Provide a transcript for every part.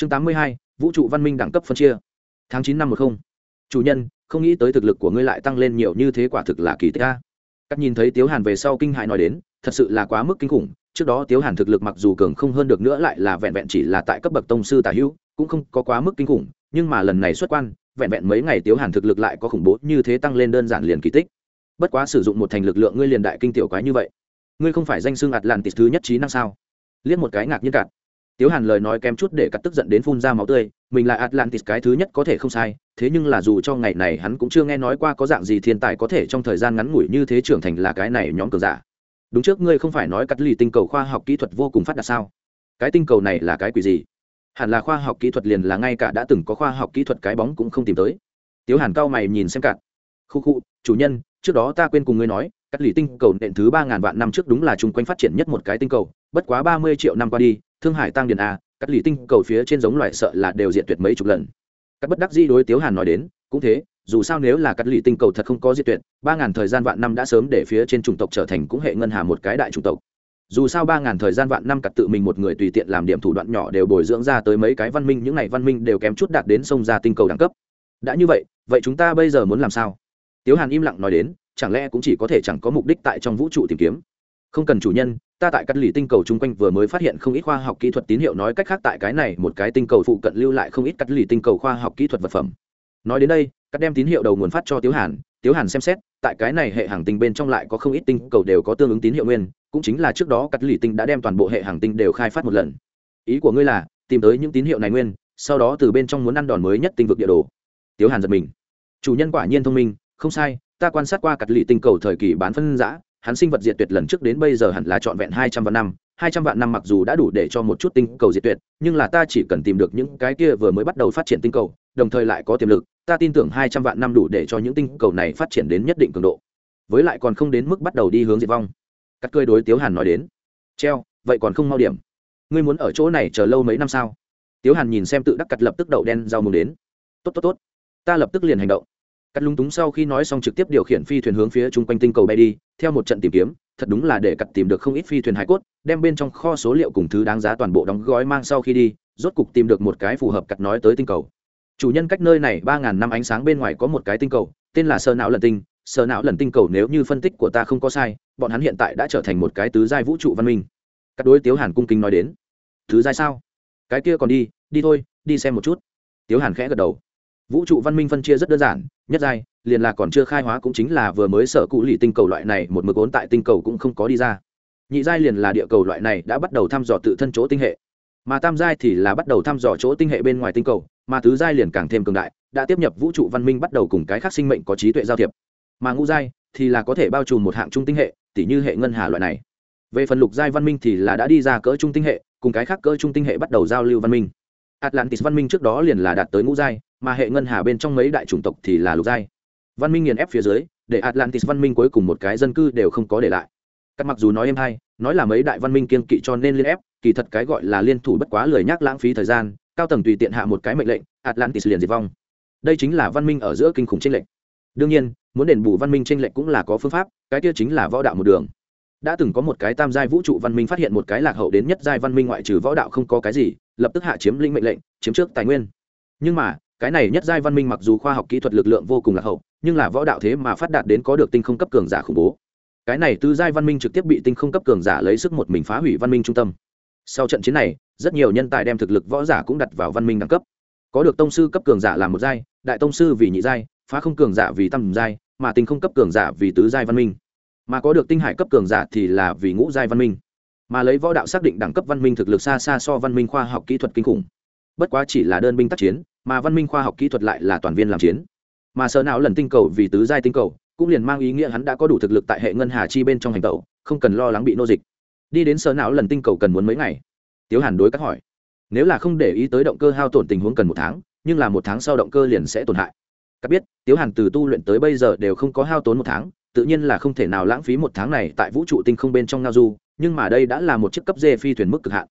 chương tám mươi hai, vũ trụ văn minh đẳng cấp phân chia. tháng chín năm một không. Chủ nhân, không nghĩ tới thực lực của ngươi lại tăng lên nhiều như thế quả thực là kỳ tích a. Các nhìn thấy tiếu hàn về sau kinh hại nói đến, thật sự là quá mức kinh khủng. Trước đó tiếu hàn thực lực mặc dù cường không hơn được nữa lại là vẹn vẹn chỉ là tại cấp bậc tông sư tả hữu, cũng không có quá mức kinh khủng, nhưng mà lần này xuất quan, vẹn vẹn mấy ngày tiếu hàn thực lực lại có khủng bố như thế tăng lên đơn giản liền kỳ tích. Bất quá sử dụng một thành lực lượng ngươi liền đại kinh tiểu quái như vậy. Ngươi không phải danh xưng tịt thứ nhất trí năng sao? Liếc một cái ngạc nhiên cạn tiếu hàn lời nói kém chút để cắt tức giận đến phun ra máu tươi, mình là atlantis cái thứ nhất có thể không sai, thế nhưng là dù cho ngày này hắn cũng chưa nghe nói qua có dạng gì thiên tài có thể trong thời gian ngắn ngủi như thế trưởng thành là cái này nhóm cường giả. Đúng trước ngươi không phải nói cắt lì tinh cầu khoa học kỹ thuật vô cùng phát đạt sao? Cái tinh cầu này là cái quỷ gì? Hẳn là khoa học kỹ thuật liền là ngay cả đã từng có khoa học kỹ thuật cái bóng cũng không tìm tới. Tiếu hàn cao mày nhìn xem cạn. Khu khu, chủ nhân, trước đó ta quên cùng ngươi nói, cắt lì tinh cầu nện thứ ba ngàn vạn năm trước đúng là chung quanh phát triển nhất một cái tinh cầu bất quá ba mươi triệu năm qua đi, thương hải tăng điền a, cắt lì tinh cầu phía trên giống loại sợ là đều diện tuyệt mấy chục lần. Các bất đắc di đối tiếu hàn nói đến, cũng thế, dù sao nếu là cắt lì tinh cầu thật không có diệt tuyệt, ba ngàn thời gian vạn năm đã sớm để phía trên chủng tộc trở thành cũng hệ ngân hà một cái đại chủng tộc. Dù sao ba ngàn thời gian vạn năm cặt tự mình một người tùy tiện làm điểm thủ đoạn nhỏ đều bồi dưỡng ra tới mấy cái văn minh, những này văn minh đều kém chút đạt đến sông ra tinh cầu đẳng cấp. Đã như vậy vậy chúng ta bây giờ muốn làm sao? Tiếu hàn im lặng nói đến, chẳng lẽ cũng chỉ có thể chẳng có mục đích tại trong vũ trụ tìm kiếm? Không cần chủ nhân, ta tại cắt lì tinh cầu chung quanh vừa mới phát hiện không ít khoa học kỹ thuật tín hiệu nói cách khác tại cái này một cái tinh cầu phụ cận lưu lại không ít cắt lì tinh cầu khoa học kỹ thuật vật phẩm. Nói đến đây, cắt đem tín hiệu đầu nguồn phát cho tiếu hàn tiếu hàn xem xét, tại cái này hệ hàng tinh bên trong lại có không ít tinh cầu đều có tương ứng tín hiệu nguyên, cũng chính là trước đó cắt lì tinh đã đem toàn bộ hệ hàng tinh đều khai phát một lần. Ý của ngươi là, tìm tới những tín hiệu này nguyên, sau đó từ bên trong muốn ăn đòn mới nhất tinh vực địa đồ. Tiếu hàn giật mình. Chủ nhân quả nhiên thông minh, không sai, ta quan sát qua cắt lì tinh cầu thời kỳ bán phân giã hắn sinh vật diệt tuyệt lần trước đến bây giờ hẳn là trọn vẹn hai trăm vạn năm. Hai trăm vạn năm mặc dù đã đủ để cho một chút tinh cầu diệt tuyệt, nhưng là ta chỉ cần tìm được những cái kia vừa mới bắt đầu phát triển tinh cầu, đồng thời lại có tiềm lực, ta tin tưởng hai trăm vạn năm đủ để cho những tinh cầu này phát triển đến nhất định cường độ. Với lại còn không đến mức bắt đầu đi hướng diệt vong. Cắt cơi đối tiếu hàn nói đến. Treo, vậy còn không mau điểm. Ngươi muốn ở chỗ này chờ lâu mấy năm sao? Tiếu hàn nhìn xem tự đắc cặt lập tức đậu đen rau mùng đến. Tốt tốt tốt. Ta lập tức liền hành động cắt lung túng sau khi nói xong trực tiếp điều khiển phi thuyền hướng phía chung quanh tinh cầu bay đi, theo một trận tìm kiếm, thật đúng là để cắt tìm được không ít phi thuyền hải cốt, đem bên trong kho số liệu cùng thứ đáng giá toàn bộ đóng gói mang sau khi đi, rốt cục tìm được một cái phù hợp cắt nói tới tinh cầu. Chủ nhân cách nơi này ba ngàn năm ánh sáng bên ngoài có một cái tinh cầu, tên là sơ não lần tinh. Sơ não lần tinh cầu nếu như phân tích của ta không có sai, bọn hắn hiện tại đã trở thành một cái tứ giai vũ trụ văn minh. Các đối tiếu hàn cung kính nói đến. Thứ giai sao? Cái kia còn đi đi thôi, đi xem một chút. Tiếu hàn khẽ gật đầu vũ trụ văn minh phân chia rất đơn giản, nhất giai, liền là còn chưa khai hóa cũng chính là vừa mới sở cụ lì tinh cầu loại này, một mực ốn tại tinh cầu cũng không có đi ra. Nhị giai liền là địa cầu loại này đã bắt đầu thăm dò tự thân chỗ tinh hệ. Mà tam giai thì là bắt đầu thăm dò chỗ tinh hệ bên ngoài tinh cầu, mà tứ giai liền càng thêm cường đại, đã tiếp nhập vũ trụ văn minh bắt đầu cùng cái khác sinh mệnh có trí tuệ giao thiệp. Mà ngũ giai thì là có thể bao trùm một hạng trung tinh hệ tỷ như hệ ngân hà loại này. Về phần lục giai văn minh thì là đã đi ra cỡ trung tinh hệ, cùng cái khác cỡ trung tinh hệ bắt đầu giao lưu văn minh atlantis văn minh trước đó liền là đạt tới ngũ giai, mà hệ ngân hà bên trong mấy đại chủng tộc thì là lục giai. Văn minh nghiền ép phía dưới, để atlantis văn minh cuối cùng một cái dân cư đều không có để lại. Các mặc dù nói em hay, nói là mấy đại văn minh kiên kỵ cho nên liên ép, kỳ thật cái gọi là liên thủ bất quá lười nhắc lãng phí thời gian, cao tầng tùy tiện hạ một cái mệnh lệnh, atlantis liền diệt vong. Đây chính là văn minh ở giữa kinh khủng tranh lệnh đương nhiên, muốn đền bù văn minh tranh lệnh cũng là có phương pháp, cái kia chính là võ đạo một đường. Đã từng có một cái tam giai vũ trụ văn minh phát hiện một cái lạc hậu đến nhất giai văn minh ngoại trừ võ đạo không có cái gì lập tức hạ chiếm linh mệnh lệnh, chiếm trước tài nguyên. Nhưng mà, cái này nhất giai văn minh mặc dù khoa học kỹ thuật lực lượng vô cùng lạc hậu, nhưng là võ đạo thế mà phát đạt đến có được tinh không cấp cường giả khủng bố. Cái này tứ giai văn minh trực tiếp bị tinh không cấp cường giả lấy sức một mình phá hủy văn minh trung tâm. Sau trận chiến này, rất nhiều nhân tài đem thực lực võ giả cũng đặt vào văn minh đẳng cấp. Có được tông sư cấp cường giả làm một giai, đại tông sư vì nhị giai, phá không cường giả vì tam giai, mà tinh không cấp cường giả vì tứ giai văn minh. Mà có được tinh hải cấp cường giả thì là vì ngũ giai văn minh mà lấy võ đạo xác định đẳng cấp văn minh thực lực xa xa so văn minh khoa học kỹ thuật kinh khủng. Bất quá chỉ là đơn binh tác chiến, mà văn minh khoa học kỹ thuật lại là toàn viên làm chiến. Mà sở não lần tinh cầu vì tứ giai tinh cầu, cũng liền mang ý nghĩa hắn đã có đủ thực lực tại hệ ngân hà chi bên trong hành tẩu, không cần lo lắng bị nô dịch. Đi đến sở não lần tinh cầu cần muốn mấy ngày? Tiếu hàn đối các hỏi. Nếu là không để ý tới động cơ hao tổn tình huống cần một tháng, nhưng là một tháng sau động cơ liền sẽ tổn hại. Các biết, tiếu hàn từ tu luyện tới bây giờ đều không có hao tốn một tháng, tự nhiên là không thể nào lãng phí một tháng này tại vũ trụ tinh không bên trong ngao du nhưng mà đây đã là một chiếc cấp dê phi thuyền mức cực hạn.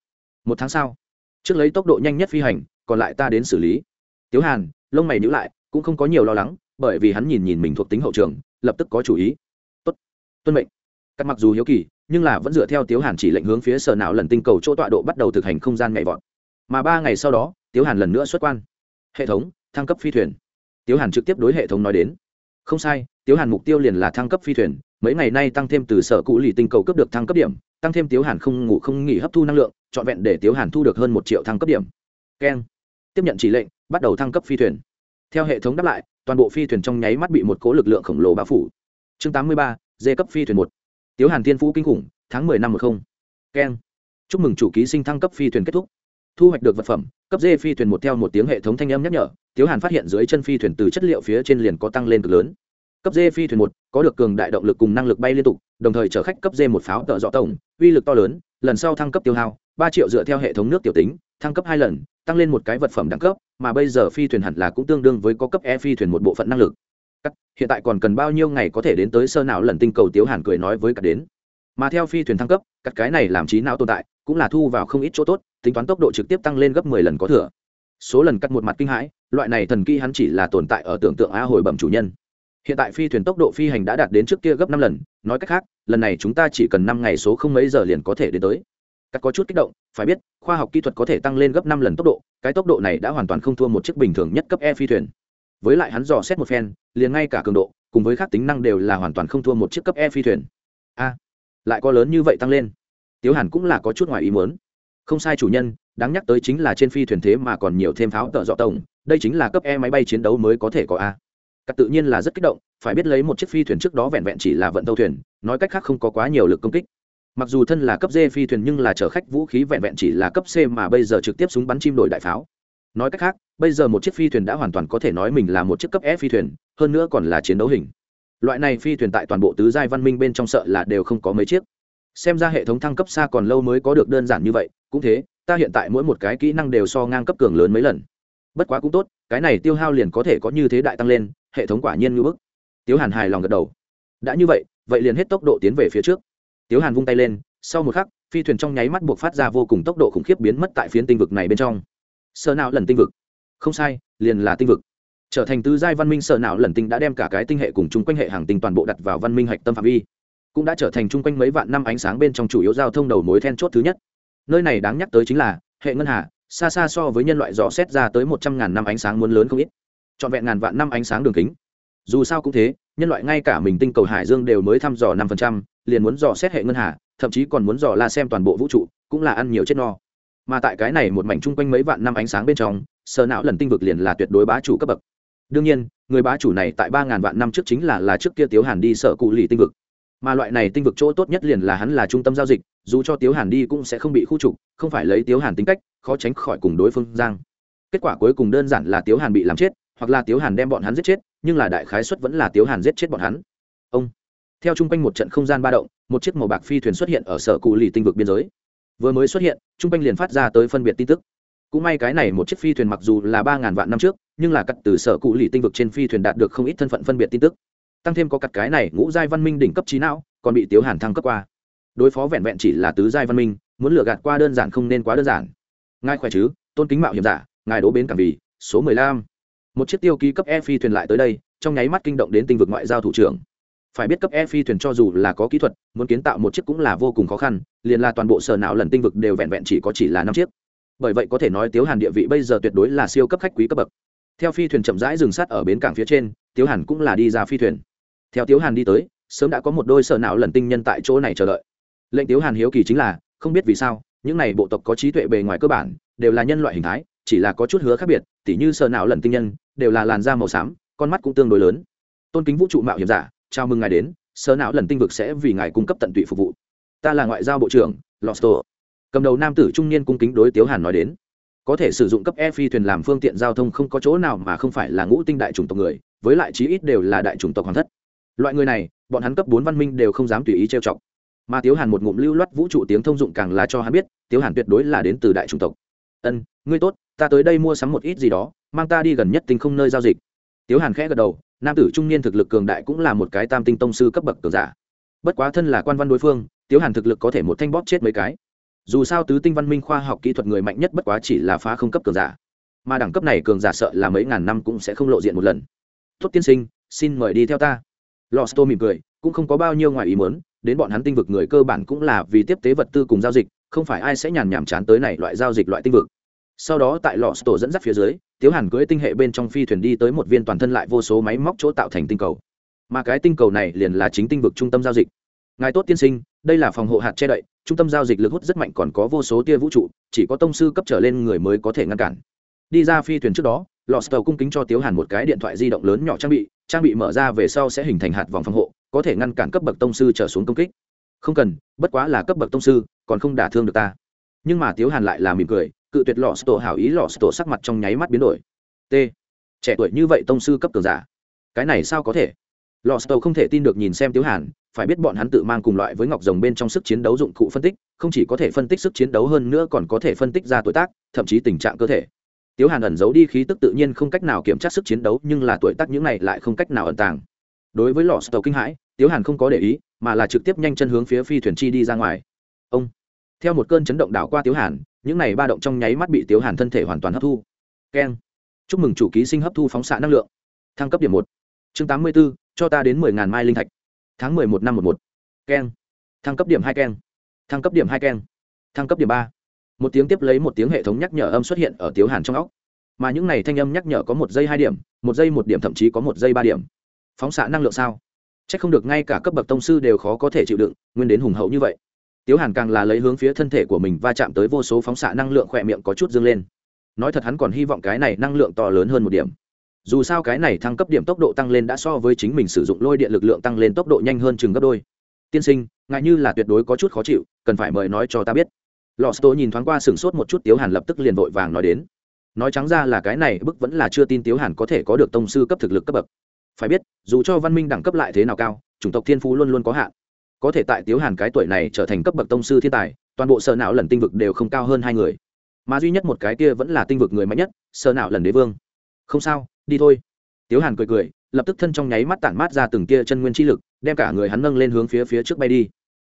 Một tháng sau, trước lấy tốc độ nhanh nhất phi hành, còn lại ta đến xử lý. Tiếu hàn, lông mày nhữ lại, cũng không có nhiều lo lắng, bởi vì hắn nhìn nhìn mình thuộc tính hậu trường, lập tức có chủ ý. Tốt, tuân mệnh. Cắt mặc dù hiếu kỳ, nhưng là vẫn dựa theo tiếu hàn chỉ lệnh hướng phía sở não lần tinh cầu chỗ tọa độ bắt đầu thực hành không gian nhảy vọt. Mà ba ngày sau đó, tiếu hàn lần nữa xuất quan. Hệ thống, thăng cấp phi thuyền. Tiếu hàn trực tiếp đối hệ thống nói đến. Không sai, tiếu hàn mục tiêu liền là thăng cấp phi thuyền, mấy ngày nay tăng thêm từ sở cụ lì tinh cầu cấp được thăng cấp điểm tăng thêm tiếu hàn không ngủ không nghỉ hấp thu năng lượng, trọn vẹn để tiếu hàn thu được hơn một triệu thăng cấp điểm. Keng. Tiếp nhận chỉ lệnh, bắt đầu thăng cấp phi thuyền. Theo hệ thống đáp lại, toàn bộ phi thuyền trong nháy mắt bị một cố lực lượng khổng lồ bao phủ. Chương tám mươi ba, dê cấp phi thuyền một. Tiếu hàn thiên phú kinh khủng, tháng mười năm một không. Keng. Chúc mừng chủ ký sinh thăng cấp phi thuyền kết thúc. Thu hoạch được vật phẩm, cấp dê phi thuyền một theo một tiếng hệ thống thanh âm nhắc nhở, tiếu hàn phát hiện dưới chân phi thuyền từ chất liệu phía trên liền có tăng lên cực lớn cấp d phi thuyền một, có được cường đại động lực cùng năng lực bay liên tục, đồng thời chở khách cấp d một pháo tợ dọ tổng, uy lực to lớn, lần sau thăng cấp tiêu hao, ba triệu dựa theo hệ thống nước tiểu tính, thăng cấp hai lần, tăng lên một cái vật phẩm đẳng cấp, mà bây giờ phi thuyền hẳn là cũng tương đương với có cấp e phi thuyền một bộ phận năng lực. Hiện tại còn cần bao nhiêu ngày có thể đến tới sơ não lần tinh cầu tiếu hàn cười nói với cả đến. Mà theo phi thuyền thăng cấp cắt cái này làm trí não tồn tại, cũng là thu vào không ít chỗ tốt, tính toán tốc độ trực tiếp tăng lên gấp mười lần có thừa. Số lần cắt một mặt kinh hãi, loại này thần kỳ hắn chỉ là tồn tại ở tưởng tượng a hồi bẩm chủ nhân hiện tại phi thuyền tốc độ phi hành đã đạt đến trước kia gấp năm lần, nói cách khác, lần này chúng ta chỉ cần năm ngày số không mấy giờ liền có thể đến tới. Các có chút kích động, phải biết, khoa học kỹ thuật có thể tăng lên gấp năm lần tốc độ, cái tốc độ này đã hoàn toàn không thua một chiếc bình thường nhất cấp e phi thuyền. Với lại hắn dò xét một phen, liền ngay cả cường độ, cùng với các tính năng đều là hoàn toàn không thua một chiếc cấp e phi thuyền. A, lại có lớn như vậy tăng lên. Tiếu hàn cũng là có chút ngoài ý muốn. Không sai chủ nhân, đáng nhắc tới chính là trên phi thuyền thế mà còn nhiều thêm pháo tợ dọ tổng, đây chính là cấp e máy bay chiến đấu mới có thể có a cắt tự nhiên là rất kích động, phải biết lấy một chiếc phi thuyền trước đó vẹn vẹn chỉ là vận tàu thuyền, nói cách khác không có quá nhiều lực công kích. Mặc dù thân là cấp d phi thuyền nhưng là chở khách vũ khí vẹn vẹn chỉ là cấp c mà bây giờ trực tiếp súng bắn chim đổi đại pháo. Nói cách khác, bây giờ một chiếc phi thuyền đã hoàn toàn có thể nói mình là một chiếc cấp e phi thuyền, hơn nữa còn là chiến đấu hình. Loại này phi thuyền tại toàn bộ tứ giai văn minh bên trong sợ là đều không có mấy chiếc. Xem ra hệ thống thăng cấp xa còn lâu mới có được đơn giản như vậy, cũng thế, ta hiện tại mỗi một cái kỹ năng đều so ngang cấp cường lớn mấy lần. Bất quá cũng tốt, cái này tiêu hao liền có thể có như thế đại tăng lên hệ thống quả nhiên ngưỡng bức. Tiếu hàn hài lòng gật đầu. Đã như vậy vậy liền hết tốc độ tiến về phía trước. Tiếu hàn vung tay lên, sau một khắc, phi thuyền trong nháy mắt buộc phát ra vô cùng tốc độ khủng khiếp biến mất tại phiến tinh vực này bên trong. Sợ nào lần tinh vực. Không sai, liền là tinh vực. Trở thành tứ giai văn minh sợ nào lần tinh đã đem cả cái tinh hệ cùng chung quanh hệ hàng tinh toàn bộ đặt vào văn minh hạch tâm phạm vi. Cũng đã trở thành chung quanh mấy vạn năm ánh sáng bên trong chủ yếu giao thông đầu mối then chốt thứ nhất. Nơi này đáng nhắc tới chính là, hệ ngân hà, xa xa so với nhân loại rõ xét ra tới một trăm ngàn năm ánh sáng muốn lớn không ít trọn vẹn ngàn vạn năm ánh sáng đường kính. Dù sao cũng thế, nhân loại ngay cả mình tinh cầu hải dương đều mới thăm dò năm phần trăm, liền muốn dò xét hệ ngân hà, thậm chí còn muốn dò la xem toàn bộ vũ trụ, cũng là ăn nhiều chết no. Mà tại cái này một mảnh chung quanh mấy vạn năm ánh sáng bên trong, sờ não lần tinh vực liền là tuyệt đối bá chủ cấp bậc. Đương nhiên, người bá chủ này tại ba ngàn vạn năm trước chính là là trước kia tiếu hàn đi sở cụ lì tinh vực. Mà loại này tinh vực chỗ tốt nhất liền là hắn là trung tâm giao dịch, dù cho tiếu hàn đi cũng sẽ không bị khu trục, không phải lấy tiếu hàn tính cách, khó tránh khỏi cùng đối phương giang. Kết quả cuối cùng đơn giản là tiếu hàn bị làm chết hoặc là tiếu hàn đem bọn hắn giết chết, nhưng là đại khái xuất vẫn là tiếu hàn giết chết bọn hắn. Ông. Theo chung quanh một trận không gian ba động, một chiếc màu bạc phi thuyền xuất hiện ở sở cụ lì tinh vực biên giới. Vừa mới xuất hiện, chung quanh liền phát ra tới phân biệt tin tức. Cũng may cái này một chiếc phi thuyền mặc dù là ba ngàn vạn năm trước, nhưng là cắt từ sở cụ lì tinh vực trên phi thuyền đạt được không ít thân phận phân biệt tin tức. Tăng thêm có cắt cái này ngũ giai văn minh đỉnh cấp trí não, còn bị tiếu hàn thăng cấp qua. Đối phó vẹn vẹn chỉ là tứ giai văn minh, muốn lừa gạt qua đơn giản không nên quá đơn giản. Ngài khỏe chứ? Tôn kính mạo hiểm giả, ngài đỗ bến cảng vì, số mười lăm một chiếc tiêu ký cấp e phi thuyền lại tới đây, trong nháy mắt kinh động đến tinh vực ngoại giao thủ trưởng. Phải biết cấp e phi thuyền cho dù là có kỹ thuật, muốn kiến tạo một chiếc cũng là vô cùng khó khăn, liền là toàn bộ sở não lần tinh vực đều vẹn vẹn chỉ có chỉ là năm chiếc. Bởi vậy có thể nói tiếu hàn địa vị bây giờ tuyệt đối là siêu cấp khách quý cấp bậc. Theo phi thuyền chậm rãi dừng sát ở bến cảng phía trên, tiếu hàn cũng là đi ra phi thuyền. Theo tiếu hàn đi tới, sớm đã có một đôi sở não lần tinh nhân tại chỗ này chờ đợi. Lệnh tiếu hàn hiếu kỳ chính là, không biết vì sao, những này bộ tộc có trí tuệ bề ngoài cơ bản, đều là nhân loại hình thái chỉ là có chút hứa khác biệt, tỉ như sợ não lần tinh nhân, đều là làn da màu xám, con mắt cũng tương đối lớn. Tôn kính vũ trụ mạo hiểm giả, chào mừng ngài đến sợ não lần tinh vực sẽ vì ngài cung cấp tận tụy phục vụ. Ta là ngoại giao bộ trưởng losto cầm đầu nam tử trung niên cung kính đối tiếu hàn nói đến. Có thể sử dụng cấp e phi thuyền làm phương tiện giao thông không có chỗ nào mà không phải là ngũ tinh đại chủng tộc người, với lại chí ít đều là đại chủng tộc hoàng thất. Loại người này, bọn hắn cấp bốn văn minh đều không dám tùy ý trêu chọc. Mà tiếu hàn một ngụm lưu loát vũ trụ tiếng thông dụng càng là cho hắn biết, tiếu hàn tuyệt đối là đến từ đại chủng tộc. Ân ngươi tốt, ta tới đây mua sắm một ít gì đó, mang ta đi gần nhất tinh không nơi giao dịch. Tiếu hàn khẽ gật đầu, nam tử trung niên thực lực cường đại cũng là một cái tam tinh tông sư cấp bậc cường giả. Bất quá thân là quan văn đối phương, tiếu hàn thực lực có thể một thanh bóp chết mấy cái. Dù sao tứ tinh văn minh khoa học kỹ thuật người mạnh nhất bất quá chỉ là phá không cấp cường giả. Mà đẳng cấp này cường giả sợ là mấy ngàn năm cũng sẽ không lộ diện một lần. Tốt tiên sinh, xin mời đi theo ta. Losto mỉm cười, cũng không có bao nhiêu ngoài ý muốn, đến bọn hắn tinh vực người cơ bản cũng là vì tiếp tế vật tư cùng giao dịch, không phải ai sẽ nhàn nhảm chán tới này loại giao dịch loại tinh vực sau đó tại lò tổ dẫn dắt phía dưới, tiếu hàn cưỡi tinh hệ bên trong phi thuyền đi tới một viên toàn thân lại vô số máy móc chỗ tạo thành tinh cầu. Mà cái tinh cầu này liền là chính tinh vực trung tâm giao dịch. Ngài tốt tiên sinh, đây là phòng hộ hạt che đậy, trung tâm giao dịch lực hút rất mạnh còn có vô số tia vũ trụ, chỉ có tông sư cấp trở lên người mới có thể ngăn cản. Đi ra phi thuyền trước đó lò tàu cung kính cho tiếu hàn một cái điện thoại di động lớn nhỏ trang bị trang bị mở ra về sau sẽ hình thành hạt vòng phòng hộ, có thể ngăn cản cấp bậc tông sư trở xuống công kích. Không cần, bất quá là cấp bậc tông sư, còn không đả thương được ta. Nhưng mà tiếu hàn lại là mỉm cười cự tuyệt lò tổ hảo ý lò tổ sắc mặt trong nháy mắt biến đổi. T. Trẻ tuổi như vậy tông sư cấp cường giả. Cái này sao có thể? Lò tổ không thể tin được nhìn xem tiếu hàn, phải biết bọn hắn tự mang cùng loại với ngọc rồng bên trong sức chiến đấu dụng cụ phân tích, không chỉ có thể phân tích sức chiến đấu hơn nữa còn có thể phân tích ra tuổi tác, thậm chí tình trạng cơ thể. Tiếu hàn ẩn giấu đi khí tức tự nhiên không cách nào kiểm tra sức chiến đấu, nhưng là tuổi tác những này lại không cách nào ẩn tàng. Đối với lò tàu kinh hãi tiếu hàn không có để ý, mà là trực tiếp nhanh chân hướng phía phi thuyền chi đi ra ngoài. Ông. Theo một cơn chấn động đảo qua tiếu hàn những này ba động trong nháy mắt bị tiếu hàn thân thể hoàn toàn hấp thu. Keng. Chúc mừng chủ ký sinh hấp thu phóng xạ năng lượng. Thăng cấp điểm một. Chương tám mươi b ố cho ta đến mười ngàn mai linh thạch. Tháng mười một năm một một. Keng. Thăng cấp điểm hai keng. Thăng cấp điểm hai keng. Thăng cấp điểm ba. Một tiếng tiếp lấy một tiếng hệ thống nhắc nhở âm xuất hiện ở tiếu hàn trong óc. Mà những này thanh âm nhắc nhở có một giây hai điểm, một giây một điểm, thậm chí có một giây ba điểm. Phóng xạ năng lượng sao? C h ắ c không được ngay cả cấp bậc tông sư đều khó có thể chịu đựng, nguyên đến hùng hậu như vậy tiếu hàn càng là lấy hướng phía thân thể của mình va chạm tới vô số phóng xạ năng lượng khỏe miệng có chút dâng lên. Nói thật hắn còn hy vọng cái này năng lượng to lớn hơn một điểm. Dù sao cái này thăng cấp điểm tốc độ tăng lên đã so với chính mình sử dụng lôi điện lực lượng tăng lên tốc độ nhanh hơn chừng gấp đôi. Tiên sinh ngại như là tuyệt đối có chút khó chịu, cần phải mời nói cho ta biết. Lò sto nhìn thoáng qua sửng sốt một chút tiếu hàn lập tức liền vội vàng nói đến. Nói trắng ra là cái này bức vẫn là chưa tin tiếu hàn có thể có được tông sư cấp thực lực cấp bậc. Phải biết, dù cho văn minh đẳng cấp lại thế nào cao, chủng tộc thiên phú luôn luôn có hạn có thể tại tiếu hàn cái tuổi này trở thành cấp bậc tông sư thiên tài, toàn bộ sở não lần tinh vực đều không cao hơn hai người. Mà duy nhất một cái kia vẫn là tinh vực người mạnh nhất, sở não lần đế vương. Không sao, đi thôi. Tiếu hàn cười cười, lập tức thân trong nháy mắt tản mát ra từng kia chân nguyên chi lực, đem cả người hắn nâng lên hướng phía phía trước bay đi.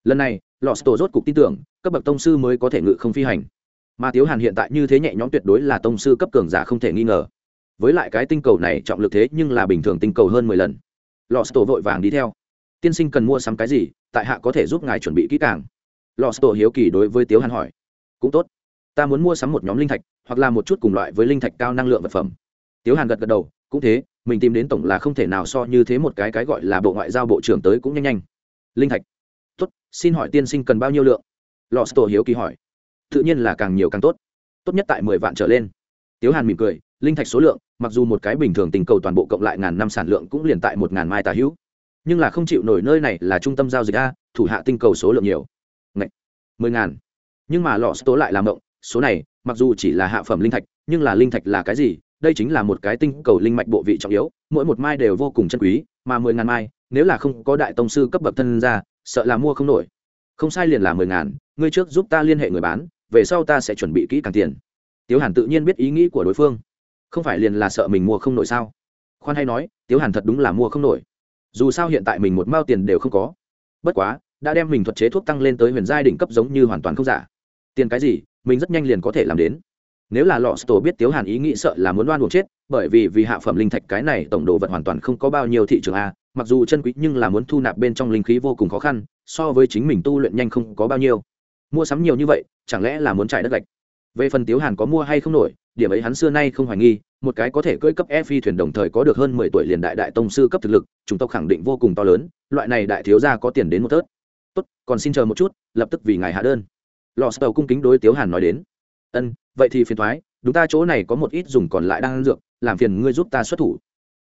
Lần này lò tổ rốt cục tin tưởng, cấp bậc tông sư mới có thể ngự không phi hành. Mà tiếu hàn hiện tại như thế nhẹ nhõm tuyệt đối là tông sư cấp cường giả không thể nghi ngờ. Với lại cái tinh cầu này trọng lực thế nhưng là bình thường tinh cầu hơn mười lần. Lò tổ vội vàng đi theo tiên sinh cần mua sắm cái gì, tại hạ có thể giúp ngài chuẩn bị kỹ càng. Lò sổ hiếu kỳ đối với tiếu hàn hỏi. Cũng tốt. Ta muốn mua sắm một nhóm linh thạch, hoặc là một chút cùng loại với linh thạch cao năng lượng vật phẩm. Tiếu hàn gật gật đầu, cũng thế, mình tìm đến tổng là không thể nào so như thế một cái cái gọi là bộ ngoại giao bộ trưởng tới cũng nhanh nhanh. Linh thạch. Tốt, xin hỏi tiên sinh cần bao nhiêu lượng? Lò sổ hiếu kỳ hỏi. Tự nhiên là càng nhiều càng tốt. Tốt nhất tại mười vạn trở lên. Tiếu hàn mỉm cười, linh thạch số lượng, mặc dù một cái bình thường tình cầu toàn bộ cộng lại ngàn năm sản lượng cũng liền tại một ngàn mai tà hữu nhưng là không chịu nổi nơi này là trung tâm giao dịch a, thủ hạ tinh cầu số lượng nhiều. Ngậy! mười ngàn. Nhưng mà lò tố lại làm động, số này, mặc dù chỉ là hạ phẩm linh thạch, nhưng là linh thạch là cái gì? Đây chính là một cái tinh cầu linh mạch bộ vị trọng yếu, mỗi một mai đều vô cùng chân quý, mà mười ngàn mai, nếu là không có đại tông sư cấp bậc thân ra, sợ là mua không nổi. Không sai liền là mười ngàn, ngươi trước giúp ta liên hệ người bán, về sau ta sẽ chuẩn bị kỹ càng tiền. Tiếu hàn tự nhiên biết ý nghĩ của đối phương. Không phải liền là sợ mình mua không nổi sao? Khoan hay nói, tiếu hàn thật đúng là mua không nổi dù sao hiện tại mình một mao tiền đều không có. Bất quá, đã đem mình thuật chế thuốc tăng lên tới huyền giai đỉnh cấp giống như hoàn toàn không giả. Tiền cái gì, mình rất nhanh liền có thể làm đến. Nếu là lọ tổ biết tiếu hàn ý nghĩ sợ là muốn đoan buộc chết, bởi vì vì hạ phẩm linh thạch cái này tổng đồ vật hoàn toàn không có bao nhiêu thị trường a, mặc dù chân quý nhưng là muốn thu nạp bên trong linh khí vô cùng khó khăn, so với chính mình tu luyện nhanh không có bao nhiêu. Mua sắm nhiều như vậy, chẳng lẽ là muốn trải đất gạch? Về phần tiếu hàn có mua hay không nổi, điểm ấy hắn xưa nay không hoài nghi một cái có thể cưỡi cấp e phi thuyền đồng thời có được hơn mười tuổi liền đại đại tông sư cấp thực lực, chúng tộc khẳng định vô cùng to lớn, loại này đại thiếu gia có tiền đến một tớt. Tốt, còn xin chờ một chút, lập tức vì ngài hạ đơn. Lò sờ cung kính đối tiếu hàn nói đến. Ân, vậy thì phiền thoái, đúng ta chỗ này có một ít dùng còn lại đang ăn dược, làm phiền ngươi giúp ta xuất thủ.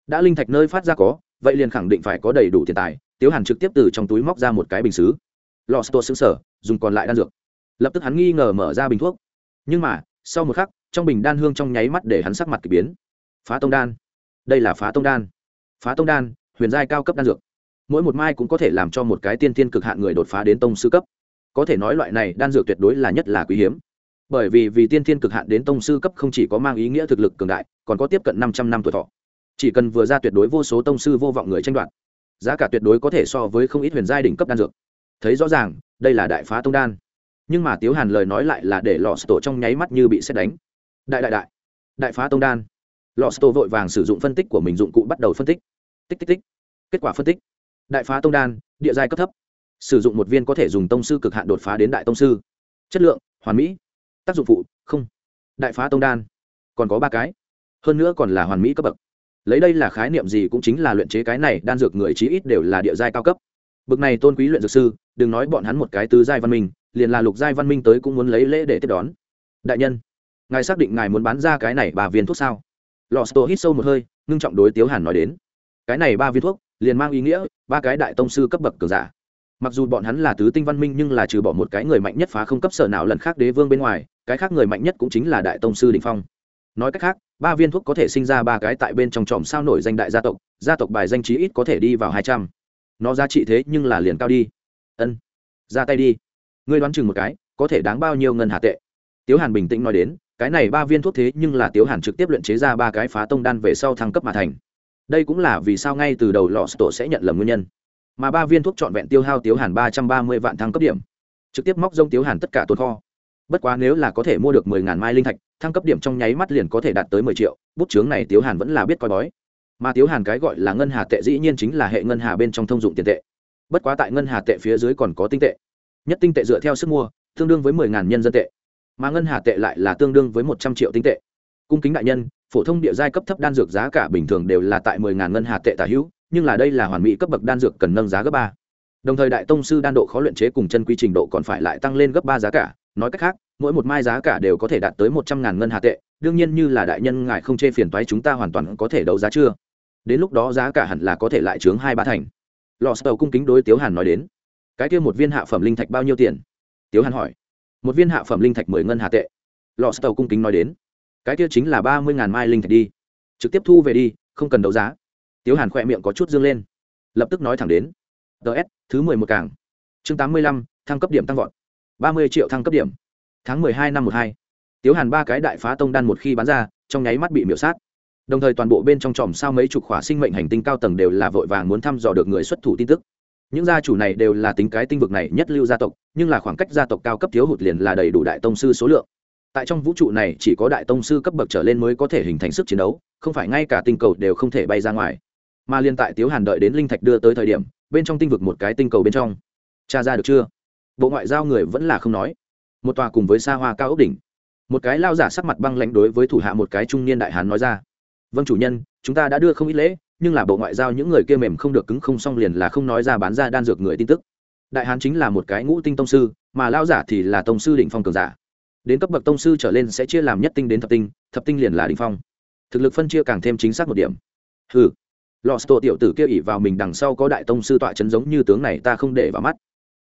Đã linh thạch nơi phát ra có, vậy liền khẳng định phải có đầy đủ tiền tài, tiếu hàn trực tiếp từ trong túi móc ra một cái bình xứ. Lò sто xứng sở dùng còn lại đan dược. Lập tức hắn nghi ngờ mở ra bình thuốc. Nhưng mà sau một khắc, trong bình đan hương trong nháy mắt để hắn sắc mặt k ỳ biến. Phá tông đan. Đây là phá tông đan. Phá tông đan, huyền giai cao cấp đan dược. Mỗi một mai cũng có thể làm cho một cái tiên tiên cực hạn người đột phá đến tông sư cấp. Có thể nói loại này đan dược tuyệt đối là nhất là quý hiếm. Bởi vì vì tiên thiên cực hạn đến tông sư cấp không chỉ có mang ý nghĩa thực lực cường đại, còn có tiếp cận năm trăm năm tuổi thọ. Chỉ cần vừa ra tuyệt đối vô số tông sư vô vọng người tranh đoạt, giá cả tuyệt đối có thể so với không ít huyền giai đỉnh cấp đan dược. Thấy rõ ràng, đây là đại phá tông đan nhưng mà tiếu hàn lời nói lại là để lò tổ trong nháy mắt như bị xét đánh. Đại đại đại đại phá tông đan. Lò tổ vội vàng sử dụng phân tích của mình, dụng cụ bắt đầu phân tích. Tích tích tích. Kết quả phân tích. Đại phá tông đan, địa giai cấp thấp. Sử dụng một viên có thể dùng tông sư cực hạn đột phá đến đại tông sư. Chất lượng, hoàn mỹ. Tác dụng phụ, không. Đại phá tông đan. Còn có ba cái. Hơn nữa còn là hoàn mỹ cấp bậc. Lấy đây là khái niệm gì cũng chính là luyện chế cái này, đan dược người chí ít đều là địa giai cao cấp. Bậc này tôn quý luyện dược sư, đừng nói bọn hắn một cái tứ giai văn minh liền là lục giai văn minh tới cũng muốn lấy lễ để tiếp đón. Đại nhân, ngài xác định ngài muốn bán ra cái này ba viên thuốc sao? Lò sto hít sâu một hơi, ngưng trọng đối tiếu hàn nói đến. Cái này ba viên thuốc, liền mang ý nghĩa, ba cái đại tông sư cấp bậc cường giả. Mặc dù bọn hắn là tứ tinh văn minh nhưng là trừ bỏ một cái người mạnh nhất phá không cấp sở nào lần khác đế vương bên ngoài, cái khác người mạnh nhất cũng chính là đại tông sư đình phong. Nói cách khác, ba viên thuốc có thể sinh ra ba cái tại bên trong tròm sao nổi danh đại gia tộc gia tộc bài danh trí ít có thể đi vào hai trăm. Nó giá trị thế nhưng là liền cao đi. Ân, ra tay đi ngươi đoán chừng một cái, có thể đáng bao nhiêu ngân hà tệ? Tiếu hàn bình tĩnh nói đến, cái này ba viên thuốc thế nhưng là tiếu hàn trực tiếp luyện chế ra ba cái phá tông đan về sau thăng cấp mà thành. Đây cũng là vì sao ngay từ đầu lò tổ sẽ nhận lầm nguyên nhân. Mà ba viên thuốc trọn vẹn tiêu hao tiếu hàn ba trăm ba mươi vạn thăng cấp điểm. Trực tiếp móc rông tiếu hàn tất cả tồn kho. Bất quá nếu là có thể mua được mười ngàn mai linh thạch, thăng cấp điểm trong nháy mắt liền có thể đạt tới mười triệu, bút chướng này tiếu hàn vẫn là biết coi bói. Mà tiếu hàn cái gọi là ngân hà tệ dĩ nhiên chính là hệ ngân hà bên trong thông dụng tiền tệ. Bất quá tại ngân hà tệ phía dưới còn có tinh tệ nhất tinh tệ dựa theo sức mua, tương đương với mười ngàn nhân dân tệ. Mà ngân hà tệ lại là tương đương với một trăm triệu tinh tệ. Cung kính đại nhân, phổ thông địa giai cấp thấp đan dược giá cả bình thường đều là tại mười ngàn ngân hà tệ tả hữu, nhưng là đây là hoàn mỹ cấp bậc đan dược cần nâng giá gấp ba. Đồng thời đại tông sư đan độ khó luyện chế cùng chân quy trình độ còn phải lại tăng lên gấp ba giá cả, nói cách khác, mỗi một mai giá cả đều có thể đạt tới một trăm ngàn ngân hà tệ, đương nhiên như là đại nhân ngài không chê phiền toái chúng ta hoàn toàn có thể đấu giá chưa? Đến lúc đó giá cả hẳn là có thể lại chướng hai ba thành. Lò sờ cung kính đối tiếu hàn nói đến cái kia một viên hạ phẩm linh thạch bao nhiêu tiền? Tiếu hàn hỏi. Một viên hạ phẩm linh thạch mười ngân hà tệ. Lò sờ cung kính nói đến. Cái kia chính là ba mươi ngàn mai linh thạch đi. Trực tiếp thu về đi, không cần đấu giá. Tiếu hàn khỏe miệng có chút dương lên. Lập tức nói thẳng đến. Ts thứ mười một cảng chương tám mươi lăm, thăng cấp điểm tăng vọt. ba mươi triệu thăng cấp điểm. Tháng mười hai năm một hai. Tiếu hàn ba cái đại phá tông đan một khi bán ra, trong nháy mắt bị miễu sát. Đồng thời toàn bộ bên trong tròm sao mấy chục khỏa sinh mệnh hành tinh cao tầng đều là vội vàng muốn thăm dò được người xuất thủ tin tức những gia chủ này đều là tính cái tinh vực này nhất lưu gia tộc, nhưng là khoảng cách gia tộc cao cấp thiếu hụt liền là đầy đủ đại tông sư số lượng. Tại trong vũ trụ này, chỉ có đại tông sư cấp bậc trở lên mới có thể hình thành sức chiến đấu, không phải ngay cả tinh cầu đều không thể bay ra ngoài. Mà liên tại tiếu hàn đợi đến linh thạch đưa tới thời điểm, bên trong tinh vực một cái tinh cầu bên trong. Cha ra được chưa? Bộ ngoại giao người vẫn là không nói. Một tòa cùng với xa hoa cao ốc đỉnh. Một cái lao giả sắc mặt băng lãnh đối với thủ hạ một cái trung niên đại hán nói ra. Vâng chủ nhân, chúng ta đã đưa không ít lễ nhưng là bộ ngoại giao những người kia mềm không được cứng không xong liền là không nói ra bán ra đan dược người tin tức. Đại hán chính là một cái ngũ tinh tông sư, mà lao giả thì là tông sư định phong cường giả. Đến cấp bậc tông sư trở lên sẽ chia làm nhất tinh đến thập tinh thập tinh liền là định phong. Thực lực phân chia càng thêm chính xác một điểm. Hừ. Lò sto tiểu tử kia ỉ vào mình đằng sau có đại tông sư tọa chấn giống như tướng này ta không để vào mắt.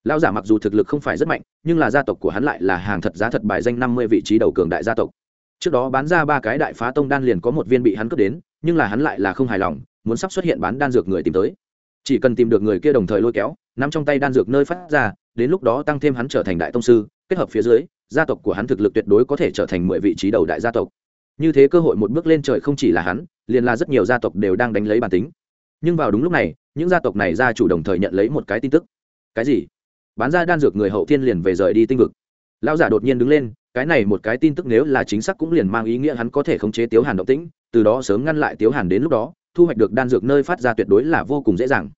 Lão giả mặc dù thực lực không phải rất mạnh, nhưng là gia tộc của hắn lại là hàng thật giá thật bài danh năm mươi vị trí đầu cường đại gia tộc. Trước đó bán ra ba cái đại phá tông đan liền có một viên bị hắn cướp đến, nhưng là hắn lại là không hài lòng muốn sắp xuất hiện bán đan dược người tìm tới. Chỉ cần tìm được người kia đồng thời lôi kéo nằm trong tay đan dược nơi phát ra, đến lúc đó tăng thêm hắn trở thành đại tông sư, kết hợp phía dưới, gia tộc của hắn thực lực tuyệt đối có thể trở thành mười vị trí đầu đại gia tộc. Như thế cơ hội một bước lên trời không chỉ là hắn, liền là rất nhiều gia tộc đều đang đánh lấy bản tính. Nhưng vào đúng lúc này, những gia tộc này gia chủ đồng thời nhận lấy một cái tin tức. Cái gì? Bán ra đan dược người hậu thiên liền về rời đi tinh vực. Lão giả đột nhiên đứng lên, cái này một cái tin tức nếu là chính xác cũng liền mang ý nghĩa hắn có thể khống chế tiếu hàn động tĩnh, từ đó sớm ngăn lại tiếu hàn đến lúc đó thu hoạch được đan dược nơi phát ra tuyệt đối là vô cùng dễ dàng.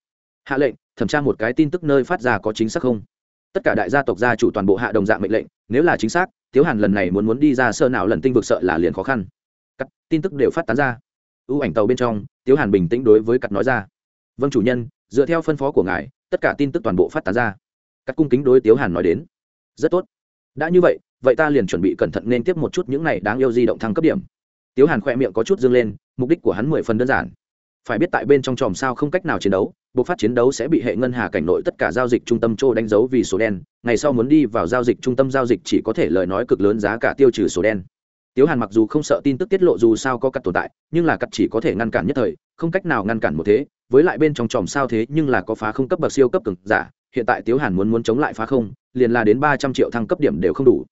Hạ lệnh, thẩm tra một cái tin tức nơi phát ra có chính xác không? Tất cả đại gia tộc gia chủ toàn bộ hạ đồng dạng mệnh lệnh, nếu là chính xác, tiếu hàn lần này muốn muốn đi ra sơ nào lần tinh vực sợ là liền khó khăn. Cắt, tin tức đều phát tán ra. Ưu ảnh tàu bên trong, tiếu hàn bình tĩnh đối với cắt nói ra. Vâng chủ nhân, dựa theo phân phó của ngài, tất cả tin tức toàn bộ phát tán ra. Cắt cung kính đối tiếu hàn nói đến. Rất tốt. Đã như vậy vậy ta liền chuẩn bị cẩn thận nên tiếp một chút những này đáng yêu di động thăng cấp điểm. Tiếu hàn khoe miệng có chút dương lên, mục đích của hắn mười phần đơn giản phải biết tại bên trong tròm sao không cách nào chiến đấu buộc phát chiến đấu sẽ bị hệ ngân hà cảnh nội tất cả giao dịch trung tâm châu đánh dấu vì số đen, ngày sau muốn đi vào giao dịch trung tâm giao dịch chỉ có thể lời nói cực lớn giá cả tiêu trừ số đen. Tiếu hàn mặc dù không sợ tin tức tiết lộ dù sao có cắt tồn tại, nhưng là cắt chỉ có thể ngăn cản nhất thời, không cách nào ngăn cản một thế. Với lại bên trong tròm sao thế nhưng là có phá không cấp bậc siêu cấp cực giả, hiện tại tiếu hàn muốn muốn chống lại phá không, liền là đến ba trăm triệu thăng cấp điểm đều không đủ.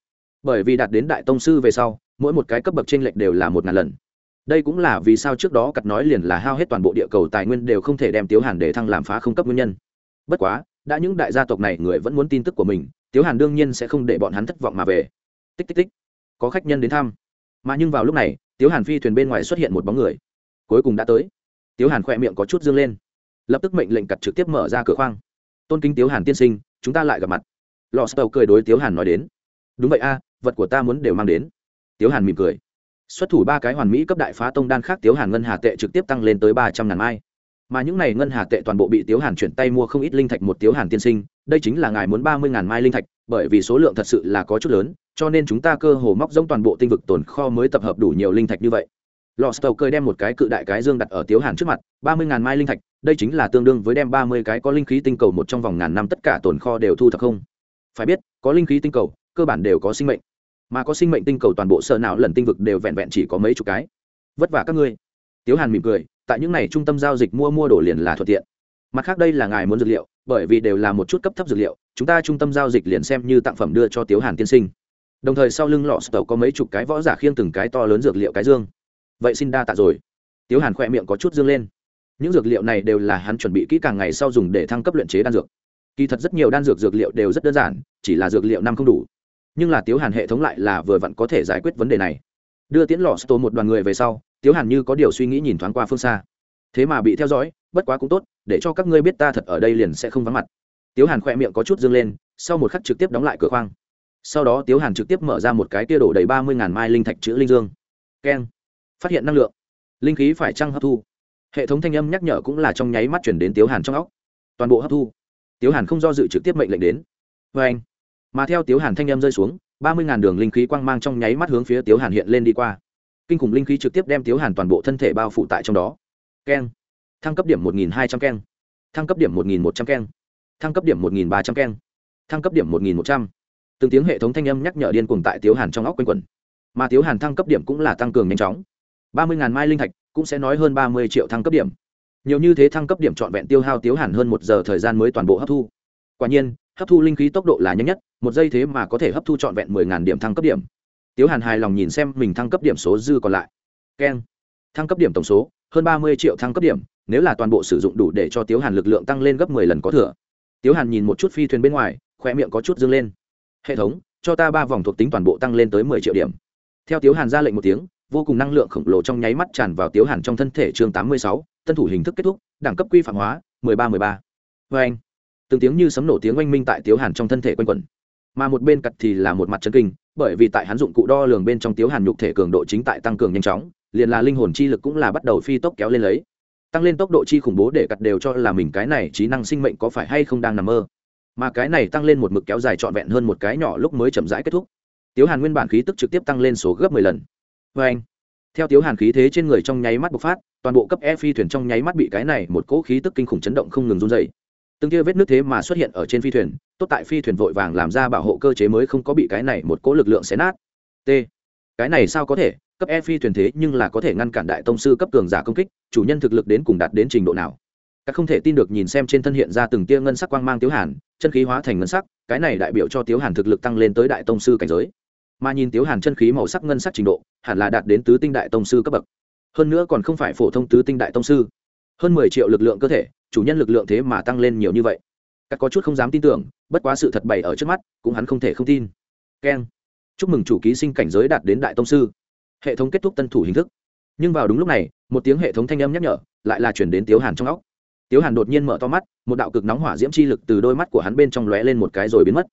Bởi vì đạt đến đại tông sư về sau, mỗi một cái cấp bậc t r ê n lệch đều là một ngàn lần đây cũng là vì sao trước đó cặt nói liền là hao hết toàn bộ địa cầu tài nguyên đều không thể đem tiếu hàn để thăng làm phá không cấp nguyên nhân. Bất quá, đã những đại gia tộc này người vẫn muốn tin tức của mình, tiếu hàn đương nhiên sẽ không để bọn hắn thất vọng mà về. Tích tích tích. Có khách nhân đến thăm. Mà nhưng vào lúc này, tiếu hàn phi thuyền bên ngoài xuất hiện một bóng người. Cuối cùng đã tới. Tiếu hàn khỏe miệng có chút dương lên. Lập tức mệnh lệnh cặt trực tiếp mở ra cửa khoang. Tôn kính tiếu hàn tiên sinh, chúng ta lại gặp mặt. Lò sầu cười đối tiếu hàn nói đến. Đúng vậy a, vật của ta muốn đều mang đến. Tiếu hàn mỉm cười xuất thủ ba cái hoàn mỹ cấp đại phá tông đan khác tiếu hàn ngân hà tệ trực tiếp tăng lên tới ba trăm ngàn mai. Mà những này ngân hà tệ toàn bộ bị tiếu hàn chuyển tay mua không ít linh thạch một tiếu hàn tiên sinh, đây chính là ngài muốn ba mươi ngàn mai linh thạch, bởi vì số lượng thật sự là có chút lớn, cho nên chúng ta cơ hồ móc giống toàn bộ tinh vực tồn kho mới tập hợp đủ nhiều linh thạch như vậy. Lò sầu cười đem một cái cự đại cái dương đặt ở tiếu hàn trước mặt, ba mươi ngàn mai linh thạch, đây chính là tương đương với đem ba mươi cái có linh khí tinh cầu một trong vòng ngàn năm tất cả tồn kho đều thu thập không? Phải biết, có linh khí tinh cầu, cơ bản đều có sinh mệnh mà có sinh mệnh tinh cầu toàn bộ sở nào lần tinh vực đều vẹn vẹn chỉ có mấy chục cái. Vất vả các ngươi. Tiếu hàn mỉm cười, tại những n à y trung tâm giao dịch mua mua đồ liền là thuận tiện. Mặt khác đây là ngài muốn dược liệu, bởi vì đều là một chút cấp thấp dược liệu, chúng ta trung tâm giao dịch liền xem như tặng phẩm đưa cho tiếu hàn tiên sinh. Đồng thời sau lưng lọ tàu có mấy chục cái võ giả khiêng từng cái to lớn dược liệu cái dương. Vậy xin đa tạ rồi. Tiếu hàn khỏe miệng có chút dương lên. Những dược liệu này đều là hắn chuẩn bị kỹ càng ngày sau dùng để thăng cấp luyện chế đan dược. Kỳ thật rất nhiều đan dược dược liệu đều rất đơn giản, chỉ là dược liệu năm không đủ nhưng là tiếu hàn hệ thống lại là vừa vặn có thể giải quyết vấn đề này. Đưa tiễn lò sto một đoàn người về sau, tiếu hàn như có điều suy nghĩ nhìn thoáng qua phương xa. Thế mà bị theo dõi, bất quá cũng tốt, để cho các ngươi biết ta thật ở đây liền sẽ không vắng mặt. Tiếu hàn khoe miệng có chút dương lên, sau một khắc trực tiếp đóng lại cửa khoang. Sau đó tiếu hàn trực tiếp mở ra một cái tia đổ đầy ba mươi ngàn mai linh thạch chữ linh dương. Keng. Phát hiện năng lượng. Linh khí phải trăng hấp thu? Hệ thống thanh âm nhắc nhở cũng là trong nháy mắt chuyển đến tiếu hàn trong óc. Toàn bộ hấp thu. Tiếu hàn không do dự trực tiếp mệnh lệnh đến. Vê anh mà theo tiếu hàn thanh âm rơi xuống, ba mươi ngàn đường linh khí quang mang trong nháy mắt hướng phía tiếu hàn hiện lên đi qua. Kinh khủng linh khí trực tiếp đem tiếu hàn toàn bộ thân thể bao phủ tại trong đó. Keng. Thăng cấp điểm một nghìn hai trăm keng. Thăng cấp điểm một nghìn một trăm keng. Thăng cấp điểm một nghìn ba trăm keng. Thăng cấp điểm một nghìn một trăm. Từng tiếng hệ thống thanh âm nhắc nhở điên cuồng tại tiếu hàn trong óc quanh quẩn. Mà tiếu hàn thăng cấp điểm cũng là tăng cường nhanh chóng. ba mươi ngàn mai linh thạch cũng sẽ nói hơn ba mươi triệu thăng cấp điểm. Nhiều như thế thăng cấp điểm trọn vẹn tiêu hao tiếu hàn hơn một giờ thời gian mới toàn bộ hấp thu. Quả nhiên, hấp thu linh khí tốc độ là nhanh nhất một giây thế mà có thể hấp thu trọn vẹn mười ngàn điểm thăng cấp điểm. Tiếu hàn hài lòng nhìn xem mình thăng cấp điểm số dư còn lại. Keng. Thăng cấp điểm tổng số, hơn ba mươi triệu thăng cấp điểm, nếu là toàn bộ sử dụng đủ để cho tiếu hàn lực lượng tăng lên gấp mười lần có thừa. Tiếu hàn nhìn một chút phi thuyền bên ngoài khoe miệng có chút dâng lên. Hệ thống, cho ta ba vòng thuộc tính toàn bộ tăng lên tới mười triệu điểm. Theo tiếu hàn ra lệnh một tiếng, vô cùng năng lượng khổng lồ trong nháy mắt tràn vào tiếu hàn trong thân thể chương tám mươi sáu, tân thủ hình thức kết thúc, đẳng cấp quy phạm hóa, mười ba mười ba. Vê anh từng tiếng như sấm nổ tiếng oanh minh tại tiếu hàn trong thân thể quanh quẩn mà một bên cặt thì là một mặt chân kinh, bởi vì tại hắn dụng cụ đo lường bên trong tiếu hàn nhục thể cường độ chính tại tăng cường nhanh chóng, liền là linh hồn chi lực cũng là bắt đầu phi tốc kéo lên lấy. Tăng lên tốc độ chi khủng bố để cặt đều cho là mình cái này trí năng sinh mệnh có phải hay không đang nằm mơ. Mà cái này tăng lên một mực kéo dài trọn vẹn hơn một cái nhỏ lúc mới chậm rãi kết thúc. Tiếu hàn nguyên bản khí tức trực tiếp tăng lên số gấp mười lần. Vê anh, theo tiếu hàn khí thế trên người trong nháy mắt bộc phát, toàn bộ cấp e phi thuyền trong nháy mắt bị cái này một cỗ khí tức kinh khủng chấn động không ngừng run dày từng kia vết nước thế mà xuất hiện ở trên phi thuyền, tốt tại phi thuyền vội vàng làm ra bảo hộ cơ chế mới không có bị cái này một cỗ lực lượng xé nát. T. Cái này sao có thể? Cấp e phi thuyền thế nhưng là có thể ngăn cản đại tông sư cấp cường giả công kích, chủ nhân thực lực đến cùng đạt đến trình độ nào? Các không thể tin được nhìn xem trên thân hiện ra từng tia ngân sắc quang mang tiếu hàn, chân khí hóa thành ngân sắc, cái này đại biểu cho tiếu hàn thực lực tăng lên tới đại tông sư cảnh giới. Mà nhìn tiếu hàn chân khí màu sắc ngân sắc trình độ, hẳn là đạt đến tứ tinh đại tông sư cấp bậc. Hơn nữa còn không phải phổ thông tứ tinh đại tông sư. Hơn mười triệu lực lượng cơ thể chủ nhân lực lượng thế mà tăng lên nhiều như vậy. Các có chút không dám tin tưởng, bất quá sự thật bày ở trước mắt, cũng hắn không thể không tin. Keng. Chúc mừng chủ ký sinh cảnh giới đạt đến đại tông sư. Hệ thống kết thúc tân thủ hình thức. Nhưng vào đúng lúc này, một tiếng hệ thống thanh âm nhắc nhở, lại là chuyển đến tiếu hàn trong óc. Tiếu hàn đột nhiên mở to mắt, một đạo cực nóng hỏa diễm chi lực từ đôi mắt của hắn bên trong lóe lên một cái rồi biến mất.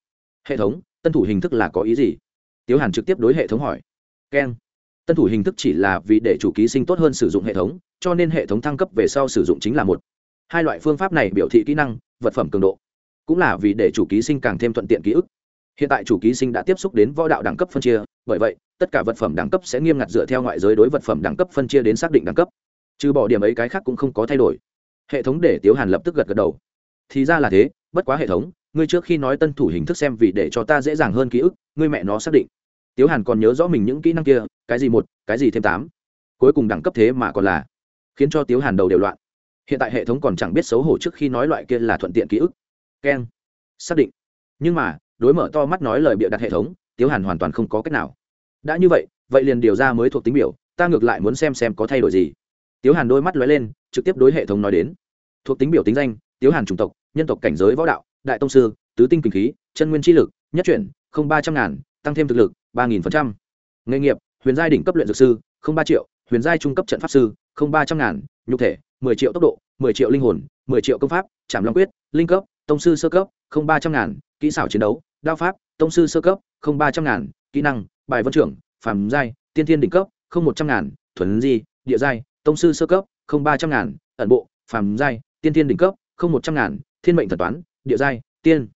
Hệ thống, tân thủ hình thức là có ý gì? Tiếu hàn trực tiếp đối hệ thống hỏi. Keng. Tân thủ hình thức chỉ là vì để chủ ký sinh tốt hơn sử dụng hệ thống, cho nên hệ thống thăng cấp về sau sử dụng chính là một hai loại phương pháp này biểu thị kỹ năng, vật phẩm cường độ. Cũng là vì để chủ ký sinh càng thêm thuận tiện ký ức. Hiện tại chủ ký sinh đã tiếp xúc đến võ đạo đẳng cấp phân chia, bởi vậy, tất cả vật phẩm đẳng cấp sẽ nghiêm ngặt dựa theo ngoại giới đối vật phẩm đẳng cấp phân chia đến xác định đẳng cấp. Trừ bỏ điểm ấy cái khác cũng không có thay đổi. Hệ thống để tiếu hàn lập tức gật gật đầu. Thì ra là thế, bất quá hệ thống, ngươi trước khi nói tân thủ hình thức xem vì để cho ta dễ dàng hơn ký ức, ngươi mẹ nó xác định. Tiếu hàn còn nhớ rõ mình những kỹ năng kia, cái gì một, cái gì thêm tám. Cuối cùng đẳng cấp thế mà còn là, khiến cho tiếu hàn đầu đều loạn hiện tại hệ thống còn chẳng biết xấu hổ trước khi nói loại kia là thuận tiện ký ức. Keng xác định. Nhưng mà, đối mở to mắt nói lời bịa đặt hệ thống, tiếu hàn hoàn toàn không có cách nào. Đã như vậy vậy liền điều ra mới thuộc tính biểu, ta ngược lại muốn xem xem có thay đổi gì. Tiếu hàn đôi mắt lóe lên, trực tiếp đối hệ thống nói đến. Thuộc tính biểu tính danh, tiếu hàn chủng tộc, nhân tộc cảnh giới võ đạo, đại tông sư, tứ tinh kinh khí, chân nguyên chi lực, nhất chuyển, không ba trăm ngàn, tăng thêm thực lực, ba nghìn phần trăm. Nghề nghiệp, huyền giai đỉnh cấp luyện dược sư, không ba triệu, huyền giai trung cấp trận pháp sư không ba trăm ngàn, nhục thể, mười triệu tốc độ, mười triệu linh hồn, mười triệu công pháp, trảm long quyết, linh cấp, tông sư sơ cấp, không ba trăm ngàn, kỹ xảo chiến đấu, đao pháp, tông sư sơ cấp, không ba trăm ngàn, kỹ năng, bài vân trưởng, phàm giai, tiên thiên đỉnh cấp, không một trăm ngàn, thuần di, địa giai, tông sư sơ cấp, không ba trăm ngàn, ẩn bộ, phàm giai, tiên thiên đỉnh cấp, không một trăm ngàn, thiên mệnh thuật toán, địa giai, tiên.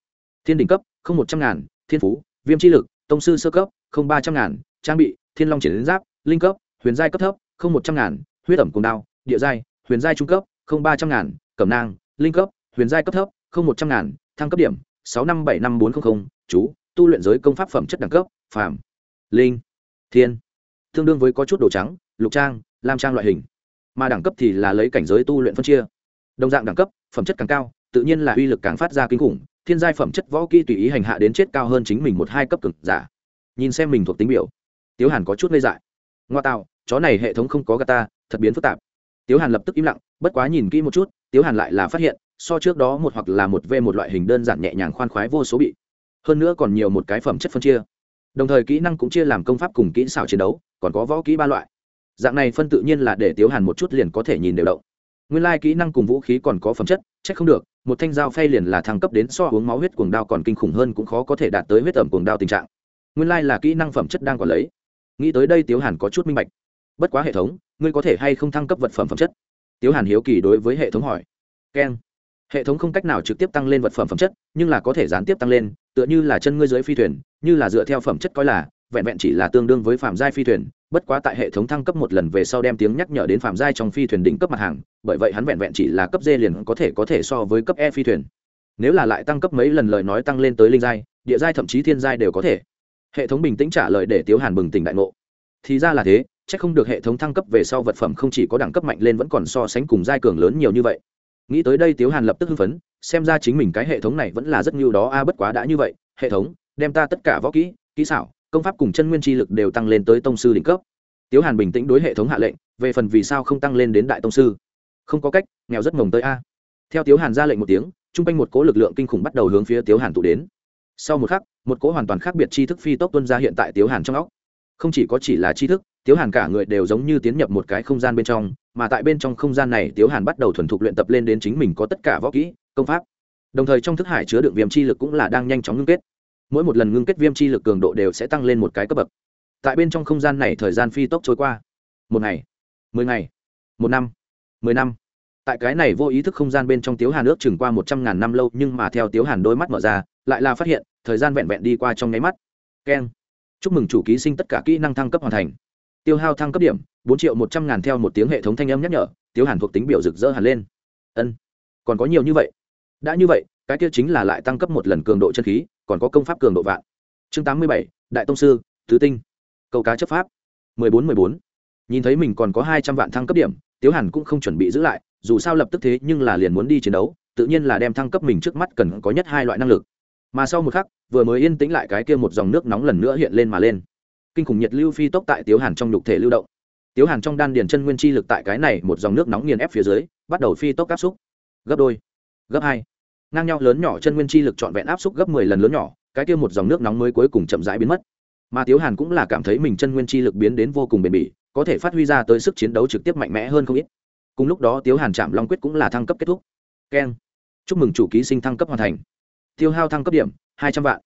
Thiên đỉnh cấp, không một trăm ngàn, thiên phú, viêm chi lực, tông sư sơ cấp, không ba trăm ngàn, trang bị, thiên long triển giáp, linh cấp, huyền giai cấp thấp, không một trăm ngàn huyết ẩm cùng đao, địa giai, huyền giai trung cấp, không ba trăm ngàn, cẩm nang, linh cấp, huyền giai cấp thấp, không một trăm ngàn, thăng cấp điểm, sáu năm bảy năm bốn trăm linh chú, tu luyện giới công pháp phẩm chất đẳng cấp, phàm, linh, thiên. Tương đương với có chút đồ trắng, lục trang, lam trang loại hình. Mà đẳng cấp thì là lấy cảnh giới tu luyện phân chia. Đồng dạng đẳng cấp, phẩm chất càng cao, tự nhiên là uy lực càng phát ra kinh khủng, thiên giai phẩm chất võ kỹ tùy ý hành hạ đến chết cao hơn chính mình một hai cấp cực giả. Nhìn xem mình thuộc tính biểu, tiếu hàn có chút ngây dại. Ngoa tạo, chó này hệ thống không có gà ta thật biến phức tạp. Tiếu hàn lập tức im lặng, bất quá nhìn kỹ một chút, tiếu hàn lại là phát hiện, so trước đó một hoặc là một v một loại hình đơn giản nhẹ nhàng khoan khoái vô số bị. Hơn nữa còn nhiều một cái phẩm chất phân chia. Đồng thời kỹ năng cũng chia làm công pháp cùng kỹ xảo chiến đấu, còn có võ kỹ ba loại. Dạng này phân tự nhiên là để tiếu hàn một chút liền có thể nhìn đều động. Nguyên lai kỹ năng cùng vũ khí còn có phẩm chất c h ắ c không được, một thanh dao phay liền là thăng cấp đến so uống máu huyết cuồng đao còn kinh khủng hơn cũng khó có thể đạt tới huyết ẩm cuồng đao tình trạng. Nguyên lai là kỹ năng phẩm chất đang còn lấy. Nghĩ tới đây tiếu hàn có chút minh bạch. Bất quá hệ thống ngươi có thể hay không thăng cấp vật phẩm phẩm chất? Tiếu hàn hiếu kỳ đối với hệ thống hỏi. Keng. Hệ thống không cách nào trực tiếp tăng lên vật phẩm phẩm chất, nhưng là có thể gián tiếp tăng lên, tựa như là chân ngươi dưới phi thuyền, như là dựa theo phẩm chất coi là, vẹn vẹn chỉ là tương đương với phạm giai phi thuyền, bất quá tại hệ thống thăng cấp một lần về sau đem tiếng nhắc nhở đến phạm giai trong phi thuyền đỉnh cấp mặt hàng, bởi vậy hắn vẹn vẹn chỉ là cấp d liền có thể có thể so với cấp e phi thuyền. Nếu là lại tăng cấp mấy lần lời nói tăng lên tới linh giai, địa giai thậm chí thiên giai đều có thể. Hệ thống bình tĩnh trả lời để tiếu hàn bừng tỉnh đại ngộ. Thì ra là thế chắc không được hệ thống thăng cấp về sau vật phẩm không chỉ có đẳng cấp mạnh lên vẫn còn so sánh cùng giai cường lớn nhiều như vậy. Nghĩ tới đây tiếu hàn lập tức hưng phấn, xem ra chính mình cái hệ thống này vẫn là rất nhiều đó, a, bất quá đã như vậy, hệ thống, đem ta tất cả võ kỹ kỹ xảo, công pháp cùng chân nguyên chi lực đều tăng lên tới tông sư đỉnh cấp. Tiếu hàn bình tĩnh đối hệ thống hạ lệnh, về phần vì sao không tăng lên đến đại tông sư? Không có cách, nghèo rất mồng tới, a. Theo tiếu hàn ra lệnh một tiếng chung quanh một cố lực lượng kinh khủng bắt đầu hướng phía tiếu hàn tụ đến. Sau một khắc, một cỗ hoàn toàn khác biệt tri thức phi tốc tuân ra hiện tại tiếu hàn trong óc không chỉ có chỉ là tri thức, tiếu hàn cả người đều giống như tiến nhập một cái không gian bên trong, mà tại bên trong không gian này, tiếu hàn bắt đầu thuần thục luyện tập lên đến chính mình có tất cả võ kỹ, công pháp. Đồng thời trong thức hải chứa đựng viêm chi lực cũng là đang nhanh chóng ngưng kết. Mỗi một lần ngưng kết viêm chi lực cường độ đều sẽ tăng lên một cái cấp bậc. Tại bên trong không gian này, thời gian phi tốc trôi qua. Một ngày, mười ngày, một năm, mười năm. Tại cái này vô ý thức không gian bên trong, tiếu hàn ước chừng qua một trăm ngàn năm lâu, nhưng mà theo tiếu hàn đôi mắt mở ra, lại là phát hiện, thời gian vẹn vẹn đi qua trong nháy mắt. Keng chúc mừng chủ ký sinh tất cả kỹ năng thăng cấp hoàn thành. Tiêu hao thăng cấp điểm, bốn triệu một trăm ngàn theo một tiếng hệ thống thanh âm nhắc nhở, tiếu hàn thuộc tính biểu rực rỡ hẳn lên. Ân, còn có nhiều như vậy. Đã như vậy, cái kia chính là lại tăng cấp một lần cường độ chân khí, còn có công pháp cường độ vạn. Chương tám mươi bảy, đại tông sư Thứ tinh. Câu cá chấp pháp. mười bốn mười bốn. Nhìn thấy mình còn có hai trăm vạn thăng cấp điểm, tiếu hàn cũng không chuẩn bị giữ lại, dù sao lập tức thế nhưng là liền muốn đi chiến đấu, tự nhiên là đem thăng cấp mình trước mắt cần có nhất hai loại năng lực mà sau một khắc, vừa mới yên tĩnh lại cái kia một dòng nước nóng lần nữa hiện lên mà lên. Kinh khủng nhiệt lưu phi tốc tại tiếu hàn trong nhục thể lưu động. Tiếu hàn trong đan điền chân nguyên chi lực tại cái này một dòng nước nóng nghiền ép phía dưới, bắt đầu phi tốc áp xúc. Gấp đôi, gấp hai. Ngang nhau lớn nhỏ chân nguyên chi lực trọn vẹn áp xúc gấp mười lần lớn nhỏ, cái kia một dòng nước nóng mới cuối cùng chậm rãi biến mất. Mà tiếu hàn cũng là cảm thấy mình chân nguyên chi lực biến đến vô cùng bền bỉ, có thể phát huy ra tới sức chiến đấu trực tiếp mạnh mẽ hơn không ít. Cùng lúc đó tiếu hàn chạm long quyết cũng là thăng cấp kết thúc. Keng. Chúc mừng chủ ký sinh thăng cấp hoàn thành tiêu hao thăng cấp điểm, hai trăm vạn.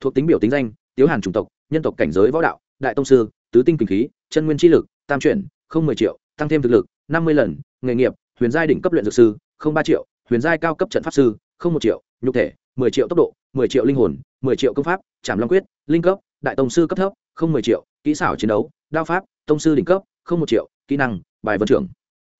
Thuộc tính biểu tính danh, tiếu hàn chủng tộc, nhân tộc cảnh giới võ đạo, đại tông sư, tứ tinh kinh khí, chân nguyên chi lực, tam chuyển, không mười triệu, tăng thêm thực lực, năm mươi lần, nghề nghiệp, huyền giai đỉnh cấp luyện dược sư, không ba triệu, huyền giai cao cấp trận pháp sư, không một triệu, nhục thể, mười triệu tốc độ, mười triệu linh hồn, mười triệu công pháp, trảm long quyết, linh cấp, đại tông sư cấp thấp, không mười triệu, kỹ xảo chiến đấu, đao pháp, tông sư đỉnh cấp, không một triệu, kỹ năng, bài vận trưởng.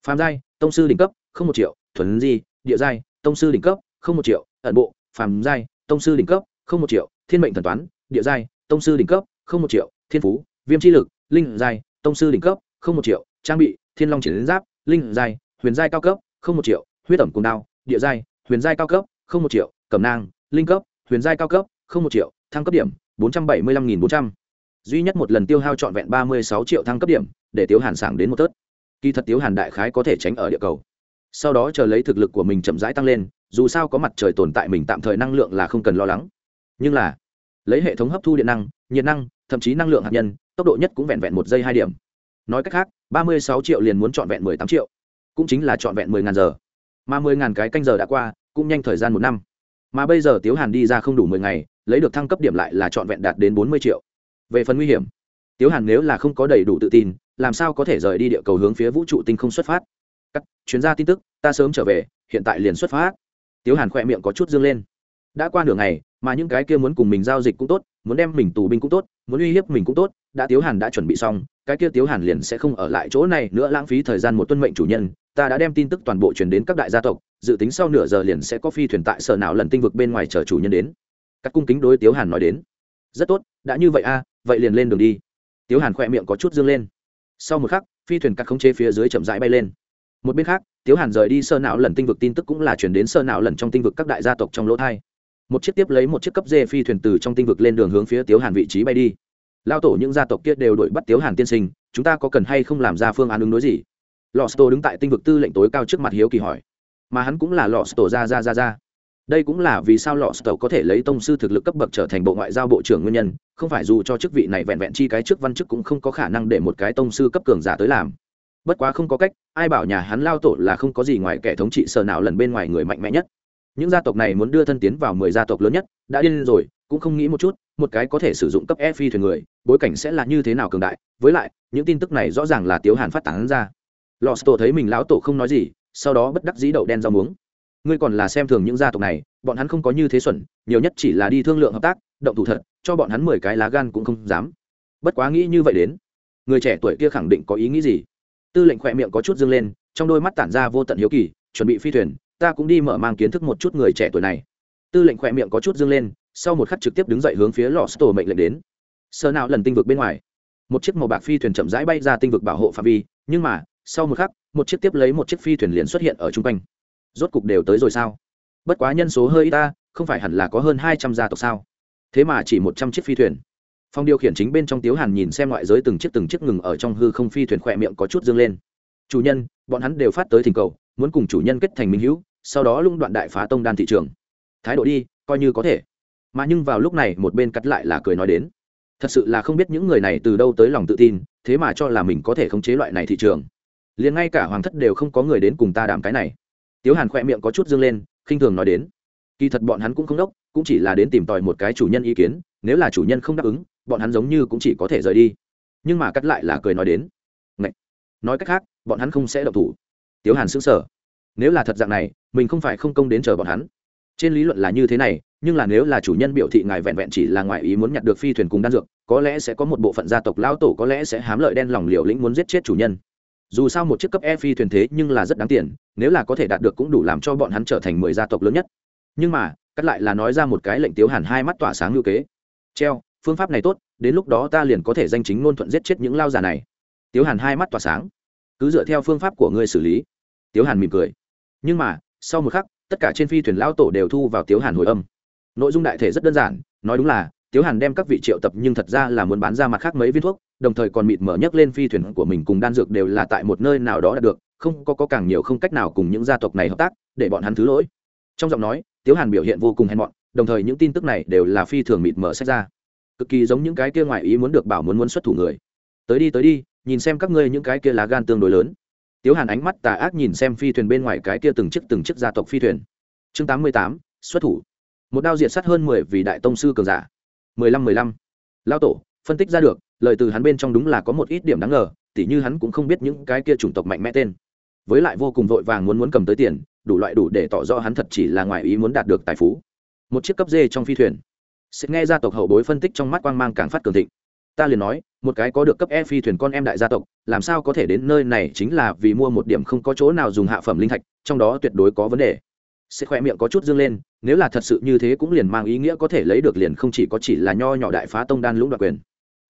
Phàm giai, tông sư đỉnh cấp, không một triệu, thuần di, địa giai, tông sư đỉnh cấp, không một triệu, ẩn bộ phàm giai, tông sư đỉnh cấp, không một triệu, thiên mệnh thần toán, địa giai, tông sư đỉnh cấp, không một triệu, thiên phú, viêm chi lực, linh giai, tông sư đỉnh cấp, không một triệu, trang bị, thiên long triển giáp, linh giai, huyền giai cao cấp, không một triệu, huyết ẩm cùng đao, địa giai, huyền giai cao cấp, không một triệu, cẩm nang, linh cấp, huyền giai cao cấp, không một triệu, thăng cấp điểm, bốn trăm bảy mươi lăm nghìn bốn trăm. Duy nhất một lần tiêu hao trọn vẹn ba mươi sáu triệu thăng cấp điểm, để tiếu hàn sảng đến một tớt. Kỳ thật tiếu hàn đại khái có thể tránh ở địa cầu. Sau đó chờ lấy thực lực của mình chậm rãi tăng lên dù sao có mặt trời tồn tại mình tạm thời năng lượng là không cần lo lắng. Nhưng là, lấy hệ thống hấp thu điện năng, nhiệt năng, thậm chí năng lượng hạt nhân, tốc độ nhất cũng vẹn vẹn một giây hai điểm. Nói cách khác, ba mươi sáu triệu liền muốn trọn vẹn mười tám triệu. Cũng chính là trọn vẹn mười ngàn giờ. Mà mười ngàn cái canh giờ đã qua, cũng nhanh thời gian một năm. Mà bây giờ tiếu hàn đi ra không đủ mười ngày, lấy được thăng cấp điểm lại là trọn vẹn đạt đến bốn mươi triệu. Về phần nguy hiểm, tiếu hàn nếu là không có đầy đủ tự tin, làm sao có thể rời đi địa cầu hướng phía vũ trụ tinh không xuất phát? Các chuyên gia tin tức, ta sớm trở về, hiện tại liền xuất phát tiếu hàn khỏe miệng có chút dương lên. Đã qua nửa ngày, mà những cái kia muốn cùng mình giao dịch cũng tốt, muốn đem mình tù binh cũng tốt, muốn uy hiếp mình cũng tốt, đã tiếu hàn đã chuẩn bị xong, cái kia tiếu hàn liền sẽ không ở lại chỗ này nữa lãng phí thời gian một tuân mệnh chủ nhân, ta đã đem tin tức toàn bộ truyền đến các đại gia tộc, dự tính sau nửa giờ liền sẽ có phi thuyền tại sở nào lần tinh vực bên ngoài chờ chủ nhân đến. Các cung kính đối tiếu hàn nói đến. Rất tốt, đã như vậy a, vậy liền lên đường đi. Tiếu hàn khỏe miệng có chút dương lên. Sau một khắc, phi thuyền cắt khống chế phía dưới chậm rãi bay lên một bên khác, tiếu hàn rời đi sơ não lần tinh vực tin tức cũng là chuyển đến sơ não lần trong tinh vực các đại gia tộc trong lỗ thai. Một chiếc tiếp lấy một chiếc cấp dê phi thuyền từ trong tinh vực lên đường hướng phía tiếu hàn vị trí bay đi. Lao tổ những gia tộc kia đều đuổi bắt tiếu hàn tiên sinh, chúng ta có cần hay không làm ra phương án ứng đối gì? Lò sto đứng tại tinh vực tư lệnh tối cao trước mặt hiếu kỳ hỏi. Mà hắn cũng là lò sto ra ra ra ra. Đây cũng là vì sao lò sto có thể lấy tông sư thực lực cấp bậc trở thành bộ ngoại giao bộ trưởng nguyên nhân, không phải dù cho chức vị này vẹn vẹn chi cái trước văn chức cũng không có khả năng để một cái tông sư cấp cường giả tới làm bất quá không có cách, ai bảo nhà hắn lao tổ là không có gì ngoài kẻ thống trị sở nào lần bên ngoài người mạnh mẽ nhất. Những gia tộc này muốn đưa thân tiến vào mười gia tộc lớn nhất, đã điên rồi, cũng không nghĩ một chút, một cái có thể sử dụng cấp e phi thuyền người, bối cảnh sẽ là như thế nào cường đại. Với lại, những tin tức này rõ ràng là tiếu hàn phát tán ra. Lò tổ thấy mình lão tổ không nói gì, sau đó bất đắc dĩ đậu đen rau muống. Ngươi còn là xem thường những gia tộc này, bọn hắn không có như thế xuẩn, nhiều nhất chỉ là đi thương lượng hợp tác, động thủ thật, cho bọn hắn mười cái lá gan cũng không dám. Bất quá nghĩ như vậy đến, người trẻ tuổi kia khẳng định có ý nghĩ gì? Tư lệnh khỏe miệng có chút dâng lên, trong đôi mắt tản ra vô tận hiếu kỳ, chuẩn bị phi thuyền, ta cũng đi mở mang kiến thức một chút người trẻ tuổi này. Tư lệnh khỏe miệng có chút dâng lên, sau một khắc trực tiếp đứng dậy hướng phía lò tổ mệnh lệnh đến. Sơ nào lần tinh vực bên ngoài, một chiếc màu bạc phi thuyền chậm rãi bay ra tinh vực bảo hộ phạm vi, nhưng mà, sau một khắc, một chiếc tiếp lấy một chiếc phi thuyền liền xuất hiện ở chung quanh. Rốt cục đều tới rồi sao? Bất quá nhân số hơi ít ta, không phải hẳn là có hơn hai trăm gia tộc sao? Thế mà chỉ một trăm chiếc phi thuyền phong điều khiển chính bên trong tiếu hàn nhìn xem ngoại giới từng chiếc từng chiếc ngừng ở trong hư không phi thuyền khỏe miệng có chút dương lên. Chủ nhân, bọn hắn đều phát tới thỉnh cầu, muốn cùng chủ nhân kết thành minh hữu, sau đó lung đoạn đại phá tông đan thị trường. Thái độ đi, coi như có thể. Mà nhưng vào lúc này, một bên cắt lại là cười nói đến. Thật sự là không biết những người này từ đâu tới lòng tự tin, thế mà cho là mình có thể khống chế loại này thị trường. Liền ngay cả hoàng thất đều không có người đến cùng ta đảm cái này. Tiếu hàn khỏe miệng có chút dương lên, khinh thường nói đến. Kỳ thật bọn hắn cũng không đốc, cũng chỉ là đến tìm tòi một cái chủ nhân ý kiến, nếu là chủ nhân không đáp ứng bọn hắn giống như cũng chỉ có thể rời đi. Nhưng mà cắt lại là cười nói đến. Ngậy! nói cách khác, bọn hắn không sẽ động thủ. Tiếu hàn xứng sở nếu là thật dạng này, mình không phải không công đến chờ bọn hắn. Trên lý luận là như thế này, nhưng là nếu là chủ nhân biểu thị ngài vẹn vẹn chỉ là ngoại ý muốn nhặt được phi thuyền cùng đan dược, có lẽ sẽ có một bộ phận gia tộc lão tổ có lẽ sẽ hám lợi đen lòng liều lĩnh muốn giết chết chủ nhân. Dù sao một chiếc cấp e phi thuyền thế nhưng là rất đáng tiền, nếu là có thể đạt được cũng đủ làm cho bọn hắn trở thành mười gia tộc lớn nhất. Nhưng mà, cắt lại là nói ra một cái lệnh tiếu hàn hai mắt tỏa sáng ngữ kế. Treo phương pháp này tốt đến lúc đó ta liền có thể danh chính ngôn thuận giết chết những lao giả này. Tiếu hàn hai mắt tỏa sáng. Cứ dựa theo phương pháp của ngươi xử lý. Tiếu hàn mỉm cười. Nhưng mà sau một khắc tất cả trên phi thuyền lao tổ đều thu vào tiếu hàn hồi âm. Nội dung đại thể rất đơn giản nói đúng là tiếu hàn đem các vị triệu tập nhưng thật ra là muốn bán ra mặt khác mấy viên thuốc đồng thời còn mịt mở nhấc lên phi thuyền của mình cùng đan dược đều là tại một nơi nào đó đạt được không có, có càng nhiều không cách nào cùng những gia tộc này hợp tác để bọn hắn thứ lỗi. Trong giọng nói tiếu hàn biểu hiện vô cùng hèn mọn đồng thời những tin tức này đều là phi thường mịt mở sách ra cực kỳ giống những cái kia ngoại ý muốn được bảo muốn muốn xuất thủ người. Tới đi tới đi, nhìn xem các ngươi những cái kia lá gan tương đối lớn. Tiếu hàn ánh mắt tà ác nhìn xem phi thuyền bên ngoài cái kia từng chiếc từng chiếc gia tộc phi thuyền. Chương tám mươi tám, xuất thủ. Một đao diệt sát hơn mười vì đại tông sư cường giả. mười lăm mười lăm. Lao tổ, phân tích ra được, lời từ hắn bên trong đúng là có một ít điểm đáng ngờ, tỉ như hắn cũng không biết những cái kia chủng tộc mạnh mẽ tên. Với lại vô cùng vội vàng muốn muốn cầm tới tiền, đủ loại đủ để tỏ rõ hắn thật chỉ là ngoài ý muốn đạt được tài phú. Một chiếc cấp dê trong phi thuyền sẽ nghe gia tộc hậu bối phân tích trong mắt quang mang càng phát cường thịnh. Ta liền nói, một cái có được cấp e phi thuyền con em đại gia tộc, làm sao có thể đến nơi này chính là vì mua một điểm không có chỗ nào dùng hạ phẩm linh thạch, trong đó tuyệt đối có vấn đề. Sẽ khoe miệng có chút dương lên, nếu là thật sự như thế cũng liền mang ý nghĩa có thể lấy được liền không chỉ có chỉ là nho nhỏ đại phá tông đan lũng đoạt quyền.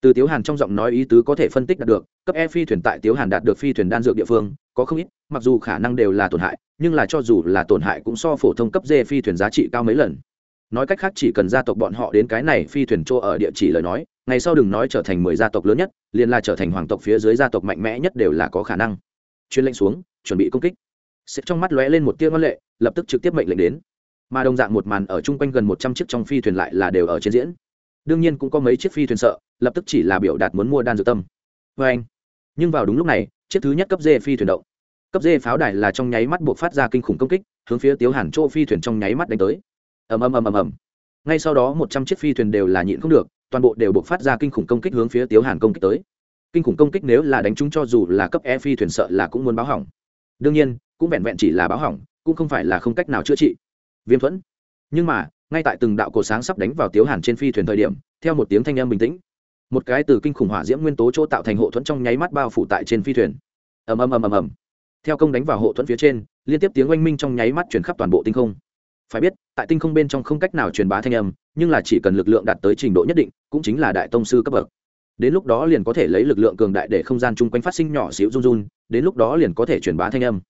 Từ tiếu hàn trong giọng nói ý tứ có thể phân tích đạt được, cấp e phi thuyền tại tiếu hàn đạt được phi thuyền đan dược địa phương, có không ít, mặc dù khả năng đều là tổn hại, nhưng là cho dù là tổn hại cũng so phổ thông cấp D phi thuyền giá trị cao mấy lần nói cách khác chỉ cần gia tộc bọn họ đến cái này phi thuyền chỗ ở địa chỉ lời nói, ngày sau đừng nói trở thành mười gia tộc lớn nhất, liền là trở thành hoàng tộc phía dưới gia tộc mạnh mẽ nhất đều là có khả năng. Chuyên lệnh xuống, chuẩn bị công kích. Xếp trong mắt lóe lên một tia ngân lệ, lập tức trực tiếp mệnh lệnh đến. Mà đồng dạng một màn ở chung quanh gần một trăm chiếc trong phi thuyền lại là đều ở trên diễn. Đương nhiên cũng có mấy chiếc phi thuyền sợ, lập tức chỉ là biểu đạt muốn mua đan dược tâm. Vê anh, nhưng vào đúng lúc này, chiếc thứ nhất cấp dê phi thuyền động. Cấp dê pháo đài là trong nháy mắt buộc phát ra kinh khủng công kích, hướng phía tiếu hàn chỗ phi thuyền trong nháy mắt đánh tới ầm ầm ầm ầm ầm. Ngay sau đó một trăm chiếc phi thuyền đều là nhịn không được, toàn bộ đều buộc phát ra kinh khủng công kích hướng phía tiếu hàn công kích tới. Kinh khủng công kích nếu là đánh chúng cho dù là cấp e phi thuyền sợ là cũng muốn báo hỏng. Đương nhiên, cũng vẹn vẹn chỉ là báo hỏng, cũng không phải là không cách nào chữa trị. Viêm thuẫn. Nhưng mà, ngay tại từng đạo cổ sáng sắp đánh vào tiếu hàn trên phi thuyền thời điểm, theo một tiếng thanh âm bình tĩnh, một cái từ kinh khủng hỏa diễm nguyên tố chỗ tạo thành hộ thuẫn trong nháy mắt bao phủ tại trên phi thuyền. Ầm ầm ầm ầm ầm. Theo công đánh vào hộ thuẫn phía trên, liên tiếp tiếng oanh minh trong nháy mắt chuyển khắp toàn bộ tinh không phải biết, tại tinh không bên trong không cách nào truyền bá thanh âm, nhưng là chỉ cần lực lượng đạt tới trình độ nhất định, cũng chính là đại tông sư cấp bậc. Đến lúc đó liền có thể lấy lực lượng cường đại để không gian chung quanh phát sinh nhỏ xíu run run, đến lúc đó liền có thể truyền bá thanh âm.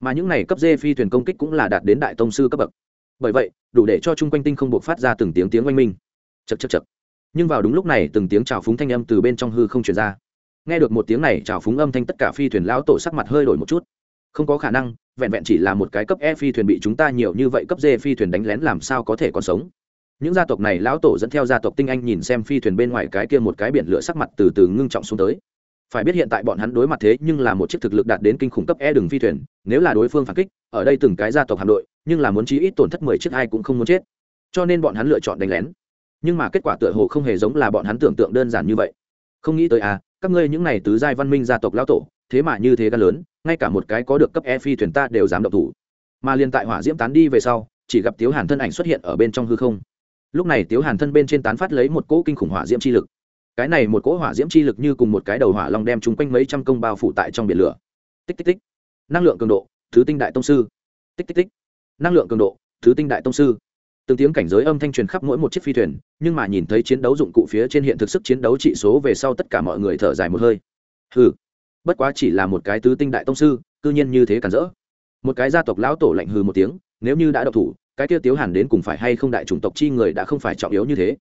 Mà những này cấp dê phi thuyền công kích cũng là đạt đến đại tông sư cấp bậc. Bởi vậy, đủ để cho chung quanh tinh không buộc phát ra từng tiếng tiếng oanh minh. Chật chật chật nhưng vào đúng lúc này, từng tiếng trào phúng thanh âm từ bên trong hư không truyền ra. Nghe được một tiếng này trào phúng âm thanh, tất cả phi thuyền lão tổ sắc mặt hơi đổi một chút không có khả năng, vẹn vẹn chỉ là một cái cấp e phi thuyền bị chúng ta nhiều như vậy cấp d phi thuyền đánh lén làm sao có thể còn sống. Những gia tộc này lão tổ dẫn theo gia tộc tinh anh nhìn xem phi thuyền bên ngoài cái kia một cái biển lửa sắc mặt từ từ ngưng trọng xuống tới. Phải biết hiện tại bọn hắn đối mặt thế nhưng là một chiếc thực lực đạt đến kinh khủng cấp e đường phi thuyền, nếu là đối phương phản kích, ở đây từng cái gia tộc hạm đội, nhưng là muốn chí ít tổn thất mười chiếc ai cũng không muốn chết. Cho nên bọn hắn lựa chọn đánh lén. Nhưng mà kết quả tựa hồ không hề giống là bọn hắn tưởng tượng đơn giản như vậy. Không nghĩ tới à các ngươi những này tứ giai văn minh gia tộc lão tổ thế mà như thế gan lớn, ngay cả một cái có được cấp e phi thuyền ta đều dám động thủ. Mà liền tại hỏa diễm tán đi về sau, chỉ gặp tiếu hàn thân ảnh xuất hiện ở bên trong hư không. Lúc này tiếu hàn thân bên trên tán phát lấy một cỗ kinh khủng hỏa diễm chi lực. Cái này một cỗ hỏa diễm chi lực như cùng một cái đầu hỏa long đem chung quanh mấy trăm công bao phủ tại trong biển lửa. Tích tích tích. Năng lượng cường độ, thứ tinh đại tông sư. Tích tích tích. Năng lượng cường độ, thứ tinh đại tông sư. Từng tiếng cảnh giới âm thanh truyền khắp mỗi một chiếc phi thuyền, nhưng mà nhìn thấy chiến đấu dụng cụ phía trên hiện thực sức chiến đấu trị số về sau tất cả mọi người thở dài một hơi. Hừ bất quá chỉ là một cái tứ tinh đại tông sư, cư nhiên như thế cản rỡ. Một cái gia tộc lão tổ lạnh hừ một tiếng, nếu như đã độc thủ, cái tiêu tiếu hàn đến cùng phải hay không đại chủng tộc chi người đã không phải trọng yếu như thế.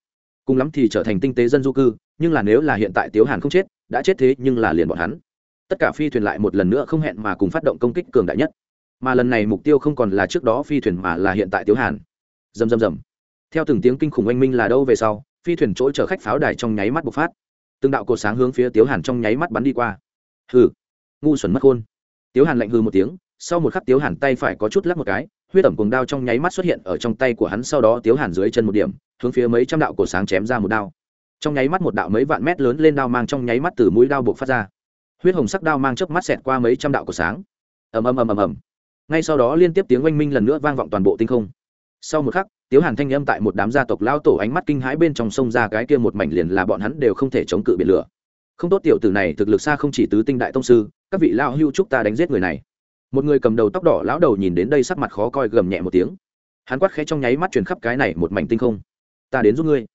Cùng lắm thì trở thành tinh tế dân du cư, nhưng là nếu là hiện tại tiếu hàn không chết, đã chết thế nhưng là liền bọn hắn. Tất cả phi thuyền lại một lần nữa không hẹn mà cùng phát động công kích cường đại nhất. Mà lần này mục tiêu không còn là trước đó phi thuyền mà là hiện tại tiếu hàn. Dầm dầm dầm theo từng tiếng kinh khủng oanh minh là đâu về sau, phi thuyền chỗ chở khách pháo đài trong nháy mắt bộc phát. Từng đạo cột sáng hướng phía tiếu hàn trong nháy mắt bắn đi qua hừ. Ngu xuẩn mất khôn. Tiếu hàn lạnh hư một tiếng, sau một khắc tiếu hàn tay phải có chút lắc một cái, huyết ẩm cùng đao trong nháy mắt xuất hiện ở trong tay của hắn, sau đó tiếu hàn dưới chân một điểm, hướng phía mấy trăm đạo cổ sáng chém ra một đao. Trong nháy mắt một đạo mấy vạn mét lớn lên đao mang trong nháy mắt từ mũi đao buộc phát ra. Huyết hồng sắc đao mang chớp mắt xẹt qua mấy trăm đạo cổ sáng. Ầm ầm ầm ầm ầm. Ngay sau đó liên tiếp tiếng oanh minh lần nữa vang vọng toàn bộ tinh không. Sau một khắc, tiếu hàn thanh âm tại một đám gia tộc lao tổ ánh mắt kinh hãi bên trong sông ra cái kia một mảnh liền là bọn hắn đều không thể chống cự biển lửa không tốt tiểu tử này thực lực xa không chỉ tứ tinh đại tông sư, các vị lao hưu chúc ta đánh giết người này. Một người cầm đầu tóc đỏ lão đầu nhìn đến đây sắc mặt khó coi gầm nhẹ một tiếng. Hắn quát khẽ trong nháy mắt truyền khắp cái này một mảnh tinh không. Ta đến giúp ngươi.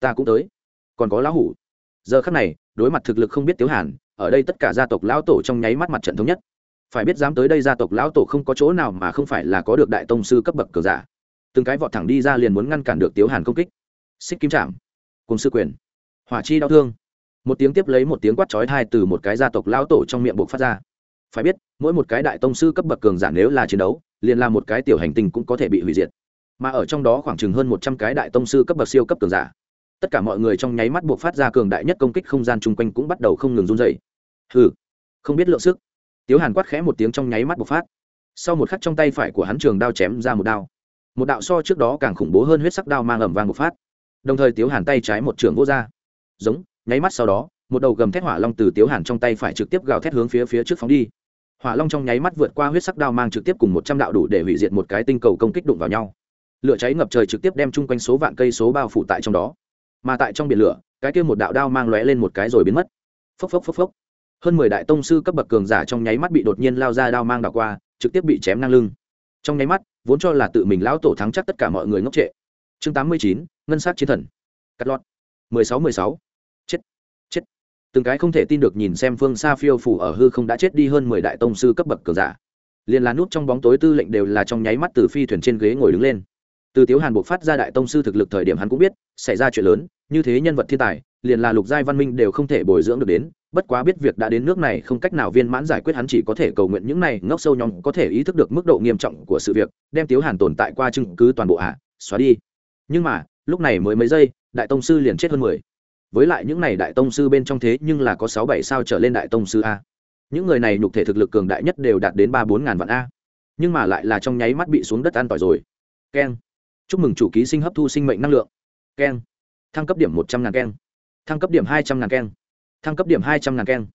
Ta cũng tới. Còn có lão hủ. Giờ khắc này, đối mặt thực lực không biết tiếu hàn, ở đây tất cả gia tộc lão tổ trong nháy mắt mặt trận thống nhất. Phải biết dám tới đây gia tộc lão tổ không có chỗ nào mà không phải là có được đại tông sư cấp bậc cờ giả. Từng cái vọt thẳng đi ra liền muốn ngăn cản được tiếu hàn công kích. Xích kim trạm cùng sư quyền. Hỏa chi đau thương một tiếng tiếp lấy một tiếng quát chói thai từ một cái gia tộc lão tổ trong miệng buộc phát ra. Phải biết, mỗi một cái đại tông sư cấp bậc cường giả nếu là chiến đấu, liền là một cái tiểu hành tinh cũng có thể bị hủy diệt. Mà ở trong đó khoảng chừng hơn một trăm cái đại tông sư cấp bậc siêu cấp cường giả. Tất cả mọi người trong nháy mắt buộc phát ra cường đại nhất công kích không gian chung quanh cũng bắt đầu không ngừng run dày hừ, không biết lượng sức. Tiếu hàn quát khẽ một tiếng trong nháy mắt buộc phát. Sau một khắc trong tay phải của hắn trường đao chém ra một đao. Một đạo so trước đó càng khủng bố hơn huyết sắc đao mang ẩm vàng bộc phát. Đồng thời tiếu hàn tay trái một trường vô r giống nháy mắt sau đó, một đầu gầm thét hỏa long từ tiếu hàn trong tay phải trực tiếp gào thét hướng phía phía trước phóng đi. Hỏa long trong nháy mắt vượt qua huyết sắc đao mang trực tiếp cùng một trăm đạo đủ để hủy diệt một cái tinh cầu công kích đụng vào nhau. Lửa cháy ngập trời trực tiếp đem chung quanh số vạn cây số bao phủ tại trong đó. Mà tại trong biển lửa, cái kia một đạo đao mang lóe lên một cái rồi biến mất. Phốc phốc phốc phốc. Hơn mười đại tông sư cấp bậc cường giả trong nháy mắt bị đột nhiên lao ra đao mang đảo qua, trực tiếp bị chém ngang lưng. Trong nháy mắt, vốn cho là tự mình lão tổ thắng chắc tất cả mọi người ngốc trệ. Chương tám mươi chín, ngân sát chiến thần. Cắt lót. Mười sáu mười sáu từng cái không thể tin được nhìn xem phương xa phiêu phủ ở hư không đã chết đi hơn mười đại tông sư cấp bậc cường giả. Liền là nút trong bóng tối tư lệnh đều là trong nháy mắt từ phi thuyền trên ghế ngồi đứng lên. Từ tiếu hàn buộc phát ra đại tông sư thực lực thời điểm hắn cũng biết xảy ra chuyện lớn như thế nhân vật thiên tài liền là lục giai văn minh đều không thể bồi dưỡng được đến bất quá biết việc đã đến nước này không cách nào viên mãn giải quyết hắn chỉ có thể cầu nguyện những này ngốc sâu nhóm có thể ý thức được mức độ nghiêm trọng của sự việc đem tiếu hàn tồn tại qua chứng cứ toàn bộ à, xóa đi. Nhưng mà lúc này mới mấy giây đại tông sư liền chết hơn mười với lại những này đại tông sư bên trong thế nhưng là có sáu bảy sao trở lên đại tông sư a. Những người này nhục thể thực lực cường đại nhất đều đạt đến ba bốn ngàn vạn a. Nhưng mà lại là trong nháy mắt bị xuống đất an tỏi rồi. Keng. Chúc mừng chủ ký sinh hấp thu sinh mệnh năng lượng. Keng. Thăng cấp điểm một trăm ngàn keng. Thăng cấp điểm hai trăm ngàn keng. Thăng cấp điểm hai trăm ngàn keng.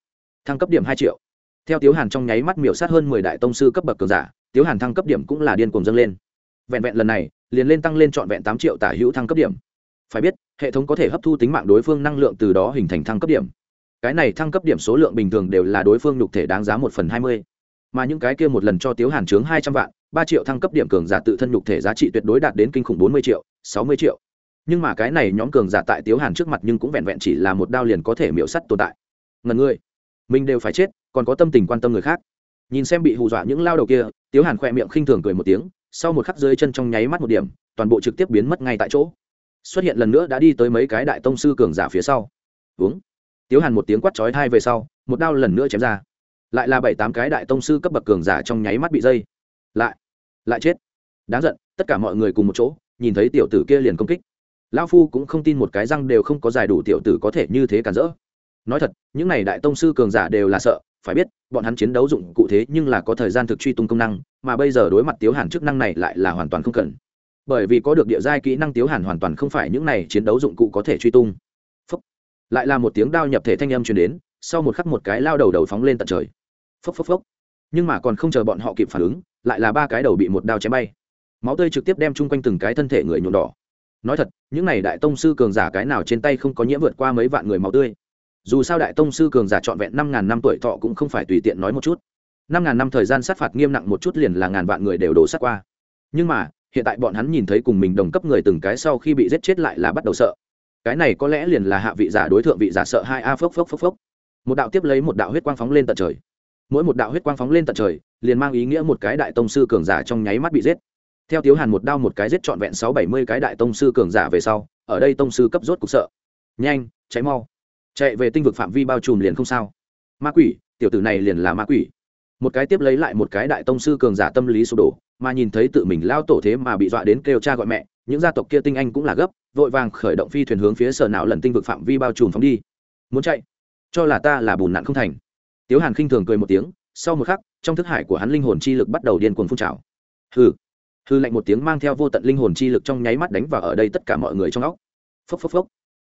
Thăng cấp điểm hai triệu. Theo tiếu hàn trong nháy mắt miểu sát hơn mười đại tông sư cấp bậc cường giả, tiếu hàn thăng cấp điểm cũng là điên cuồng dâng lên. Vẹn vẹn lần này, liền lên tăng lên trọn vẹn tám triệu tả hữu thăng cấp điểm. Phải biết hệ thống có thể hấp thu tính mạng đối phương năng lượng từ đó hình thành thăng cấp điểm. Cái này thăng cấp điểm số lượng bình thường đều là đối phương nhục thể đáng giá một phần hai mươi. Mà những cái kia một lần cho tiếu hàn chướng hai trăm vạn, ba triệu thăng cấp điểm cường giả tự thân nhục thể giá trị tuyệt đối đạt đến kinh khủng bốn mươi triệu, sáu mươi triệu. Nhưng mà cái này nhóm cường giả tại tiếu hàn trước mặt nhưng cũng vẹn vẹn chỉ là một đao liền có thể miễu sắt tồn tại. Ngần ngươi mình đều phải chết, còn có tâm tình quan tâm người khác. Nhìn xem bị hù dọa những lao đầu kia, tiếu hàn khỏe miệng khinh thường cười một tiếng, sau một khắc rơi chân trong nháy mắt một điểm, toàn bộ trực tiếp biến mất ngay tại chỗ xuất hiện lần nữa đã đi tới mấy cái đại tông sư cường giả phía sau. Uống. Tiếu hàn một tiếng quát chói thai về sau, một đao lần nữa chém ra. Lại là bảy tám cái đại tông sư cấp bậc cường giả trong nháy mắt bị dây. Lại lại chết. Đáng giận, tất cả mọi người cùng một chỗ, nhìn thấy tiểu tử kia liền công kích. Lão phu cũng không tin một cái răng đều không có dài đủ tiểu tử có thể như thế cản rỡ. Nói thật, những này đại tông sư cường giả đều là sợ, phải biết, bọn hắn chiến đấu dụng cụ thế nhưng là có thời gian thực truy tung công năng, mà bây giờ đối mặt tiếu hàn chức năng này lại là hoàn toàn không cần bởi vì có được địa giai kỹ năng tiếu hàn hoàn toàn không phải những này chiến đấu dụng cụ có thể truy tung. Phốc. Lại là một tiếng đao nhập thể thanh âm truyền đến, sau một khắc một cái lao đầu đầu phóng lên tận trời. Phốc phốc phốc. Nhưng mà còn không chờ bọn họ kịp phản ứng, lại là ba cái đầu bị một đao chém bay. Máu tươi trực tiếp đem chung quanh từng cái thân thể người nhuộm đỏ. Nói thật, những này đại tông sư cường giả cái nào trên tay không có nhiễm vượt qua mấy vạn người máu tươi. Dù sao đại tông sư cường giả trọn vẹn năm ngàn năm tuổi thọ cũng không phải tùy tiện nói một chút. Năm ngàn năm thời gian sát phạt nghiêm nặng một chút liền là ngàn vạn người đều đổ sát qua. Nhưng mà hiện tại bọn hắn nhìn thấy cùng mình đồng cấp người từng cái sau khi bị giết chết lại là bắt đầu sợ. Cái này có lẽ liền là hạ vị giả đối tượng vị giả sợ hai a phốc phốc phốc phốc. Một đạo tiếp lấy một đạo huyết quang phóng lên tận trời. Mỗi một đạo huyết quang phóng lên tận trời, liền mang ý nghĩa một cái đại tông sư cường giả trong nháy mắt bị giết. Theo tiếu hàn một đao một cái giết trọn vẹn sáu bảy mươi cái đại tông sư cường giả về sau, ở đây tông sư cấp rốt cục sợ. Nhanh cháy mau. Chạy về tinh vực phạm vi bao trùm liền không sao. Ma quỷ, tiểu tử này liền là ma quỷ. Một cái tiếp lấy lại một cái đại tông sư cường giả tâm lý sụp đổ mà nhìn thấy tự mình lao tổ thế mà bị dọa đến kêu cha gọi mẹ, những gia tộc kia tinh anh cũng là gấp, vội vàng khởi động phi thuyền hướng phía sở não lần tinh vực phạm vi bao trùm phóng đi. Muốn chạy? Cho là ta là bùn nạn không thành. Tiếu hàn khinh thường cười một tiếng, sau một khắc, trong thức hải của hắn linh hồn chi lực bắt đầu điên cuồng phun trào. Hư hư lạnh một tiếng mang theo vô tận linh hồn chi lực trong nháy mắt đánh vào ở đây tất cả mọi người trong óc. Phốc phốc phốc.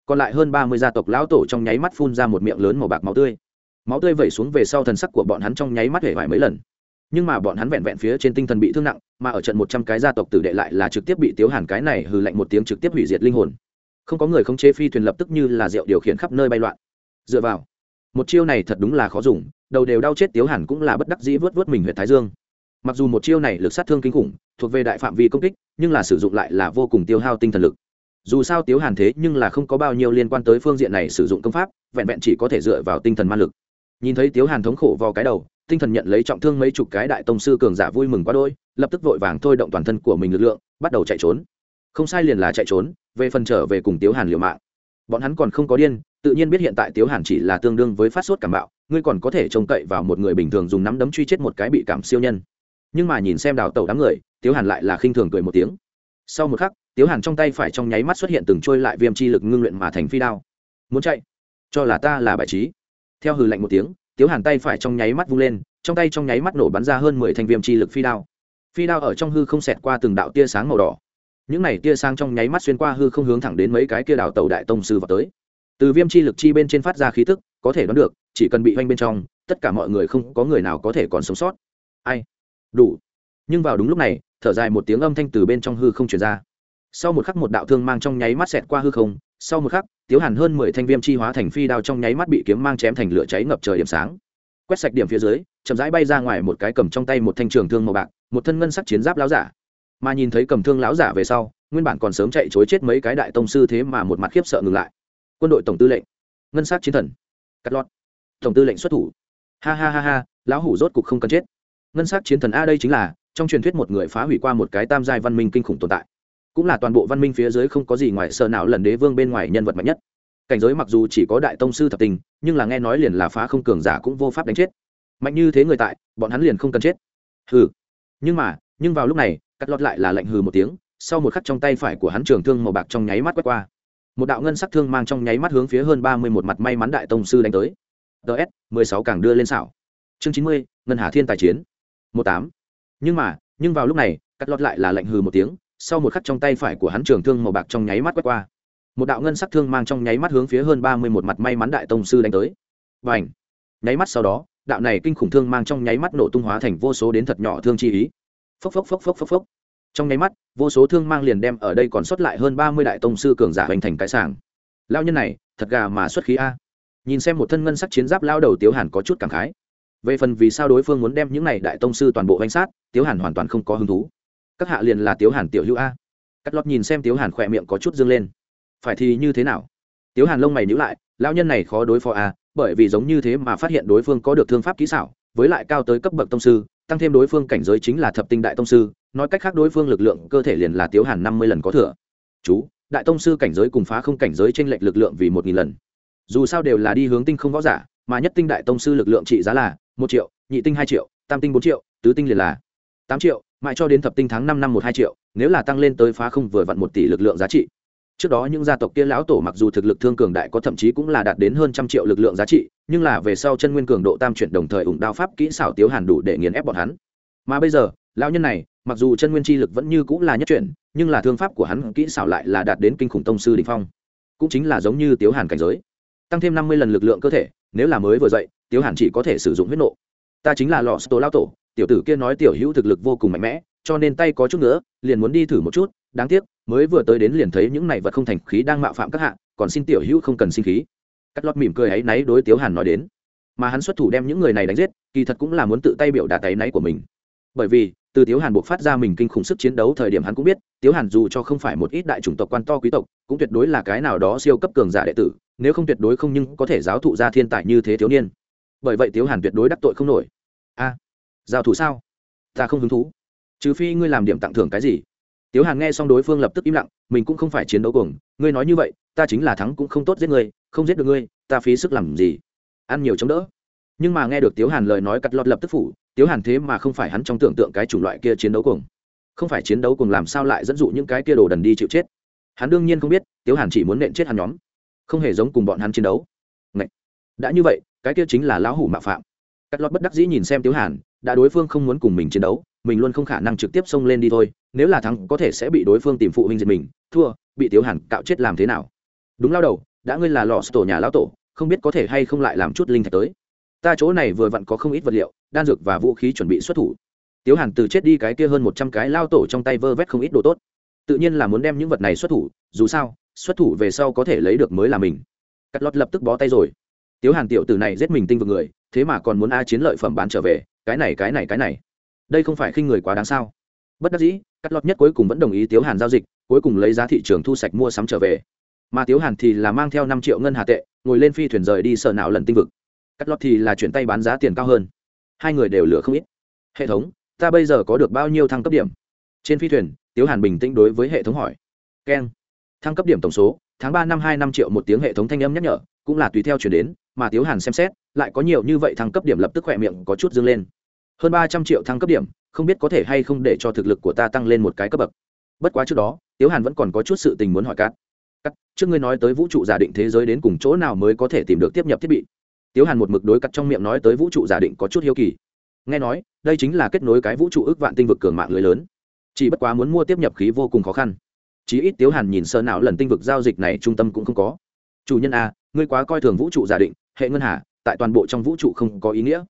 Còn lại hơn ba mươi gia tộc lão tổ trong nháy mắt phun ra một miệng lớn màu bạc máu tươi. Máu tươi vẩy xuống về sau thần sắc của bọn hắn trong nháy mắt hể vải mấy lần nhưng mà bọn hắn vẹn vẹn phía trên tinh thần bị thương nặng, mà ở trận một trăm cái gia tộc tử đệ lại là trực tiếp bị tiếu hàn cái này hừ lạnh một tiếng trực tiếp hủy diệt linh hồn. Không có người khống chế phi thuyền lập tức như là rượu điều khiển khắp nơi bay loạn. Dựa vào, một chiêu này thật đúng là khó dùng, đầu đều đau chết tiếu hàn cũng là bất đắc dĩ vớt vớt mình huyện thái dương. Mặc dù một chiêu này lực sát thương kinh khủng, thuộc về đại phạm vi công kích, nhưng là sử dụng lại là vô cùng tiêu hao tinh thần lực. Dù sao tiếu hàn thế nhưng là không có bao nhiêu liên quan tới phương diện này sử dụng công pháp, vẹn vẹn chỉ có thể dựa vào tinh thần ma lực. Nhìn thấy tiếu hàn thống khổ vào cái đầu tinh thần nhận lấy trọng thương mấy chục cái đại tông sư cường giả vui mừng quá đôi lập tức vội vàng thôi động toàn thân của mình lực lượng, bắt đầu chạy trốn. Không sai liền là chạy trốn, về phần trở về cùng tiếu hàn liều mạng. Bọn hắn còn không có điên, tự nhiên biết hiện tại tiếu hàn chỉ là tương đương với phát sốt cảm bạo, ngươi còn có thể trông cậy vào một người bình thường dùng nắm đấm truy chết một cái bị cảm siêu nhân. Nhưng mà nhìn xem đào tẩu đám người, tiếu hàn lại là khinh thường cười một tiếng. Sau một khắc, tiếu hàn trong tay phải trong nháy mắt xuất hiện từng trôi lại viêm chi lực ngưng luyện mà thành phi đao. Muốn chạy? Cho là ta là bài trí. Theo hừ lạnh một tiếng tiếu hàn tay phải trong nháy mắt vung lên, trong tay trong nháy mắt nổ bắn ra hơn mười thành viêm chi lực phi đao. Phi đao ở trong hư không xẹt qua từng đạo tia sáng màu đỏ. Những này tia sáng trong nháy mắt xuyên qua hư không hướng thẳng đến mấy cái kia đảo tàu đại tông sư vào tới. Từ viêm chi lực chi bên trên phát ra khí tức, có thể đoán được, chỉ cần bị oanh bên trong, tất cả mọi người không có người nào có thể còn sống sót. Ai? Đủ. Nhưng vào đúng lúc này, thở dài một tiếng âm thanh từ bên trong hư không truyền ra. Sau một khắc một đạo thương mang trong nháy mắt xẹt qua hư không sau một khắc, tiếu hàn hơn mười thanh viêm chi hóa thành phi đao trong nháy mắt bị kiếm mang chém thành lửa cháy ngập trời điểm sáng. Quét sạch điểm phía dưới, chậm rãi bay ra ngoài một cái cầm trong tay một thanh trường thương màu bạc, một thân ngân sắc chiến giáp láo giả. Mà nhìn thấy cầm thương láo giả về sau, nguyên bản còn sớm chạy chối chết mấy cái đại tông sư thế mà một mặt khiếp sợ ngừng lại. Quân đội tổng tư lệnh, ngân sắc chiến thần, cắt lót. Tổng tư lệnh xuất thủ. Ha ha ha ha, lão hủ rốt cục không cần chết. Ngân sắc chiến thần a đây chính là, trong truyền thuyết một người phá hủy qua một cái tam giai văn minh kinh khủng tồn tại cũng là toàn bộ văn minh phía dưới không có gì ngoài sợ nào lần đế vương bên ngoài nhân vật mạnh nhất. Cảnh giới mặc dù chỉ có đại tông sư thập tình nhưng là nghe nói liền là phá không cường giả cũng vô pháp đánh chết. Mạnh như thế người tại, bọn hắn liền không cần chết. Hừ. Nhưng mà, nhưng vào lúc này, cắt lót lại là lệnh hừ một tiếng, sau một khắc trong tay phải của hắn trường thương màu bạc trong nháy mắt quét qua. Một đạo ngân sắc thương mang trong nháy mắt hướng phía hơn ba mươi một mặt may mắn đại tông sư đánh tới. Ts mười sáu càng đưa lên xảo. Chương chín mươi, ngân hà thiên tài chiến. Một tám. Nhưng mà, nhưng vào lúc này, cắt lót lại là lệnh hừ một tiếng sau một khắc trong tay phải của hắn trường thương màu bạc trong nháy mắt quét qua. Một đạo ngân sắc thương mang trong nháy mắt hướng phía hơn ba mươi một mặt may mắn đại tông sư đánh tới. Và ảnh nháy mắt sau đó, đạo này kinh khủng thương mang trong nháy mắt nổ tung hóa thành vô số đến thật nhỏ thương chi ý. Phốc phốc phốc phốc phốc phốc. Trong nháy mắt, vô số thương mang liền đem ở đây còn sót lại hơn ba mươi đại tông sư cường giả hoành thành cái sàng lao nhân này, thật gà mà xuất khí a. Nhìn xem một thân ngân sắc chiến giáp lao đầu tiếu hàn có chút cảm khái. Về phần vì sao đối phương muốn đem những này đại tông sư toàn bộ danh sát, tiếu hàn hoàn toàn không có hứng thú các hạ liền là tiếu hàn tiểu hữu a. Cắt lót nhìn xem tiếu hàn khỏe miệng có chút dâng lên. Phải thì như thế nào? Tiếu hàn lông mày nhữ lại lao nhân này khó đối phó a, bởi vì giống như thế mà phát hiện đối phương có được thương pháp kỹ xảo, với lại cao tới cấp bậc tông sư, tăng thêm đối phương cảnh giới chính là thập tinh đại tông sư, nói cách khác đối phương lực lượng cơ thể liền là tiếu hàn năm mươi lần có thừa. Chú, đại tông sư cảnh giới cùng phá không cảnh giới t r ê n lệch lực lượng vì một nghìn lần. Dù sao đều là đi hướng tinh không võ giả, mà nhất tinh đại tông sư lực lượng trị giá là một triệu, nhị tinh hai triệu, tam tinh bốn triệu, tứ tinh liền là tám triệu mãi cho đến thập tinh tháng năm năm một hai triệu, nếu là tăng lên tới phá không vừa vặn một tỷ lực lượng giá trị. Trước đó những gia tộc kia lão tổ mặc dù thực lực thương cường đại có thậm chí cũng là đạt đến hơn trăm triệu lực lượng giá trị, nhưng là về sau chân nguyên cường độ tam chuyển đồng thời ủng đao pháp kỹ xảo tiếu hàn đủ để nghiền ép bọn hắn. Mà bây giờ, lão nhân này, mặc dù chân nguyên chi lực vẫn như cũng là nhất chuyển, nhưng là thương pháp của hắn kỹ xảo lại là đạt đến kinh khủng tông sư đình phong. Cũng chính là giống như tiếu hàn cảnh giới. Tăng thêm năm mươi lần lực lượng cơ thể, nếu là mới vừa dậy, tiếu hàn chỉ có thể sử dụng huyết nộ. Ta chính là lò sô lao tổ tiểu tử kia nói tiểu hữu thực lực vô cùng mạnh mẽ cho nên tay có chút nữa liền muốn đi thử một chút đáng tiếc mới vừa tới đến liền thấy những này vật không thành khí đang mạo phạm các hạ còn xin tiểu hữu không cần sinh khí. Cắt lót mỉm cười ấy náy đối tiếu hàn nói đến. Mà hắn xuất thủ đem những người này đánh giết kỳ thật cũng là muốn tự tay biểu đạt tay náy của mình. Bởi vì từ tiếu hàn buộc phát ra mình kinh khủng sức chiến đấu thời điểm hắn cũng biết tiếu hàn dù cho không phải một ít đại chủng tộc quan to quý tộc cũng tuyệt đối là cái nào đó siêu cấp cường giả đệ tử nếu không tuyệt đối không nhưng có thể giáo thụ ra thiên tài như thế thiếu niên. Bởi vậy tiếu hàn tuyệt đối đắc tội không nổi. A à, giao thủ sao? Ta không hứng thú. Trừ phi ngươi làm điểm tặng thưởng cái gì. Tiếu hàn nghe xong đối phương lập tức im lặng, mình cũng không phải chiến đấu cùng ngươi nói như vậy, ta chính là thắng cũng không tốt giết ngươi, không giết được ngươi, ta phí sức làm gì? Ăn nhiều chống đỡ. Nhưng mà nghe được tiếu hàn lời nói cắt lọt lập tức phủ, tiếu hàn thế mà không phải hắn trong tưởng tượng cái chủng loại kia chiến đấu cùng không phải chiến đấu cùng làm sao lại dẫn dụ những cái kia đồ đần đi chịu chết? Hắn đương nhiên không biết, tiếu hàn chỉ muốn nện chết hắn nhóm. Không hề giống cùng bọn hắn chiến đấu. Ngậy! đã như vậy, cái kia chính là lão hủ mạo phạm. Cắt lọt bất đắc dĩ nhìn xem tiếu hàn đã đối phương không muốn cùng mình chiến đấu, mình luôn không khả năng trực tiếp xông lên đi thôi, nếu là thắng có thể sẽ bị đối phương tìm phụ huynh diệt mình, thua, bị tiếu hàn cạo chết làm thế nào? Đúng lao đầu, đã ngươi là lò tổ nhà lão tổ, không biết có thể hay không lại làm chút linh thạch tới. Ta chỗ này vừa vặn có không ít vật liệu, đan dược và vũ khí chuẩn bị xuất thủ. Tiếu hàn từ chết đi cái kia hơn một trăm cái lao tổ trong tay vơ vét không ít đồ tốt. Tự nhiên là muốn đem những vật này xuất thủ, dù sao, xuất thủ về sau có thể lấy được mới là mình. Cắt lót lập tức bó tay rồi. Tiếu hàn tiểu từ này giết mình tinh vực người, thế mà còn muốn a chiến lợi phẩm bán trở về cái này cái này cái này. Đây không phải khinh người quá đáng sao? Bất đắc dĩ, cắt lót nhất cuối cùng vẫn đồng ý tiếu hàn giao dịch, cuối cùng lấy giá thị trường thu sạch mua sắm trở về. Mà tiếu hàn thì là mang theo năm triệu ngân hà tệ, ngồi lên phi thuyền rời đi sợ nào lần tinh vực. Cắt lót thì là chuyển tay bán giá tiền cao hơn. Hai người đều lửa không ít. Hệ thống, ta bây giờ có được bao nhiêu thăng cấp điểm? Trên phi thuyền, tiếu hàn bình tĩnh đối với hệ thống hỏi. Keng. Thăng cấp điểm tổng số, tháng ba năm hai năm triệu một tiếng hệ thống thanh âm nhắc nhở, cũng là tùy theo chuyển đến, mà tiếu hàn xem xét, lại có nhiều như vậy thăng cấp điểm lập tức khỏe miệng có chút dâng lên hơn ba trăm triệu thăng cấp điểm, không biết có thể hay không để cho thực lực của ta tăng lên một cái cấp bậc. Bất quá trước đó, tiếu hàn vẫn còn có chút sự tình muốn hỏi cát. Cắt trước ngươi nói tới vũ trụ giả định thế giới đến cùng chỗ nào mới có thể tìm được tiếp nhập thiết bị? Tiếu hàn một mực đối cắt trong miệng nói tới vũ trụ giả định có chút hiếu kỳ. Nghe nói, đây chính là kết nối cái vũ trụ ước vạn tinh vực cường mạng lưới lớn. Chỉ bất quá muốn mua tiếp nhập khí vô cùng khó khăn. Chí ít tiếu hàn nhìn sơ nào lần tinh vực giao dịch này trung tâm cũng không có. Chủ nhân a ngươi quá coi thường vũ trụ giả định, hệ ngân hà, tại toàn bộ trong vũ trụ không có ý nghĩa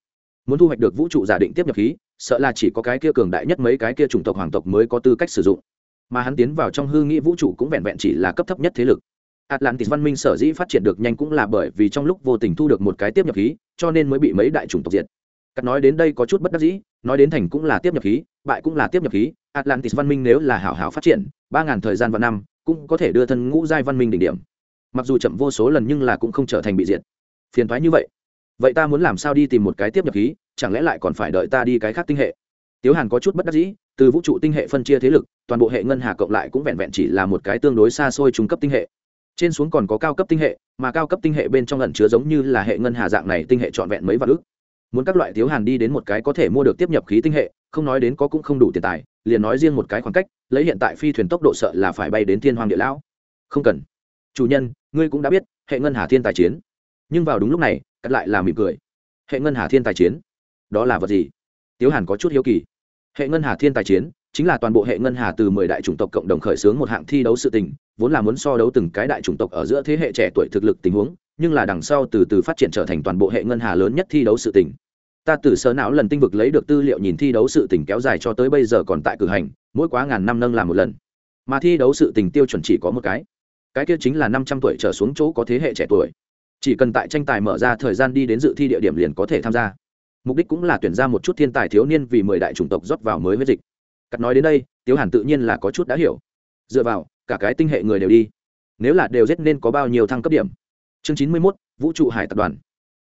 muốn thu hoạch được vũ trụ giả định tiếp nhập khí, sợ là chỉ có cái kia cường đại nhất mấy cái kia chủng tộc hoàng tộc mới có tư cách sử dụng. Mà hắn tiến vào trong hư nghĩ vũ trụ cũng vẹn vẹn chỉ là cấp thấp nhất thế lực. Atlantis văn minh sở dĩ phát triển được nhanh cũng là bởi vì trong lúc vô tình thu được một cái tiếp nhập khí, cho nên mới bị mấy đại chủng tộc diệt. Cắt nói đến đây có chút bất đắc dĩ, nói đến thành cũng là tiếp nhập khí, bại cũng là tiếp nhập khí, atlantis văn minh nếu là hảo hảo phát triển, ba ngàn thời gian và năm, cũng có thể đưa thân ngũ giai văn minh đỉnh điểm. Mặc dù chậm vô số lần nhưng là cũng không trở thành bị diệt. Phiền thoái như vậy vậy ta muốn làm sao đi tìm một cái tiếp nhập khí, chẳng lẽ lại còn phải đợi ta đi cái khác tinh hệ? Tiếu hàn có chút bất đắc dĩ, từ vũ trụ tinh hệ phân chia thế lực, toàn bộ hệ ngân hà cộng lại cũng vẹn vẹn chỉ là một cái tương đối xa xôi trung cấp tinh hệ. Trên xuống còn có cao cấp tinh hệ, mà cao cấp tinh hệ bên trong ẩn chứa giống như là hệ ngân hà dạng này tinh hệ trọn vẹn mấy vạn ước. Muốn các loại tiếu hàn đi đến một cái có thể mua được tiếp nhập khí tinh hệ, không nói đến có cũng không đủ tiền tài, liền nói riêng một cái khoảng cách, lấy hiện tại phi thuyền tốc độ sợ là phải bay đến thiên hoàng địa lão. Không cần. Chủ nhân, ngươi cũng đã biết, hệ ngân hà thiên tài chiến. Nhưng vào đúng lúc này cắt lại là mỉm cười. Hệ ngân hà thiên tài chiến. Đó là vật gì? Tiếu hàn có chút hiếu kỳ. Hệ ngân hà thiên tài chiến chính là toàn bộ hệ ngân hà từ mười đại chủng tộc cộng đồng khởi xướng một hạng thi đấu sự tình, vốn là muốn so đấu từng cái đại chủng tộc ở giữa thế hệ trẻ tuổi thực lực tình huống, nhưng là đằng sau từ từ phát triển trở thành toàn bộ hệ ngân hà lớn nhất thi đấu sự tình. Ta từ sơ não lần tinh vực lấy được tư liệu nhìn thi đấu sự tình kéo dài cho tới bây giờ còn tại cử hành, mỗi quá ngàn năm nâng làm một lần. Mà thi đấu sự tình tiêu chuẩn chỉ có một cái. Cái kia chính là năm trăm tuổi trở xuống chỗ có thế hệ trẻ tuổi chỉ cần tại tranh tài mở ra thời gian đi đến dự thi địa điểm liền có thể tham gia. Mục đích cũng là tuyển ra một chút thiên tài thiếu niên vì mười đại chủng tộc rót vào mới với dịch. Cắt nói đến đây, tiếu hàn tự nhiên là có chút đã hiểu. Dựa vào, cả cái tinh hệ người đều đi. Nếu là đều giết nên có bao nhiêu thăng cấp điểm? Chương chín mươi mốt, vũ trụ hải tập đoàn.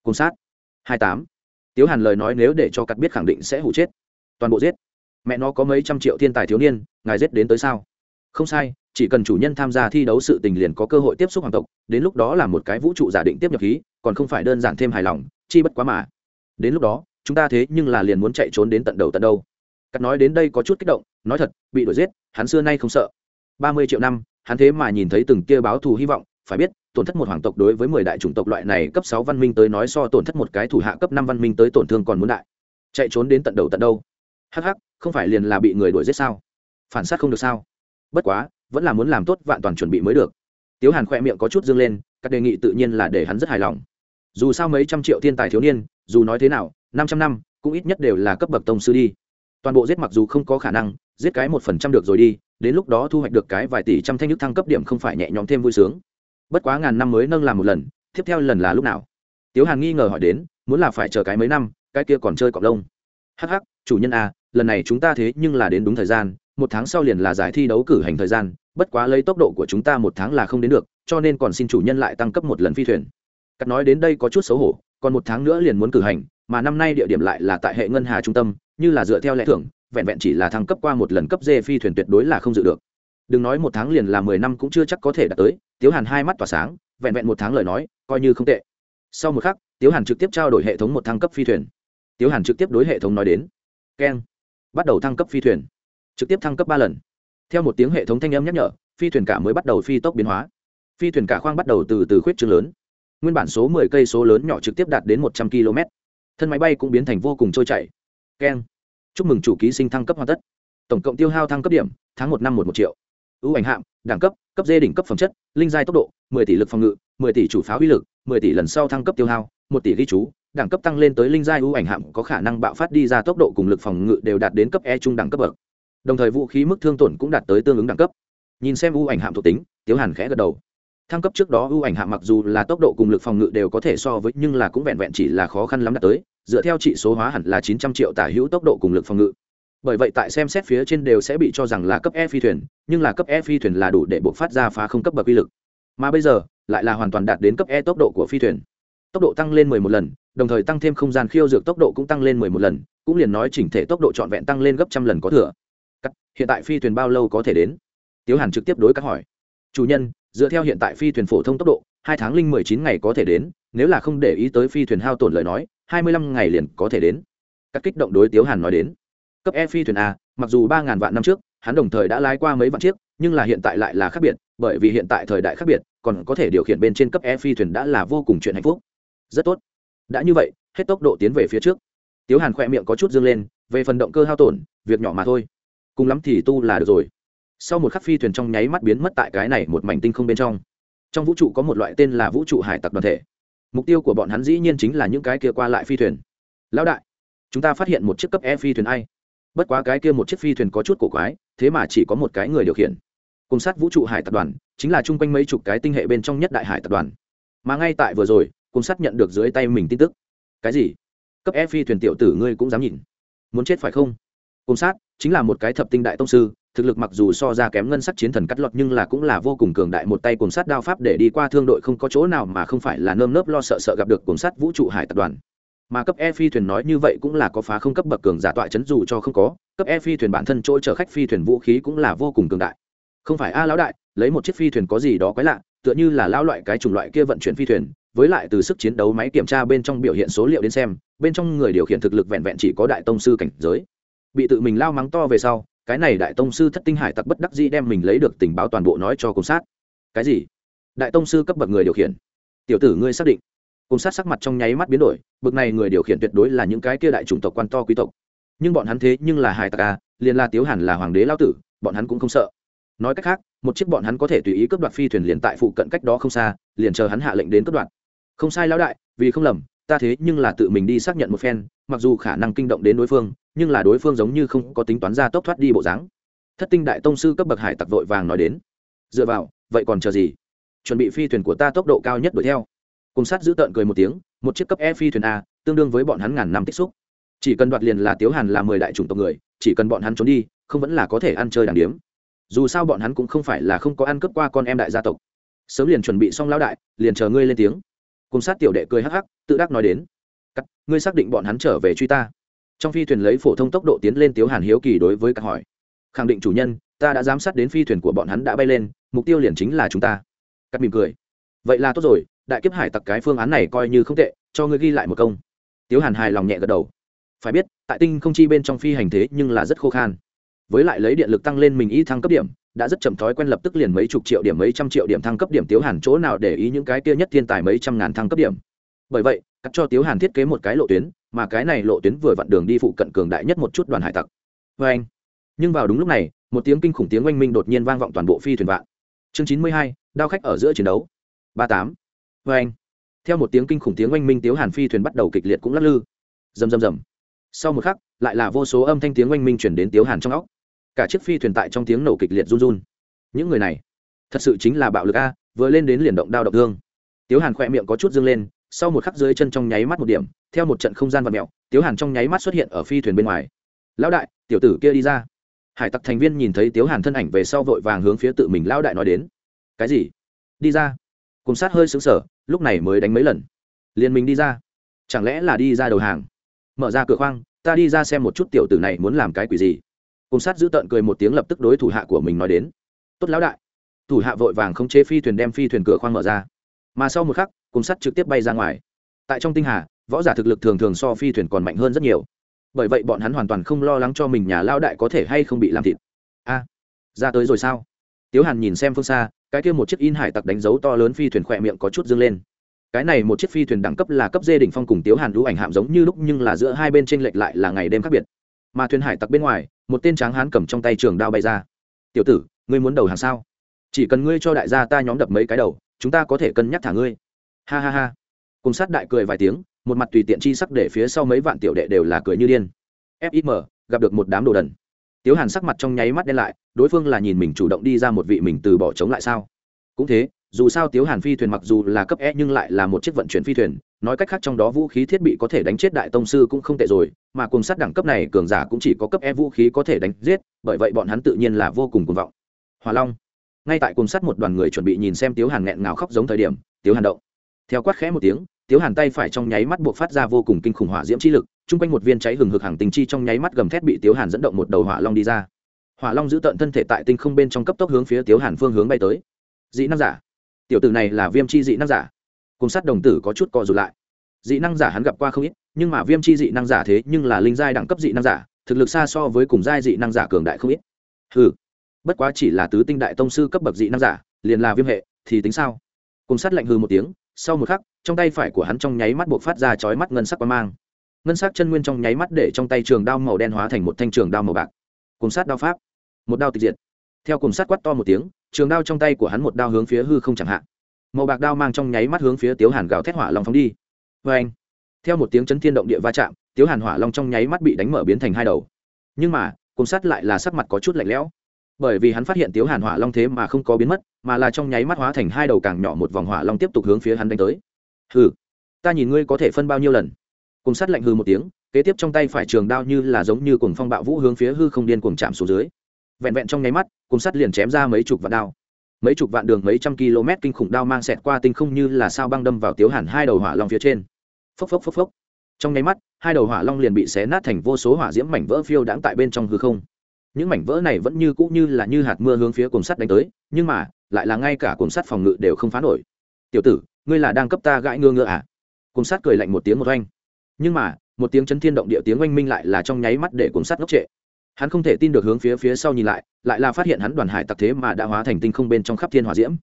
Cùng sát. hai tám. Tiếu hàn lời nói nếu để cho cắt biết khẳng định sẽ hụ chết. Toàn bộ giết. Mẹ nó có mấy trăm triệu thiên tài thiếu niên, ngài giết đến tới sao? Không sai chỉ cần chủ nhân tham gia thi đấu sự tình liền có cơ hội tiếp xúc hoàng tộc, đến lúc đó là một cái vũ trụ giả định tiếp nhập khí, còn không phải đơn giản thêm hài lòng, chi bất quá mà. Đến lúc đó, chúng ta thế nhưng là liền muốn chạy trốn đến tận đầu tận đâu. Cắt nói đến đây có chút kích động, nói thật, bị đuổi giết, hắn xưa nay không sợ. Ba mươi triệu năm, hắn thế mà nhìn thấy từng kia báo thù hy vọng, phải biết, tổn thất một hoàng tộc đối với mười đại chủng tộc loại này cấp sáu văn minh tới nói so tổn thất một cái thủ hạ cấp năm văn minh tới tổn thương còn muốn đại. Chạy trốn đến tận đầu tận đâu? Hắc hắc, không phải liền là bị người đuổi giết sao? Phản sát không được sao? Bất quá vẫn là muốn làm tốt vạn toàn chuẩn bị mới được. Tiếu hàn khoe miệng có chút dương lên các đề nghị tự nhiên là để hắn rất hài lòng. Dù sao mấy trăm triệu thiên tài thiếu niên dù nói thế nào năm trăm năm cũng ít nhất đều là cấp bậc tông sư đi. Toàn bộ giết mặc dù không có khả năng giết cái một phần trăm được rồi đi đến lúc đó thu hoạch được cái vài tỷ trăm thanh nhức thăng cấp điểm không phải nhẹ nhõm thêm vui sướng. Bất quá ngàn năm mới nâng làm một lần tiếp theo lần là lúc nào? Tiếu hàn nghi ngờ hỏi đến muốn là phải chờ cái mấy năm cái kia còn chơi cọc lông. Hh chủ nhân a à, lần này chúng ta thế nhưng là đến đúng thời gian một tháng sau liền là giải thi đấu cử hành thời gian bất quá lấy tốc độ của chúng ta một tháng là không đến được, cho nên còn xin chủ nhân lại tăng cấp một lần phi thuyền. Cắt nói đến đây có chút xấu hổ, còn một tháng nữa liền muốn cử hành, mà năm nay địa điểm lại là tại hệ ngân hà trung tâm, như là dựa theo lẽ thưởng, vẹn vẹn chỉ là thăng cấp qua một lần cấp dê phi thuyền tuyệt đối là không dự được. Đừng nói một tháng liền là mười năm cũng chưa chắc có thể đạt tới, tiếu hàn hai mắt tỏa sáng, vẹn vẹn một tháng lời nói, coi như không tệ. Sau một khắc, tiếu hàn trực tiếp trao đổi hệ thống một thăng cấp phi thuyền. Tiếu hàn trực tiếp đối hệ thống nói đến. Keng. Bắt đầu thăng cấp phi thuyền. Trực tiếp thăng cấp ba lần theo một tiếng hệ thống thanh âm nhắc nhở, phi thuyền cả mới bắt đầu phi tốc biến hóa. Phi thuyền cả khoang bắt đầu từ từ khuyết trương lớn. Nguyên bản số mười cây số lớn nhỏ trực tiếp đạt đến một trăm km thân máy bay cũng biến thành vô cùng trôi chảy. Keng. Chúc mừng chủ ký sinh thăng cấp hoàn tất. Tổng cộng tiêu hao thăng cấp điểm, tháng một năm một một triệu. Ưu ảnh hạm đẳng cấp cấp dê đỉnh cấp phẩm chất, linh giai tốc độ, mười tỷ lực phòng ngự, mười tỷ chủ pháo uy lực, mười tỷ lần sau thăng cấp tiêu hao, một tỷ ghi chú, đẳng cấp tăng lên tới linh giai ưu ảnh hạm có khả năng bạo phát đi ra tốc độ cùng lực phòng ngự đều đạt đến cấp e trung đẳng cấp bậc đồng thời vũ khí mức thương tổn cũng đạt tới tương ứng đẳng cấp. Nhìn xem ưu ảnh hạm thuộc tính, tiếu hàn khẽ gật đầu. Thăng cấp trước đó ưu ảnh hạm mặc dù là tốc độ cùng lực phòng ngự đều có thể so với, nhưng là cũng vẹn vẹn chỉ là khó khăn lắm đạt tới, dựa theo trị số hóa hẳn là chín trăm triệu tả hữu tốc độ cùng lực phòng ngự. Bởi vậy tại xem xét phía trên đều sẽ bị cho rằng là cấp e phi thuyền, nhưng là cấp e phi thuyền là đủ để buộc phát ra phá không cấp bậc uy lực. Mà bây giờ, lại là hoàn toàn đạt đến cấp e tốc độ của phi thuyền. Tốc độ tăng lên mười một lần, đồng thời tăng thêm không gian khiêu dược tốc độ cũng tăng lên mười một lần, cũng liền nói chỉnh thể tốc độ trọn vẹn tăng lên gấp trăm lần có thừa hiện tại phi thuyền bao lâu có thể đến? Tiếu hàn trực tiếp đối các hỏi. Chủ nhân, dựa theo hiện tại phi thuyền phổ thông tốc độ, hai tháng linh mười chín ngày có thể đến, nếu là không để ý tới phi thuyền hao tổn lời nói, hai mươi lăm ngày liền có thể đến. Các kích động đối tiếu hàn nói đến. Cấp e phi thuyền a, mặc dù ba ngàn vạn năm trước, hắn đồng thời đã lái qua mấy vạn chiếc, nhưng là hiện tại lại là khác biệt, bởi vì hiện tại thời đại khác biệt, còn có thể điều khiển bên trên cấp e phi thuyền đã là vô cùng chuyện hạnh phúc. Rất tốt. Đã như vậy, hết tốc độ tiến về phía trước. Tiếu hàn khỏe miệng có chút dương lên, về phần động cơ hao tổn, việc nhỏ mà thôi cùng lắm thì tu là được rồi. Sau một khắc phi thuyền trong nháy mắt biến mất tại cái này một mảnh tinh không bên trong. Trong vũ trụ có một loại tên là vũ trụ hải tặc đoàn thể. Mục tiêu của bọn hắn dĩ nhiên chính là những cái kia qua lại phi thuyền. Lão đại, chúng ta phát hiện một chiếc cấp e phi thuyền ai? Bất quá cái kia một chiếc phi thuyền có chút cổ quái, thế mà chỉ có một cái người điều khiển. Cùng sát vũ trụ hải tập đoàn, chính là chung quanh mấy chục cái tinh hệ bên trong nhất đại hải tập đoàn. Mà ngay tại vừa rồi, cùng sát nhận được dưới tay mình tin tức. Cái gì? Cấp e phi thuyền tiểu tử ngươi cũng dám nhìn. Muốn chết phải không? Cùng sát chính là một cái thập tinh đại tông sư, thực lực mặc dù so ra kém ngân sắc chiến thần cắt lọt nhưng là cũng là vô cùng cường đại một tay cuồng sát đao pháp để đi qua thương đội không có chỗ nào mà không phải là nơm nớp lo sợ sợ gặp được cuồng sát vũ trụ hải tập đoàn. Mà cấp e phi thuyền nói như vậy cũng là có phá không cấp bậc cường giả tọa chấn dù cho không có, cấp e phi thuyền bản thân chỗ chở khách phi thuyền vũ khí cũng là vô cùng cường đại. Không phải a lão đại, lấy một chiếc phi thuyền có gì đó quái lạ, tựa như là lão loại cái chủng loại kia vận chuyển phi thuyền, với lại từ sức chiến đấu máy kiểm tra bên trong biểu hiện số liệu đến xem, bên trong người điều khiển thực lực vẹn vẹn chỉ có đại tông sư cảnh giới bị tự mình lao mắng to về sau, cái này đại tông sư thất tinh hải tặc bất đắc dĩ đem mình lấy được tình báo toàn bộ nói cho cùng sát. Cái gì? Đại tông sư cấp bậc người điều khiển. Tiểu tử ngươi xác định. Cùng sát sắc mặt trong nháy mắt biến đổi, bậc này người điều khiển tuyệt đối là những cái kia đại chủng tộc quan to quý tộc. Nhưng bọn hắn thế nhưng là hải tặc à liền là tiếu hẳn là hoàng đế lao tử, bọn hắn cũng không sợ. Nói cách khác, một chiếc bọn hắn có thể tùy ý cướp đoạt phi thuyền liền tại phụ cận cách đó không xa, liền chờ hắn hạ lệnh đến cướp đoạt. Không sai lão đại, vì không lầm ta thế nhưng là tự mình đi xác nhận một phen, mặc dù khả năng kinh động đến đối phương, nhưng là đối phương giống như không có tính toán ra tốc thoát đi bộ dáng. Thất tinh đại tông sư cấp bậc hải tặc vội vàng nói đến. Dựa vào, vậy còn chờ gì? Chuẩn bị phi thuyền của ta tốc độ cao nhất đuổi theo. Cùng sát giữ tợn cười một tiếng, một chiếc cấp e phi thuyền a, tương đương với bọn hắn ngàn năm tích xúc. Chỉ cần đoạt liền là tiếu hàn là mười đại chủng tộc người, chỉ cần bọn hắn trốn đi, không vẫn là có thể ăn chơi đàng điếm. Dù sao bọn hắn cũng không phải là không có ăn cướp qua con em đại gia tộc. Sớm liền chuẩn bị xong lão đại, liền chờ ngươi lên tiếng cùng sát tiểu đệ cười hắc hắc, tự đắc nói đến, cắt, ngươi xác định bọn hắn trở về truy ta? Trong phi thuyền lấy phổ thông tốc độ tiến lên tiếu hàn hiếu kỳ đối với các hỏi, khẳng định chủ nhân, ta đã giám sát đến phi thuyền của bọn hắn đã bay lên, mục tiêu liền chính là chúng ta. Cắt mỉm cười, vậy là tốt rồi, đại kiếp hải tặc cái phương án này coi như không tệ, cho ngươi ghi lại một công. Tiếu hàn hài lòng nhẹ gật đầu, phải biết, tại tinh không chi bên trong phi hành thế nhưng là rất khô khan, với lại lấy điện lực tăng lên mình y thăng cấp điểm đã rất chậm thói quen lập tức liền mấy chục triệu điểm, mấy trăm triệu điểm thăng cấp điểm, tiếu hàn chỗ nào để ý những cái kia nhất thiên tài mấy trăm ngàn thăng cấp điểm. Bởi vậy, cắt cho tiếu hàn thiết kế một cái lộ tuyến, mà cái này lộ tuyến vừa vặn đường đi phụ cận cường đại nhất một chút đoàn hải tặc. Vê anh, nhưng vào đúng lúc này, một tiếng kinh khủng tiếng oanh minh đột nhiên vang vọng toàn bộ phi thuyền vạn. Chương chín mươi hai, đao khách ở giữa chiến đấu. Ba tám. Vê anh, theo một tiếng kinh khủng tiếng oanh minh tiếu hàn phi thuyền bắt đầu kịch liệt cũng lắc lư. Rầm rầm rầm. Sau một khắc, lại là vô số âm thanh tiếng oanh minh chuyển đến tiếu hàn trong óc cả chiếc phi thuyền tại trong tiếng nổ kịch liệt run run. Những người này, thật sự chính là bạo lực a, vừa lên đến liền động đao động thương. Tiếu hàn khỏe miệng có chút dâng lên, sau một khắc dưới chân trong nháy mắt một điểm, theo một trận không gian vật mẹo tiếu hàn trong nháy mắt xuất hiện ở phi thuyền bên ngoài. Lão đại, tiểu tử kia đi ra. Hải tặc thành viên nhìn thấy tiếu hàn thân ảnh về sau vội vàng hướng phía tự mình lão đại nói đến. Cái gì? Đi ra. Cùng sát hơi xứng sở lúc này mới đánh mấy lần. Liền mình đi ra. Chẳng lẽ là đi ra đầu hàng? Mở ra cửa khoang, ta đi ra xem một chút tiểu tử này muốn làm cái quỷ gì cùng sát giữ tợn cười một tiếng lập tức đối thủ hạ của mình nói đến. Tốt lão đại. Thủ hạ vội vàng không chế phi thuyền đem phi thuyền cửa khoang mở ra. Mà sau một khắc, cùng sắt trực tiếp bay ra ngoài. Tại trong tinh hà, võ giả thực lực thường thường so phi thuyền còn mạnh hơn rất nhiều. Bởi vậy bọn hắn hoàn toàn không lo lắng cho mình nhà lao đại có thể hay không bị làm thịt. A, ra tới rồi sao? Tiếu hàn nhìn xem phương xa, cái kia một chiếc in hải tặc đánh dấu to lớn phi thuyền khỏe miệng có chút dâng lên. Cái này một chiếc phi thuyền đẳng cấp là cấp dê đỉnh phong cùng tiếu hàn lũ ảnh hạm giống như lúc nhưng là giữa hai bên t r ê n lệch lại là ngày đêm khác biệt. Mà thuyền hải tặc bên ngoài một tên tráng hán cầm trong tay trường đao bay ra. Tiểu tử, ngươi muốn đầu hàng sao? Chỉ cần ngươi cho đại gia ta nhóm đập mấy cái đầu, chúng ta có thể cân nhắc thả ngươi. Ha ha ha. Cùng sát đại cười vài tiếng, một mặt tùy tiện chi sắc để phía sau mấy vạn tiểu đệ đều là cười như điên. Fim gặp được một đám đồ đần. Tiếu hàn sắc mặt trong nháy mắt đen lại, đối phương là nhìn mình chủ động đi ra một vị mình từ bỏ chống lại sao? Cũng thế, dù sao tiếu hàn phi thuyền mặc dù là cấp e nhưng lại là một chiếc vận chuyển phi thuyền nói cách khác trong đó vũ khí thiết bị có thể đánh chết đại tông sư cũng không tệ rồi, mà cùng sát đẳng cấp này cường giả cũng chỉ có cấp e vũ khí có thể đánh giết, bởi vậy bọn hắn tự nhiên là vô cùng cuồng vọng. Hòa long, ngay tại cùng sát một đoàn người chuẩn bị nhìn xem tiếu hàn nghẹn ngào khóc giống thời điểm, tiếu hàn động. Theo quát khẽ một tiếng, tiếu hàn tay phải trong nháy mắt buộc phát ra vô cùng kinh khủng hỏa diễm chi lực, chung quanh một viên cháy hừng hực hàng tình chi trong nháy mắt gầm thét bị tiếu hàn dẫn động một đầu hỏa long đi ra. Hỏa long giữ tận thân thể tại tinh không bên trong cấp tốc hướng phía tiếu hàn phương hướng bay tới. Dị năng giả. Tiểu tử này là viêm chi dị năng giả cùng sát đồng tử có chút co rụt lại. Dị năng giả hắn gặp qua không ít, nhưng mà viêm chi dị năng giả thế nhưng là linh giai đẳng cấp dị năng giả, thực lực xa so với cùng giai dị năng giả cường đại không ít. Ừ bất quá chỉ là tứ tinh đại tông sư cấp bậc dị năng giả, liền là viêm hệ, thì tính sao? Cùng sát lạnh hư một tiếng, sau một khắc, trong tay phải của hắn trong nháy mắt buộc phát ra chói mắt ngân sắc quang mang. Ngân sắc chân nguyên trong nháy mắt để trong tay trường đao màu đen hóa thành một thanh trường đao màu bạc. Cùng sát đao pháp, một đao tịch diệt. Theo cùng sát quát to một tiếng, trường đao trong tay của hắn một đao hướng phía hư không chẳng hạn màu bạc đao mang trong nháy mắt hướng phía tiếu hàn gào thét hỏa long phóng đi. Vê anh, theo một tiếng chấn thiên động địa va chạm, tiếu hàn hỏa long trong nháy mắt bị đánh mở biến thành hai đầu. Nhưng mà cùng sát lại là sắc mặt có chút lạnh lẽo. Bởi vì hắn phát hiện tiếu hàn hỏa long thế mà không có biến mất, mà là trong nháy mắt hóa thành hai đầu càng nhỏ một vòng hỏa long tiếp tục hướng phía hắn đánh tới. Hừ, ta nhìn ngươi có thể phân bao nhiêu lần? Cùng sát lạnh hư một tiếng, kế tiếp trong tay phải trường đao như là giống như cùng phong bạo vũ hướng phía hư không điên cuồng chạm xuống dưới. Vẹn vẹn trong nháy mắt cùng Sát liền chém ra mấy chục vạn đao mấy chục vạn đường mấy trăm km kinh khủng đao mang xẹt qua tinh không như là sao băng đâm vào tiếu hàn hai đầu hỏa long phía trên. Phốc phốc phốc phốc. Trong nháy mắt, hai đầu hỏa long liền bị xé nát thành vô số hỏa diễm mảnh vỡ phiêu đãng tại bên trong hư không. Những mảnh vỡ này vẫn như cũ như là như hạt mưa hướng phía cồn sắt đánh tới, nhưng mà, lại là ngay cả cồn sắt phòng ngự đều không phá nổi. Tiểu tử, ngươi là đang cấp ta gãi ngơ ngơ à? Cồn sắt cười lạnh một tiếng một oanh. Nhưng mà, một tiếng chấn thiên động địa tiếng oanh minh lại là trong nháy mắt để cồn sắt ngốc trệ hắn không thể tin được hướng phía phía sau nhìn lại lại là phát hiện hắn đoàn hải tặc thế mà đã hóa thành tinh không bên trong khắp thiên hòa diễm.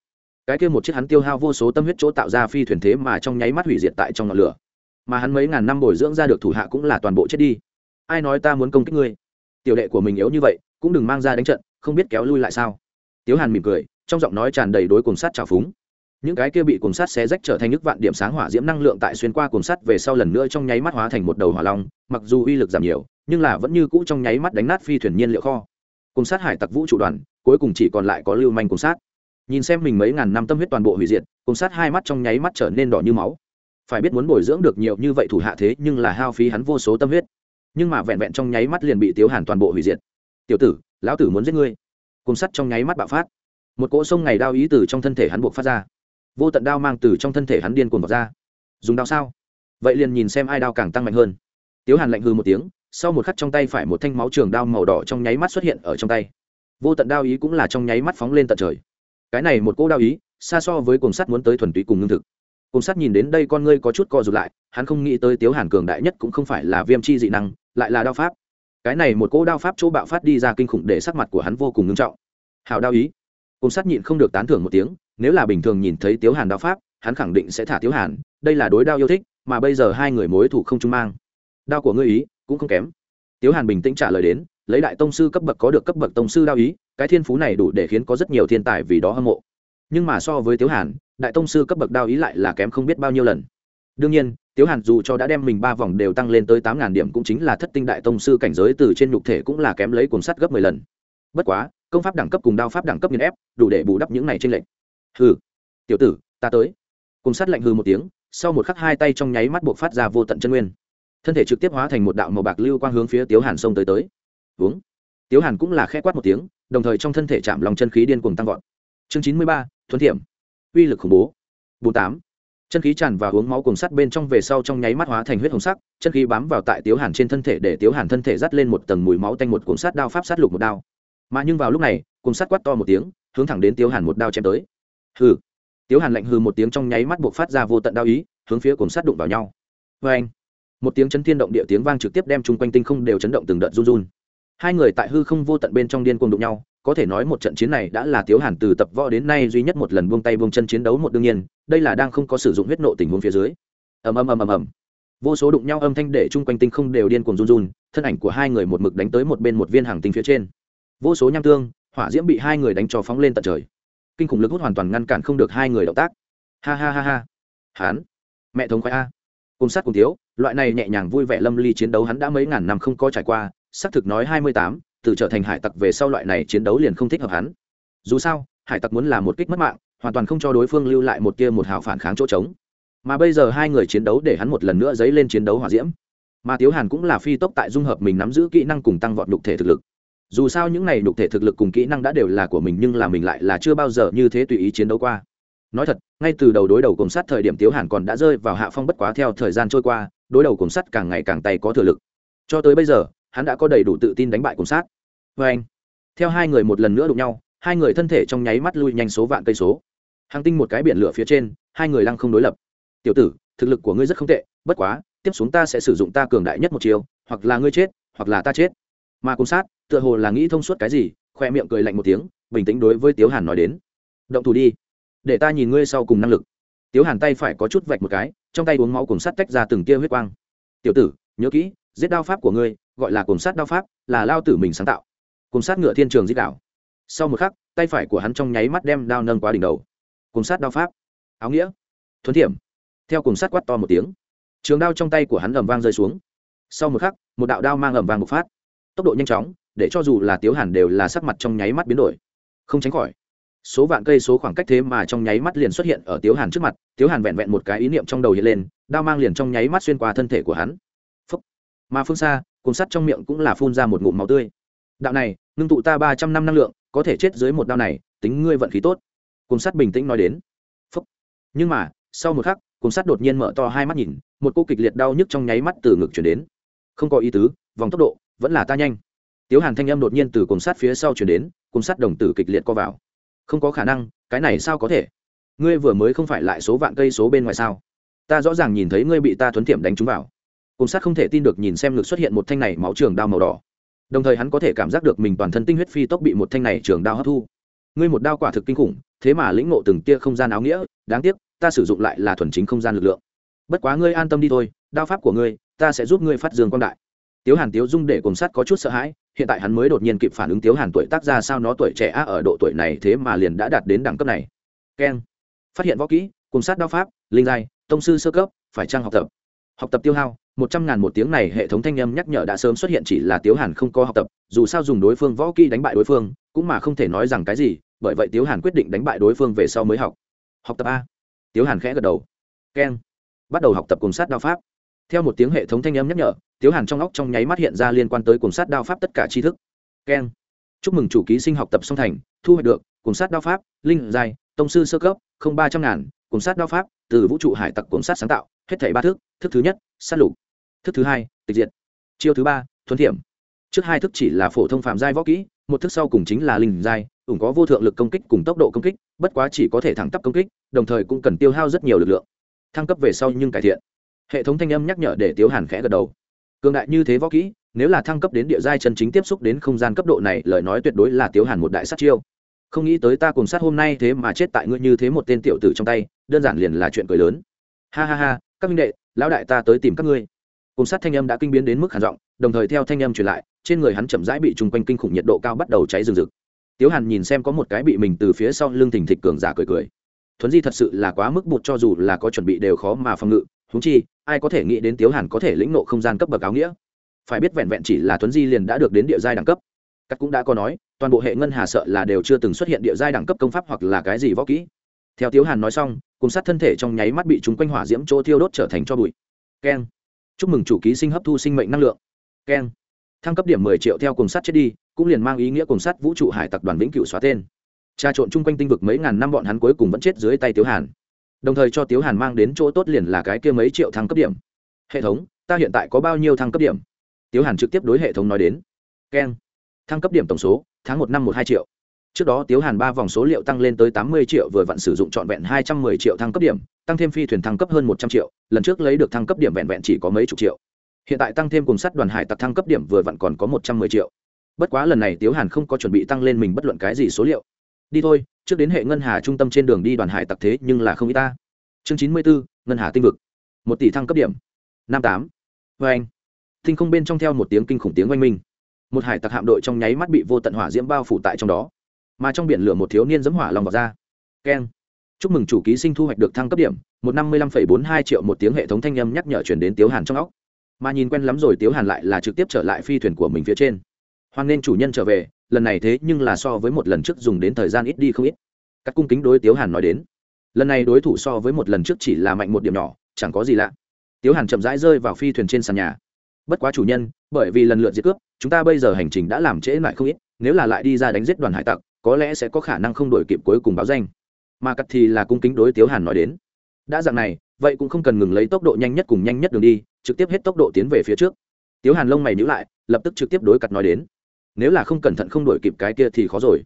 Cái kia một chiếc hắn tiêu hao vô số tâm huyết chỗ tạo ra phi thuyền thế mà trong nháy mắt hủy diệt tại trong ngọn lửa. Mà hắn mấy ngàn năm bồi dưỡng ra được thủ hạ cũng là toàn bộ chết đi. Ai nói ta muốn công kích ngươi? Tiểu đệ của mình yếu như vậy, cũng đừng mang ra đánh trận, không biết kéo lui lại sao? Tiếu hàn mỉm cười, trong giọng nói tràn đầy đối cùng sát trào phúng. Những cái kia bị cùng sát xé rách trở thành nước vạn điểm sáng hỏa diễm năng lượng tại xuyên qua cùng sắt về sau lần nữa trong nháy mắt hóa thành một đầu hỏa long, mặc dù uy lực giảm nhiều nhưng là vẫn như cũ trong nháy mắt đánh nát phi thuyền nhiên liệu kho. Cùng sát hải tặc vũ trụ đoàn, cuối cùng chỉ còn lại có lưu manh cùng sát. Nhìn xem mình mấy ngàn năm tâm huyết toàn bộ hủy diệt, cùng sát hai mắt trong nháy mắt trở nên đỏ như máu. Phải biết muốn bồi dưỡng được nhiều như vậy thủ hạ thế, nhưng là hao phí hắn vô số tâm huyết. Nhưng mà vẹn vẹn trong nháy mắt liền bị tiếu hàn toàn bộ hủy diệt. Tiểu tử, lão tử muốn giết ngươi. Cùng sắt trong nháy mắt bạo phát. Một cỗ sông ngày đao ý từ trong thân thể hắn buộc phát ra. Vô tận đao mang từ trong thân thể hắn điên cuồng vào ra. Dùng đao sao? Vậy liền nhìn xem ai đao càng tăng mạnh hơn. Tiếu hàn lạnh hư một tiếng sau một khắc trong tay phải một thanh máu trường đao màu đỏ trong nháy mắt xuất hiện ở trong tay. Vô tận đao ý cũng là trong nháy mắt phóng lên tận trời. Cái này một cỗ đao ý, xa so với cồn sắt muốn tới thuần túy cùng lương thực. Cồn sắt nhìn đến đây con ngươi có chút co rụt lại, hắn không nghĩ tới tiếu hàn cường đại nhất cũng không phải là viêm chi dị năng, lại là đao pháp. Cái này một cỗ đao pháp chỗ bạo phát đi ra kinh khủng để sắc mặt của hắn vô cùng ngưng trọng. Hào đao ý. Cồn sắt nhịn không được tán thưởng một tiếng, nếu là bình thường nhìn thấy tiếu hàn đao pháp, hắn khẳng định sẽ thả tiếu hàn, đây là đối đao yêu thích, mà bây giờ hai người mối thủ không trung mang. Đao của ngươi ý cũng không kém. Tiếu hàn bình tĩnh trả lời đến, lấy đại tông sư cấp bậc có được cấp bậc tông sư đao ý, cái thiên phú này đủ để khiến có rất nhiều thiên tài vì đó hâm mộ. Nhưng mà so với tiếu hàn, đại tông sư cấp bậc đao ý lại là kém không biết bao nhiêu lần. Đương nhiên, tiếu hàn dù cho đã đem mình ba vòng đều tăng lên tới tám ngàn điểm cũng chính là thất tinh đại tông sư cảnh giới từ trên nhục thể cũng là kém lấy cuồng sắt gấp mười lần. Bất quá, công pháp đẳng cấp cùng đao pháp đẳng cấp nghiên ép, đủ để bù đắp những này trên lệnh hừ, tiểu tử, ta tới. Cùng sát lạnh hừ một tiếng, sau một khắc hai tay trong nháy mắt buộc phát ra vô tận chân nguyên thân thể trực tiếp hóa thành một đạo màu bạc lưu quang hướng phía tiếu hàn sông tới tới. Uống tiếu hàn cũng là khẽ quát một tiếng, đồng thời trong thân thể chạm lòng chân khí điên cuồng tăng vọt. Chương chín mươi ba, thuấn thiểm. Uy lực khủng bố. Bốn tám. Chân khí tràn và uống máu cùng sắt bên trong về sau trong nháy mắt hóa thành huyết hồng sắc, chân khí bám vào tại tiếu hàn trên thân thể để tiếu hàn thân thể dắt lên một tầng mùi máu tanh một cuốn sắt đao pháp sát lục một đao. Mà nhưng vào lúc này cuồng sắt quát to một tiếng, hướng thẳng đến tiếu hàn một đao chém tới. Hừ. Tiếu hàn lạnh hừ một tiếng trong nháy mắt buộc phát ra vô tận đao ý, hướng phía cuồng sắt đụng vào nhau. Vê anh một tiếng chấn thiên động địa tiếng vang trực tiếp đem chung quanh tinh không đều chấn động từng đợt run run. Hai người tại hư không vô tận bên trong điên cuồng đụng nhau, có thể nói một trận chiến này đã là tiếu hàn từ tập võ đến nay duy nhất một lần buông tay buông chân chiến đấu một đương nhiên, đây là đang không có sử dụng huyết nộ tình huống phía dưới. Ầm ầm ầm ầm ầm. Vô số đụng nhau âm thanh để chung quanh tinh không đều điên cuồng run run, thân ảnh của hai người một mực đánh tới một bên một viên hàng tinh phía trên. Vô số nham tương, hỏa diễm bị hai người đánh cho phóng lên tận trời. Kinh khủng lực hút hoàn toàn ngăn cản không được hai người động tác. Ha ha ha ha. Hán. Mẹ thống khoái a cùng sát cùng thiếu, loại này nhẹ nhàng vui vẻ lâm ly chiến đấu hắn đã mấy ngàn năm không có trải qua, xác thực nói hai mươi tám, từ trở thành hải tặc về sau loại này chiến đấu liền không thích hợp hắn. Dù sao, hải tặc muốn làm một kích mất mạng, hoàn toàn không cho đối phương lưu lại một kia một hào phản kháng chỗ trống. Mà bây giờ hai người chiến đấu để hắn một lần nữa dấy lên chiến đấu hòa diễm. Mà tiếu hàn cũng là phi tốc tại dung hợp mình nắm giữ kỹ năng cùng tăng vọt đục thể thực lực. Dù sao những này đục thể thực lực cùng kỹ năng đã đều là của mình nhưng là mình lại là chưa bao giờ như thế tùy ý chiến đấu qua nói thật, ngay từ đầu đối đầu cùng sát thời điểm tiếu hàn còn đã rơi vào hạ phong bất quá theo thời gian trôi qua, đối đầu cùng sát càng ngày càng tay có thừa lực. Cho tới bây giờ, hắn đã có đầy đủ tự tin đánh bại cùng sát. Vê anh, theo hai người một lần nữa đụng nhau, hai người thân thể trong nháy mắt lui nhanh số vạn cây số. Hàng tinh một cái biển lửa phía trên, hai người lăng không đối lập. Tiểu tử, thực lực của ngươi rất không tệ, bất quá, tiếp xuống ta sẽ sử dụng ta cường đại nhất một chiều hoặc là ngươi chết, hoặc là ta chết. Mà cùng sát, tựa hồ là nghĩ thông suốt cái gì, khoe miệng cười lạnh một tiếng, bình tĩnh đối với tiếu hàn nói đến. Động thủ đi để ta nhìn ngươi sau cùng năng lực. Tiếu hàn tay phải có chút vạch một cái, trong tay uống máu cùng sắt tách ra từng tia huyết quang. Tiểu tử, nhớ kỹ, giết đao pháp của ngươi, gọi là cùng sát đao pháp, là lao tử mình sáng tạo. Cùng sát ngựa thiên trường giết đảo. Sau một khắc, tay phải của hắn trong nháy mắt đem đao nâng qua đỉnh đầu. Cùng sát đao pháp. Áo nghĩa. Thuấn thiểm. Theo cùng sát quát to một tiếng, trường đao trong tay của hắn ẩm vang rơi xuống. Sau một khắc, một đạo đao mang ẩm vang một phát. Tốc độ nhanh chóng, để cho dù là tiếu hàn đều là sắc mặt trong nháy mắt biến đổi. Không tránh khỏi số vạn cây số khoảng cách thế mà trong nháy mắt liền xuất hiện ở tiếu hàn trước mặt, tiếu hàn vẹn vẹn một cái ý niệm trong đầu hiện lên, đao mang liền trong nháy mắt xuyên qua thân thể của hắn. Phúc. mà phương xa cùng sắt trong miệng cũng là phun ra một ngụm máu tươi. Đạo này, ngưng tụ ta ba trăm năm năng lượng, có thể chết dưới một đao này, tính ngươi vận khí tốt. Cùng sắt bình tĩnh nói đến. Phúc. nhưng mà, sau một khắc cùng sắt đột nhiên mở to hai mắt nhìn, một cô kịch liệt đau nhức trong nháy mắt từ ngực chuyển đến. Không có ý tứ, vòng tốc độ vẫn là ta nhanh. Tiếu hàn thanh âm đột nhiên từ cùng sắt phía sau chuyển đến cùng sắt đồng tử kịch liệt co vào không có khả năng, cái này sao có thể? Ngươi vừa mới không phải lại số vạn cây số bên ngoài sao? Ta rõ ràng nhìn thấy ngươi bị ta thuấn thiệm đánh trúng vào. Cùng sát không thể tin được nhìn xem ngực xuất hiện một thanh này máu trường đao màu đỏ. Đồng thời hắn có thể cảm giác được mình toàn thân tinh huyết phi tốc bị một thanh này trường đao hấp thu. Ngươi một đao quả thực kinh khủng, thế mà lĩnh ngộ từng tia không gian áo nghĩa, đáng tiếc, ta sử dụng lại là thuần chính không gian lực lượng. Bất quá ngươi an tâm đi thôi, đao pháp của ngươi, ta sẽ giúp ngươi phát dương quang đại tiếu hàn tiếu dung để cùng sát có chút sợ hãi, hiện tại hắn mới đột nhiên kịp phản ứng tiếu hàn tuổi tác ra sao nó tuổi trẻ á, ở độ tuổi này thế mà liền đã đạt đến đẳng cấp này. Keng. Phát hiện võ kỹ cùng sát đao pháp, linh giai, tông sư sơ cấp, phải trang học tập? Học tập tiêu hao, một trăm ngàn một tiếng này hệ thống thanh âm nhắc nhở đã sớm xuất hiện chỉ là tiếu hàn không có học tập, dù sao dùng đối phương võ kỹ đánh bại đối phương, cũng mà không thể nói rằng cái gì, bởi vậy tiếu hàn quyết định đánh bại đối phương về sau mới học. Học tập a. Tiếu hàn khẽ gật đầu. Keng. Bắt đầu học tập cùng sát đao pháp. Theo một tiếng hệ thống thanh âm nhắc nhở tiếu hàn trong óc trong nháy mắt hiện ra liên quan tới cuồng sát đao pháp tất cả tri thức. Keng. Chúc mừng chủ ký sinh học tập song thành, thu hoạch được, cuồng sát đao pháp, linh giai, tông sư sơ cấp, không ba trăm ngàn cùng sát đao pháp, từ vũ trụ hải tặc cuồng sát sáng tạo, hết thảy ba thức thức thứ nhất, sát lục. Thức thứ hai, tịch diệt. Chiêu thứ ba, thuấn thiểm. Trước hai thức chỉ là phổ thông phạm giai võ kỹ, một thức sau cùng chính là linh giai, ủng có vô thượng lực công kích cùng tốc độ công kích, bất quá chỉ có thể thẳng tắp công kích, đồng thời cũng cần tiêu hao rất nhiều lực lượng. Thăng cấp về sau nhưng cải thiện. Hệ thống thanh âm nhắc nhở để tiếu hàn khẽ gật đầu cường đại như thế võ kỹ, nếu là thăng cấp đến địa giai chân chính tiếp xúc đến không gian cấp độ này, lời nói tuyệt đối là tiếu hàn một đại sát chiêu. Không nghĩ tới ta cùng sát hôm nay thế mà chết tại ngươi như thế một tên tiểu tử trong tay, đơn giản liền là chuyện cười lớn. Ha ha ha, các minh đệ, lão đại ta tới tìm các ngươi. Cùng sát thanh âm đã kinh biến đến mức hàn giọng, đồng thời theo thanh âm truyền lại, trên người hắn chậm rãi bị trùng quanh kinh khủng nhiệt độ cao bắt đầu cháy rừng rực. Tiếu hàn nhìn xem có một cái bị mình từ phía sau lưng thình thịch cường giả cười cười. Thuấn di thật sự là quá mức bụt cho dù là có chuẩn bị đều khó mà phòng ngự húng chi ai có thể nghĩ đến tiếu hàn có thể lĩnh nộ không gian cấp bậc áo nghĩa? Phải biết vẹn vẹn chỉ là Tuấn di liền đã được đến địa giai đẳng cấp. Các cũng đã có nói, toàn bộ hệ ngân hà sợ là đều chưa từng xuất hiện địa giai đẳng cấp công pháp hoặc là cái gì võ kỹ. Theo tiếu hàn nói xong, cùng sát thân thể trong nháy mắt bị chúng quanh hỏa diễm chỗ thiêu đốt trở thành cho bụi. Keng. Chúc mừng chủ ký sinh hấp thu sinh mệnh năng lượng. Keng. Thăng cấp điểm mười triệu theo cùng sát chết đi, cũng liền mang ý nghĩa cùng sát vũ trụ hải tặc đoàn vĩnh cửu xóa tên. Trà trộn chung quanh tinh vực mấy ngàn năm bọn hắn cuối cùng vẫn chết dưới tay tiếu hàn đồng thời cho tiếu hàn mang đến chỗ tốt liền là cái kia mấy triệu thăng cấp điểm. Hệ thống, ta hiện tại có bao nhiêu thăng cấp điểm? Tiếu hàn trực tiếp đối hệ thống nói đến. Keng. Thăng cấp điểm tổng số, tháng một năm một hai triệu. Trước đó tiếu hàn ba vòng số liệu tăng lên tới tám mươi triệu, vừa vặn sử dụng trọn vẹn hai trăm mười triệu thăng cấp điểm, tăng thêm phi thuyền thăng cấp hơn một trăm triệu, lần trước lấy được thăng cấp điểm vẹn vẹn chỉ có mấy chục triệu. Hiện tại tăng thêm cùng sắt đoàn hải tặc thăng cấp điểm vừa vặn còn có một trăm mười triệu. Bất quá lần này tiếu hàn không có chuẩn bị tăng lên mình bất luận cái gì số liệu. Đi thôi trước đến hệ ngân hà trung tâm trên đường đi đoàn hải tặc thế nhưng là không y ta. Chương chín mươi bốn ngân hà tinh vực. Một tỷ thăng cấp điểm. Năm tám. Vê anh. Tinh không bên trong theo một tiếng kinh khủng tiếng oanh minh. Một hải tặc hạm đội trong nháy mắt bị vô tận hỏa diễm bao phủ tại trong đó. Mà trong biển lửa một thiếu niên giấm hỏa lòng vào ra. Keng. Chúc mừng chủ ký sinh thu hoạch được thăng cấp điểm, một năm mươi lăm phẩy bốn hai triệu một tiếng hệ thống thanh âm nhắc nhở chuyển đến tiếu hàn trong óc. Mà nhìn quen lắm rồi tiếu hàn lại là trực tiếp trở lại phi thuyền của mình phía trên hoan nên chủ nhân trở về, lần này thế nhưng là so với một lần trước dùng đến thời gian ít đi không ít. Các cung kính đối tiếu hàn nói đến. Lần này đối thủ so với một lần trước chỉ là mạnh một điểm nhỏ, chẳng có gì lạ. Tiếu hàn chậm rãi rơi vào phi thuyền trên sàn nhà. Bất quá chủ nhân, bởi vì lần lượt diệt cướp, chúng ta bây giờ hành trình đã làm trễ lại không ít, nếu là lại đi ra đánh giết đoàn hải tặc, có lẽ sẽ có khả năng không đổi kịp cuối cùng báo danh. Mà cắt thì là cung kính đối tiếu hàn nói đến. Đã dạng này, vậy cũng không cần ngừng lấy tốc độ nhanh nhất cùng nhanh nhất đường đi, trực tiếp hết tốc độ tiến về phía trước. Tiếu hàn lông mày nhữ lại, lập tức trực tiếp đối cắt nói đến nếu là không cẩn thận không đổi kịp cái kia thì khó rồi.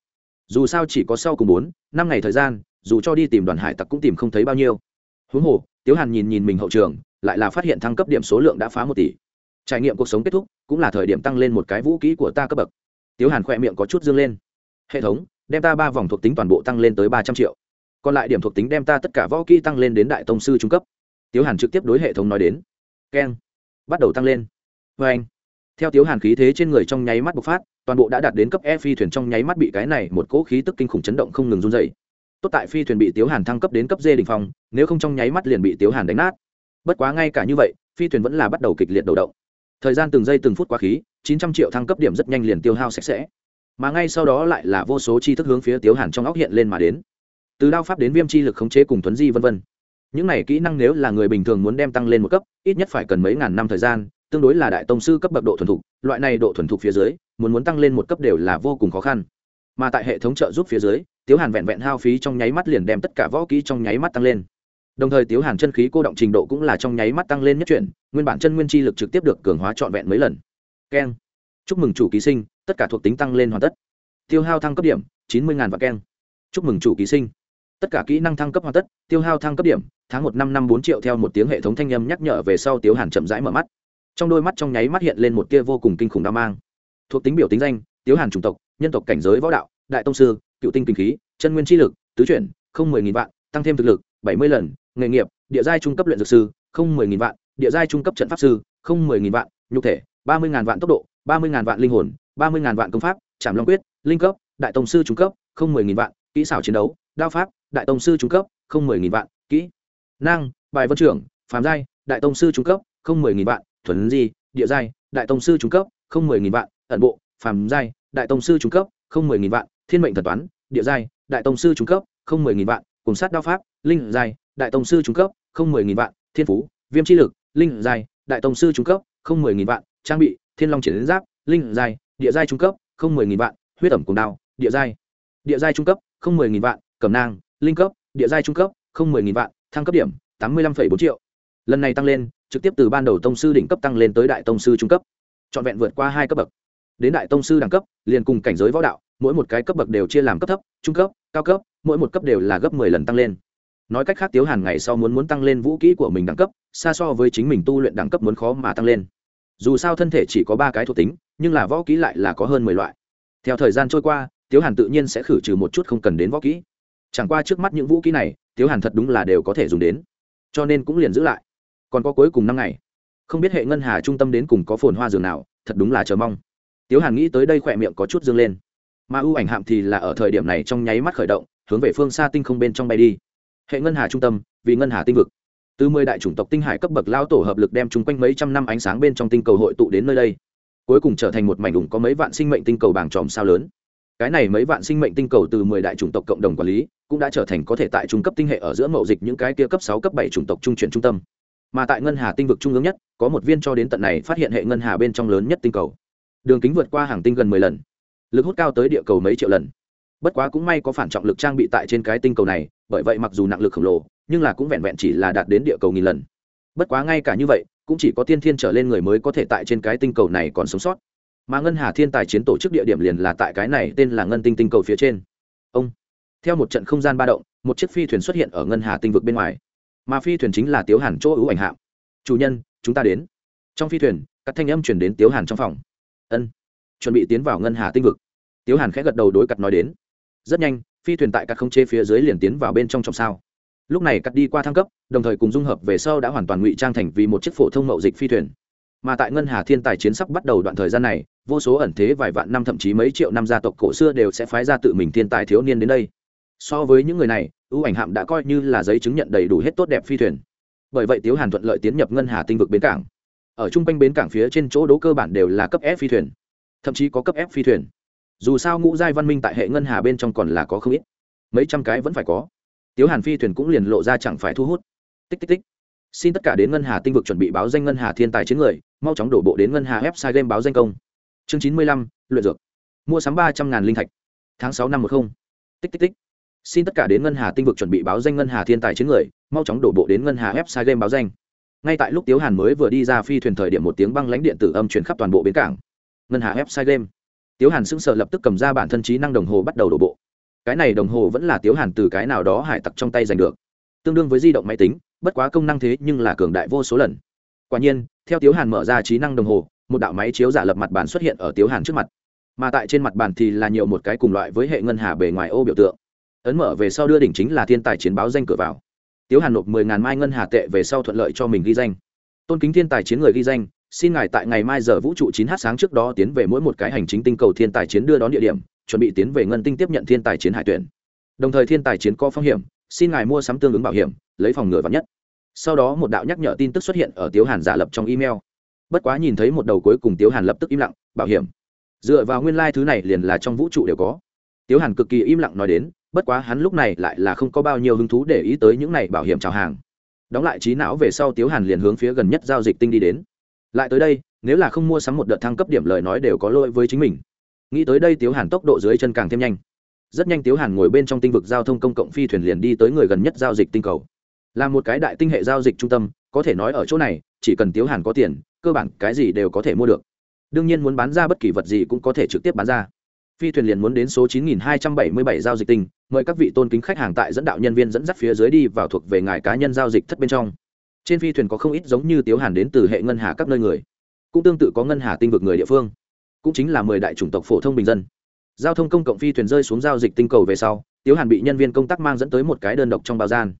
Dù sao chỉ có sau cùng bốn, năm ngày thời gian, dù cho đi tìm đoàn hải tặc cũng tìm không thấy bao nhiêu. Huống hồ, tiếu hàn nhìn nhìn mình hậu trường, lại là phát hiện thăng cấp điểm số lượng đã phá một tỷ. Trải nghiệm cuộc sống kết thúc, cũng là thời điểm tăng lên một cái vũ kỹ của ta cấp bậc. Tiếu hàn khỏe miệng có chút dương lên. Hệ thống, đem ta ba vòng thuộc tính toàn bộ tăng lên tới ba trăm triệu. Còn lại điểm thuộc tính đem ta tất cả võ kỹ tăng lên đến đại tông sư trung cấp. Tiếu hàn trực tiếp đối hệ thống nói đến. Keng. Bắt đầu tăng lên. Vê anh theo tiếu hàn khí thế trên người trong nháy mắt bộc phát toàn bộ đã đạt đến cấp e phi thuyền trong nháy mắt bị cái này một cỗ khí tức kinh khủng chấn động không ngừng run dày tốt tại phi thuyền bị tiếu hàn thăng cấp đến cấp d đình phong, nếu không trong nháy mắt liền bị tiếu hàn đánh nát. Bất quá ngay cả như vậy, phi thuyền vẫn là bắt đầu kịch liệt đầu động. Thời gian từng giây từng phút quá khí, chín trăm triệu thăng cấp điểm rất nhanh liền tiêu hao sạch sẽ. Mà ngay sau đó lại là vô số chi thức hướng phía tiếu hàn trong óc hiện lên mà đến. Từ đao pháp đến viêm chi lực khống chế cùng thuấn di v v những này kỹ năng nếu là người bình thường muốn đem tăng lên một cấp, ít nhất phải cần mấy ngàn năm thời gian tương đối là đại tông sư cấp bậc độ thuần thục, loại này độ thuần thục phía dưới, muốn muốn tăng lên một cấp đều là vô cùng khó khăn. Mà tại hệ thống trợ giúp phía dưới, tiếu hàn vẹn vẹn hao phí trong nháy mắt liền đem tất cả võ kỹ trong nháy mắt tăng lên. Đồng thời tiếu hàn chân khí cô động trình độ cũng là trong nháy mắt tăng lên nhất chuyển, nguyên bản chân nguyên chi lực trực tiếp được cường hóa trọn vẹn mấy lần. Keng. Chúc mừng chủ ký sinh, tất cả thuộc tính tăng lên hoàn tất. Tiêu hao thăng cấp điểm, chín mươi và keng. Chúc mừng chủ ký sinh, tất cả kỹ năng thăng cấp hoàn tất, tiêu hao thăng cấp điểm, tháng một năm năm bốn triệu theo một tiếng hệ thống thanh âm nhắc nhở về sau tiếu hàn chậm rãi mở mắt trong đôi mắt trong nháy mắt hiện lên một tia vô cùng kinh khủng đao mang. Thuộc tính biểu tính danh, tiếu hàn chủng tộc, nhân tộc cảnh giới võ đạo, đại tông sư, cựu tinh kinh khí, chân nguyên chi lực, tứ chuyển, không mười nghìn vạn, tăng thêm thực lực, bảy mươi lần, nghề nghiệp, địa giai trung cấp luyện dược sư, không mười nghìn vạn, địa giai trung cấp trận pháp sư, không mười nghìn vạn, nhục thể, ba mươi ngàn vạn tốc độ, ba mươi ngàn vạn linh hồn, ba mươi ngàn vạn công pháp, trảm long quyết, linh cấp, đại tông sư trung cấp, không mười nghìn vạn, kỹ xảo chiến đấu, đao pháp, đại tông sư trung cấp, không mười nghìn vạn, kỹ năng, bài vân trưởng, phàm giai, đại tông sư trung cấp, không mười nghìn vạn thuần di, địa giai, đại tông sư trung cấp, không mười nghìn vạn, ẩn bộ, phàm giai, đại tông sư trung cấp, không mười nghìn vạn, thiên mệnh thần toán, địa giai, đại tông sư trung cấp, không mười nghìn vạn, cùng sát đao pháp, linh giai, đại tông sư trung cấp, không mười nghìn vạn, thiên phú, viêm chi lực, linh giai, đại tông sư trung cấp, không mười nghìn vạn, trang bị, thiên long triển giáp, linh giai, địa giai trung cấp, không mười nghìn vạn, huyết ẩm cùng đao, địa giai. Địa giai trung cấp, không mười nghìn vạn, cẩm nang, linh cấp, địa giai trung cấp, không mười nghìn vạn, thăng cấp điểm, tám mươi lăm phẩy bốn triệu lần này tăng lên, trực tiếp từ ban đầu tông sư đỉnh cấp tăng lên tới đại tông sư trung cấp. Trọn vẹn vượt qua hai cấp bậc. Đến đại tông sư đẳng cấp, liền cùng cảnh giới võ đạo, mỗi một cái cấp bậc đều chia làm cấp thấp, trung cấp, cao cấp, mỗi một cấp đều là gấp mười lần tăng lên. Nói cách khác tiếu hàn ngày sau muốn muốn tăng lên vũ kỹ của mình đẳng cấp, xa so với chính mình tu luyện đẳng cấp muốn khó mà tăng lên. Dù sao thân thể chỉ có ba cái thuộc tính, nhưng là võ kỹ lại là có hơn mười loại. Theo thời gian trôi qua, tiếu hàn tự nhiên sẽ khử trừ một chút không cần đến võ kỹ. Chẳng qua trước mắt những vũ kỹ này, tiếu hàn thật đúng là đều có thể dùng đến. Cho nên cũng liền giữ lại còn có cuối cùng năm ngày. Không biết hệ ngân hà trung tâm đến cùng có phồn hoa giường nào, thật đúng là chờ mong. Tiếu hàn nghĩ tới đây khỏe miệng có chút dương lên. Mà ưu ảnh hạm thì là ở thời điểm này trong nháy mắt khởi động, hướng về phương xa tinh không bên trong bay đi. Hệ ngân hà trung tâm, vì ngân hà tinh vực. Từ mười đại chủng tộc tinh hải cấp bậc lao tổ hợp lực đem chung quanh mấy trăm năm ánh sáng bên trong tinh cầu hội tụ đến nơi đây. Cuối cùng trở thành một mảnh đủng có mấy vạn sinh mệnh tinh cầu bảng tròm sao lớn. Cái này mấy vạn sinh mệnh tinh cầu từ mười đại chủng tộc cộng đồng quản lý, cũng đã trở thành có thể tại trung cấp tinh hệ ở giữa mậu dịch những cái kia cấp sáu, cấp bảy chủng tộc trung chuyển trung tâm mà tại ngân hà tinh vực trung ương nhất, có một viên cho đến tận này phát hiện hệ ngân hà bên trong lớn nhất tinh cầu. Đường kính vượt qua hàng tinh gần mười lần, lực hút cao tới địa cầu mấy triệu lần. Bất quá cũng may có phản trọng lực trang bị tại trên cái tinh cầu này, bởi vậy mặc dù nặng lực khổng lồ, nhưng là cũng vẹn vẹn chỉ là đạt đến địa cầu nghìn lần. Bất quá ngay cả như vậy, cũng chỉ có tiên thiên trở lên người mới có thể tại trên cái tinh cầu này còn sống sót. Mà ngân hà thiên tài chiến tổ chức địa điểm liền là tại cái này tên là ngân tinh tinh cầu phía trên. Ông, theo một trận không gian ba động, một chiếc phi thuyền xuất hiện ở ngân hà tinh vực bên ngoài mà phi thuyền chính là tiếu hàn chỗ ưu ảnh hạm. Chủ nhân, chúng ta đến. Trong phi thuyền, các thanh âm chuyển đến tiếu hàn trong phòng. Ân, chuẩn bị tiến vào ngân hà tinh vực. Tiếu hàn khẽ gật đầu đối cặt nói đến. Rất nhanh, phi thuyền tại các không chế phía dưới liền tiến vào bên trong trọng sao. Lúc này cắt đi qua thăng cấp, đồng thời cùng dung hợp về sau đã hoàn toàn ngụy trang thành vì một chiếc phổ thông mậu dịch phi thuyền. Mà tại ngân hà thiên tài chiến sắp bắt đầu đoạn thời gian này, vô số ẩn thế vài vạn năm thậm chí mấy triệu năm gia tộc cổ xưa đều sẽ phái ra tự mình thiên tài thiếu niên đến đây so với những người này, ưu ảnh hạm đã coi như là giấy chứng nhận đầy đủ hết tốt đẹp phi thuyền. Bởi vậy tiếu hàn thuận lợi tiến nhập ngân hà tinh vực bến cảng. Ở chung quanh bến cảng phía trên chỗ đỗ cơ bản đều là cấp f phi thuyền. Thậm chí có cấp f phi thuyền. Dù sao ngũ giai văn minh tại hệ ngân hà bên trong còn là có không ít. Mấy trăm cái vẫn phải có. Tiếu hàn phi thuyền cũng liền lộ ra chẳng phải thu hút. Tích tích tích. Xin tất cả đến ngân hà tinh vực chuẩn bị báo danh ngân hà thiên tài chiến người, mau chóng đổ bộ đến ngân hà website game báo danh công. Chương chín mươi lăm, luyện dược. Mua sắm ba trăm ngàn linh thạch. Tháng sáu năm một không. Tích tích tích xin tất cả đến ngân hà tinh vực chuẩn bị báo danh ngân hà thiên tài chiến người, mau chóng đổ bộ đến ngân hà website game báo danh. Ngay tại lúc tiếu hàn mới vừa đi ra phi thuyền thời điểm một tiếng băng lãnh điện tử âm chuyển khắp toàn bộ bến cảng. Ngân hà website game. Tiếu hàn sững sờ lập tức cầm ra bản thân trí năng đồng hồ bắt đầu đổ bộ. Cái này đồng hồ vẫn là tiếu hàn từ cái nào đó hải tặc trong tay giành được. Tương đương với di động máy tính, bất quá công năng thế nhưng là cường đại vô số lần. Quả nhiên, theo tiếu hàn mở ra trí năng đồng hồ, một đạo máy chiếu giả lập mặt bàn xuất hiện ở tiếu hàn trước mặt. Mà tại trên mặt bàn thì là nhiều một cái cùng loại với hệ ngân hà bề ngoài ô biểu tượng ấn mở về sau đưa đỉnh chính là thiên tài chiến báo danh cửa vào. Tiếu hàn nộp mười ngàn mai ngân hà tệ về sau thuận lợi cho mình ghi danh. Tôn kính thiên tài chiến người ghi danh, xin ngài tại ngày mai giờ vũ trụ chín h sáng trước đó tiến về mỗi một cái hành chính tinh cầu thiên tài chiến đưa đón địa điểm, chuẩn bị tiến về ngân tinh tiếp nhận thiên tài chiến hải tuyển. Đồng thời thiên tài chiến có phong hiểm, xin ngài mua sắm tương ứng bảo hiểm, lấy phòng ngừa vắn nhất. Sau đó một đạo nhắc nhở tin tức xuất hiện ở tiếu hàn giả lập trong email. Bất quá nhìn thấy một đầu cuối cùng tiếu hàn lập tức im lặng, bảo hiểm. Dựa vào nguyên lai、like、thứ này liền là trong vũ trụ đều có. Tiếu hàn cực kỳ im lặng nói đến bất quá hắn lúc này lại là không có bao nhiêu hứng thú để ý tới những này bảo hiểm chào hàng. Đóng lại trí não về sau tiếu hàn liền hướng phía gần nhất giao dịch tinh đi đến. Lại tới đây, nếu là không mua sắm một đợt thăng cấp điểm lời nói đều có lỗi với chính mình. Nghĩ tới đây tiếu hàn tốc độ dưới chân càng thêm nhanh. Rất nhanh tiếu hàn ngồi bên trong tinh vực giao thông công cộng phi thuyền liền đi tới người gần nhất giao dịch tinh cầu. Là một cái đại tinh hệ giao dịch trung tâm, có thể nói ở chỗ này, chỉ cần tiếu hàn có tiền, cơ bản cái gì đều có thể mua được. Đương nhiên muốn bán ra bất kỳ vật gì cũng có thể trực tiếp bán ra phi thuyền liền muốn đến số 9277 giao dịch tình, mời các vị tôn kính khách hàng tại dẫn đạo nhân viên dẫn dắt phía dưới đi vào thuộc về ngài cá nhân giao dịch thất bên trong. Trên phi thuyền có không ít giống như tiếu hàn đến từ hệ ngân hà các nơi người, cũng tương tự có ngân hà tinh vực người địa phương, cũng chính là mười đại chủng tộc phổ thông bình dân. Giao thông công cộng phi thuyền rơi xuống giao dịch tinh cầu về sau, tiếu hàn bị nhân viên công tác mang dẫn tới một cái đơn độc trong bao gian.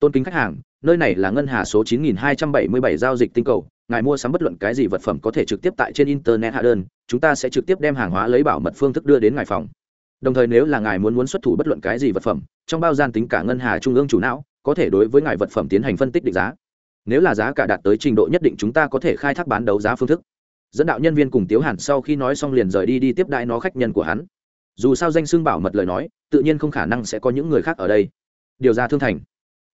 Tôn kính khách hàng nơi này là ngân hà số 9277 giao dịch tinh cầu, ngài mua sắm bất luận cái gì vật phẩm có thể trực tiếp tại trên internet hạ đơn, chúng ta sẽ trực tiếp đem hàng hóa lấy bảo mật phương thức đưa đến ngài phòng. Đồng thời nếu là ngài muốn muốn xuất thủ bất luận cái gì vật phẩm, trong bao gian tính cả ngân hà trung ương chủ não, có thể đối với ngài vật phẩm tiến hành phân tích định giá. Nếu là giá cả đạt tới trình độ nhất định chúng ta có thể khai thác bán đấu giá phương thức. Dẫn đạo nhân viên cùng tiếu hàn sau khi nói xong liền rời đi đi tiếp đãi nó khách nhân của hắn. Dù sao danh xưng bảo mật lời nói, tự nhiên không khả năng sẽ có những người khác ở đây. Điều ra thương thành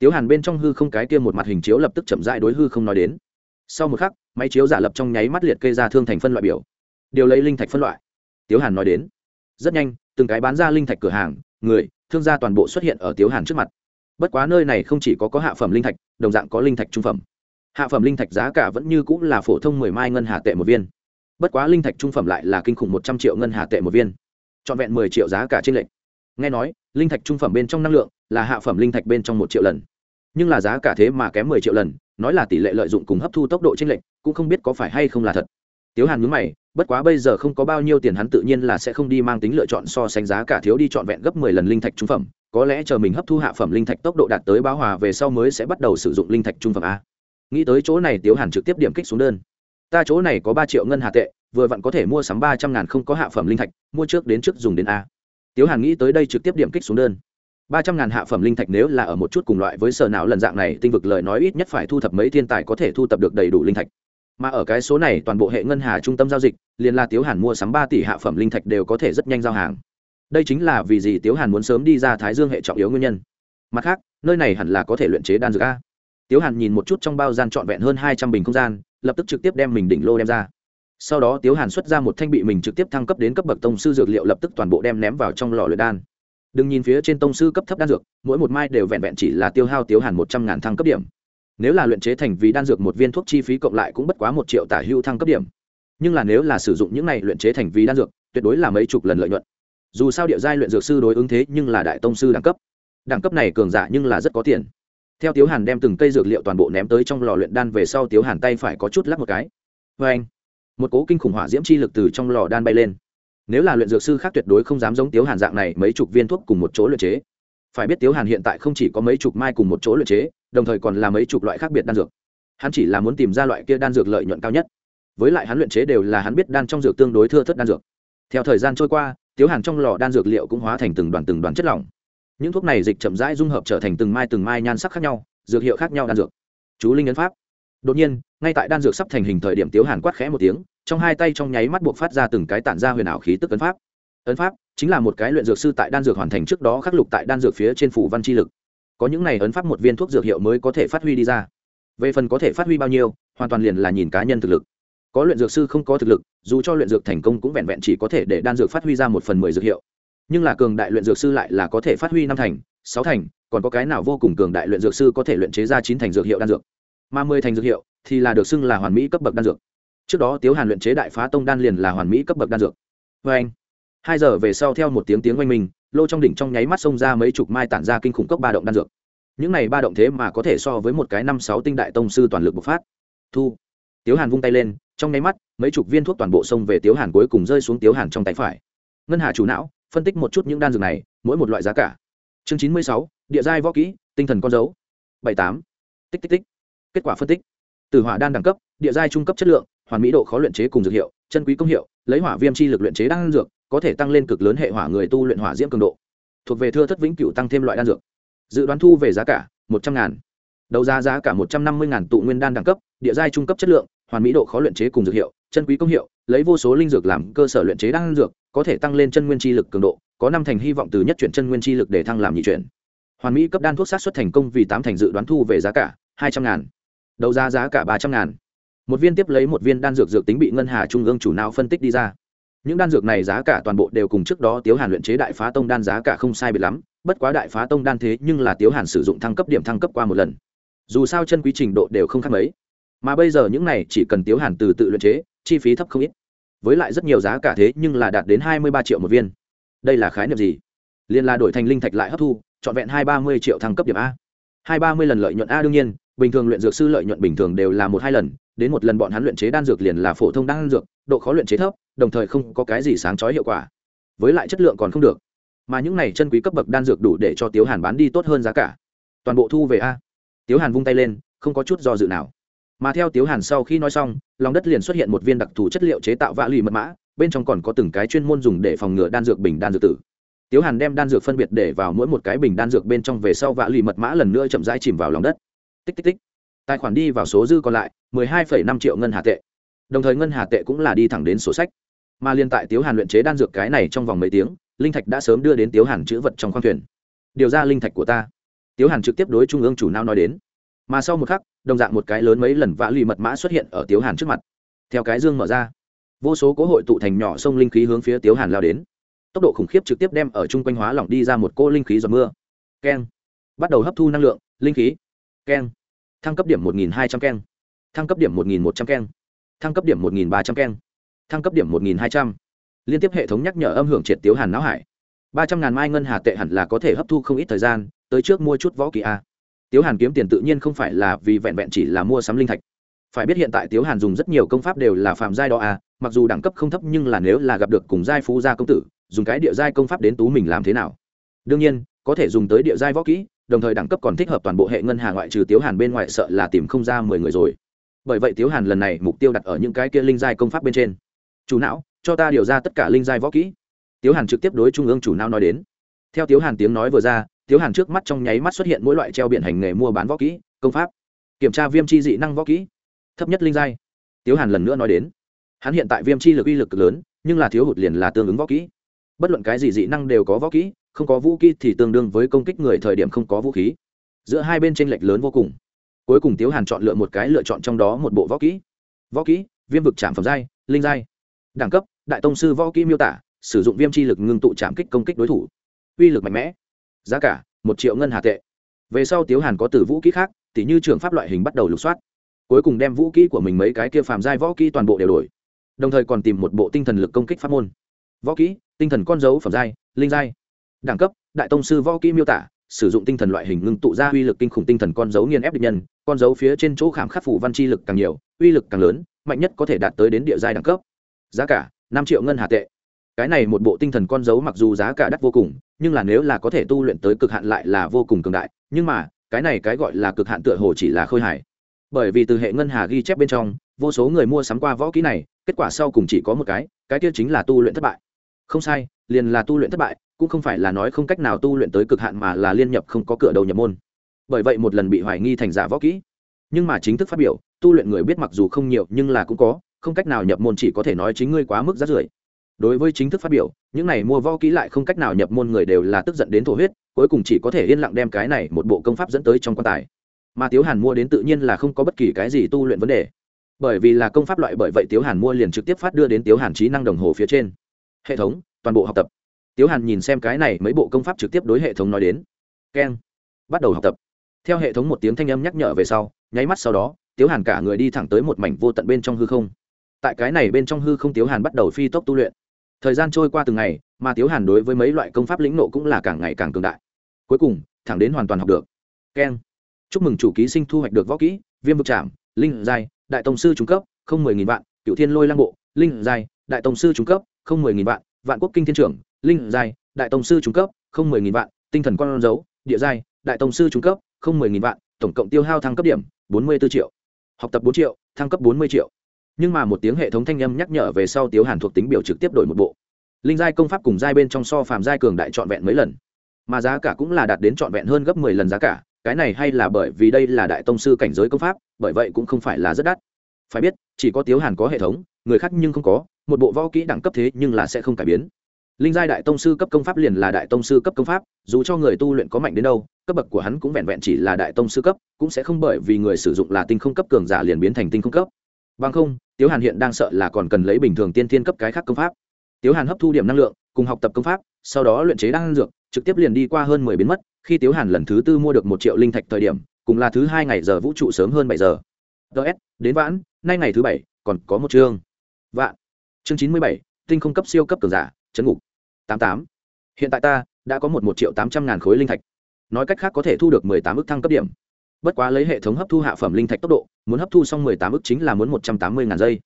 tiếu hàn bên trong hư không cái kia một mặt hình chiếu lập tức chậm rãi đối hư không nói đến. Sau một khắc, máy chiếu giả lập trong nháy mắt liệt kê ra thương thành phân loại biểu. Điều lấy linh thạch phân loại. Tiếu hàn nói đến. Rất nhanh, từng cái bán ra linh thạch cửa hàng, người, thương gia toàn bộ xuất hiện ở tiếu hàn trước mặt. Bất quá nơi này không chỉ có có hạ phẩm linh thạch, đồng dạng có linh thạch trung phẩm. Hạ phẩm linh thạch giá cả vẫn như cũng là phổ thông mười mai ngân hà tệ một viên. Bất quá linh thạch trung phẩm lại là kinh khủng một trăm triệu ngân hà tệ một viên. Trọn vẹn mười triệu giá cả trên lệnh nghe nói, linh thạch trung phẩm bên trong năng lượng là hạ phẩm linh thạch bên trong một triệu lần nhưng là giá cả thế mà kém mười triệu lần, nói là tỷ lệ lợi dụng cùng hấp thu tốc độ trên lệnh cũng không biết có phải hay không là thật. Tiếu hàn nhớ mày, bất quá bây giờ không có bao nhiêu tiền hắn tự nhiên là sẽ không đi mang tính lựa chọn so sánh giá cả thiếu đi trọn vẹn gấp mười lần linh thạch trung phẩm, có lẽ chờ mình hấp thu hạ phẩm linh thạch tốc độ đạt tới báo hòa về sau mới sẽ bắt đầu sử dụng linh thạch trung phẩm a. Nghĩ tới chỗ này tiếu hàn trực tiếp điểm kích xuống đơn. Ta chỗ này có ba triệu ngân hà tệ, vừa vặn có thể mua sắm ba trăm ngàn không có hạ phẩm linh thạch, mua trước đến trước dùng đến a. Tiếu hàn nghĩ tới đây trực tiếp điểm kích xuống đơn ba trăm ngàn hạ phẩm linh thạch nếu là ở một chút cùng loại với sở não lần dạng này, tinh vực lời nói ít nhất phải thu thập mấy thiên tài có thể thu thập được đầy đủ linh thạch. Mà ở cái số này, toàn bộ hệ ngân hà trung tâm giao dịch, liền là tiếu hàn mua sắm ba tỷ hạ phẩm linh thạch đều có thể rất nhanh giao hàng. Đây chính là vì gì tiếu hàn muốn sớm đi ra thái dương hệ trọng yếu nguyên nhân. Mặt khác, nơi này hẳn là có thể luyện chế đan dược a. Tiếu hàn nhìn một chút trong bao gian trọn vẹn hơn hai trăm bình không gian, lập tức trực tiếp đem mình đỉnh lô đem ra. Sau đó tiếu hàn xuất ra một thanh bị mình trực tiếp thăng cấp đến cấp bậc tông sư dược liệu lập tức toàn bộ đem ném vào trong lò luyện đan đừng nhìn phía trên tông sư cấp thấp đan dược, mỗi một mai đều vẹn vẹn chỉ là tiêu hao tiêu hàn một trăm ngàn thăng cấp điểm. Nếu là luyện chế thành vì đan dược một viên thuốc chi phí cộng lại cũng bất quá một triệu tả hưu thăng cấp điểm. Nhưng là nếu là sử dụng những này luyện chế thành vì đan dược, tuyệt đối là mấy chục lần lợi nhuận. Dù sao địa giai luyện dược sư đối ứng thế nhưng là đại tông sư đẳng cấp. Đẳng cấp này cường giả nhưng là rất có tiền. Theo tiếu hàn đem từng cây dược liệu toàn bộ ném tới trong lò luyện đan về sau tiếu hàn tay phải có chút lắc một cái. Vê anh một cố kinh khủng hỏa diễm chi lực từ trong lò đan bay lên nếu là luyện dược sư khác tuyệt đối không dám giống tiếu hàn dạng này mấy chục viên thuốc cùng một chỗ luyện chế. Phải biết tiếu hàn hiện tại không chỉ có mấy chục mai cùng một chỗ luyện chế, đồng thời còn là mấy chục loại khác biệt đan dược. Hắn chỉ là muốn tìm ra loại kia đan dược lợi nhuận cao nhất. Với lại hắn luyện chế đều là hắn biết đan trong dược tương đối thưa thất đan dược. Theo thời gian trôi qua, tiếu hàn trong lò đan dược liệu cũng hóa thành từng đoàn từng đoàn chất lỏng. Những thuốc này dịch chậm rãi dung hợp trở thành từng mai từng mai nhan sắc khác nhau, dược hiệu khác nhau đan dược. Chú linh ấn pháp đột nhiên, ngay tại đan dược sắp thành hình thời điểm tiếu hàn quát khẽ một tiếng, trong hai tay trong nháy mắt buộc phát ra từng cái tản ra huyền ảo khí tức ấn pháp. Ấn pháp chính là một cái luyện dược sư tại đan dược hoàn thành trước đó khắc lục tại đan dược phía trên phủ văn chi lực. Có những này ấn pháp một viên thuốc dược hiệu mới có thể phát huy đi ra. Về phần có thể phát huy bao nhiêu, hoàn toàn liền là nhìn cá nhân thực lực. Có luyện dược sư không có thực lực, dù cho luyện dược thành công cũng vẹn vẹn chỉ có thể để đan dược phát huy ra một phần mười dược hiệu. Nhưng là cường đại luyện dược sư lại là có thể phát huy năm thành, sáu thành, còn có cái nào vô cùng cường đại luyện dược sư có thể luyện chế ra chín thành dược hiệu đan dược? Mà mười thành dược hiệu thì là được xưng là hoàn mỹ cấp bậc đan dược. Trước đó tiếu hàn luyện chế đại phá tông đan liền là hoàn mỹ cấp bậc đan dược. Vê anh, hai giờ về sau theo một tiếng tiếng oanh minh, lô trong đỉnh trong nháy mắt xông ra mấy chục mai tản ra kinh khủng cốc ba động đan dược. Những này ba động thế mà có thể so với một cái năm sáu tinh đại tông sư toàn lực bộc phát. Thu, tiếu hàn vung tay lên, trong nháy mắt, mấy chục viên thuốc toàn bộ xông về tiếu hàn cuối cùng rơi xuống tiếu hàn trong tay phải. Ngân hà chủ não, phân tích một chút những đan dược này, mỗi một loại giá cả. Chương chín mươi sáu, địa giai võ kỹ, tinh thần con dấu. Bảy tám. Tích tích tích kết quả phân tích. Từ hỏa đan đẳng cấp, địa giai trung cấp chất lượng, hoàn mỹ độ khó luyện chế cùng dược hiệu, chân quý công hiệu, lấy hỏa viêm chi lực luyện chế đan dược, có thể tăng lên cực lớn hệ hỏa người tu luyện hỏa diễm cường độ. Thuộc về thưa thất vĩnh cửu tăng thêm loại đan dược. Dự đoán thu về giá cả, một trăm ngàn. Đầu giá giá cả một trăm năm mươi ngàn tụ nguyên đan đẳng cấp, địa giai trung cấp chất lượng, hoàn mỹ độ khó luyện chế cùng dược hiệu, chân quý công hiệu, lấy vô số linh dược làm cơ sở luyện chế đan dược, có thể tăng lên chân nguyên chi lực cường độ, có năm thành hy vọng từ nhất chuyển chân nguyên chi lực để thăng làm nhị chuyển. Hoàn mỹ cấp đan thuốc sát xuất thành công vì tám thành dự đoán thu về giá cả, hai trăm ngàn đầu giá giá cả ba trăm ngàn. Một viên tiếp lấy một viên đan dược dược tính bị ngân hà trung ương chủ não phân tích đi ra. Những đan dược này giá cả toàn bộ đều cùng trước đó tiếu hàn luyện chế đại phá tông đan giá cả không sai biệt lắm, bất quá đại phá tông đan thế nhưng là tiếu hàn sử dụng thăng cấp điểm thăng cấp qua một lần. Dù sao chân quý trình độ đều không khác mấy. Mà bây giờ những này chỉ cần tiếu hàn từ tự luyện chế, chi phí thấp không ít. Với lại rất nhiều giá cả thế nhưng là đạt đến hai mươi ba triệu một viên. Đây là khái niệm gì? Liên là đổi thành linh thạch lại hấp thu, trọn vẹn hai ba mươi triệu thăng cấp điểm a. Hai ba mươi lần lợi nhuận a đương nhiên bình thường luyện dược sư lợi nhuận bình thường đều là một hai lần, đến một lần bọn hắn luyện chế đan dược liền là phổ thông đan dược, độ khó luyện chế thấp, đồng thời không có cái gì sáng chói hiệu quả. Với lại chất lượng còn không được. Mà những này chân quý cấp bậc đan dược đủ để cho tiếu hàn bán đi tốt hơn giá cả. Toàn bộ thu về a. Tiếu hàn vung tay lên, không có chút do dự nào. Mà theo tiếu hàn sau khi nói xong, lòng đất liền xuất hiện một viên đặc thù chất liệu chế tạo vạ lì mật mã, bên trong còn có từng cái chuyên môn dùng để phòng ngừa đan dược bình đan dược tử. Tiếu hàn đem đan dược phân biệt để vào mỗi một cái bình đan dược bên trong về sau vạ lì mật mã lần nữa chậm rãi chìm vào lòng đất tích tích tích. Tài khoản đi vào số dư còn lại, mười hai phẩy năm triệu ngân hà tệ. Đồng thời ngân hà tệ cũng là đi thẳng đến sổ sách. Mà liên tại tiếu hàn luyện chế đan dược cái này trong vòng mấy tiếng, linh thạch đã sớm đưa đến tiếu hàn chữ vật trong khoang thuyền. Điều ra linh thạch của ta. Tiếu hàn trực tiếp đối trung ương chủ nao nói đến. Mà sau một khắc, đồng dạng một cái lớn mấy lần vã lì mật mã xuất hiện ở tiếu hàn trước mặt. Theo cái dương mở ra, vô số cố hội tụ thành nhỏ sông linh khí hướng phía tiếu hàn lao đến. Tốc độ khủng khiếp trực tiếp đem ở chung quanh hóa lỏng đi ra một cô linh khí giọt mưa. Keng. Bắt đầu hấp thu năng lượng, linh khí keng. Thăng cấp điểm một nghìn hai trăm keng. Thăng cấp điểm một nghìn một trăm keng. Thăng cấp điểm một nghìn ba trăm keng. Thăng cấp điểm một nghìn hai trăm. Liên tiếp hệ thống nhắc nhở âm hưởng triệt tiếu hàn não hải. ba trăm ngàn mai ngân hà tệ hẳn là có thể hấp thu không ít thời gian, tới trước mua chút võ kỳ a. Tiếu hàn kiếm tiền tự nhiên không phải là vì vẹn vẹn chỉ là mua sắm linh thạch. Phải biết hiện tại tiếu hàn dùng rất nhiều công pháp đều là phạm giai đó a, mặc dù đẳng cấp không thấp nhưng là nếu là gặp được cùng giai phú gia công tử, dùng cái địa giai công pháp đến tú mình làm thế nào? Đương nhiên, có thể dùng tới địa giai võ kỹ đồng thời đẳng cấp còn thích hợp toàn bộ hệ ngân hà ngoại trừ tiếu hàn bên ngoài sợ là tìm không ra mười người rồi. Bởi vậy tiếu hàn lần này mục tiêu đặt ở những cái kia linh giai công pháp bên trên. Chủ não, cho ta điều ra tất cả linh giai võ kỹ. Tiếu hàn trực tiếp đối trung ương chủ não nói đến. Theo tiếu hàn tiếng nói vừa ra, tiếu hàn trước mắt trong nháy mắt xuất hiện mỗi loại treo biển hành nghề mua bán võ kỹ, công pháp, kiểm tra viêm chi dị năng võ kỹ, thấp nhất linh giai. Tiếu hàn lần nữa nói đến. Hắn hiện tại viêm chi lực uy lực lớn, nhưng là thiếu hụt liền là tương ứng võ kỹ. Bất luận cái gì dị năng đều có võ kỹ không có vũ khí thì tương đương với công kích người thời điểm không có vũ khí. Giữa hai bên tranh lệch lớn vô cùng. Cuối cùng tiếu hàn chọn lựa một cái lựa chọn trong đó một bộ võ kỹ. Võ kỹ, viêm vực trảm phẩm giai, linh giai. Đẳng cấp, đại tông sư võ kỹ miêu tả, sử dụng viêm chi lực ngưng tụ chạm kích công kích đối thủ. Uy lực mạnh mẽ. Giá cả, một triệu ngân hà tệ. Về sau tiếu hàn có từ vũ kỹ khác, tỉ như trường pháp loại hình bắt đầu lục soát. Cuối cùng đem vũ kỹ của mình mấy cái kia phàm giai võ kỹ toàn bộ đều đổi. Đồng thời còn tìm một bộ tinh thần lực công kích pháp môn. Võ kỹ, tinh thần con dấu phẩm giai, linh giai đẳng cấp, đại tông sư võ kỹ miêu tả, sử dụng tinh thần loại hình ngưng tụ ra uy lực kinh khủng tinh thần con dấu nghiền ép địch nhân, con dấu phía trên chỗ khảm khắc phủ văn chi lực càng nhiều, uy lực càng lớn, mạnh nhất có thể đạt tới đến địa giai đẳng cấp. Giá cả, năm triệu ngân hà tệ. Cái này một bộ tinh thần con dấu mặc dù giá cả đắt vô cùng, nhưng là nếu là có thể tu luyện tới cực hạn lại là vô cùng cường đại, nhưng mà, cái này cái gọi là cực hạn tựa hồ chỉ là khôi hài. Bởi vì từ hệ ngân hà ghi chép bên trong, vô số người mua sắm qua võ kỹ này, kết quả sau cùng chỉ có một cái cái kia chính là tu luyện thất bại. Không sai, liền là tu luyện thất bại cũng không phải là nói không cách nào tu luyện tới cực hạn mà là liên nhập không có cửa đầu nhập môn. Bởi vậy một lần bị hoài nghi thành giả võ kỹ, nhưng mà chính thức phát biểu, tu luyện người biết mặc dù không nhiều nhưng là cũng có, không cách nào nhập môn chỉ có thể nói chính ngươi quá mức rát rưởi. Đối với chính thức phát biểu, những này mua võ kỹ lại không cách nào nhập môn người đều là tức giận đến thổ huyết, cuối cùng chỉ có thể yên lặng đem cái này một bộ công pháp dẫn tới trong quan tài. Mà tiếu hàn mua đến tự nhiên là không có bất kỳ cái gì tu luyện vấn đề. Bởi vì là công pháp loại bởi vậy tiếu hàn mua liền trực tiếp phát đưa đến tiếu hàn trí năng đồng hồ phía trên. Hệ thống, toàn bộ học tập tiếu hàn nhìn xem cái này mấy bộ công pháp trực tiếp đối hệ thống nói đến. Keng. Bắt đầu học tập. Theo hệ thống một tiếng thanh âm nhắc nhở về sau, nháy mắt sau đó, tiếu hàn cả người đi thẳng tới một mảnh vô tận bên trong hư không. Tại cái này bên trong hư không tiếu hàn bắt đầu phi tốc tu luyện. Thời gian trôi qua từng ngày, mà tiếu hàn đối với mấy loại công pháp lĩnh nộ cũng là càng ngày càng cường đại. Cuối cùng, thẳng đến hoàn toàn học được. Keng. Chúc mừng chủ ký sinh thu hoạch được võ kỹ, viêm vực trảm, linh giai, đại tông sư trung cấp, không mười nghìn vạn cựu thiên lôi Lang bộ, linh giai, đại tông sư trung cấp, không mười nghìn vạn vạn quốc kinh thiên trưởng linh giai, đại tông sư trung cấp, không mười nghìn vạn, tinh thần con dấu, địa giai, đại tông sư trung cấp, không mười nghìn vạn, tổng cộng tiêu hao thăng cấp điểm, bốn mươi b ố triệu. Học tập bốn triệu, thăng cấp bốn mươi triệu. Nhưng mà một tiếng hệ thống thanh âm nhắc nhở về sau tiếu hàn thuộc tính biểu trực tiếp đổi một bộ. Linh giai công pháp cùng giai bên trong so phàm giai cường đại trọn vẹn mấy lần. Mà giá cả cũng là đạt đến trọn vẹn hơn gấp mười lần giá cả, cái này hay là bởi vì đây là đại tông sư cảnh giới công pháp, bởi vậy cũng không phải là rất đắt. Phải biết, chỉ có tiếu hàn có hệ thống, người khác nhưng không có, một bộ võ kỹ đẳng cấp thế nhưng là sẽ không cải biến linh giai đại tông sư cấp công pháp liền là đại tông sư cấp công pháp, dù cho người tu luyện có mạnh đến đâu, cấp bậc của hắn cũng vẹn vẹn chỉ là đại tông sư cấp, cũng sẽ không bởi vì người sử dụng là tinh không cấp cường giả liền biến thành tinh không cấp. Bằng không, tiếu hàn hiện đang sợ là còn cần lấy bình thường tiên thiên cấp cái khác công pháp. Tiếu hàn hấp thu điểm năng lượng, cùng học tập công pháp, sau đó luyện chế đan dược, trực tiếp liền đi qua hơn mười biến mất, khi tiếu hàn lần thứ tư mua được một triệu linh thạch thời điểm, cùng là thứ hai ngày giờ vũ trụ sớm hơn bảy giờ. Ts đến vãn, nay ngày thứ bảy, còn có một chương. Vạn. Chương chín mươi bảy, tinh không cấp siêu cấp cường giả, chấn ngục tám tám. Hiện tại ta đã có một một triệu tám trăm ngàn khối linh thạch. Nói cách khác có thể thu được mười tám ước thăng cấp điểm. Bất quá lấy hệ thống hấp thu hạ phẩm linh thạch tốc độ, muốn hấp thu xong mười tám ước chính là muốn một trăm tám mươi ngàn giây.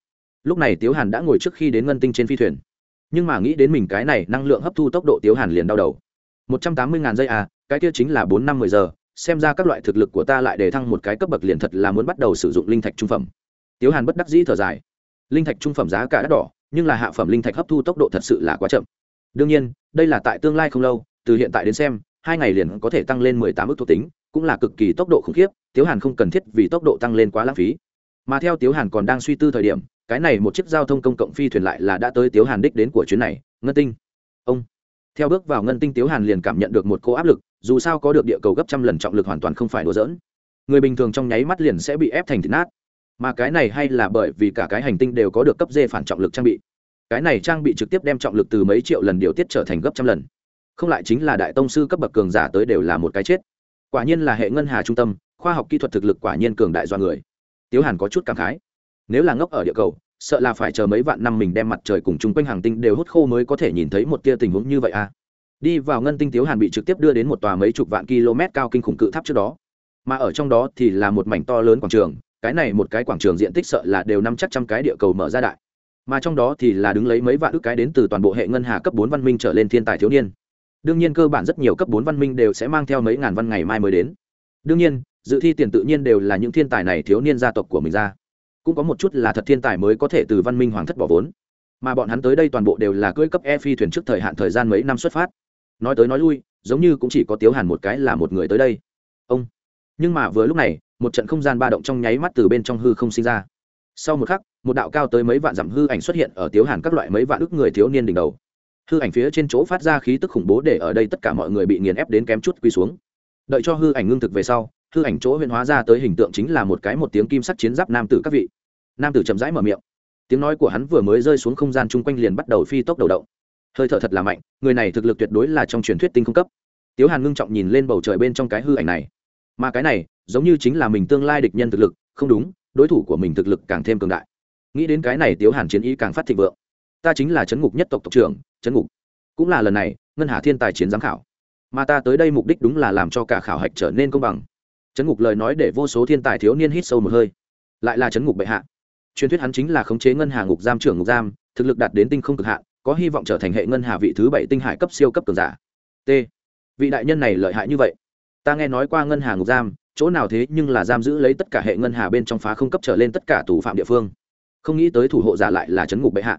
Lúc này tiếu hàn đã ngồi trước khi đến ngân tinh trên phi thuyền. Nhưng mà nghĩ đến mình cái này năng lượng hấp thu tốc độ tiếu hàn liền đau đầu. Một trăm tám mươi ngàn giây à cái kia chính là bốn năm mười giờ, xem ra các loại thực lực của ta lại để thăng một cái cấp bậc liền thật là muốn bắt đầu sử dụng linh thạch trung phẩm. Tiếu hàn bất đắc dĩ thở dài. Linh thạch trung phẩm giá cả đắt đỏ, nhưng là hạ phẩm linh thạch hấp thu tốc độ thật sự là quá chậm đương nhiên, đây là tại tương lai không lâu, từ hiện tại đến xem, hai ngày liền có thể tăng lên mười tám ước thuộc tính, cũng là cực kỳ tốc độ khủng khiếp, tiếu hàn không cần thiết vì tốc độ tăng lên quá lãng phí. Mà theo tiếu hàn còn đang suy tư thời điểm, cái này một chiếc giao thông công cộng phi thuyền lại là đã tới tiếu hàn đích đến của chuyến này, ngân tinh. Ông. Theo bước vào ngân tinh, tiếu hàn liền cảm nhận được một cô áp lực, dù sao có được địa cầu gấp trăm lần trọng lực hoàn toàn không phải đùa dỡn người bình thường trong nháy mắt liền sẽ bị ép thành thịt nát. Mà cái này hay là bởi vì cả cái hành tinh đều có được cấp dê phản trọng lực trang bị cái này trang bị trực tiếp đem trọng lực từ mấy triệu lần điều tiết trở thành gấp trăm lần. Không lại chính là đại tông sư cấp bậc cường giả tới đều là một cái chết. Quả nhiên là hệ ngân hà trung tâm, khoa học kỹ thuật thực lực quả nhiên cường đại do người. Tiếu hàn có chút cảm khái. Nếu là ngốc ở địa cầu, sợ là phải chờ mấy vạn năm mình đem mặt trời cùng chung quanh hàng tinh đều hút khô mới có thể nhìn thấy một tia tình huống như vậy à. Đi vào ngân tinh tiếu hàn bị trực tiếp đưa đến một tòa mấy chục vạn km cao kinh khủng cự tháp trước đó. Mà ở trong đó thì là một mảnh to lớn quảng trường, cái này một cái quảng trường diện tích sợ là đều năm chắc trăm cái địa cầu mở ra đại mà trong đó thì là đứng lấy mấy vạn ước cái đến từ toàn bộ hệ ngân hà cấp bốn văn minh trở lên thiên tài thiếu niên. Đương nhiên cơ bản rất nhiều cấp bốn văn minh đều sẽ mang theo mấy ngàn văn ngày mai mới đến. Đương nhiên, dự thi tiền tự nhiên đều là những thiên tài này thiếu niên gia tộc của mình ra. Cũng có một chút là thật thiên tài mới có thể từ văn minh hoàng thất bỏ vốn. Mà bọn hắn tới đây toàn bộ đều là cưỡi cấp e phi thuyền trước thời hạn thời gian mấy năm xuất phát. Nói tới nói lui, giống như cũng chỉ có tiếu hàn một cái là một người tới đây. Ông. Nhưng mà vừa lúc này, một trận không gian ba động trong nháy mắt từ bên trong hư không sinh ra sau một khắc, một đạo cao tới mấy vạn dặm hư ảnh xuất hiện ở tiếu hàn các loại mấy vạn ức người thiếu niên đỉnh đầu. Hư ảnh phía trên chỗ phát ra khí tức khủng bố để ở đây tất cả mọi người bị nghiền ép đến kém chút quy xuống. Đợi cho hư ảnh ngưng thực về sau, hư ảnh chỗ huyện hóa ra tới hình tượng chính là một cái một tiếng kim sắc chiến giáp nam tử các vị. Nam tử chậm rãi mở miệng. Tiếng nói của hắn vừa mới rơi xuống không gian chung quanh liền bắt đầu phi tốc đầu động. Hơi thở thật là mạnh, người này thực lực tuyệt đối là trong truyền thuyết tinh không cấp. Tiếu hàn ngưng trọng nhìn lên bầu trời bên trong cái hư ảnh này. Mà cái này, giống như chính là mình tương lai địch nhân thực lực, không đúng đối thủ của mình thực lực càng thêm cường đại. Nghĩ đến cái này tiếu hàn chiến ý càng phát thịnh vượng. Ta chính là chấn ngục nhất tộc tộc trưởng, chấn ngục. Cũng là lần này, ngân hà thiên tài chiến giám khảo. Mà ta tới đây mục đích đúng là làm cho cả khảo hạch trở nên công bằng. Chấn ngục lời nói để vô số thiên tài thiếu niên hít sâu một hơi. Lại là chấn ngục bệ hạ. Truyền thuyết hắn chính là khống chế ngân hà ngục giam trưởng ngục giam, thực lực đạt đến tinh không cực hạ có hy vọng trở thành hệ ngân hà vị thứ bảy tinh hải cấp siêu cấp cường giả. T. Vị đại nhân này lợi hại như vậy. Ta nghe nói qua ngân hà ngục giam chỗ nào thế nhưng là giam giữ lấy tất cả hệ ngân hà bên trong phá không cấp trở lên tất cả tù phạm địa phương. Không nghĩ tới thủ hộ giả lại là chấn ngục bệ hạ.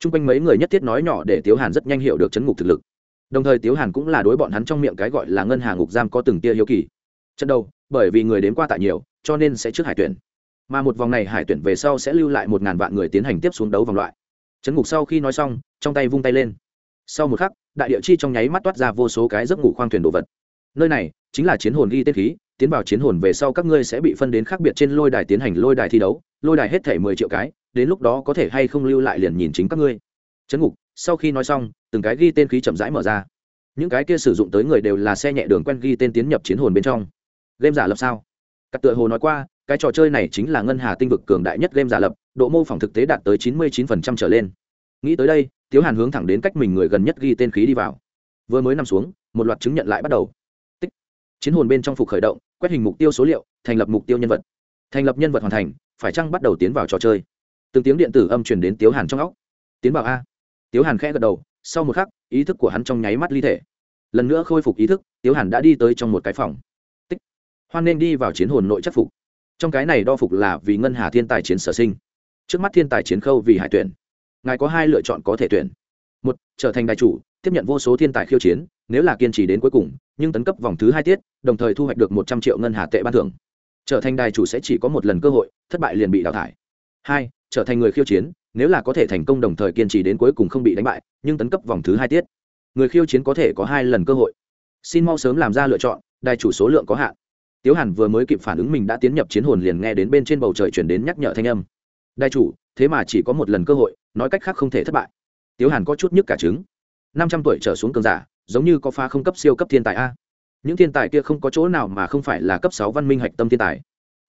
T r u n g quanh mấy người nhất thiết nói nhỏ để tiếu hàn rất nhanh hiểu được chấn ngục thực lực. Đồng thời tiếu hàn cũng là đối bọn hắn trong miệng cái gọi là ngân hà ngục giam có từng tia hiếu kỳ. Trận đầu, bởi vì người đến qua tại nhiều, cho nên sẽ trước hải tuyển. Mà một vòng này hải tuyển về sau sẽ lưu lại một ngàn vạn người tiến hành tiếp xuống đấu vòng loại. Chấn ngục sau khi nói xong, trong tay vung tay lên. Sau một khắc, đại địa chi trong nháy mắt toát ra vô số cái giấc ngủ khoang thuyền đồ vật. Nơi này chính là chiến hồn ghi tên khí tiến vào chiến hồn về sau các ngươi sẽ bị phân đến khác biệt trên lôi đài tiến hành lôi đài thi đấu, lôi đài hết thể mười triệu cái, đến lúc đó có thể hay không lưu lại liền nhìn chính các ngươi. Chấn ngục, sau khi nói xong, từng cái ghi tên khí chậm rãi mở ra. Những cái kia sử dụng tới người đều là xe nhẹ đường quen ghi tên tiến nhập chiến hồn bên trong. Game giả lập sao? Cặp tựa hồ nói qua, cái trò chơi này chính là ngân hà tinh vực cường đại nhất game giả lập, độ mô phỏng thực tế đạt tới chín mươi chín phần trăm trở lên. Nghĩ tới đây, tiếu hàn hướng thẳng đến cách mình người gần nhất ghi tên khí đi vào. Vừa mới nằm xuống, một loạt chứng nhận lại bắt đầu. Chiến hồn bên trong phục khởi động quét hình mục tiêu số liệu, thành lập mục tiêu nhân vật. Thành lập nhân vật hoàn thành, phải chăng bắt đầu tiến vào trò chơi? Từng tiếng điện tử âm truyền đến tiếu hàn trong óc. Tiến vào a. Tiếu hàn khẽ gật đầu, sau một khắc, ý thức của hắn trong nháy mắt ly thể. Lần nữa khôi phục ý thức, tiếu hàn đã đi tới trong một cái phòng. Tích. Hoan nên đi vào chiến hồn nội chất phục. Trong cái này đo phục là vì ngân hà thiên tài chiến sở sinh. Trước mắt thiên tài chiến khâu vì hải tuyển. Ngài có hai lựa chọn có thể tuyển. Một, trở thành đại chủ tiếp nhận vô số thiên tài khiêu chiến, nếu là kiên trì đến cuối cùng, nhưng tấn cấp vòng thứ hai tiết, đồng thời thu hoạch được một trăm triệu ngân hà tệ ban thưởng. Trở thành đài chủ sẽ chỉ có một lần cơ hội, thất bại liền bị đào thải. Hai, trở thành người khiêu chiến, nếu là có thể thành công đồng thời kiên trì đến cuối cùng không bị đánh bại, nhưng tấn cấp vòng thứ hai tiết, người khiêu chiến có thể có hai lần cơ hội. Xin mau sớm làm ra lựa chọn, đài chủ số lượng có hạn. Tiếu hàn vừa mới kịp phản ứng mình đã tiến nhập chiến hồn liền nghe đến bên trên bầu trời chuyển đến nhắc nhở thanh âm. Đài chủ, thế mà chỉ có một lần cơ hội, nói cách khác không thể thất bại. Tiếu hàn có chút nhức cả trứng năm trăm tuổi trở xuống cường giả, giống như có pha không cấp siêu cấp thiên tài a. Những thiên tài kia không có chỗ nào mà không phải là cấp sáu văn minh hạch tâm thiên tài.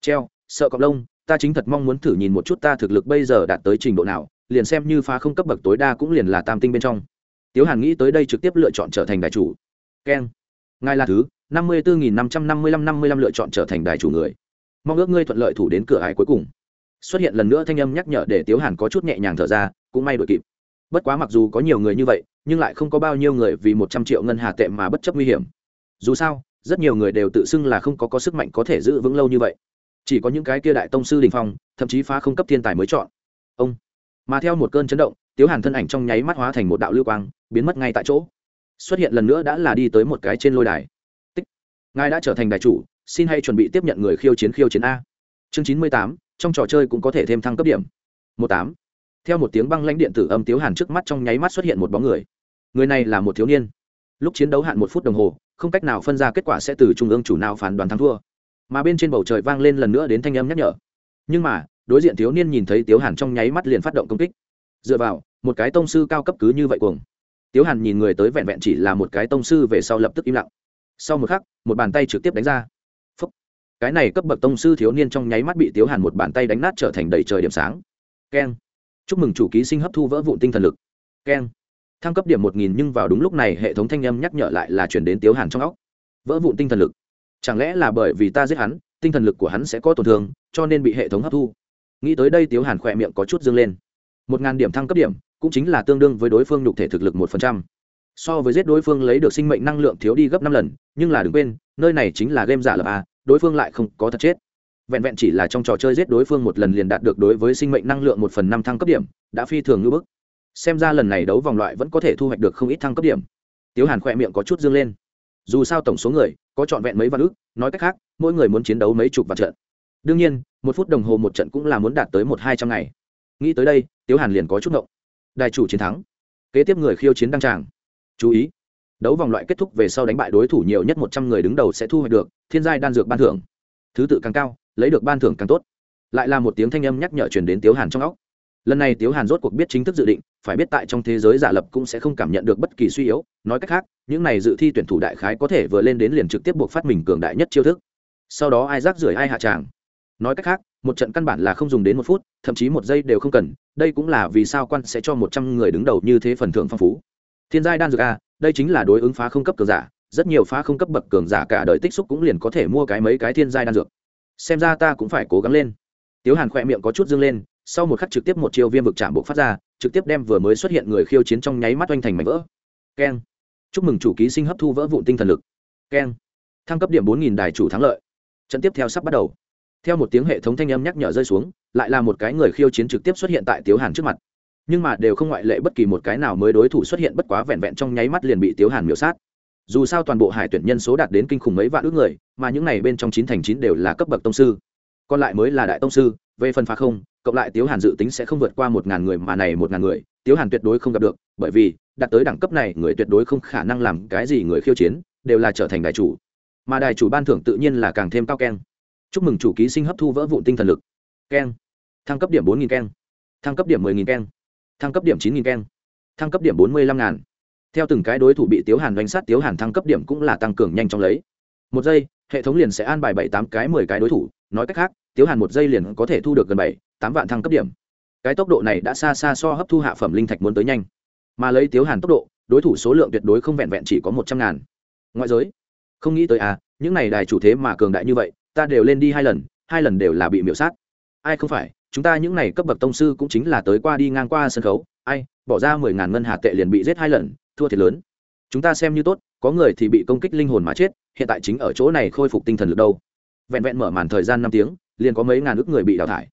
Treo, sợ cọp lông, ta chính thật mong muốn thử nhìn một chút ta thực lực bây giờ đạt tới trình độ nào, liền xem như pha không cấp bậc tối đa cũng liền là tam tinh bên trong. Tiếu hàn nghĩ tới đây trực tiếp lựa chọn trở thành đại chủ. Keng ngài là thứ, năm mươi bốn nghìn năm trăm năm mươi lăm năm mươi lăm lựa chọn trở thành đại chủ người. Mong ước ngươi thuận lợi thủ đến cửa hải cuối cùng. Xuất hiện lần nữa thanh âm nhắc nhở để tiếu hàn có chút nhẹ nhàng thở ra, cũng may đổi kịp bất quá mặc dù có nhiều người như vậy, nhưng lại không có bao nhiêu người vì một trăm triệu ngân hà tệ mà bất chấp nguy hiểm. Dù sao, rất nhiều người đều tự xưng là không có có sức mạnh có thể giữ vững lâu như vậy. Chỉ có những cái kia đại tông sư đình phong, thậm chí phá không cấp thiên tài mới chọn. Ông. Mà theo một cơn chấn động, tiếu hàn thân ảnh trong nháy mắt hóa thành một đạo lưu quang, biến mất ngay tại chỗ. Xuất hiện lần nữa đã là đi tới một cái trên lôi đài. Tích. Ngài đã trở thành đại chủ, xin hãy chuẩn bị tiếp nhận người khiêu chiến khiêu chiến a. Chương chín mươi tám, trong trò chơi cũng có thể thêm thăng cấp điểm. Một tám theo một tiếng băng lãnh điện tử âm tiếu hàn trước mắt trong nháy mắt xuất hiện một bóng người. Người này là một thiếu niên. Lúc chiến đấu hạn một phút đồng hồ, không cách nào phân ra kết quả sẽ từ trung ương chủ nào phán đoán thắng thua. Mà bên trên bầu trời vang lên lần nữa đến thanh âm nhắc nhở. Nhưng mà, đối diện thiếu niên nhìn thấy tiếu hàn trong nháy mắt liền phát động công kích. Dựa vào, một cái tông sư cao cấp cứ như vậy cuồng. Tiếu hàn nhìn người tới vẹn vẹn chỉ là một cái tông sư về sau lập tức im lặng. Sau một khắc, một bàn tay trực tiếp đánh ra. Phúc. cái này cấp bậc tông sư thiếu niên trong nháy mắt bị tiếu hàn một bàn tay đánh nát trở thành đầy trời điểm sáng. Keng chúc mừng chủ ký sinh hấp thu vỡ vụn tinh thần lực. Keng. Thăng cấp điểm một nghìn nhưng vào đúng lúc này, hệ thống thanh âm nhắc nhở lại là chuyển đến tiếu hàn trong óc. Vỡ vụn tinh thần lực. Chẳng lẽ là bởi vì ta giết hắn, tinh thần lực của hắn sẽ có tổn thương, cho nên bị hệ thống hấp thu? Nghĩ tới đây tiếu hàn khỏe miệng có chút dâng lên. Một ngàn điểm thăng cấp điểm, cũng chính là tương đương với đối phương nhục thể thực lực một phần trăm. So với giết đối phương lấy được sinh mệnh năng lượng thiếu đi gấp năm lần, nhưng là đừng quên, nơi này chính là game giả lập a, đối phương lại không có thật chết vẹn vẹn chỉ là trong trò chơi giết đối phương một lần liền đạt được đối với sinh mệnh năng lượng một phần năm thăng cấp điểm, đã phi thường ngưỡng bức. Xem ra lần này đấu vòng loại vẫn có thể thu hoạch được không ít thăng cấp điểm. Tiếu hàn khỏe miệng có chút dương lên. Dù sao tổng số người, có trọn vẹn mấy vạn ước nói cách khác, mỗi người muốn chiến đấu mấy chục vạn trận. Đương nhiên, một phút đồng hồ một trận cũng là muốn đạt tới một hai trăm ngày. Nghĩ tới đây, tiếu hàn liền có chút động đại chủ chiến thắng. Kế tiếp người khiêu chiến đăng tràng. Chú ý. Đấu vòng loại kết thúc về sau đánh bại đối thủ nhiều nhất một trăm người đứng đầu sẽ thu hoạch được thiên giai đan dược ban thưởng. Thứ tự càng cao lấy được ban thưởng càng tốt. Lại là một tiếng thanh âm nhắc nhở truyền đến tiếu hàn trong óc. Lần này tiếu hàn rốt cuộc biết chính thức dự định, phải biết tại trong thế giới giả lập cũng sẽ không cảm nhận được bất kỳ suy yếu. Nói cách khác, những này dự thi tuyển thủ đại khái có thể vừa lên đến liền trực tiếp buộc phát mình cường đại nhất chiêu thức. Sau đó ai rác rưởi ai hạ tràng. Nói cách khác, một trận căn bản là không dùng đến một phút, thậm chí một giây đều không cần. Đây cũng là vì sao quan sẽ cho một trăm người đứng đầu như thế phần thưởng phong phú. Thiên giai đan dược a, đây chính là đối ứng phá không cấp cường giả. Rất nhiều phá không cấp bậc cường giả cả đời tích xúc cũng liền có thể mua cái mấy cái thiên giai đan dược xem ra ta cũng phải cố gắng lên. Tiếu hàn khỏe miệng có chút dương lên, sau một khắc trực tiếp một chiêu viêm vực chạm bộ phát ra, trực tiếp đem vừa mới xuất hiện người khiêu chiến trong nháy mắt oanh thành mảnh vỡ. Keng. Chúc mừng chủ ký sinh hấp thu vỡ vụn tinh thần lực. Keng. Thăng cấp điểm bốn nghìn đài chủ thắng lợi. Trận tiếp theo sắp bắt đầu. Theo một tiếng hệ thống thanh âm nhắc nhở rơi xuống, lại là một cái người khiêu chiến trực tiếp xuất hiện tại tiếu hàn trước mặt. Nhưng mà đều không ngoại lệ bất kỳ một cái nào mới đối thủ xuất hiện bất quá vẹn vẹn trong nháy mắt liền bị tiếu hàn miểu sát dù sao toàn bộ hải tuyển nhân số đạt đến kinh khủng mấy vạn ước người, mà những này bên trong chín thành chín đều là cấp bậc tông sư. Còn lại mới là đại tông sư, về phần phá không, cộng lại tiếu hàn dự tính sẽ không vượt qua một ngàn người mà này một ngàn người, tiếu hàn tuyệt đối không gặp được, bởi vì, đạt tới đẳng cấp này, người tuyệt đối không khả năng làm cái gì người khiêu chiến, đều là trở thành đại chủ. Mà đại chủ ban thưởng tự nhiên là càng thêm cao keng. Chúc mừng chủ ký sinh hấp thu vỡ vụn tinh thần lực. Keng. Thăng cấp điểm bốn nghìn keng. Thăng cấp điểm mười nghìn keng. Thăng cấp điểm chín nghìn keng. Thăng cấp điểm bốn mươi lăm ngàn theo từng cái đối thủ bị tiếu hàn đánh sát, tiếu hàn thăng cấp điểm cũng là tăng cường nhanh chóng lấy. Một giây, hệ thống liền sẽ an bài bảy tám cái, mười cái đối thủ. Nói cách khác, tiếu hàn một giây liền có thể thu được gần bảy, tám vạn thăng cấp điểm. Cái tốc độ này đã xa xa so hấp thu hạ phẩm linh thạch muốn tới nhanh. Mà lấy tiếu hàn tốc độ, đối thủ số lượng tuyệt đối không vẹn vẹn chỉ có một trăm ngàn. Ngoại giới, không nghĩ tới à những này đài chủ thế mà cường đại như vậy, ta đều lên đi hai lần hai lần đều là bị miễu sát. Ai không phải, chúng ta những này cấp bậc tông sư cũng chính là tới qua đi ngang qua sân khấu. Ai, bỏ ra mười ngàn ngân hà tệ liền bị giết hai lần thua thiệt lớn. Chúng ta xem như tốt, có người thì bị công kích linh hồn mà chết, hiện tại chính ở chỗ này khôi phục tinh thần lực đâu. Vẹn vẹn mở màn thời gian năm tiếng, liền có mấy ngàn ước người bị đào thải.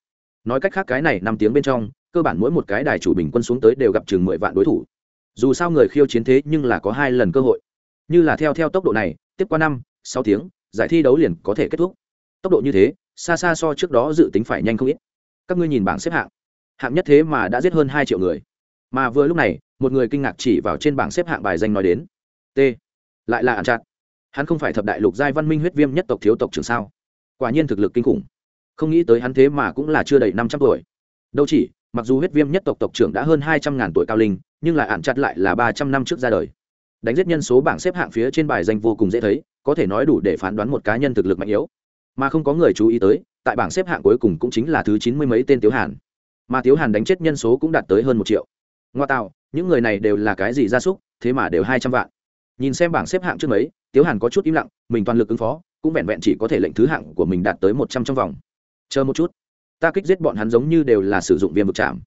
Nói cách khác cái này năm tiếng bên trong, cơ bản mỗi một cái đài chủ bình quân xuống tới đều gặp chừng mười vạn đối thủ. Dù sao người khiêu chiến thế nhưng là có hai lần cơ hội. Như là theo theo tốc độ này, tiếp qua năm, sáu tiếng, giải thi đấu liền có thể kết thúc. Tốc độ như thế, xa xa so trước đó dự tính phải nhanh không ít. Các ngươi nhìn bảng xếp hạng. Hạng nhất thế mà đã giết hơn hai triệu người. Mà vừa lúc này một người kinh ngạc chỉ vào trên bảng xếp hạng bài danh nói đến, t, lại là ạn chặt hắn không phải thập đại lục giai văn minh huyết viêm nhất tộc thiếu tộc trường sao? Quả nhiên thực lực kinh khủng. Không nghĩ tới hắn thế mà cũng là chưa đầy năm trăm tuổi. Đâu chỉ, mặc dù huyết viêm nhất tộc tộc trưởng đã hơn hai trăm ngàn tuổi cao linh, nhưng lại ạn chặt lại là ba trăm năm trước ra đời. Đánh giết nhân số bảng xếp hạng phía trên bài danh vô cùng dễ thấy, có thể nói đủ để phán đoán một cá nhân thực lực mạnh yếu. Mà không có người chú ý tới, tại bảng xếp hạng cuối cùng cũng chính là thứ chín mươi mấy tên tiếu hàn. Mà tiếu hàn đánh chết nhân số cũng đạt tới hơn một triệu. Ngoa tạo những người này đều là cái gì gia súc, thế mà đều hai trăm vạn. Nhìn xem bảng xếp hạng trước mấy, tiếu hàn có chút im lặng, mình toàn lực ứng phó, cũng vẹn vẹn chỉ có thể lệnh thứ hạng của mình đạt tới một trăm trong vòng. Chờ một chút. Ta kích giết bọn hắn giống như đều là sử dụng viêm vực chạm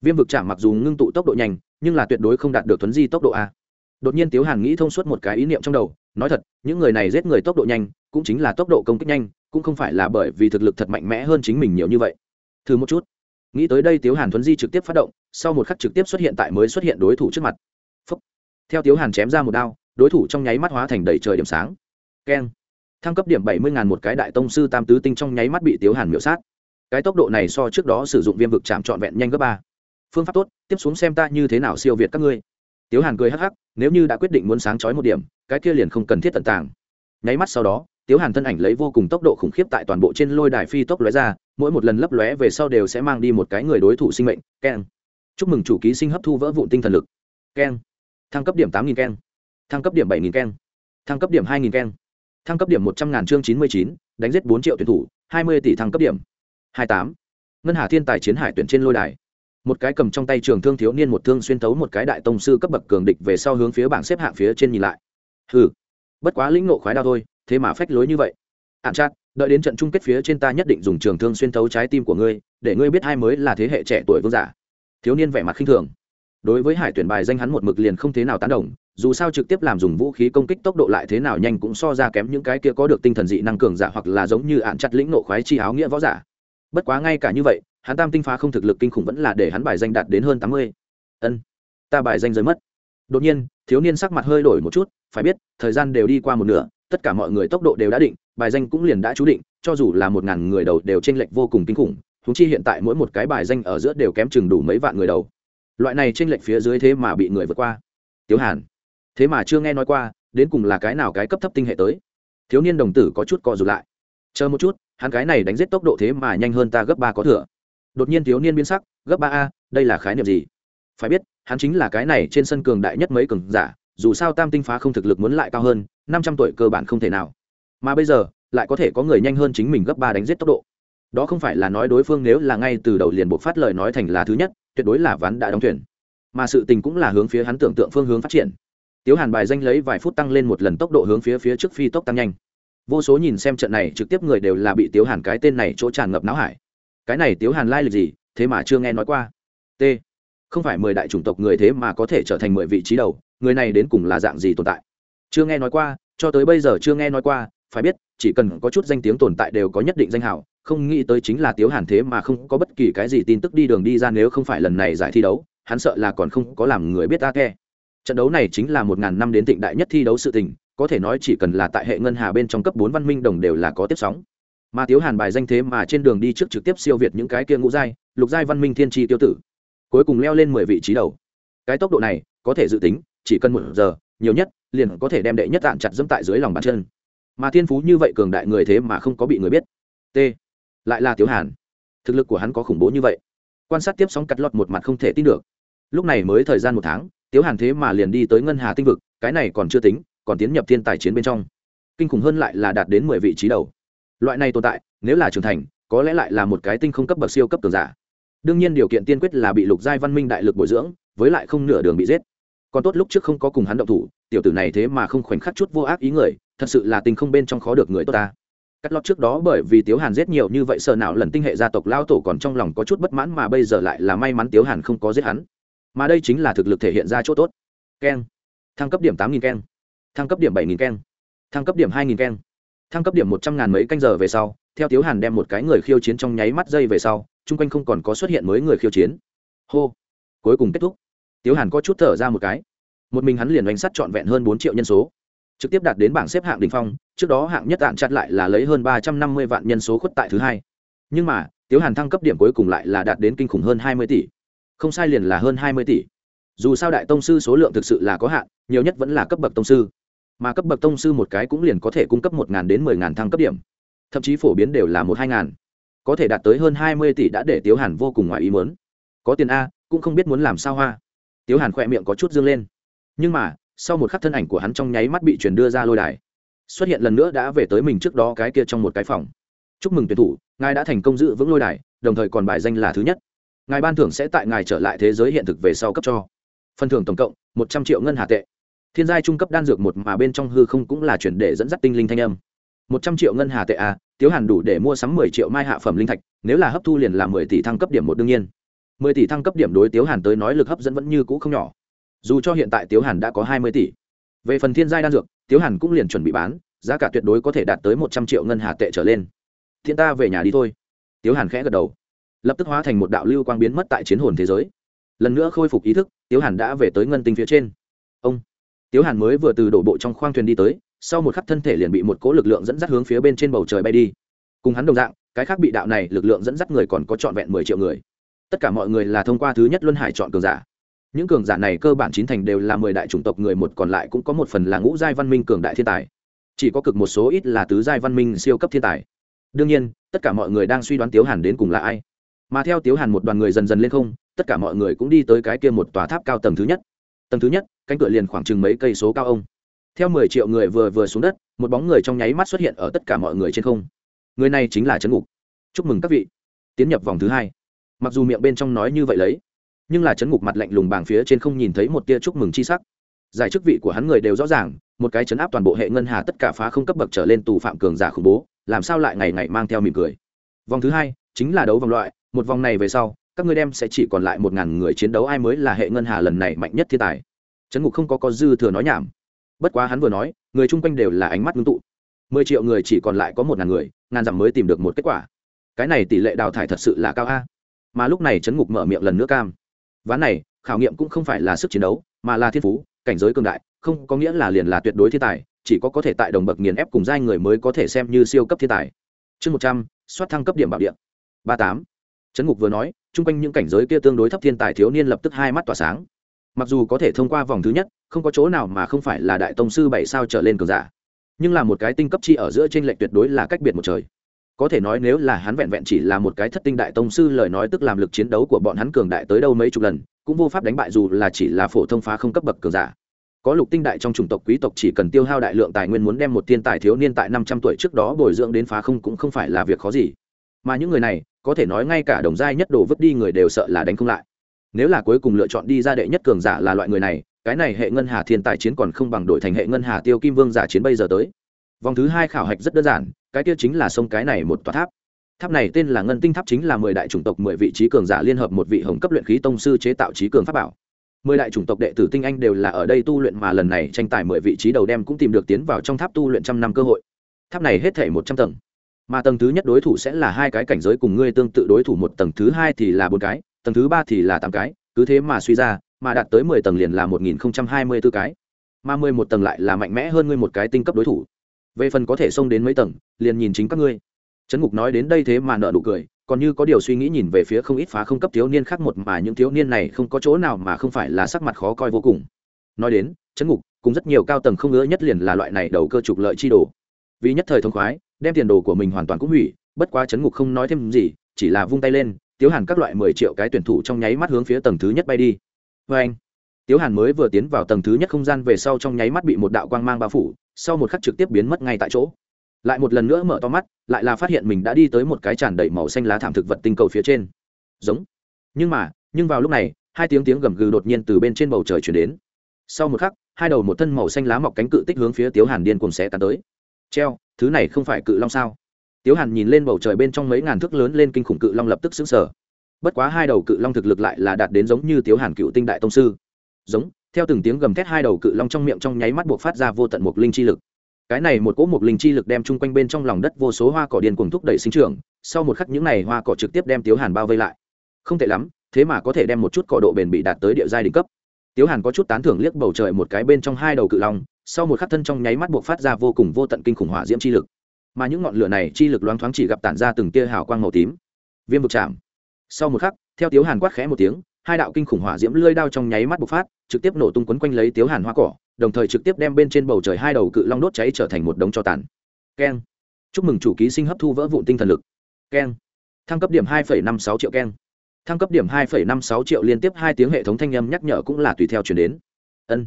viêm vực chạm mặc dù ngưng tụ tốc độ nhanh, nhưng là tuyệt đối không đạt được thuấn di tốc độ a. Đột nhiên tiếu hàn nghĩ thông suốt một cái ý niệm trong đầu, nói thật, những người này giết người tốc độ nhanh, cũng chính là tốc độ công kích nhanh, cũng không phải là bởi vì thực lực thật mạnh mẽ hơn chính mình nhiều như vậy. Thử một chút. Nghĩ tới đây tiếu hàn thuấn di trực tiếp phát động sau một khắc trực tiếp xuất hiện tại mới xuất hiện đối thủ trước mặt. Phúc. theo tiếu hàn chém ra một đao, đối thủ trong nháy mắt hóa thành đầy trời điểm sáng. Keng. Thăng cấp điểm bảy mươi một cái đại tông sư tam tứ tinh trong nháy mắt bị tiếu hàn miễu sát. Cái tốc độ này so trước đó sử dụng viêm vực chạm trọn vẹn nhanh gấp ba. Phương pháp tốt, tiếp xuống xem ta như thế nào siêu việt các ngươi. Tiếu hàn cười hắc hắc, nếu như đã quyết định muốn sáng trói một điểm, cái kia liền không cần thiết tận tàng. Nháy mắt sau đó, tiếu hàn thân ảnh lấy vô cùng tốc độ khủng khiếp tại toàn bộ trên lôi đài phi tốc lóe ra, mỗi một lần lấp lóe về sau đều sẽ mang đi một cái người đối thủ sinh mệnh, keng chúc mừng chủ ký sinh hấp thu vỡ vụn tinh thần lực. Keng. Thăng cấp điểm tám nghìn keng. Thăng cấp điểm bảy nghìn keng. Thăng cấp điểm hai nghìn keng. Thăng cấp điểm một trăm ngàn chương chín mươi chín, đánh giết bốn triệu tuyển thủ, hai mươi tỷ thăng cấp điểm. hai tám. Ngân hà thiên tài chiến hải tuyển trên lôi đài. Một cái cầm trong tay trường thương thiếu niên một thương xuyên tấu một cái đại tông sư cấp bậc cường địch về sau hướng phía bảng xếp hạng phía trên nhìn lại. Hừ, bất quá lĩnh nộ khoái đao thôi, thế mà phách lối như vậy. Ạn chát đợi đến trận chung kết phía trên ta nhất định dùng trường thương xuyên tấu trái tim của ngươi, để ngươi biết hai mới là thế hệ trẻ tuổi vương giả thiếu niên vẻ mặt khinh thường. Đối với hải tuyển bài danh hắn một mực liền không thế nào tán đồng, dù sao trực tiếp làm dùng vũ khí công kích tốc độ lại thế nào nhanh cũng so ra kém những cái kia có được tinh thần dị năng cường giả hoặc là giống như ạn chặt lĩnh nộ khoái chi áo nghĩa võ giả. Bất quá ngay cả như vậy, hắn tam tinh phá không thực lực kinh khủng vẫn là để hắn bài danh đạt đến hơn tám mươi. Ân, ta bài danh rơi mất. Đột nhiên, thiếu niên sắc mặt hơi đổi một chút, phải biết, thời gian đều đi qua một nửa, tất cả mọi người tốc độ đều đã định, bài danh cũng liền đã chú định, cho dù là một ngàn người đầu đều t r ê n lệch vô cùng kinh khủng húng chi hiện tại mỗi một cái bài danh ở giữa đều kém chừng đủ mấy vạn người đầu. Loại này trên lệnh phía dưới thế mà bị người vượt qua. Tiếu hàn, thế mà chưa nghe nói qua, đến cùng là cái nào cái cấp thấp tinh hệ tới? Thiếu niên đồng tử có chút co rụt lại. Chờ một chút, hắn cái này đánh giết tốc độ thế mà nhanh hơn ta gấp ba có thừa. Đột nhiên thiếu niên biến sắc, gấp ba a, đây là khái niệm gì? Phải biết, hắn chính là cái này trên sân cường đại nhất mấy cường giả, dù sao tam tinh phá không thực lực muốn lại cao hơn, năm trăm tuổi cơ bản không thể nào. Mà bây giờ, lại có thể có người nhanh hơn chính mình gấp ba đánh giết tốc độ đó không phải là nói đối phương nếu là ngay từ đầu liền buộc phát lời nói thành là thứ nhất, tuyệt đối là ván đã đóng thuyền. Mà sự tình cũng là hướng phía hắn tưởng tượng phương hướng phát triển. Tiếu hàn bài danh lấy vài phút tăng lên một lần tốc độ hướng phía phía trước phi tốc tăng nhanh. Vô số nhìn xem trận này trực tiếp người đều là bị tiếu hàn cái tên này chỗ tràn ngập não hải. Cái này tiếu hàn lai lịch gì, thế mà chưa nghe nói qua. T. Không phải mười đại chủng tộc người thế mà có thể trở thành mười vị trí đầu, người này đến cùng là dạng gì tồn tại? Chưa nghe nói qua, cho tới bây giờ chưa nghe nói qua, phải biết, chỉ cần có chút danh tiếng tồn tại đều có nhất định danh hào không nghĩ tới chính là tiếu hàn thế mà không có bất kỳ cái gì tin tức đi đường đi ra nếu không phải lần này giải thi đấu, hắn sợ là còn không có làm người biết ta khe. Trận đấu này chính là một ngàn năm đến thịnh đại nhất thi đấu sự tình, có thể nói chỉ cần là tại hệ ngân hà bên trong cấp bốn văn minh đồng đều là có tiếp sóng. Mà tiếu hàn bài danh thế mà trên đường đi trước trực tiếp siêu việt những cái kia ngũ giai, lục giai văn minh thiên tri tiêu tử. Cuối cùng leo lên mười vị trí đầu. Cái tốc độ này, có thể dự tính, chỉ cần một giờ, nhiều nhất, liền có thể đem đệ nhất tạm chặt dẫm tại dưới lòng bàn chân. Mà thiên phú như vậy cường đại người thế mà không có bị người biết. T lại là tiếu hàn. Thực lực của hắn có khủng bố như vậy. Quan sát tiếp sóng cắt lọt một mặt không thể tin được. Lúc này mới thời gian một tháng, tiếu hàn thế mà liền đi tới ngân hà tinh vực, cái này còn chưa tính, còn tiến nhập thiên tài chiến bên trong. Kinh khủng hơn lại là đạt đến mười vị trí đầu. Loại này tồn tại, nếu là trưởng thành, có lẽ lại là một cái tinh không cấp bậc siêu cấp cường giả. Đương nhiên điều kiện tiên quyết là bị lục giai văn minh đại lực bồi dưỡng, với lại không nửa đường bị giết. Còn tốt lúc trước không có cùng hắn động thủ, tiểu tử này thế mà không khoảnh khắc chút vô ác ý người, thật sự là tình không bên trong khó được người tốt ta cắt lót trước đó bởi vì tiếu hàn giết nhiều như vậy sợ nào lần tinh hệ gia tộc lao tổ còn trong lòng có chút bất mãn mà bây giờ lại là may mắn tiếu hàn không có giết hắn. Mà đây chính là thực lực thể hiện ra chỗ tốt. Keng. Thăng cấp điểm tám nghìn keng. Thăng cấp điểm bảy nghìn keng. Thăng cấp điểm hai nghìn keng. Thăng cấp điểm một trăm ngàn mấy canh giờ về sau, theo tiếu hàn đem một cái người khiêu chiến trong nháy mắt dây về sau, chung quanh không còn có xuất hiện mới người khiêu chiến. Hô. Cuối cùng kết thúc. Tiếu hàn có chút thở ra một cái. Một mình hắn liền đánh sắt trọn vẹn hơn bốn triệu nhân số trực tiếp đạt đến bảng xếp hạng đ ỉ n h phong, trước đó hạng nhất tạm chặt lại là lấy hơn ba trăm năm mươi vạn nhân số khuất tại thứ hai. Nhưng mà, tiếu hàn thăng cấp điểm cuối cùng lại là đạt đến kinh khủng hơn hai mươi tỷ. Không sai liền là hơn hai mươi tỷ. Dù sao đại tông sư số lượng thực sự là có hạn, nhiều nhất vẫn là cấp bậc tông sư. Mà cấp bậc tông sư một cái cũng liền có thể cung cấp một đến mười thăng cấp điểm. Thậm chí phổ biến đều là một hai ngàn. Có thể đạt tới hơn hai mươi tỷ đã để tiếu hàn vô cùng ngoài ý muốn. Có tiền a, cũng không biết muốn làm sao hoa tiếu hàn khỏe miệng có chút dương lên. Nhưng mà sau một khắc thân ảnh của hắn trong nháy mắt bị truyền đưa ra lôi đài. Xuất hiện lần nữa đã về tới mình trước đó cái kia trong một cái phòng. Chúc mừng tuyển thủ, ngài đã thành công giữ vững lôi đài, đồng thời còn bài danh là thứ nhất. Ngài ban thưởng sẽ tại ngài trở lại thế giới hiện thực về sau cấp cho. Phần thưởng tổng cộng, một trăm triệu ngân hà tệ. Thiên giai trung cấp đan dược một mà bên trong hư không cũng là chuyển để dẫn dắt tinh linh thanh âm. Một trăm triệu ngân hà tệ à? tiếu hàn đủ để mua sắm mười triệu mai hạ phẩm linh thạch, nếu là hấp thu liền là mười tỷ thăng cấp điểm một đương nhiên. Mười tỷ thăng cấp điểm đối tiếu hàn tới nói lực hấp dẫn vẫn như cũ không nhỏ dù cho hiện tại tiếu hàn đã có hai mươi tỷ. Về phần thiên giai đan dược, tiếu hàn cũng liền chuẩn bị bán, giá cả tuyệt đối có thể đạt tới một trăm triệu ngân hà tệ trở lên. Thiên ta về nhà đi thôi. Tiếu hàn khẽ gật đầu. Lập tức hóa thành một đạo lưu quang biến mất tại chiến hồn thế giới. Lần nữa khôi phục ý thức, tiếu hàn đã về tới ngân tinh phía trên. Ông. Tiếu hàn mới vừa từ đổ bộ trong khoang thuyền đi tới, sau một khắc thân thể liền bị một cỗ lực lượng dẫn dắt hướng phía bên trên bầu trời bay đi. Cùng hắn đồng dạng, cái khác bị đạo này lực lượng dẫn dắt người còn có trọn vẹn mười triệu người. Tất cả mọi người là thông qua thứ nhất luân hải chọn cường giả những cường giả này cơ bản chín thành đều là mười đại chủng tộc, người một còn lại cũng có một phần là ngũ giai văn minh cường đại thiên tài. Chỉ có cực một số ít là tứ giai văn minh siêu cấp thiên tài. Đương nhiên, tất cả mọi người đang suy đoán tiếu hàn đến cùng là ai. Mà theo tiếu hàn một đoàn người dần dần lên không, tất cả mọi người cũng đi tới cái kia một tòa tháp cao tầng thứ nhất. Tầng thứ nhất, cánh cửa liền khoảng chừng mấy cây số cao ông. Theo mười triệu người vừa vừa xuống đất, một bóng người trong nháy mắt xuất hiện ở tất cả mọi người trên không. Người này chính là trấn ngục. Chúc mừng các vị. Tiến nhập vòng thứ hai. Mặc dù miệng bên trong nói như vậy lấy nhưng là chấn ngục mặt lạnh lùng bàng phía trên không nhìn thấy một tia chúc mừng chi sắc. Giải chức vị của hắn người đều rõ ràng, một cái chấn áp toàn bộ hệ ngân hà tất cả phá không cấp bậc trở lên tù phạm cường giả khủng bố, làm sao lại ngày ngày mang theo mỉm cười. Vòng thứ hai, chính là đấu vòng loại, một vòng này về sau, các ngươi đem sẽ chỉ còn lại một ngàn người chiến đấu ai mới là hệ ngân hà lần này mạnh nhất thiên tài. Trấn ngục không có có dư thừa nói nhảm. Bất quá hắn vừa nói, người chung quanh đều là ánh mắt ngưng tụ. Mười triệu người chỉ còn lại có một ngàn người, ngàn dặm mới tìm được một kết quả. Cái này tỷ lệ đào thải thật sự là cao a. Mà lúc này trấn ngục mở miệng lần nữa cam ván này, khảo nghiệm cũng không phải là sức chiến đấu, mà là thiên phú, cảnh giới cường đại, không có nghĩa là liền là tuyệt đối thiên tài, chỉ có có thể tại đồng bậc nghiền ép cùng giai người mới có thể xem như siêu cấp thiên tài. Chương một trăm, soát thăng cấp điểm bảo điện ba tám. Trấn ngục vừa nói, chung quanh những cảnh giới kia tương đối thấp thiên tài thiếu niên lập tức hai mắt tỏa sáng. Mặc dù có thể thông qua vòng thứ nhất, không có chỗ nào mà không phải là đại tông sư bảy sao trở lên cường giả, nhưng là một cái tinh cấp chi ở giữa t r ê n lệch tuyệt đối là cách biệt một trời có thể nói nếu là hắn vẹn vẹn chỉ là một cái thất tinh đại tông sư lời nói tức làm lực chiến đấu của bọn hắn cường đại tới đâu mấy chục lần, cũng vô pháp đánh bại dù là chỉ là phổ thông phá không cấp bậc cường giả. Có lục tinh đại trong chủng tộc quý tộc chỉ cần tiêu hao đại lượng tài nguyên muốn đem một thiên tài thiếu niên tại năm trăm tuổi trước đó bồi dưỡng đến phá không cũng không phải là việc khó gì. Mà những người này, có thể nói ngay cả đồng giai nhất đồ vứt đi người đều sợ là đánh không lại. Nếu là cuối cùng lựa chọn đi ra đệ nhất cường giả là loại người này, cái này hệ ngân hà thiên tài chiến còn không bằng đổi thành hệ ngân hà tiêu kim vương giả chiến bây giờ tới vòng thứ hai khảo hạch rất đơn giản, cái kia chính là sông cái này một tòa tháp. Tháp này tên là ngân tinh tháp chính là mười đại chủng tộc, mười vị trí cường giả liên hợp một vị hồng cấp luyện khí tông sư chế tạo trí cường pháp bảo. Mười đại chủng tộc đệ tử tinh anh đều là ở đây tu luyện mà lần này tranh tài mười vị trí đầu đem cũng tìm được tiến vào trong tháp tu luyện trăm năm cơ hội. Tháp này hết thể một trăm tầng. Mà tầng thứ nhất đối thủ sẽ là hai cái cảnh giới cùng ngươi tương tự đối thủ, một tầng thứ hai thì là bốn cái, tầng thứ ba thì là tám cái, cứ thế mà suy ra, mà đạt tới mười tầng liền là một nghìn không trăm hai mươi b ố cái. Mà mười một tầng lại là mạnh mẽ hơn ngươi một cái tinh cấp đối thủ về phần có thể xông đến mấy tầng, liền nhìn chính các ngươi. Trấn ngục nói đến đây thế mà nợ nụ cười, còn như có điều suy nghĩ nhìn về phía không ít phá không cấp thiếu niên khác một mà những thiếu niên này không có chỗ nào mà không phải là sắc mặt khó coi vô cùng. Nói đến, trấn ngục cũng rất nhiều cao tầng không ngứa nhất liền là loại này đầu cơ trục lợi chi đồ. Vì nhất thời thông khoái, đem tiền đồ của mình hoàn toàn cũng hủy, bất quá chấn ngục không nói thêm gì, chỉ là vung tay lên, tiếu hàn các loại mười triệu cái tuyển thủ trong nháy mắt hướng phía tầng thứ nhất bay đi. Vê anh tiếu hàn mới vừa tiến vào tầng thứ nhất không gian về sau trong nháy mắt bị một đạo quang mang bao phủ sau một khắc trực tiếp biến mất ngay tại chỗ. Lại một lần nữa mở to mắt, lại là phát hiện mình đã đi tới một cái tràn đầy màu xanh lá thảm thực vật tinh cầu phía trên. Giống. Nhưng mà, nhưng vào lúc này, hai tiếng tiếng gầm gừ đột nhiên từ bên trên bầu trời chuyển đến. Sau một khắc, hai đầu một thân màu xanh lá mọc cánh cự tích hướng phía tiếu hàn điên cùng xé tàn tới. Treo, thứ này không phải cự long sao? Tiếu hàn nhìn lên bầu trời bên trong mấy ngàn thước lớn lên kinh khủng cự long lập tức xứng sở bất quá hai đầu cự long thực lực lại là đạt đến giống như tiếu hàn cựu tinh đại tông sư. Giống theo từng tiếng gầm thét hai đầu cự long trong miệng trong nháy mắt buộc phát ra vô tận mục linh chi lực. Cái này một cỗ mục linh chi lực đem chung quanh bên trong lòng đất vô số hoa cỏ điên cuồng thúc đẩy sinh trưởng, sau một khắc những này hoa cỏ trực tiếp đem tiếu hàn bao vây lại. Không tệ lắm, thế mà có thể đem một chút cỏ độ bền bị đạt tới địa giai đỉnh cấp. Tiếu hàn có chút tán thưởng liếc bầu trời một cái bên trong hai đầu cự long, sau một khắc thân trong nháy mắt buộc phát ra vô cùng vô tận kinh khủng hỏa diễm chi lực. Mà những ngọn lửa này chi lực loáng thoáng chỉ gặp tản ra từng tia hào quang màu tím. Viêm vực chạm. Sau một khắc, theo tiếu hàn quát khẽ một tiếng hai đạo kinh khủng hỏa diễm lưỡi đao trong nháy mắt bộc phát, trực tiếp nổ tung quấn quanh lấy tiếu hàn hoa cỏ, đồng thời trực tiếp đem bên trên bầu trời hai đầu cự long đốt cháy trở thành một đống cho tàn. Keng. Chúc mừng chủ ký sinh hấp thu vỡ vụn tinh thần lực. Keng. Thăng cấp điểm hai năm sáu triệu keng. Thăng cấp điểm hai năm sáu triệu liên tiếp hai tiếng hệ thống thanh âm nhắc nhở cũng là tùy theo chuyển đến. Ân.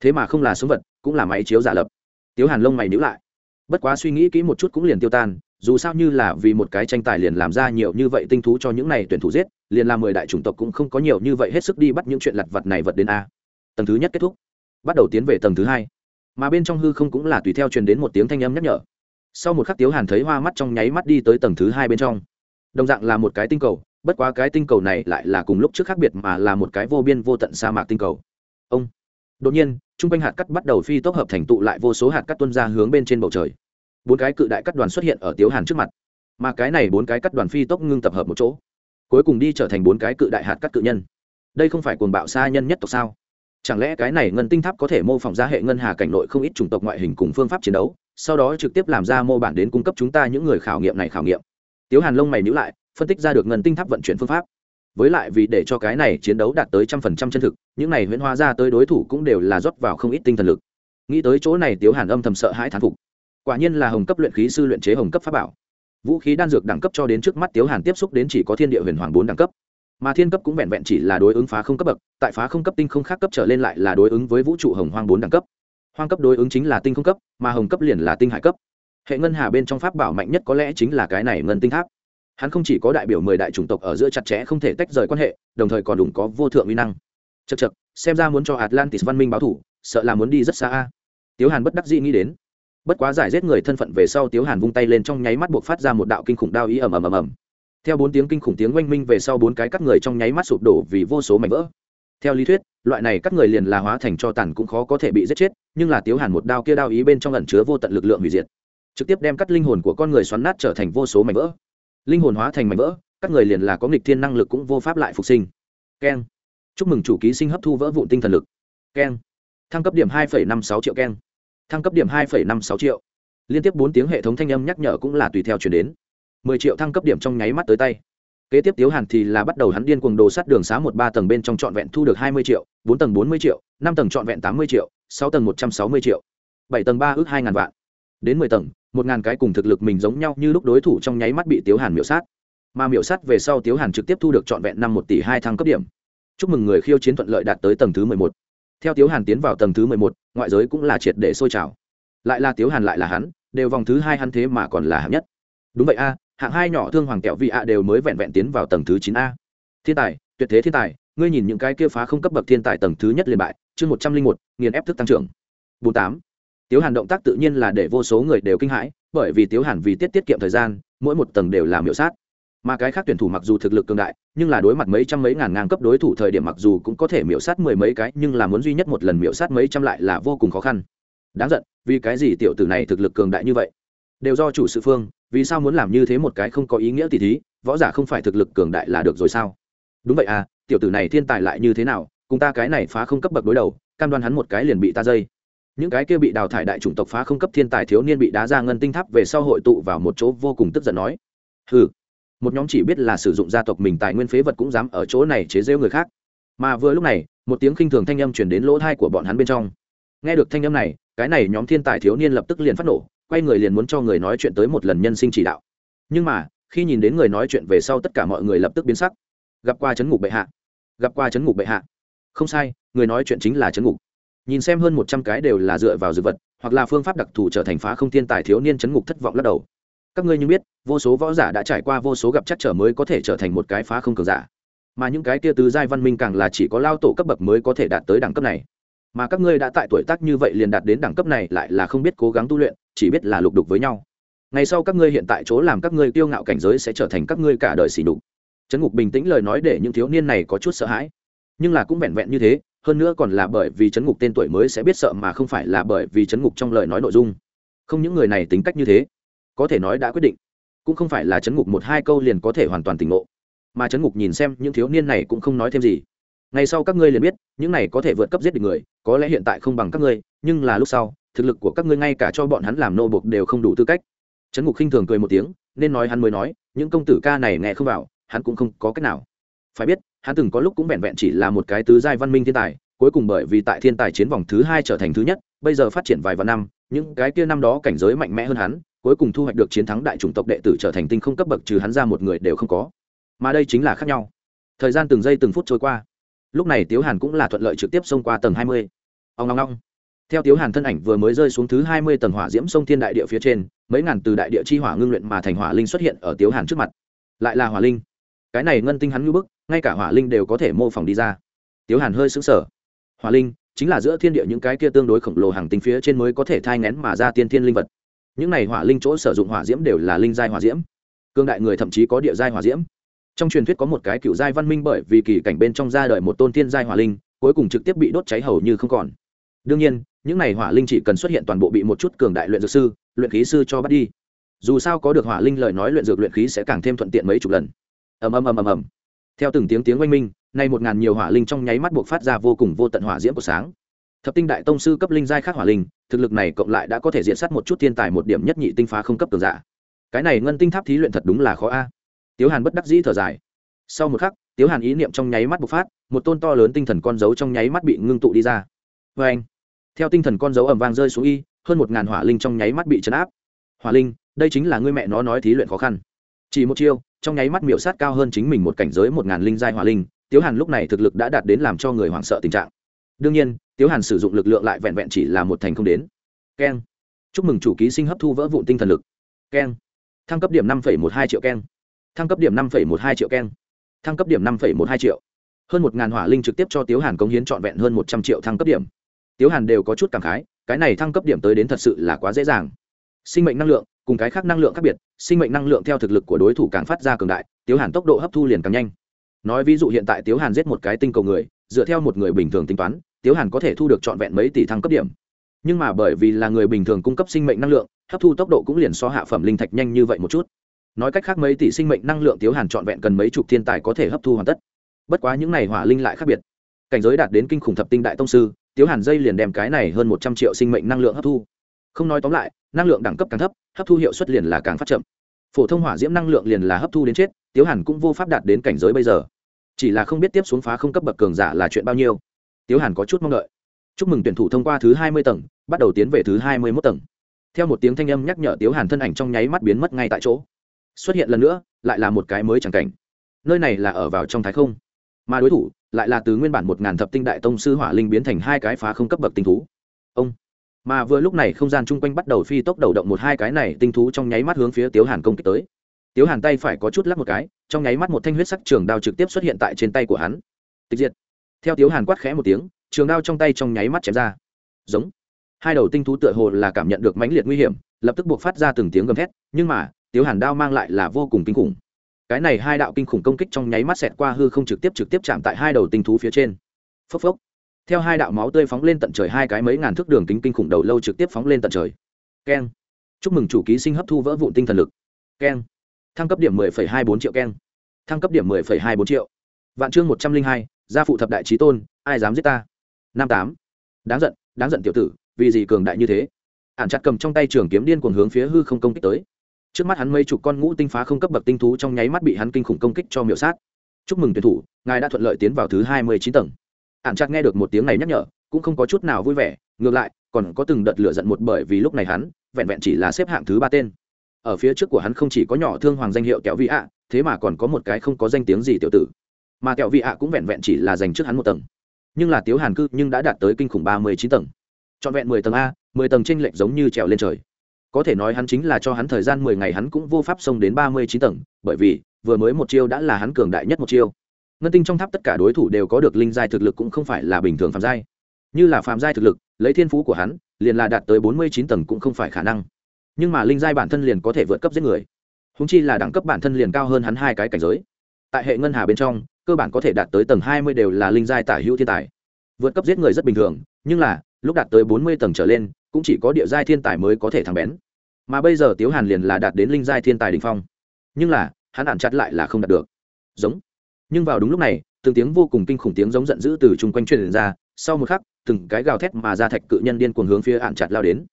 Thế mà không là sống vật, cũng là máy chiếu giả lập. Tiếu hàn lông mày nhíu lại. Bất quá suy nghĩ kỹ một chút cũng liền tiêu tan dù sao như là vì một cái tranh tài liền làm ra nhiều như vậy tinh thú cho những này tuyển thủ giết, liền làm mười đại chủng tộc cũng không có nhiều như vậy hết sức đi bắt những chuyện lặt vặt này vật đến a. Tầng thứ nhất kết thúc. Bắt đầu tiến về tầng thứ hai. Mà bên trong hư không cũng là tùy theo truyền đến một tiếng thanh âm nhắc nhở. Sau một khắc tiếu hàn thấy hoa mắt trong nháy mắt đi tới tầng thứ hai bên trong. Đồng dạng là một cái tinh cầu, bất quá cái tinh cầu này lại là cùng lúc trước khác biệt mà là một cái vô biên vô tận sa mạc tinh cầu. Ông. Đột nhiên chung quanh hạt cắt bắt đầu phi tốc hợp thành tụ lại vô số hạt cắt tuân ra hướng bên trên bầu trời bốn cái cự đại cắt đoàn xuất hiện ở tiếu hàn trước mặt. Mà cái này bốn cái cắt đoàn phi tốc ngưng tập hợp một chỗ, cuối cùng đi trở thành bốn cái cự đại hạt cắt cự nhân. Đây không phải cuồng bạo xa nhân nhất tộc sao? Chẳng lẽ cái này ngân tinh tháp có thể mô phỏng ra hệ ngân hà cảnh nội không ít chủng tộc ngoại hình cùng phương pháp chiến đấu, sau đó trực tiếp làm ra mô bản đến cung cấp chúng ta những người khảo nghiệm này khảo nghiệm. Tiếu hàn lông mày nhữ lại, phân tích ra được ngân tinh tháp vận chuyển phương pháp. Với lại vì để cho cái này chiến đấu đạt tới trăm phần trăm chân thực, những này huyễn hóa ra tới đối thủ cũng đều là rót vào không ít tinh thần lực. Nghĩ tới chỗ này, tiếu hàn âm thầm sợ hãi thán phục quả nhiên là hồng cấp luyện khí sư luyện chế hồng cấp pháp bảo. Vũ khí đan dược đẳng cấp cho đến trước mắt tiếu hàn tiếp xúc đến chỉ có thiên địa huyền hoàng bốn đẳng cấp. Mà thiên cấp cũng vẹn vẹn chỉ là đối ứng phá không cấp bậc, tại phá không cấp tinh không khác cấp trở lên lại là đối ứng với vũ trụ hồng hoang bốn đẳng cấp. Hoang cấp đối ứng chính là tinh không cấp, mà hồng cấp liền là tinh hải cấp. Hệ ngân hà bên trong pháp bảo mạnh nhất có lẽ chính là cái này ngân tinh tháp. Hắn không chỉ có đại biểu mười đại chủng tộc ở giữa chặt chẽ không thể tách rời quan hệ, đồng thời còn đủ có vô thượng uy năng. Chật chật xem ra muốn cho atlantis văn minh báo thủ, sợ là muốn đi rất xa a. Tiếu hàn bất đắc dĩ nghĩ đến bất quá giải giết người thân phận về sau tiếu hàn vung tay lên trong nháy mắt buộc phát ra một đạo kinh khủng đao ý ầm ầm ầm ầm. Theo bốn tiếng kinh khủng tiếng oanh minh về sau bốn cái cắt người trong nháy mắt sụp đổ vì vô số mảnh vỡ. Theo lý thuyết, loại này cắt người liền là hóa thành cho tàn cũng khó có thể bị giết chết, nhưng là tiếu hàn một đao kia đao ý bên trong ẩn chứa vô tận lực lượng hủy diệt. Trực tiếp đem cắt linh hồn của con người xoắn nát trở thành vô số mảnh vỡ. Linh hồn hóa thành mảnh vỡ, các người liền là có nghịch thiên năng lực cũng vô pháp lại phục sinh. Keng. Chúc mừng chủ ký sinh hấp thu vỡ vụn tinh thần lực. Keng. Thăng cấp điểm hai năm sáu triệu keng thăng cấp điểm hai năm sáu triệu. Liên tiếp bốn tiếng hệ thống thanh âm nhắc nhở cũng là tùy theo chuyển đến. mười triệu thăng cấp điểm trong nháy mắt tới tay. Kế tiếp tiếu hàn thì là bắt đầu hắn điên cuồng đồ sắt đường xá một ba tầng bên trong trọn vẹn thu được hai mươi triệu, bốn tầng bốn mươi triệu, năm tầng trọn vẹn tám mươi triệu, sáu tầng một trăm sáu mươi triệu. Bảy tầng ba ước hai ngàn vạn. Đến mười tầng, một ngàn cái cùng thực lực mình giống nhau như lúc đối thủ trong nháy mắt bị tiếu hàn miểu sát. Mà miểu sát về sau tiếu hàn trực tiếp thu được trọn vẹn năm một tỷ hai thăng cấp điểm. Chúc mừng người khiêu chiến thuận lợi đạt tới tầng thứ mười một theo tiếu hàn tiến vào tầng thứ mười một, ngoại giới cũng là triệt để sôi trào. Lại là tiếu hàn, lại là hắn, đều vòng thứ hai hắn thế mà còn là hạng nhất. Đúng vậy a, hạng hai nhỏ thương hoàng kẹo vị a đều mới vẹn vẹn tiến vào tầng thứ chín a. Thiên tài, tuyệt thế thiên tài, ngươi nhìn những cái kia phá không cấp bậc thiên tài tầng thứ nhất liền bại, chương một trăm linh một, nghiền ép thức tăng trưởng. Bốn tám, tiếu hàn động tác tự nhiên là để vô số người đều kinh hãi, bởi vì tiếu hàn vì tiết tiết kiệm thời gian, mỗi một tầng đều làm hiệu sát mà cái khác tuyển thủ mặc dù thực lực cường đại, nhưng là đối mặt mấy trăm mấy ngàn ngang cấp đối thủ thời điểm mặc dù cũng có thể miễu sát mười mấy cái, nhưng là muốn duy nhất một lần miễu sát mấy trăm lại là vô cùng khó khăn. Đáng giận, vì cái gì tiểu tử này thực lực cường đại như vậy? Đều do chủ sự phương, vì sao muốn làm như thế một cái không có ý nghĩa tỷ thí, võ giả không phải thực lực cường đại là được rồi sao? Đúng vậy à tiểu tử này thiên tài lại như thế nào, cùng ta cái này phá không cấp bậc đối đầu, cam đoan hắn một cái liền bị ta dây. Những cái kia bị đào thải đại chủng tộc phá không cấp thiên tài thiếu niên bị đá ra ngân tinh tháp về sau hội tụ vào một chỗ vô cùng tức giận nói. Ừ một nhóm chỉ biết là sử dụng gia tộc mình tài nguyên phế vật cũng dám ở chỗ này chế rêu người khác. Mà vừa lúc này, một tiếng khinh thường thanh âm chuyển đến lỗ thai của bọn hắn bên trong. Nghe được thanh âm này, cái này nhóm thiên tài thiếu niên lập tức liền phát nổ, quay người liền muốn cho người nói chuyện tới một lần nhân sinh chỉ đạo. Nhưng mà, khi nhìn đến người nói chuyện về sau tất cả mọi người lập tức biến sắc. Gặp qua chấn ngục bệ hạ. Gặp qua chấn ngục bệ hạ. Không sai, người nói chuyện chính là chấn ngục. Nhìn xem hơn một trăm cái đều là dựa vào dược vật, hoặc là phương pháp đặc thù trở thành phá không thiên tài thiếu niên chấn ngục thất vọng lắc đầu các ngươi như biết, vô số võ giả đã trải qua vô số gặp chắc trở mới có thể trở thành một cái phá không cường giả. Mà những cái kia tứ giai văn minh càng là chỉ có lao tổ cấp bậc mới có thể đạt tới đẳng cấp này. Mà các ngươi đã tại tuổi tác như vậy liền đạt đến đẳng cấp này lại là không biết cố gắng tu luyện, chỉ biết là lục đục với nhau. Ngày sau các ngươi hiện tại chỗ làm các ngươi kiêu ngạo cảnh giới sẽ trở thành các ngươi cả đời xỉ đục trấn ngục bình tĩnh lời nói để những thiếu niên này có chút sợ hãi. Nhưng là cũng vẹn vẹn như thế, hơn nữa còn là bởi vì chấn ngục tên tuổi mới sẽ biết sợ mà không phải là bởi vì chấn ngục trong lời nói nội dung. Không những người này tính cách như thế có thể nói đã quyết định. Cũng không phải là chấn ngục một hai câu liền có thể hoàn toàn tỉnh ngộ. Mà chấn ngục nhìn xem những thiếu niên này cũng không nói thêm gì. Ngày sau các ngươi liền biết, những này có thể vượt cấp giết được người, có lẽ hiện tại không bằng các ngươi, nhưng là lúc sau, thực lực của các ngươi ngay cả cho bọn hắn làm nô bộc đều không đủ tư cách. Trấn ngục khinh thường cười một tiếng, nên nói hắn mới nói, những công tử ca này nghe không vào, hắn cũng không có cách nào. Phải biết, hắn từng có lúc cũng vẹn vẹn chỉ là một cái tứ giai văn minh thiên tài, cuối cùng bởi vì tại thiên tài chiến vòng thứ hai trở thành thứ nhất, bây giờ phát triển vài vạn năm, những cái kia năm đó cảnh giới mạnh mẽ hơn hắn cuối cùng thu hoạch được chiến thắng đại chủng tộc đệ tử trở thành tinh không cấp bậc trừ hắn ra một người đều không có. Mà đây chính là khác nhau. Thời gian từng giây từng phút trôi qua. Lúc này tiếu hàn cũng là thuận lợi trực tiếp xông qua tầng hai mươi. Ông long long theo tiếu hàn thân ảnh vừa mới rơi xuống thứ hai mươi tầng hỏa diễm sông thiên đại địa phía trên, mấy ngàn từ đại địa chi hỏa ngưng luyện mà thành hỏa linh xuất hiện ở tiếu hàn trước mặt. Lại là hỏa linh. Cái này ngân tinh hắn ngưỡng bức, ngay cả hỏa linh đều có thể mô phỏng đi ra. Tiếu hàn hơi xứng sở hỏa linh chính là giữa thiên địa những cái kia tương đối khổng lồ hàng tinh phía trên mới có thể thai ngén mà ra tiên thiên linh vật những này hỏa linh chỗ sử dụng hỏa diễm đều là linh giai hỏa diễm. Cương đại người thậm chí có địa giai hỏa diễm. Trong truyền thuyết có một cái cựu giai văn minh bởi vì kỳ cảnh bên trong ra đời một tôn thiên giai hỏa linh, cuối cùng trực tiếp bị đốt cháy hầu như không còn. Đương nhiên, những này hỏa linh chỉ cần xuất hiện toàn bộ bị một chút cường đại luyện dược sư, luyện khí sư cho bắt đi. Dù sao có được hỏa linh lời nói luyện dược luyện khí sẽ càng thêm thuận tiện mấy chục lần. Ầm ầm ầm ầm ầm. Theo từng tiếng tiếng oanh minh, nay một ngàn nhiều hỏa linh trong nháy mắt buộc phát ra vô cùng vô tận hỏa diễm của sáng thập tinh đại tông sư cấp linh giai khác hỏa linh, thực lực này cộng lại đã có thể diện sát một chút thiên tài một điểm nhất nhị tinh phá không cấp tường giả. Cái này ngân tinh tháp thí luyện thật đúng là khó a. Tiếu hàn bất đắc dĩ thở dài. Sau một khắc, tiếu hàn ý niệm trong nháy mắt bộc phát, một tôn to lớn tinh thần con dấu trong nháy mắt bị ngưng tụ đi ra. Vê anh theo tinh thần con dấu ẩm vang rơi xuống y, hơn một ngàn hỏa linh trong nháy mắt bị chấn áp. Hỏa linh, đây chính là ngươi mẹ nó nói thí luyện khó khăn. Chỉ một chiêu, trong nháy mắt miểu sát cao hơn chính mình một cảnh giới một ngàn linh giai hỏa linh, tiếu hàn lúc này thực lực đã đạt đến làm cho người hoảng sợ tình trạng đương nhiên, tiếu hàn sử dụng lực lượng lại vẹn vẹn chỉ là một thành không đến. Keng. Chúc mừng chủ ký sinh hấp thu vỡ vụn tinh thần lực. Keng. Thăng cấp điểm năm một hai triệu keng. Thăng cấp điểm năm một hai triệu keng. Thăng cấp điểm năm một hai triệu. Hơn một ngàn hỏa linh trực tiếp cho tiếu hàn cống hiến trọn vẹn hơn một trăm triệu thăng cấp điểm. Tiếu hàn đều có chút cảm khái, cái này thăng cấp điểm tới đến thật sự là quá dễ dàng. Sinh mệnh năng lượng, cùng cái khác năng lượng khác biệt, sinh mệnh năng lượng theo thực lực của đối thủ càng phát ra cường đại, tiếu hàn tốc độ hấp thu liền càng nhanh. Nói ví dụ hiện tại tiếu hàn giết một cái tinh cầu người dựa theo một người bình thường tính toán, tiếu hàn có thể thu được trọn vẹn mấy tỷ thăng cấp điểm. Nhưng mà bởi vì là người bình thường cung cấp sinh mệnh năng lượng, hấp thu tốc độ cũng liền so hạ phẩm linh thạch nhanh như vậy một chút. Nói cách khác mấy tỷ sinh mệnh năng lượng tiếu hàn trọn vẹn cần mấy chục thiên tài có thể hấp thu hoàn tất. Bất quá những n à y hỏa linh lại khác biệt. Cảnh giới đạt đến kinh khủng thập tinh đại tông sư, tiếu hàn dây liền đem cái này hơn một trăm triệu sinh mệnh năng lượng hấp thu. Không nói tóm lại, năng lượng đẳng cấp càng thấp, hấp thu hiệu suất liền là càng phát chậm. Phổ thông hỏa diễm năng lượng liền là hấp thu đến chết, tiếu hàn cũng vô pháp đạt đến cảnh giới bây giờ chỉ là không biết tiếp xuống phá không cấp bậc cường giả là chuyện bao nhiêu. Tiếu hàn có chút mong đợi. Chúc mừng tuyển thủ thông qua thứ hai mươi tầng, bắt đầu tiến về thứ hai mươi mốt tầng. Theo một tiếng thanh âm nhắc nhở tiếu hàn thân ảnh trong nháy mắt biến mất ngay tại chỗ. Xuất hiện lần nữa, lại là một cái mới chẳng cảnh. Nơi này là ở vào trong thái không. Mà đối thủ, lại là từ nguyên bản một ngàn thập tinh đại tông sư hỏa linh biến thành hai cái phá không cấp bậc tinh thú. Ông. Mà vừa lúc này không gian chung quanh bắt đầu phi tốc đầu động một hai cái này tinh thú trong nháy mắt hướng phía tiếu hàn công kích tới. Tiếu hàn tay phải có chút lắc một cái trong nháy mắt một thanh huyết sắc trường đao trực tiếp xuất hiện tại trên tay của hắn. Tịch diệt. Theo tiếu hàn quát khẽ một tiếng, trường đao trong tay trong nháy mắt chém ra. Giống. Hai đầu tinh thú tựa hồ là cảm nhận được mãnh liệt nguy hiểm, lập tức buộc phát ra từng tiếng gầm thét, nhưng mà, tiếu hàn đao mang lại là vô cùng kinh khủng. Cái này hai đạo kinh khủng công kích trong nháy mắt xẹt qua hư không trực tiếp trực tiếp chạm tại hai đầu tinh thú phía trên. Phốc phốc. Theo hai đạo máu tươi phóng lên tận trời hai cái mấy ngàn thước đường kính kinh khủng đầu lâu trực tiếp phóng lên tận trời. Keng. Chúc mừng chủ ký sinh hấp thu vỡ vụn tinh thần lực. Keng thăng cấp điểm mười phẩy hai bốn triệu keng. Thăng cấp điểm mười phẩy hai bốn triệu. Vạn chương một trăm linh hai, gia phụ thập đại trí tôn, ai dám giết ta? Năm tám. Đáng giận đáng giận tiểu tử, vì gì cường đại như thế? Ản chặt cầm trong tay trường kiếm điên cuồng hướng phía hư không công kích tới. Trước mắt hắn mấy chục con ngũ tinh phá không cấp bậc tinh thú trong nháy mắt bị hắn kinh khủng công kích cho miểu sát. Chúc mừng tuyển thủ, ngài đã thuận lợi tiến vào thứ hai mươi chín tầng. Ản chặt nghe được một tiếng này nhắc nhở, cũng không có chút nào vui vẻ, ngược lại, còn có từng đợt lửa giận một bởi vì lúc này hắn, vẹn vẹn chỉ là xếp hạng thứ ba tên ở phía trước của hắn không chỉ có nhỏ thương hoàng danh hiệu kẹo vị ạ, thế mà còn có một cái không có danh tiếng gì tiểu tử. Mà kẹo vị ạ cũng vẹn vẹn chỉ là dành trước hắn một tầng. Nhưng là tiếu hàn cư nhưng đã đạt tới kinh khủng ba mươi chín tầng. Trọn vẹn mười tầng a, mười tầng tranh lệch giống như trèo lên trời. Có thể nói hắn chính là cho hắn thời gian mười ngày hắn cũng vô pháp xông đến ba mươi chín tầng, bởi vì, vừa mới một chiêu đã là hắn cường đại nhất một chiêu. Ngân tinh trong tháp tất cả đối thủ đều có được linh giai thực lực cũng không phải là bình thường phạm giai. Như là phạm giai thực lực, lấy thiên phú của hắn, liền là đạt tới bốn mươi chín tầng cũng không phải khả năng nhưng mà linh giai bản thân liền có thể vượt cấp giết người. Húng chi là đẳng cấp bản thân liền cao hơn hắn hai cái cảnh giới. Tại hệ ngân hà bên trong, cơ bản có thể đạt tới tầng hai mươi đều là linh giai tả hữu thiên tài. Vượt cấp giết người rất bình thường, nhưng là, lúc đạt tới bốn mươi tầng trở lên, cũng chỉ có địa giai thiên tài mới có thể thắng bén. Mà bây giờ tiếu hàn liền là đạt đến linh giai thiên tài đ ỉ n h phong. Nhưng là, hắn ản chặt lại là không đạt được. Giống. Nhưng vào đúng lúc này, từng tiếng vô cùng kinh khủng tiếng giống giận dữ từ chung quanh truyền ra, sau một khắc, từng cái gào thét mà ra thạch cự nhân điên cuồng hướng phía ản chặt lao đến.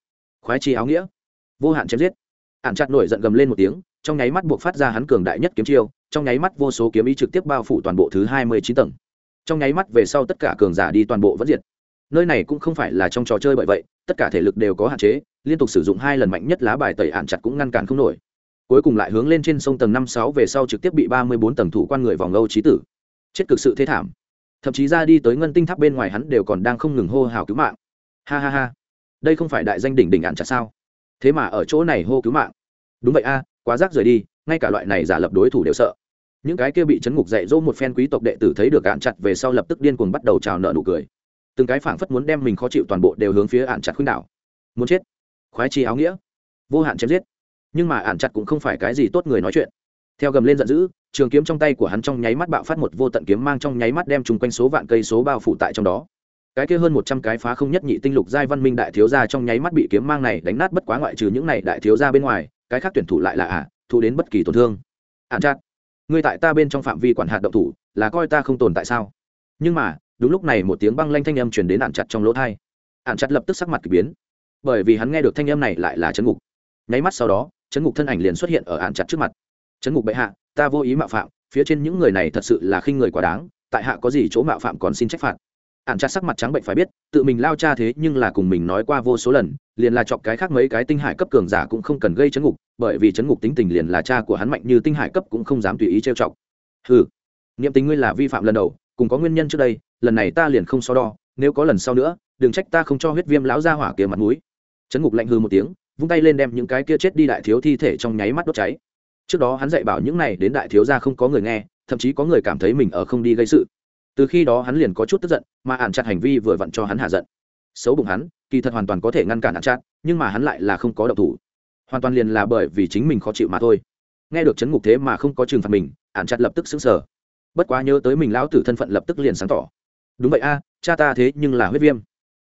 Khoái chi áo nghĩa vô hạn chém giết. Ản chặt nổi giận gầm lên một tiếng, trong nháy mắt buộc phát ra hắn cường đại nhất kiếm chiêu, trong nháy mắt vô số kiếm ý trực tiếp bao phủ toàn bộ thứ hai mươi chín tầng. Trong nháy mắt về sau tất cả cường giả đi toàn bộ vẫn diệt. Nơi này cũng không phải là trong trò chơi bởi vậy, tất cả thể lực đều có hạn chế, liên tục sử dụng hai lần mạnh nhất lá bài tẩy ạn chặt cũng ngăn cản không nổi. Cuối cùng lại hướng lên trên sông tầng năm sáu về sau trực tiếp bị ba mươi bốn tầng thủ quan người vòng âu trí tử. Chết cực sự thế thảm. Thậm chí ra đi tới ngân tinh tháp bên ngoài hắn đều còn đang không ngừng hô hào cứu mạng. Ha ha ha. Đây không phải đại danh đỉnh đỉnh ạn chặt sao? Thế mà ở chỗ này hô cứu mạng. Đúng vậy a, quá rác rời đi, ngay cả loại này giả lập đối thủ đều sợ. Những cái kia bị chấn ngục dạy dỗ một phen quý tộc đệ tử thấy được ạn chặt về sau lập tức điên cuồng bắt đầu trào nợ nụ cười. Từng cái phảng phất muốn đem mình khó chịu toàn bộ đều hướng phía ạn chặt khuynh đảo. Muốn chết. Khoái chi áo nghĩa. Vô hạn chém giết. Nhưng mà ạn chặt cũng không phải cái gì tốt người nói chuyện. Theo gầm lên giận dữ, trường kiếm trong tay của hắn trong nháy mắt bạo phát một vô tận kiếm mang trong nháy mắt đem chung quanh số vạn cây số bao phủ tại trong đó cái kia hơn một trăm cái phá không nhất nhị tinh lục giai văn minh đại thiếu gia trong nháy mắt bị kiếm mang này đánh nát bất quá ngoại trừ những này đại thiếu gia bên ngoài cái khác tuyển thủ lại là ả à, thụ đến bất kỳ tổn thương. Ạn chặt ngươi tại ta bên trong phạm vi quản hạt động thủ là coi ta không tồn tại sao? Nhưng mà đúng lúc này một tiếng băng lanh thanh âm truyền đến ạn chặt trong lỗ thai ạn chặt lập tức sắc mặt k ỳ biến bởi vì hắn nghe được thanh âm này lại là chấn ngục. Nháy mắt sau đó chấn ngục thân ảnh liền xuất hiện ở ạn chặt trước mặt. Chấn ngục bệ hạ ta vô ý mạo phạm phía trên những người này thật sự là khinh người quá đáng tại hạ có gì chỗ mạo phạm còn xin trách phạt ạn chặt sắc mặt trắng bệnh phải biết, tự mình lao cha thế nhưng là cùng mình nói qua vô số lần, liền là chọc cái khác mấy cái tinh hải cấp cường giả cũng không cần gây chấn ngục, bởi vì chấn ngục tính tình liền là cha của hắn mạnh như tinh hải cấp cũng không dám tùy ý trêu chọc. Ừ niệm tình ngươi là vi phạm lần đầu, cùng có nguyên nhân trước đây, lần này ta liền không so đo, nếu có lần sau nữa, đừng trách ta không cho huyết viêm lão ra hỏa kia mặt mũi. Chấn ngục lạnh hư một tiếng, vung tay lên đem những cái kia chết đi đại thiếu thi thể trong nháy mắt đốt cháy. Trước đó hắn dạy bảo những này đến đại thiếu gia không có người nghe, thậm chí có người cảm thấy mình ở không đi gây sự từ khi đó hắn liền có chút tức giận, mà ản chặt hành vi vừa vặn cho hắn hạ giận. Xấu bụng hắn, kỳ thật hoàn toàn có thể ngăn cản ản chặt, nhưng mà hắn lại là không có động thủ. Hoàn toàn liền là bởi vì chính mình khó chịu mà thôi. Nghe được chấn ngục thế mà không có trừng phạt mình, ản chặt lập tức xứng sở bất quá nhớ tới mình lão tử thân phận lập tức liền sáng tỏ. Đúng vậy a, cha ta thế nhưng là huyết viêm.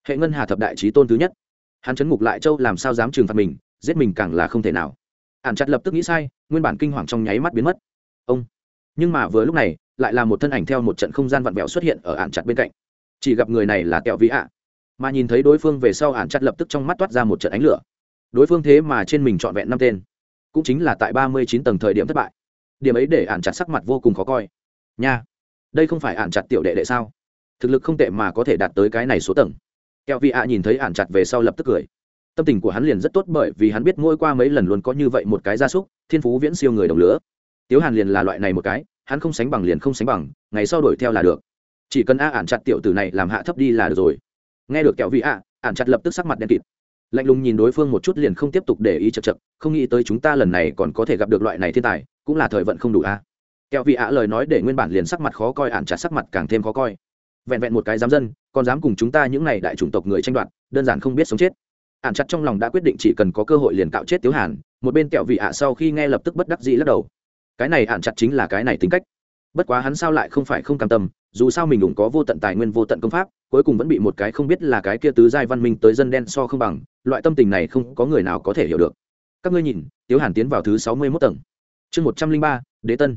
Hệ ngân hà thập đại trí tôn thứ nhất. Hắn chấn ngục lại châu làm sao dám trừng phạt mình, giết mình càng là không thể nào. Ản chặt lập tức nghĩ sai, nguyên bản kinh hoàng trong nháy mắt biến mất. Ông. Nhưng mà vừa lúc này lại là một thân ảnh theo một trận không gian vặn vẹo xuất hiện ở ản chặt bên cạnh. Chỉ gặp người này là kẹo vĩ ạ. Mà nhìn thấy đối phương về sau, ản chặt lập tức trong mắt toát ra một trận ánh lửa. Đối phương thế mà trên mình trọn vẹn năm tên, cũng chính là tại ba mươi chín tầng thời điểm thất bại. Điểm ấy để ản chặt sắc mặt vô cùng khó coi. Nha, đây không phải ản chặt tiểu đệ đệ sao? Thực lực không tệ mà có thể đạt tới cái này số tầng. Kẹo vị ạ nhìn thấy ản chặt về sau lập tức cười. Tâm tình của hắn liền rất tốt bởi vì hắn biết mỗi qua mấy lần luôn có như vậy một cái gia súc, thiên phú viễn siêu người đồng lứa. Tiếu hàn liền là loại này một cái hắn không sánh bằng liền không sánh bằng, ngày sau đuổi theo là được. Chỉ cần a ản chặt tiểu tử này làm hạ thấp đi là được rồi. Nghe được kẹo vị ạ ản chặt lập tức sắc mặt đen kịt. Lạnh lùng nhìn đối phương một chút liền không tiếp tục để ý chật chật không nghĩ tới chúng ta lần này còn có thể gặp được loại này thiên tài, cũng là thời vận không đủ a. Kẹo vị ạ lời nói để nguyên bản liền sắc mặt khó coi, ản chặt sắc mặt càng thêm khó coi. Vẹn vẹn một cái dám dân, còn dám cùng chúng ta những này đại chủng tộc người tranh đoạt, đơn giản không biết sống chết. Ản chặt trong lòng đã quyết định chỉ cần có cơ hội liền cạo chết tiếu hàn, một bên kẹo vị ạ sau khi nghe lập tức bất đắc dĩ lắc đầu cái này hạn chặt chính là cái này tính cách. Bất quá hắn sao lại không phải không cam tâm, dù sao mình đủng có vô tận tài nguyên vô tận công pháp, cuối cùng vẫn bị một cái không biết là cái kia tứ giai văn minh tới dân đen so không bằng, loại tâm tình này không có người nào có thể hiểu được. Các ngươi nhìn, tiếu hàn tiến vào thứ sáu mươi mốt tầng. Chương một trăm linh ba, đế tân.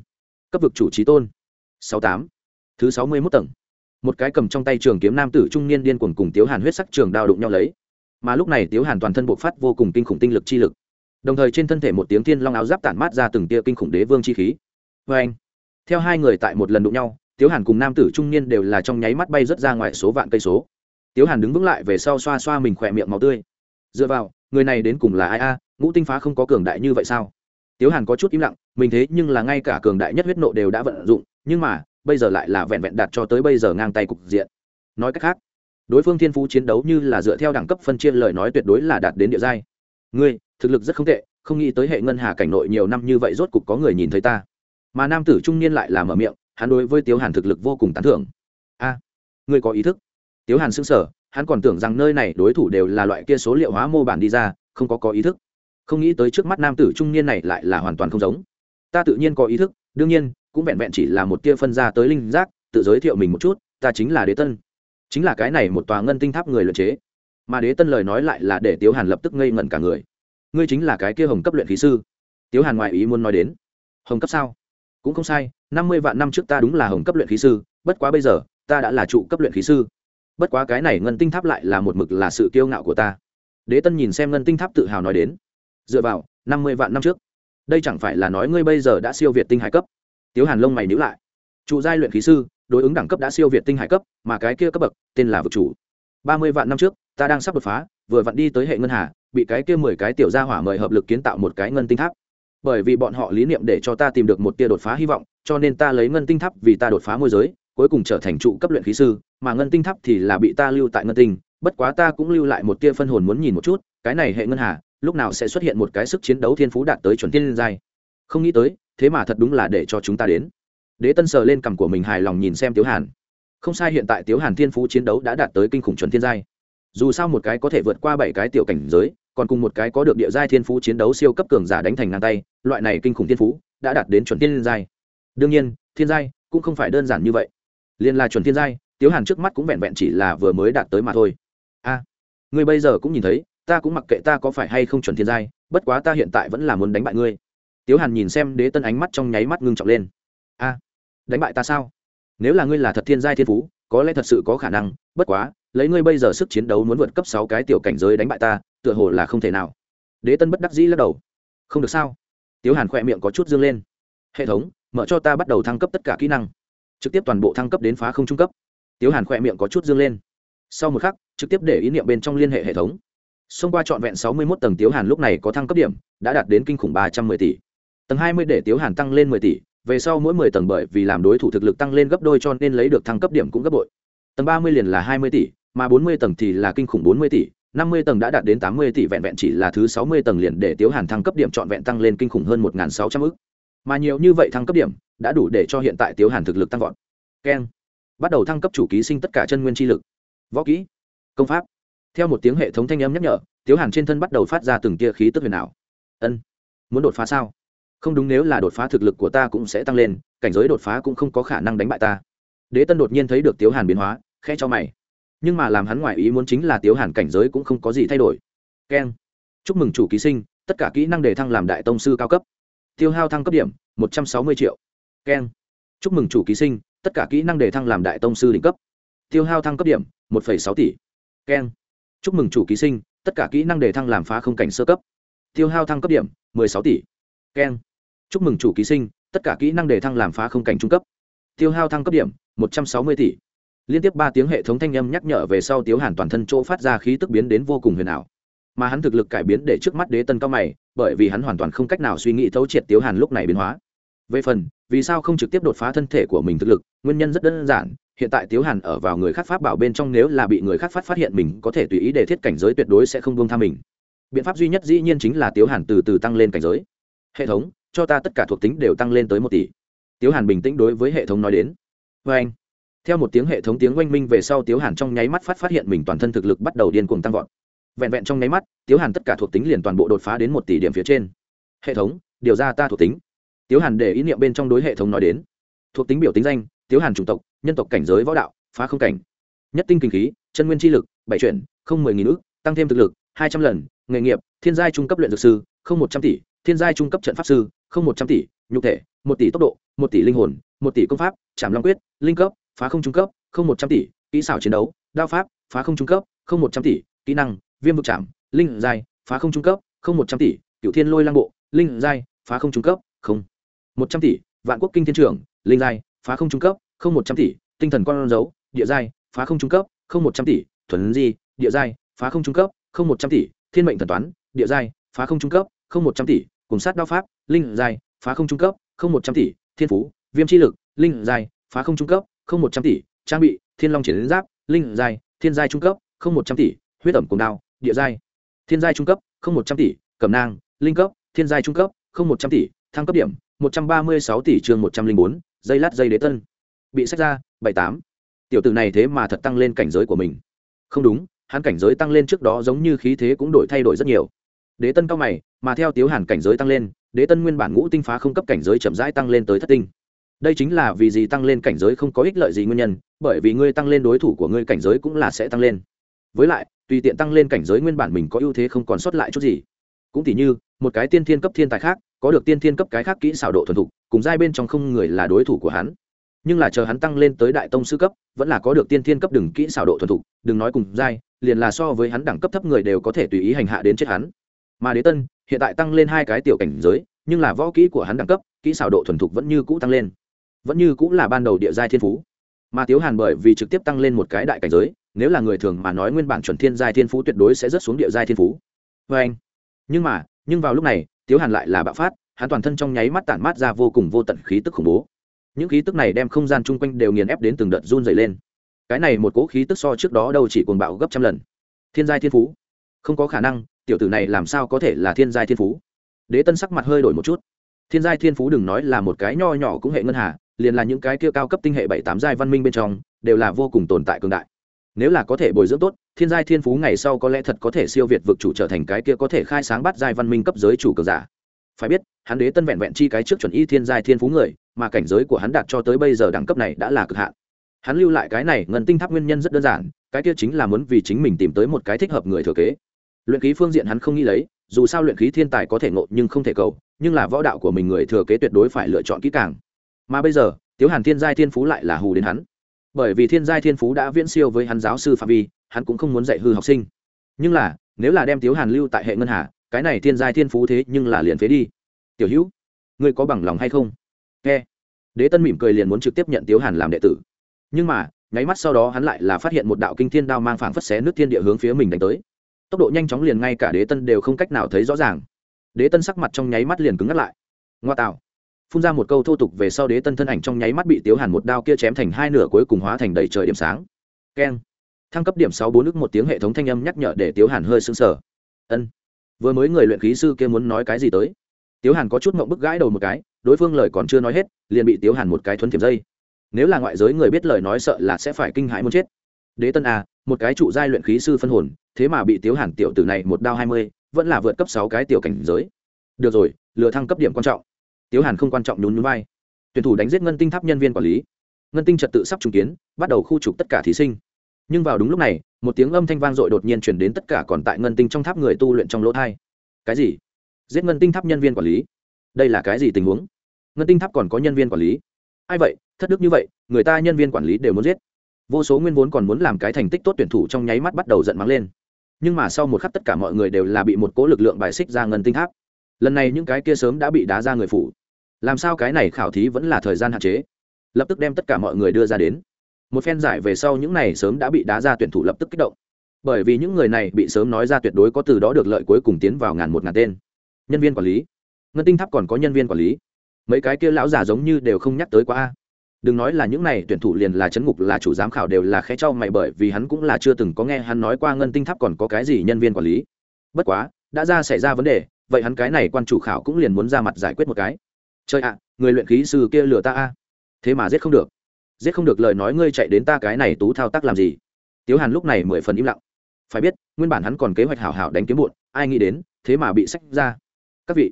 Cấp vực chủ trí tôn. sáu tám. Thứ sáu mươi mốt tầng. Một cái cầm trong tay trường kiếm nam tử trung niên điên cuồng cùng tiếu hàn huyết sắc trường đao đụng nhau lấy. Mà lúc này tiếu hàn toàn thân bộc phát vô cùng kinh khủng tinh lực chi lực đồng thời trên thân thể một tiếng thiên long áo giáp tản mát ra từng tia kinh khủng đế vương chi khí. Vê anh, theo hai người tại một lần đụng nhau, tiếu hàn cùng nam tử trung niên đều là trong nháy mắt bay rớt ra ngoài số vạn cây số. Tiếu hàn đứng vững lại về sau xoa xoa mình khỏe miệng màu tươi. Dựa vào, người này đến cùng là ai a? Ngũ tinh phá không có cường đại như vậy sao? Tiếu hàn có chút im lặng, mình thế nhưng là ngay cả cường đại nhất huyết nộ đều đã vận dụng, nhưng mà, bây giờ lại là vẹn vẹn đạt cho tới bây giờ ngang tay cục diện. Nói cách khác, đối phương thiên phú chiến đấu như là dựa theo đẳng cấp phân chia lời nói tuyệt đối là đạt đến địa giai. Ngươi thực lực rất không tệ, không nghĩ tới hệ ngân hà cảnh nội nhiều năm như vậy rốt cục có người nhìn thấy ta. Mà nam tử trung niên lại là mở miệng, hắn đối với tiếu hàn thực lực vô cùng tán thưởng. A người có ý thức? Tiếu hàn xứng sở hắn còn tưởng rằng nơi này đối thủ đều là loại kia số liệu hóa mô bản đi ra, không có có ý thức. Không nghĩ tới trước mắt nam tử trung niên này lại là hoàn toàn không giống. Ta tự nhiên có ý thức, đương nhiên, cũng vẹn vẹn chỉ là một tia phân ra tới linh giác, tự giới thiệu mình một chút, ta chính là đế tân. Chính là cái này một tòa ngân tinh tháp người luyện chế. Mà đế tân lời nói lại là để tiếu hàn lập tức ngây ngẩn cả người ngươi chính là cái kia hồng cấp luyện khí sư. Tiếu hàn ngoại ý muốn nói đến. Hồng cấp sao? Cũng không sai, năm mươi vạn năm trước ta đúng là hồng cấp luyện khí sư, bất quá bây giờ, ta đã là trụ cấp luyện khí sư. Bất quá cái này ngân tinh tháp lại là một mực là sự kiêu ngạo của ta. Đế tân nhìn xem ngân tinh tháp tự hào nói đến. Dựa vào, năm mươi vạn năm trước, đây chẳng phải là nói ngươi bây giờ đã siêu việt tinh hải cấp? Tiếu hàn lông mày nhữ lại. Trụ giai luyện khí sư, đối ứng đẳng cấp đã siêu việt tinh hải cấp, mà cái kia cấp bậc, tên là vực chủ. ba mươi vạn năm trước ta đang sắp đột phá, vừa vặn đi tới hệ ngân hà, bị cái kia mười cái tiểu gia hỏa mời hợp lực kiến tạo một cái ngân tinh tháp. Bởi vì bọn họ lý niệm để cho ta tìm được một tia đột phá hy vọng, cho nên ta lấy ngân tinh tháp vì ta đột phá môi giới, cuối cùng trở thành trụ cấp luyện khí sư, mà ngân tinh tháp thì là bị ta lưu tại ngân tinh, bất quá ta cũng lưu lại một tia phân hồn muốn nhìn một chút, cái này hệ ngân hà, lúc nào sẽ xuất hiện một cái sức chiến đấu thiên phú đạt tới chuẩn tiên giai. Không nghĩ tới, thế mà thật đúng là để cho chúng ta đến. Đế tân sờ lên cằm của mình hài lòng nhìn xem tiếu hàn. Không sai, hiện tại tiếu hàn thiên phú chiến đấu đã đạt tới kinh khủng chuẩn thiên giai dù sao một cái có thể vượt qua bảy cái tiểu cảnh giới còn cùng một cái có được địa giai thiên phú chiến đấu siêu cấp cường giả đánh thành ngang tay loại này kinh khủng thiên phú đã đạt đến chuẩn thiên giai. Đương nhiên thiên giai cũng không phải đơn giản như vậy. Liên là chuẩn thiên giai tiếu hàn trước mắt cũng vẹn vẹn chỉ là vừa mới đạt tới mà thôi. A à, ngươi bây giờ cũng nhìn thấy ta cũng mặc kệ ta có phải hay không chuẩn thiên giai bất quá ta hiện tại vẫn là muốn đánh bại ngươi. Tiếu hàn nhìn xem đế tân ánh mắt trong nháy mắt ngưng trọng lên. A đánh bại ta sao? Nếu là ngươi là thật thiên giai thiên phú có lẽ thật sự có khả năng bất quá lấy ngươi bây giờ sức chiến đấu muốn vượt cấp sáu cái tiểu cảnh giới đánh bại ta, tựa hồ là không thể nào. Đế tân bất đắc dĩ lắc đầu. Không được sao? Tiếu hàn khỏe miệng có chút dương lên. Hệ thống, mở cho ta bắt đầu thăng cấp tất cả kỹ năng. Trực tiếp toàn bộ thăng cấp đến phá không trung cấp. Tiếu hàn khỏe miệng có chút dương lên. Sau một khắc, trực tiếp để ý niệm bên trong liên hệ hệ thống. Xông qua trọn vẹn sáu mươi một tầng tiếu hàn lúc này có thăng cấp điểm, đã đạt đến kinh khủng ba trăm mười tỷ. Tầng hai mươi để tiếu hàn tăng lên mười tỷ, về sau mỗi mười tầng bởi vì làm đối thủ thực lực tăng lên gấp đôi cho nên lấy được thăng cấp điểm cũng gấp bội. Tầng ba mươi liền là hai mươi tỷ mà bốn mươi tầng thì là kinh khủng bốn mươi tỷ, năm mươi tầng đã đạt đến tám mươi tỷ vẹn vẹn chỉ là thứ sáu mươi tầng liền để tiếu hàn thăng cấp điểm trọn vẹn tăng lên kinh khủng hơn một sáu trăm ức. Mà nhiều như vậy thăng cấp điểm đã đủ để cho hiện tại tiếu hàn thực lực tăng vọt. Keng. Bắt đầu thăng cấp chủ ký sinh tất cả chân nguyên chi lực. Võ kỹ. Công pháp. Theo một tiếng hệ thống thanh âm nhắc nhở, tiếu hàn trên thân bắt đầu phát ra từng tia khí tức huyền ảo. Ân. Muốn đột phá sao? Không đúng, nếu là đột phá thực lực của ta cũng sẽ tăng lên, cảnh giới đột phá cũng không có khả năng đánh bại ta. Đế tân đột nhiên thấy được tiếu hàn biến hóa khe cho mày nhưng mà làm hắn ngoại ý muốn chính là tiếu hàn cảnh giới cũng không có gì thay đổi. Keng chúc mừng chủ ký sinh, tất cả kỹ năng đề thăng làm đại tông sư cao cấp. Tiêu hao thăng cấp điểm, một trăm sáu mươi triệu. Keng chúc mừng chủ ký sinh, tất cả kỹ năng đề thăng làm đại tông sư đỉnh cấp. Tiêu hao thăng cấp điểm, một sáu tỷ. Keng chúc mừng chủ ký sinh, tất cả kỹ năng đề thăng làm phá không cảnh sơ cấp. Tiêu hao thăng cấp điểm một sáu tỷ. Keng chúc mừng chủ ký sinh, tất cả kỹ năng đề thăng làm phá không cảnh trung cấp. Tiêu hao thăng cấp điểm, một trăm sáu mươi tỷ liên tiếp ba tiếng hệ thống thanh âm nhắc nhở về sau tiếu hàn toàn thân chỗ phát ra khí tức biến đến vô cùng huyền ảo. Mà hắn thực lực cải biến để trước mắt đế tân cao mày, bởi vì hắn hoàn toàn không cách nào suy nghĩ thấu triệt tiếu hàn lúc này biến hóa. Về phần, vì sao không trực tiếp đột phá thân thể của mình thực lực, nguyên nhân rất đơn giản, hiện tại tiếu hàn ở vào người khác pháp bảo bên trong nếu là bị người khác phát phát hiện mình có thể tùy ý để thiết cảnh giới tuyệt đối sẽ không buông tha mình. Biện pháp duy nhất dĩ nhiên chính là tiếu hàn từ từ tăng lên cảnh giới. Hệ thống, cho ta tất cả thuộc tính đều tăng lên tới một tỷ. Tiếu hàn bình tĩnh đối với hệ thống nói đến. Vê anh theo một tiếng hệ thống tiếng oanh minh về sau tiếu hàn trong nháy mắt phát phát hiện mình toàn thân thực lực bắt đầu điên cuồng tăng vọt. Vẹn vẹn trong nháy mắt, tiếu hàn tất cả thuộc tính liền toàn bộ đột phá đến một tỷ điểm phía trên. Hệ thống, điều ra ta thuộc tính. Tiếu hàn để ý niệm bên trong đối hệ thống nói đến. Thuộc tính biểu tính danh, tiếu hàn chủng tộc, nhân tộc cảnh giới võ đạo, phá không cảnh. Nhất tinh kinh khí, chân nguyên chi lực, bảy chuyển, không mười nghìn ước tăng thêm thực lực, hai trăm lần. Nghề nghiệp, thiên giai trung cấp luyện dược sư, không một trăm tỷ. Thiên giai trung cấp trận pháp sư, không một trăm tỷ. Nhục thể, một tỷ tốc độ, một tỷ linh hồn, một tỷ công pháp, trảm long quyết, linh cấp phá không trung cấp không một trăm tỷ kỹ xảo chiến đấu đao pháp phá không trung cấp không một trăm tỷ kỹ năng viêm vực trảm linh giai phá không trung cấp không một trăm tỷ cựu thiên lôi lang bộ linh giai phá không trung cấp không một trăm tỷ vạn quốc kinh thiên trưởng linh giai phá không trung cấp không một trăm tỷ tinh thần con dấu địa giai phá không trung cấp không một trăm tỷ thuần di địa giai phá không trung cấp không một trăm tỷ thiên mệnh thần toán địa giai phá không trung cấp không một trăm tỷ cùng sát đao pháp linh giai phá không trung cấp không một trăm tỷ thiên phú viêm chi lực linh giai phá không trung cấp không một trăm tỷ, trang bị, thiên long triển giáp, linh giai, thiên giai trung cấp, không một trăm tỷ, huyết ẩm cùng đao, địa giai. Thiên giai trung cấp, không một trăm tỷ, cẩm nang, linh cấp, thiên giai trung cấp, không một trăm tỷ, thăng cấp điểm, một trăm ba mươi sáu tỷ chương một trăm linh bốn, dây lát dây đế tân. Bị sách ra, bảy tám. Tiểu tử này thế mà thật tăng lên cảnh giới của mình. Không đúng, hắn cảnh giới tăng lên trước đó giống như khí thế cũng đổi thay đổi rất nhiều. Đế tân cao mày, mà theo tiếu hàn cảnh giới tăng lên, đế tân nguyên bản ngũ tinh phá không cấp cảnh giới chậm rãi tăng lên tới thất tinh đây chính là vì gì tăng lên cảnh giới không có ích lợi gì nguyên nhân, bởi vì ngươi tăng lên đối thủ của ngươi cảnh giới cũng là sẽ tăng lên. Với lại, tùy tiện tăng lên cảnh giới nguyên bản mình có ưu thế không còn sót lại chút gì. Cũng tỉ như, một cái tiên thiên cấp thiên tài khác, có được tiên thiên cấp cái khác kỹ xảo độ thuần thục, cùng giai bên trong không người là đối thủ của hắn. Nhưng là chờ hắn tăng lên tới đại tông sư cấp, vẫn là có được tiên thiên cấp đừng kỹ xảo độ thuần thục, đừng nói cùng giai, liền là so với hắn đẳng cấp thấp người đều có thể tùy ý hành hạ đến chết hắn. Mà đế tân, hiện tại tăng lên hai cái tiểu cảnh giới, nhưng là võ kỹ của hắn đẳng cấp, kỹ xảo độ thuần thục vẫn như cũ tăng lên vẫn như cũng là ban đầu địa giai thiên phú. Mà tiếu hàn bởi vì trực tiếp tăng lên một cái đại cảnh giới, nếu là người thường mà nói nguyên bản chuẩn thiên giai thiên phú tuyệt đối sẽ rớt xuống địa giai thiên phú. Vê anh, nhưng mà, nhưng vào lúc này, tiếu hàn lại là bạo phát, hắn toàn thân trong nháy mắt tản mát ra vô cùng vô tận khí tức khủng bố. Những khí tức này đem không gian chung quanh đều nghiền ép đến từng đợt run dày lên. Cái này một cỗ khí tức so trước đó đâu chỉ cuồng bạo gấp trăm lần. Thiên giai thiên phú? Không có khả năng, tiểu tử này làm sao có thể là thiên giai thiên phú? Đế tân sắc mặt hơi đổi một chút. Thiên giai thiên phú đừng nói là một cái nho nhỏ cũng hệ ngân hà liền là những cái kia cao cấp tinh hệ bảy tám giai văn minh bên trong, đều là vô cùng tồn tại cường đại. Nếu là có thể bồi dưỡng tốt, thiên giai thiên phú ngày sau có lẽ thật có thể siêu việt vực chủ trở thành cái kia có thể khai sáng bắt giai văn minh cấp giới chủ cường giả. Phải biết, hắn đế tân vẹn vẹn chi cái trước chuẩn y thiên giai thiên phú người, mà cảnh giới của hắn đạt cho tới bây giờ đẳng cấp này đã là cực hạn. Hắn lưu lại cái này ngân tinh tháp nguyên nhân rất đơn giản, cái kia chính là muốn vì chính mình tìm tới một cái thích hợp người thừa kế. Luyện khí phương diện hắn không nghĩ lấy, dù sao luyện khí thiên tài có thể ngộ nhưng không thể cầu, nhưng là võ đạo của mình người thừa kế tuyệt đối phải lựa chọn kỹ càng mà bây giờ, tiếu hàn thiên giai thiên phú lại là hù đến hắn. Bởi vì thiên giai thiên phú đã viễn siêu với hắn giáo sư phạm vi, hắn cũng không muốn dạy hư học sinh. Nhưng là, nếu là đem tiếu hàn lưu tại hệ ngân hà, cái này thiên giai thiên phú thế nhưng là liền phế đi. Tiểu hữu, ngươi có bằng lòng hay không? Nghe đế tân mỉm cười liền muốn trực tiếp nhận tiếu hàn làm đệ tử. Nhưng mà, nháy mắt sau đó hắn lại là phát hiện một đạo kinh thiên đao mang phảng phất xé nước thiên địa hướng phía mình đánh tới. Tốc độ nhanh chóng liền ngay cả đế tân đều không cách nào thấy rõ ràng. Đế tân sắc mặt trong nháy mắt liền cứng ngắt lại. Ngoa tạo phun ra một câu thô tục về sau đế tân thân ảnh trong nháy mắt bị tiếu hàn một đao kia chém thành hai nửa cuối cùng hóa thành đầy trời điểm sáng. Keng. Thăng cấp điểm sáu bốn ức một tiếng hệ thống thanh âm nhắc nhở để tiếu hàn hơi sưng sờ. Ân. Vừa mới người luyện khí sư kia muốn nói cái gì tới? Tiếu hàn có chút mộng bức gãi đầu một cái, đối phương lời còn chưa nói hết, liền bị tiếu hàn một cái thuấn thiểm dây. Nếu là ngoại giới người biết lời nói sợ là sẽ phải kinh hãi muốn chết. Đế tân a một cái trụ giai luyện khí sư phân hồn, thế mà bị tiếu hàn tiểu tử này một đao hai mươi, vẫn là vượt cấp sáu cái tiểu cảnh giới. Được rồi, lừa thăng cấp điểm quan trọng tiếu hàn không quan trọng nhún nhún vai. Tuyển thủ đánh giết ngân tinh tháp nhân viên quản lý. Ngân tinh trật tự sắp trùng kiến, bắt đầu khu trục tất cả thí sinh. Nhưng vào đúng lúc này, một tiếng âm thanh vang dội đột nhiên chuyển đến tất cả còn tại ngân tinh trong tháp người tu luyện trong lỗ thai. Cái gì? Giết ngân tinh tháp nhân viên quản lý? Đây là cái gì tình huống? Ngân tinh tháp còn có nhân viên quản lý? Ai vậy? Thất đức như vậy, người ta nhân viên quản lý đều muốn giết. Vô số nguyên vốn còn muốn làm cái thành tích tốt tuyển thủ trong nháy mắt bắt đầu giận mắng lên. Nhưng mà sau một khắc tất cả mọi người đều là bị một cố lực lượng bài xích ra ngân tinh tháp. Lần này những cái kia sớm đã bị đá ra người phủ làm sao cái này khảo thí vẫn là thời gian hạn chế? Lập tức đem tất cả mọi người đưa ra đến. Một phen giải về sau những này sớm đã bị đá ra tuyển thủ lập tức kích động. Bởi vì những người này bị sớm nói ra tuyệt đối có từ đó được lợi cuối cùng tiến vào ngàn một ngàn tên. Nhân viên quản lý. Ngân tinh tháp còn có nhân viên quản lý. Mấy cái kia lão già giống như đều không nhắc tới quá a. Đừng nói là những này tuyển thủ liền là chấn ngục, là chủ giám khảo đều là khẽ cho mày bởi vì hắn cũng là chưa từng có nghe hắn nói qua ngân tinh tháp còn có cái gì nhân viên quản lý. Bất quá, đã ra xảy ra vấn đề, vậy hắn cái này quan chủ khảo cũng liền muốn ra mặt giải quyết một cái trời ạ, người luyện khí sư kia lừa ta a. Thế mà giết không được. Giết không được lời nói ngươi chạy đến ta cái này tú thao tác làm gì? Tiếu hàn lúc này mười phần im lặng. Phải biết, nguyên bản hắn còn kế hoạch hảo hảo đánh kiếm muộn, ai nghĩ đến, thế mà bị sách ra. Các vị,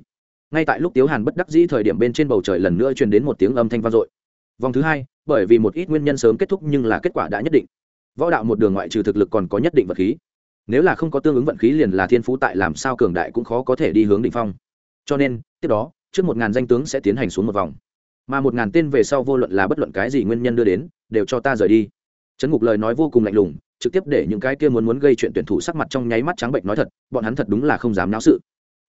ngay tại lúc tiếu hàn bất đắc dĩ thời điểm bên trên bầu trời lần nữa truyền đến một tiếng âm thanh vang dội. Vòng thứ hai, bởi vì một ít nguyên nhân sớm kết thúc nhưng là kết quả đã nhất định. Võ đạo một đường ngoại trừ thực lực còn có nhất định vật khí. Nếu là không có tương ứng vận khí liền là thiên phú tại làm sao cường đại cũng khó có thể đi hướng đ ỉ n h phong. Cho nên, tiếp đó trước một ngàn danh tướng sẽ tiến hành xuống một vòng. Mà một ngàn tên về sau vô luận là bất luận cái gì nguyên nhân đưa đến, đều cho ta rời đi. Trấn ngục lời nói vô cùng lạnh lùng, trực tiếp để những cái kia muốn muốn gây chuyện tuyển thủ sắc mặt trong nháy mắt trắng bệnh nói thật, bọn hắn thật đúng là không dám náo sự.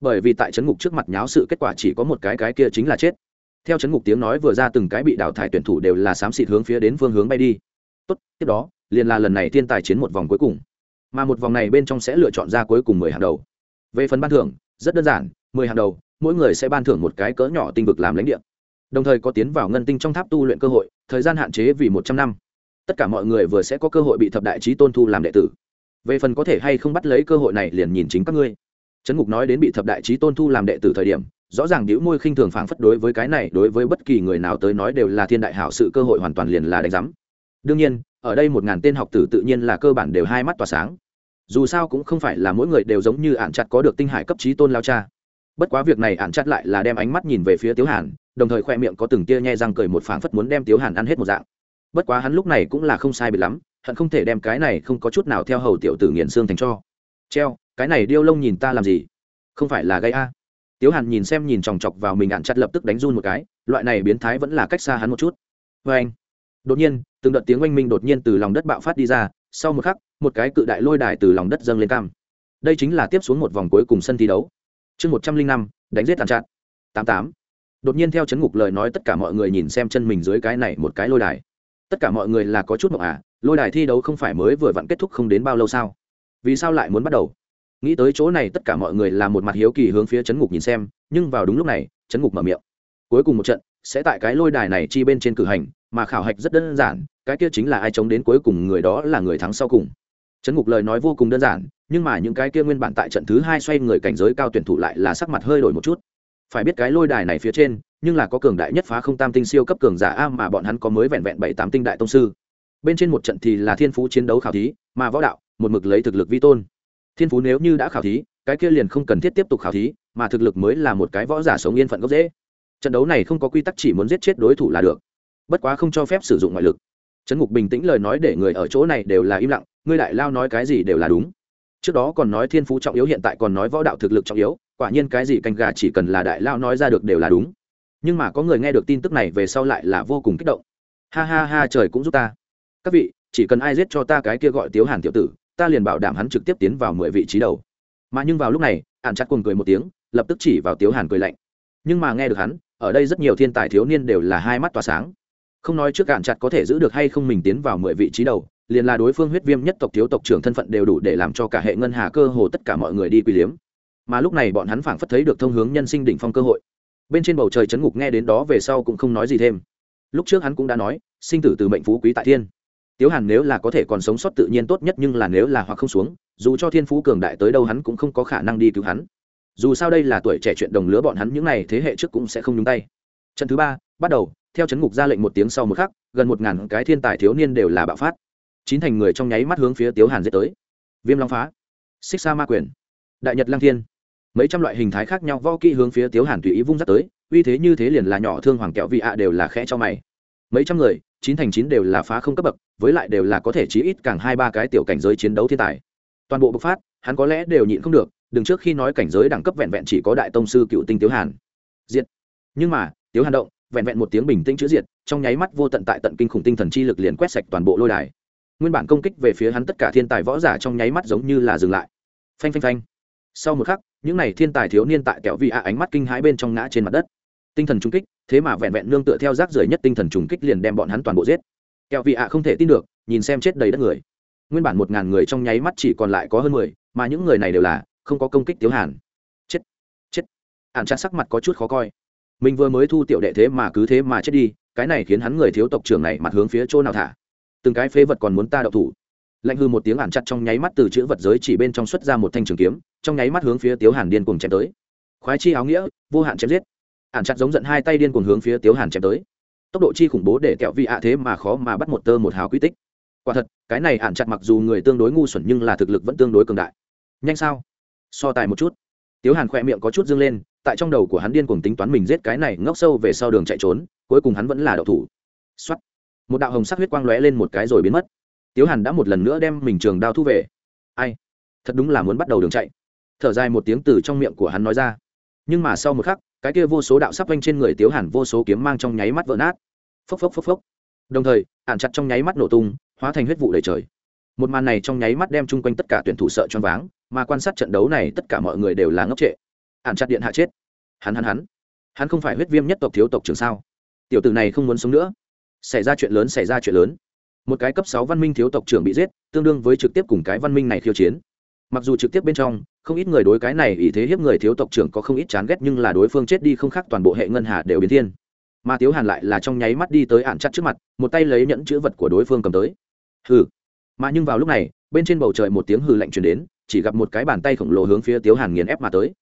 Bởi vì tại trấn ngục trước mặt nháo sự kết quả chỉ có một cái cái kia chính là chết. Theo Trấn ngục tiếng nói vừa ra từng cái bị đào thải tuyển thủ đều là xám xịt hướng phía đến phương hướng bay đi. Tốt, tiếp đó, liền là lần này thiên tài chiến một vòng cuối cùng. Mà một vòng này bên trong sẽ lựa chọn ra cuối cùng mười hàng đầu. Về phần ban thưởng, rất đơn giản, mười hàng đầu mỗi người sẽ ban thưởng một cái cỡ nhỏ tinh vực làm lãnh địa. Đồng thời có tiến vào ngân tinh trong tháp tu luyện cơ hội, thời gian hạn chế vì một trăm năm. Tất cả mọi người vừa sẽ có cơ hội bị thập đại trí tôn thu làm đệ tử. Về phần có thể hay không bắt lấy cơ hội này liền nhìn chính các ngươi. Trấn ngục nói đến bị thập đại trí tôn thu làm đệ tử thời điểm, rõ ràng đĩu môi khinh thường phảng phất đối với cái này, đối với bất kỳ người nào tới nói đều là thiên đại hảo sự, cơ hội hoàn toàn liền là đánh giám đương nhiên, ở đây một ngàn tên học tử tự nhiên là cơ bản đều hai mắt tỏa sáng. Dù sao cũng không phải là mỗi người đều giống như ạn chặt có được tinh hải cấp trí tôn lao cha bất quá việc này ạn chặt lại là đem ánh mắt nhìn về phía tiếu hàn, đồng thời khoe miệng có từng tia nhe răng cười một phảng phất muốn đem tiếu hàn ăn hết một dạng. Bất quá hắn lúc này cũng là không sai biệt lắm, hận không thể đem cái này không có chút nào theo hầu tiểu tử nghiền xương thành cho. Treo, cái này điêu lông nhìn ta làm gì? Không phải là gây a? Tiếu hàn nhìn xem nhìn chòng chọc vào mình ạn chặt lập tức đánh run một cái, loại này biến thái vẫn là cách xa hắn một chút. Vê anh. Đột nhiên, từng đợt tiếng oanh minh đột nhiên từ lòng đất bạo phát đi ra, sau một khắc, một cái cự đại lôi đài từ lòng đất dâng lên cam. Đây chính là tiếp xuống một vòng cuối cùng sân thi đấu chương một trăm linh năm, đánh giết tàn chặn tám tám. Đột nhiên theo chấn ngục lời nói tất cả mọi người nhìn xem chân mình dưới cái này một cái lôi đài. Tất cả mọi người là có chút mộng à lôi đài thi đấu không phải mới vừa vặn kết thúc không đến bao lâu sao? Vì sao lại muốn bắt đầu? Nghĩ tới chỗ này tất cả mọi người là một mặt hiếu kỳ hướng phía chấn ngục nhìn xem, nhưng vào đúng lúc này, chấn ngục mở miệng. Cuối cùng một trận, sẽ tại cái lôi đài này chi bên trên cử hành, mà khảo hạch rất đơn giản, cái kia chính là ai chống đến cuối cùng người đó là người thắng sau cùng chấn ngục lời nói vô cùng đơn giản, nhưng mà những cái kia nguyên bản tại trận thứ hai xoay người cảnh giới cao tuyển thủ lại là sắc mặt hơi đổi một chút. Phải biết cái lôi đài này phía trên, nhưng là có cường đại nhất phá không tam tinh siêu cấp cường giả a mà bọn hắn có mới vẹn vẹn bảy tám tinh đại tông sư. Bên trên một trận thì là thiên phú chiến đấu khảo thí, mà võ đạo, một mực lấy thực lực vi tôn. Thiên phú nếu như đã khảo thí, cái kia liền không cần thiết tiếp tục khảo thí, mà thực lực mới là một cái võ giả sống yên phận gốc dễ trận đấu này không có quy tắc chỉ muốn giết chết đối thủ là được. Bất quá không cho phép sử dụng ngoại lực. Trấn ngục bình tĩnh lời nói để người ở chỗ này đều là im lặng ngươi đại lao nói cái gì đều là đúng. Trước đó còn nói thiên phú trọng yếu, hiện tại còn nói võ đạo thực lực trọng yếu, quả nhiên cái gì canh gà chỉ cần là đại lao nói ra được đều là đúng. Nhưng mà có người nghe được tin tức này về sau lại là vô cùng kích động. Ha ha ha, trời cũng giúp ta. Các vị, chỉ cần ai giết cho ta cái kia gọi tiếu hàn tiểu tử, ta liền bảo đảm hắn trực tiếp tiến vào mười vị trí đầu. Mà nhưng vào lúc này ạn chặt cùng cười một tiếng, lập tức chỉ vào tiếu hàn cười lạnh. Nhưng mà nghe được hắn, ở đây rất nhiều thiên tài thiếu niên đều là hai mắt tỏa sáng. Không nói trước ạn chặt có thể giữ được hay không mình tiến vào mười vị trí đầu liền là đối phương huyết viêm nhất tộc thiếu tộc trưởng thân phận đều đủ để làm cho cả hệ ngân hà cơ hồ tất cả mọi người đi quy liếm. Mà lúc này bọn hắn phảng phất thấy được thông hướng nhân sinh đỉnh phong cơ hội. Bên trên bầu trời chấn ngục nghe đến đó về sau cũng không nói gì thêm. Lúc trước hắn cũng đã nói, sinh tử từ mệnh phú quý tại thiên. Tiếu hàn nếu là có thể còn sống sót tự nhiên tốt nhất nhưng là nếu là hoặc không xuống, dù cho thiên phú cường đại tới đâu hắn cũng không có khả năng đi cứu hắn. Dù sao đây là tuổi trẻ chuyện đồng lứa bọn hắn những n à y thế hệ trước cũng sẽ không nhúng tay. Trận thứ ba, bắt đầu, theo chấn ngục ra lệnh một tiếng sau một khắc, gần một ngàn cái thiên tài thiếu niên đều là bạo phát chín thành người trong nháy mắt hướng phía tiếu hàn dễ tới. Viêm long phá, xích sa ma quyền, đại nhật lang thiên. Mấy trăm loại hình thái khác nhau vo kỹ hướng phía tiếu hàn tùy ý vung dắt tới, uy thế như thế liền là nhỏ thương hoàng kẹo vị ạ đều là khẽ cho mày. Mấy trăm người, chín thành chín đều là phá không cấp bậc, với lại đều là có thể chí ít càng hai ba cái tiểu cảnh giới chiến đấu thiên tài. Toàn bộ bộc phát, hắn có lẽ đều nhịn không được, đừng trước khi nói cảnh giới đẳng cấp vẹn vẹn chỉ có đại tông sư cựu tinh tiếu hàn. Diệt. Nhưng mà, tiếu hàn động, vẹn vẹn một tiếng bình tĩnh chữa diệt, trong nháy mắt vô tận tại tận kinh khủng tinh thần chi lực liền quét sạch toàn bộ lôi đài nguyên bản công kích về phía hắn tất cả thiên tài võ giả trong nháy mắt giống như là dừng lại. Phanh phanh phanh. Sau một khắc, những n à y thiên tài thiếu niên tại kẹo vị ạ ánh mắt kinh hãi bên trong ngã trên mặt đất. Tinh thần trung kích, thế mà vẹn vẹn nương tựa theo rác rưởi nhất tinh thần trùng kích liền đem bọn hắn toàn bộ giết. Kẹo vị ạ không thể tin được, nhìn xem chết đầy đất người. Nguyên bản một ngàn người trong nháy mắt chỉ còn lại có hơn mười, mà những người này đều là, không có công kích tiếu hàn. Chết chết. Ạn chặt sắc mặt có chút khó coi. Mình vừa mới thu tiểu đệ thế mà cứ thế mà chết đi, cái này khiến hắn người thiếu tộc trưởng này mặt hướng phía chỗ nào thả? Từng cái phế vật còn muốn ta đậu thủ. Lạnh hư một tiếng ản chặt trong nháy mắt từ chữ vật giới chỉ bên trong xuất ra một thanh trường kiếm, trong nháy mắt hướng phía tiếu hàn điên cuồng chém tới. Khoái chi áo nghĩa, vô hạn chém giết. Ản chặt giống giận hai tay điên cuồng hướng phía tiếu hàn chém tới. Tốc độ chi khủng bố để kẹo vị ạ thế mà khó mà bắt một tơ một hào quy tích. Quả thật, cái này ản chặt mặc dù người tương đối ngu xuẩn nhưng là thực lực vẫn tương đối cường đại. Nhanh sao? So tài một chút. Tiếu hàn khỏe miệng có chút dâng lên, tại trong đầu của hắn điên cuồng tính toán mình giết cái này ngốc sâu về sau đường chạy trốn, cuối cùng hắn vẫn là đậu thủ. X một đạo hồng sắc huyết quang lóe lên một cái rồi biến mất. Tiếu hàn đã một lần nữa đem mình trường đao thu về. Ai? Thật đúng là muốn bắt đầu đường chạy. Thở dài một tiếng từ trong miệng của hắn nói ra. Nhưng mà sau một khắc, cái kia vô số đạo sắp quanh trên người tiếu hàn vô số kiếm mang trong nháy mắt vỡ nát. Phốc phốc phốc phốc. Đồng thời ạn chặt trong nháy mắt nổ tung, hóa thành huyết vụ đầy trời. Một màn này trong nháy mắt đem chung quanh tất cả tuyển thủ sợ choáng váng, mà quan sát trận đấu này tất cả mọi người đều là ngốc trệ. Ạn chặt điện hạ chết. Hắn hắn hắn. Hắn không phải huyết viêm nhất tộc thiếu tộc trường sao? Tiểu tử này không muốn sống nữa xảy ra chuyện lớn xảy ra chuyện lớn. Một cái cấp sáu văn minh thiếu tộc trưởng bị giết, tương đương với trực tiếp cùng cái văn minh này khiêu chiến. Mặc dù trực tiếp bên trong, không ít người đối cái này ý thế hiếp người thiếu tộc trưởng có không ít chán ghét nhưng là đối phương chết đi không khác toàn bộ hệ ngân hà đều biến thiên. Mà tiếu hàn lại là trong nháy mắt đi tới ạn chặt trước mặt, một tay lấy nhẫn chữ vật của đối phương cầm tới. Hừ. Mà nhưng vào lúc này, bên trên bầu trời một tiếng hừ lạnh truyền đến, chỉ gặp một cái bàn tay khổng lồ hướng phía tiếu hàn nghiền ép mà tới.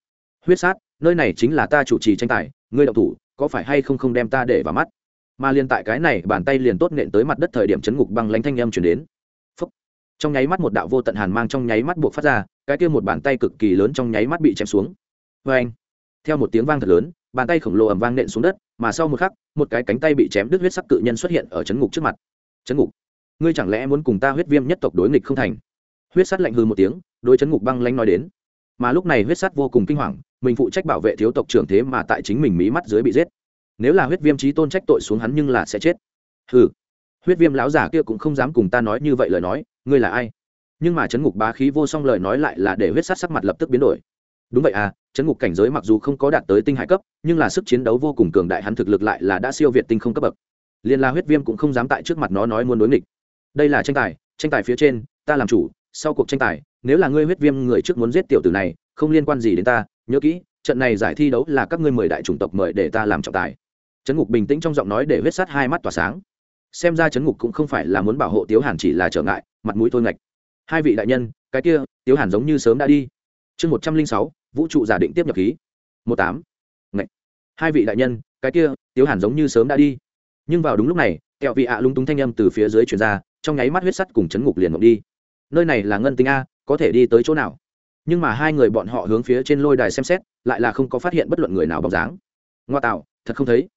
Huyết sát, nơi này chính là ta chủ trì tranh tài, ngươi đậu thủ, có phải hay không không đem ta để vào mắt? Mà liền tại cái này bàn tay liền tốt nện tới mặt đất thời điểm chấn ngục băng lánh thanh âm chuyển đến. Phúc. trong nháy mắt một đạo vô tận hàn mang trong nháy mắt buộc phát ra, cái kia một bàn tay cực kỳ lớn trong nháy mắt bị chém xuống. Vê anh, theo một tiếng vang thật lớn, bàn tay khổng lồ ầm vang nện xuống đất, mà sau một khắc, một cái cánh tay bị chém đứt huyết sắc cự nhân xuất hiện ở chấn ngục trước mặt. Chấn ngục, ngươi chẳng lẽ muốn cùng ta huyết viêm nhất tộc đối nghịch không thành? Huyết sắt lạnh hư một tiếng, đối chấn ngục băng lanh nói đến. Mà lúc này huyết sắt vô cùng kinh hoàng, mình phụ trách bảo vệ thiếu tộc trưởng thế mà tại chính mình mí mắt dưới bị giết nếu là huyết viêm trí tôn trách tội xuống hắn nhưng là sẽ chết. Ừ huyết viêm lão giả kia cũng không dám cùng ta nói như vậy lời nói, ngươi là ai? Nhưng mà chấn ngục bá khí vô song lời nói lại là để huyết sát sắc mặt lập tức biến đổi. Đúng vậy à chấn ngục cảnh giới mặc dù không có đạt tới tinh hải cấp, nhưng là sức chiến đấu vô cùng cường đại hắn thực lực lại là đã siêu việt tinh không cấp bậc. Liên la huyết viêm cũng không dám tại trước mặt nó nói muốn đối nghịch. Đây là tranh tài tranh tài phía trên, ta làm chủ, sau cuộc tranh tài, nếu là ngươi huyết viêm người trước muốn giết tiểu tử này, không liên quan gì đến ta, nhớ kỹ, trận này giải thi đấu là các ngươi mời đại chủng tộc mời để ta làm trọng tài trấn ngục bình tĩnh trong giọng nói để huyết sát hai mắt tỏa sáng. Xem ra trấn ngục cũng không phải là muốn bảo hộ tiếu hàn chỉ là trở ngại, mặt mũi thôi ngạch. Hai vị đại nhân, cái kia, tiếu hàn giống như sớm đã đi. Chương một trăm linh sáu, vũ trụ giả định tiếp nhập khí. Một tám. Ngạch. Hai vị đại nhân, cái kia, tiếu hàn giống như sớm đã đi. Nhưng vào đúng lúc này, kẹo vị ạ lúng túng thanh âm từ phía dưới chuyền ra, trong nháy mắt huyết sắt cùng chấn ngục liền ngọc đi. Nơi này là ngân tinh a, có thể đi tới chỗ nào? Nhưng mà hai người bọn họ hướng phía trên lôi đài xem xét, lại là không có phát hiện bất luận người nào bóng dáng. Ngoa tạo, thật không thấy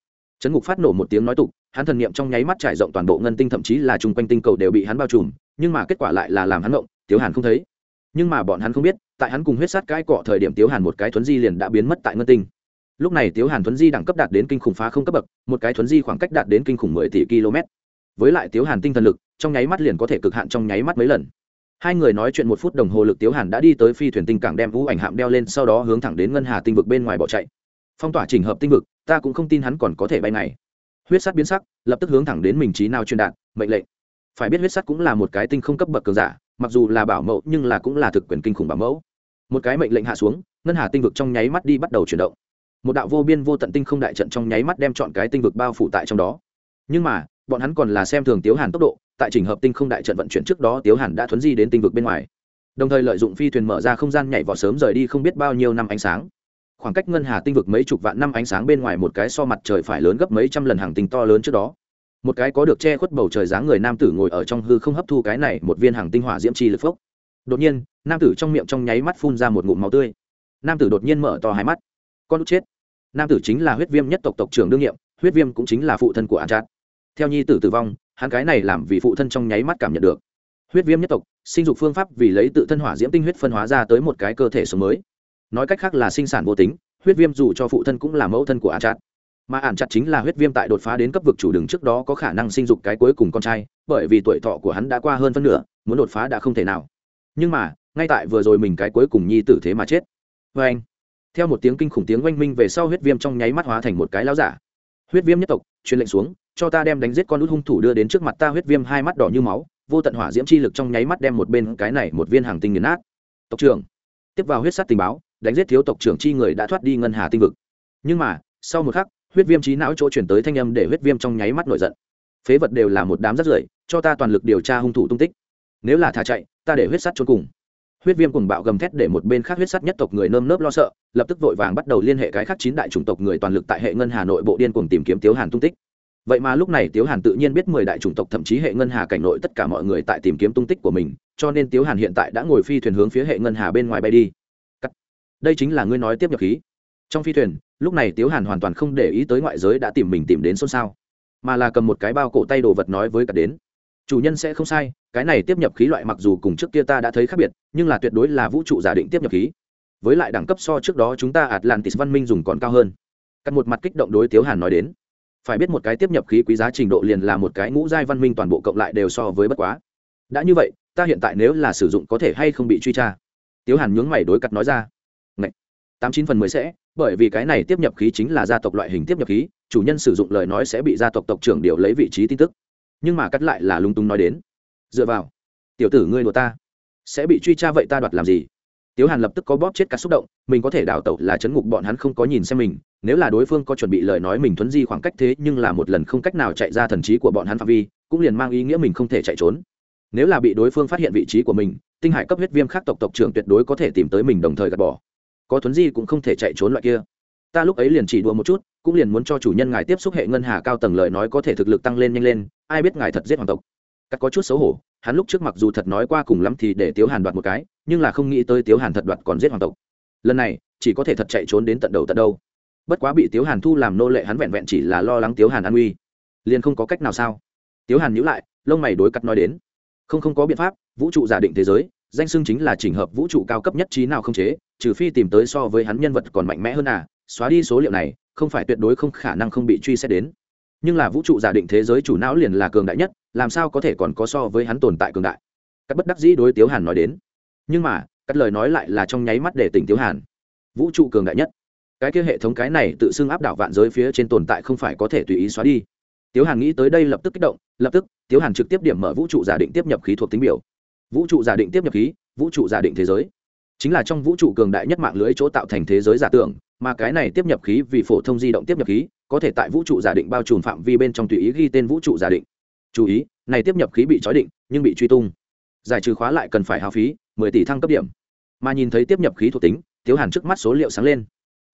trấn ngục phát nổ một tiếng nói tục, hắn thần niệm trong nháy mắt trải rộng toàn bộ ngân tinh thậm chí là chung quanh tinh cầu đều bị hắn bao trùm, nhưng mà kết quả lại là làm hắn ngộng, tiếu hàn không thấy. Nhưng mà bọn hắn không biết, tại hắn cùng huyết sát cái cọ thời điểm tiếu hàn một cái thuấn di liền đã biến mất tại ngân tinh. Lúc này tiếu hàn thuấn di đẳng cấp đạt đến kinh khủng phá không cấp bậc, một cái thuấn di khoảng cách đạt đến kinh khủng mười tỷ km. Với lại tiếu hàn tinh thần lực, trong nháy mắt liền có thể cực hạn trong nháy mắt mấy lần. Hai người nói chuyện một phút đồng hồ lực tiếu hàn đã đi tới phi thuyền tinh cảng đem vũ ảnh hạm đeo lên, sau đó hướng thẳng đến ngân hà tinh vực bên ngoài bỏ chạy phong tỏa trình hợp tinh vực, ta cũng không tin hắn còn có thể bay này huyết sắt biến sắc, lập tức hướng thẳng đến mình trí nào truyền đạt, mệnh lệnh. Phải biết huyết sắt cũng là một cái tinh không cấp bậc cường giả, mặc dù là bảo mẫu, nhưng là cũng là thực quyền kinh khủng bảo mẫu. Một cái mệnh lệnh hạ xuống, ngân hà tinh vực trong nháy mắt đi bắt đầu chuyển động. Một đạo vô biên vô tận tinh không đại trận trong nháy mắt đem chọn cái tinh vực bao phủ tại trong đó. Nhưng mà, bọn hắn còn là xem thường tiếu hàn tốc độ, tại trình hợp tinh không đại trận vận chuyển trước đó, tiếu hàn đã thuấn di đến tinh vực bên ngoài. Đồng thời lợi dụng phi thuyền mở ra không gian nhảy vọt sớm rời đi không biết bao nhiêu năm ánh sáng khoảng cách ngân hà tinh vực mấy chục vạn năm ánh sáng bên ngoài một cái so mặt trời phải lớn gấp mấy trăm lần hàng tinh to lớn trước đó. Một cái có được che khuất bầu trời dáng người nam tử ngồi ở trong hư không hấp thu cái này một viên hàng tinh hỏa diễm chi lực phốc. Đột nhiên, nam tử trong miệng trong nháy mắt phun ra một ngụm máu tươi. Nam tử đột nhiên mở to hai mắt. Con lúc chết. Nam tử chính là huyết viêm nhất tộc tộc trưởng đương nhiệm, huyết viêm cũng chính là phụ thân của an trát theo nhi tử tử vong, hắn cái này làm vì phụ thân trong nháy mắt cảm nhận được. Huyết viêm nhất tộc, sinh dục phương pháp vì lấy tự thân hỏa diễm tinh huyết phân hóa ra tới một cái cơ thể sống mới nói cách khác là sinh sản vô tính, huyết viêm dù cho phụ thân cũng là mẫu thân của ả chặt mà ả chặt chính là huyết viêm tại đột phá đến cấp vực chủ đường trước đó có khả năng sinh dục cái cuối cùng con trai, bởi vì tuổi thọ của hắn đã qua hơn phân nửa, muốn đột phá đã không thể nào. Nhưng mà, ngay tại vừa rồi mình cái cuối cùng nhi tử thế mà chết. Vê anh, theo một tiếng kinh khủng tiếng oanh minh về sau huyết viêm trong nháy mắt hóa thành một cái láo giả. Huyết viêm nhất tộc, truyền lệnh xuống, cho ta đem đánh giết con út hung thủ đưa đến trước mặt ta. Huyết viêm hai mắt đỏ như máu, vô tận hỏa diễm chi lực trong nháy mắt đem một bên cái này một viên hàng tinh nghiền nát. Tộc trưởng, tiếp vào huyết sát tình báo đánh giết thiếu tộc trưởng chi người đã thoát đi ngân hà tinh vực. Nhưng mà, sau một khắc, huyết viêm trí não chỗ chuyển tới thanh âm để huyết viêm trong nháy mắt nổi giận. Phế vật đều là một đám rất rưởi, cho ta toàn lực điều tra hung thủ tung tích. Nếu là thả chạy, ta để huyết sắt trốn cùng. Huyết viêm cùng bạo gầm thét để một bên khác huyết sắt nhất tộc người nơm nớp lo sợ, lập tức vội vàng bắt đầu liên hệ cái khác chín đại chủng tộc người toàn lực tại hệ ngân hà nội bộ điên cùng tìm kiếm tiếu hàn tung tích. Vậy mà lúc này tiếu hàn tự nhiên biết mười đại chủng tộc thậm chí hệ ngân hà cảnh nội tất cả mọi người tại tìm kiếm tung tích của mình, cho nên tiếu hàn hiện tại đã ngồi phi thuyền hướng phía hệ ngân hà bên ngoài bay đi đây chính là ngươi nói tiếp nhập khí. Trong phi thuyền, lúc này tiếu hàn hoàn toàn không để ý tới ngoại giới đã tìm mình tìm đến xôn xao, mà là cầm một cái bao cổ tay đồ vật nói với cả đến. Chủ nhân sẽ không sai, cái này tiếp nhập khí loại mặc dù cùng trước kia ta đã thấy khác biệt, nhưng là tuyệt đối là vũ trụ giả định tiếp nhập khí. Với lại đẳng cấp so trước đó chúng ta atlantis văn minh dùng còn cao hơn. Cắt một mặt kích động đối tiếu hàn nói đến. Phải biết một cái tiếp nhập khí quý giá trình độ liền là một cái ngũ giai văn minh toàn bộ cộng lại đều so với bất quá. Đã như vậy, ta hiện tại nếu là sử dụng có thể hay không bị truy tra? Tiếu hàn nhướng mày đối cắt nói ra tám chín phần mười sẽ, bởi vì cái này tiếp nhập khí chính là gia tộc loại hình tiếp nhập khí, chủ nhân sử dụng lời nói sẽ bị gia tộc tộc trưởng điều lấy vị trí tin tức. Nhưng mà cắt lại là lung tung nói đến, dựa vào, tiểu tử ngươi đùa ta, sẽ bị truy tra vậy ta đoạt làm gì? Tiếu hàn lập tức có bóp chết cả xúc động, mình có thể đào tẩu là chấn ngục bọn hắn không có nhìn xem mình, nếu là đối phương có chuẩn bị lời nói mình thuấn di khoảng cách thế nhưng là một lần không cách nào chạy ra thần trí của bọn hắn phạm vi, cũng liền mang ý nghĩa mình không thể chạy trốn. Nếu là bị đối phương phát hiện vị trí của mình, tinh hải cấp huyết viêm khác tộc tộc trưởng tuyệt đối có thể tìm tới mình đồng thời gạt bỏ có thuấn di cũng không thể chạy trốn loại kia. Ta lúc ấy liền chỉ đùa một chút, cũng liền muốn cho chủ nhân ngài tiếp xúc hệ ngân hà cao tầng lời nói có thể thực lực tăng lên nhanh lên, ai biết ngài thật giết hoàng tộc. Cắt có chút xấu hổ, hắn lúc trước mặc dù thật nói qua cùng lắm thì để tiếu hàn đoạt một cái, nhưng là không nghĩ tới tiếu hàn thật đoạt còn giết hoàng tộc. Lần này, chỉ có thể thật chạy trốn đến tận đầu tận đâu. Bất quá bị tiếu hàn thu làm nô lệ hắn vẹn vẹn chỉ là lo lắng tiếu hàn an uy. Liền không có cách nào sao? Tiếu hàn nhữ lại, lông mày đối cắt nói đến. Không không có biện pháp, vũ trụ giả định thế giới danh xưng chính là chỉnh hợp vũ trụ cao cấp nhất trí nào không chế, trừ phi tìm tới so với hắn nhân vật còn mạnh mẽ hơn à xóa đi số liệu này, không phải tuyệt đối không khả năng không bị truy xét đến. Nhưng là vũ trụ giả định thế giới chủ não liền là cường đại nhất, làm sao có thể còn có so với hắn tồn tại cường đại? Các bất đắc dĩ đối tiếu hàn nói đến. Nhưng mà, các lời nói lại là trong nháy mắt để tỉnh tiếu hàn. Vũ trụ cường đại nhất. Cái kia hệ thống cái này tự xưng áp đảo vạn giới phía trên tồn tại không phải có thể tùy ý xóa đi. Tiếu hàn nghĩ tới đây lập tức kích động, lập tức, tiếu hàn trực tiếp điểm mở vũ trụ giả định tiếp nhập khí thuộc tính biểu vũ trụ giả định tiếp nhập khí, vũ trụ giả định thế giới. Chính là trong vũ trụ cường đại nhất mạng lưới chỗ tạo thành thế giới giả tưởng, mà cái này tiếp nhập khí vì phổ thông di động tiếp nhập khí, có thể tại vũ trụ giả định bao trùm phạm vi bên trong tùy ý ghi tên vũ trụ giả định. Chú ý, này tiếp nhập khí bị trói định, nhưng bị truy tung. Giải trừ khóa lại cần phải hao phí mười tỷ thăng cấp điểm. Mà nhìn thấy tiếp nhập khí thuộc tính, tiếu hàn trước mắt số liệu sáng lên.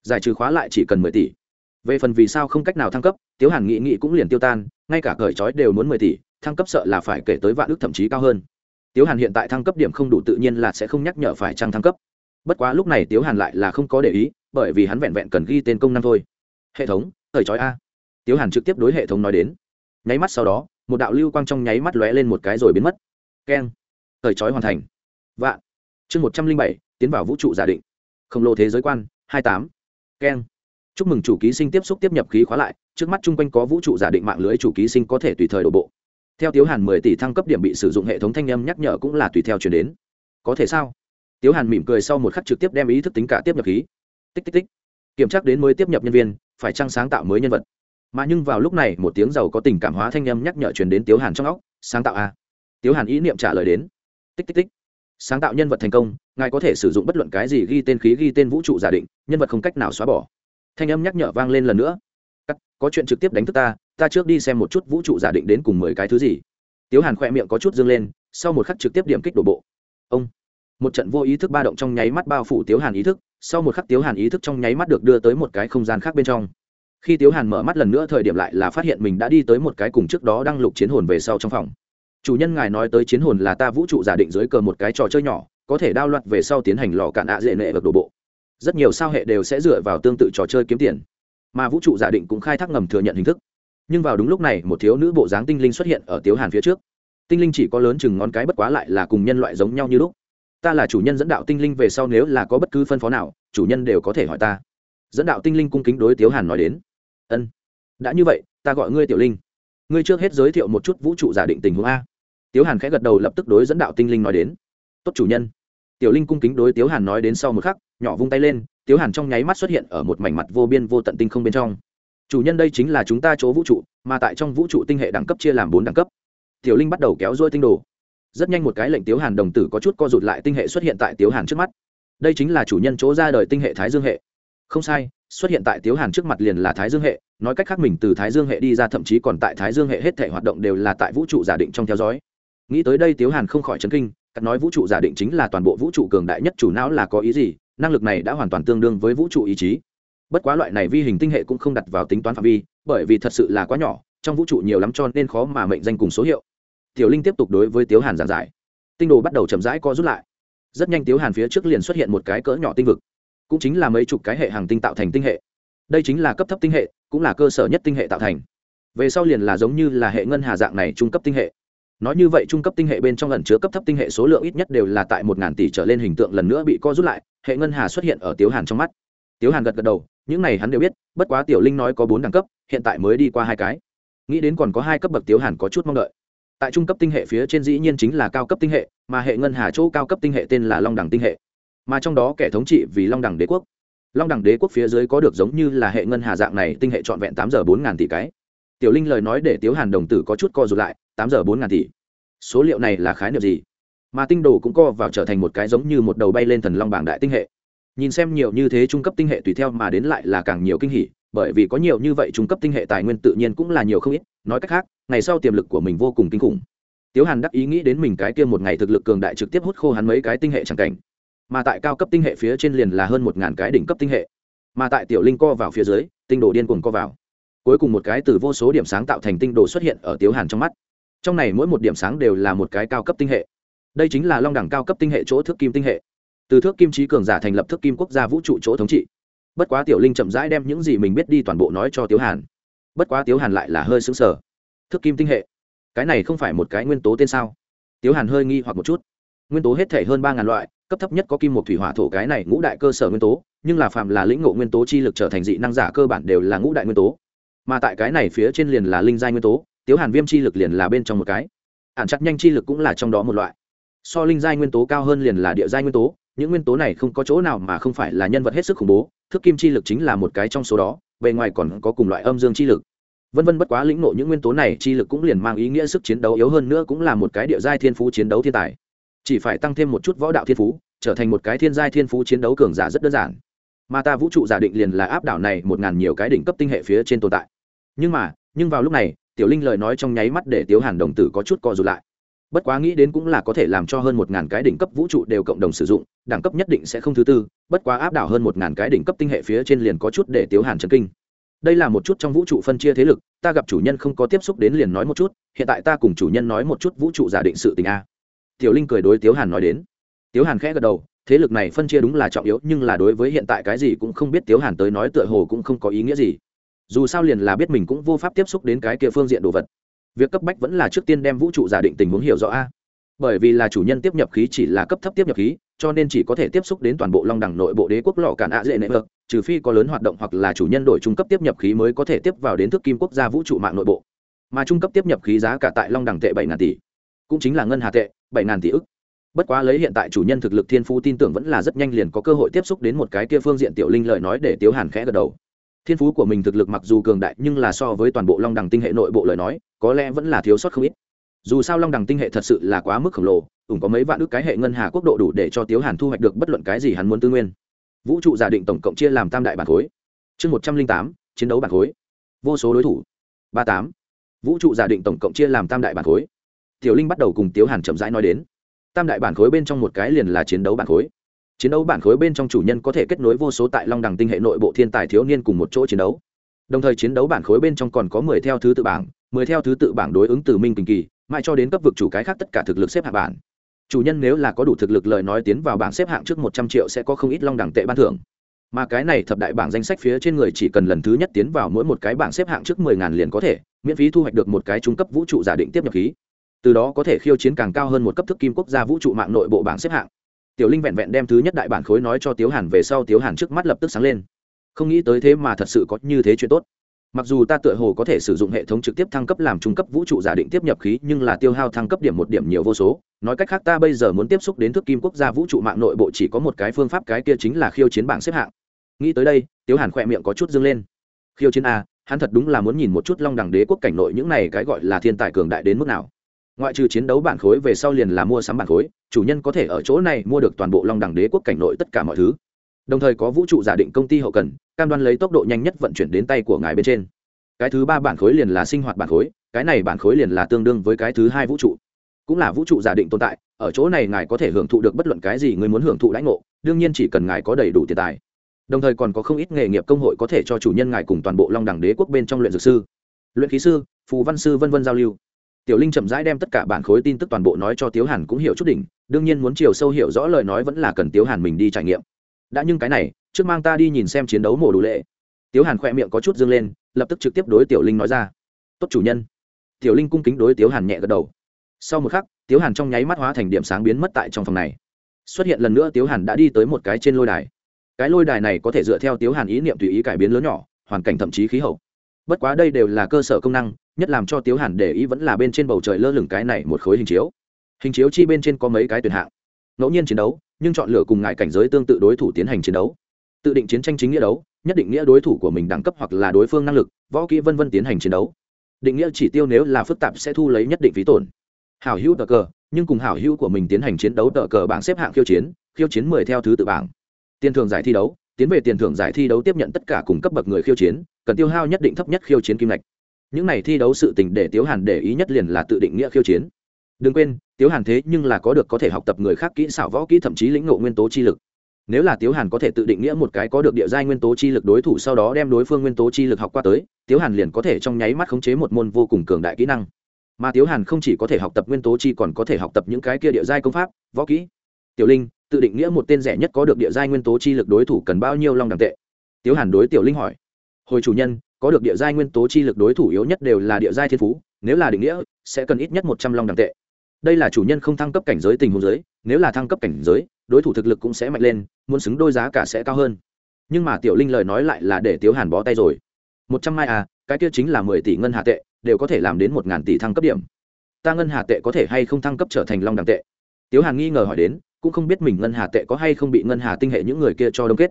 Giải trừ khóa lại chỉ cần mười tỷ. Về phần vì sao không cách nào thăng cấp, tiếu hàn nghị nghị cũng liền tiêu tan, ngay cả cởi trói đều muốn mười tỷ, thăng cấp sợ là phải kể tới vạn ước thậm chí cao hơn tiếu hàn hiện tại thăng cấp điểm không đủ tự nhiên là sẽ không nhắc nhở phải trăng thăng cấp. Bất quá lúc này tiếu hàn lại là không có để ý, bởi vì hắn vẹn vẹn cần ghi tên công năng thôi. Hệ thống, thời trói a. Tiếu hàn trực tiếp đối hệ thống nói đến. Nháy mắt sau đó, một đạo lưu quang trong nháy mắt lóe lên một cái rồi biến mất. Keng. Thời trói hoàn thành. Vạn. Chương một trăm linh bảy, tiến vào vũ trụ giả định. Khổng lồ thế giới quan, hai tám. Keng. Chúc mừng chủ ký sinh tiếp xúc tiếp nhập khí khóa lại, trước mắt chung quanh có vũ trụ giả định mạng lưới chủ ký sinh có thể tùy thời đổ bộ theo tiếu hàn mười tỷ thăng cấp điểm bị sử dụng hệ thống thanh âm nhắc nhở cũng là tùy theo chuyển đến. Có thể sao? Tiếu hàn mỉm cười sau một khắc trực tiếp đem ý thức tính cả tiếp nhập khí. Tích tích tích. Kiểm tra đến mới tiếp nhập nhân viên, phải trăng sáng tạo mới nhân vật? Mà nhưng vào lúc này, một tiếng giàu có tình cảm hóa thanh âm nhắc nhở truyền đến tiếu hàn trong óc, sáng tạo a. Tiếu hàn ý niệm trả lời đến. Tích tích tích. Sáng tạo nhân vật thành công, ngài có thể sử dụng bất luận cái gì ghi tên khí, ghi tên vũ trụ giả định, nhân vật không cách nào xóa bỏ. Thanh âm nhắc nhở vang lên lần nữa. Cắt, có chuyện trực tiếp đánh thức ta ta trước đi xem một chút vũ trụ giả định đến cùng mười cái thứ gì. Tiếu hàn khỏe miệng có chút dương lên, sau một khắc trực tiếp điểm kích đổ bộ. Ông. Một trận vô ý thức ba động trong nháy mắt bao phủ tiếu hàn ý thức, sau một khắc tiếu hàn ý thức trong nháy mắt được đưa tới một cái không gian khác bên trong. Khi tiếu hàn mở mắt lần nữa thời điểm lại là phát hiện mình đã đi tới một cái cùng trước đó đang lục chiến hồn về sau trong phòng. Chủ nhân ngài nói tới chiến hồn là ta vũ trụ giả định dưới cờ một cái trò chơi nhỏ, có thể đao loạt về sau tiến hành lò cạn ạ dễ nệ vật đổ bộ. Rất nhiều sao hệ đều sẽ dựa vào tương tự trò chơi kiếm tiền. Mà vũ trụ giả định cũng khai thác ngầm thừa nhận hình thức nhưng vào đúng lúc này, một thiếu nữ bộ dáng tinh linh xuất hiện ở tiếu hàn phía trước. Tinh linh chỉ có lớn chừng ngón cái bất quá lại là cùng nhân loại giống nhau như lúc. Ta là chủ nhân dẫn đạo tinh linh về sau nếu là có bất cứ phân phó nào, chủ nhân đều có thể hỏi ta. Dẫn đạo tinh linh cung kính đối tiếu hàn nói đến. Ân, đã như vậy, ta gọi ngươi tiểu linh. Ngươi trước hết giới thiệu một chút vũ trụ giả định tình huống a. Tiếu hàn khẽ gật đầu lập tức đối dẫn đạo tinh linh nói đến. Tốt chủ nhân. Tiểu linh cung kính đối tiếu hàn nói đến sau một khắc, nhỏ vung tay lên, tiếu hàn trong nháy mắt xuất hiện ở một mảnh mặt vô biên vô tận tinh không bên trong chủ nhân đây chính là chúng ta chỗ vũ trụ, mà tại trong vũ trụ tinh hệ đẳng cấp chia làm bốn đẳng cấp. Tiểu linh bắt đầu kéo dôi tinh đồ. Rất nhanh một cái lệnh tiếu hàn đồng tử có chút co rụt lại tinh hệ xuất hiện tại tiếu hàn trước mắt. Đây chính là chủ nhân chỗ ra đời tinh hệ thái dương hệ. Không sai, xuất hiện tại tiếu hàn trước mặt liền là thái dương hệ, nói cách khác mình từ thái dương hệ đi ra thậm chí còn tại thái dương hệ hết thể hoạt động đều là tại vũ trụ giả định trong theo dõi. Nghĩ tới đây tiếu hàn không khỏi chấn kinh, cắt nói vũ trụ giả định chính là toàn bộ vũ trụ cường đại nhất chủ não là có ý gì, năng lực này đã hoàn toàn tương đương với vũ trụ ý chí bất quá loại này vi hình tinh hệ cũng không đặt vào tính toán phạm vi, bởi vì thật sự là quá nhỏ, trong vũ trụ nhiều lắm cho nên khó mà mệnh danh cùng số hiệu. Tiểu linh tiếp tục đối với tiếu hàn giảng giải. Tinh đồ bắt đầu chậm rãi co rút lại. Rất nhanh tiếu hàn phía trước liền xuất hiện một cái cỡ nhỏ tinh vực. Cũng chính là mấy chục cái hệ hàng tinh tạo thành tinh hệ. Đây chính là cấp thấp tinh hệ, cũng là cơ sở nhất tinh hệ tạo thành. Về sau liền là giống như là hệ ngân hà dạng này trung cấp tinh hệ. Nói như vậy trung cấp tinh hệ bên trong lần chứa cấp thấp tinh hệ số lượng ít nhất đều là tại một ngàn tỷ trở lên hình tượng lần nữa bị co rút lại, hệ ngân hà xuất hiện ở tiếu hàn trong mắt. Tiếu hàn gật gật đầu những này hắn đều biết, bất quá tiểu linh nói có bốn đẳng cấp, hiện tại mới đi qua hai cái. Nghĩ đến còn có hai cấp bậc tiếu hàn có chút mong đợi. Tại trung cấp tinh hệ phía trên dĩ nhiên chính là cao cấp tinh hệ, mà hệ ngân hà chỗ cao cấp tinh hệ tên là long đẳng tinh hệ. Mà trong đó kẻ thống trị vì long đẳng đế quốc. Long đẳng đế quốc phía dưới có được giống như là hệ ngân hà dạng này tinh hệ trọn vẹn tám giờ bốn ngàn tỷ cái. Tiểu linh lời nói để tiếu hàn đồng tử có chút co rụt lại, tám giờ bốn ngàn tỷ. Số liệu này là khái niệm gì? Mà tinh đồ cũng co vào trở thành một cái giống như một đầu bay lên thần long bảng đại tinh hệ nhìn xem nhiều như thế trung cấp tinh hệ tùy theo mà đến lại là càng nhiều kinh hỉ, bởi vì có nhiều như vậy trung cấp tinh hệ tài nguyên tự nhiên cũng là nhiều không ít, nói cách khác, ngày sau tiềm lực của mình vô cùng kinh khủng. Tiếu hàn đắc ý nghĩ đến mình cái kia một ngày thực lực cường đại trực tiếp hút khô hắn mấy cái tinh hệ c cảnh. Mà tại cao cấp tinh hệ phía trên liền là hơn một ngàn cái đỉnh cấp tinh hệ. Mà tại tiểu linh co vào phía dưới, tinh đồ điên cuồng co vào. Cuối cùng một cái từ vô số điểm sáng tạo thành tinh đồ xuất hiện ở tiếu hàn trong mắt. Trong này mỗi một điểm sáng đều là một cái cao cấp tinh hệ. Đây chính là long đẳng cao cấp tinh hệ chỗ thước kim tinh hệ từ thước kim trí cường giả thành lập thước kim quốc gia vũ trụ chỗ thống trị. Bất quá tiểu linh chậm rãi đem những gì mình biết đi toàn bộ nói cho tiếu hàn. Bất quá tiếu hàn lại là hơi xứng sở thước kim tinh hệ, cái này không phải một cái nguyên tố tên sao? Tiếu hàn hơi nghi hoặc một chút. Nguyên tố hết thể hơn ba ngàn loại, cấp thấp nhất có kim một thủy hỏa thổ cái này ngũ đại cơ sở nguyên tố, nhưng là phạm là lĩnh ngộ nguyên tố chi lực trở thành dị năng giả cơ bản đều là ngũ đại nguyên tố. Mà tại cái này phía trên liền là linh giai nguyên tố, tiếu hàn viêm chi lực liền là bên trong một cái. Ản chắc nhanh chi lực cũng là trong đó một loại. So linh giai nguyên tố cao hơn liền là địa giai nguyên tố những nguyên tố này không có chỗ nào mà không phải là nhân vật hết sức khủng bố thức kim chi lực chính là một cái trong số đó, bề ngoài còn có cùng loại âm dương chi lực. Vân vân bất quá lĩnh nộ những nguyên tố này, chi lực cũng liền mang ý nghĩa sức chiến đấu yếu hơn nữa cũng là một cái địa giai thiên phú chiến đấu thiên tài. Chỉ phải tăng thêm một chút võ đạo thiên phú, trở thành một cái thiên giai thiên phú chiến đấu cường giả rất đơn giản. Mà ta vũ trụ giả định liền là áp đảo này một ngàn nhiều cái đỉnh cấp tinh hệ phía trên tồn tại. Nhưng mà, nhưng vào lúc này, tiểu linh lời nói trong nháy mắt để tiếu hàn đồng tử có chút co rụt lại bất quá nghĩ đến cũng là có thể làm cho hơn một ngàn cái đỉnh cấp vũ trụ đều cộng đồng sử dụng, đẳng cấp nhất định sẽ không thứ tư, bất quá áp đảo hơn một ngàn cái đỉnh cấp tinh hệ phía trên liền có chút để tiếu hàn chấn kinh. Đây là một chút trong vũ trụ phân chia thế lực, ta gặp chủ nhân không có tiếp xúc đến liền nói một chút, hiện tại ta cùng chủ nhân nói một chút vũ trụ giả định sự tình a. Tiểu linh cười đối tiếu hàn nói đến. Tiếu hàn khẽ gật đầu, thế lực này phân chia đúng là trọng yếu, nhưng là đối với hiện tại cái gì cũng không biết tiếu hàn tới nói tựa hồ cũng không có ý nghĩa gì. Dù sao liền là biết mình cũng vô pháp tiếp xúc đến cái kia phương diện đồ vật việc cấp bách vẫn là trước tiên đem vũ trụ giả định tình huống hiểu rõ a. Bởi vì là chủ nhân tiếp nhập khí chỉ là cấp thấp tiếp nhập khí, cho nên chỉ có thể tiếp xúc đến toàn bộ long đẳng nội bộ đế quốc lọ cản ạ dễ nệ vợt trừ phi có lớn hoạt động hoặc là chủ nhân đổi trung cấp tiếp nhập khí mới có thể tiếp vào đến thức kim quốc gia vũ trụ mạng nội bộ. Mà trung cấp tiếp nhập khí giá cả tại long đẳng tệ bảy ngàn tỷ, cũng chính là ngân hà tệ bảy ngàn tỷ ức. Bất quá lấy hiện tại chủ nhân thực lực thiên phú tin tưởng vẫn là rất nhanh liền có cơ hội tiếp xúc đến một cái kia phương diện tiểu linh lời nói để tiếu hàn khẽ gật đầu thiên phú của mình thực lực mặc dù cường đại nhưng là so với toàn bộ long đẳng tinh hệ nội bộ lời nói, có lẽ vẫn là thiếu sót không ít. Dù sao long đẳng tinh hệ thật sự là quá mức khổng lồ, ủng có mấy vạn ước cái hệ ngân hà quốc độ đủ để cho tiếu hàn thu hoạch được bất luận cái gì hắn muốn tư nguyên. Vũ trụ giả định tổng cộng chia làm tam đại bản khối. Chương một trăm linh tám, chiến đấu bản khối. Vô số đối thủ. ba tám. Vũ trụ giả định tổng cộng chia làm tam đại bản khối. Tiểu linh bắt đầu cùng tiếu hàn chậm rãi nói đến. Tam đại bản khối bên trong một cái liền là chiến đấu bản khối chiến đấu bản khối bên trong chủ nhân có thể kết nối vô số tại long đẳng tinh hệ nội bộ thiên tài thiếu niên cùng một chỗ chiến đấu. Đồng thời chiến đấu bản khối bên trong còn có mười theo thứ tự bảng, mười theo thứ tự bảng đối ứng từ minh kinh kỳ, mãi cho đến cấp vực chủ cái khác tất cả thực lực xếp hạng bản. Chủ nhân nếu là có đủ thực lực lời nói tiến vào bảng xếp hạng trước một trăm triệu sẽ có không ít long đẳng tệ ban thưởng. Mà cái này thập đại bảng danh sách phía trên người chỉ cần lần thứ nhất tiến vào mỗi một cái bảng xếp hạng trước mười ngàn liền có thể, miễn phí thu hoạch được một cái trung cấp vũ trụ giả định tiếp nhập khí. Từ đó có thể khiêu chiến càng cao hơn một cấp thức kim quốc gia vũ trụ mạng nội bộ bảng xếp hạng tiểu linh vẹn vẹn đem thứ nhất đại bản khối nói cho tiếu hàn về sau tiếu hàn trước mắt lập tức sáng lên. Không nghĩ tới thế mà thật sự có như thế chuyện tốt. Mặc dù ta tựa hồ có thể sử dụng hệ thống trực tiếp thăng cấp làm trung cấp vũ trụ giả định tiếp nhập khí, nhưng là tiêu hao thăng cấp điểm một điểm nhiều vô số. Nói cách khác ta bây giờ muốn tiếp xúc đến Thước kim quốc gia vũ trụ mạng nội bộ chỉ có một cái phương pháp, cái kia chính là khiêu chiến bảng xếp hạng. Nghĩ tới đây, tiếu hàn khỏe miệng có chút dâng lên. Khiêu chiến a, hắn thật đúng là muốn nhìn một chút long đẳng đế quốc cảnh nội những này cái gọi là thiên tài cường đại đến mức nào ngoại trừ chiến đấu bản khối về sau liền là mua sắm bản khối, chủ nhân có thể ở chỗ này mua được toàn bộ long đẳng đế quốc cảnh nội tất cả mọi thứ. Đồng thời có vũ trụ giả định công ty hậu cần, cam đoan lấy tốc độ nhanh nhất vận chuyển đến tay của ngài bên trên. Cái thứ ba bản khối liền là sinh hoạt bản khối, cái này bản khối liền là tương đương với cái thứ hai vũ trụ. Cũng là vũ trụ giả định tồn tại, ở chỗ này ngài có thể hưởng thụ được bất luận cái gì người muốn hưởng thụ lãnh ngộ, đương nhiên chỉ cần ngài có đầy đủ tiền tài. Đồng thời còn có không ít nghề nghiệp công hội có thể cho chủ nhân ngài cùng toàn bộ long đẳng đế quốc bên trong luyện dược sư, luyện khí sư, phù văn sư v v giao lưu tiểu linh chậm rãi đem tất cả bản khối tin tức toàn bộ nói cho tiếu hàn cũng hiểu chút đỉnh, đương nhiên muốn chiều sâu hiểu rõ lời nói vẫn là cần tiếu hàn mình đi trải nghiệm. Đã nhưng cái này, trước mang ta đi nhìn xem chiến đấu mổ đủ lệ. Tiếu hàn khỏe miệng có chút dương lên, lập tức trực tiếp đối tiểu linh nói ra. Tốt chủ nhân. Tiểu linh cung kính đối tiếu hàn nhẹ gật đầu. Sau một khắc, tiếu hàn trong nháy mắt hóa thành điểm sáng biến mất tại trong phòng này. Xuất hiện lần nữa tiếu hàn đã đi tới một cái trên lôi đài. Cái lôi đài này có thể dựa theo tiếu hàn ý niệm tùy ý cải biến lớn nhỏ, hoàn cảnh thậm chí khí hậu bất quá đây đều là cơ sở công năng, nhất làm cho tiếu hàn để ý vẫn là bên trên bầu trời lơ lửng cái này một khối hình chiếu. Hình chiếu chi bên trên có mấy cái tuyển hạng. Ngẫu nhiên chiến đấu, nhưng chọn lựa cùng ngài cảnh giới tương tự đối thủ tiến hành chiến đấu. Tự định chiến tranh chính nghĩa đấu, nhất định nghĩa đối thủ của mình đẳng cấp hoặc là đối phương năng lực, võ kỹ vân vân tiến hành chiến đấu. Định nghĩa chỉ tiêu nếu là phức tạp sẽ thu lấy nhất định phí tổn. Hảo hữu tờ cờ, nhưng cùng hảo hữu của mình tiến hành chiến đấu tờ cờ bảng xếp hạng khiêu chiến khiêu chiến mười theo thứ tự bảng. Tiền thường giải thi đấu tiến về tiền thưởng giải thi đấu tiếp nhận tất cả cùng cấp bậc người khiêu chiến, cần tiêu hao nhất định thấp nhất khiêu chiến kim lệch những này thi đấu sự tình để tiếu hàn để ý nhất liền là tự định nghĩa khiêu chiến. Đừng quên, tiếu hàn thế nhưng là có được có thể học tập người khác kỹ xảo võ kỹ thậm chí lĩnh ngộ nguyên tố chi lực. Nếu là tiếu hàn có thể tự định nghĩa một cái có được địa giai nguyên tố chi lực đối thủ sau đó đem đối phương nguyên tố chi lực học qua tới, tiếu hàn liền có thể trong nháy mắt khống chế một môn vô cùng cường đại kỹ năng. Mà tiếu hàn không chỉ có thể học tập nguyên tố chi còn có thể học tập những cái kia địa giai công pháp, võ kỹ. Tiểu linh tự định nghĩa một tên rẻ nhất có được địa giai nguyên tố chi lực đối thủ cần bao nhiêu long đẳng tệ? Tiếu hàn đối tiểu linh hỏi. Hồi chủ nhân, có được địa giai nguyên tố chi lực đối thủ yếu nhất đều là địa giai thiên phú, nếu là định nghĩa, sẽ cần ít nhất một trăm long đẳng tệ. Đây là chủ nhân không thăng cấp cảnh giới tình huống giới, nếu là thăng cấp cảnh giới, đối thủ thực lực cũng sẽ mạnh lên, muốn xứng đôi giá cả sẽ cao hơn. Nhưng mà tiểu linh lời nói lại là để tiếu hàn bó tay rồi. Một trăm mai à cái kia chính là mười tỷ ngân hà tệ, đều có thể làm đến một ngàn tỷ thăng cấp điểm. Ta ngân hà tệ có thể hay không thăng cấp trở thành long đẳng tệ? Tiếu hàn nghi ngờ hỏi đến cũng không biết mình ngân hà tệ có hay không bị ngân hà tinh hệ những người kia cho đông kết.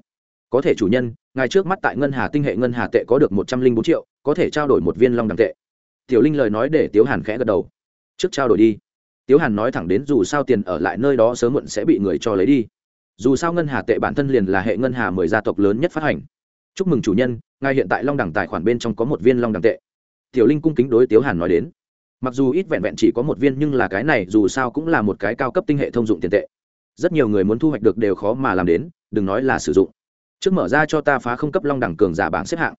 Có thể chủ nhân, ngài trước mắt tại ngân hà tinh hệ ngân hà tệ có được một trăm linh bốn triệu, có thể trao đổi một viên long đẳng tệ. Tiểu linh lời nói để tiếu hàn khẽ gật đầu. Trước trao đổi đi. Tiếu hàn nói thẳng đến dù sao tiền ở lại nơi đó sớm muộn sẽ bị người cho lấy đi. Dù sao ngân hà tệ bản thân liền là hệ ngân hà mười gia tộc lớn nhất phát hành. Chúc mừng chủ nhân, ngài hiện tại long đẳng tài khoản bên trong có một viên long đẳng tệ. Tiểu linh cung kính đối tiếu hàn nói đến. Mặc dù ít vẹn vẹn chỉ có một viên nhưng là cái này dù sao cũng là một cái cao cấp tinh hệ thông dụng tiền tệ rất nhiều người muốn thu hoạch được đều khó mà làm đến, đừng nói là sử dụng. Trước mở ra cho ta phá không cấp long đẳng cường giả bảng xếp hạng.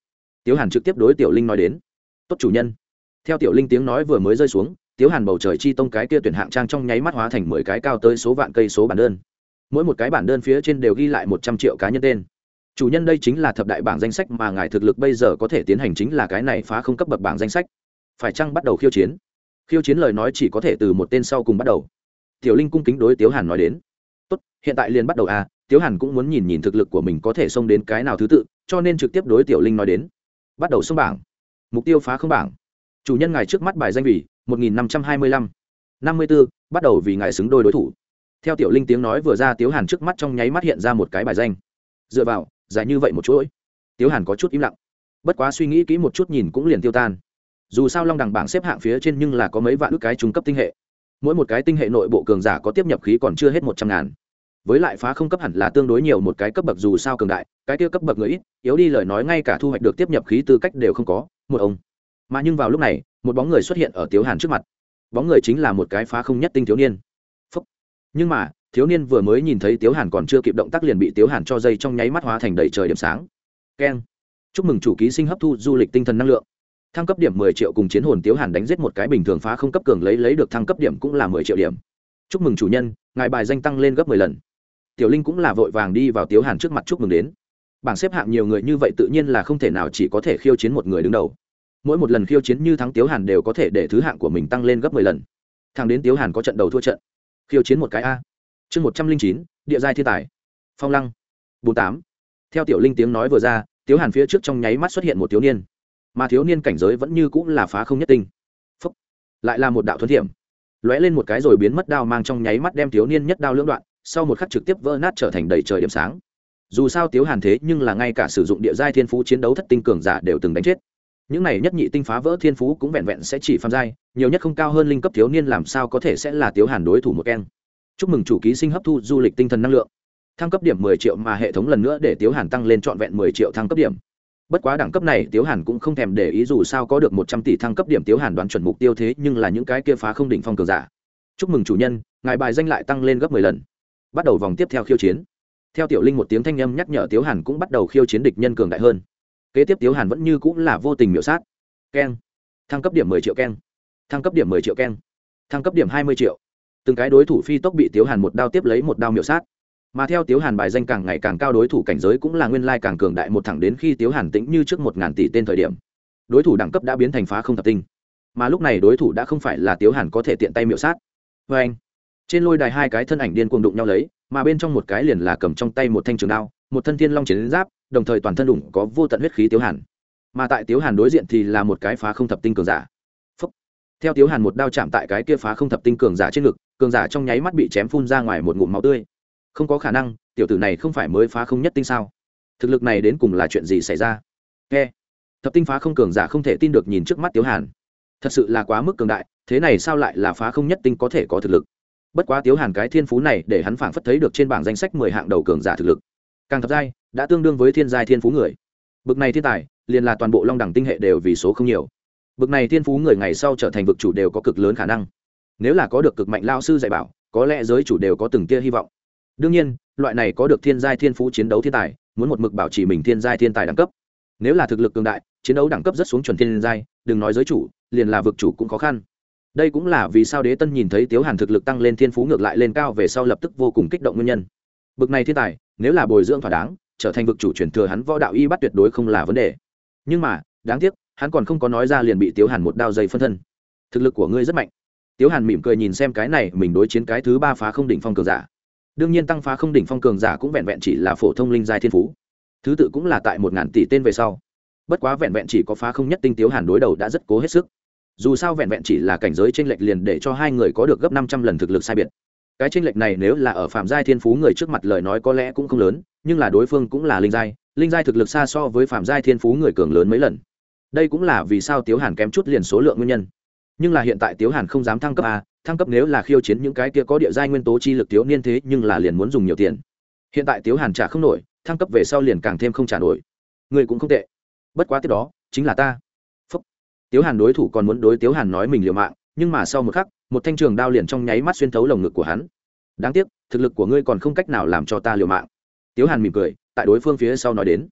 Tiếu hàn trực tiếp đối tiểu linh nói đến. Tốt chủ nhân. Theo tiểu linh tiếng nói vừa mới rơi xuống, tiếu hàn bầu trời chi tông cái kia tuyển hạng trang trong nháy mắt hóa thành mười cái cao tới số vạn cây số bản đơn. Mỗi một cái bản đơn phía trên đều ghi lại một trăm triệu cá nhân tên. Chủ nhân đây chính là thập đại bảng danh sách mà ngài thực lực bây giờ có thể tiến hành chính là cái này phá không cấp bậc bảng danh sách. Phải chăng bắt đầu khiêu chiến? Khiêu chiến lời nói chỉ có thể từ một tên sau cùng bắt đầu. Tiểu linh cung kính đối tiếu hàn nói đến tốt, hiện tại liền bắt đầu à tiếu hàn cũng muốn nhìn nhìn thực lực của mình có thể xông đến cái nào thứ tự, cho nên trực tiếp đối tiểu linh nói đến. Bắt đầu xông bảng. Mục tiêu phá không bảng. Chủ nhân ngài trước mắt bài danh vị một nghìn năm trăm hai mươi lăm. năm mươi b ố bắt đầu vì ngài xứng đôi đối thủ. Theo tiểu linh tiếng nói vừa ra, tiếu hàn trước mắt trong nháy mắt hiện ra một cái bài danh. Dựa vào, dài như vậy một chuỗi. Tiếu hàn có chút im lặng. Bất quá suy nghĩ kỹ một chút nhìn cũng liền tiêu tan. Dù sao long đẳng bảng xếp hạng phía trên nhưng là có mấy vạn ước cái trung cấp tinh hệ. Mỗi một cái tinh hệ nội bộ cường giả có tiếp nhập khí còn chưa hết một trăm ngàn với lại phá không cấp hẳn là tương đối nhiều một cái cấp bậc dù sao cường đại, cái tiêu cấp bậc người ít, yếu đi lời nói ngay cả thu hoạch được tiếp nhập khí tư cách đều không có, một ông. Mà nhưng vào lúc này, một bóng người xuất hiện ở tiếu hàn trước mặt. Bóng người chính là một cái phá không nhất tinh thiếu niên. Phúc. nhưng mà, thiếu niên vừa mới nhìn thấy tiếu hàn còn chưa kịp động tác liền bị tiếu hàn cho dây trong nháy mắt hóa thành đầy trời điểm sáng. Keng. Chúc mừng chủ ký sinh hấp thu du lịch tinh thần năng lượng. Thăng cấp điểm mười triệu cùng chiến hồn tiếu hàn đánh giết một cái bình thường phá không cấp cường lấy lấy được thăng cấp điểm cũng là mười triệu điểm. Chúc mừng chủ nhân, ngài bài danh tăng lên gấp mười lần tiểu linh cũng là vội vàng đi vào tiếu hàn trước mặt chúc mừng đến. Bảng xếp hạng nhiều người như vậy tự nhiên là không thể nào chỉ có thể khiêu chiến một người đứng đầu. Mỗi một lần khiêu chiến như thắng tiếu hàn đều có thể để thứ hạng của mình tăng lên gấp mười lần. Thằng đến tiếu hàn có trận đầu thua trận. Khiêu chiến một cái a. Chương một trăm linh chín, địa giai thiên tài. Phong lăng. Bốn tám. Theo tiểu linh tiếng nói vừa ra, tiếu hàn phía trước trong nháy mắt xuất hiện một thiếu niên. Mà thiếu niên cảnh giới vẫn như cũng là phá không nhất tinh. Phúc. lại là một đạo thuấn thiểm lóe lên một cái rồi biến mất đao mang trong nháy mắt đem thiếu niên nhất đao lưỡng đoạn sau một khắc trực tiếp vỡ nát trở thành đầy trời điểm sáng. Dù sao tiếu hàn thế nhưng là ngay cả sử dụng địa giai thiên phú chiến đấu thất tinh cường giả đều từng đánh chết. Những này nhất nhị tinh phá vỡ thiên phú cũng vẹn vẹn sẽ chỉ phạm giai, nhiều nhất không cao hơn linh cấp thiếu niên làm sao có thể sẽ là tiếu hàn đối thủ một keng chúc mừng chủ ký sinh hấp thu du lịch tinh thần năng lượng. Thăng cấp điểm mười triệu mà hệ thống lần nữa để tiếu hàn tăng lên trọn vẹn mười triệu thăng cấp điểm. Bất quá đẳng cấp này tiếu hàn cũng không thèm để ý dù sao có được một trăm tỷ thăng cấp điểm tiếu hàn đoán chuẩn mục tiêu thế nhưng là những cái kia phá không đỉnh phong cường giả. Chúc mừng chủ nhân, ngài bài danh lại tăng lên gấp mười lần bắt đầu vòng tiếp theo khiêu chiến. Theo tiểu linh một tiếng thanh â m nhắc nhở tiếu hàn cũng bắt đầu khiêu chiến địch nhân cường đại hơn. Kế tiếp tiếu hàn vẫn như cũng là vô tình miểu sát. Keng. Thăng cấp điểm mười triệu keng. Thăng cấp điểm mười triệu keng. Thăng cấp điểm hai mươi triệu. Từng cái đối thủ phi tốc bị tiếu hàn một đao tiếp lấy một đao miểu sát. Mà theo tiếu hàn bài danh càng ngày càng cao đối thủ cảnh giới cũng là nguyên lai càng cường đại một thẳng đến khi tiếu hàn tĩnh như trước một ngàn tỷ tên thời điểm. Đối thủ đẳng cấp đã biến thành phá không thập tinh. Mà lúc này đối thủ đã không phải là tiếu hàn có thể tiện tay miểu sát. Vê anh trên lôi đài hai cái thân ảnh điên cuồng đụng nhau lấy, mà bên trong một cái liền là cầm trong tay một thanh trường đao, một thân thiên long chiến giáp, đồng thời toàn thân đủng có vô tận huyết khí tiếu hàn. Mà tại tiếu hàn đối diện thì là một cái phá không thập tinh cường giả. Phúc. theo tiếu hàn một đao chạm tại cái kia phá không thập tinh cường giả trên ngực, cường giả trong nháy mắt bị chém phun ra ngoài một ngụm máu tươi. Không có khả năng, tiểu tử này không phải mới phá không nhất tinh sao? Thực lực này đến cùng là chuyện gì xảy ra? Nghe thập tinh phá không cường giả không thể tin được nhìn trước mắt tiếu hàn. Thật sự là quá mức cường đại, thế này sao lại là phá không nhất tinh có thể có thực lực? Bất quá tiếu hàn cái thiên phú này để hắn phảng phất thấy được trên bảng danh sách mười hạng đầu cường giả thực lực. Càng thập giai, đã tương đương với thiên giai thiên phú người. Bực này thiên tài, liền là toàn bộ long đẳng tinh hệ đều vì số không nhiều. Bực này thiên phú người ngày sau trở thành vực chủ đều có cực lớn khả năng. Nếu là có được cực mạnh lao sư dạy bảo, có lẽ giới chủ đều có từng tia hy vọng. Đương nhiên, loại này có được thiên giai thiên phú chiến đấu thiên tài, muốn một mực bảo trì mình thiên giai thiên tài đẳng cấp. Nếu là thực lực cường đại, chiến đấu đẳng cấp rất xuống chuẩn thiên giai, đừng nói giới chủ, liền là vực chủ cũng khó khăn đây cũng là vì sao đế tân nhìn thấy tiếu hàn thực lực tăng lên thiên phú ngược lại lên cao về sau lập tức vô cùng kích động nguyên nhân. Bực này thiên tài, nếu là bồi dưỡng thỏa đáng, trở thành vực chủ truyền thừa hắn võ đạo y bắt tuyệt đối không là vấn đề. Nhưng mà, đáng tiếc, hắn còn không có nói ra liền bị tiếu hàn một đao dày phân thân. Thực lực của ngươi rất mạnh. Tiếu hàn mỉm cười nhìn xem cái này, mình đối chiến cái thứ ba phá không đỉnh phong cường giả. Đương nhiên tăng phá không đỉnh phong cường giả cũng vẹn vẹn chỉ là phổ thông linh giai thiên phú. Thứ tự cũng là tại một ngàn tỷ tên về sau. Bất quá vẹn vẹn chỉ có phá không nhất tinh tiếu hàn đối đầu đã rất cố hết sức dù sao vẹn vẹn chỉ là cảnh giới trên lệch liền để cho hai người có được gấp năm trăm lần thực lực sai biệt. Cái tranh lệch này nếu là ở phạm giai thiên phú người trước mặt lời nói có lẽ cũng không lớn, nhưng là đối phương cũng là linh giai linh giai thực lực xa so với phạm giai thiên phú người cường lớn mấy lần. Đây cũng là vì sao tiếu hàn kém chút liền số lượng nguyên nhân. Nhưng là hiện tại tiếu hàn không dám thăng cấp a thăng cấp nếu là khiêu chiến những cái kia có địa giai nguyên tố chi lực thiếu niên thế nhưng là liền muốn dùng nhiều tiền. Hiện tại tiếu hàn trả không nổi, thăng cấp về sau liền càng thêm không trả nổi. Người cũng không tệ. Bất quá tiếp đó, chính là ta tiếu hàn đối thủ còn muốn đối tiếu hàn nói mình liều mạng, nhưng mà sau một khắc, một thanh trường đao liền trong nháy mắt xuyên thấu lồng ngực của hắn. Đáng tiếc, thực lực của ngươi còn không cách nào làm cho ta liều mạng. Tiếu hàn mỉm cười, tại đối phương phía sau nói đến.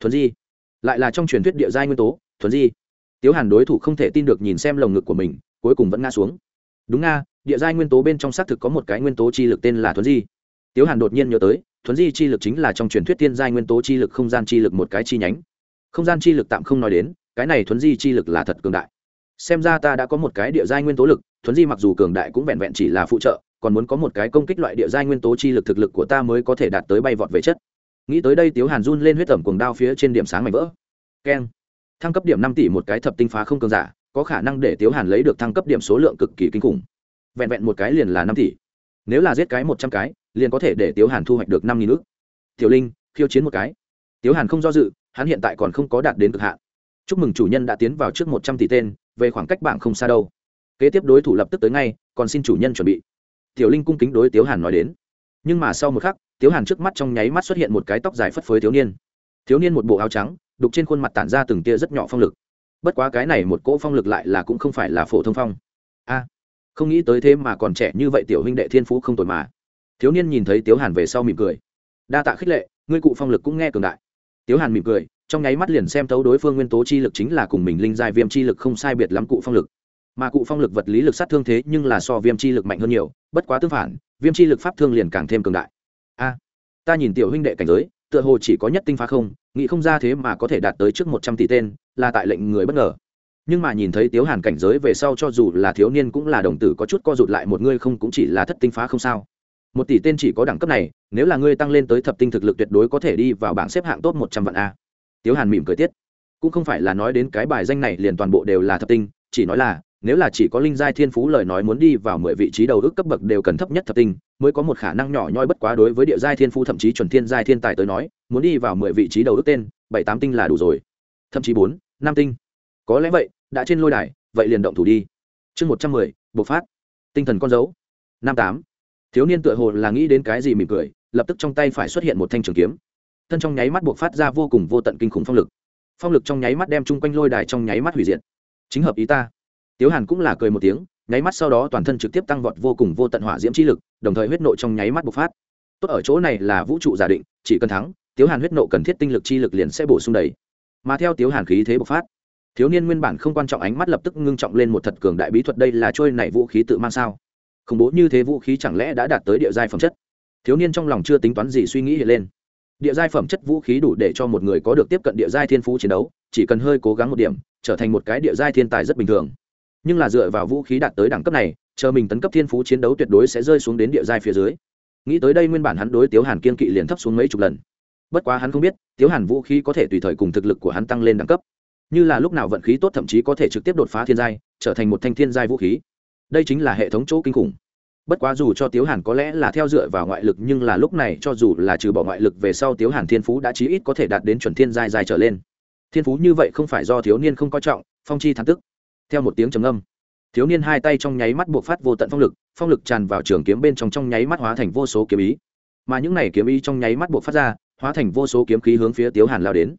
Thuần di. Lại là trong truyền thuyết địa giai nguyên tố thuần di. Tiếu hàn đối thủ không thể tin được nhìn xem lồng ngực của mình, cuối cùng vẫn ngã xuống. Đúng nga, địa giai nguyên tố bên trong xác thực có một cái nguyên tố chi lực tên là thuần di. Tiếu hàn đột nhiên nhớ tới, thuấn di chi lực chính là trong truyền thuyết tiên giai nguyên tố chi lực không gian chi lực một cái chi nhánh. Không gian chi lực tạm không nói đến cái này thuấn di chi lực là thật cường đại. Xem ra ta đã có một cái địa giai nguyên tố lực, thuấn di mặc dù cường đại cũng vẹn vẹn chỉ là phụ trợ, còn muốn có một cái công kích loại địa giai nguyên tố chi lực thực lực của ta mới có thể đạt tới bay vọt về chất. Nghĩ tới đây tiếu hàn run lên huyết tẩm cuồng đao phía trên điểm sáng mảnh vỡ. Keng. Thăng cấp điểm năm tỷ một cái thập tinh phá không cường giả, có khả năng để tiếu hàn lấy được thăng cấp điểm số lượng cực kỳ kinh khủng. Vẹn vẹn một cái liền là năm tỷ. Nếu là giết cái một trăm cái, liền có thể để tiếu hàn thu hoạch được năm nghìn nước tiểu linh, khiêu chiến một cái. Tiếu hàn không do dự, hắn hiện tại còn không có đạt đến cực hạn chúc mừng chủ nhân đã tiến vào trước một trăm tỷ tên, về khoảng cách bảng không xa đâu. Kế tiếp đối thủ lập tức tới ngay, còn xin chủ nhân chuẩn bị. Tiểu linh cung kính đối tiếu hàn nói đến. Nhưng mà sau một khắc, tiếu hàn trước mắt trong nháy mắt xuất hiện một cái tóc dài phất phới thiếu niên. Thiếu niên một bộ áo trắng, đục trên khuôn mặt tản ra từng tia rất nhỏ phong lực. Bất quá cái này một cỗ phong lực lại là cũng không phải là phổ thông phong. A, không nghĩ tới thế mà còn trẻ như vậy tiểu huynh đệ thiên phú không tồi mà. Thiếu niên nhìn thấy tiếu hàn về sau mỉm cười. Đa tạ khích lệ, ngươi cụ phong lực cũng nghe cường đại. Tiếu hàn mỉm cười trong nháy mắt liền xem tấu đối phương nguyên tố chi lực chính là cùng mình linh giai viêm chi lực không sai biệt lắm cụ phong lực. Mà cụ phong lực vật lý lực sát thương thế nhưng là so viêm chi lực mạnh hơn nhiều, bất quá tương phản, viêm chi lực pháp thương liền càng thêm cường đại. A, ta nhìn tiểu huynh đệ cảnh giới, tựa hồ chỉ có nhất tinh phá không, nghĩ không ra thế mà có thể đạt tới trước một trăm tỷ tên, là tại lệnh người bất ngờ. Nhưng mà nhìn thấy tiếu hàn cảnh giới về sau cho dù là thiếu niên cũng là đồng tử có chút co rụt lại một ngươi không cũng chỉ là thất tinh phá không sao. Một tỷ tên chỉ có đẳng cấp này, nếu là ngươi tăng lên tới thập tinh thực lực tuyệt đối có thể đi vào bảng xếp hạng top một trăm vạn a tiếu hàn mỉm cười tiết. Cũng không phải là nói đến cái bài danh này liền toàn bộ đều là thập tinh, chỉ nói là, nếu là chỉ có linh giai thiên phú lời nói muốn đi vào mười vị trí đầu ước cấp bậc đều cần thấp nhất thập tinh, mới có một khả năng nhỏ nhoi bất quá đối với địa giai thiên phú thậm chí chuẩn thiên giai thiên tài tới nói, muốn đi vào mười vị trí đầu ước tên, bảy tám tinh là đủ rồi. Thậm chí bốn, năm tinh. Có lẽ vậy, đã trên lôi đài, vậy liền động thủ đi. Chương một trăm mười, bộc phát. Tinh thần con dấu. Năm tám. Thiếu niên tựa hồ là nghĩ đến cái gì mỉm cười, lập tức trong tay phải xuất hiện một thanh trường kiếm thân trong nháy mắt buộc phát ra vô cùng vô tận kinh khủng phong lực. Phong lực trong nháy mắt đem chung quanh lôi đài trong nháy mắt hủy diệt. Chính hợp ý ta. Tiếu hàn cũng là cười một tiếng, nháy mắt sau đó toàn thân trực tiếp tăng vọt vô cùng vô tận hỏa diễm chi lực, đồng thời huyết nộ trong nháy mắt bộc phát. Tốt ở chỗ này là vũ trụ giả định, chỉ cần thắng, tiếu hàn huyết nộ cần thiết tinh lực chi lực liền sẽ bổ sung đầy. Mà theo tiếu hàn khí thế bộc phát, thiếu niên nguyên bản không quan trọng ánh mắt lập tức ngưng trọng lên một thật cường đại bí thuật đây là trôi này vũ khí tự mang sao? Khủng bố như thế vũ khí chẳng lẽ đã đạt tới địa giai phẩm chất? Thiếu niên trong lòng chưa tính toán gì suy nghĩ hiện lên địa giai phẩm chất vũ khí đủ để cho một người có được tiếp cận địa giai thiên phú chiến đấu, chỉ cần hơi cố gắng một điểm, trở thành một cái địa giai thiên tài rất bình thường. Nhưng là dựa vào vũ khí đạt tới đẳng cấp này, chờ mình tấn cấp thiên phú chiến đấu tuyệt đối sẽ rơi xuống đến địa giai phía dưới. Nghĩ tới đây nguyên bản hắn đối tiếu hàn kiên kỵ liền thấp xuống mấy chục lần. Bất quá hắn không biết, tiếu hàn vũ khí có thể tùy thời cùng thực lực của hắn tăng lên đẳng cấp. Như là lúc nào vận khí tốt thậm chí có thể trực tiếp đột phá thiên giai, trở thành một thanh thiên giai vũ khí. Đây chính là hệ thống chỗ kinh khủng bất quá dù cho tiếu hàn có lẽ là theo dựa vào ngoại lực, nhưng là lúc này cho dù là trừ bỏ ngoại lực về sau tiếu hàn thiên phú đã chí ít có thể đạt đến chuẩn thiên giai dài trở lên. Thiên phú như vậy không phải do thiếu niên không coi trọng, phong chi thán tức. Theo một tiếng trầm âm, thiếu niên hai tay trong nháy mắt buộc phát vô tận phong lực phong lực tràn vào trường kiếm bên trong trong nháy mắt hóa thành vô số kiếm ý. Mà những này kiếm ý trong nháy mắt buộc phát ra, hóa thành vô số kiếm khí hướng phía tiếu hàn lao đến.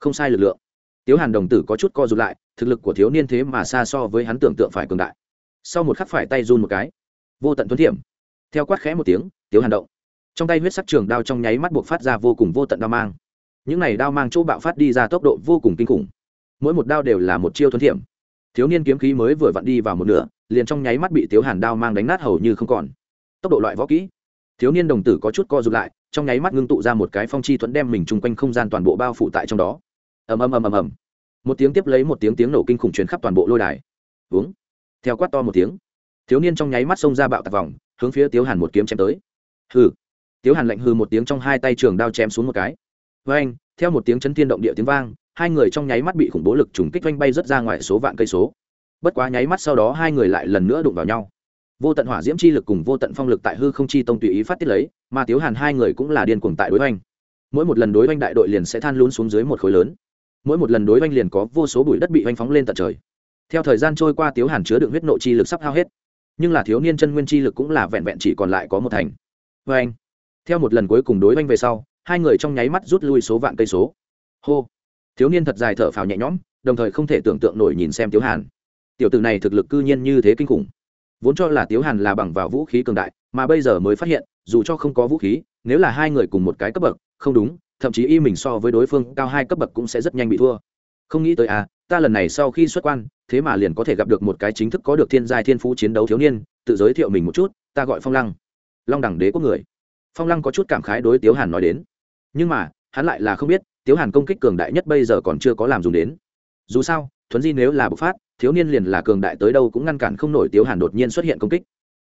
Không sai lực lượng. Tiếu hàn đồng tử có chút co rụt lại, thực lực của thiếu niên thế mà xa so với hắn tưởng tượng phải cường đại. Sau một khắc phải tay run một cái vô tận tuấn thiểm. Theo quát khẽ một tiếng, tiếu hàn động. Trong tay huyết sắc trường đao trong nháy mắt buộc phát ra vô cùng vô tận đao mang. Những này đao mang chỗ bạo phát đi ra tốc độ vô cùng kinh khủng. Mỗi một đao đều là một chiêu thuấn thiểm. Thiếu niên kiếm khí mới vừa vặn đi vào một nửa, liền trong nháy mắt bị tiếu hàn đao mang đánh nát hầu như không còn. Tốc độ loại võ kỹ. Thiếu niên đồng tử có chút co r ụ t lại, trong nháy mắt ngưng tụ ra một cái phong chi thuẫn đem mình chung quanh không gian toàn bộ bao phủ tại trong đó. Ầm ầm ầm ầm ầm. Một tiếng tiếp lấy một tiếng tiếng nổ kinh khủng truyền khắp toàn bộ lôi đài. Uống theo quát to một tiếng thiếu niên trong nháy mắt xông ra bạo tạc vòng, hướng phía tiếu hàn một kiếm chém tới. Hừ. Tiếu hàn lạnh hư một tiếng trong hai tay trường đao chém xuống một cái. Với anh theo một tiếng chấn thiên động địa tiếng vang, hai người trong nháy mắt bị khủng bố lực trùng kích oanh bay rất ra ngoài số vạn cây số. Bất quá nháy mắt sau đó hai người lại lần nữa đụng vào nhau. Vô tận hỏa diễm chi lực cùng vô tận phong lực tại hư không chi tông tùy ý phát tiết lấy, mà tiếu hàn hai người cũng là điên cuồng tại đối oanh mỗi một lần đối oanh đại đội liền sẽ than lún xuống dưới một khối lớn. Mỗi một lần đối oanh liền có vô số bụi đất bị oanh phóng lên tận trời. Theo thời gian trôi qua tiếu hàn chứa đựng huyết nộ chi lực sắp hao hết nhưng là thiếu niên chân nguyên chi lực cũng là vẹn vẹn chỉ còn lại có một thành. Vê anh, theo một lần cuối cùng đối oanh về sau, hai người trong nháy mắt rút lui số vạn cây số. Hô, thiếu niên thật dài thở phào nhẹ nhõm, đồng thời không thể tưởng tượng nổi nhìn xem tiếu hàn. Tiểu tử này thực lực cư nhiên như thế kinh khủng. Vốn cho là tiếu hàn là bằng vào vũ khí cường đại, mà bây giờ mới phát hiện, dù cho không có vũ khí, nếu là hai người cùng một cái cấp bậc, không đúng, thậm chí y mình so với đối phương, cao hai cấp bậc cũng sẽ rất nhanh bị thua. Không nghĩ tới à ta lần này sau khi xuất quan, thế mà liền có thể gặp được một cái chính thức có được thiên giai thiên phú chiến đấu thiếu niên, tự giới thiệu mình một chút, ta gọi phong lăng. Long đẳng đế quốc người. Phong lăng có chút cảm khái đối tiếu hàn nói đến. Nhưng mà, hắn lại là không biết, tiếu hàn công kích cường đại nhất bây giờ còn chưa có làm dùng đến. Dù sao, thuấn di nếu là bộc phát, thiếu niên liền là cường đại tới đâu cũng ngăn cản không nổi tiếu hàn đột nhiên xuất hiện công kích.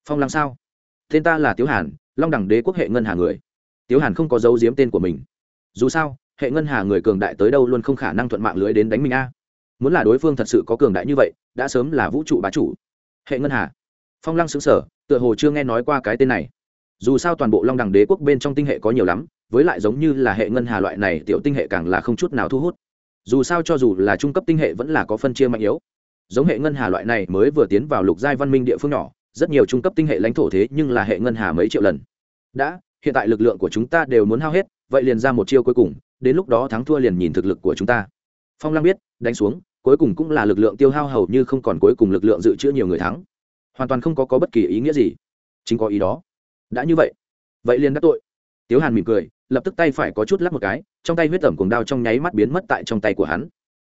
Phong lăng sao? Tên ta là tiếu hàn, long đẳng đế quốc hệ ngân hà người. Tiếu hàn không có dấu giếm tên của mình. Dù sao, hệ ngân hà người cường đại tới đâu luôn không khả năng thuận mạng lưới đến đánh mình a muốn là đối phương thật sự có cường đại như vậy, đã sớm là vũ trụ bá chủ. Hệ ngân hà, phong lăng xứng sở tựa hồ chưa nghe nói qua cái tên này. Dù sao toàn bộ long đẳng đế quốc bên trong tinh hệ có nhiều lắm, với lại giống như là hệ ngân hà loại này tiểu tinh hệ càng là không chút nào thu hút. Dù sao cho dù là trung cấp tinh hệ vẫn là có phân chia mạnh yếu. Giống hệ ngân hà loại này mới vừa tiến vào lục giai văn minh địa phương nhỏ, rất nhiều trung cấp tinh hệ lãnh thổ thế nhưng là hệ ngân hà mấy triệu lần. Đã, hiện tại lực lượng của chúng ta đều muốn hao hết, vậy liền ra một chiêu cuối cùng, đến lúc đó thắng thua liền nhìn thực lực của chúng ta phong lăng biết đánh xuống cuối cùng cũng là lực lượng tiêu hao hầu như không còn cuối cùng lực lượng dự trữ nhiều người thắng. Hoàn toàn không có, có bất kỳ ý nghĩa gì. Chính có ý đó. Đã như vậy vậy liền đắc tội. Tiếu hàn mỉm cười lập tức tay phải có chút lắc một cái trong tay huyết tẩm cùng đao trong nháy mắt biến mất tại trong tay của hắn.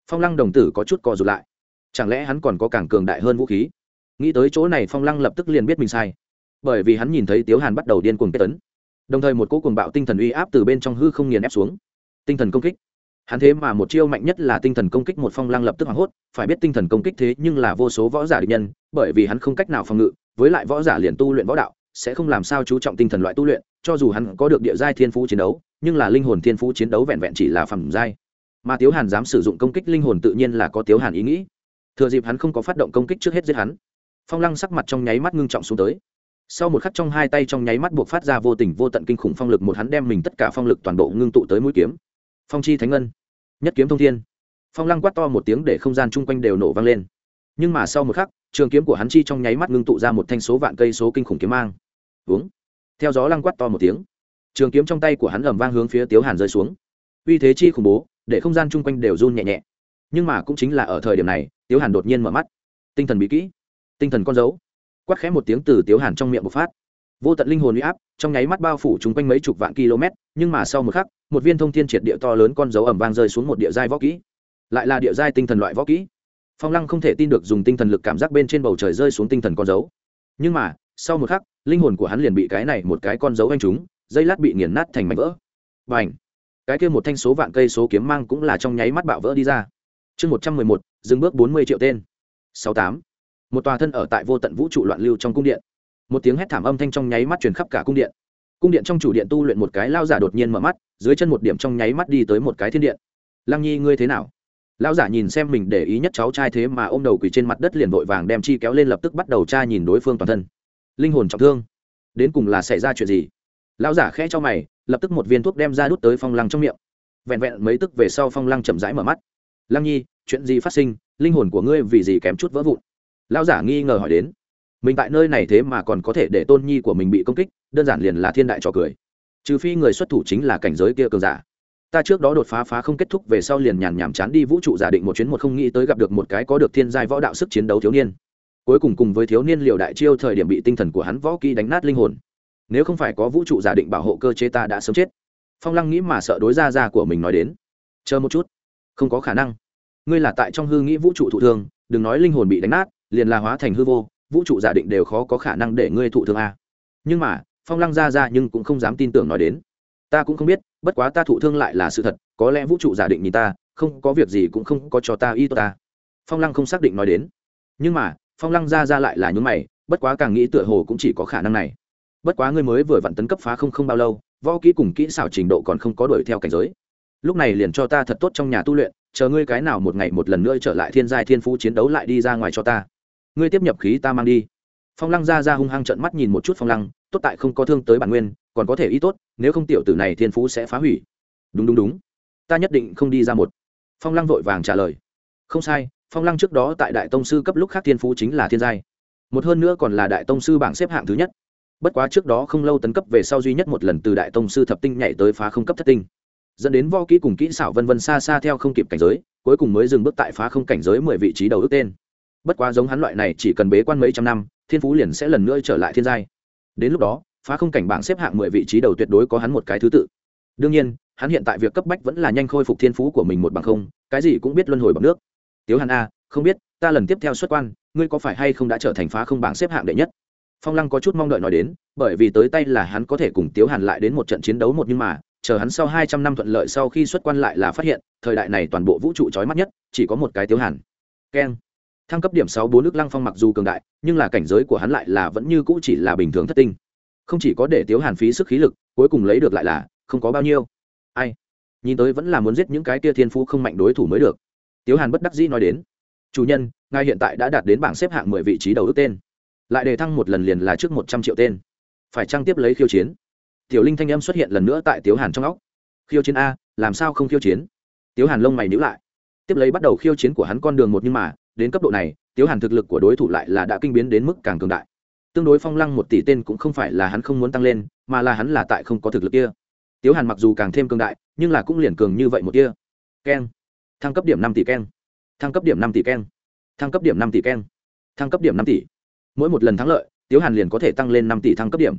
Phong lăng đồng tử có chút co rụt lại. Chẳng lẽ hắn còn có càng cường đại hơn vũ khí? Nghĩ tới chỗ này phong lăng lập tức liền biết mình sai. Bởi vì hắn nhìn thấy tiếu hàn bắt đầu điên cuồng kết tấn. Đồng thời một cỗ cuồng bạo tinh thần uy áp từ bên trong hư không nghiền ép xuống. Tinh thần công kích hắn thế mà một chiêu mạnh nhất là tinh thần công kích một phong lăng lập tức hoảng hốt, phải biết tinh thần công kích thế nhưng là vô số võ giả địch nhân, bởi vì hắn không cách nào phòng ngự, với lại võ giả liền tu luyện võ đạo, sẽ không làm sao chú trọng tinh thần loại tu luyện, cho dù hắn có được địa giai thiên phú chiến đấu, nhưng là linh hồn thiên phú chiến đấu vẹn vẹn chỉ là phẩm giai. Mà tiếu hàn dám sử dụng công kích linh hồn tự nhiên là có tiếu hàn ý nghĩ. Thừa dịp hắn không có phát động công kích trước hết giết hắn, phong lăng sắc mặt trong nháy mắt ngưng trọng xuống tới. Sau một khắc trong hai tay trong nháy mắt buộc phát ra vô tình vô tận kinh khủng phong lực, một hắn đem mình tất cả phong lực toàn bộ ngưng tụ tới mũi kiếm phong chi thánh ngân, nhất kiếm thông thiên. Phong lăng quát to một tiếng để không gian chung quanh đều nổ vang lên. Nhưng mà sau một khắc, trường kiếm của hắn chi trong nháy mắt ngưng tụ ra một thanh số vạn cây số kinh khủng kiếm mang. Uống theo gió lăng quát to một tiếng, trường kiếm trong tay của hắn ầm vang hướng phía tiếu hàn rơi xuống. Uy thế chi khủng bố, để không gian chung quanh đều run nhẹ nhẹ. Nhưng mà cũng chính là ở thời điểm này, tiếu hàn đột nhiên mở mắt. Tinh thần bị kỹ, tinh thần con dấu. Quát khẽ một tiếng từ tiếu hàn trong miệng bộc phát. Vô tận linh hồn huy áp, trong nháy mắt bao phủ chung quanh mấy chục vạn km, nhưng mà sau một khắc một viên thông thiên triệt địa to lớn con dấu ẩm vang rơi xuống một địa giai võ kỹ. Lại là địa giai tinh thần loại võ kỹ. Phong lăng không thể tin được dùng tinh thần lực cảm giác bên trên bầu trời rơi xuống tinh thần con dấu. Nhưng mà, sau một khắc, linh hồn của hắn liền bị cái này một cái con dấu anh chúng dây lát bị nghiền nát thành mảnh vỡ. Và ảnh cái kia một thanh số vạn cây số kiếm mang cũng là trong nháy mắt bạo vỡ đi ra. Chương một trăm mười một, dừng bước bốn mươi triệu tên. Sáu tám. Một tòa thân ở tại vô tận vũ trụ loạn lưu trong cung điện. Một tiếng hét thảm âm thanh trong nháy mắt truyền khắp cả cung điện cung điện trong chủ điện tu luyện một cái lao giả đột nhiên mở mắt, dưới chân một điểm trong nháy mắt đi tới một cái thiên điện. Lăng nhi, ngươi thế nào? Lao giả nhìn xem mình để ý nhất cháu trai thế mà ô m đầu quỳ trên mặt đất liền vội vàng đem chi kéo lên lập tức bắt đầu tra nhìn đối phương toàn thân. Linh hồn trọng thương. Đến cùng là xảy ra chuyện gì? Lao giả khẽ cho mày, lập tức một viên thuốc đem ra đút tới phong lăng trong miệng. Vẹn vẹn mấy tức về sau phong lăng chậm rãi mở mắt. Lăng nhi, chuyện gì phát sinh? Linh hồn của ngươi vì gì kém chút vỡ vụn? Lao giả nghi ngờ hỏi đến mình tại nơi này thế mà còn có thể để tôn nhi của mình bị công kích, đơn giản liền là thiên đại trò cười. Trừ phi người xuất thủ chính là cảnh giới kia cường giả. Ta trước đó đột phá phá không kết thúc, về sau liền nhàn nhảm chán đi vũ trụ giả định một chuyến một không nghĩ tới gặp được một cái có được thiên giai võ đạo sức chiến đấu thiếu niên. Cuối cùng cùng với thiếu niên liều đại chiêu thời điểm bị tinh thần của hắn võ kỹ đánh nát linh hồn. Nếu không phải có vũ trụ giả định bảo hộ cơ chế ta đã sớm chết. Phong lăng nghĩ mà sợ đối ra ra của mình nói đến. Chờ một chút. Không có khả năng. Ngươi là tại trong hư nghĩ vũ trụ thụ thương, đừng nói linh hồn bị đánh nát, liền là hóa thành hư vô vũ trụ giả định đều khó có khả năng để ngươi thụ thương a. Nhưng mà, phong lăng ra ra nhưng cũng không dám tin tưởng nói đến. Ta cũng không biết, bất quá ta thụ thương lại là sự thật, có lẽ vũ trụ giả định nhìn ta, không có việc gì cũng không có cho ta y tốt ta. Phong lăng không xác định nói đến. Nhưng mà, phong lăng ra ra lại là những mày, bất quá càng nghĩ tựa hồ cũng chỉ có khả năng này. Bất quá ngươi mới vừa vặn tấn cấp phá không không bao lâu, võ kỹ cùng kỹ xảo trình độ còn không có đuổi theo cảnh giới. Lúc này liền cho ta thật tốt trong nhà tu luyện, chờ ngươi cái nào một ngày một lần nữa trở lại thiên giai thiên phú chiến đấu lại đi ra ngoài cho ta ngươi tiếp nhập khí ta mang đi. Phong lăng ra ra hung hăng trận mắt nhìn một chút phong lăng, tốt tại không có thương tới bản nguyên, còn có thể y tốt, nếu không tiểu tử này thiên phú sẽ phá hủy. Đúng đúng đúng. Ta nhất định không đi ra một. Phong lăng vội vàng trả lời. Không sai, phong lăng trước đó tại đại tông sư cấp lúc khác thiên phú chính là thiên giai. Một hơn nữa còn là đại tông sư bảng xếp hạng thứ nhất. Bất quá trước đó không lâu tấn cấp về sau duy nhất một lần từ đại tông sư thập tinh nhảy tới phá không cấp thất tinh. Dẫn đến vo kỹ cùng kỹ xảo vân vân xa xa theo không kịp cảnh giới, cuối cùng mới dừng bước tại phá không cảnh giới mười vị trí đầu ước tên bất quá giống hắn loại này chỉ cần bế quan mấy trăm năm, thiên phú liền sẽ lần nữa trở lại thiên giai. Đến lúc đó, phá không cảnh bảng xếp hạng mười vị trí đầu tuyệt đối có hắn một cái thứ tự. Đương nhiên, hắn hiện tại việc cấp bách vẫn là nhanh khôi phục thiên phú của mình một bằng không, cái gì cũng biết luân hồi bằng nước. Tiếu hàn a, không biết, ta lần tiếp theo xuất quan, ngươi có phải hay không đã trở thành phá không bảng xếp hạng đệ nhất? Phong lăng có chút mong đợi nói đến, bởi vì tới tay là hắn có thể cùng tiếu hàn lại đến một trận chiến đấu một nhưng mà, chờ hắn sau hai trăm năm thuận lợi sau khi xuất quan lại là phát hiện, thời đại này toàn bộ vũ trụ trói mắt nhất, chỉ có một cái tiếu hàn. Keng thăng cấp điểm sáu bốn nước lăng phong mặc dù cường đại, nhưng là cảnh giới của hắn lại là vẫn như cũ chỉ là bình thường thất tinh. Không chỉ có để tiếu hàn phí sức khí lực, cuối cùng lấy được lại là không có bao nhiêu. Ai? Nhìn tới vẫn là muốn giết những cái kia thiên phú không mạnh đối thủ mới được. Tiếu hàn bất đắc dĩ nói đến, chủ nhân, ngài hiện tại đã đạt đến bảng xếp hạng mười vị trí đầu ước tên. Lại đề thăng một lần liền là trước một trăm triệu tên. Phải trang tiếp lấy khiêu chiến? Tiểu linh thanh âm xuất hiện lần nữa tại tiếu hàn trong óc. Khiêu chiến a, làm sao không khiêu chiến? Tiếu hàn lông mày nhữ lại. Tiếp lấy bắt đầu khiêu chiến của hắn con đường một nhưng mà đến cấp độ này, tiếu hàn thực lực của đối thủ lại là đã kinh biến đến mức càng cường đại. Tương đối phong lăng một tỷ tên cũng không phải là hắn không muốn tăng lên, mà là hắn là tại không có thực lực kia. Tiếu hàn mặc dù càng thêm cường đại, nhưng là cũng liền cường như vậy một kia keng. Thăng cấp điểm năm tỷ keng. Thăng cấp điểm năm tỷ keng. Thăng cấp điểm năm tỷ keng. Thăng cấp điểm năm tỷ. Mỗi một lần thắng lợi, tiếu hàn liền có thể tăng lên năm tỷ thăng cấp điểm.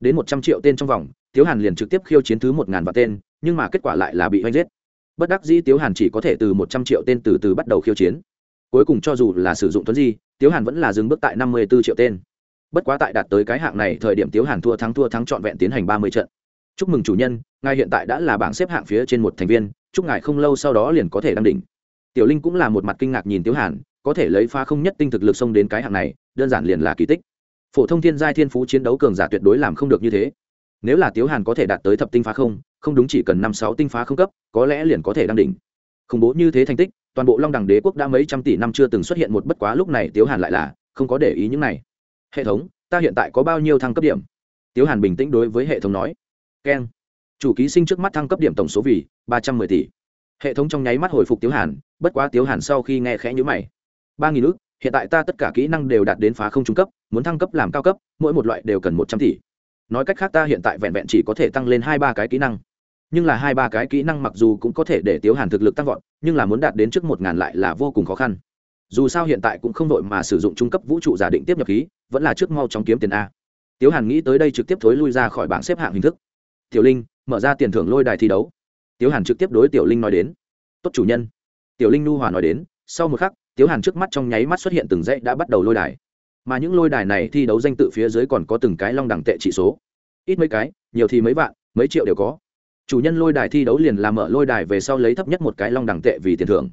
Đến một trăm triệu tên trong vòng, tiếu hàn liền trực tiếp khiêu chiến thứ một ngàn vạn tên, nhưng mà kết quả lại là bị oanh giết. Bất đắc dĩ tiếu hàn chỉ có thể từ một trăm triệu tên từ từ bắt đầu khiêu chiến cuối cùng cho dù là sử dụng tuấn di, tiếu hàn vẫn là dừng bước tại năm mươi b ố triệu tên. Bất quá tại đạt tới cái hạng này, thời điểm tiếu hàn thua thắng thua thắng trọn vẹn tiến hành ba mươi trận. Chúc mừng chủ nhân, ngài hiện tại đã là bảng xếp hạng phía trên một thành viên, chúc ngài không lâu sau đó liền có thể đăng đỉnh. Tiểu linh cũng là một mặt kinh ngạc nhìn tiếu hàn, có thể lấy pha không nhất tinh thực lực xông đến cái hạng này, đơn giản liền là kỳ tích. Phổ thông thiên giai thiên phú chiến đấu cường giả tuyệt đối làm không được như thế. Nếu là tiếu hàn có thể đạt tới thập tinh phá không không đúng chỉ cần năm sáu tinh phá không cấp, có lẽ liền có thể đăng đỉnh. Khủng bố như thế thành tích toàn bộ long đẳng đế quốc đã mấy trăm tỷ năm chưa từng xuất hiện một bất quá lúc này tiếu hàn lại là không có để ý những này. Hệ thống, ta hiện tại có bao nhiêu thăng cấp điểm? Tiếu hàn bình tĩnh đối với hệ thống nói. Keng chủ ký sinh trước mắt thăng cấp điểm tổng số vì ba trăm mười tỷ. Hệ thống trong nháy mắt hồi phục tiếu hàn, bất quá tiếu hàn sau khi nghe khẽ nhữ mày. ba nghìn ước hiện tại ta tất cả kỹ năng đều đạt đến phá không trung cấp, muốn thăng cấp làm cao cấp, mỗi một loại đều cần một trăm tỷ. Nói cách khác ta hiện tại vẹn vẹn chỉ có thể tăng lên hai ba cái kỹ năng nhưng là hai ba cái kỹ năng mặc dù cũng có thể để tiếu hàn thực lực tăng vọt, nhưng là muốn đạt đến trước một ngàn lại là vô cùng khó khăn. Dù sao hiện tại cũng không đội mà sử dụng trung cấp vũ trụ giả định tiếp nhập khí, vẫn là trước mau chóng kiếm tiền a. Tiếu hàn nghĩ tới đây trực tiếp thối lui ra khỏi bảng xếp hạng hình thức. Tiểu linh, mở ra tiền thưởng lôi đài thi đấu. Tiếu hàn trực tiếp đối tiểu linh nói đến. Tốt chủ nhân. Tiểu linh nu hòa nói đến. Sau một khắc, tiếu hàn trước mắt trong nháy mắt xuất hiện từng dãy đã bắt đầu lôi đài. Mà những lôi đài này thi đấu danh tự phía dưới còn có từng cái long đẳng tệ trị số. Ít mấy cái, nhiều thì mấy vạn, mấy triệu đều có chủ nhân lôi đài thi đấu liền làm mở lôi đài về sau lấy thấp nhất một cái long đẳng tệ vì tiền thưởng.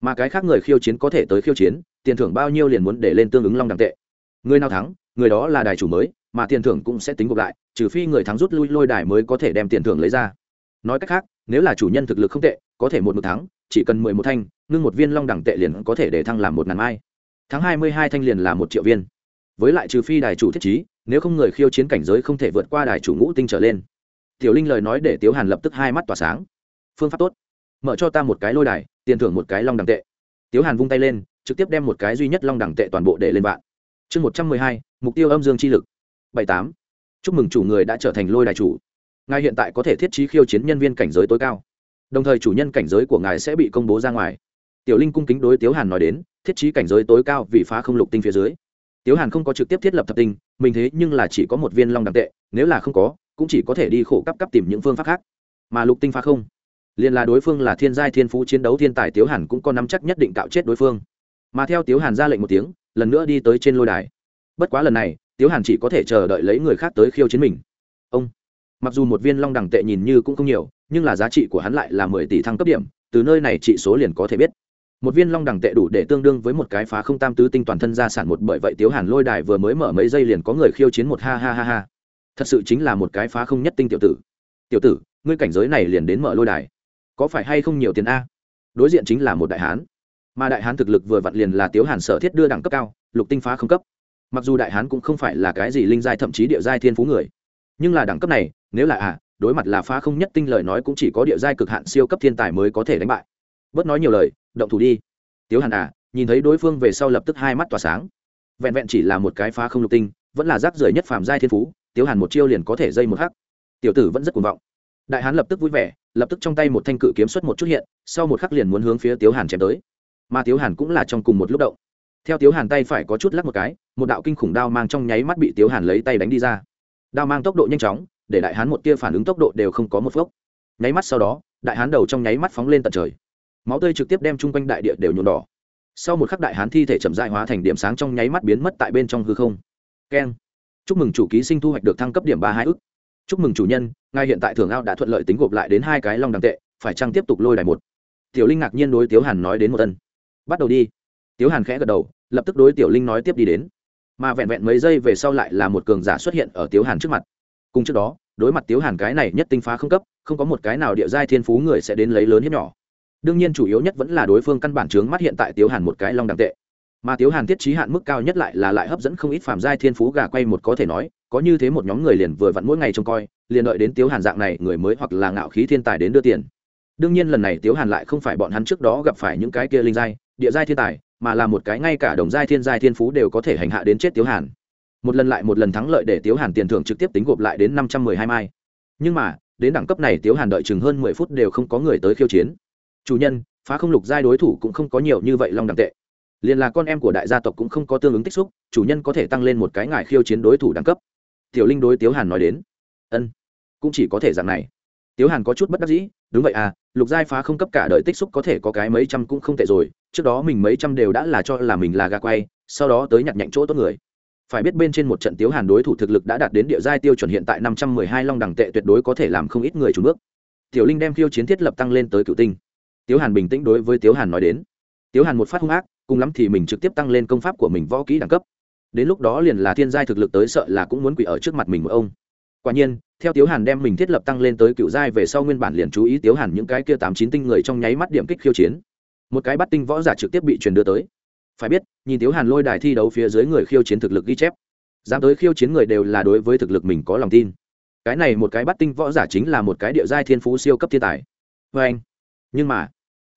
Mà cái khác người khiêu chiến có thể tới khiêu chiến tiền thưởng bao nhiêu liền muốn để lên tương ứng long đẳng tệ. Người nào thắng người đó là đài chủ mới mà tiền thưởng cũng sẽ tính gộp lại trừ phi người thắng rút lui lôi đài mới có thể đem tiền thưởng lấy ra. Nói cách khác nếu là chủ nhân thực lực không tệ có thể một một tháng chỉ cần mười một thanh ngưng một viên long đẳng tệ liền có thể để thăng làm một ngàn mai. Tháng hai mươi hai thanh liền là một triệu viên. Với lại trừ phi đài chủ thiết trí, nếu không người khiêu chiến cảnh giới không thể vượt qua đài chủ ngũ tinh trở lên tiểu linh lời nói để tiếu hàn lập tức hai mắt tỏa sáng. Phương pháp tốt. Mở cho ta một cái lôi đài, tiền thưởng một cái long đẳng tệ. Tiếu hàn vung tay lên, trực tiếp đem một cái duy nhất long đẳng tệ toàn bộ để lên vạn. Chương một trăm mười hai, mục tiêu âm dương chi lực. Bảy tám. Chúc mừng chủ người đã trở thành lôi đài chủ. Ngài hiện tại có thể thiết trí khiêu chiến nhân viên cảnh giới tối cao. Đồng thời chủ nhân cảnh giới của ngài sẽ bị công bố ra ngoài. Tiểu linh cung kính đối tiếu hàn nói đến, thiết trí cảnh giới tối cao vì phá không lục tinh phía dưới. Tiếu hàn không có trực tiếp thiết lập thập tinh, mình thế nhưng là chỉ có một viên long đẳng tệ, nếu là không có cũng chỉ có thể đi khổ cấp cấp tìm những phương pháp khác. Mà lục tinh phá không. Liền là đối phương là thiên giai thiên phú chiến đấu thiên tài tiếu hàn cũng có nắm chắc nhất định cạo chết đối phương. Mà theo tiếu hàn ra lệnh một tiếng, lần nữa đi tới trên lôi đài. Bất quá lần này, tiếu hàn chỉ có thể chờ đợi lấy người khác tới khiêu chiến mình. Ông. Mặc dù một viên long đẳng tệ nhìn như cũng không nhiều, nhưng là giá trị của hắn lại là mười tỷ thăng cấp điểm, từ nơi này trị số liền có thể biết. Một viên long đẳng tệ đủ để tương đương với một cái phá không tam tứ tinh toàn thân gia sản một, bởi vậy tiếu hàn lôi đài vừa mới mở mấy giây liền có người khiêu chiến một, ha ha ha ha thật sự chính là một cái phá không nhất tinh tiểu tử. Tiểu tử, ngươi cảnh giới này liền đến mở lôi đài. Có phải hay không nhiều tiền a? Đối diện chính là một đại hán. Mà đại hán thực lực vừa vặn liền là tiếu hàn sở thiết đưa đẳng cấp cao, lục tinh phá không cấp. Mặc dù đại hán cũng không phải là cái gì linh giai thậm chí địa giai thiên phú người, nhưng là đẳng cấp này, nếu là à đối mặt là phá không nhất tinh lời nói cũng chỉ có địa giai cực hạn siêu cấp thiên tài mới có thể đánh bại. Bớt nói nhiều lời, động thủ đi. Tiếu hàn à nhìn thấy đối phương về sau lập tức hai mắt tỏa sáng. Vẹn vẹn chỉ là một cái phá không lục tinh, vẫn là rác rưởi nhất phàm giai thiên phú tiếu hàn một chiêu liền có thể dây một khắc tiểu tử vẫn rất cuồng vọng. Đại hán lập tức vui vẻ, lập tức trong tay một thanh cự kiếm xuất một chút hiện, sau một khắc liền muốn hướng phía tiếu hàn chém tới. Mà tiếu hàn cũng là trong cùng một lúc động. Theo tiếu hàn tay phải có chút lắc một cái, một đạo kinh khủng đao mang trong nháy mắt bị tiếu hàn lấy tay đánh đi ra. Đao mang tốc độ nhanh chóng, để đại hán một tia phản ứng tốc độ đều không có một phốc nháy mắt sau đó, đại hán đầu trong nháy mắt phóng lên tận trời. Máu tươi trực tiếp đem chung quanh đại địa đều nhuộm đỏ. Sau một khắc đại hán thi thể chậm dại hóa thành điểm sáng trong nháy mắt biến mất tại bên trong hư không. Keng chúc mừng chủ ký sinh thu hoạch được thăng cấp điểm ba hai ức. Chúc mừng chủ nhân ngay hiện tại thưởng ao đã thuận lợi tính gộp lại đến hai cái long đằng tệ, phải chăng tiếp tục lôi đài một? Tiểu linh ngạc nhiên đối tiếu hàn nói đến một tân bắt đầu đi. Tiếu hàn khẽ gật đầu, lập tức đối tiểu linh nói tiếp đi đến. Mà vẹn vẹn mấy giây về sau lại là một cường giả xuất hiện ở tiếu hàn trước mặt. Cùng trước đó, đối mặt tiếu hàn cái này nhất tinh phá không cấp, không có một cái nào địa giai thiên phú người sẽ đến lấy lớn hiếp nhỏ. Đương nhiên chủ yếu nhất vẫn là đối phương căn bản trướng mắt hiện tại tiếu hàn một cái long đằng tệ mà tiếu hàn thiết trí hạn mức cao nhất lại là lại hấp dẫn không ít phàm giai thiên phú gà quay một có thể nói, có như thế một nhóm người liền vừa vặn mỗi ngày trông coi, liền đợi đến tiếu hàn dạng này người mới hoặc là ngạo khí thiên tài đến đưa tiền. Đương nhiên lần này tiếu hàn lại không phải bọn hắn trước đó gặp phải những cái kia linh giai, địa giai thiên tài, mà là một cái ngay cả đồng giai thiên giai thiên phú đều có thể hành hạ đến chết tiếu hàn. Một lần lại một lần thắng lợi để tiếu hàn tiền thưởng trực tiếp tính gộp lại đến năm trăm mười hai mai. Nhưng mà, đến đẳng cấp này tiếu hàn đợi chừng hơn mười phút đều không có người tới khiêu chiến. Chủ nhân, phá không lục giai đối thủ cũng không có nhiều như vậy long đẳng tệ liền là con em của đại gia tộc cũng không có tương ứng tích xúc, chủ nhân có thể tăng lên một cái ngài khiêu chiến đối thủ đẳng cấp. Tiểu linh đối tiếu hàn nói đến. Ân, cũng chỉ có thể dạng này. Tiếu hàn có chút bất đắc dĩ, đúng vậy à lục giai phá không cấp cả đời tích xúc có thể có cái mấy trăm cũng không tệ rồi, trước đó mình mấy trăm đều đã là cho là mình là gà quay, sau đó tới nhặt nhạnh chỗ tốt người. Phải biết bên trên một trận tiếu hàn đối thủ thực lực đã đạt đến địa giai tiêu chuẩn hiện tại năm trăm mười hai long đẳng tệ tuyệt đối có thể làm không ít người trùn bước. Tiểu linh đem khiêu chiến thiết lập tăng lên tới cựu tinh. Tiếu hàn bình tĩnh đối với tiếu hàn nói đến. Tiếu hàn một phát hung ác cùng lắm thì mình trực tiếp tăng lên công pháp của mình võ kỹ đẳng cấp. Đến lúc đó liền là thiên giai thực lực tới sợ là cũng muốn quỷ ở trước mặt mình một ông. Quả nhiên, theo tiếu hàn đem mình thiết lập tăng lên tới cựu giai về sau nguyên bản liền chú ý tiếu hàn những cái kia tám chín tinh người trong nháy mắt điểm kích khiêu chiến. Một cái bắt tinh võ giả trực tiếp bị truyền đưa tới. Phải biết, nhìn tiếu hàn lôi đài thi đấu phía dưới người khiêu chiến thực lực ghi chép, dám tới khiêu chiến người đều là đối với thực lực mình có lòng tin. Cái này một cái bắt tinh võ giả chính là một cái địa giai thiên phú siêu cấp thiên tài. Vê anh nhưng mà,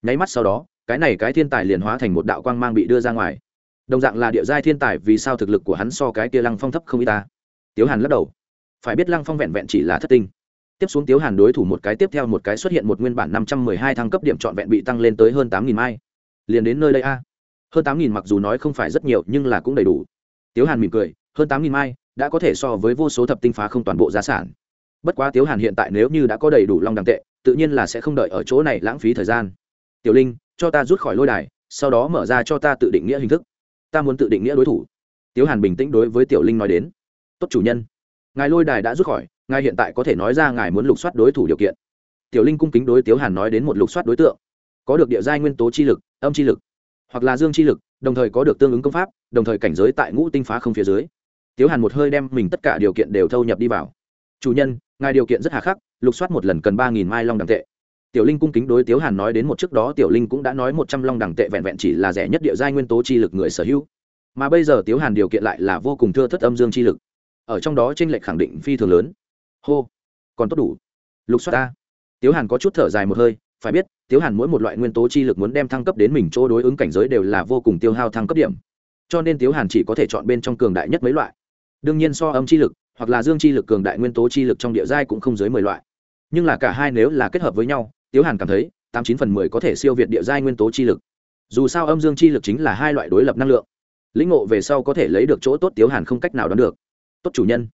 nháy mắt sau đó cái này cái thiên tài liền hóa thành một đạo quang mang bị đưa ra ngoài. Đồng dạng là địa giai thiên tài, vì sao thực lực của hắn so cái kia lăng phong thấp không y ta? Tiếu hàn lắc đầu. Phải biết lăng phong vẹn vẹn chỉ là thất tinh. Tiếp xuống tiếu hàn đối thủ một cái tiếp theo một cái xuất hiện một nguyên bản năm trăm mười hai thăng cấp điểm trọn vẹn bị tăng lên tới hơn tám nghìn mai. Liền đến nơi đây a. Hơn tám nghìn mặc dù nói không phải rất nhiều, nhưng là cũng đầy đủ. Tiếu hàn mỉm cười, hơn tám nghìn mai đã có thể so với vô số thập tinh phá không toàn bộ giá sản. Bất quá tiếu hàn hiện tại nếu như đã có đầy đủ long đằng tệ, tự nhiên là sẽ không đợi ở chỗ này lãng phí thời gian. Tiểu linh cho ta rút khỏi lôi đài, sau đó mở ra cho ta tự định nghĩa hình thức. Ta muốn tự định nghĩa đối thủ. Tiếu hàn bình tĩnh đối với tiểu linh nói đến. Tốt chủ nhân, ngài lôi đài đã rút khỏi, ngài hiện tại có thể nói ra ngài muốn lục soát đối thủ điều kiện. Tiểu linh cung kính đối tiếu hàn nói đến một lục soát đối tượng. Có được địa giai nguyên tố chi lực, âm chi lực, hoặc là dương chi lực, đồng thời có được tương ứng công pháp, đồng thời cảnh giới tại ngũ tinh phá không phía dưới. Tiếu hàn một hơi đem mình tất cả điều kiện đều thâu nhập đi vào. Chủ nhân, ngài điều kiện rất hà khắc, lục soát một lần cần ba nghìn mai long đằng tệ tiểu linh cung kính đối tiếu hàn nói đến một trước đó, tiểu linh cũng đã nói một trăm long đẳng tệ vẹn vẹn chỉ là rẻ nhất địa giai nguyên tố chi lực người sở hữu. Mà bây giờ tiếu hàn điều kiện lại là vô cùng thưa thất âm dương chi lực. Ở trong đó tranh lệch khẳng định phi thường lớn. Hô, còn tốt đủ. Lục xoát ta tiếu hàn có chút thở dài một hơi, phải biết, tiếu hàn mỗi một loại nguyên tố chi lực muốn đem thăng cấp đến mình chỗ đối ứng cảnh giới đều là vô cùng tiêu hao thăng cấp điểm. Cho nên tiếu hàn chỉ có thể chọn bên trong cường đại nhất mấy loại. Đương nhiên so âm chi lực, hoặc là dương chi lực cường đại nguyên tố chi lực trong địa giai cũng không dưới mười loại. Nhưng là cả hai nếu là kết hợp với nhau tiếu hàn cảm thấy, tám chín phần mười có thể siêu việt địa giai nguyên tố chi lực. Dù sao âm dương chi lực chính là hai loại đối lập năng lượng. Lĩnh ngộ về sau có thể lấy được chỗ tốt tiếu hàn không cách nào đoán được. Tốt chủ nhân.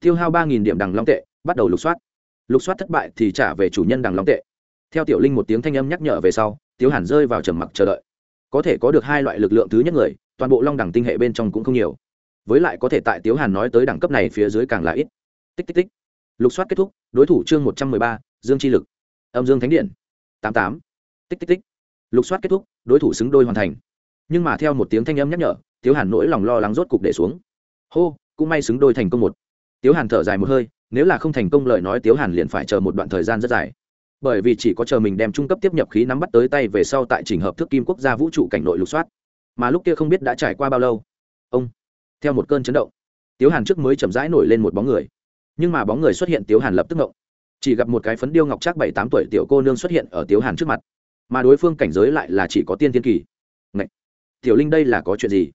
Tiêu hao ba nghìn điểm đằng long tệ, bắt đầu lục soát. Lục soát thất bại thì trả về chủ nhân đằng long tệ. Theo tiểu linh một tiếng thanh âm nhắc nhở về sau, tiếu hàn rơi vào trầm mặc chờ đợi. Có thể có được hai loại lực lượng thứ nhất người, toàn bộ long đẳng tinh hệ bên trong cũng không nhiều. Với lại có thể tại tiếu hàn nói tới đẳng cấp này phía dưới càng là ít. Tích tích tích. Lục soát kết thúc, đối thủ chương một trăm mười ba, dương chi lực âm dương thánh điện. Tám tám. Tích tích tích. Lục soát kết thúc, đối thủ xứng đôi hoàn thành. Nhưng mà theo một tiếng thanh âm nhắc nhở, tiếu hàn nỗi lòng lo lắng rốt cục để xuống. Hô, cũng may xứng đôi thành công một. Tiếu hàn thở dài một hơi, nếu là không thành công lời nói tiếu hàn liền phải chờ một đoạn thời gian rất dài. Bởi vì chỉ có chờ mình đem trung cấp tiếp nhập khí nắm bắt tới tay về sau tại trình hợp thức kim quốc gia vũ trụ cảnh nội lục soát. Mà lúc kia không biết đã trải qua bao lâu. Ông, theo một cơn chấn động, tiếu hàn trước mới chậm rãi nổi lên một bóng người. Nhưng mà bóng người xuất hiện tiếu hàn lập tức ngộng chỉ gặp một cái phấn điêu ngọc trác bảy tám tuổi tiểu cô nương xuất hiện ở tiếu hàn trước mặt. Mà đối phương cảnh giới lại là chỉ có tiên thiên kỳ. Ngậy! tiểu linh đây là có chuyện gì?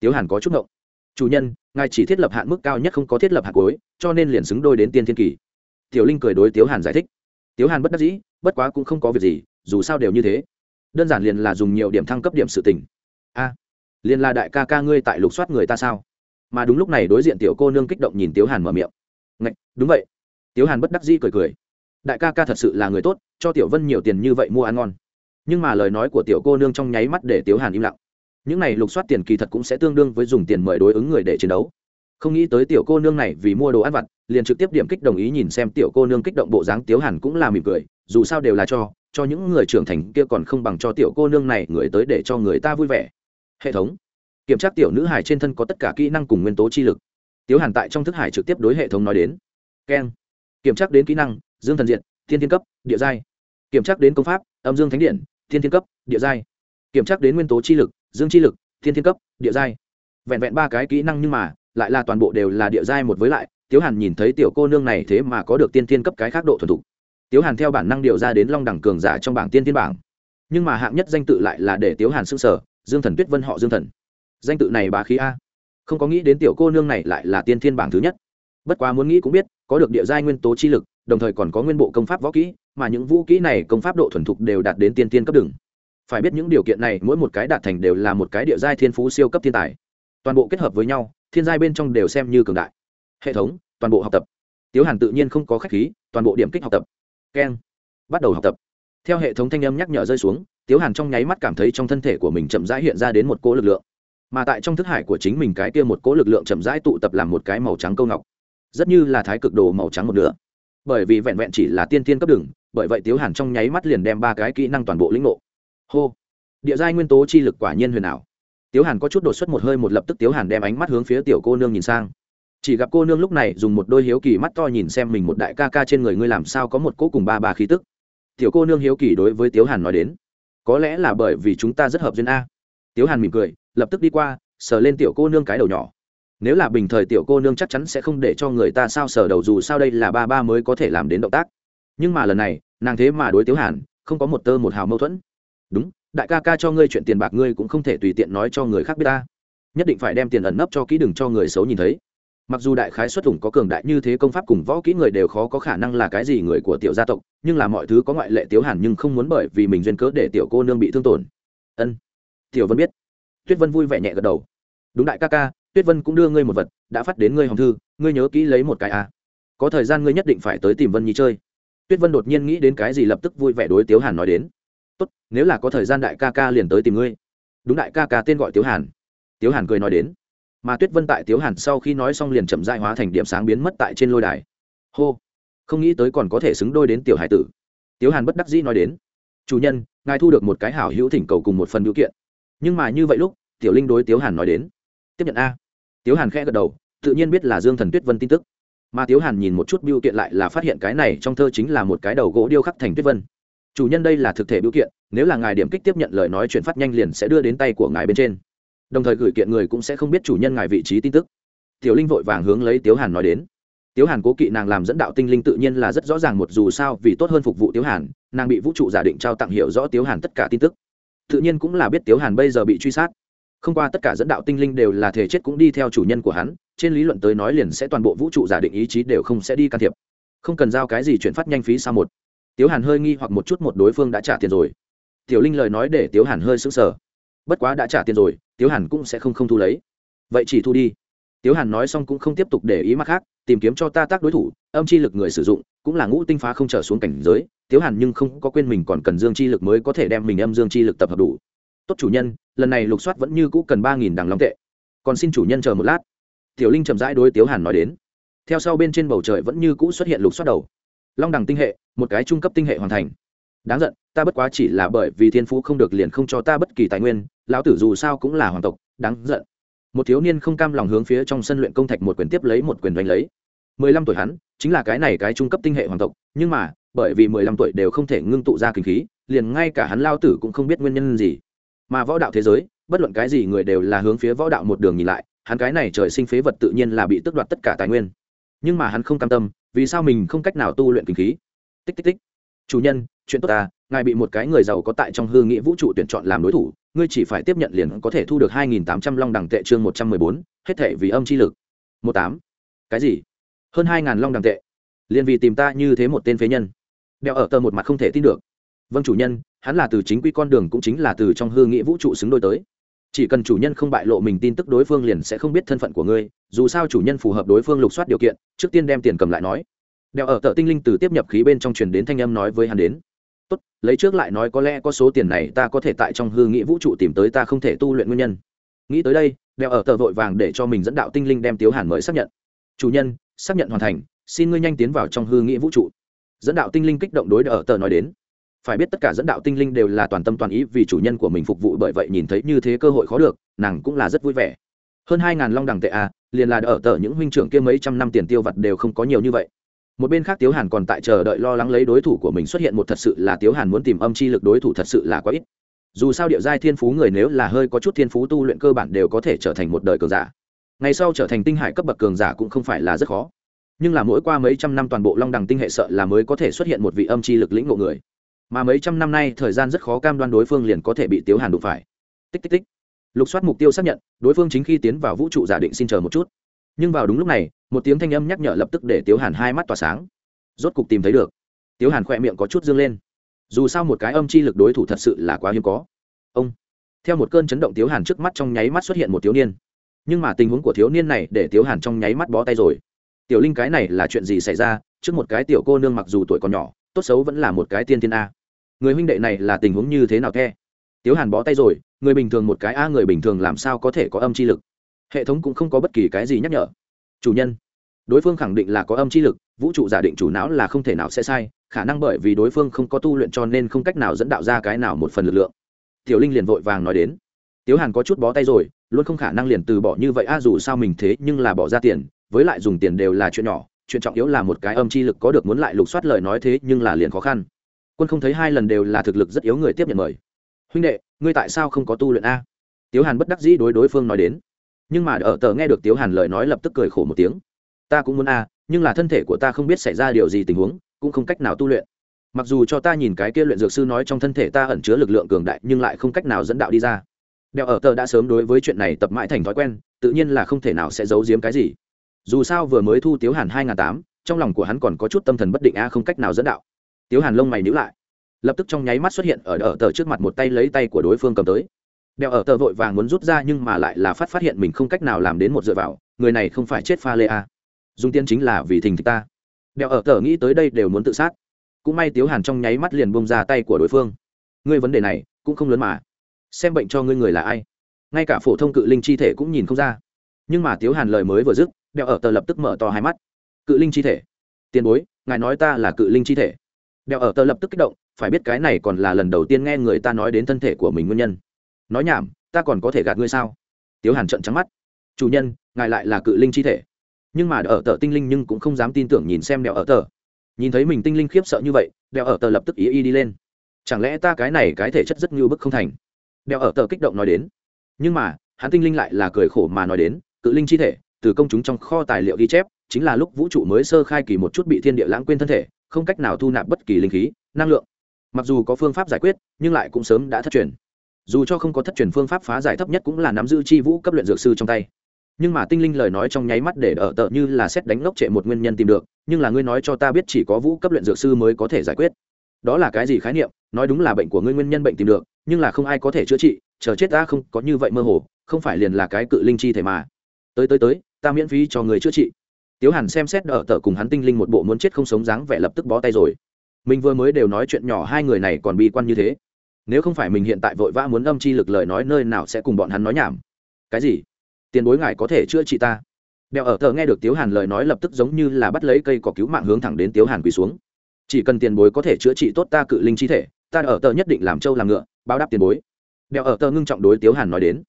Tiếu hàn có chút ngộng. Chủ nhân ngài chỉ thiết lập hạn mức cao nhất không có thiết lập hạt cuối cho nên liền xứng đôi đến tiên thiên kỳ. Tiểu linh cười đối tiếu hàn giải thích. Tiếu hàn bất đắc dĩ bất quá cũng không có việc gì dù sao đều như thế. Đơn giản liền là dùng nhiều điểm thăng cấp điểm sự tình. A! Liền là đại ca ca ngươi tại lục soát người ta sao? Mà đúng lúc này đối diện tiểu cô nương kích động nhìn tiếu hàn mở miệng. Ngạch, đúng vậy tiếu hàn bất đắc dĩ cười cười. Đại ca ca thật sự là người tốt, cho tiểu vân nhiều tiền như vậy mua ăn ngon. Nhưng mà lời nói của tiểu cô nương trong nháy mắt để tiếu hàn im lặng. Những này lục soát tiền kỳ thật cũng sẽ tương đương với dùng tiền mời đối ứng người để chiến đấu. Không nghĩ tới tiểu cô nương này vì mua đồ ăn vặt, liền trực tiếp điểm kích đồng ý nhìn xem tiểu cô nương kích động bộ dáng tiếu hàn cũng là mỉm cười, dù sao đều là cho cho những người trưởng thành kia còn không bằng cho tiểu cô nương này người tới để cho người ta vui vẻ. Hệ thống. Kiểm tra tiểu nữ hải trên thân có tất cả kỹ năng cùng nguyên tố chi lực. Tiếu hàn tại trong thức hải trực tiếp đối hệ thống nói đến. Keng kiểm tra đến kỹ năng, dương thần diện thiên thiên cấp, địa giai. Kiểm tra đến công pháp, âm dương thánh điện, thiên thiên cấp, địa giai. Kiểm tra đến nguyên tố chi lực, dương chi lực, thiên thiên cấp, địa giai. Vẹn vẹn ba cái kỹ năng nhưng mà, lại là toàn bộ đều là địa giai một với lại, tiếu hàn nhìn thấy tiểu cô nương này thế mà có được tiên thiên cấp cái khác độ thuần thục. Tiếu hàn theo bản năng điều ra đến long đẳng cường giả trong bảng tiên thiên bảng. Nhưng mà hạng nhất danh tự lại là để tiếu hàn s ư n g sở dương thần tuyết vân họ dương thần. Danh tự này bà khí a. Không có nghĩ đến tiểu cô nương này lại là tiên thiên bảng thứ nhất. Bất quá muốn nghĩ cũng biết có được địa giai nguyên tố chi lực, đồng thời còn có nguyên bộ công pháp võ kỹ, mà những vũ kỹ này công pháp độ thuần thục đều đạt đến tiên tiên cấp đường phải biết những điều kiện này, mỗi một cái đạt thành đều là một cái địa giai thiên phú siêu cấp thiên tài. Toàn bộ kết hợp với nhau, thiên giai bên trong đều xem như cường đại. Hệ thống, toàn bộ học tập. Tiếu hàn tự nhiên không có khách khí, toàn bộ điểm kích học tập. Keng. Bắt đầu học tập. Theo hệ thống thanh âm nhắc nhở rơi xuống, tiếu hàn trong nháy mắt cảm thấy trong thân thể của mình chậm rãi hiện ra đến một cỗ lực lượng. Mà tại trong thức hải của chính mình cái kia một cỗ lực lượng chậm rãi tụ tập làm một cái màu trắng câu ngọc rất như là thái cực đồ màu trắng một nửa. Bởi vì vẹn vẹn chỉ là tiên tiên cấp đường, bởi vậy tiếu hàn trong nháy mắt liền đem ba cái kỹ năng toàn bộ lĩnh ngộ. Hô! Địa giai nguyên tố chi lực quả nhiên huyền ảo. Tiếu hàn có chút đột xuất một hơi một lập tức tiếu hàn đem ánh mắt hướng phía tiểu cô nương nhìn sang. Chỉ gặp cô nương lúc này dùng một đôi hiếu kỳ mắt to nhìn xem mình một đại ca ca trên người ngươi làm sao có một cỗ cùng ba ba khí tức. Tiểu cô nương hiếu kỳ đối với tiếu hàn nói đến. Có lẽ là bởi vì chúng ta rất hợp duyên a. Tiếu hàn mỉm cười, lập tức đi qua, sờ lên tiểu cô nương cái đầu nhỏ nếu là bình thời tiểu cô nương chắc chắn sẽ không để cho người ta sao sờ đầu dù sao đây là ba ba mới có thể làm đến động tác. Nhưng mà lần này, nàng thế mà đối tiếu hàn, không có một tơ một hào mâu thuẫn. Đúng, đại ca ca cho ngươi chuyện tiền bạc ngươi cũng không thể tùy tiện nói cho người khác biết ta. Nhất định phải đem tiền ẩn nấp cho kỹ đừng cho người xấu nhìn thấy. Mặc dù đại khái xuất thủng có cường đại như thế công pháp cùng võ kỹ người đều khó có khả năng là cái gì người của tiểu gia tộc, nhưng là mọi thứ có ngoại lệ tiếu hàn nhưng không muốn bởi vì mình duyên cớ để tiểu cô nương bị thương tổn. Ân. Tiểu vân biết. Tuyết vân vui vẻ nhẹ gật đầu. Đúng đại ca ca tuyết vân cũng đưa ngươi một vật, đã phát đến ngươi hồng thư, ngươi nhớ kỹ lấy một cái à. có thời gian ngươi nhất định phải tới tìm vân nhi chơi. Tuyết vân đột nhiên nghĩ đến cái gì lập tức vui vẻ đối tiếu hàn nói đến. Tốt, nếu là có thời gian đại ca ca liền tới tìm ngươi. Đúng đại ca ca tên gọi tiếu hàn. Tiếu hàn cười nói đến. Mà tuyết vân tại tiếu hàn sau khi nói xong liền chậm dại hóa thành điểm sáng biến mất tại trên lôi đài. Hô. Không nghĩ tới còn có thể xứng đôi đến tiểu hải tử. Tiếu hàn bất đắc dĩ nói đến. Chủ nhân, ngài thu được một cái hảo hữu thỉnh cầu cùng một phần biểu kiện. Nhưng mà như vậy lúc, tiểu linh đối tiếu hàn nói đến. Tiếp nhận a tiếu hàn khẽ gật đầu, tự nhiên biết là dương thần tuyết vân tin tức. Mà tiếu hàn nhìn một chút biểu kiện lại là phát hiện cái này trong thơ chính là một cái đầu gỗ điêu khắc thành tuyết vân. Chủ nhân đây là thực thể biểu kiện, nếu là ngài điểm kích tiếp nhận lời nói chuyển phát nhanh liền sẽ đưa đến tay của ngài bên trên. Đồng thời gửi kiện người cũng sẽ không biết chủ nhân ngài vị trí tin tức. Tiểu linh vội vàng hướng lấy tiếu hàn nói đến. Tiếu hàn cố kỵ nàng làm dẫn đạo tinh linh tự nhiên là rất rõ ràng một dù sao vì tốt hơn phục vụ tiếu hàn, nàng bị vũ trụ giả định trao tặng hiểu rõ tiếu hàn tất cả tin tức. Tự nhiên cũng là biết tiếu hàn bây giờ bị truy sát không qua tất cả dẫn đạo tinh linh đều là thể chết cũng đi theo chủ nhân của hắn, trên lý luận tới nói liền sẽ toàn bộ vũ trụ giả định ý chí đều không sẽ đi can thiệp. Không cần giao cái gì chuyển phát nhanh phí sao một. Tiếu hàn hơi nghi hoặc một chút một đối phương đã trả tiền rồi. Tiểu linh lời nói để tiếu hàn hơi sững sờ. Bất quá đã trả tiền rồi, tiếu hàn cũng sẽ không không thu lấy. Vậy chỉ thu đi. Tiếu hàn nói xong cũng không tiếp tục để ý mắt khác, tìm kiếm cho ta tác đối thủ, âm chi lực người sử dụng, cũng là ngũ tinh phá không trở xuống cảnh giới. Tiếu hàn nhưng không có quên mình còn cần dương chi lực mới có thể đem mình âm dương chi lực tập hợp đủ tốt chủ nhân, lần này lục soát vẫn như cũ cần ba nghìn đằng long tệ. Còn xin chủ nhân chờ một lát. Tiểu linh chậm rãi đối tiếu hàn nói đến. Theo sau bên trên bầu trời vẫn như cũ xuất hiện lục soát đầu. Long đằng tinh hệ, một cái trung cấp tinh hệ hoàn thành. Đáng giận, ta bất quá chỉ là bởi vì thiên phú không được liền không cho ta bất kỳ tài nguyên, lão tử dù sao cũng là hoàng tộc, đáng giận. Một thiếu niên không cam lòng hướng phía trong sân luyện công thạch một quyền tiếp lấy một quyền đánh lấy. Mười lăm tuổi hắn, chính là cái này cái trung cấp tinh hệ hoàng tộc, nhưng mà, bởi vì mười lăm tuổi đều không thể ngưng tụ ra kinh khí, liền ngay cả hắn lao tử cũng không biết nguyên nhân gì mà võ đạo thế giới, bất luận cái gì người đều là hướng phía võ đạo một đường nhìn lại, hắn cái này trời sinh phế vật tự nhiên là bị tước đoạt tất cả tài nguyên. Nhưng mà hắn không cam tâm, vì sao mình không cách nào tu luyện kinh khí? Tích tích tích. Chủ nhân, chuyện tốt ta, ngài bị một cái người giàu có tại trong hư nghị vũ trụ tuyển chọn làm đối thủ, ngươi chỉ phải tiếp nhận liền có thể thu được hai nghìn tám trăm long đẳng tệ chương một trăm mười bốn, hết thể vì âm chi lực. Một tám. Cái gì? Hơn hai ngàn long đẳng tệ. Liền vì tìm ta như thế một tên phế nhân. Đeo ở tờ một mặt không thể tin được vâng chủ nhân, hắn là từ chính quy con đường cũng chính là từ trong hương nghị vũ trụ xứng đôi tới. Chỉ cần chủ nhân không bại lộ mình tin tức đối phương liền sẽ không biết thân phận của ngươi, dù sao chủ nhân phù hợp đối phương lục soát điều kiện, trước tiên đem tiền cầm lại nói. Đeo ở tờ tinh linh từ tiếp nhập khí bên trong truyền đến thanh âm nói với hắn đến. Tốt, lấy trước lại nói có lẽ có số tiền này ta có thể tại trong hư nghĩa vũ trụ tìm tới ta không thể tu luyện nguyên nhân. Nghĩ tới đây đeo ở tờ vội vàng để cho mình dẫn đạo tinh linh đem tiếu hàn mới xác nhận. Chủ nhân, xác nhận hoàn thành, xin ngươi nhanh tiến vào trong hư nghĩa vũ trụ. Dẫn đạo tinh linh kích động đối ở tờ nói đến phải biết tất cả dẫn đạo tinh linh đều là toàn tâm toàn ý vì chủ nhân của mình phục vụ, bởi vậy nhìn thấy như thế cơ hội khó được, nàng cũng là rất vui vẻ. Hơn hai ngàn long đằng tệ a, liền là ở tờ những huynh trưởng kia mấy trăm năm tiền tiêu vặt đều không có nhiều như vậy. Một bên khác tiếu hàn còn tại chờ đợi lo lắng lấy đối thủ của mình xuất hiện một thật sự là tiếu hàn muốn tìm âm chi lực đối thủ thật sự là quá ít. Dù sao địa giai thiên phú người nếu là hơi có chút thiên phú tu luyện cơ bản đều có thể trở thành một đời cường giả. Ngày sau trở thành tinh hải cấp bậc cường giả cũng không phải là rất khó. Nhưng là mỗi qua mấy trăm năm toàn bộ long đằng tinh hệ sợ là mới có thể xuất hiện một vị âm chi lực lĩnh ngộ người mà mấy trăm năm nay thời gian rất khó cam đoan đối phương liền có thể bị tiếu hàn đụng phải. Tích tích tích. Lục soát mục tiêu xác nhận, đối phương chính khi tiến vào vũ trụ giả định xin chờ một chút. Nhưng vào đúng lúc này, một tiếng thanh âm nhắc nhở lập tức để tiếu hàn hai mắt tỏa sáng. Rốt cục tìm thấy được. Tiếu hàn khỏe miệng có chút dương lên. Dù sao một cái âm chi lực đối thủ thật sự là quá hiếm có. Ông. Theo một cơn chấn động tiếu hàn trước mắt trong nháy mắt xuất hiện một thiếu niên. Nhưng mà tình huống của thiếu niên này để tiếu hàn trong nháy mắt bó tay rồi. Tiểu linh cái này là chuyện gì xảy ra? Trước một cái tiểu cô nương mặc dù tuổi còn nhỏ, tốt xấu vẫn là một cái tiên tiên a người huynh đệ này là tình huống như thế nào the? Tiếu hàn bó tay rồi, người bình thường một cái a, người bình thường làm sao có thể có âm chi lực? Hệ thống cũng không có bất kỳ cái gì nhắc nhở. Chủ nhân, đối phương khẳng định là có âm chi lực, vũ trụ giả định chủ não là không thể nào sẽ sai, khả năng bởi vì đối phương không có tu luyện cho nên không cách nào dẫn đạo ra cái nào một phần lực lượng. Tiểu linh liền vội vàng nói đến. Tiếu hàn có chút bó tay rồi, luôn không khả năng liền từ bỏ như vậy a, dù sao mình thế nhưng là bỏ ra tiền, với lại dùng tiền đều là chuyện nhỏ, chuyện trọng yếu là một cái âm chi lực có được muốn lại lục soát lời nói thế nhưng là liền khó khăn quân không thấy hai lần đều là thực lực rất yếu người tiếp nhận mời. Huynh đệ, ngươi tại sao không có tu luyện a? Tiếu hàn bất đắc dĩ đối đối phương nói đến. Nhưng mà ở tờ nghe được tiếu hàn lời nói lập tức cười khổ một tiếng. Ta cũng muốn a, nhưng là thân thể của ta không biết xảy ra điều gì tình huống, cũng không cách nào tu luyện. Mặc dù cho ta nhìn cái kia luyện dược sư nói trong thân thể ta ẩn chứa lực lượng cường đại, nhưng lại không cách nào dẫn đạo đi ra. Đeo ở tờ đã sớm đối với chuyện này tập mãi thành thói quen, tự nhiên là không thể nào sẽ giấu giếm cái gì. Dù sao vừa mới thu tiếu hàn hai n g h n tám, trong lòng của hắn còn có chút tâm thần bất định a không cách nào dẫn đạo tiếu hàn lông mày nhữ lại. Lập tức trong nháy mắt xuất hiện ở đờ tờ trước mặt một tay lấy tay của đối phương cầm tới. Đeo ở tờ vội vàng muốn rút ra nhưng mà lại là phát phát hiện mình không cách nào làm đến một dựa vào, người này không phải chết pha lê à. a dùng tiên chính là vì thình thịch ta. Đeo ở tờ nghĩ tới đây đều muốn tự sát. Cũng may tiếu hàn trong nháy mắt liền bông ra tay của đối phương. Ngươi vấn đề này cũng không lớn mà. Xem bệnh cho ngươi người là ai. Ngay cả phổ thông cự linh chi thể cũng nhìn không ra. Nhưng mà tiếu hàn lời mới vừa dứt đeo ở tờ lập tức mở to hai mắt. Cự linh chi thể. Tiền bối, ngài nói ta là cự linh chi thể đeo ở tờ lập tức kích động, phải biết cái này còn là lần đầu tiên nghe người ta nói đến thân thể của mình nguyên nhân. Nói nhảm, ta còn có thể gạt ngươi sao? Tiếu hàn trận trắng mắt. Chủ nhân, ngài lại là cự linh chi thể. Nhưng mà ở tờ tinh linh nhưng cũng không dám tin tưởng nhìn xem đeo ở tờ. Nhìn thấy mình tinh linh khiếp sợ như vậy đeo ở tờ lập tức ý y đi lên. Chẳng lẽ ta cái này cái thể chất rất như bức không thành? Đeo ở tờ kích động nói đến. Nhưng mà, hắn tinh linh lại là cười khổ mà nói đến, cự linh chi thể, từ công chúng trong kho tài liệu ghi chép, chính là lúc vũ trụ mới sơ khai kỳ một chút bị thiên địa lãng quên thân thể không cách nào thu nạp bất kỳ linh khí, năng lượng. Mặc dù có phương pháp giải quyết, nhưng lại cũng sớm đã thất truyền. Dù cho không có thất truyền phương pháp phá giải thấp nhất cũng là nắm giữ chi vũ cấp luyện dược sư trong tay. Nhưng mà tinh linh lời nói trong nháy mắt để ở tợ như là xét đánh ngốc trệ một nguyên nhân tìm được, nhưng là ngươi nói cho ta biết chỉ có vũ cấp luyện dược sư mới có thể giải quyết. Đó là cái gì khái niệm? Nói đúng là bệnh của ngươi nguyên nhân bệnh tìm được, nhưng là không ai có thể chữa trị, chờ chết ta không có như vậy mơ hồ, không phải liền là cái cự linh chi thể mà. Tới tới tới, ta miễn phí cho người chữa trị tiếu hàn xem xét ở tờ cùng hắn tinh linh một bộ muốn chết không sống dáng vẻ lập tức bó tay rồi. Mình vừa mới đều nói chuyện nhỏ, hai người này còn bi quan như thế. Nếu không phải mình hiện tại vội vã muốn âm chi lực lời nói nơi nào sẽ cùng bọn hắn nói nhảm. Cái gì? Tiền bối ngài có thể chữa trị ta? Đeo ở tờ nghe được tiếu hàn lời nói lập tức giống như là bắt lấy cây cỏ cứu mạng hướng thẳng đến tiếu hàn quỳ xuống. Chỉ cần tiền bối có thể chữa trị tốt ta cự linh chi thể, ta ở tờ nhất định làm trâu làm ngựa, báo đáp tiền bối. Đeo ở tờ ngưng trọng đối tiếu hàn nói đến.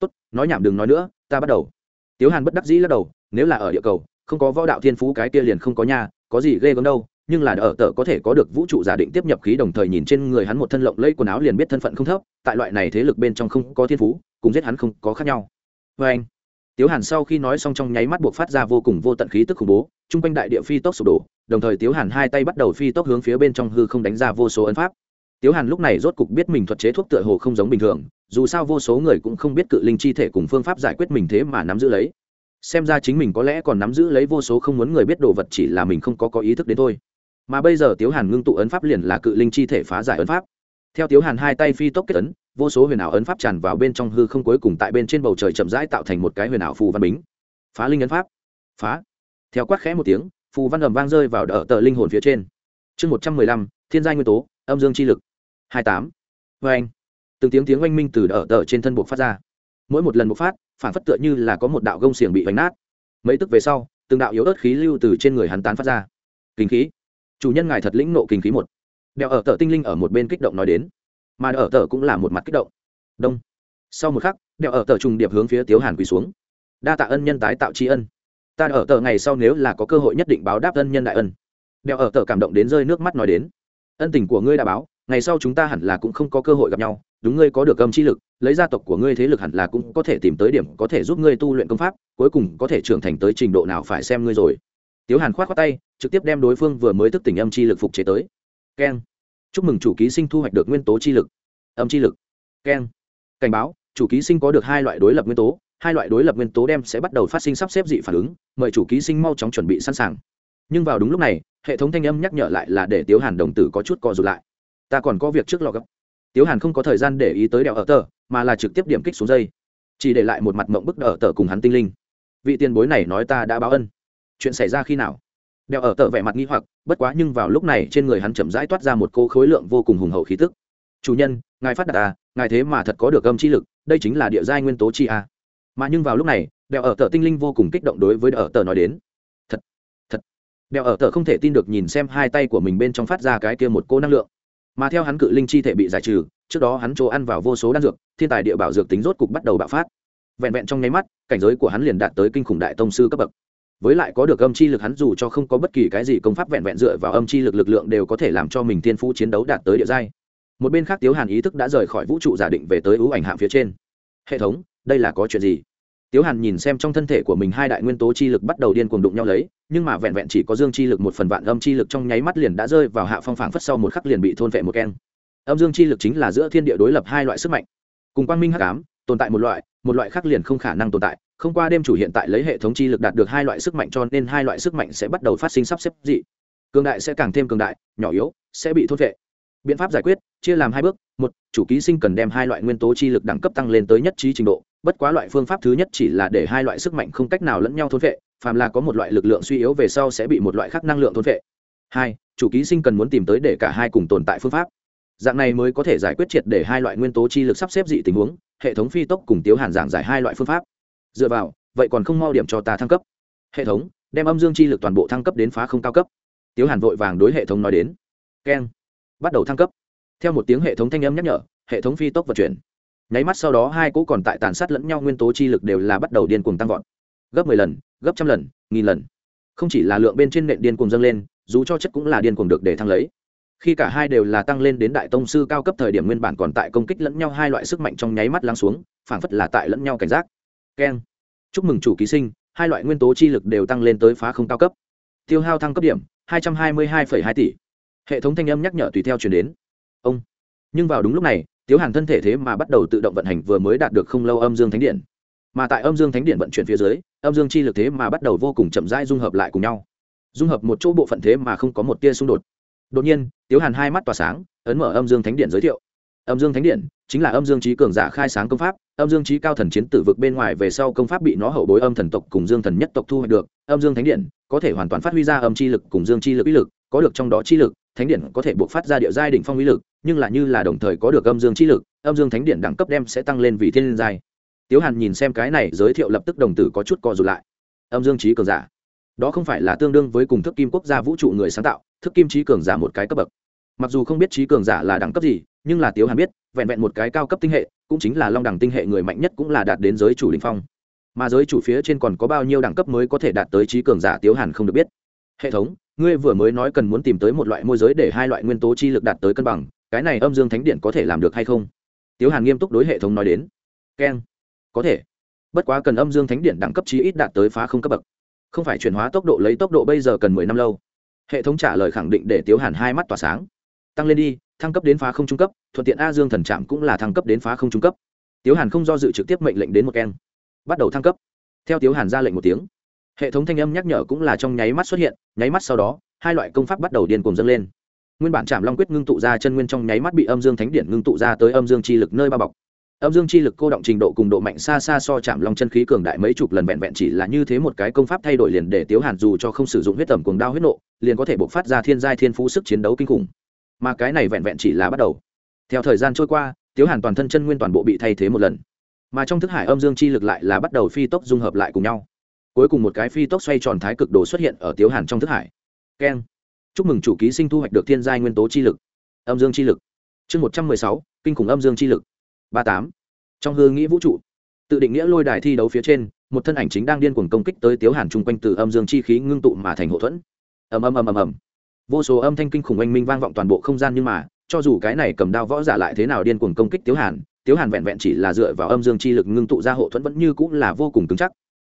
Tốt, nói nhảm đừng nói nữa, ta bắt đầu. Tiếu hàn bất đắc dĩ lắc đầu, nếu là ở địa cầu không có võ đạo thiên phú cái kia liền không có nhà có gì ghê gớm đâu, nhưng là ở tờ có thể có được vũ trụ giả định tiếp nhập khí đồng thời nhìn trên người hắn một thân lộng lấy quần áo liền biết thân phận không thấp, tại loại này thế lực bên trong không có thiên phú, cùng giết hắn không có khác nhau. Vê anh, tiếu hàn sau khi nói xong trong nháy mắt buộc phát ra vô cùng vô tận khí tức khủng bố, chung quanh đại địa phi tốc sụp đổ, đồng thời tiếu hàn hai tay bắt đầu phi tốc hướng phía bên trong hư không đánh ra vô số ấn pháp. Tiếu hàn lúc này rốt cục biết mình thuật chế thuốc tựa hồ không giống bình thường, dù sao vô số người cũng không biết cự linh chi thể cùng phương pháp giải quyết mình thế mà nắm giữ lấy xem ra chính mình có lẽ còn nắm giữ lấy vô số không muốn người biết đồ vật chỉ là mình không có có ý thức đến thôi. Mà bây giờ tiếu hàn ngưng tụ ấn pháp liền là cự linh chi thể phá giải ấn pháp. Theo tiếu hàn hai tay phi tốc kết ấn, vô số huyền ảo ấn pháp tràn vào bên trong hư không cuối cùng tại bên trên bầu trời chậm rãi tạo thành một cái huyền ảo phù văn bính. Phá linh ấn pháp. Phá. Theo quát khẽ một tiếng, phù văn ầm vang rơi vào đỡ tờ linh hồn phía trên. Chương một trăm mười lăm, thiên gia nguyên tố, âm dương chi lực. Hai tám. Vê anh từng tiếng tiếng oanh minh từ đỡ tờ trên thân buộc phát ra mỗi một lần bộc phát, phản phất tựa như là có một đạo gông xiềng bị vánh nát. Mấy tức về sau, từng đạo yếu ớt khí lưu từ trên người hắn tán phát ra. Kinh khí. Chủ nhân ngài thật lĩnh nộ kinh khí một. Đèo ở tờ tinh linh ở một bên kích động nói đến. Mà ở tờ cũng là một mặt kích động. Đông. Sau một khắc, đèo ở tờ trùng điệp hướng phía tiếu hàn quỳ xuống. Đa tạ ân nhân tái tạo tri ân. Ta ở tờ ngày sau nếu là có cơ hội nhất định báo đáp ân nhân đại ân. Đèo ở tờ cảm động đến rơi nước mắt nói đến. Ân tình của ngươi đã báo ngày sau chúng ta hẳn là cũng không có cơ hội gặp nhau, đúng ngươi có được âm chi lực, lấy gia tộc của ngươi thế lực hẳn là cũng có thể tìm tới điểm có thể giúp ngươi tu luyện công pháp, cuối cùng có thể trưởng thành tới trình độ nào phải xem ngươi rồi. Tiếu hàn khoát khoát tay, trực tiếp đem đối phương vừa mới thức tỉnh âm chi lực phục chế tới. Keng. Chúc mừng chủ ký sinh thu hoạch được nguyên tố chi lực. Âm chi lực. Keng. Cảnh báo, chủ ký sinh có được hai loại đối lập nguyên tố, hai loại đối lập nguyên tố đem sẽ bắt đầu phát sinh sắp xếp dị phản ứng, mời chủ ký sinh mau chóng chuẩn bị sẵn sàng. Nhưng vào đúng lúc này, hệ thống thanh âm nhắc nhở lại là để tiếu hàn đồng tử có chút co rụt lại ta còn có việc trước lò gấp. Tiếu hàn không có thời gian để ý tới đèo ở tờ, mà là trực tiếp điểm kích xuống dây. Chỉ để lại một mặt mộng bức ở tờ cùng hắn tinh linh. Vị tiền bối này nói ta đã báo ân. Chuyện xảy ra khi nào? Đèo ở tờ vẻ mặt nghi hoặc, bất quá nhưng vào lúc này trên người hắn chậm rãi toát ra một cô khối lượng vô cùng hùng hậu khí tức. Chủ nhân, ngài phát đạt à ngài thế mà thật có được âm chi lực, đây chính là địa giai nguyên tố chi a. Mà nhưng vào lúc này, đèo ở tờ tinh linh vô cùng kích động đối với đèo ở tờ nói đến. Thật thật. Đèo ở tờ không thể tin được nhìn xem hai tay của mình bên trong phát ra cái kia một cô năng lượng mà theo hắn cự linh chi thể bị giải trừ, trước đó hắn chỗ ăn vào vô số đan dược, thiên tài địa bảo dược tính rốt cục bắt đầu bạo phát. Vẹn vẹn trong nháy mắt, cảnh giới của hắn liền đạt tới kinh khủng đại tông sư cấp bậc. Với lại có được âm chi lực hắn dù cho không có bất kỳ cái gì công pháp vẹn vẹn dựa vào âm chi lực lực lượng đều có thể làm cho mình tiên phú chiến đấu đạt tới địa giai. Một bên khác tiếu hàn ý thức đã rời khỏi vũ trụ giả định về tới ưu ảnh hạng phía trên. Hệ thống, đây là có chuyện gì? Tiếu hàn nhìn xem trong thân thể của mình hai đại nguyên tố chi lực bắt đầu điên cuồng đụng nhau lấy, nhưng mà vẹn vẹn chỉ có dương chi lực một phần vạn âm chi lực trong nháy mắt liền đã rơi vào hạ phong phảng phất sau một khắc liền bị thôn vệ một keng. Âm dương chi lực chính là giữa thiên địa đối lập hai loại sức mạnh. Cùng quang minh hắc ám, tồn tại một loại một loại khác liền không khả năng tồn tại. Không qua đêm chủ hiện tại lấy hệ thống chi lực đạt được hai loại sức mạnh cho nên hai loại sức mạnh sẽ bắt đầu phát sinh sắp xếp dị. Cường đại sẽ càng thêm cường đại, nhỏ yếu sẽ bị thôn vệ. Biện pháp giải quyết, chia làm hai bước. Một, chủ ký sinh cần đem hai loại nguyên tố chi lực đẳng cấp tăng lên tới nhất trí trình độ bất quá loại phương pháp thứ nhất chỉ là để hai loại sức mạnh không cách nào lẫn nhau thôn vệ phàm là có một loại lực lượng suy yếu về sau sẽ bị một loại khác năng lượng thôn vệ hai, chủ ký sinh cần muốn tìm tới để cả hai cùng tồn tại phương pháp. Dạng này mới có thể giải quyết triệt để hai loại nguyên tố chi lực sắp xếp dị tình huống, hệ thống phi tốc cùng tiếu hàn giảng giải hai loại phương pháp. Dựa vào, vậy còn không mau điểm cho ta thăng cấp. Hệ thống, đem âm dương chi lực toàn bộ thăng cấp đến phá không cao cấp. Tiếu hàn vội vàng đối hệ thống nói đến. Keng, bắt đầu thăng cấp. Theo một tiếng hệ thống thanh âm nhắc nhở, hệ thống phi tốc vận chuyển nháy mắt sau đó hai cỗ còn tại tàn sát lẫn nhau nguyên tố chi lực đều là bắt đầu điên cuồng tăng vọt. Gấp mười lần, gấp trăm lần, nghìn lần. Không chỉ là lượng bên trên nện điên cuồng dâng lên, dù cho chất cũng là điên cuồng được để thăng lấy. Khi cả hai đều là tăng lên đến đại tông sư cao cấp thời điểm nguyên bản còn tại công kích lẫn nhau hai loại sức mạnh trong nháy mắt lắng xuống, phảng phất là tại lẫn nhau cảnh giác. Keng. Chúc mừng chủ ký sinh, hai loại nguyên tố chi lực đều tăng lên tới phá không cao cấp. Tiêu hao thăng cấp điểm, hai trăm hai mươi hai hai tỷ. Hệ thống thanh âm nhắc nhở tùy theo chuyển đến. Ông. Nhưng vào đúng lúc này tiếu hàn thân thể thế mà bắt đầu tự động vận hành vừa mới đạt được không lâu âm dương thánh điện. Mà tại âm dương thánh điện vận chuyển phía dưới, âm dương chi lực thế mà bắt đầu vô cùng chậm rãi dung hợp lại cùng nhau. Dung hợp một chỗ bộ phận thế mà không có một tia xung đột. Đột nhiên, tiếu hàn hai mắt tỏa sáng, ấn mở âm dương thánh điện giới thiệu. Âm dương thánh điện chính là âm dương trí cường giả khai sáng công pháp, âm dương trí cao thần chiến tử vực bên ngoài về sau công pháp bị nó hậu bối âm thần tộc cùng dương thần nhất tộc thu hoạch được. Âm dương thánh điện có thể hoàn toàn phát huy ra âm chi lực cùng dương chi lực ý lực, có được trong đó chi lực thánh điện có thể buộc phát ra địa giai đỉnh phong uy lực, nhưng là như là đồng thời có được âm dương chi lực, âm dương thánh điện đẳng cấp đem sẽ tăng lên vì thiên giai. Tiếu hàn nhìn xem cái này, giới thiệu lập tức đồng tử có chút co rụt lại. Âm dương trí cường giả. Đó không phải là tương đương với cùng thức kim quốc gia vũ trụ người sáng tạo, thức kim trí cường giả một cái cấp bậc. Mặc dù không biết trí cường giả là đẳng cấp gì, nhưng là tiếu hàn biết, vẹn vẹn một cái cao cấp tinh hệ, cũng chính là long đẳng tinh hệ người mạnh nhất cũng là đạt đến giới chủ đình phong. Mà giới chủ phía trên còn có bao nhiêu đẳng cấp mới có thể đạt tới trí cường giả tiếu hàn không được biết. Hệ thống ngươi vừa mới nói cần muốn tìm tới một loại môi giới để hai loại nguyên tố chi lực đạt tới cân bằng, cái này âm dương thánh điện có thể làm được hay không? Tiếu hàn nghiêm túc đối hệ thống nói đến. Keng. Có thể. Bất quá cần âm dương thánh điện đẳng cấp chí ít đạt tới phá không cấp bậc. Không phải chuyển hóa tốc độ lấy tốc độ bây giờ cần mười năm lâu. Hệ thống trả lời khẳng định để tiếu hàn hai mắt tỏa sáng. Tăng lên đi, thăng cấp đến phá không trung cấp, thuận tiện a dương thần trạm cũng là thăng cấp đến phá không trung cấp. Tiếu hàn không do dự trực tiếp mệnh lệnh đến một keng. Bắt đầu thăng cấp. Theo tiếu hàn ra lệnh một tiếng hệ thống thanh âm nhắc nhở cũng là trong nháy mắt xuất hiện, nháy mắt sau đó, hai loại công pháp bắt đầu điên cuồng dâng lên. Nguyên bản trạm long quyết ngưng tụ ra chân nguyên trong nháy mắt bị âm dương thánh điện ngưng tụ ra tới âm dương chi lực nơi bao bọc. Âm dương chi lực cô động trình độ cùng độ mạnh xa xa so chạm long chân khí cường đại mấy chục lần vẹn vẹn chỉ là như thế một cái công pháp thay đổi liền để tiếu hàn dù cho không sử dụng huyết tầm cuồng đao huyết nộ, liền có thể bộc phát ra thiên giai thiên phú sức chiến đấu kinh khủng. Mà cái này vẹn vẹn chỉ là bắt đầu. Theo thời gian trôi qua, tiếu hàn toàn thân chân nguyên toàn bộ bị thay thế một lần. Mà trong thức hải âm dương chi lực lại là bắt đầu phi tốc dung hợp lại cùng nhau cuối cùng một cái phi tốc xoay tròn thái cực đồ xuất hiện ở tiếu hàn trong thức hải. Keng. Chúc mừng chủ ký sinh thu hoạch được thiên giai nguyên tố chi lực. Âm dương chi lực. Chương một trăm mười sáu, kinh khủng âm dương chi lực. Ba tám. Trong hư nghĩ vũ trụ, tự định nghĩa lôi đài thi đấu phía trên, một thân ảnh chính đang điên cuồng công kích tới tiếu hàn chung quanh từ âm dương chi khí ngưng tụ mà thành hậu thuẫn. Ầm ầm ầm ầm ầm. Vô số âm thanh kinh khủng oanh minh vang vọng toàn bộ không gian nhưng mà, cho dù cái này cầm đao võ giả lại thế nào điên cuồng công kích tiếu hàn tiếu hàn vẹn vẹn chỉ là dựa vào âm dương chi lực ngưng tụ ra hộ thuẫn vẫn như cũng là vô cùng cứng chắc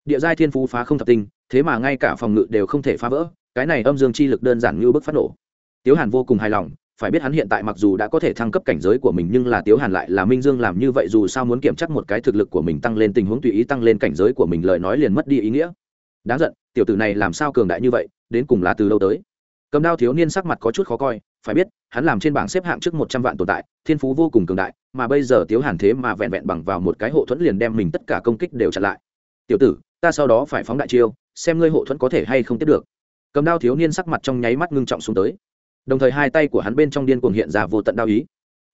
địa giai thiên phú phá không thập tinh, thế mà ngay cả phòng ngự đều không thể phá vỡ, cái này âm dương chi lực đơn giản như bức phát nổ. Tiếu hàn vô cùng hài lòng, phải biết hắn hiện tại mặc dù đã có thể thăng cấp cảnh giới của mình nhưng là tiếu hàn lại là minh dương làm như vậy dù sao muốn kiểm chắc một cái thực lực của mình tăng lên tình huống tùy ý tăng lên cảnh giới của mình lời nói liền mất đi ý nghĩa. Đáng giận, tiểu tử này làm sao cường đại như vậy, đến cùng là từ lâu tới. Cầm đao thiếu niên sắc mặt có chút khó coi, phải biết, hắn làm trên bảng xếp hạng trước một trăm vạn tồn tại, thiên phú vô cùng cường đại, mà bây giờ tiếu hàn thế mà vẹn vẹn bằng vào một cái hộ thuẫn liền đem mình tất cả công kích đều chặn lại. Tiểu tử ta sau đó phải phóng đại chiêu, xem ngươi hộ thuẫn có thể hay không tiếp được. Cầm đao thiếu niên sắc mặt trong nháy mắt ngưng trọng xuống tới. Đồng thời hai tay của hắn bên trong điên cuồng hiện ra vô tận đao ý.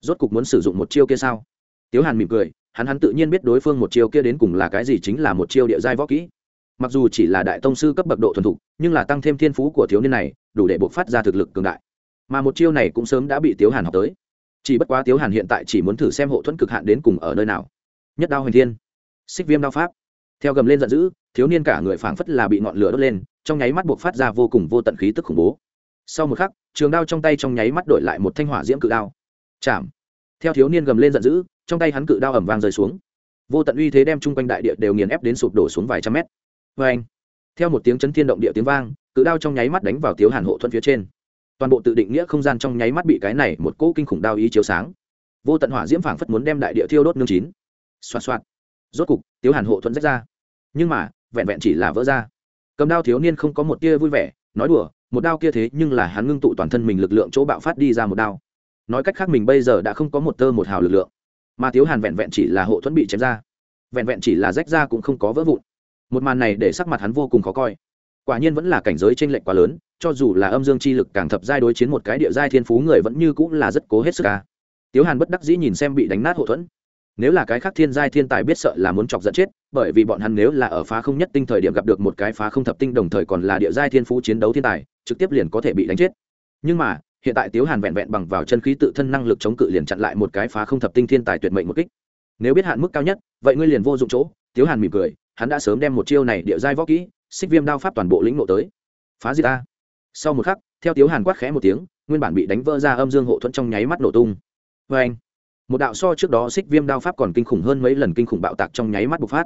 Rốt cục muốn sử dụng một chiêu kia sao? Tiếu hàn mỉm cười, hắn hắn tự nhiên biết đối phương một chiêu kia đến cùng là cái gì chính là một chiêu địa giai võ kỹ. Mặc dù chỉ là đại tông sư cấp bậc độ thuần thục, nhưng là tăng thêm thiên phú của thiếu niên này, đủ để buộc phát ra thực lực cường đại. Mà một chiêu này cũng sớm đã bị tiếu hàn học tới. Chỉ bất quá tiếu hàn hiện tại chỉ muốn thử xem hộ thuẫn cực hạn đến cùng ở nơi nào. Nhất đao hoành thiên, xích viêm đao pháp. Theo gầm lên giận dữ thiếu niên cả người phảng phất là bị ngọn lửa đốt lên, trong nháy mắt buộc phát ra vô cùng vô tận khí tức khủng bố. Sau một khắc, trường đao trong tay trong nháy mắt đổi lại một thanh hỏa diễm cự đao. Chạm. Theo thiếu niên gầm lên giận dữ, trong tay hắn cự đao ẩm vang rơi xuống. Vô tận uy thế đem chung quanh đại địa đều nghiền ép đến sụp đổ xuống vài trăm mét. Vê anh theo một tiếng chấn thiên động địa tiếng vang, cự đao trong nháy mắt đánh vào tiếu hàn hộ thuận phía trên. Toàn bộ tự định nghĩa không gian trong nháy mắt bị cái này một cỗ kinh khủng đao ý chiếu sáng. Vô tận hỏa diễm phảng phất muốn đem đại địa thiêu đốt nương chín. Xoạt xoạt. Rốt cục, tiếu hàn hộ thuận rách ra. Nhưng mà vẹn vẹn chỉ là vỡ ra. Cầm đao thiếu niên không có một tia vui vẻ, nói đùa, một đao kia thế nhưng là hắn ngưng tụ toàn thân mình lực lượng chỗ bạo phát đi ra một đao. Nói cách khác mình bây giờ đã không có một tơ một hào lực lượng. Mà thiếu hàn vẹn vẹn chỉ là hộ thuẫn bị chém ra. Vẹn vẹn chỉ là rách ra cũng không có vỡ vụn. Một màn này để sắc mặt hắn vô cùng khó coi. Quả nhiên vẫn là cảnh giới t r ê n lệch quá lớn, cho dù là âm dương chi lực càng thập giai đối chiến một cái địa giai thiên phú người vẫn như cũng là rất cố hết sức ca tiếu hàn bất đắc dĩ nhìn xem bị đánh nát hộ thuẫn nếu là cái khác thiên giai thiên tài biết sợ là muốn chọc giận chết, bởi vì bọn hắn nếu là ở phá không nhất tinh thời điểm gặp được một cái phá không thập tinh đồng thời còn là địa giai thiên phú chiến đấu thiên tài, trực tiếp liền có thể bị đánh chết. Nhưng mà, hiện tại tiếu hàn vẹn vẹn bằng vào chân khí tự thân năng lực chống cự liền chặn lại một cái phá không thập tinh thiên tài tuyệt mệnh một kích. Nếu biết hạn mức cao nhất, vậy ngươi liền vô dụng chỗ, tiếu hàn mỉm cười, hắn đã sớm đem một chiêu này địa giai võ kỹ, xích viêm đao pháp toàn bộ lĩnh nộ tới. Phá diệt ta. Sau một khắc, theo tiếu hàn quát khẽ một tiếng, nguyên bản bị đánh vỡ ra âm dương hộ thuẫn trong nháy mắt nổ tung. Vê anh một đạo so trước đó xích viêm đao pháp còn kinh khủng hơn mấy lần kinh khủng bạo tạc trong nháy mắt bộc phát.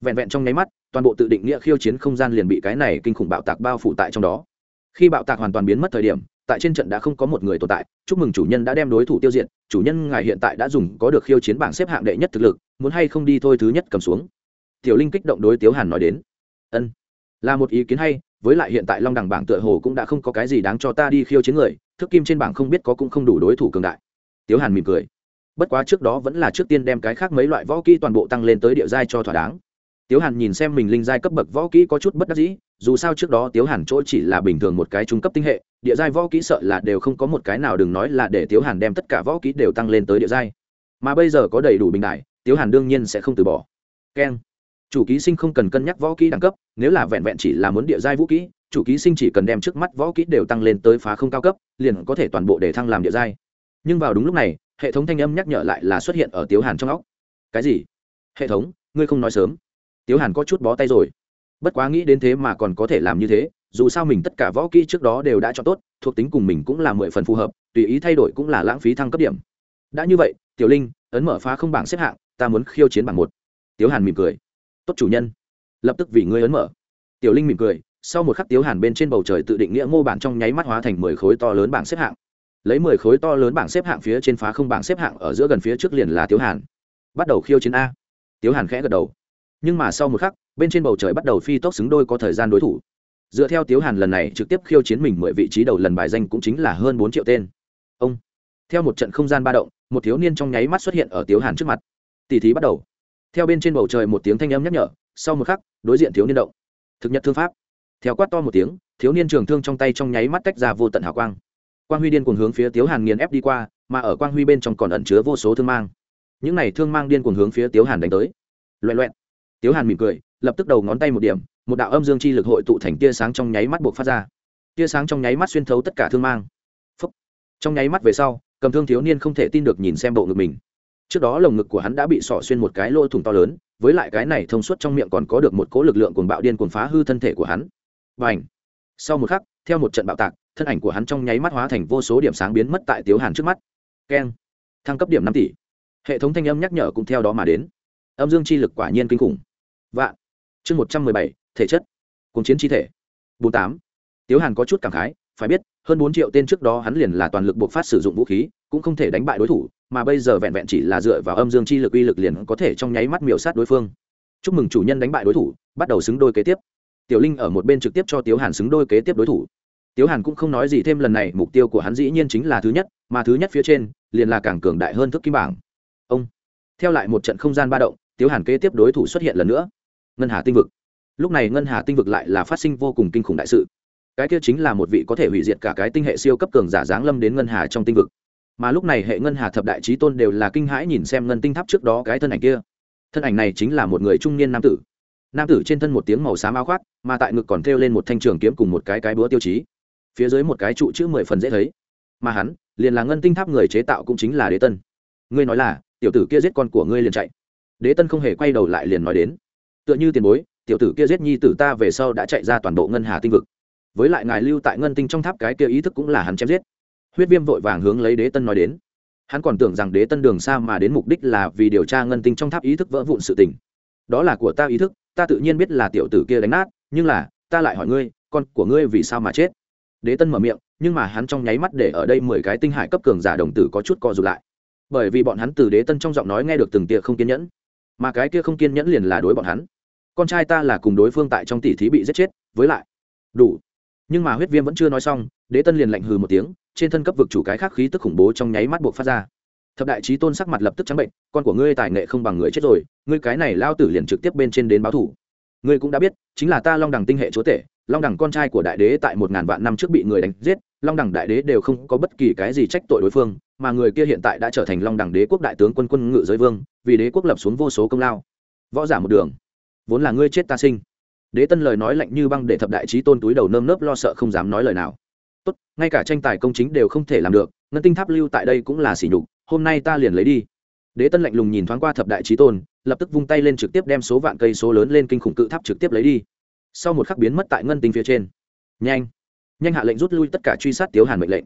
Vẹn vẹn trong nháy mắt, toàn bộ tự định nghĩa khiêu chiến không gian liền bị cái này kinh khủng bạo tạc bao phủ tại trong đó. Khi bạo tạc hoàn toàn biến mất thời điểm, tại trên trận đã không có một người tồn tại. Chúc mừng chủ nhân đã đem đối thủ tiêu diệt. Chủ nhân ngài hiện tại đã dùng có được khiêu chiến bảng xếp hạng đệ nhất thực lực, muốn hay không đi thôi thứ nhất cầm xuống. Tiểu linh kích động đối tiếu hàn nói đến. Ân, là một ý kiến hay, với lại hiện tại long đẳng bảng tựa hồ cũng đã không có cái gì đáng cho ta đi khiêu chiến người thức kim trên bảng không biết có cũng không đủ đối thủ cường đại. Tiếu hàn mỉm cười bất quá trước đó vẫn là trước tiên đem cái khác mấy loại võ kỹ toàn bộ tăng lên tới địa giai cho thỏa đáng. Tiếu hàn nhìn xem mình linh giai cấp bậc võ kỹ có chút bất đắc dĩ, dù sao trước đó tiếu hàn chỗ chỉ là bình thường một cái trung cấp tinh hệ, địa giai võ kỹ sợ là đều không có một cái nào đừng nói là để tiếu hàn đem tất cả võ kỹ đều tăng lên tới địa giai. Mà bây giờ có đầy đủ bình đại, tiếu hàn đương nhiên sẽ không từ bỏ. Keng chủ ký sinh không cần cân nhắc võ kỹ đẳng cấp, nếu là vẹn vẹn chỉ là muốn địa giai vũ kỹ, chủ ký sinh chỉ cần đem trước mắt võ kỹ đều tăng lên tới phá không cao cấp, liền có thể toàn bộ để thăng làm địa giai. Nhưng vào đúng lúc này hệ thống thanh âm nhắc nhở lại là xuất hiện ở tiếu hàn trong óc. Cái gì? Hệ thống, ngươi không nói sớm. Tiếu hàn có chút bó tay rồi. Bất quá nghĩ đến thế mà còn có thể làm như thế, dù sao mình tất cả võ kỹ trước đó đều đã cho tốt, thuộc tính cùng mình cũng là mười phần phù hợp, tùy ý thay đổi cũng là lãng phí thăng cấp điểm. Đã như vậy, tiểu linh, ấn mở phá không bảng xếp hạng, ta muốn khiêu chiến bảng một. Tiếu hàn mỉm cười. Tốt chủ nhân. Lập tức vì ngươi ấn mở. Tiểu linh mỉm cười, sau một khắc tiếu hàn bên trên bầu trời tự định nghĩa mô bản trong nháy mắt hóa thành mười khối to lớn bảng xếp hạng lấy mười khối to lớn bảng xếp hạng phía trên phá không bảng xếp hạng ở giữa gần phía trước liền là tiếu hàn. Bắt đầu khiêu chiến a. Tiếu hàn khẽ gật đầu. Nhưng mà sau một khắc, bên trên bầu trời bắt đầu phi tốc xứng đôi có thời gian đối thủ. Dựa theo tiếu hàn lần này trực tiếp khiêu chiến mình mười vị trí đầu lần bài danh cũng chính là hơn bốn triệu tên. Ông. Theo một trận không gian ba động, một thiếu niên trong nháy mắt xuất hiện ở tiếu hàn trước mặt. Tỷ thí bắt đầu. Theo bên trên bầu trời một tiếng thanh âm nhắc nhở, sau một khắc, đối diện thiếu niên động. Thực nhật thương pháp. Theo quát to một tiếng, thiếu niên trường thương trong tay trong nháy mắt tách ra vô tận hào quang quang huy điên cuồng hướng phía tiếu hàn nghiền ép đi qua, mà ở quang huy bên trong còn ẩn chứa vô số thương mang. Những này thương mang điên cuồng hướng phía tiếu hàn đánh tới. Loẹ loẹn tiếu hàn mỉm cười, lập tức đầu ngón tay một điểm, một đạo âm dương chi lực hội tụ thành tia sáng trong nháy mắt buộc phát ra. Tia sáng trong nháy mắt xuyên thấu tất cả thương mang. Phúc. trong nháy mắt về sau, cầm thương thiếu niên không thể tin được nhìn xem bộ ngực mình. Trước đó lồng ngực của hắn đã bị sỏ xuyên một cái lỗ thủng to lớn, với lại cái này thông suốt trong miệng còn có được một cỗ lực lượng cuồng bạo điên cuồng phá hư thân thể của hắn. Và ảnh sau một khắc, theo một trận bạo tạc thân ảnh của hắn trong nháy mắt hóa thành vô số điểm sáng biến mất tại tiếu hàn trước mắt. Keng. Thăng cấp điểm năm tỷ. Hệ thống thanh âm nhắc nhở cũng theo đó mà đến. Âm dương chi lực quả nhiên kinh khủng. Vạn. Chương một trăm mười bảy, thể chất. Cùng chiến chi thể. Bốn tám. Tiếu hàn có chút cảm khái, phải biết, hơn bốn triệu tên trước đó hắn liền là toàn lực buộc phát sử dụng vũ khí, cũng không thể đánh bại đối thủ, mà bây giờ vẹn vẹn chỉ là dựa vào âm dương chi lực uy lực liền có thể trong nháy mắt miểu sát đối phương. Chúc mừng chủ nhân đánh bại đối thủ, bắt đầu xứng đôi kế tiếp. Tiểu linh ở một bên trực tiếp cho tiếu hàn xứng đôi kế tiếp đối thủ tiếu hàn cũng không nói gì thêm, lần này mục tiêu của hắn dĩ nhiên chính là thứ nhất, mà thứ nhất phía trên, liền là càng cường đại hơn thức kim bảng. Ông, theo lại một trận không gian ba động, tiếu hàn kế tiếp đối thủ xuất hiện lần nữa. Ngân hà tinh vực. Lúc này ngân hà tinh vực lại là phát sinh vô cùng kinh khủng đại sự. Cái kia chính là một vị có thể hủy diệt cả cái tinh hệ siêu cấp cường giả giáng lâm đến ngân hà trong tinh vực. Mà lúc này hệ ngân hà thập đại trí tôn đều là kinh hãi nhìn xem ngân tinh tháp trước đó cái thân ảnh kia. Thân ảnh này chính là một người trung niên nam tử. Nam tử trên thân một tiếng màu xám áo khoác, mà tại ngực còn thêu lên một thanh trường kiếm cùng một cái cái búa tiêu chí phía dưới một cái trụ chữ mười phần dễ thấy. Mà hắn, liền là ngân tinh tháp người chế tạo cũng chính là đế tân. Ngươi nói là, tiểu tử kia giết con của ngươi liền chạy. Đế tân không hề quay đầu lại liền nói đến. Tựa như tiền bối, tiểu tử kia giết nhi tử ta về sau đã chạy ra toàn bộ ngân hà tinh vực. Với lại ngài lưu tại ngân tinh trong tháp cái kia ý thức cũng là hắn chém giết. Huyết viêm vội vàng hướng lấy đế tân nói đến. Hắn còn tưởng rằng đế tân đường xa mà đến mục đích là vì điều tra ngân tinh trong tháp ý thức vỡ vụn sự tình. Đó là của ta ý thức, ta tự nhiên biết là tiểu tử kia đánh nát, nhưng là, ta lại hỏi ngươi, con của ngươi vì sao mà chết? Đế tân mở miệng, nhưng mà hắn trong nháy mắt để ở đây mười cái tinh hải cấp cường giả đồng tử có chút co rụt lại. Bởi vì bọn hắn từ đế tân trong giọng nói nghe được từng tia không kiên nhẫn, mà cái kia không kiên nhẫn liền là đối bọn hắn. Con trai ta là cùng đối phương tại trong tỷ thí bị giết chết, với lại, đủ. Nhưng mà huyết viêm vẫn chưa nói xong, đế tân liền lạnh hừ một tiếng, trên thân cấp vực chủ cái khác khí tức khủng bố trong nháy mắt buộc phát ra. Thập đại trí tôn sắc mặt lập tức trắng bệnh, con của ngươi tài nghệ không bằng người chết rồi, ngươi cái này lao tử liền trực tiếp bên trên đến báo thủ. Ngươi cũng đã biết, chính là ta long Đằng tinh hệ chúa tể long đẳng con trai của đại đế tại một ngàn vạn năm trước bị người đánh giết, long đẳng đại đế đều không có bất kỳ cái gì trách tội đối phương, mà người kia hiện tại đã trở thành long đẳng đế quốc đại tướng quân quân ngự giới vương, vì đế quốc lập xuống vô số công lao. Võ giả một đường. Vốn là ngươi chết ta sinh. Đế tân lời nói lạnh như băng để thập đại trí tôn túi đầu nơm nớp lo sợ không dám nói lời nào. Tốt, ngay cả tranh tài công chính đều không thể làm được, ngân tinh tháp lưu tại đây cũng là sỉ nhục, hôm nay ta liền lấy đi. Đế tân lạnh lùng nhìn thoáng qua thập đại trí tôn, lập tức vung tay lên trực tiếp đem số vạn cây số lớn lên kinh khủng cự tháp trực tiếp lấy đi sau một khắc biến mất tại ngân tinh phía trên. Nhanh nhanh hạ lệnh rút lui tất cả truy sát tiếu hàn mệnh lệnh.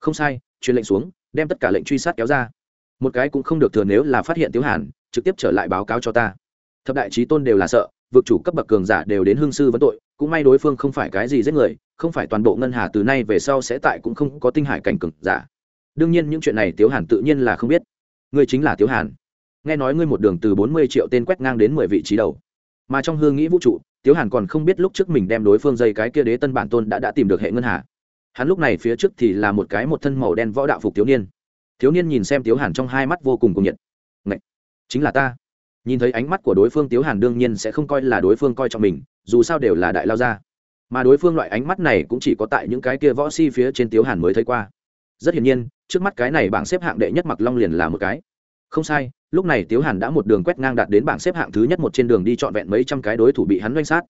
Không sai, truyền lệnh xuống, đem tất cả lệnh truy sát kéo ra. Một cái cũng không được thừa nếu là phát hiện tiếu hàn, trực tiếp trở lại báo cáo cho ta. Thập đại trí tôn đều là sợ, vực chủ cấp bậc cường giả đều đến hương sư vấn tội, cũng may đối phương không phải cái gì giết người, không phải toàn bộ ngân hà từ nay về sau sẽ tại cũng không có tinh hải cảnh cường giả. Đương nhiên những chuyện này tiếu hàn tự nhiên là không biết. Ngươi chính là tiếu hàn. Nghe nói ngươi một đường từ bốn mươi triệu tên quét ngang đến mười vị trí đầu. Mà trong hương nghĩ vũ trụ tiếu hàn còn không biết lúc trước mình đem đối phương dây cái kia đế tân bản tôn đã đã tìm được hệ ngân hà. Hắn lúc này phía trước thì là một cái một thân màu đen võ đạo phục thiếu niên. Thiếu niên nhìn xem tiếu hàn trong hai mắt vô cùng cùng nhiệt. Ngậy! chính là ta. Nhìn thấy ánh mắt của đối phương, tiếu hàn đương nhiên sẽ không coi là đối phương coi trọng mình, dù sao đều là đại lao gia. Mà đối phương loại ánh mắt này cũng chỉ có tại những cái kia võ si phía trên tiếu hàn mới thấy qua. Rất hiển nhiên, trước mắt cái này bảng xếp hạng đệ nhất mặc long liền là một cái. Không sai lúc này tiếu hàn đã một đường quét ngang đạt đến bảng xếp hạng thứ nhất một trên đường đi trọn vẹn mấy trăm cái đối thủ bị hắn doanh sát.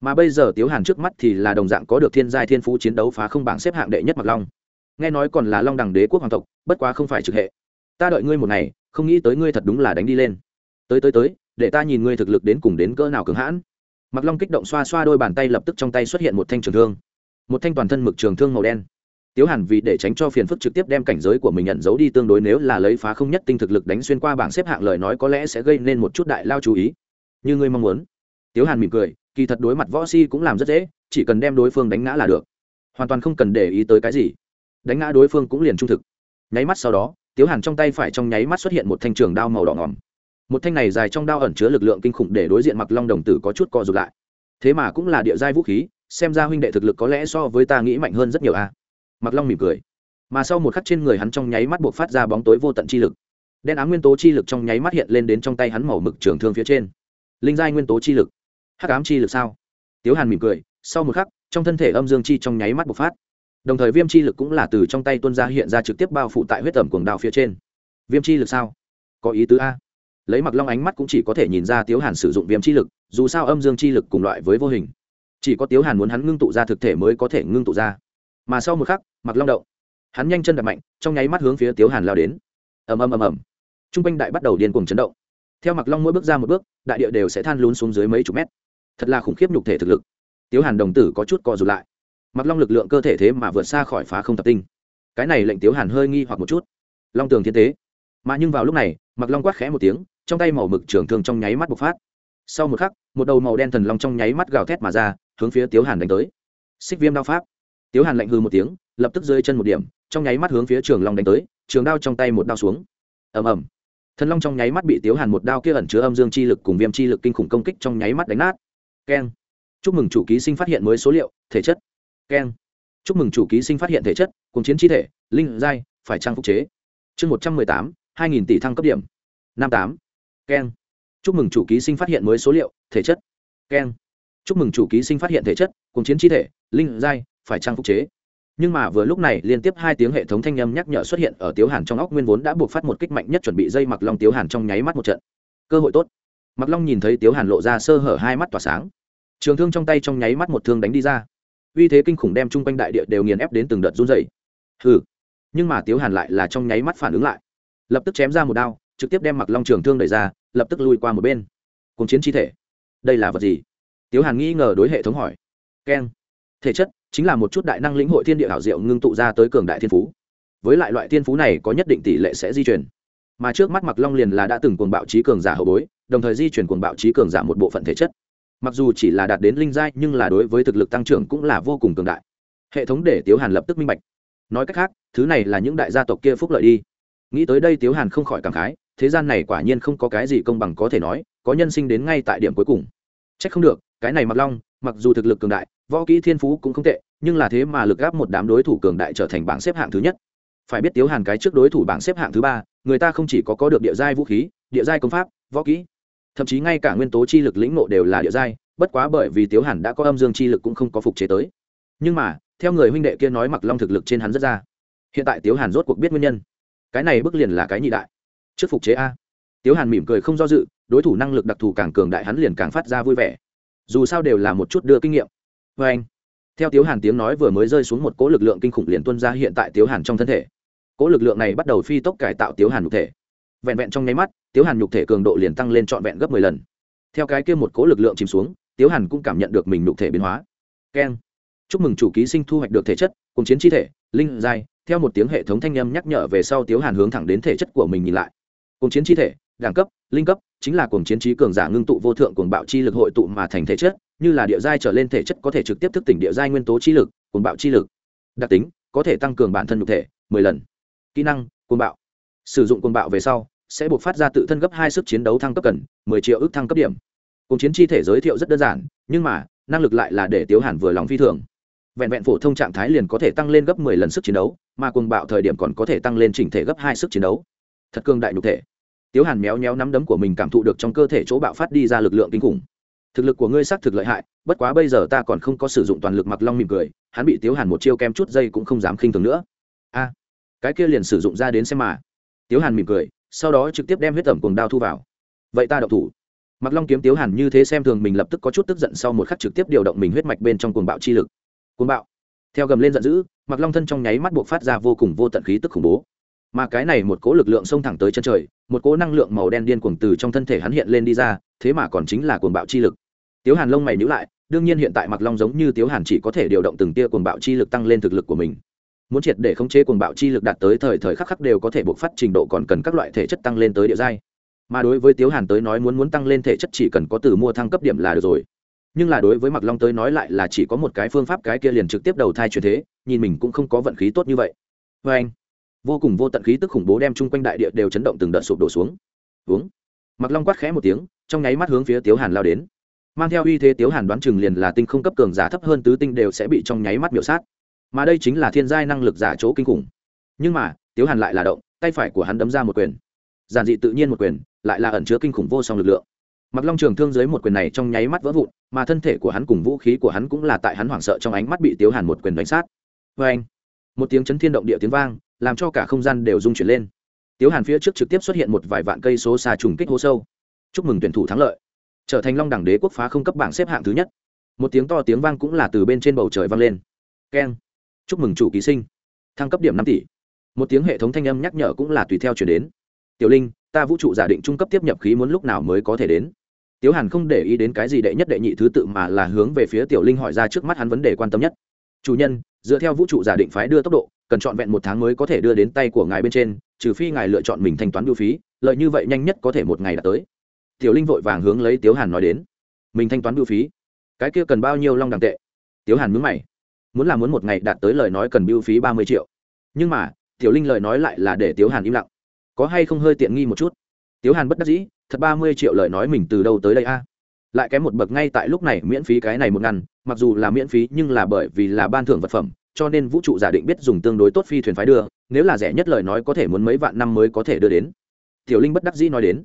Mà bây giờ tiếu hàn trước mắt thì là đồng dạng có được thiên giai thiên phú chiến đấu phá không bảng xếp hạng đệ nhất mặc long. Nghe nói còn là long đẳng đế quốc hoàng tộc, bất quá không phải trực hệ. Ta đợi ngươi một ngày, không nghĩ tới ngươi thật đúng là đánh đi lên. Tới tới tới, để ta nhìn ngươi thực lực đến cùng đến cỡ nào cứng hãn. Mặc long kích động xoa xoa đôi bàn tay lập tức trong tay xuất hiện một thanh trường thương. Một thanh toàn thân mực trường thương màu đen tiếu hàn vì để tránh cho phiền phức trực tiếp đem cảnh giới của mình nhận giấu đi tương đối nếu là lấy phá không nhất tinh thực lực đánh xuyên qua bảng xếp hạng lời nói có lẽ sẽ gây nên một chút đại lao chú ý. Như ngươi mong muốn. Tiếu hàn mỉm cười, kỳ thật đối mặt võ si cũng làm rất dễ, chỉ cần đem đối phương đánh ngã là được. Hoàn toàn không cần để ý tới cái gì. Đánh ngã đối phương cũng liền trung thực. Nháy mắt sau đó, tiếu hàn trong tay phải trong nháy mắt xuất hiện một thanh trường đao màu đỏ ngòm một thanh này dài trong đao ẩn chứa lực lượng kinh khủng để đối diện mặc long đồng tử có chút co rụt lại. Thế mà cũng là địa giai vũ khí, xem ra huynh đệ thực lực có lẽ so với ta nghĩ mạnh hơn rất nhiều a mặc long mỉm cười. Mà sau một khắc trên người hắn trong nháy mắt buộc phát ra bóng tối vô tận chi lực. Đen ám nguyên tố chi lực trong nháy mắt hiện lên đến trong tay hắn màu mực trường thương phía trên. Linh giai nguyên tố chi lực. Hắc ám chi lực sao? Tiếu hàn mỉm cười, sau một khắc, trong thân thể âm dương chi trong nháy mắt bộc phát. Đồng thời viêm chi lực cũng là từ trong tay tuân ra hiện ra trực tiếp bao phủ tại huyết tẩm cuồng đạo phía trên. Viêm chi lực sao? Có ý tứ a. Lấy mặc long ánh mắt cũng chỉ có thể nhìn ra tiếu hàn sử dụng viêm chi lực, dù sao âm dương chi lực cùng loại với vô hình. Chỉ có tiếu hàn muốn hắn ngưng tụ ra thực thể mới có thể ngưng tụ ra mà sau một khắc mặc long động, hắn nhanh chân đập mạnh, trong nháy mắt hướng phía tiếu hàn lao đến. Ầm ầm ầm ầm. T r u n g quanh đại bắt đầu điên cuồng chấn động. Theo mặc long mỗi bước ra một bước, đại địa đều sẽ than lún xuống dưới mấy chục mét. Thật là khủng khiếp nhục thể thực lực. Tiếu hàn đồng tử có chút co rụt lại. Mặc long lực lượng cơ thể thế mà vượt xa khỏi phá không tập tinh. Cái này lệnh tiếu hàn hơi nghi hoặc một chút. Long tường thiên tế. Mà nhưng vào lúc này mặc long quát khẽ một tiếng, trong tay màu mực trưởng thương trong nháy mắt bộc phát. Sau một khắc, một đầu màu đen thần long trong nháy mắt gào thét mà ra, hướng phía tiếu hàn đánh tới. Xích viêm đao pháp tiếu hàn lạnh hư một tiếng, lập tức rơi chân một điểm, trong nháy mắt hướng phía trường long đánh tới, trường đao trong tay một đao xuống. Ầm ầm. Thần long trong nháy mắt bị tiếu hàn một đao kia ẩn chứa âm dương chi lực cùng viêm chi lực kinh khủng công kích trong nháy mắt đánh nát. Keng. Chúc mừng chủ ký sinh phát hiện mới số liệu, thể chất. Keng. Chúc mừng chủ ký sinh phát hiện thể chất, cùng chiến chi thể, linh giai, phải trang phục chế. Chương một trăm mười tám, hai nghìn tỷ thăng cấp điểm. Năm tám. Keng. Chúc mừng chủ ký sinh phát hiện mới số liệu, thể chất. Keng. Chúc mừng chủ ký sinh phát hiện thể chất, cùng chiến chi thể, linh giai phải trang phục chế. Nhưng mà vừa lúc này, liên tiếp hai tiếng hệ thống thanh âm nhắc nhở xuất hiện ở tiếu hàn trong óc nguyên vốn đã buộc phát một kích mạnh nhất chuẩn bị dây mặc long tiếu hàn trong nháy mắt một trận. Cơ hội tốt. Mặc long nhìn thấy tiếu hàn lộ ra sơ hở hai mắt tỏa sáng. Trường thương trong tay trong nháy mắt một thương đánh đi ra. Uy thế kinh khủng đem chung quanh đại địa đều nghiền ép đến từng đợt run dày hừ. Nhưng mà tiếu hàn lại là trong nháy mắt phản ứng lại. Lập tức chém ra một đao, trực tiếp đem mặc long trường thương đẩy ra, lập tức lui qua một bên. Cùng chiến chi thể. Đây là vật gì? Tiếu hàn nghi ngờ đối hệ thống hỏi. Keng thể chất, chính là một chút đại năng lĩnh hội thiên địa hảo diệu ngưng tụ ra tới cường đại thiên phú. Với lại loại thiên phú này có nhất định tỷ lệ sẽ di chuyển mà trước mắt mặc long liền là đã từng cuồng bạo trí cường giả hậu bối, đồng thời di chuyển cuồng bạo trí cường giả một bộ phận thể chất. Mặc dù chỉ là đạt đến linh giai, nhưng là đối với thực lực tăng trưởng cũng là vô cùng cường đại. Hệ thống để tiếu hàn lập tức minh bạch. Nói cách khác, thứ này là những đại gia tộc kia phúc lợi đi. Nghĩ tới đây tiếu hàn không khỏi cảm khái, thế gian này quả nhiên không có cái gì công bằng có thể nói, có nhân sinh đến ngay tại điểm cuối cùng. C h ắ c không được, cái này mặc long, mặc dù thực lực cường đại võ kỹ thiên phú cũng không tệ, nhưng là thế mà lực gáp một đám đối thủ cường đại trở thành bảng xếp hạng thứ nhất. Phải biết tiếu hàn cái trước đối thủ bảng xếp hạng thứ ba, người ta không chỉ có có được địa giai vũ khí, địa giai công pháp, võ kỹ, thậm chí ngay cả nguyên tố chi lực lĩnh nộ đều là địa giai, bất quá bởi vì tiếu hàn đã có âm dương chi lực cũng không có phục chế tới. Nhưng mà, theo người huynh đệ kia nói mặc long thực lực trên hắn rất ra, hiện tại tiếu hàn rốt cuộc biết nguyên nhân. Cái này bức liền là cái nhị đại. Trước phục chế a. Tiếu hàn mỉm cười không do dự, đối thủ năng lực đặc thù càng cường đại hắn liền càng phát ra vui vẻ. Dù sao đều là một chút đưa kinh nghiệm vê anh. Theo tiếu hàn tiếng nói vừa mới rơi xuống một cỗ lực lượng kinh khủng liền tuân ra hiện tại tiếu hàn trong thân thể. Cỗ lực lượng này bắt đầu phi tốc cải tạo tiếu hàn nhục thể. Vẹn vẹn trong nháy mắt, tiếu hàn nhục thể cường độ liền tăng lên trọn vẹn gấp mười lần. Theo cái kia một cỗ lực lượng chìm xuống, tiếu hàn cũng cảm nhận được mình nhục thể biến hóa. Keng. Chúc mừng chủ ký sinh thu hoạch được thể chất, cùng chiến chi thể, linh giai. Theo một tiếng hệ thống thanh âm nhắc nhở về sau, tiếu hàn hướng thẳng đến thể chất của mình nhìn lại. Cùng chiến chi thể, đẳng cấp, linh cấp chính là cuồng chiến trí cường giả ngưng tụ vô thượng cuồng bạo chi lực hội tụ mà thành thể chất, như là địa giai trở lên thể chất có thể trực tiếp thức tỉnh địa giai nguyên tố chi lực, cuồng bạo chi lực. Đặc tính, có thể tăng cường bản thân nhục thể, mười lần. Kỹ năng, cuồng bạo. Sử dụng cuồng bạo về sau, sẽ buộc phát ra tự thân gấp hai sức chiến đấu thăng cấp cần, mười triệu ước thăng cấp điểm. Cùng chiến chi thể giới thiệu rất đơn giản, nhưng mà, năng lực lại là để tiếu hàn vừa lòng phi thường. Vẹn vẹn phổ thông trạng thái liền có thể tăng lên gấp mười lần sức chiến đấu, mà cuồng bạo thời điểm còn có thể tăng lên chỉnh thể gấp hai sức chiến đấu. Thật cường đại nhục thể tiếu hàn méo méo nắm đấm của mình cảm thụ được trong cơ thể chỗ bạo phát đi ra lực lượng kinh khủng. Thực lực của ngươi xác thực lợi hại, bất quá bây giờ ta còn không có sử dụng toàn lực mặc long mỉm cười, hắn bị tiếu hàn một chiêu kem chút dây cũng không dám khinh thường nữa. A, cái kia liền sử dụng ra đến xem mà. Tiếu hàn mỉm cười, sau đó trực tiếp đem huyết tẩm cùng đao thu vào. Vậy ta đậu thủ. Mặc long kiếm tiếu hàn như thế xem thường mình lập tức có chút tức giận sau một khắc trực tiếp điều động mình huyết mạch bên trong cuồng bạo chi lực. Cuồng bạo. Theo gầm lên giận dữ, mặc long thân trong nháy mắt buộc phát ra vô cùng vô tận khí tức khủng bố mà cái này một cỗ lực lượng xông thẳng tới chân trời, một cỗ năng lượng màu đen điên cuồng từ trong thân thể hắn hiện lên đi ra, thế mà còn chính là cuồng bạo chi lực. Tiếu hàn lông mày nhữ lại, đương nhiên hiện tại mặc long giống như tiếu hàn chỉ có thể điều động từng tia cuồng bạo chi lực tăng lên thực lực của mình. Muốn triệt để khống chế cuồng bạo chi lực đạt tới thời thời khắc khắc đều có thể buộc phát trình độ còn cần các loại thể chất tăng lên tới địa giai. Mà đối với tiếu hàn tới nói muốn muốn tăng lên thể chất chỉ cần có từ mua thăng cấp điểm là được rồi. Nhưng là đối với mặc long tới nói lại là chỉ có một cái phương pháp, cái kia liền trực tiếp đầu thai chuyển thế, nhìn mình cũng không có vận khí tốt như vậy. Vê anh vô cùng vô tận khí tức khủng bố đem chung quanh đại địa đều chấn động từng đợt sụp đổ xuống. Uống. Mặc long quát khẽ một tiếng, trong nháy mắt hướng phía tiếu hàn lao đến. Mang theo uy thế tiếu hàn đoán chừng liền là tinh không cấp cường giả thấp hơn tứ tinh đều sẽ bị trong nháy mắt miểu sát. Mà đây chính là thiên giai năng lực giả chỗ kinh khủng. Nhưng mà, tiếu hàn lại là động, tay phải của hắn đấm ra một quyền. Giản dị tự nhiên một quyền, lại là ẩn chứa kinh khủng vô song lực lượng. Mặc long trường thương dưới một quyền này trong nháy mắt vỡ vụn, mà thân thể của hắn cùng vũ khí của hắn cũng là tại hắn hoảng sợ trong ánh mắt bị tiếu hàn một quyền đánh sát. Vê anh một tiếng chấn thiên động địa tiếng vang làm cho cả không gian đều rung chuyển lên. Tiếu hàn phía trước trực tiếp xuất hiện một vài vạn cây số xa trùng kích hố sâu. Chúc mừng tuyển thủ thắng lợi. Trở thành long đẳng đế quốc phá không cấp bảng xếp hạng thứ nhất. Một tiếng to tiếng vang cũng là từ bên trên bầu trời vang lên. Keng. Chúc mừng chủ ký sinh. Thăng cấp điểm năm tỷ. Một tiếng hệ thống thanh âm nhắc nhở cũng là tùy theo chuyển đến. Tiểu linh, ta vũ trụ giả định trung cấp tiếp nhập khí muốn lúc nào mới có thể đến? Tiếu hàn không để ý đến cái gì đệ nhất đệ nhị thứ tự mà là hướng về phía tiểu linh hỏi ra trước mắt hắn vấn đề quan tâm nhất. Chủ nhân, dựa theo vũ trụ giả định phái đưa tốc độ cần trọn vẹn một tháng mới có thể đưa đến tay của ngài bên trên, trừ phi ngài lựa chọn mình thanh toán biêu phí, lợi như vậy nhanh nhất có thể một ngày đã tới. Tiểu linh vội vàng hướng lấy tiếu hàn nói đến. Mình thanh toán biêu phí? Cái kia cần bao nhiêu long đằng tệ? Tiếu hàn mướn mày. Muốn là muốn một ngày đạt tới lời nói cần biêu phí ba mươi triệu. Nhưng mà, tiểu linh lời nói lại là để tiếu hàn im lặng. Có hay không hơi tiện nghi một chút? Tiếu hàn bất đắc dĩ, thật ba mươi triệu lời nói mình từ đâu tới đây a? Lại kém một bậc ngay tại lúc này miễn phí cái này một ngăn mặc dù là miễn phí nhưng là bởi vì là ban thưởng vật phẩm cho nên vũ trụ giả định biết dùng tương đối tốt phi thuyền phái đưa, nếu là rẻ nhất lời nói có thể muốn mấy vạn năm mới có thể đưa đến. Tiểu linh bất đắc dĩ nói đến.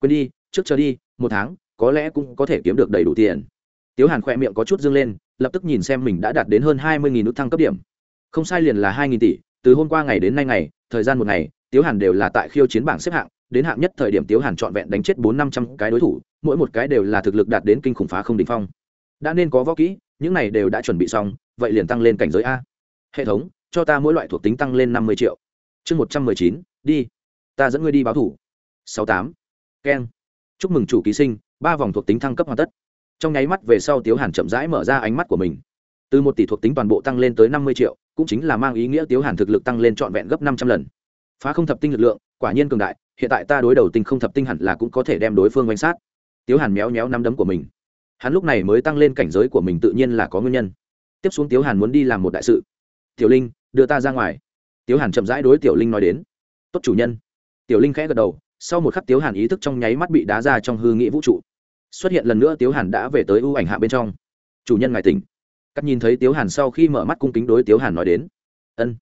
Quên đi, trước chờ đi, một tháng, có lẽ cũng có thể kiếm được đầy đủ tiền. Tiếu hàn khỏe miệng có chút dâng lên, lập tức nhìn xem mình đã đạt đến hơn hai mươi nghìn nút thăng cấp điểm. Không sai liền là hai nghìn tỷ, từ hôm qua ngày đến nay ngày, thời gian một ngày, tiếu hàn đều là tại khiêu chiến bảng xếp hạng, đến hạng nhất thời điểm tiếu hàn trọn vẹn đánh chết bốn năm trăm cái đối thủ, mỗi một cái đều là thực lực đạt đến kinh khủng phá không đ ỉ n h phong. Đã nên có võ kỹ, những này đều đã chuẩn bị xong, vậy liền tăng lên cảnh giới a hệ thống, cho ta mỗi loại thuộc tính tăng lên năm mươi triệu. Chương một trăm mười chín, đi. Ta dẫn ngươi đi báo thủ. Sáu tám. Keng chúc mừng chủ ký sinh, ba vòng thuộc tính thăng cấp hoàn tất. Trong nháy mắt về sau tiếu hàn chậm rãi mở ra ánh mắt của mình. Từ một tỷ thuộc tính toàn bộ tăng lên tới năm mươi triệu, cũng chính là mang ý nghĩa tiếu hàn thực lực tăng lên trọn vẹn gấp năm trăm lần. Phá không thập tinh lực lượng, quả nhiên cường đại, hiện tại ta đối đầu tinh không thập tinh hẳn là cũng có thể đem đối phương quanh sát. Tiếu hàn méo méo nắm đấm của mình. Hắn lúc này mới tăng lên cảnh giới của mình tự nhiên là có nguyên nhân. Tiếp xuống tiếu hàn muốn đi làm một đại sự tiểu linh, đưa ta ra ngoài. Tiếu hàn chậm rãi đối tiểu linh nói đến. Tốt chủ nhân. Tiểu linh khẽ gật đầu, sau một khắc tiếu hàn ý thức trong nháy mắt bị đá ra trong hư nghĩ vũ trụ. Xuất hiện lần nữa tiếu hàn đã về tới ưu ảnh hạ bên trong. Chủ nhân ngài tỉnh. Cắt nhìn thấy tiếu hàn sau khi mở mắt cung kính đối tiếu hàn nói đến. Ân,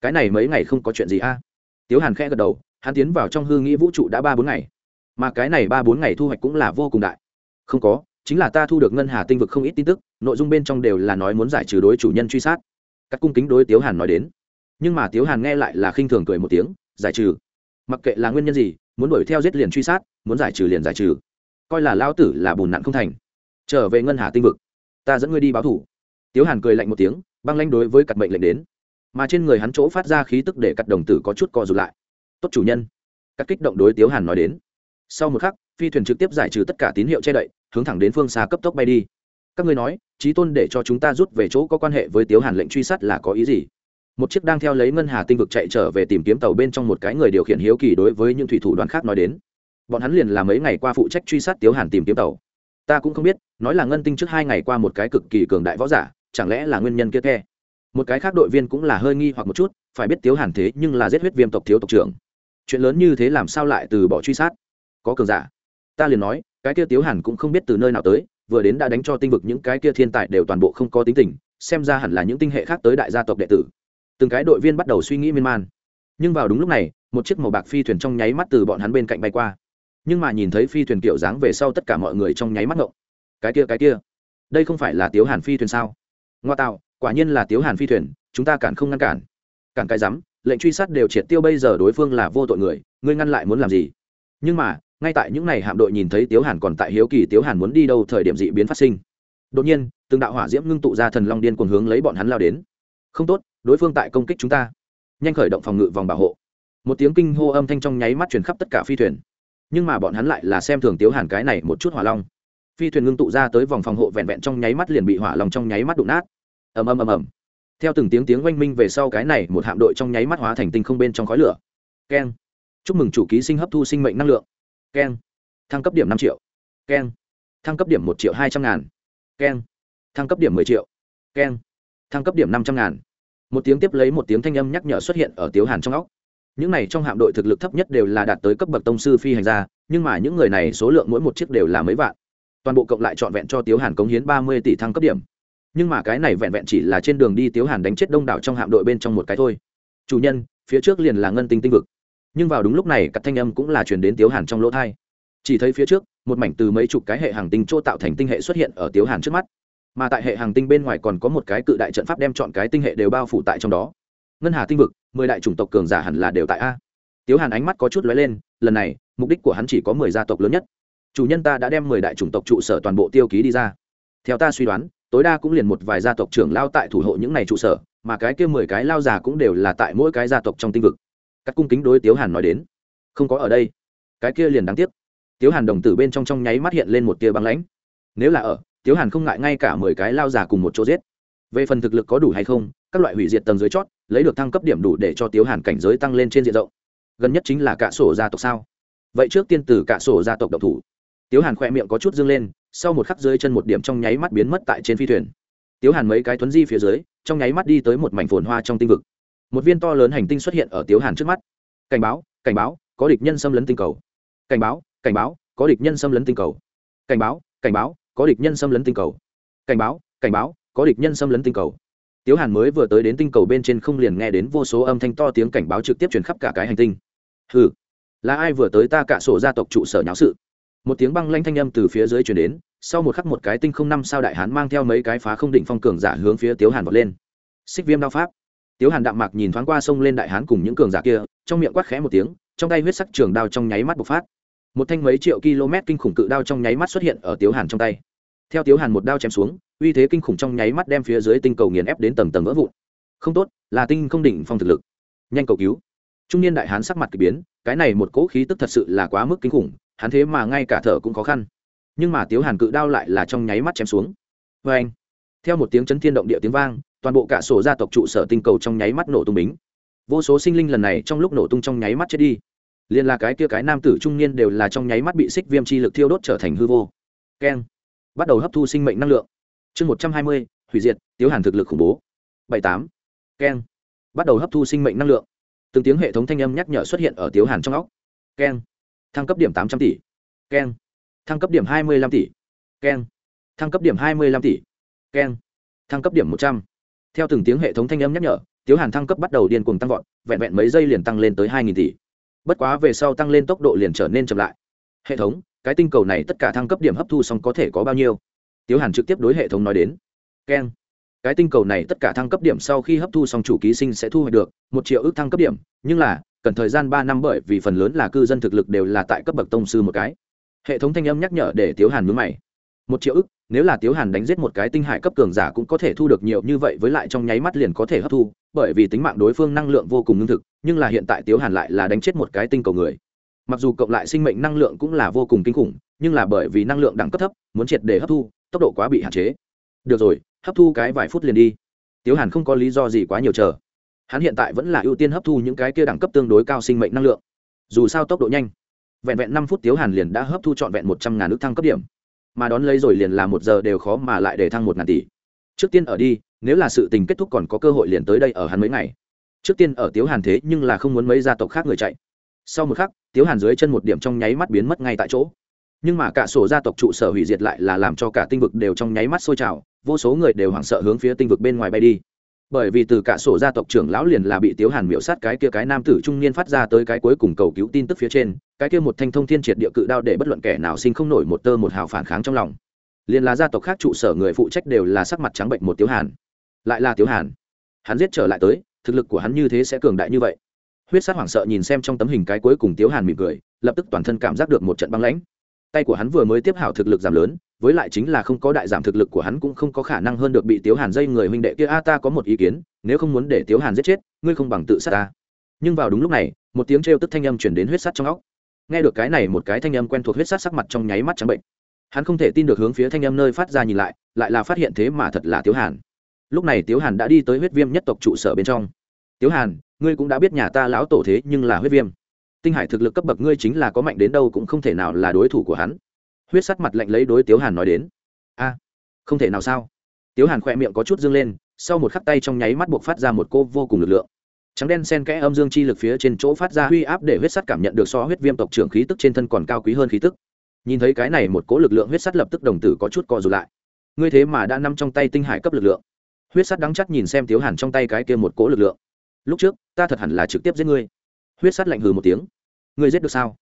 cái này mấy ngày không có chuyện gì a? Tiếu hàn khẽ gật đầu, hắn tiến vào trong hư nghĩ vũ trụ đã ba bốn ngày. Mà cái này ba bốn ngày thu hoạch cũng là vô cùng đại. Không có, chính là ta thu được ngân hà tinh vực không ít tin tức, nội dung bên trong đều là nói muốn giải trừ đối chủ nhân truy sát các cung kính đối tiếu hàn nói đến. Nhưng mà tiếu hàn nghe lại là khinh thường cười một tiếng, giải trừ. Mặc kệ là nguyên nhân gì, muốn đuổi theo giết liền truy sát, muốn giải trừ liền giải trừ. Coi là lao tử là bùn nặn không thành. Trở về ngân hà tinh vực. Ta dẫn ngươi đi báo thủ. Tiếu hàn cười lạnh một tiếng, băng lanh đối với cặp mệnh lệnh đến. Mà trên người hắn chỗ phát ra khí tức để cặp đồng tử có chút co rụt lại. Tốt chủ nhân. Các kích động đối tiếu hàn nói đến. Sau một khắc, phi thuyền trực tiếp giải trừ tất cả tín hiệu che đậy, hướng thẳng đến phương xa cấp tốc bay đi các ngươi nói trí tôn để cho chúng ta rút về chỗ có quan hệ với tiếu hàn lệnh truy sát là có ý gì? Một chiếc đang theo lấy ngân hà tinh vực chạy trở về tìm kiếm tàu bên trong một cái người điều khiển hiếu kỳ đối với những thủy thủ đoàn khác nói đến. Bọn hắn liền làm mấy ngày qua phụ trách truy sát tiếu hàn tìm kiếm tàu. Ta cũng không biết, nói là ngân tinh trước hai ngày qua một cái cực kỳ cường đại võ giả, chẳng lẽ là nguyên nhân kia khe? Một cái khác đội viên cũng là hơi nghi hoặc một chút, phải biết tiếu hàn thế nhưng là giết huyết viêm tộc thiếu tộc trưởng. Chuyện lớn như thế làm sao lại từ bỏ truy sát? Có cường giả. Ta liền nói, cái kia tiếu hàn cũng không biết từ nơi nào tới vừa đến đã đánh cho tinh vực những cái kia thiên tài đều toàn bộ không có tính tình, xem ra hẳn là những tinh hệ khác tới đại gia tộc đệ tử. Từng cái đội viên bắt đầu suy nghĩ miên man. Nhưng vào đúng lúc này, một chiếc màu bạc phi thuyền trong nháy mắt từ bọn hắn bên cạnh bay qua. Nhưng mà nhìn thấy phi thuyền kiểu dáng về sau tất cả mọi người trong nháy mắt ngộng. Cái kia cái kia, đây không phải là tiếu hàn phi thuyền sao? Ngoa tạo, quả nhiên là tiếu hàn phi thuyền, chúng ta cản không ngăn cản. Cản cái rắm, lệnh truy sát đều triệt tiêu bây giờ đối phương là vô tội người, ngươi ngăn lại muốn làm gì? Nhưng mà ngay tại những ngày hạm đội nhìn thấy tiếu hàn còn tại hiếu kỳ tiếu hàn muốn đi đâu thời điểm dị biến phát sinh. Đột nhiên, từng đạo hỏa diễm ngưng tụ ra thần long điên cuồng hướng lấy bọn hắn lao đến. Không tốt, đối phương tại công kích chúng ta. Nhanh khởi động phòng ngự vòng bảo hộ. Một tiếng kinh hô âm thanh trong nháy mắt truyền khắp tất cả phi thuyền. Nhưng mà bọn hắn lại là xem thường tiếu hàn cái này một chút hỏa long. Phi thuyền ngưng tụ ra tới vòng phòng hộ vẹn vẹn trong nháy mắt liền bị hỏa lòng trong nháy mắt đụng nát. Ầm ầm ầm ầm. Theo từng tiếng tiếng oanh minh về sau cái này một hạm đội trong nháy mắt hóa thành tinh không bên trong khói lửa. Keng. Chúc mừng chủ ký sinh hấp thu sinh mệnh năng lượng keng. Thăng cấp điểm năm triệu. Keng. Thăng cấp điểm một triệu hai trăm ngàn. Keng. Thăng cấp điểm mười triệu. Keng. Thăng cấp điểm năm trăm ngàn. Một tiếng tiếp lấy một tiếng thanh âm nhắc nhở xuất hiện ở tiếu hàn trong óc. Những này trong hạm đội thực lực thấp nhất đều là đạt tới cấp bậc tông sư phi hành gia, nhưng mà những người này số lượng mỗi một chiếc đều là mấy vạn. Toàn bộ cộng lại trọn vẹn cho tiếu hàn cống hiến ba mươi tỷ thăng cấp điểm. Nhưng mà cái này vẹn vẹn chỉ là trên đường đi tiếu hàn đánh chết đông đảo trong hạm đội bên trong một cái thôi. Chủ nhân, phía trước liền là ngân tinh tinh vực nhưng vào đúng lúc này các thanh âm cũng là chuyển đến tiếu hàn trong lỗ thai chỉ thấy phía trước, một mảnh từ mấy chục cái hệ hàng tinh chỗ tạo thành tinh hệ xuất hiện ở tiếu hàn trước mắt. Mà tại hệ hàng tinh bên ngoài còn có một cái cự đại trận pháp đem chọn cái tinh hệ đều bao phủ tại trong đó. Ngân hà tinh vực, mười đại chủng tộc cường giả hẳn là đều tại a. Tiếu hàn ánh mắt có chút lóe lên, lần này, mục đích của hắn chỉ có mười gia tộc lớn nhất. Chủ nhân ta đã đem mười đại chủng tộc trụ sở toàn bộ tiêu ký đi ra. Theo ta suy đoán, tối đa cũng liền một vài gia tộc trưởng lao tại thủ hộ những này trụ sở, mà cái kia mười cái lao già cũng đều là tại mỗi cái gia tộc trong tinh vực cắt cung kính đối tiếu hàn nói đến. Không có ở đây. Cái kia liền đáng tiếc. Tiếu hàn đồng tử bên trong trong nháy mắt hiện lên một tia băng lãnh. Nếu là ở, tiếu hàn không ngại ngay cả mười cái lao già cùng một chỗ giết. Về phần thực lực có đủ hay không, các loại hủy diệt tầng dưới chót, lấy được thăng cấp điểm đủ để cho tiếu hàn cảnh giới tăng lên trên diện rộng. Gần nhất chính là cả sổ gia tộc sao? Vậy trước tiên từ cả sổ gia tộc độc thủ. Tiếu hàn khỏe miệng có chút dâng lên, sau một khắc dưới chân một điểm trong nháy mắt biến mất tại trên phi thuyền. Tiếu hàn mấy cái thuấn di phía dưới, trong nháy mắt đi tới một mảnh phồn hoa trong tinh vực một viên to lớn hành tinh xuất hiện ở tiếu hàn trước mắt. Cảnh báo cảnh báo, có địch nhân xâm lấn tinh cầu. Cảnh báo cảnh báo, có địch nhân xâm lấn tinh cầu. Cảnh báo cảnh báo, có địch nhân xâm lấn tinh cầu. Cảnh báo cảnh báo, có địch nhân xâm lấn tinh cầu. Tiếu hàn mới vừa tới đến tinh cầu bên trên không liền nghe đến vô số âm thanh to tiếng cảnh báo trực tiếp truyền khắp cả cái hành tinh. Ừ là ai vừa tới ta cả sổ gia tộc trụ sở nháo sự? Một tiếng băng lanh thanh âm từ phía dưới chuyển đến, sau một khắc một cái tinh không năm sao đại hán mang theo mấy cái phá không đỉnh phong cường giả hướng phía tiếu hàn vọt lên. Xích viêm đao pháp tiếu hàn đạm mạc nhìn thoáng qua sông lên đại hán cùng những cường giả kia, trong miệng quát khẽ một tiếng, trong tay huyết sắc trường đao trong nháy mắt bộc phát. Một thanh mấy triệu km kinh khủng cự đao trong nháy mắt xuất hiện ở tiếu hàn trong tay. Theo tiếu hàn một đao chém xuống, uy thế kinh khủng trong nháy mắt đem phía dưới tinh cầu nghiền ép đến tầng tầng vỡ vụn. Không tốt, là tinh không đỉnh phong thực lực. Nhanh cầu cứu. Trung niên đại hán sắc mặt k ỳ biến, cái này một cỗ khí tức thật sự là quá mức kinh khủng, hắn thế mà ngay cả thở cũng khó khăn. Nhưng mà tiếu hàn cự đao lại là trong nháy mắt chém xuống. Vê anh theo một tiếng chấn thiên động địa tiếng vang toàn bộ cả sổ gia tộc trụ sở tinh cầu trong nháy mắt nổ tung bính. Vô số sinh linh lần này trong lúc nổ tung trong nháy mắt chết đi. Liền là cái kia cái nam tử trung niên đều là trong nháy mắt bị xích viêm chi lực thiêu đốt trở thành hư vô. Keng. Bắt đầu hấp thu sinh mệnh năng lượng. Chương một trăm hai mươi, hủy diệt tiếu hàn thực lực khủng bố. bảy tám. Keng. Bắt đầu hấp thu sinh mệnh năng lượng. Từng tiếng hệ thống thanh âm nhắc nhở xuất hiện ở tiếu hàn trong óc. Keng. Thăng cấp điểm tám trăm tỷ. Keng. Thăng cấp điểm hai mươi lăm tỷ. Keng. Thăng cấp điểm hai mươi lăm tỷ. Keng. Thăng cấp điểm một trăm theo từng tiếng hệ thống thanh âm nhắc nhở, tiếu hàn thăng cấp bắt đầu điên cuồng tăng vọt, vẹn vẹn mấy giây liền tăng lên tới hai nghìn tỷ. Bất quá về sau tăng lên tốc độ liền trở nên chậm lại. Hệ thống, cái tinh cầu này tất cả thăng cấp điểm hấp thu xong có thể có bao nhiêu? Tiếu hàn trực tiếp đối hệ thống nói đến. Keng. Cái tinh cầu này tất cả thăng cấp điểm sau khi hấp thu xong chủ ký sinh sẽ thu hoạch được một triệu ước thăng cấp điểm, nhưng là, cần thời gian ba năm bởi vì phần lớn là cư dân thực lực đều là tại cấp bậc tông sư một cái. Hệ thống thanh âm nhắc nhở để tiếu hàn mướn mày một triệu ức, nếu là tiếu hàn đánh giết một cái tinh hải cấp cường giả cũng có thể thu được nhiều như vậy với lại trong nháy mắt liền có thể hấp thu, bởi vì tính mạng đối phương năng lượng vô cùng lương thực, nhưng là hiện tại tiếu hàn lại là đánh chết một cái tinh cầu người. Mặc dù cộng lại sinh mệnh năng lượng cũng là vô cùng kinh khủng, nhưng là bởi vì năng lượng đẳng cấp thấp, muốn triệt để hấp thu, tốc độ quá bị hạn chế. Được rồi, hấp thu cái vài phút liền đi. Tiếu hàn không có lý do gì quá nhiều chờ. Hắn hiện tại vẫn là ưu tiên hấp thu những cái kia đẳng cấp tương đối cao sinh mệnh năng lượng. Dù sao tốc độ nhanh. Vẹn vẹn năm phút tiếu hàn liền đã hấp thu trọn vẹn một trăm ngàn nước thăng cấp điểm mà đón lấy rồi liền là một giờ đều khó mà lại để thăng một ngàn tỷ. Trước tiên ở đi, nếu là sự tình kết thúc còn có cơ hội liền tới đây ở hắn mấy ngày. Trước tiên ở tiếu hàn thế nhưng là không muốn mấy gia tộc khác người chạy. Sau một khắc, tiếu hàn dưới chân một điểm trong nháy mắt biến mất ngay tại chỗ. Nhưng mà cả sổ gia tộc trụ sở hủy diệt lại là làm cho cả tinh vực đều trong nháy mắt sôi trào, vô số người đều hoảng sợ hướng phía tinh vực bên ngoài bay đi bởi vì từ cả sổ gia tộc trưởng lão liền là bị tiếu hàn miễu sát cái kia cái nam tử trung niên phát ra tới cái cuối cùng cầu cứu tin tức phía trên, cái kia một thanh thông thiên triệt địa cự đao để bất luận kẻ nào sinh không nổi một tơ một hào phản kháng trong lòng. Liền là gia tộc khác trụ sở người phụ trách đều là sắc mặt trắng bệnh một tiếu hàn. Lại là tiếu hàn. Hắn giết trở lại tới, thực lực của hắn như thế sẽ cường đại như vậy. Huyết sát hoảng sợ nhìn xem trong tấm hình cái cuối cùng tiếu hàn mỉm cười, lập tức toàn thân cảm giác được một trận băng lãnh. Tay của hắn vừa mới tiếp hảo thực lực giảm lớn với lại chính là không có đại giảm thực lực của hắn cũng không có khả năng hơn được bị tiếu hàn dây người huynh đệ kia. A, ta có một ý kiến, nếu không muốn để tiếu hàn giết chết, ngươi không bằng tự sát ta. Nhưng vào đúng lúc này, một tiếng trêu tức thanh âm chuyển đến huyết sắt trong óc. Nghe được cái này một cái thanh âm quen thuộc huyết sắt sắc mặt trong nháy mắt trắng bệnh. Hắn không thể tin được hướng phía thanh âm nơi phát ra nhìn lại lại là phát hiện thế mà thật là tiếu hàn. Lúc này tiếu hàn đã đi tới huyết viêm nhất tộc trụ sở bên trong. Tiếu hàn, ngươi cũng đã biết nhà ta lão tổ thế nhưng là huyết viêm. Tinh hải thực lực cấp bậc ngươi chính là có mạnh đến đâu cũng không thể nào là đối thủ của hắn huyết sắt mặt lạnh lấy đối tiếu hàn nói đến. A, không thể nào sao? Tiếu hàn khỏe miệng có chút dương lên, sau một khắc tay trong nháy mắt buộc phát ra một cô vô cùng lực lượng. Trắng đen sen kẽ âm dương chi lực phía trên chỗ phát ra huy áp để huyết sắt cảm nhận được so huyết viêm tộc trưởng khí tức trên thân còn cao quý hơn khí tức. Nhìn thấy cái này một cố lực lượng huyết sắt lập tức đồng tử có chút co rụt lại. Ngươi thế mà đã nằm trong tay tinh hải cấp lực lượng. Huyết sắt đắng chắc nhìn xem tiếu hàn trong tay cái kia một cố lực lượng. Lúc trước, ta thật hẳn là trực tiếp giết ngươi. Huyết sắt lạnh hừ một tiếng. Ngươi giết được sao?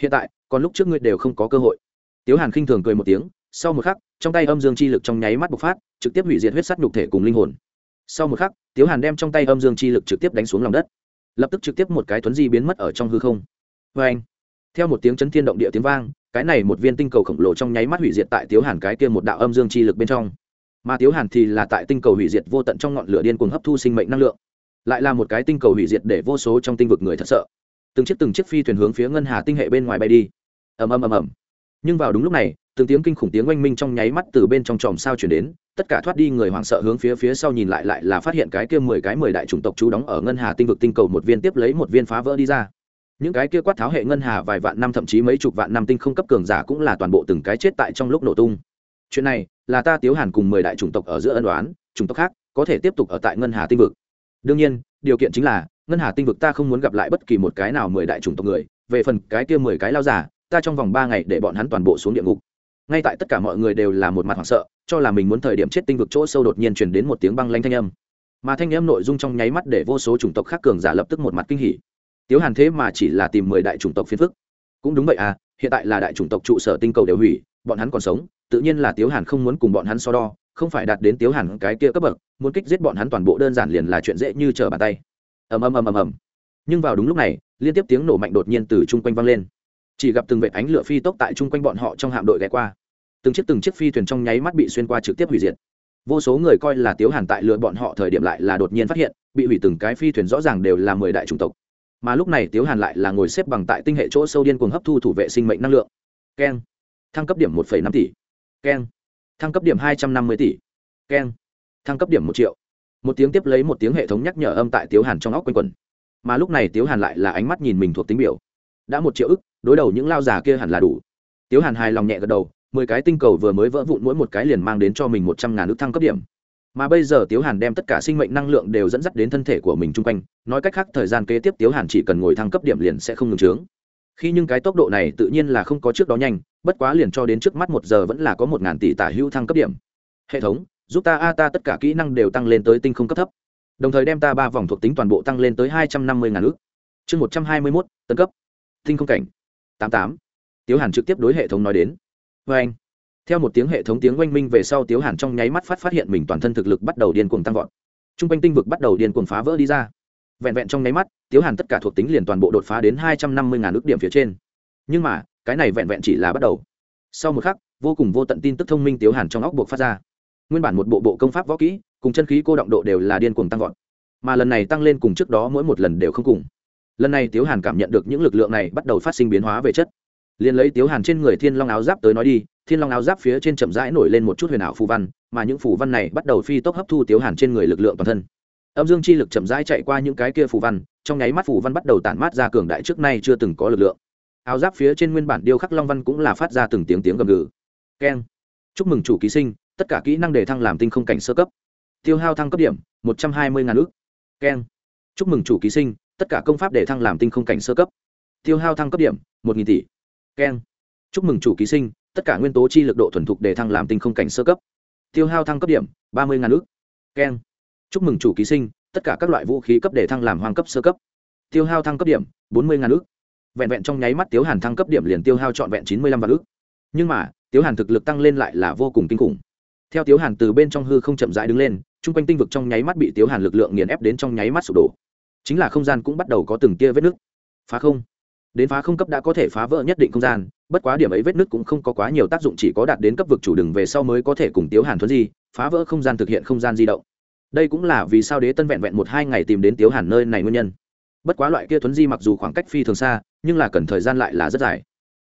Hiện tại, còn lúc trước ngươi đều không có cơ hội tiếu hàn khinh thường cười một tiếng, sau một khắc, trong tay âm dương chi lực trong nháy mắt bộc phát, trực tiếp hủy diệt huyết sắt nhục thể cùng linh hồn. Sau một khắc, tiếu hàn đem trong tay âm dương chi lực trực tiếp đánh xuống lòng đất. Lập tức trực tiếp một cái thuấn di biến mất ở trong hư không. Vê anh, theo một tiếng chấn thiên động địa tiếng vang, cái này một viên tinh cầu khổng lồ trong nháy mắt hủy diệt tại tiếu hàn cái kia một đạo âm dương chi lực bên trong. Mà tiếu hàn thì là tại tinh cầu hủy diệt vô tận trong ngọn lửa điên cuồng hấp thu sinh mệnh năng lượng. Lại là một cái tinh cầu hủy diệt để vô số trong tinh vực người thật sợ. Từng chiếc từng chiếc phi thuyền hướng phía ngân hà tinh hệ bên ngoài bay đi. Ầm ầm ầm ầm nhưng vào đúng lúc này, từng tiếng kinh khủng tiếng oanh minh trong nháy mắt từ bên trong tròm sao chuyển đến, tất cả thoát đi người hoảng sợ hướng phía phía sau nhìn lại lại là phát hiện cái kia mười cái mười đại chủng tộc chú đóng ở ngân hà tinh vực tinh cầu một viên tiếp lấy một viên phá vỡ đi ra. Những cái kia quát tháo hệ ngân hà vài vạn năm thậm chí mấy chục vạn năm tinh không cấp cường giả cũng là toàn bộ từng cái chết tại trong lúc nổ tung. Chuyện này, là ta tiếu hàn cùng mười đại chủng tộc ở giữa ân đoán chủng tộc khác có thể tiếp tục ở tại ngân hà tinh vực. Đương nhiên, điều kiện chính là, ngân hà tinh vực ta không muốn gặp lại bất kỳ một cái nào mười đại chủng tộc người, về phần cái kia mười cái lao giả ta trong vòng ba ngày để bọn hắn toàn bộ xuống địa ngục. Ngay tại tất cả mọi người đều là một mặt hoảng sợ, cho là mình muốn thời điểm chết tinh vực chỗ sâu đột nhiên chuyển đến một tiếng băng lanh thanh âm. Mà thanh âm nội dung trong nháy mắt để vô số chủng tộc khác cường giả lập tức một mặt kinh hỉ. Tiếu hàn thế mà chỉ là tìm mười đại chủng tộc phiên phức. Cũng đúng vậy à hiện tại là đại chủng tộc trụ sở tinh cầu đều hủy, bọn hắn còn sống, tự nhiên là tiếu hàn không muốn cùng bọn hắn so đo, không phải đạt đến tiếu hàn cái kia cấp bậc, muốn kích giết bọn hắn toàn bộ đơn giản liền là chuyện dễ như trở bàn tay. Ầm ầm ầm ầm ầm. Nhưng vào đúng lúc này, liên tiếp tiếng nổ mạnh đột nhiên từ chung quanh vang lên chỉ gặp từng vệt ánh lửa phi tốc tại chung quanh bọn họ trong hạm đội ghé qua. Từng chiếc từng chiếc phi thuyền trong nháy mắt bị xuyên qua trực tiếp hủy diệt. Vô số người coi là tiếu hàn tại lựa bọn họ thời điểm lại là đột nhiên phát hiện, bị hủy từng cái phi thuyền rõ ràng đều là mười đại chủng tộc. Mà lúc này tiếu hàn lại là ngồi xếp bằng tại tinh hệ chỗ sâu điên cuồng hấp thu thủ vệ sinh mệnh năng lượng. Keng. Thăng cấp điểm một năm tỷ. Keng. Thăng cấp điểm hai trăm năm mươi tỷ. Keng. Thăng cấp điểm một triệu. Một tiếng tiếp lấy một tiếng hệ thống nhắc nhở âm tại tiếu hàn trong óc quanh quần mà lúc này tiếu hàn lại là ánh mắt nhìn mình thuộc tính biểu đã một triệu ức, đối đầu những lao già kia hẳn là đủ. Tiếu hàn hài lòng nhẹ gật đầu, mười cái tinh cầu vừa mới vỡ vụn mỗi một cái liền mang đến cho mình một trăm ngàn ức thăng cấp điểm. Mà bây giờ tiếu hàn đem tất cả sinh mệnh năng lượng đều dẫn dắt đến thân thể của mình chung quanh, nói cách khác thời gian kế tiếp tiếu hàn chỉ cần ngồi thăng cấp điểm liền sẽ không ngừng trướng. Khi nhưng cái tốc độ này tự nhiên là không có trước đó nhanh, bất quá liền cho đến trước mắt một giờ vẫn là có một ngàn tỷ tả hữu thăng cấp điểm. Hệ thống, giúp ta a, ta tất cả kỹ năng đều tăng lên tới tinh không cấp thấp. Đồng thời đem ta ba vòng thuộc tính toàn bộ tăng lên tới hai trăm năm mươi ngàn ước chương một trăm hai mươi mốt tân cấp tinh không cảnh. Tám tám. Tiếu hàn trực tiếp đối hệ thống nói đến. Vê anh. Theo một tiếng hệ thống tiếng oanh minh về sau tiếu hàn trong nháy mắt phát phát hiện mình toàn thân thực lực bắt đầu điên cuồng tăng vọt. T r u n g quanh tinh vực bắt đầu điên cuồng phá vỡ đi ra. Vẹn vẹn trong nháy mắt, tiếu hàn tất cả thuộc tính liền toàn bộ đột phá đến hai trăm năm mươi ngàn ước điểm phía trên. Nhưng mà, cái này vẹn vẹn chỉ là bắt đầu. Sau một khắc, vô cùng vô tận tin tức thông minh tiếu hàn trong óc buộc phát ra. Nguyên bản một bộ bộ công pháp võ kỹ, cùng chân khí cô động độ đều là điên cuồng tăng vọt. Mà lần này tăng lên cùng trước đó mỗi một lần đều không cùng lần này tiếu hàn cảm nhận được những lực lượng này bắt đầu phát sinh biến hóa về chất. Liền lấy tiếu hàn trên người thiên long áo giáp tới nói đi, thiên long áo giáp phía trên chậm rãi nổi lên một chút huyền ảo phù văn, mà những phù văn này bắt đầu phi tốc hấp thu tiếu hàn trên người lực lượng toàn thân. Âm dương chi lực chậm rãi chạy qua những cái kia phù văn, trong nháy mắt phù văn bắt đầu tản mát ra cường đại trước nay chưa từng có lực lượng. Áo giáp phía trên nguyên bản điêu khắc long văn cũng là phát ra từng tiếng tiếng gầm gừ. Keng. Chúc mừng chủ ký sinh, tất cả kỹ năng đề thăng làm tinh không cảnh sơ cấp. Tiêu hao thăng cấp điểm, một trăm hai mươi ngàn ước keng. Chúc mừng chủ ký sinh tất cả công pháp để thăng làm tinh không cảnh sơ cấp. Tiêu hao thăng cấp điểm, một nghìn tỷ. Keng chúc mừng chủ ký sinh, tất cả nguyên tố chi lực độ thuần thục để thăng làm tinh không cảnh sơ cấp. Tiêu hao thăng cấp điểm, ba mươi ngàn ước keng chúc mừng chủ ký sinh, tất cả các loại vũ khí cấp để thăng làm hoang cấp sơ cấp. Tiêu hao thăng cấp điểm, bốn mươi ngàn ước vẹn vẹn trong nháy mắt tiêu hàn thăng cấp điểm liền tiêu hao trọn vẹn chín mươi lăm vạn ước nhưng mà tiêu hàn thực lực tăng lên lại là vô cùng kinh khủng. Theo tiêu hàn từ bên trong hư không chậm rãi đứng lên chung quanh tinh vực trong nháy mắt bị tiêu hàn lực lượng nghiền ép đến trong nháy mắt sụp đổ chính là không gian cũng bắt đầu có từng tia vết nứt phá không? Đến phá không cấp đã có thể phá vỡ nhất định không gian, bất quá điểm ấy vết nứt cũng không có quá nhiều tác dụng, chỉ có đạt đến cấp vực chủ đừng về sau mới có thể cùng tiếu hàn thuấn di, phá vỡ không gian thực hiện không gian di động. Đây cũng là vì sao đế tân vẹn vẹn một hai ngày tìm đến tiếu hàn nơi này nguyên nhân. Bất quá loại kia thuấn di mặc dù khoảng cách phi thường xa, nhưng là cần thời gian lại là rất dài.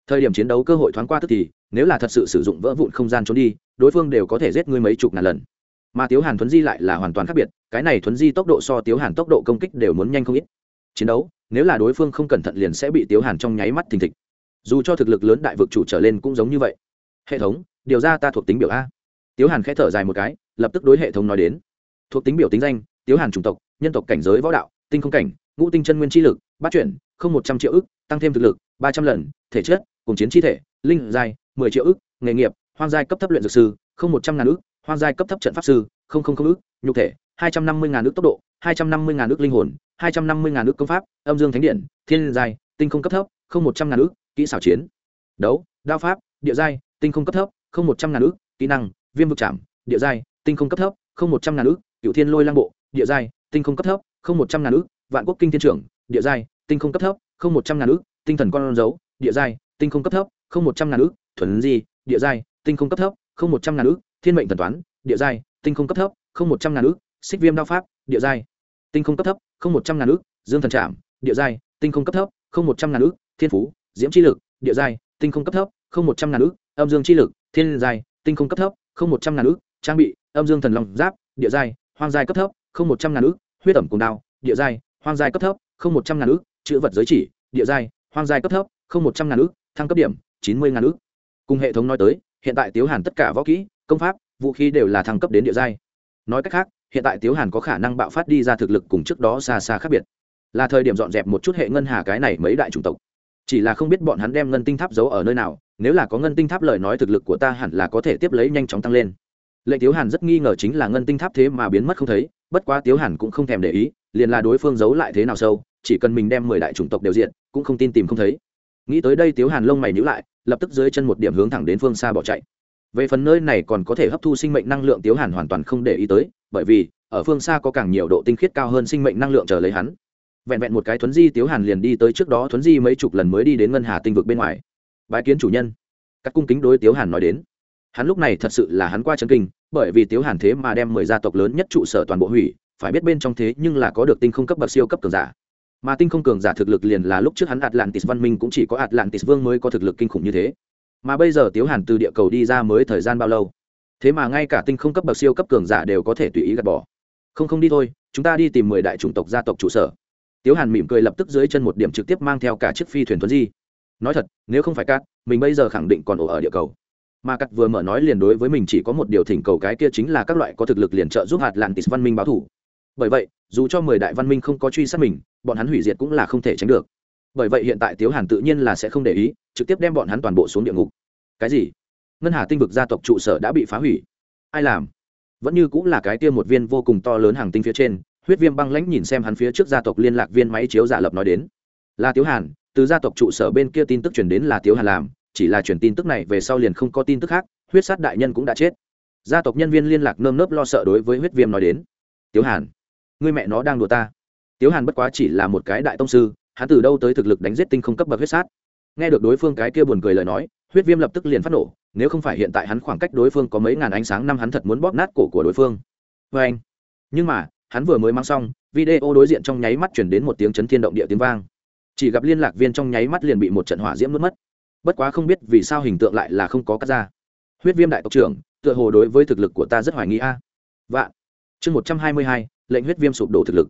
Thời điểm chiến đấu cơ hội thoáng qua tức thì, nếu là thật sự sử dụng vỡ vụn không gian trốn đi, đối phương đều có thể giết ngươi mấy chục ngàn lần mà tiếu hàn thuấn di lại là hoàn toàn khác biệt, cái này thuấn di tốc độ so tiếu hàn tốc độ công kích đều muốn nhanh không ít. Chiến đấu, nếu là đối phương không cẩn thận liền sẽ bị tiếu hàn trong nháy mắt thình thịch. Dù cho thực lực lớn đại vực chủ trở lên cũng giống như vậy. Hệ thống, điều ra ta thuộc tính biểu a. Tiếu hàn k h ẽ thở dài một cái, lập tức đối hệ thống nói đến. Thuộc tính biểu tính danh, tiếu hàn chủng tộc, nhân tộc cảnh giới võ đạo, tinh không cảnh, ngũ tinh chân nguyên chi lực, bát chuyển, không một trăm triệu ức, tăng thêm thực lực, ba trăm lần, thể chất, cùng chiến chi thể, linh giai, mười triệu ức, nghề nghiệp, hoang giai cấp thấp luyện dược sư, không một trăm ngàn ức hoang giai cấp thấp trận pháp sư, không không không ước nhục thể, hai trăm năm mươi ngàn ước tốc độ, hai trăm năm mươi ngàn ước linh hồn, hai trăm năm mươi ngàn ước công pháp, âm dương thánh điện, thiên giai, tinh không cấp thấp, không một trăm ngàn ước kỹ xảo chiến, đấu, đao pháp, địa giai, tinh không cấp thấp, không một trăm ngàn ước kỹ năng, viêm vực chạm địa giai, tinh không cấp thấp, không một trăm ngàn ước cựu thiên lôi lang bộ, địa giai, tinh không cấp thấp, không một trăm ngàn ước vạn quốc kinh thiên trưởng, địa giai, tinh không cấp thấp, không một trăm ngàn ước tinh thần con dấu, địa giai, tinh không cấp thấp, không một trăm ngàn ước thuần di, địa giai, tinh không cấp thấp, không một trăm ngàn ước thiên mệnh thần toán, địa giai, tinh không cấp thấp, không một trăm ngàn ước xích viêm đao pháp, địa giai, tinh không cấp thấp, không một trăm ngàn ước dương thần trạm địa giai, tinh không cấp thấp, không một trăm ngàn ước thiên phú, diễm chi lực, địa giai, tinh không cấp thấp, không một trăm ngàn ước âm dương chi lực, thiên giai, tinh không cấp thấp, không một trăm ngàn ước trang bị, âm dương thần long giáp, địa giai, hoang giai cấp thấp, không một trăm ngàn ước huyết ẩm cùng đao, địa giai, hoang giai cấp thấp, không một trăm ngàn ước chữ vật giới chỉ, địa giai, hoang giai cấp thấp, không một trăm ngàn ước thăng cấp điểm, chín mươi ngàn ước cùng hệ thống nói tới hiện tại tiếu hàn tất cả võ kỹ, công pháp, vũ khí đều là thăng cấp đến địa giai. Nói cách khác, hiện tại tiếu hàn có khả năng bạo phát đi ra thực lực cùng trước đó xa xa khác biệt. Là thời điểm dọn dẹp một chút hệ ngân hà cái này mấy đại chủng tộc. Chỉ là không biết bọn hắn đem ngân tinh tháp giấu ở nơi nào, nếu là có ngân tinh tháp lời nói thực lực của ta hẳn là có thể tiếp lấy nhanh chóng tăng lên. Lệnh tiếu hàn rất nghi ngờ chính là ngân tinh tháp thế mà biến mất không thấy, bất quá tiếu hàn cũng không thèm để ý, liền là đối phương giấu lại thế nào sâu, chỉ cần mình đem mười đại chủng tộc đều diện, cũng không tin tìm không thấy. Nghĩ tới đây tiếu hàn lông mày nhữ lại lập tức dưới chân một điểm hướng thẳng đến phương xa bỏ chạy. Về phần nơi này còn có thể hấp thu sinh mệnh năng lượng tiếu hàn hoàn toàn không để ý tới, bởi vì, ở phương xa có càng nhiều độ tinh khiết cao hơn sinh mệnh năng lượng chờ lấy hắn. Vẹn vẹn một cái thuấn di tiếu hàn liền đi tới trước đó thuấn di mấy chục lần mới đi đến ngân hà tinh vực bên ngoài. Bãi kiến chủ nhân. Các cung kính đối tiếu hàn nói đến. Hắn lúc này thật sự là hắn qua chân kinh, bởi vì tiếu hàn thế mà đem mười gia tộc lớn nhất trụ sở toàn bộ hủy, phải biết bên trong thế nhưng là có được tinh không cấp bậc siêu cấp cường giả mà tinh không cường giả thực lực liền là lúc trước hắn atlantis văn minh cũng chỉ có atlantis vương mới có thực lực kinh khủng như thế. Mà bây giờ tiếu hàn từ địa cầu đi ra mới thời gian bao lâu? Thế mà ngay cả tinh không cấp bậc siêu cấp cường giả đều có thể tùy ý gạt bỏ. Không không đi thôi, chúng ta đi tìm mười đại chủng tộc gia tộc trụ sở. Tiếu hàn mỉm cười lập tức dưới chân một điểm trực tiếp mang theo cả chiếc phi thuyền thuấn di. Nói thật, nếu không phải cát, mình bây giờ khẳng định còn ổ ở địa cầu. Mà cắt vừa mở nói liền đối với mình chỉ có một điều thỉnh cầu cái kia chính là các loại có thực lực liền trợ giúp hạt atlantis văn minh báo thủ. Bởi vậy, dù cho mười đại văn minh không có truy sát mình bọn hắn hủy diệt cũng là không thể tránh được. Bởi vậy hiện tại tiếu hàn tự nhiên là sẽ không để ý, trực tiếp đem bọn hắn toàn bộ xuống địa ngục. Cái gì? Ngân hà tinh vực gia tộc trụ sở đã bị phá hủy. Ai làm? Vẫn như cũng là cái kia một viên vô cùng to lớn hàng tinh phía trên, huyết viêm băng lãnh nhìn xem hắn phía trước gia tộc liên lạc viên máy chiếu giả lập nói đến. Là tiếu hàn, từ gia tộc trụ sở bên kia tin tức chuyển đến là tiếu hàn làm, chỉ là chuyển tin tức này về sau liền không có tin tức khác, huyết sát đại nhân cũng đã chết. Gia tộc nhân viên liên lạc nơm nớp lo sợ đối với huyết viêm nói đến. Tiếu hàn, người mẹ nó đang đùa ta tiếu hàn bất quá chỉ là một cái đại tông sư, hắn từ đâu tới thực lực đánh giết tinh không cấp bậc huyết sát? Nghe được đối phương cái kia buồn cười lời nói, huyết viêm lập tức liền phát nổ, nếu không phải hiện tại hắn khoảng cách đối phương có mấy ngàn ánh sáng năm hắn thật muốn bóp nát cổ của đối phương. Vê anh, nhưng mà, hắn vừa mới mang xong, video đối diện trong nháy mắt chuyển đến một tiếng chấn thiên động địa tiếng vang. Chỉ gặp liên lạc viên trong nháy mắt liền bị một trận hỏa diễm mất mất. Bất quá không biết vì sao hình tượng lại là không có cắt ra. Huyết viêm đại tộc trưởng, tựa hồ đối với thực lực của ta rất hoài nghi a. Vạn, chương một trăm hai mươi hai, lệnh huyết viêm sụp đổ thực lực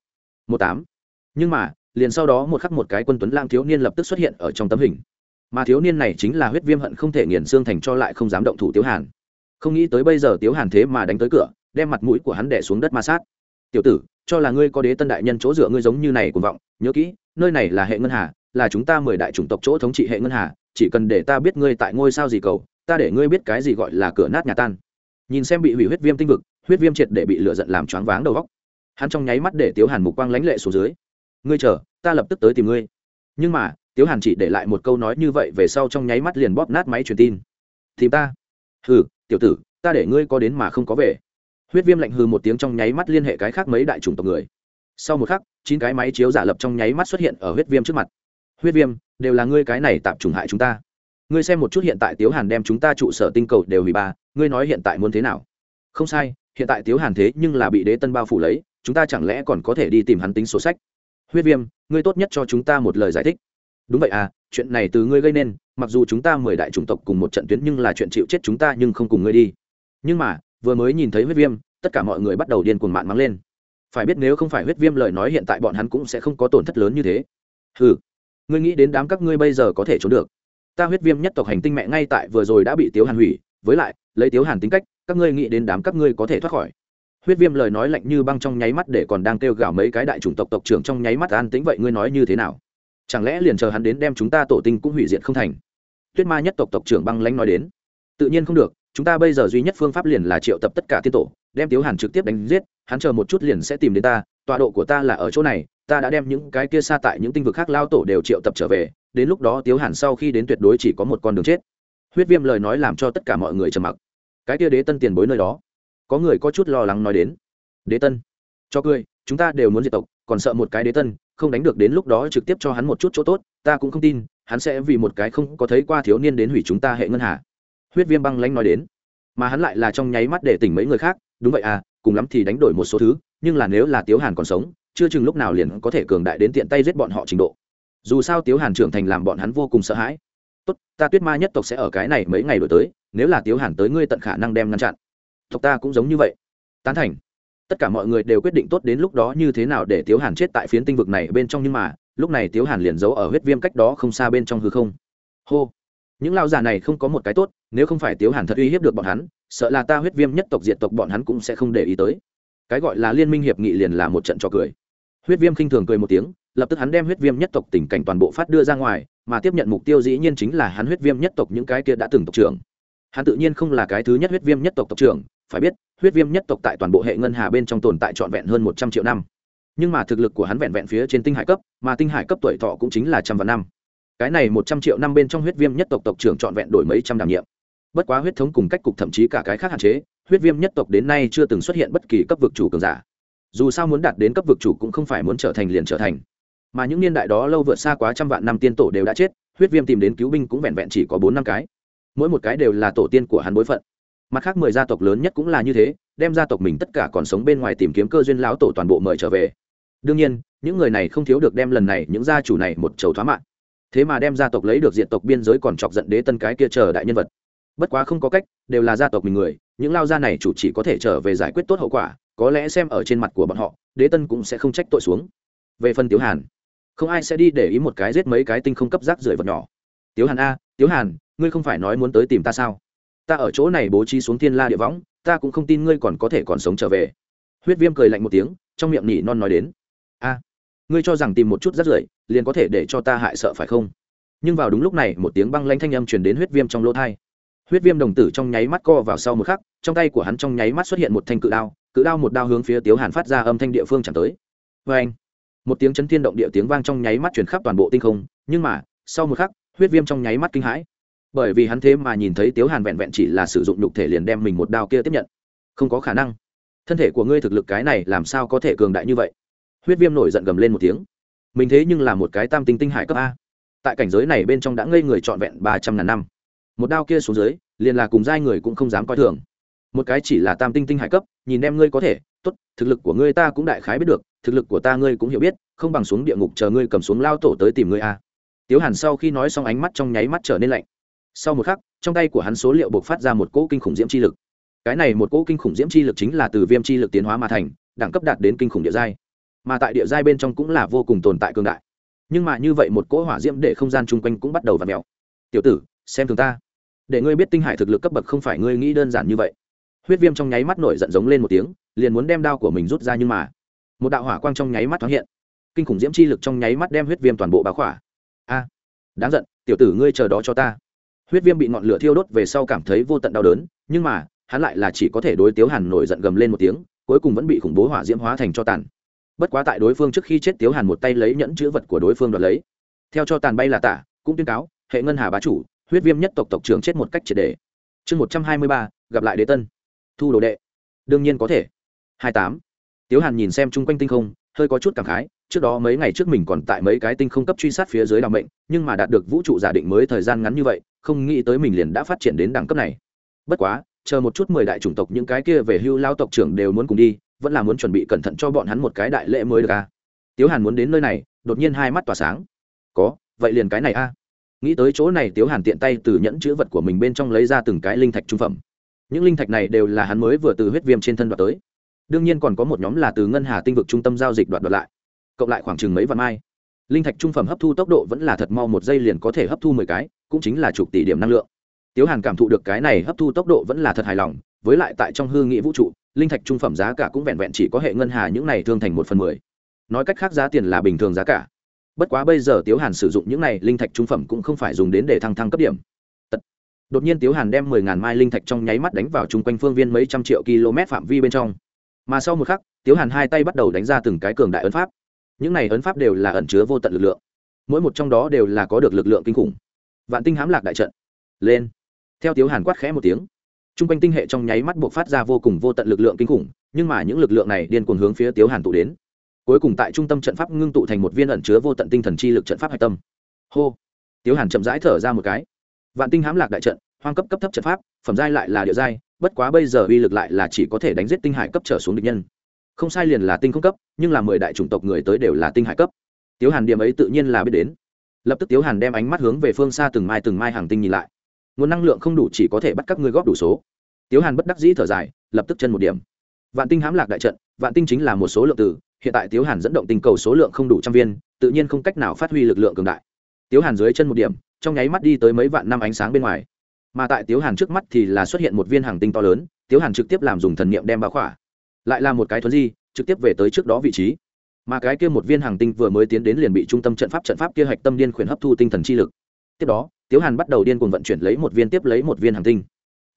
một tám. Nhưng mà, liền sau đó một khắc một cái quân tuấn lang thiếu niên lập tức xuất hiện ở trong tấm hình. Mà thiếu niên này chính là huyết viêm hận không thể nghiền xương thành cho lại không dám động thủ tiếu hàn. Không nghĩ tới bây giờ tiếu hàn thế mà đánh tới cửa, đem mặt mũi của hắn đẻ xuống đất ma sát. Tiểu tử, cho là ngươi có đế tân đại nhân chỗ dựa ngươi giống như này cuồng vọng, nhớ kỹ, nơi này là hệ ngân hà, là chúng ta mười đại chủng tộc chỗ thống trị hệ ngân hà, chỉ cần để ta biết ngươi tại ngôi sao gì cầu, ta để ngươi biết cái gì gọi là cửa nát nhà tan. Nhìn xem bị hủy huyết viêm tinh vực, huyết viêm triệt để bị lựa giận làm choáng váng đầu góc hắn trong nháy mắt để tiếu hàn mục quang lãnh lệ xuống dưới. Ngươi chờ, ta lập tức tới tìm ngươi. Nhưng mà, tiếu hàn chỉ để lại một câu nói như vậy về sau trong nháy mắt liền bóp nát máy truyền tin. Tìm ta. Hừ, tiểu tử, ta để ngươi có đến mà không có về. Huyết viêm lạnh hừ một tiếng trong nháy mắt liên hệ cái khác mấy đại chủng tộc người. Sau một khắc, chín cái máy chiếu giả lập trong nháy mắt xuất hiện ở huyết viêm trước mặt. Huyết viêm, đều là ngươi cái này tạm trùng hại chúng ta. Ngươi xem một chút hiện tại tiếu hàn đem chúng ta trụ sở tinh cầu đều hủy ba, ngươi nói hiện tại muốn thế nào? Không sai, hiện tại tiếu hàn thế nhưng là bị đế tân bao phủ lấy chúng ta chẳng lẽ còn có thể đi tìm hắn tính sổ sách? Huyết viêm, ngươi tốt nhất cho chúng ta một lời giải thích. Đúng vậy à chuyện này từ ngươi gây nên, mặc dù chúng ta mười đại chủng tộc cùng một trận tuyến nhưng là chuyện chịu chết chúng ta nhưng không cùng ngươi đi. Nhưng mà, vừa mới nhìn thấy huyết viêm, tất cả mọi người bắt đầu điên cuồng mạn mắng lên. Phải biết nếu không phải huyết viêm lời nói hiện tại bọn hắn cũng sẽ không có tổn thất lớn như thế. Ừ ngươi nghĩ đến đám các ngươi bây giờ có thể trốn được. Ta huyết viêm nhất tộc hành tinh mẹ ngay tại vừa rồi đã bị tiếu hàn hủy, với lại, lấy tiếu hàn tính cách, các ngươi nghĩ đến đám các ngươi có thể thoát khỏi huyết viêm lời nói lạnh như băng trong nháy mắt để còn đang kêu gào mấy cái đại chủng tộc tộc trưởng trong nháy mắt an tĩnh vậy ngươi nói như thế nào? Chẳng lẽ liền chờ hắn đến đem chúng ta tổ tinh cũng hủy diệt không thành? Tuyết ma nhất tộc tộc trưởng băng lãnh nói đến. Tự nhiên không được, chúng ta bây giờ duy nhất phương pháp liền là triệu tập tất cả tiên tổ, đem tiếu hàn trực tiếp đánh giết, hắn chờ một chút liền sẽ tìm đến ta, tọa độ của ta là ở chỗ này, ta đã đem những cái kia xa tại những tinh vực khác lao tổ đều triệu tập trở về, đến lúc đó tiếu hàn sau khi đến tuyệt đối chỉ có một con đường chết. Huyết viêm lời nói làm cho tất cả mọi người trầm mặc. Cái kia đế tân tiền bối nơi đó có người có chút lo lắng nói đến. Đế tân, cho cười, chúng ta đều muốn diệt tộc, còn sợ một cái đế tân, không đánh được đến lúc đó trực tiếp cho hắn một chút chỗ tốt, ta cũng không tin, hắn sẽ vì một cái không có thấy qua thiếu niên đến hủy chúng ta hệ ngân hà. Huyết viêm băng lãnh nói đến. Mà hắn lại là trong nháy mắt để tỉnh mấy người khác, đúng vậy à cùng lắm thì đánh đổi một số thứ, nhưng là nếu là tiếu hàn còn sống, chưa chừng lúc nào liền có thể cường đại đến tiện tay giết bọn họ trình độ. Dù sao tiếu hàn trưởng thành làm bọn hắn vô cùng sợ hãi. Tốt, ta tuyết ma nhất tộc sẽ ở cái này mấy ngày đổi tới, nếu là tiếu hàn tới ngươi tận khả năng đem ngăn chặn tộc ta cũng giống như vậy. Tán thành. Tất cả mọi người đều quyết định tốt đến lúc đó như thế nào để tiếu hàn chết tại phiến tinh vực này bên trong nhưng mà, lúc này tiếu hàn liền giấu ở huyết viêm cách đó không xa bên trong hư không. Hô. Những lao già này không có một cái tốt, nếu không phải tiếu hàn thật uy hiếp được bọn hắn, sợ là ta huyết viêm nhất tộc diệt tộc bọn hắn cũng sẽ không để ý tới. Cái gọi là liên minh hiệp nghị liền là một trận trò cười. Huyết viêm khinh thường cười một tiếng, lập tức hắn đem huyết viêm nhất tộc tình cảnh toàn bộ phát đưa ra ngoài, mà tiếp nhận mục tiêu dĩ nhiên chính là hắn huyết viêm nhất tộc những cái kia đã từng tộc trưởng. Hắn tự nhiên không là cái thứ nhất huyết viêm nhất tộc tộc trưởng phải biết, huyết viêm nhất tộc tại toàn bộ hệ ngân hà bên trong tồn tại trọn vẹn hơn một trăm triệu năm. Nhưng mà thực lực của hắn vẹn vẹn phía trên tinh hải cấp, mà tinh hải cấp tuổi thọ cũng chính là trăm vạn năm. Cái này một trăm triệu năm bên trong huyết viêm nhất tộc tộc trưởng trọn vẹn đổi mấy trăm đảm nhiệm. Bất quá huyết thống cùng cách cục thậm chí cả cái khác hạn chế, huyết viêm nhất tộc đến nay chưa từng xuất hiện bất kỳ cấp vực chủ cường giả. Dù sao muốn đạt đến cấp vực chủ cũng không phải muốn trở thành liền trở thành. Mà những niên đại đó lâu vượt xa quá trăm vạn năm tiên tổ đều đã chết, huyết viêm tìm đến cứu binh cũng vẹn vẹn chỉ có bốn năm cái. Mỗi một cái đều là tổ tiên của hắn bối phận mặt khác mười gia tộc lớn nhất cũng là như thế, đem gia tộc mình tất cả còn sống bên ngoài tìm kiếm cơ duyên lão tổ toàn bộ mời trở về. Đương nhiên, những người này không thiếu được đem lần này những gia chủ này một chầu thoá mạng thế mà đem gia tộc lấy được diện tộc biên giới còn chọc giận đế tân cái kia chờ đại nhân vật. Bất quá không có cách, đều là gia tộc mình người, những lao gia này chủ chỉ có thể trở về giải quyết tốt hậu quả, có lẽ xem ở trên mặt của bọn họ, đế tân cũng sẽ không trách tội xuống. Về phần tiếu hàn, không ai sẽ đi để ý một cái giết mấy cái tinh không cấp rác rưởi vật nhỏ. Tiếu hàn a, tiếu hàn, ngươi không phải nói muốn tới tìm ta sao? Ta ở chỗ này bố trí xuống thiên la địa võng, ta cũng không tin ngươi còn có thể còn sống trở về. Huyết viêm cười lạnh một tiếng, trong miệng nỉ non nói đến. A, ngươi cho rằng tìm một chút rất rưởi, liền có thể để cho ta hại sợ phải không? Nhưng vào đúng lúc này, một tiếng băng lanh thanh âm truyền đến huyết viêm trong lỗ thai. Huyết viêm đồng tử trong nháy mắt co vào sau một khắc, trong tay của hắn trong nháy mắt xuất hiện một thanh cự đao cự đao một đao hướng phía tiếu hàn phát ra âm thanh địa phương chẳng tới. Vê anh, một tiếng chấn thiên động địa tiếng vang trong nháy mắt chuyển khắp toàn bộ tinh không, nhưng mà, sau một khắc, huyết viêm trong nháy mắt kinh hãi bởi vì hắn thế mà nhìn thấy tiếu hàn vẹn vẹn chỉ là sử dụng nhục thể liền đem mình một đao kia tiếp nhận. Không có khả năng. Thân thể của ngươi thực lực cái này làm sao có thể cường đại như vậy? Huyết viêm nổi giận gầm lên một tiếng. Mình thế nhưng là một cái tam tinh tinh hải cấp a. Tại cảnh giới này bên trong đã ngây người trọn vẹn ba trăm ngàn năm. Một đao kia xuống dưới, liền là cùng giai người cũng không dám coi thường. Một cái chỉ là tam tinh tinh hải cấp, nhìn em ngươi có thể, tốt, thực lực của ngươi ta cũng đại khái biết được, thực lực của ta ngươi cũng hiểu biết, không bằng xuống địa ngục chờ ngươi cầm xuống lao tổ tới tìm ngươi a. Tiếu hàn sau khi nói xong ánh mắt trong nháy mắt trở nên lạnh sau một khắc, trong tay của hắn số liệu buộc phát ra một cỗ kinh khủng diễm chi lực. Cái này một cỗ kinh khủng diễm chi lực chính là từ viêm chi lực tiến hóa mà thành, đẳng cấp đạt đến kinh khủng địa giai. Mà tại địa giai bên trong cũng là vô cùng tồn tại cường đại. Nhưng mà như vậy một cỗ hỏa diễm để không gian chung quanh cũng bắt đầu v ặ mẹo tiểu tử, xem thường ta. Để ngươi biết tinh hải thực lực cấp bậc không phải ngươi nghĩ đơn giản như vậy. Huyết viêm trong nháy mắt nổi giận giống lên một tiếng, liền muốn đem đao của mình rút ra nhưng mà một đạo hỏa quang trong nháy mắt thoáng hiện. Kinh khủng diễm chi lực trong nháy mắt đem huyết viêm toàn bộ báo khỏa. A, đáng giận, tiểu tử ngươi chờ đó cho ta huyết viêm bị ngọn lửa thiêu đốt về sau cảm thấy vô tận đau đớn, nhưng mà, hắn lại là chỉ có thể đối tiếu hàn nổi giận gầm lên một tiếng, cuối cùng vẫn bị khủng bố hỏa diễm hóa thành cho tàn. Bất quá tại đối phương trước khi chết tiếu hàn một tay lấy nhẫn chữ vật của đối phương đoạt lấy. Theo cho tàn bay là tả, cũng tuyên cáo, hệ ngân hà bá chủ, huyết viêm nhất tộc tộc trưởng chết một cách triệt đề. Chương một trăm hai mươi ba, gặp lại đế tân. Thu đồ đệ. Đương nhiên có thể. Hai tám. Tiếu hàn nhìn xem chung quanh tinh không, hơi có chút cảm khái trước đó mấy ngày trước mình còn tại mấy cái tinh không cấp truy sát phía dưới đ mệnh, nhưng mà đạt được vũ trụ giả định mới thời gian ngắn như vậy, không nghĩ tới mình liền đã phát triển đến đẳng cấp này. Bất quá, chờ một chút mười đại chủng tộc những cái kia về hưu lao tộc trưởng đều muốn cùng đi, vẫn là muốn chuẩn bị cẩn thận cho bọn hắn một cái đại lễ mới được à. tiếu hàn muốn đến nơi này, đột nhiên hai mắt tỏa sáng. Có, vậy liền cái này a. Nghĩ tới chỗ này tiếu hàn tiện tay từ nhẫn chữ vật của mình bên trong lấy ra từng cái linh thạch trung phẩm. Những linh thạch này đều là hắn mới vừa từ huyết viêm trên thân đoạt tới. Đương nhiên còn có một nhóm là từ ngân hà tinh vực trung tâm giao dịch đoạt đoạt lại cộng lại khoảng chừng mấy vạn mai. Linh thạch trung phẩm hấp thu tốc độ vẫn là thật mau, một giây liền có thể hấp thu mười cái, cũng chính là chục tỷ điểm năng lượng. Tiếu hàn cảm thụ được cái này hấp thu tốc độ vẫn là thật hài lòng, với lại tại trong hư nghị vũ trụ, linh thạch trung phẩm giá cả cũng vẹn vẹn chỉ có hệ ngân hà những này thương thành một phần mười. Nói cách khác giá tiền là bình thường giá cả. Bất quá bây giờ tiếu hàn sử dụng những này linh thạch trung phẩm cũng không phải dùng đến để thăng thăng cấp điểm. Đột nhiên tiếu hàn đem mười ngàn mai linh thạch trong nháy mắt đánh vào chung quanh phương viên mấy trăm triệu km phạm vi bên trong. Mà sau một khắc, tiếu hàn hai tay bắt đầu đánh ra từng cái cường đại ấn pháp những này ấn pháp đều là ẩn chứa vô tận lực lượng. Mỗi một trong đó đều là có được lực lượng kinh khủng. Vạn tinh hám lạc đại trận. Lên. Theo tiếu hàn quát khẽ một tiếng t r u n g quanh tinh hệ trong nháy mắt buộc phát ra vô cùng vô tận lực lượng kinh khủng, nhưng mà những lực lượng này điên cuồng hướng phía tiếu hàn tụ đến. Cuối cùng tại trung tâm trận pháp ngưng tụ thành một viên ẩn chứa vô tận tinh thần chi lực trận pháp hạch tâm. Hô. Tiếu hàn chậm rãi thở ra một cái. Vạn tinh hám lạc đại trận, hoang cấp cấp thấp trận pháp, phẩm giai lại là địa giai, bất quá bây giờ uy lực lại là chỉ có thể đánh giết tinh hải cấp trở xuống địch nhân không sai liền là tinh không cấp, nhưng là mười đại chủng tộc người tới đều là tinh hải cấp. Tiếu hàn điểm ấy tự nhiên là biết đến. Lập tức tiếu hàn đem ánh mắt hướng về phương xa từng mai từng mai hàng tinh nhìn lại. Nguồn năng lượng không đủ chỉ có thể bắt các ngươi góp đủ số. Tiếu hàn bất đắc dĩ thở dài, lập tức chân một điểm. Vạn tinh hãm lạc đại trận, vạn tinh chính là một số lượng từ hiện tại tiếu hàn dẫn động tinh cầu số lượng không đủ trăm viên, tự nhiên không cách nào phát huy lực lượng cường đại. Tiếu hàn dưới chân một điểm, trong nháy mắt đi tới mấy vạn năm ánh sáng bên ngoài. Mà tại tiếu hàn trước mắt thì là xuất hiện một viên hàng tinh to lớn, tiếu hàn trực tiếp làm dùng thần niệm đem bao khỏa lại là một cái thuấn di, trực tiếp về tới trước đó vị trí. Mà cái kia một viên hàng tinh vừa mới tiến đến liền bị trung tâm trận pháp trận pháp kia hạch tâm điên khuyển hấp thu tinh thần chi lực. Tiếp đó, tiếu hàn bắt đầu điên cuồng vận chuyển lấy một viên tiếp lấy một viên hàng tinh.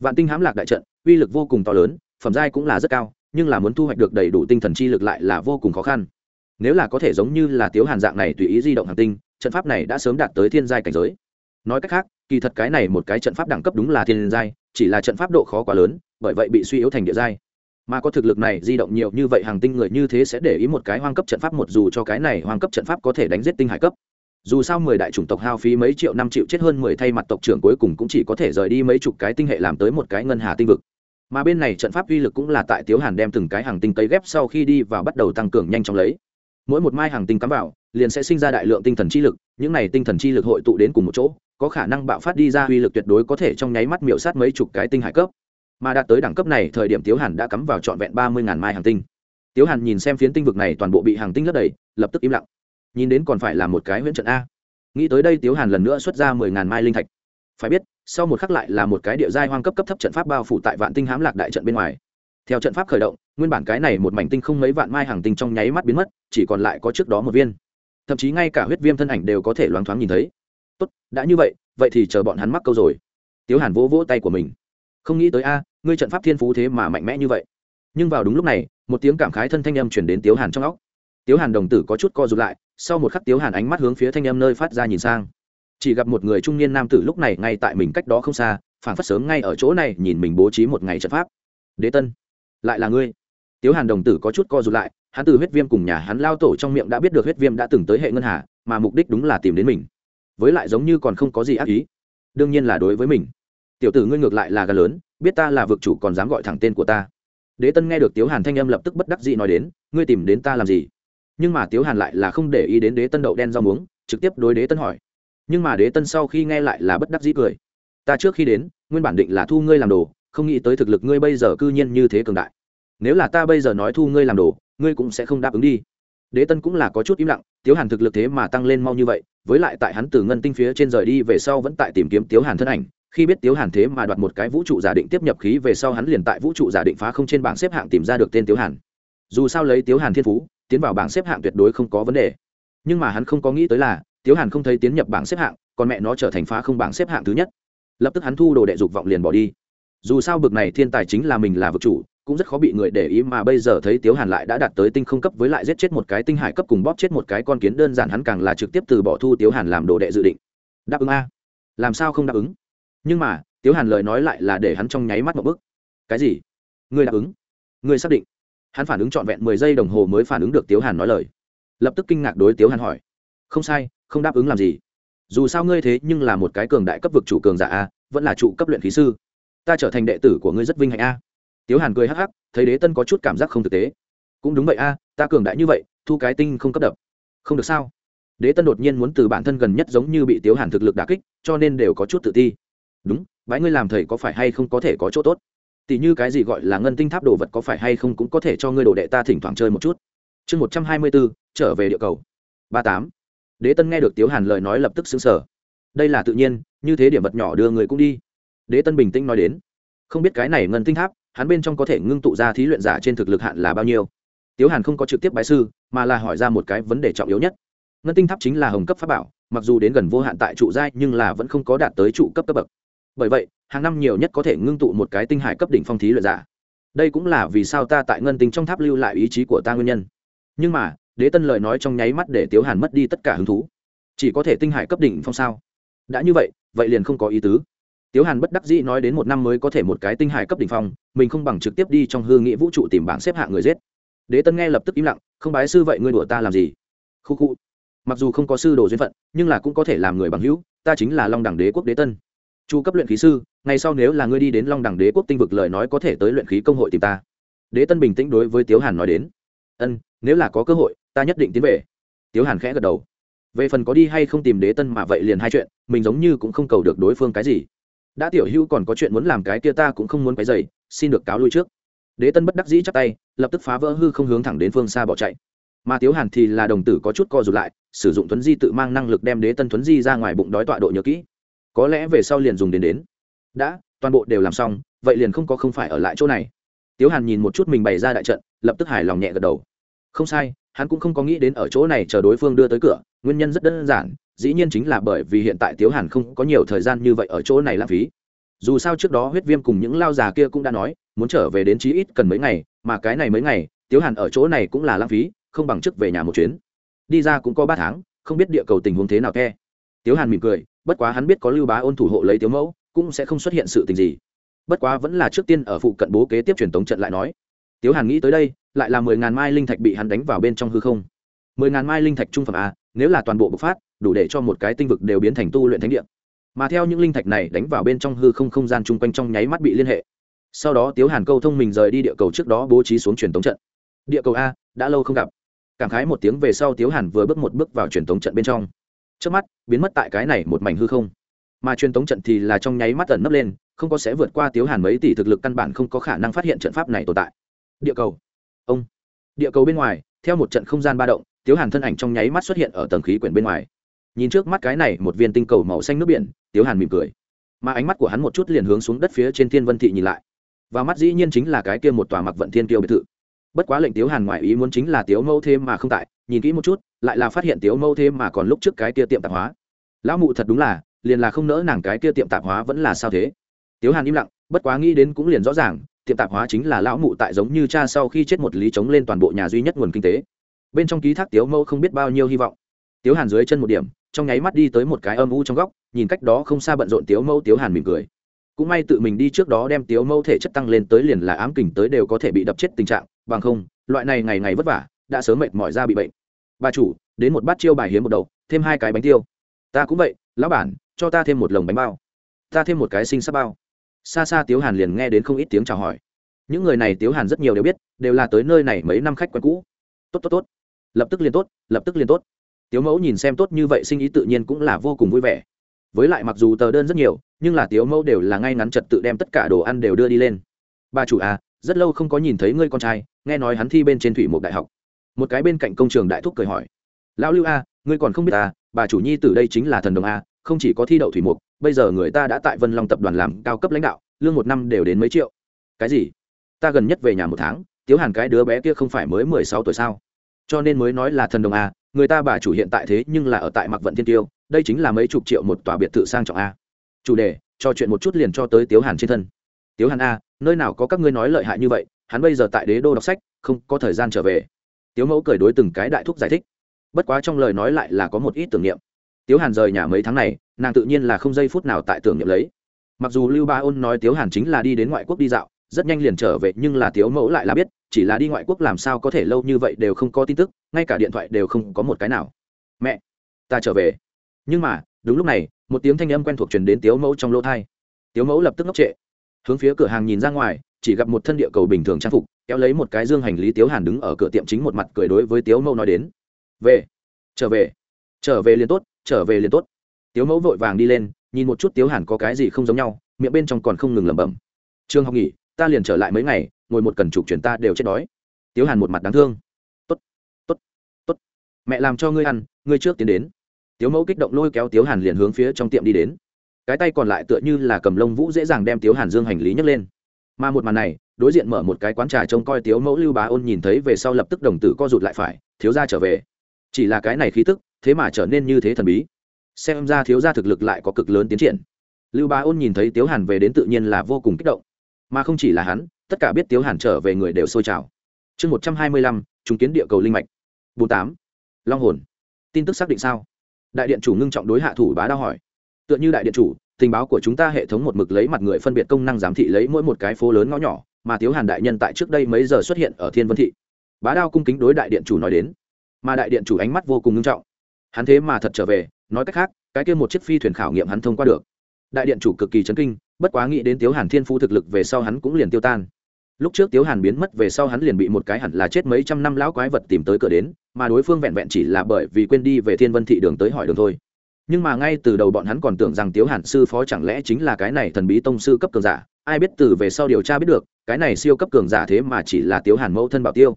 Vạn tinh hãm lạc đại trận, uy lực vô cùng to lớn, phẩm giai cũng là rất cao, nhưng là muốn thu hoạch được đầy đủ tinh thần chi lực lại là vô cùng khó khăn. Nếu là có thể giống như là tiếu hàn dạng này tùy ý di động hàng tinh, trận pháp này đã sớm đạt tới thiên giai cảnh giới. Nói cách khác, kỳ thật cái này một cái trận pháp đẳng cấp đúng là thiên giai, chỉ là trận pháp độ khó quá lớn, bởi vậy bị suy yếu thành địa giai mà có thực lực này, di động nhiều như vậy, hàng tinh người như thế sẽ để ý một cái hoang cấp trận pháp một dù cho cái này hoang cấp trận pháp có thể đánh giết tinh hải cấp. Dù sao mười đại chủng tộc hao phí mấy triệu, năm triệu chết hơn mười thay mặt tộc trưởng cuối cùng cũng chỉ có thể rời đi mấy chục cái tinh hệ làm tới một cái ngân hà tinh vực. Mà bên này trận pháp uy lực cũng là tại tiếu hàn đem từng cái hàng tinh cấy ghép sau khi đi và bắt đầu tăng cường nhanh chóng lấy. Mỗi một mai hàng tinh cắm vào, liền sẽ sinh ra đại lượng tinh thần chi lực, những này tinh thần chi lực hội tụ đến cùng một chỗ, có khả năng bạo phát đi ra uy lực tuyệt đối có thể trong nháy mắt miểu sát mấy chục cái tinh hải cấp mà đạt tới đẳng cấp này, thời điểm tiếu hàn đã cắm vào trọn vẹn ba mươi ngàn mai hàng tinh. Tiếu hàn nhìn xem phiến tinh vực này, toàn bộ bị hàng tinh lấp đầy, lập tức im lặng. Nhìn đến còn phải là một cái huyễn trận a. Nghĩ tới đây, tiếu hàn lần nữa xuất ra mười ngàn mai linh thạch. Phải biết, sau một khắc lại là một cái địa giai hoang cấp cấp thấp trận pháp bao phủ tại vạn tinh hãm lạc đại trận bên ngoài. Theo trận pháp khởi động, nguyên bản cái này một mảnh tinh không mấy vạn mai hàng tinh trong nháy mắt biến mất, chỉ còn lại có trước đó một viên. Thậm chí ngay cả huyết viêm thân ảnh đều có thể loáng thoáng nhìn thấy. Tốt, đã như vậy vậy thì chờ bọn hắn mắc câu rồi. Tiếu hàn vỗ vỗ tay của mình không nghĩ tới a, ngươi trận pháp thiên phú thế mà mạnh mẽ như vậy. Nhưng vào đúng lúc này, một tiếng cảm khái thân thanh âm chuyển đến tiếu hàn trong óc. Tiếu hàn đồng tử có chút co r ụ t lại, sau một khắc tiếu hàn ánh mắt hướng phía thanh âm nơi phát ra nhìn sang. Chỉ gặp một người trung niên nam tử lúc này ngay tại mình cách đó không xa phản phát sớm ngay ở chỗ này nhìn mình bố trí một ngày trận pháp. Đế tân, lại là ngươi? Tiếu hàn đồng tử có chút co r ụ t lại, hắn từ huyết viêm cùng nhà hắn lao tổ trong miệng đã biết được huyết viêm đã từng tới hệ ngân hà, mà mục đích đúng là tìm đến mình. Với lại giống như còn không có gì ác ý. Đương nhiên là đối với mình tiểu tử ngươi ngược lại là gà lớn, biết ta là vực chủ còn dám gọi thẳng tên của ta. Đế tân nghe được tiếu hàn thanh âm lập tức bất đắc dĩ nói đến, ngươi tìm đến ta làm gì? Nhưng mà tiếu hàn lại là không để ý đến đế tân đậu đen rau muống, trực tiếp đối đế tân hỏi. Nhưng mà đế tân sau khi nghe lại là bất đắc dĩ cười. Ta trước khi đến, nguyên bản định là thu ngươi làm đồ, không nghĩ tới thực lực ngươi bây giờ cư nhiên như thế cường đại. Nếu là ta bây giờ nói thu ngươi làm đồ, ngươi cũng sẽ không đáp ứng đi. Đế tân cũng là có chút im lặng, tiếu hàn thực lực thế mà tăng lên mau như vậy, với lại tại hắn từ ngân tinh phía trên rời đi về sau vẫn tại tìm kiếm tiếu hàn thân ảnh khi biết tiếu hàn thế mà đoạt một cái vũ trụ giả định tiếp nhập khí về sau hắn liền tại vũ trụ giả định phá không trên bảng xếp hạng tìm ra được tên tiếu hàn. Dù sao lấy tiếu hàn thiên phú, tiến vào bảng xếp hạng tuyệt đối không có vấn đề. Nhưng mà hắn không có nghĩ tới là, tiếu hàn không thấy tiến nhập bảng xếp hạng, còn mẹ nó trở thành phá không bảng xếp hạng thứ nhất. Lập tức hắn thu đồ đệ dục vọng liền bỏ đi. Dù sao bực này thiên tài chính là mình là vực chủ, cũng rất khó bị người để ý mà bây giờ thấy tiếu hàn lại đã đạt tới tinh không cấp với lại giết chết một cái tinh hải cấp cùng bóp chết một cái con kiến, đơn giản hắn càng là trực tiếp từ bỏ thu tiếu hàn làm đồ đệ dự định. Đáp ứng a. Làm sao không đáp ứng? Nhưng mà, tiếu hàn lời nói lại là để hắn trong nháy mắt một bức cái gì? Ngươi đáp ứng? Ngươi xác định? Hắn phản ứng trọn vẹn mười giây đồng hồ mới phản ứng được tiếu hàn nói lời. Lập tức kinh ngạc đối tiếu hàn hỏi. Không sai, không đáp ứng làm gì. Dù sao ngươi thế nhưng là một cái cường đại cấp vực chủ cường giả a, vẫn là trụ cấp luyện khí sư. Ta trở thành đệ tử của ngươi rất vinh hạnh a. Tiếu hàn cười hắc hắc, thấy đế tân có chút cảm giác không thực tế. Cũng đúng vậy a, ta cường đại như vậy, thu cái tinh không cấp đập. Không được sao? Đế tân đột nhiên muốn từ bản thân gần nhất giống như bị tiếu hàn thực lực đà kích, cho nên đều có chút tự ti đúng, bái ngươi làm thầy có phải hay không có thể có chỗ tốt? Tỷ như cái gì gọi là ngân tinh tháp đồ vật có phải hay không cũng có thể cho ngươi đồ đệ ta thỉnh thoảng chơi một chút. Chương một trăm hai mươi bốn, trở về địa cầu. Ba tám. Đế tân nghe được tiếu hàn lời nói lập tức xứng sở đây là tự nhiên, như thế điểm vật nhỏ đưa người cũng đi. Đế tân bình tĩnh nói đến. Không biết cái này ngân tinh tháp, hắn bên trong có thể ngưng tụ ra thí luyện giả trên thực lực hạn là bao nhiêu? Tiếu hàn không có trực tiếp bái sư, mà là hỏi ra một cái vấn đề trọng yếu nhất. Ngân tinh tháp chính là hồng cấp pháp bảo, mặc dù đến gần vô hạn tại trụ giai nhưng là vẫn không có đạt tới trụ cấp cấp bậc bởi vậy, hàng năm nhiều nhất có thể ngưng tụ một cái tinh hải cấp đỉnh phong thí luyện giả. Đây cũng là vì sao ta tại ngân tinh trong tháp lưu lại ý chí của ta nguyên nhân. Nhưng mà, đế tân lời nói trong nháy mắt để tiếu hàn mất đi tất cả hứng thú. Chỉ có thể tinh hải cấp đỉnh phong sao? Đã như vậy vậy liền không có ý tứ. Tiếu hàn bất đắc dĩ nói đến một năm mới có thể một cái tinh hải cấp đỉnh phong, mình không bằng trực tiếp đi trong hư nghĩa vũ trụ tìm bảng xếp hạng người giết. Đế tân nghe lập tức im lặng, không bái sư vậy ngươi đùa ta làm gì? Khu khu. Mặc dù không có sư đồ duyên phận, nhưng là cũng có thể làm người bằng hữu, ta chính là long đẳng đế quốc đế tân chu cấp luyện khí sư, ngày sau nếu là ngươi đi đến long đẳng đế quốc tinh vực lời nói có thể tới luyện khí công hội tìm ta. Đế tân bình tĩnh đối với tiếu hàn nói đến. Ân, nếu là có cơ hội, ta nhất định tiến về. Tiếu hàn khẽ gật đầu. Về phần có đi hay không tìm đế tân mà vậy liền hai chuyện, mình giống như cũng không cầu được đối phương cái gì. Đã tiểu hữu còn có chuyện muốn làm cái kia ta cũng không muốn cái dày xin được cáo lui trước. Đế tân bất đắc dĩ chắc tay, lập tức phá vỡ hư không hướng thẳng đến phương xa bỏ chạy. Mà tiếu hàn thì là đồng tử có chút co rụt lại, sử dụng thuấn di tự mang năng lực đem đế tân thuấn di ra ngoài bụng đói tọa độ nhớ kỹ có lẽ về sau liền dùng đến đến. Đã, toàn bộ đều làm xong, vậy liền không có không phải ở lại chỗ này. Tiếu hàn nhìn một chút mình bày ra đại trận, lập tức hài lòng nhẹ gật đầu. Không sai, hắn cũng không có nghĩ đến ở chỗ này chờ đối phương đưa tới cửa, nguyên nhân rất đơn giản, dĩ nhiên chính là bởi vì hiện tại tiếu hàn không có nhiều thời gian như vậy ở chỗ này lãng phí. Dù sao trước đó huyết viêm cùng những lao già kia cũng đã nói, muốn trở về đến chí ít cần mấy ngày, mà cái này mấy ngày, tiếu hàn ở chỗ này cũng là lãng phí, không bằng chức về nhà một chuyến. Đi ra cũng có ba tháng, không biết địa cầu tình huống thế nào khe tiếu hàn mỉm cười, bất quá hắn biết có lưu bá ôn thủ hộ lấy tiếu mẫu, cũng sẽ không xuất hiện sự tình gì. Bất quá vẫn là trước tiên ở phụ cận bố kế tiếp truyền tống trận lại nói. Tiếu hàn nghĩ tới đây, lại là mười ngàn mai linh thạch bị hắn đánh vào bên trong hư không. Mười ngàn mai linh thạch trung phẩm a, nếu là toàn bộ bộc phát, đủ để cho một cái tinh vực đều biến thành tu luyện thánh địa. Mà theo những linh thạch này đánh vào bên trong hư không không gian chung quanh trong nháy mắt bị liên hệ. Sau đó tiếu hàn câu thông mình rời đi địa cầu trước đó bố trí xuống truyền tống trận. Địa cầu a, đã lâu không gặp. Cảm khái một tiếng về sau tiếu hàn vừa bước một bước vào truyền tống trận bên trong trước mắt, biến mất tại cái này một mảnh hư không. Mà truyền tống trận thì là trong nháy mắt tẩn nấp lên, không có sẽ vượt qua tiếu hàn mấy tỷ thực lực căn bản không có khả năng phát hiện trận pháp này tồn tại. Địa cầu. Ông. Địa cầu bên ngoài, theo một trận không gian ba động, tiếu hàn thân ảnh trong nháy mắt xuất hiện ở tầng khí quyển bên ngoài. Nhìn trước mắt cái này một viên tinh cầu màu xanh nước biển, tiếu hàn mỉm cười. Mà ánh mắt của hắn một chút liền hướng xuống đất phía trên thiên vân thị nhìn lại. Và mắt dĩ nhiên chính là cái kia một tòa mặc vận thiên kiêu biệt thự bất quá lệnh tiếu hàn ngoại ý muốn chính là tiếu mẫu thêm mà không tại, nhìn kỹ một chút, lại là phát hiện tiếu mẫu thêm mà còn lúc trước cái kia tiệm tạp hóa. Lão mụ thật đúng là, liền là không nỡ nàng cái kia tiệm tạp hóa vẫn là sao thế? Tiếu hàn im lặng, bất quá nghĩ đến cũng liền rõ ràng, tiệm tạp hóa chính là lão mụ tại giống như cha sau khi chết một lý chống lên toàn bộ nhà duy nhất nguồn kinh tế. Bên trong ký thác tiếu mẫu không biết bao nhiêu hy vọng. Tiếu hàn dưới chân một điểm, trong nháy mắt đi tới một cái âm u trong góc, nhìn cách đó không xa bận rộn tiếu mẫu, tiếu hàn mỉm cười. Cũng may tự mình đi trước đó đem tiếu mẫu thể chất tăng lên tới liền là ám kình tới đều có thể bị đập chết tình trạng bằng không, loại này ngày ngày vất vả, đã sớm mệt mỏi ra bị bệnh. Bà chủ, đến một bát chiêu bài hiếm một đầu, thêm hai cái bánh tiêu. Ta cũng vậy, lão bản, cho ta thêm một lồng bánh bao. Ta thêm một cái sinh sắp bao. Xa xa tiếu hàn liền nghe đến không ít tiếng chào hỏi. Những người này tiếu hàn rất nhiều đều biết, đều là tới nơi này mấy năm khách quen cũ. Tốt tốt tốt. Lập tức liền tốt, lập tức liền tốt. Tiếu mẫu nhìn xem tốt như vậy sinh ý tự nhiên cũng là vô cùng vui vẻ. Với lại mặc dù tờ đơn rất nhiều, nhưng là tiếu mẫu đều là ngay ngắn trật tự đem tất cả đồ ăn đều đưa đi lên. Bà chủ à rất lâu không có nhìn thấy ngươi con trai nghe nói hắn thi bên trên thủy một đại học. Một cái bên cạnh công trường đại thúc cười hỏi, lão lưu a, ngươi còn không biết à bà chủ nhi từ đây chính là thần đồng a, không chỉ có thi đậu thủy mục, bây giờ người ta đã tại vân long tập đoàn làm cao cấp lãnh đạo, lương một năm đều đến mấy triệu. Cái gì? Ta gần nhất về nhà một tháng, tiếu hàn cái đứa bé kia không phải mới mười sáu tuổi sao? Cho nên mới nói là thần đồng a, người ta bà chủ hiện tại thế nhưng là ở tại mặc vận thiên tiêu, đây chính là mấy chục triệu một tòa biệt thự sang trọng a. Chủ đề cho chuyện một chút liền cho tới tiếu hàn trên thân. Tiếu hàn a, nơi nào có các ngươi nói lợi hại như vậy hắn bây giờ tại đế đô đọc sách, không có thời gian trở về. Tiếu mẫu cười đối từng cái đại thúc giải thích. Bất quá trong lời nói lại là có một ít tưởng niệm. Tiếu hàn rời nhà mấy tháng này, nàng tự nhiên là không giây phút nào tại tưởng niệm lấy. Mặc dù lưu ba ôn nói tiếu hàn chính là đi đến ngoại quốc đi dạo, rất nhanh liền trở về, nhưng là tiếu mẫu lại là biết, chỉ là đi ngoại quốc làm sao có thể lâu như vậy đều không có tin tức, ngay cả điện thoại đều không có một cái nào. Mẹ, ta trở về. Nhưng mà, đúng lúc này, một tiếng thanh âm quen thuộc truyền đến tiếu mẫu trong lỗ thai tiếu mẫu lập tức ngốc trệ. Hướng phía cửa hàng nhìn ra ngoài chỉ gặp một thân địa cầu bình thường trang phục, kéo lấy một cái dương hành lý tiếu hàn đứng ở cửa tiệm chính một mặt cười đối với tiếu mẫu nói đến. Về, trở về trở về liền tốt, trở về liền tốt. Tiếu mẫu vội vàng đi lên, nhìn một chút tiếu hàn có cái gì không giống nhau, miệng bên trong còn không ngừng lẩm bẩm. Trường học nghỉ, ta liền trở lại mấy ngày, ngồi một cần trục chuyển ta đều chết đói. Tiếu hàn một mặt đáng thương. Tốt tốt tốt, mẹ làm cho ngươi ăn, ngươi trước tiến đến. Tiếu mẫu kích động lôi kéo tiếu hàn liền hướng phía trong tiệm đi đến. Cái tay còn lại tựa như là cầm lông vũ dễ dàng đem tiếu hàn dương hành lý nhấc lên mà một màn này, đối diện mở một cái quán trà trông coi tiếu mẫu lưu bá ôn nhìn thấy về sau lập tức đồng tử co rụt lại phải, thiếu gia trở về. Chỉ là cái này khí tức, thế mà trở nên như thế thần bí. Xem ra thiếu gia thực lực lại có cực lớn tiến triển. Lưu bá ôn nhìn thấy tiếu hàn về đến tự nhiên là vô cùng kích động. Mà không chỉ là hắn, tất cả biết tiếu hàn trở về người đều sôi trào. Chương một trăm hai mươi lăm chúng kiến địa cầu linh mạch. Bốn tám, long hồn. Tin tức xác định sao? Đại điện chủ ngưng trọng đối hạ thủ bá đao hỏi. Tựa như đại điện chủ tình báo của chúng ta hệ thống một mực lấy mặt người phân biệt công năng giám thị lấy mỗi một cái phố lớn ngõ nhỏ, mà thiếu hàn đại nhân tại trước đây mấy giờ xuất hiện ở thiên vân thị. Bá đao cung kính đối đại điện chủ nói đến. Mà đại điện chủ ánh mắt vô cùng nghiêm trọng. Hắn thế mà thật trở về, nói cách khác, cái kia một chiếc phi thuyền khảo nghiệm hắn thông qua được. Đại điện chủ cực kỳ chấn kinh, bất quá nghĩ đến tiếu hàn thiên phu thực lực về sau hắn cũng liền tiêu tan. Lúc trước tiếu hàn biến mất về sau hắn liền bị một cái hẳn là chết mấy trăm năm lão quái vật tìm tới cửa đến, mà đối phương vẹn vẹn chỉ là bởi vì quên đi về thiên vân thị đường tới hỏi đường thôi nhưng mà ngay từ đầu bọn hắn còn tưởng rằng tiếu hàn sư phó chẳng lẽ chính là cái này thần bí tông sư cấp cường giả, ai biết từ về sau điều tra biết được, cái này siêu cấp cường giả thế mà chỉ là tiếu hàn mẫu thân bảo tiêu.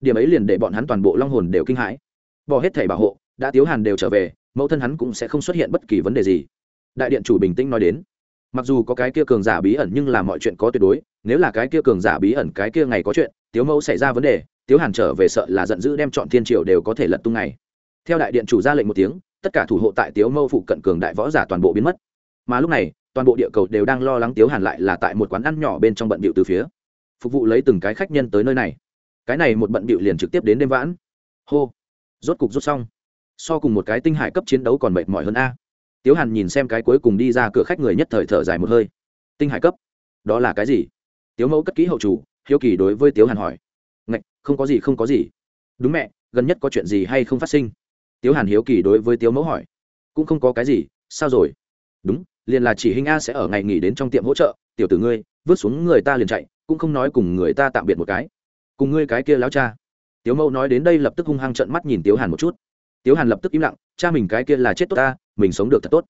Điểm ấy liền để bọn hắn toàn bộ long hồn đều kinh hãi. Bỏ hết thẻ bảo hộ, đã tiếu hàn đều trở về, mẫu thân hắn cũng sẽ không xuất hiện bất kỳ vấn đề gì. Đại điện chủ bình tĩnh nói đến, mặc dù có cái kia cường giả bí ẩn nhưng là mọi chuyện có tuyệt đối, nếu là cái kia cường giả bí ẩn cái kia ngày có chuyện, tiếu mẫu xảy ra vấn đề, tiếu hàn trở về sợ là giận dữ đem chọn thiên triều đều có thể lật tung này theo đại điện chủ ra lệnh một tiếng tất cả thủ hộ tại tiếu mâu phụ cận cường đại võ giả toàn bộ biến mất. Mà lúc này, toàn bộ địa cầu đều đang lo lắng tiếu hàn lại là tại một quán ăn nhỏ bên trong bận bịu từ phía. Phục vụ lấy từng cái khách nhân tới nơi này. Cái này một bận bịu liền trực tiếp đến đêm vãn. Hô. Rốt cục rút xong. So cùng một cái tinh hải cấp chiến đấu còn mệt mỏi hơn a. Tiếu hàn nhìn xem cái cuối cùng đi ra cửa khách người nhất thời thở dài một hơi. Tinh hải cấp? Đó là cái gì? Tiếu mẫu cất kỹ hậu chủ, hiếu kỳ đối với tiếu hàn hỏi. Ngạch, không có gì, không có gì. Đúng mẹ, gần nhất có chuyện gì hay không phát sinh? Tiếu hàn hiếu kỳ đối với tiếu mẫu hỏi. Cũng không có cái gì, sao rồi? Đúng, liền là chỉ hình a sẽ ở ngày nghỉ đến trong tiệm hỗ trợ, tiểu tử ngươi, vứt xuống người ta liền chạy, cũng không nói cùng người ta tạm biệt một cái. Cùng ngươi cái kia láo cha. Tiếu mẫu nói đến đây lập tức hung hăng trận mắt nhìn tiếu hàn một chút. Tiếu hàn lập tức im lặng, cha mình cái kia là chết tốt ta, mình sống được thật tốt.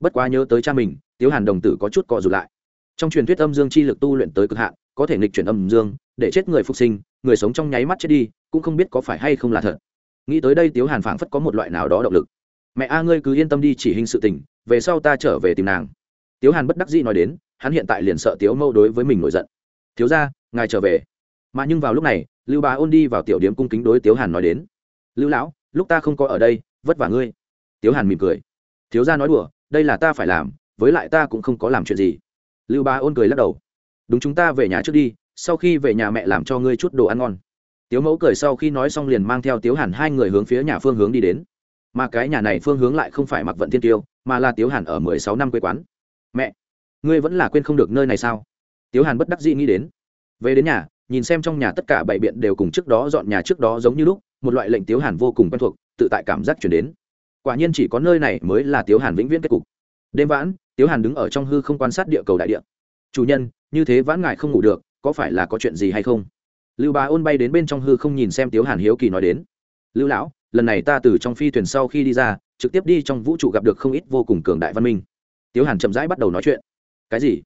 Bất quá nhớ tới cha mình, tiếu hàn đồng tử có chút cọ rụt lại. Trong truyền thuyết âm dương chi lực tu luyện tới cực hạn, có thể nghịch chuyển âm dương, để chết người phục sinh, người sống trong nháy mắt chết đi, cũng không biết có phải hay không là thật nghĩ tới đây tiếu hàn phảng phất có một loại nào đó động lực. Mẹ a, ngươi cứ yên tâm đi, chỉ hình sự tình, về sau ta trở về tìm nàng. Tiếu hàn bất đắc dĩ nói đến, hắn hiện tại liền sợ tiếu mâu đối với mình nổi giận. Thiếu ra ngài trở về. Mà nhưng vào lúc này, lưu bá ôn đi vào tiểu điếm cung kính đối tiếu hàn nói đến, lưu lão, lúc ta không có ở đây, vất vả ngươi. Tiếu hàn mỉm cười, thiếu ra nói đùa, đây là ta phải làm, với lại ta cũng không có làm chuyện gì. Lưu bá ôn cười lắc đầu, đúng chúng ta về nhà trước đi, sau khi về nhà mẹ làm cho ngươi chút đồ ăn ngon tiếu mẫu cười sau khi nói xong liền mang theo tiếu hàn hai người hướng phía nhà phương hướng đi đến. Mà cái nhà này phương hướng lại không phải mặc vận thiên tiêu, mà là tiếu hàn ở mười sáu năm quê quán. Mẹ, ngươi vẫn là quên không được nơi này sao? Tiếu hàn bất đắc dĩ nghĩ đến. Về đến nhà, nhìn xem trong nhà tất cả bảy biện đều cùng trước đó dọn nhà trước đó giống như lúc, một loại lệnh tiếu hàn vô cùng quen thuộc, tự tại cảm giác chuyển đến. Quả nhiên chỉ có nơi này mới là tiếu hàn vĩnh viễn kết cục. Đêm vãn, tiếu hàn đứng ở trong hư không quan sát địa cầu đại địa. Chủ nhân, như thế vãn ngại không ngủ được, có phải là có chuyện gì hay không? Lưu bá ôn bay đến bên trong hư không nhìn xem tiếu hàn hiếu kỳ nói đến. Lưu lão, lần này ta từ trong phi thuyền sau khi đi ra, trực tiếp đi trong vũ trụ gặp được không ít vô cùng cường đại văn minh. Tiếu hàn chậm rãi bắt đầu nói chuyện. Cái gì?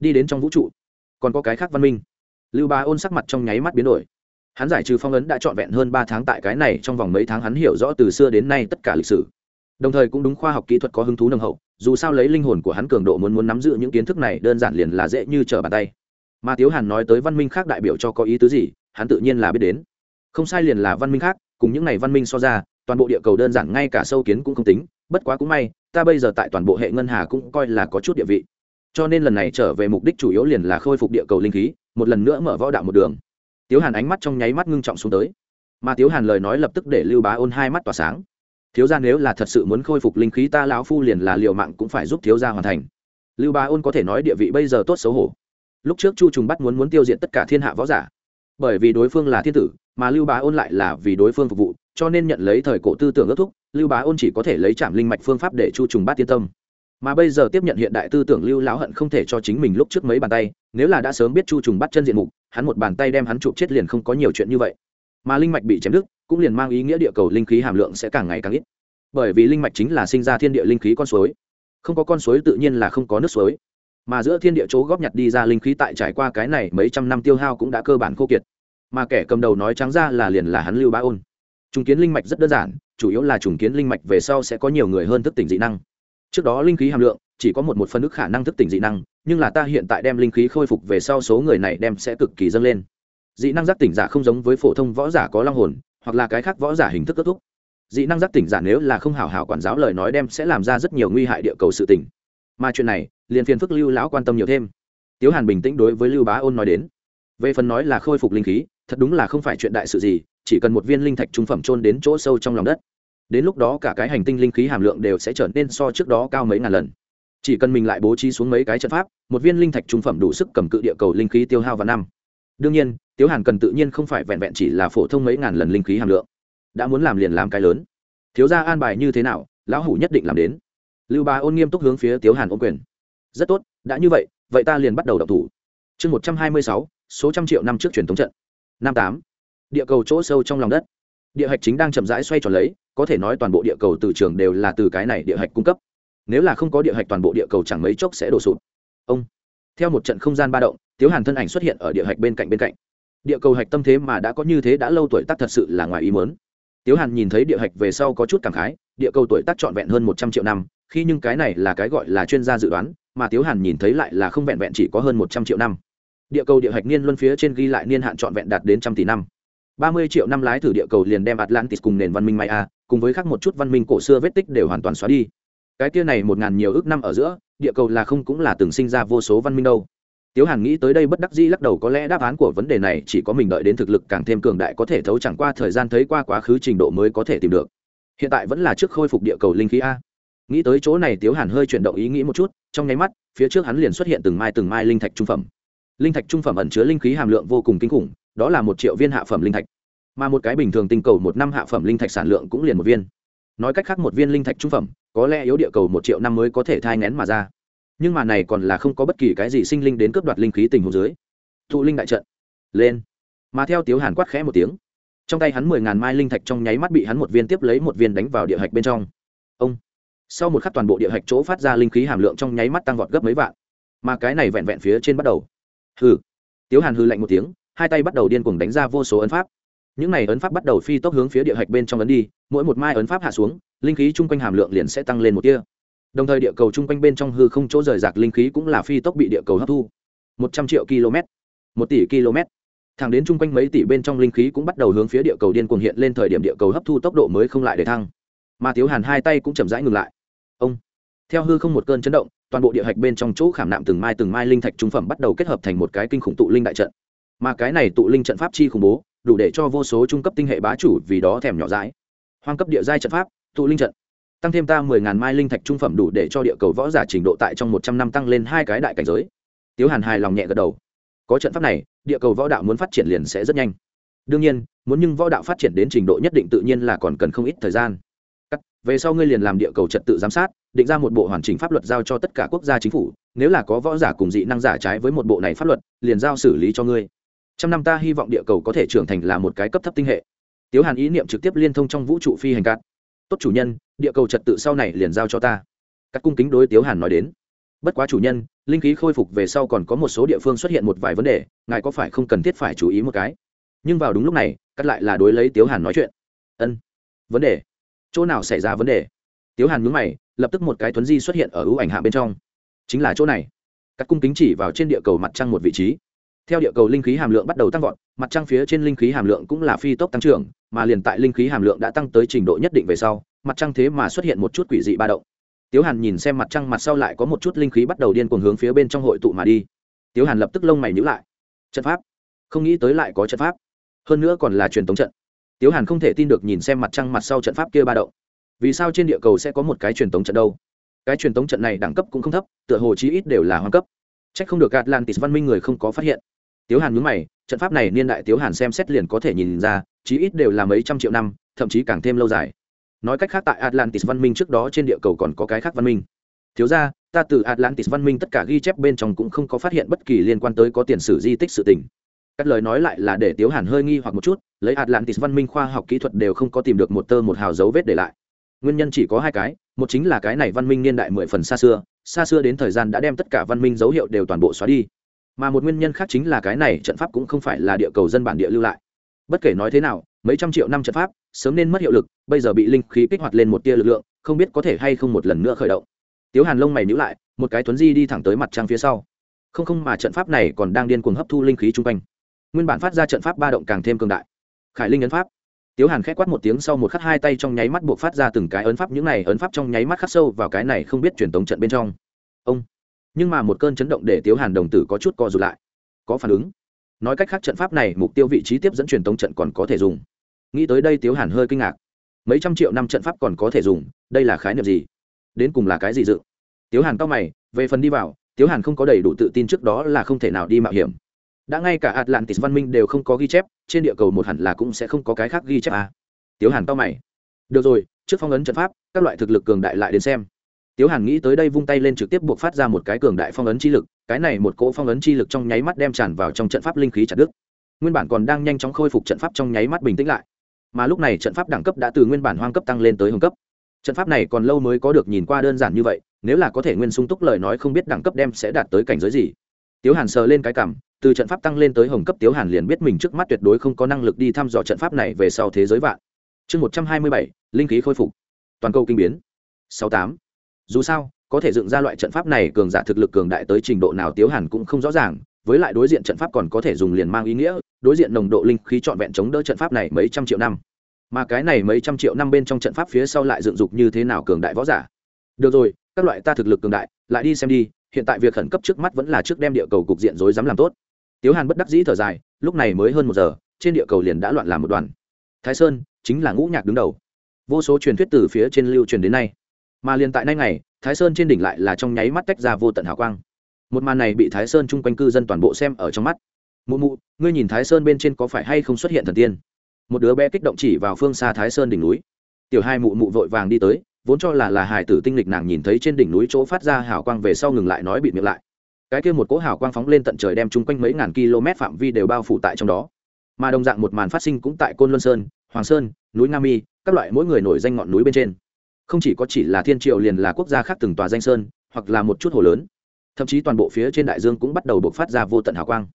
Đi đến trong vũ trụ? Còn có cái khác văn minh? Lưu bá ôn sắc mặt trong nháy mắt biến đổi. Hắn giải trừ phong ấn đã trọn vẹn hơn ba tháng tại cái này trong vòng mấy tháng hắn hiểu rõ từ xưa đến nay tất cả lịch sử. Đồng thời cũng đúng khoa học kỹ thuật có hứng thú nồng hậu, dù sao lấy linh hồn của hắn cường độ muốn muốn nắm giữ những kiến thức này đơn giản liền là dễ như trở bàn tay mà tiếu hàn nói tới văn minh khác đại biểu cho có ý tứ gì, hắn tự nhiên là biết đến. Không sai liền là văn minh khác, cùng những này văn minh so ra, toàn bộ địa cầu đơn giản ngay cả sâu kiến cũng không tính, bất quá cũng may, ta bây giờ tại toàn bộ hệ ngân hà cũng coi là có chút địa vị. Cho nên lần này trở về mục đích chủ yếu liền là khôi phục địa cầu linh khí, một lần nữa mở võ đạo một đường. Tiếu hàn ánh mắt trong nháy mắt ngưng trọng xuống tới. Mà tiếu hàn lời nói lập tức để lưu bá ôn hai mắt tỏa sáng. Thiếu gia nếu là thật sự muốn khôi phục linh khí ta lão phu liền là liệu mạng cũng phải giúp thiếu gia hoàn thành. Lưu bá ôn có thể nói địa vị bây giờ tốt xấu hổ lúc trước chu trùng bắt muốn muốn tiêu diệt tất cả thiên hạ võ giả. Bởi vì đối phương là thiên tử, mà lưu bá ôn lại là vì đối phương phục vụ, cho nên nhận lấy thời cổ tư tưởng ước thúc, lưu bá ôn chỉ có thể lấy trảm linh mạch phương pháp để chu trùng bát tiên tâm. Mà bây giờ tiếp nhận hiện đại tư tưởng lưu Láo hận không thể cho chính mình lúc trước mấy bàn tay, nếu là đã sớm biết chu trùng bắt chân diện mục, hắn một bàn tay đem hắn chụp chết liền không có nhiều chuyện như vậy. Mà linh mạch bị chém đứt, cũng liền mang ý nghĩa địa cầu linh khí hàm lượng sẽ càng ngày càng ít. Bởi vì linh mạch chính là sinh ra thiên địa linh khí con suối. Không có con suối tự nhiên là không có nước suối mà giữa thiên địa chỗ góp nhặt đi ra linh khí tại trải qua cái này mấy trăm năm tiêu hao cũng đã cơ bản khô kiệt. Mà kẻ cầm đầu nói trắng ra là liền là hắn lưu bá ôn. Trùng kiến linh mạch rất đơn giản, chủ yếu là trùng kiến linh mạch về sau sẽ có nhiều người hơn thức tỉnh dị năng. Trước đó linh khí hàm lượng, chỉ có một một phần nước khả năng thức tỉnh dị năng, nhưng là ta hiện tại đem linh khí khôi phục về sau số người này đem sẽ cực kỳ dâng lên. Dị năng giác tỉnh giả không giống với phổ thông võ giả có long hồn, hoặc là cái khác võ giả hình thức kết thúc. Dị năng giác tỉnh giả nếu là không hảo hảo quản giáo lời nói đem sẽ làm ra rất nhiều nguy hại địa cầu sự tỉnh mà chuyện này liền phiền phức lưu lão quan tâm nhiều thêm. Tiếu hàn bình tĩnh đối với lưu bá ôn nói đến. Về phần nói là khôi phục linh khí, thật đúng là không phải chuyện đại sự gì, chỉ cần một viên linh thạch trung phẩm trôn đến chỗ sâu trong lòng đất, đến lúc đó cả cái hành tinh linh khí hàm lượng đều sẽ trở nên so trước đó cao mấy ngàn lần. Chỉ cần mình lại bố trí xuống mấy cái trận pháp, một viên linh thạch trung phẩm đủ sức cầm cự địa cầu linh khí tiêu hao vào năm. Đương nhiên, tiếu hàn cần tự nhiên không phải vẹn vẹn chỉ là phổ thông mấy ngàn lần linh khí hàm lượng. Đã muốn làm liền làm cái lớn. Thiếu gia an bài như thế nào, lão hủ nhất định làm đến. Lưu bá ôn nghiêm túc hướng phía tiếu hàn ôn quyền rất tốt, đã như vậy vậy ta liền bắt đầu đọc thủ. Chương một trăm hai mươi sáu, số trăm triệu năm trước truyền thống trận. Năm tám, địa cầu chỗ sâu trong lòng đất. Địa hạch chính đang chậm rãi xoay tròn lấy, có thể nói toàn bộ địa cầu từ trường đều là từ cái này địa hạch cung cấp. Nếu là không có địa hạch toàn bộ địa cầu chẳng mấy chốc sẽ đổ sụp. Ông, theo một trận không gian ba động, tiếu hàn thân ảnh xuất hiện ở địa hạch bên cạnh bên cạnh. Địa cầu hạch tâm thế mà đã có như thế đã lâu tuổi tác thật sự là ngoài ý mớn tiếu hàn nhìn thấy địa hạch về sau có chút cảm khái, địa cầu tuổi tác trọn vẹn hơn một trăm triệu năm, khi nhưng cái này là cái gọi là chuyên gia dự đoán mà tiếu hàn nhìn thấy lại là không vẹn vẹn chỉ có hơn một trăm triệu năm. Địa cầu địa hạch niên luân phía trên ghi lại niên hạn trọn vẹn đạt đến trăm tỷ năm. Ba mươi triệu năm lái thử địa cầu liền đem atlantis cùng nền văn minh maya, cùng với khác một chút văn minh cổ xưa vết tích đều hoàn toàn xóa đi. Cái kia này một ngàn nhiều ước năm ở giữa, địa cầu là không cũng là từng sinh ra vô số văn minh đâu. Tiếu hàn nghĩ tới đây bất đắc dĩ lắc đầu có lẽ đáp án của vấn đề này chỉ có mình đợi đến thực lực càng thêm cường đại có thể thấu chẳng qua thời gian thấy qua quá khứ trình độ mới có thể tìm được. Hiện tại vẫn là trước khôi phục địa cầu linh khí a nghĩ tới chỗ này tiếu hàn hơi chuyển động ý nghĩ một chút, trong nháy mắt, phía trước hắn liền xuất hiện từng mai từng mai linh thạch trung phẩm. Linh thạch trung phẩm ẩn chứa linh khí hàm lượng vô cùng kinh khủng, đó là một triệu viên hạ phẩm linh thạch. Mà một cái bình thường tinh cầu một năm hạ phẩm linh thạch sản lượng cũng liền một viên. Nói cách khác một viên linh thạch trung phẩm, có lẽ yếu địa cầu một triệu năm mới có thể thai ngén mà ra. Nhưng mà này còn là không có bất kỳ cái gì sinh linh đến cướp đoạt linh khí tình hồ dưới. Thụ linh đại trận. Lên. Mà theo tiếu hàn quát khẽ một tiếng, trong tay hắn mười ngàn mai linh thạch trong nháy mắt bị hắn một viên tiếp lấy một viên đánh vào địa hạch bên trong. Ông sau một khắc toàn bộ địa hạch chỗ phát ra linh khí hàm lượng trong nháy mắt tăng vọt gấp mấy vạn. Mà cái này vẹn vẹn phía trên bắt đầu. Hừ. Tiếu hàn hư lạnh một tiếng, hai tay bắt đầu điên cuồng đánh ra vô số ấn pháp. Những này ấn pháp bắt đầu phi tốc hướng phía địa hạch bên trong ấn đi, mỗi một mai ấn pháp hạ xuống, linh khí chung quanh hàm lượng liền sẽ tăng lên một tia. Đồng thời địa cầu chung quanh bên trong hư không chỗ rời rạc linh khí cũng là phi tốc bị địa cầu hấp thu. Một trăm triệu km. Một tỷ km. Thẳng đến chung quanh mấy tỷ bên trong linh khí cũng bắt đầu hướng phía địa cầu điên cuồng hiện lên thời điểm địa cầu hấp thu tốc độ mới không lại để thăng. Mà thiếu hàn hai tay cũng chậm rãi ngừng lại theo hư không một cơn chấn động, toàn bộ địa hạch bên trong chỗ khảm nạm từng mai từng mai linh thạch trung phẩm bắt đầu kết hợp thành một cái kinh khủng tụ linh đại trận. Mà cái này tụ linh trận pháp chi khủng bố, đủ để cho vô số trung cấp tinh hệ bá chủ vì đó thèm nhỏ dãi. Hoang cấp địa giai trận pháp, tụ linh trận. Tăng thêm ta mười ngàn mai linh thạch trung phẩm đủ để cho địa cầu võ giả trình độ tại trong một trăm năm tăng lên hai cái đại cảnh giới. Tiếu hàn hài lòng nhẹ gật đầu. Có trận pháp này, địa cầu võ đạo muốn phát triển liền sẽ rất nhanh. Đương nhiên, muốn nhưng võ đạo phát triển đến trình độ nhất định tự nhiên là còn cần không ít thời gian về sau ngươi liền làm địa cầu trật tự giám sát, định ra một bộ hoàn chỉnh pháp luật giao cho tất cả quốc gia chính phủ, nếu là có võ giả cùng dị năng giả trái với một bộ này pháp luật, liền giao xử lý cho ngươi. Trăm năm ta hy vọng địa cầu có thể trưởng thành là một cái cấp thấp tinh hệ. Tiếu hàn ý niệm trực tiếp liên thông trong vũ trụ phi hành cát. Tốt chủ nhân, địa cầu trật tự sau này liền giao cho ta. Các cung kính đối tiếu hàn nói đến. Bất quá chủ nhân, linh khí khôi phục về sau còn có một số địa phương xuất hiện một vài vấn đề, ngài có phải không cần thiết phải chú ý một cái? Nhưng vào đúng lúc này, cắt lại là đối lấy tiếu hàn nói chuyện. Ân, vấn đề chỗ nào xảy ra vấn đề? Tiếu hàn nhúng mày, lập tức một cái thuấn di xuất hiện ở ưu ảnh hạ bên trong. Chính là chỗ này. Các cung kính chỉ vào trên địa cầu mặt trăng một vị trí. Theo địa cầu linh khí hàm lượng bắt đầu tăng vọt, mặt trăng phía trên linh khí hàm lượng cũng là phi tốc tăng trưởng, mà liền tại linh khí hàm lượng đã tăng tới trình độ nhất định về sau, mặt trăng thế mà xuất hiện một chút quỷ dị ba động. Tiếu hàn nhìn xem mặt trăng mặt sau lại có một chút linh khí bắt đầu điên cuồng hướng phía bên trong hội tụ mà đi. Tiếu hàn lập tức lông mày nhữ lại. Trận pháp. Không nghĩ tới lại có trận pháp. Hơn nữa còn là truyền thống trận tiếu hàn không thể tin được nhìn xem mặt trăng mặt sau trận pháp kia ba động. Vì sao trên địa cầu sẽ có một cái truyền thống trận đâu? Cái truyền thống trận này đẳng cấp cũng không thấp, tựa hồ chí ít đều là hoang cấp. C h ắ c không được atlantis văn minh người không có phát hiện. Tiếu hàn nhúng mày, trận pháp này niên đại tiếu hàn xem xét liền có thể nhìn ra, chí ít đều là mấy trăm triệu năm, thậm chí càng thêm lâu dài. Nói cách khác tại atlantis văn minh trước đó trên địa cầu còn có cái khác văn minh. Thiếu ra, ta từ atlantis văn minh tất cả ghi chép bên trong cũng không có phát hiện bất kỳ liên quan tới có tiền sử di tích sự tình các lời nói lại là để tiếu hàn hơi nghi hoặc một chút, lấy atlantis văn minh khoa học kỹ thuật đều không có tìm được một tơ một hào dấu vết để lại. Nguyên nhân chỉ có hai cái, một chính là cái này văn minh niên đại mười phần xa xưa xa xưa đến thời gian đã đem tất cả văn minh dấu hiệu đều toàn bộ xóa đi. Mà một nguyên nhân khác chính là cái này trận pháp cũng không phải là địa cầu dân bản địa lưu lại. Bất kể nói thế nào, mấy trăm triệu năm trận pháp, sớm nên mất hiệu lực, bây giờ bị linh khí kích hoạt lên một tia lực lượng, không biết có thể hay không một lần nữa khởi động. Tiếu hàn lông mày nhữ lại, một cái tuấn di đi thẳng tới mặt trăng phía sau. Không không mà trận pháp này còn đang điên cuồng hấp thu linh khí chung quanh nguyên bản phát ra trận pháp ba động càng thêm cường đại. Khải linh ấn pháp. Tiếu hàn k h ẽ quát một tiếng sau một khắc hai tay trong nháy mắt buộc phát ra từng cái ấn pháp, những này ấn pháp trong nháy mắt khắc sâu vào cái này không biết truyền tống trận bên trong. Ông. Nhưng mà một cơn chấn động để tiếu hàn đồng tử có chút co rụt lại. Có phản ứng. Nói cách khác trận pháp này mục tiêu vị trí tiếp dẫn truyền tống trận còn có thể dùng. Nghĩ tới đây tiếu hàn hơi kinh ngạc. Mấy trăm triệu năm trận pháp còn có thể dùng, đây là khái niệm gì? Đến cùng là cái gì dự? Tiếu hàn cao mày, về phần đi vào, tiếu hàn không có đầy đủ tự tin trước đó là không thể nào đi mạo hiểm đã ngay cả atlantis văn minh đều không có ghi chép, trên địa cầu một hẳn là cũng sẽ không có cái khác ghi chép à. tiếu hàn to mày. Được rồi, trước phong ấn trận pháp, các loại thực lực cường đại lại đến xem. Tiếu hàn nghĩ tới đây vung tay lên trực tiếp buộc phát ra một cái cường đại phong ấn chi lực, cái này một cỗ phong ấn chi lực trong nháy mắt đem tràn vào trong trận pháp linh khí chặt đức nguyên bản còn đang nhanh chóng khôi phục trận pháp trong nháy mắt bình tĩnh lại. Mà lúc này trận pháp đẳng cấp đã từ nguyên bản hoang cấp tăng lên tới hồng cấp. Trận pháp này còn lâu mới có được nhìn qua đơn giản như vậy, nếu là có thể nguyên sung túc lời nói không biết đẳng cấp đem sẽ đạt tới cảnh giới gì tiếu hàn sờ lên cái cảm, từ trận pháp tăng lên tới hồng cấp tiếu hàn liền biết mình trước mắt tuyệt đối không có năng lực đi thăm dò trận pháp này về sau thế giới vạn. Chương một trăm hai mươi bảy, linh khí khôi phục. Toàn cầu kinh biến. Sáu tám. Dù sao, có thể dựng ra loại trận pháp này cường giả thực lực cường đại tới trình độ nào tiếu hàn cũng không rõ ràng, với lại đối diện trận pháp còn có thể dùng liền mang ý nghĩa, đối diện nồng độ linh khí trọn vẹn chống đỡ trận pháp này mấy trăm triệu năm. Mà cái này mấy trăm triệu năm bên trong trận pháp phía sau lại dựng dục như thế nào cường đại võ giả? Được rồi, các loại ta thực lực cường đại, lại đi xem đi hiện tại việc khẩn cấp trước mắt vẫn là trước đem địa cầu cục diện rối rắm làm tốt. Tiếu hàn bất đắc dĩ thở dài, lúc này mới hơn một giờ, trên địa cầu liền đã loạn làm một đoàn. Thái sơn chính là ngũ nhạc đứng đầu. Vô số truyền thuyết từ phía trên lưu truyền đến nay. Mà liền tại nay ngày, thái sơn trên đỉnh lại là trong nháy mắt tách ra vô tận hào quang. Một màn này bị thái sơn chung quanh cư dân toàn bộ xem ở trong mắt. Mụ mụ, ngươi nhìn thái sơn bên trên có phải hay không xuất hiện thần tiên? Một đứa bé kích động chỉ vào phương xa thái sơn đỉnh núi. Tiểu hai mụ mụ vội vàng đi tới vốn cho là là hài tử tinh lịch nàng nhìn thấy trên đỉnh núi chỗ phát ra hào quang về sau ngừng lại nói bị miệng lại. Cái kia một cỗ hào quang phóng lên tận trời đem chung quanh mấy ngàn km phạm vi đều bao phủ tại trong đó. Mà đồng dạng một màn phát sinh cũng tại côn luân sơn hoàng sơn núi nam y, các loại mỗi người nổi danh ngọn núi bên trên. Không chỉ có chỉ là thiên triệu liền là quốc gia khác từng tòa danh sơn hoặc là một chút hồ lớn. Thậm chí toàn bộ phía trên đại dương cũng bắt đầu bộc phát ra vô tận hào quang.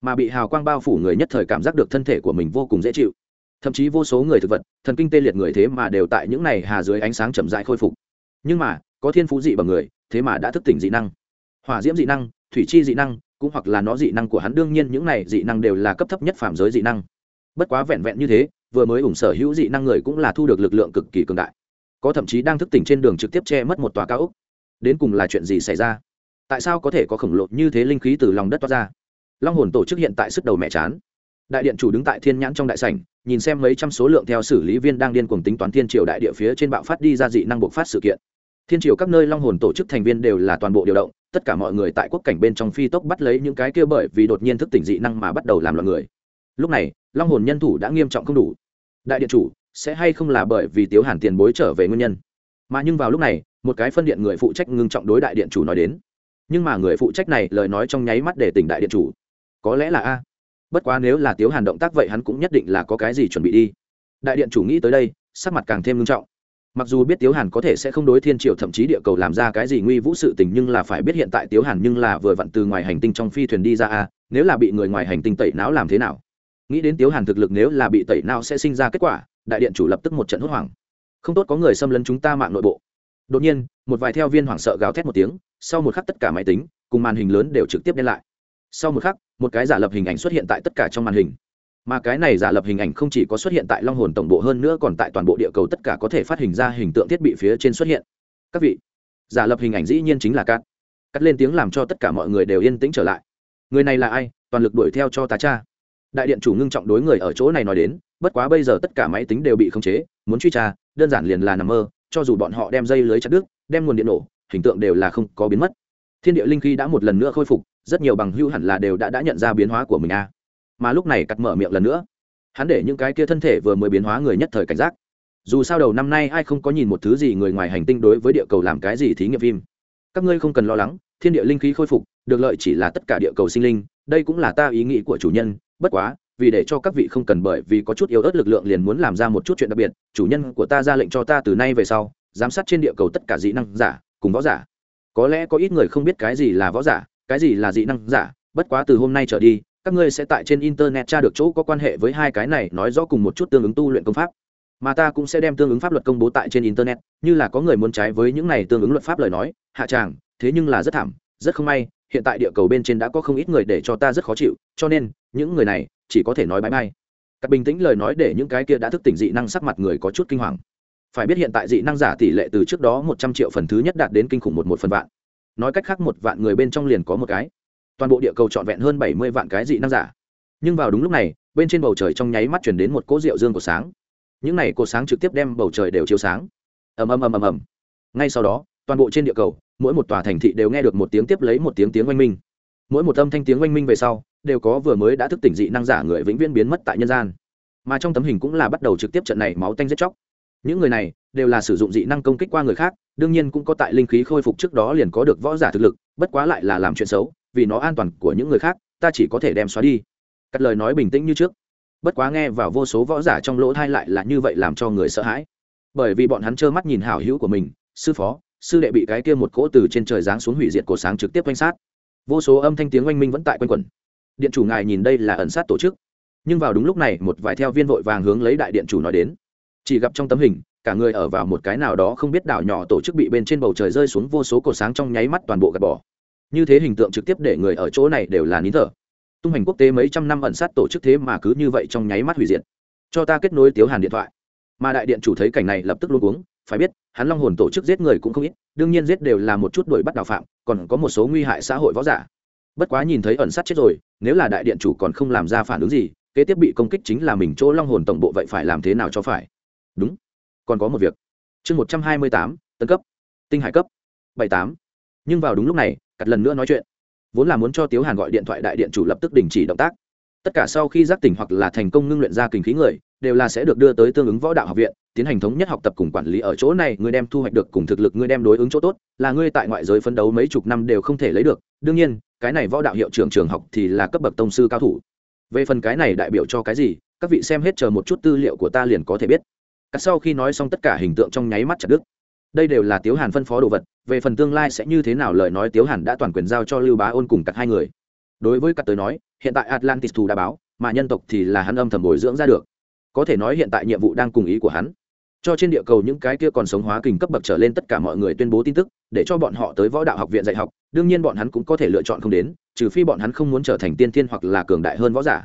Mà bị hào quang bao phủ người nhất thời cảm giác được thân thể của mình vô cùng dễ chịu thậm chí vô số người thực vật, thần kinh tê liệt người thế mà đều tại những này hà dưới ánh sáng chậm rãi khôi phục. Nhưng mà, có thiên phú dị bằng người, thế mà đã thức tỉnh dị năng. Hỏa diễm dị năng, thủy chi dị năng, cũng hoặc là nó dị năng của hắn, đương nhiên những này dị năng đều là cấp thấp nhất phạm giới dị năng. Bất quá vẹn vẹn như thế, vừa mới ủng sở hữu dị năng người cũng là thu được lực lượng cực kỳ cường đại. Có thậm chí đang thức tỉnh trên đường trực tiếp che mất một tòa cao ốc. Đến cùng là chuyện gì xảy ra? Tại sao có thể có khổng lồ như thế linh khí từ lòng đất toát ra? Long hồn tổ chức hiện tại sức đầu mẹ chán. Đại điện chủ đứng tại thiên nhãn trong đại sảnh nhìn xem mấy trăm số lượng theo xử lý viên đang điên cuồng tính toán thiên triều đại địa phía trên bạo phát đi ra dị năng bộc phát sự kiện. Thiên triều các nơi long hồn tổ chức thành viên đều là toàn bộ điều động, tất cả mọi người tại quốc cảnh bên trong phi tốc bắt lấy những cái kia bởi vì đột nhiên thức tỉnh dị năng mà bắt đầu làm loạn người. Lúc này, long hồn nhân thủ đã nghiêm trọng không đủ. Đại điện chủ, sẽ hay không là bởi vì tiếu hàn tiền bối trở về nguyên nhân? Mà nhưng vào lúc này, một cái phân điện người phụ trách ngưng trọng đối đại điện chủ nói đến. Nhưng mà người phụ trách này lời nói trong nháy mắt để tỉnh đại điện chủ. Có lẽ là a bất quá nếu là tiếu hàn động tác vậy hắn cũng nhất định là có cái gì chuẩn bị đi. Đại điện chủ nghĩ tới đây, sắc mặt càng thêm nghiêm trọng. Mặc dù biết tiếu hàn có thể sẽ không đối thiên triệu thậm chí địa cầu làm ra cái gì nguy vũ sự tình nhưng là phải biết hiện tại tiếu hàn nhưng là vừa vặn từ ngoài hành tinh trong phi thuyền đi ra a nếu là bị người ngoài hành tinh tẩy não làm thế nào? Nghĩ đến tiếu hàn thực lực nếu là bị tẩy não sẽ sinh ra kết quả, đại điện chủ lập tức một trận hốt hoảng. Không tốt có người xâm lấn chúng ta mạng nội bộ. Đột nhiên, một vài theo viên hoảng sợ gào thét một tiếng, sau một khắc tất cả máy tính, cùng màn hình lớn đều trực tiếp đen lại sau một khắc, một cái giả lập hình ảnh xuất hiện tại tất cả trong màn hình. Mà cái này giả lập hình ảnh không chỉ có xuất hiện tại long hồn tổng bộ hơn nữa còn tại toàn bộ địa cầu tất cả có thể phát hình ra hình tượng thiết bị phía trên xuất hiện. Các vị, giả lập hình ảnh dĩ nhiên chính là cát. cắt lên tiếng làm cho tất cả mọi người đều yên tĩnh trở lại. Người này là ai? Toàn lực đuổi theo cho tá cha. Đại điện chủ ngưng trọng đối người ở chỗ này nói đến, bất quá bây giờ tất cả máy tính đều bị khống chế, muốn truy tra, đơn giản liền là nằm mơ, cho dù bọn họ đem dây lưới chặt đứt, đem nguồn điện nổ, hình tượng đều là không có biến mất. Thiên địa linh khí đã một lần nữa khôi phục rất nhiều bằng hữu hẳn là đều đã đã nhận ra biến hóa của mình a. Mà lúc này cắt mở miệng lần nữa. Hắn để những cái kia thân thể vừa mới biến hóa người nhất thời cảnh giác. Dù sao đầu năm nay ai không có nhìn một thứ gì người ngoài hành tinh đối với địa cầu làm cái gì thí nghiệm phim. Các ngươi không cần lo lắng, thiên địa linh khí khôi phục, được lợi chỉ là tất cả địa cầu sinh linh, đây cũng là ta ý nghĩ của chủ nhân, bất quá, vì để cho các vị không cần bởi vì có chút yếu ớt lực lượng liền muốn làm ra một chút chuyện đặc biệt, chủ nhân của ta ra lệnh cho ta từ nay về sau, giám sát trên địa cầu tất cả dị năng giả, cùng võ giả. Có lẽ có ít người không biết cái gì là võ giả cái gì là dị năng giả? Bất quá từ hôm nay trở đi, các ngươi sẽ tại trên internet tra được chỗ có quan hệ với hai cái này, nói rõ cùng một chút tương ứng tu luyện công pháp. Mà ta cũng sẽ đem tương ứng pháp luật công bố tại trên internet, như là có người muốn trái với những này tương ứng luật pháp lời nói, hạ tràng, thế nhưng là rất thảm, rất không may, hiện tại địa cầu bên trên đã có không ít người để cho ta rất khó chịu, cho nên, những người này, chỉ có thể nói bãi bay các bình tĩnh lời nói để những cái kia đã thức tỉnh dị năng sắc mặt người có chút kinh hoàng. Phải biết hiện tại dị năng giả tỷ lệ từ trước đó một trăm triệu phần thứ nhất đạt đến kinh khủng một một phần vạn nói cách khác một vạn người bên trong liền có một cái. Toàn bộ địa cầu trọn vẹn hơn bảy mươi vạn cái dị năng giả. Nhưng vào đúng lúc này, bên trên bầu trời trong nháy mắt chuyển đến một cỗ rượu dương của sáng. Những này cột sáng trực tiếp đem bầu trời đều chiếu sáng. Ầm ầm ầm ầm ầm. Ngay sau đó, toàn bộ trên địa cầu, mỗi một tòa thành thị đều nghe được một tiếng tiếp lấy một tiếng tiếng oanh minh. Mỗi một âm thanh tiếng oanh minh về sau, đều có vừa mới đã thức tỉnh dị năng giả người vĩnh viễn biến mất tại nhân gian. Mà trong tấm hình cũng là bắt đầu trực tiếp trận này máu tanh giết chóc. Những người này đều là sử dụng dị năng công kích qua người khác đương nhiên cũng có tại linh khí khôi phục trước đó liền có được võ giả thực lực, bất quá lại là làm chuyện xấu, vì nó an toàn của những người khác, ta chỉ có thể đem xóa đi. Cắt lời nói bình tĩnh như trước. Bất quá nghe vào vô số võ giả trong lỗ thai lại là như vậy làm cho người sợ hãi. Bởi vì bọn hắn trơ mắt nhìn hảo hữu của mình, sư phó, sư đệ bị cái kia một cỗ từ trên trời giáng xuống hủy diệt cổ sáng trực tiếp quanh sát. Vô số âm thanh tiếng oanh minh vẫn tại quanh quẩn. Điện chủ ngài nhìn đây là ẩn sát tổ chức. Nhưng vào đúng lúc này, một vài theo viên vội vàng hướng lấy đại điện chủ nói đến chỉ gặp trong tấm hình, cả người ở vào một cái nào đó không biết đảo nhỏ tổ chức bị bên trên bầu trời rơi xuống vô số cột sáng trong nháy mắt toàn bộ gạt bỏ. Như thế hình tượng trực tiếp để người ở chỗ này đều là nín thở. Tung hành quốc tế mấy trăm năm ẩn sát tổ chức thế mà cứ như vậy trong nháy mắt hủy diệt. Cho ta kết nối tiếu hàn điện thoại. Mà đại điện chủ thấy cảnh này lập tức luôn uống phải biết, hắn long hồn tổ chức giết người cũng không ít, đương nhiên giết đều là một chút đuổi bắt đào phạm, còn có một số nguy hại xã hội võ giả. Bất quá nhìn thấy ẩn sát chết rồi, nếu là đại điện chủ còn không làm ra phản ứng gì, kế tiếp bị công kích chính là mình chỗ long hồn tổng bộ vậy phải làm thế nào cho phải? Đúng. Còn có một việc. Chương một trăm hai mươi tám tân cấp. Tinh hải cấp. bảy tám. Nhưng vào đúng lúc này cắt lần nữa nói chuyện. Vốn là muốn cho tiếu hàn gọi điện thoại đại điện chủ lập tức đình chỉ động tác. Tất cả sau khi giác tỉnh hoặc là thành công ngưng luyện ra kinh khí người, đều là sẽ được đưa tới tương ứng võ đạo học viện, tiến hành thống nhất học tập cùng quản lý ở chỗ này ngươi đem thu hoạch được cùng thực lực ngươi đem đối ứng chỗ tốt, là ngươi tại ngoại giới phấn đấu mấy chục năm đều không thể lấy được. Đương nhiên, cái này võ đạo hiệu trưởng trường học thì là cấp bậc tông sư cao thủ. Về phần cái này đại biểu cho cái gì, các vị xem hết chờ một chút tư liệu của ta liền có thể biết cắt sau khi nói xong tất cả hình tượng trong nháy mắt chặt đứt. Đây đều là tiếu hàn phân phó đồ vật, về phần tương lai sẽ như thế nào lời nói tiếu hàn đã toàn quyền giao cho lưu bá ôn cùng cắt hai người. Đối với cắt tới nói, hiện tại atlantis thù đã báo, mà nhân tộc thì là hắn âm thầm bồi dưỡng ra được. Có thể nói hiện tại nhiệm vụ đang cùng ý của hắn. Cho trên địa cầu những cái kia còn sống hóa kình cấp bậc trở lên tất cả mọi người tuyên bố tin tức, để cho bọn họ tới võ đạo học viện dạy học, đương nhiên bọn hắn cũng có thể lựa chọn không đến, trừ phi bọn hắn không muốn trở thành tiên thiên hoặc là cường đại hơn võ giả.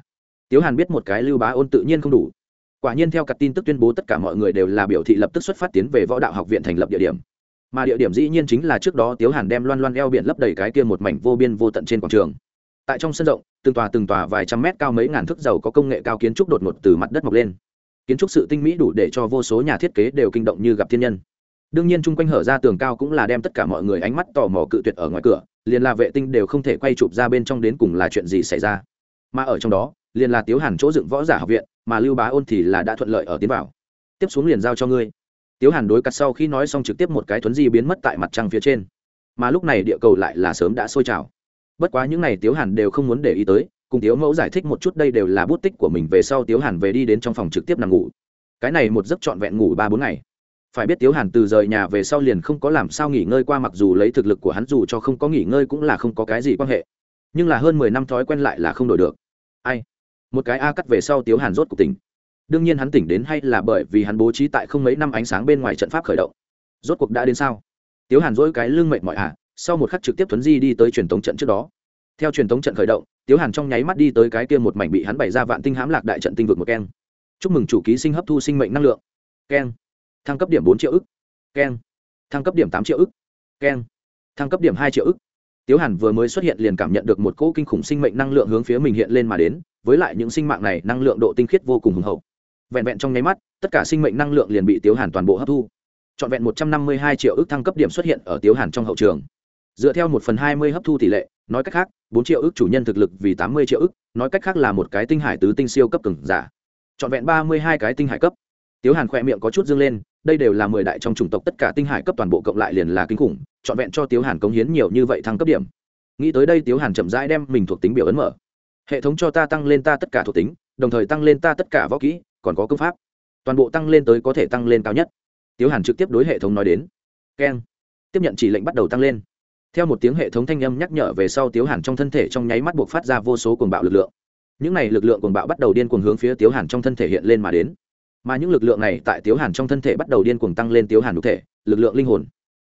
Tiếu hàn biết một cái lưu bá ôn tự nhiên không đủ quả nhiên theo cặp tin tức tuyên bố tất cả mọi người đều là biểu thị lập tức xuất phát tiến về võ đạo học viện thành lập địa điểm. Mà địa điểm dĩ nhiên chính là trước đó tiếu hàn đem loan loan eo biển lấp đầy cái kia một mảnh vô biên vô tận trên quảng trường. Tại trong sân rộng, từng tòa từng tòa vài trăm mét cao mấy ngàn thước dầu có công nghệ cao kiến trúc đột ngột từ mặt đất mọc lên. Kiến trúc sự tinh mỹ đủ để cho vô số nhà thiết kế đều kinh động như gặp thiên nhân. Đương nhiên chung quanh hở ra tường cao cũng là đem tất cả mọi người ánh mắt tò mò cự tuyệt ở ngoài cửa, liền là vệ tinh đều không thể quay chụp ra bên trong đến cùng là chuyện gì xảy ra. Mà ở trong đó liền là tiếu hàn chỗ dựng võ giả học viện, mà lưu bá ôn thì là đã thuận lợi ở tiến vào. Tiếp xuống liền giao cho ngươi. Tiếu hàn đối cắt sau khi nói xong trực tiếp một cái thuấn di biến mất tại mặt trăng phía trên. Mà lúc này địa cầu lại là sớm đã sôi trào. Bất quá những n à y tiếu hàn đều không muốn để ý tới, cùng tiếu mẫu giải thích một chút đây đều là bút tích của mình về sau tiếu hàn về đi đến trong phòng trực tiếp nằm ngủ. Cái này một giấc trọn vẹn ngủ ba bốn ngày. Phải biết tiếu hàn từ rời nhà về sau liền không có làm sao nghỉ ngơi qua mặc dù lấy thực lực của hắn dù cho không có nghỉ ngơi cũng là không có cái gì quan hệ. Nhưng là hơn mười năm thói quen lại là không đổi được. Ai? Một cái a cắt về sau tiếu hàn rốt cuộc tỉnh. Đương nhiên hắn tỉnh đến hay là bởi vì hắn bố trí tại không mấy năm ánh sáng bên ngoài trận pháp khởi động. Rốt cuộc đã đến sao? Tiếu hàn dỗi cái lưng mệt mỏi ạ sau một khắc trực tiếp thuấn di đi tới truyền thống trận trước đó. Theo truyền thống trận khởi động, tiếu hàn trong nháy mắt đi tới cái kia một mảnh bị hắn bày ra vạn tinh hãm lạc đại trận tinh vực một keng. Chúc mừng chủ ký sinh hấp thu sinh mệnh năng lượng. Keng. Thăng cấp điểm bốn triệu ức. Keng. Thăng cấp điểm tám triệu ức. Keng. Thăng cấp điểm hai triệu ức. Tiếu hàn vừa mới xuất hiện liền cảm nhận được một cỗ kinh khủng sinh mệnh năng lượng hướng phía mình hiện lên mà đến với lại những sinh mạng này năng lượng độ tinh khiết vô cùng hùng hậu. Vẹn vẹn trong nháy mắt tất cả sinh mệnh năng lượng liền bị tiếu hàn toàn bộ hấp thu. Trọn vẹn một trăm năm mươi hai triệu ước thăng cấp điểm xuất hiện ở tiếu hàn trong hậu trường. Dựa theo một phần hai mươi hấp thu tỷ lệ nói cách khác bốn triệu ước chủ nhân thực lực vì tám mươi triệu ước, nói cách khác là một cái tinh hải tứ tinh siêu cấp cứng giả. Trọn vẹn ba mươi hai cái tinh hải cấp. Tiếu hàn khỏe miệng có chút dương lên đây đều là mười đại trong chủng tộc tất cả tinh hải cấp toàn bộ cộng lại liền là kinh khủng trọn vẹn cho tiếu hàn cống hiến nhiều như vậy thăng cấp điểm. Nghĩ tới đây tiếu hàn chậm rãi đem mình thuộc tính biểu ấn mở hệ thống cho ta tăng lên ta tất cả thuộc tính, đồng thời tăng lên ta tất cả võ kỹ, còn có công pháp. Toàn bộ tăng lên tới có thể tăng lên cao nhất. Tiếu hàn trực tiếp đối hệ thống nói đến. Keng. Tiếp nhận chỉ lệnh bắt đầu tăng lên. Theo một tiếng hệ thống thanh âm nhắc nhở về sau tiếu hàn trong thân thể trong nháy mắt buộc phát ra vô số cuồng bạo lực lượng. Những này lực lượng cuồng bạo bắt đầu điên cuồng hướng phía tiếu hàn trong thân thể hiện lên mà đến. Mà những lực lượng này tại tiếu hàn trong thân thể bắt đầu điên cuồng tăng lên tiếu hàn đ thể, lực lượng linh hồn.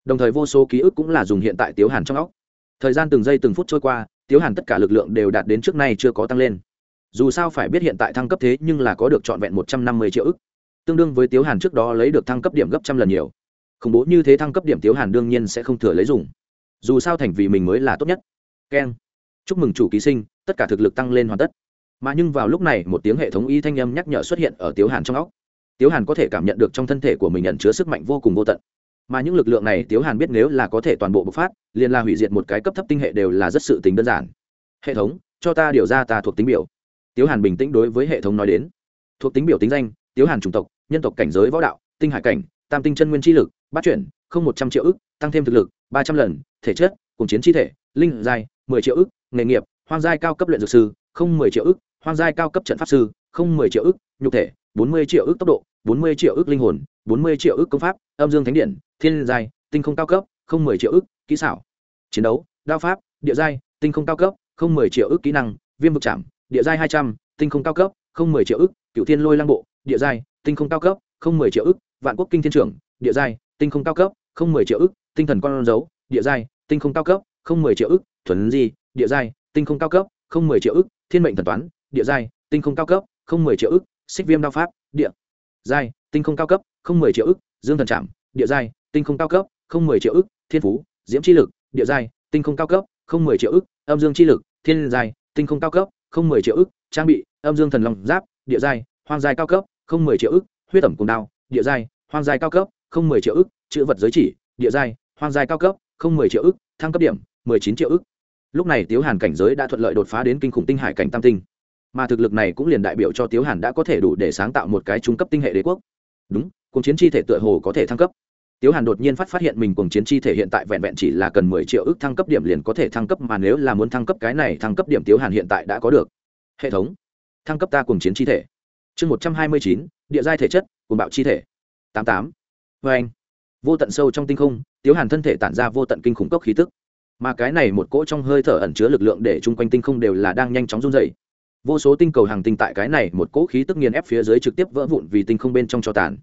Đồng thời vô số ký ức cũng là dùng hiện tại tiếu hàn trong óc. Thời gian từng giây từng phút trôi qua tiếu hàn tất cả lực lượng đều đạt đến trước nay chưa có tăng lên. Dù sao phải biết hiện tại thăng cấp thế nhưng là có được trọn vẹn một trăm năm mươi triệu ức. Tương đương với tiếu hàn trước đó lấy được thăng cấp điểm gấp trăm lần nhiều. Khủng bố như thế thăng cấp điểm tiếu hàn đương nhiên sẽ không thừa lấy dùng. Dù sao thành vì mình mới là tốt nhất. Keng chúc mừng chủ ký sinh, tất cả thực lực tăng lên hoàn tất. Mà nhưng vào lúc này, một tiếng hệ thống y thanh âm nhắc nhở xuất hiện ở tiếu hàn trong óc. Tiếu hàn có thể cảm nhận được trong thân thể của mình nhận chứa sức mạnh vô cùng vô tận mà những lực lượng này tiếu hàn biết nếu là có thể toàn bộ bộc phát, liền là hủy diệt một cái cấp thấp tinh hệ đều là rất sự tính đơn giản. Hệ thống, cho ta điều ra ta thuộc tính biểu. Tiếu hàn bình tĩnh đối với hệ thống nói đến. Thuộc tính biểu tính danh, tiếu hàn chủng tộc, nhân tộc cảnh giới võ đạo, tinh hải cảnh, tam tinh chân nguyên chi lực, bát chuyển, không một trăm triệu ức, tăng thêm thực lực, ba trăm lần, thể chất, cùng chiến chi thể, linh giai, mười triệu ức, nghề nghiệp, hoang giai cao cấp luyện dược sư, không mười triệu ức, hoang giai cao cấp trận pháp sư, không mười triệu ức, nhục thể, bốn mươi triệu ức tốc độ, bốn mươi triệu ức linh hồn, bốn mươi triệu ức công pháp, âm dương thánh điện thiên giai, tinh không cao cấp, không mười triệu ức, kỹ xảo. Chiến đấu, đao pháp, địa giai, tinh không cao cấp, không mười triệu ức kỹ năng, viêm vực chạm, địa giai hai trăm, tinh không cao cấp, không mười triệu ức cựu thiên lôi lang bộ, địa giai, tinh không cao cấp, không mười triệu ức, vạn quốc kinh thiên trưởng, địa giai, tinh không cao cấp, không mười triệu ức, tinh thần con dấu, địa giai, tinh không cao cấp, không mười triệu ức, thuần di, địa giai, tinh không cao cấp, không mười triệu ức, thiên mệnh thần toán, địa giai, tinh không cao cấp, không mười triệu ức, xích viêm đao pháp, địa giai, tinh không cao cấp, không mười triệu ức, dương thần trạm địa giai tinh không cao cấp, không mười triệu ức, thiên phú, diễm chi lực, địa giai, tinh không cao cấp, không mười triệu ức, âm dương chi lực, thiên giai, tinh không cao cấp, không mười triệu ức, trang bị, âm dương thần long giáp, địa giai, hoang giai cao cấp, không mười triệu ức, huyết tẩm cùng đao, địa giai, hoang giai cao cấp, không mười triệu ức, chữ vật giới chỉ, địa giai, hoang giai cao cấp, không mười triệu ức, thăng cấp điểm, mười chín triệu ức. Lúc này tiếu hàn cảnh giới đã thuận lợi đột phá đến kinh khủng tinh hải cảnh tam tinh. Mà thực lực này cũng liền đại biểu cho tiếu hàn đã có thể đủ để sáng tạo một cái trung cấp tinh hệ đế quốc. Đúng cùng chiến chi thể tựa hồ có thể thăng cấp tiếu hàn đột nhiên phát phát hiện mình cùng chiến chi thể hiện tại vẹn vẹn chỉ là cần mười triệu ức thăng cấp điểm liền có thể thăng cấp mà nếu là muốn thăng cấp cái này thăng cấp điểm tiếu hàn hiện tại đã có được. Hệ thống. Thăng cấp ta cùng chiến chi thể. Chương một trăm hai mươi chín, địa giai thể chất cùng bạo chi thể. Tám tám. Vê anh. Vô tận sâu trong tinh không, tiếu hàn thân thể tản ra vô tận kinh khủng cốc khí tức. Mà cái này một cỗ trong hơi thở ẩn chứa lực lượng để chung quanh tinh không đều là đang nhanh chóng run dày vô số tinh cầu hàng tinh tại cái này một cỗ khí tức nghiền ép phía dưới trực tiếp vỡ vụn vì tinh không bên trong cho tàn.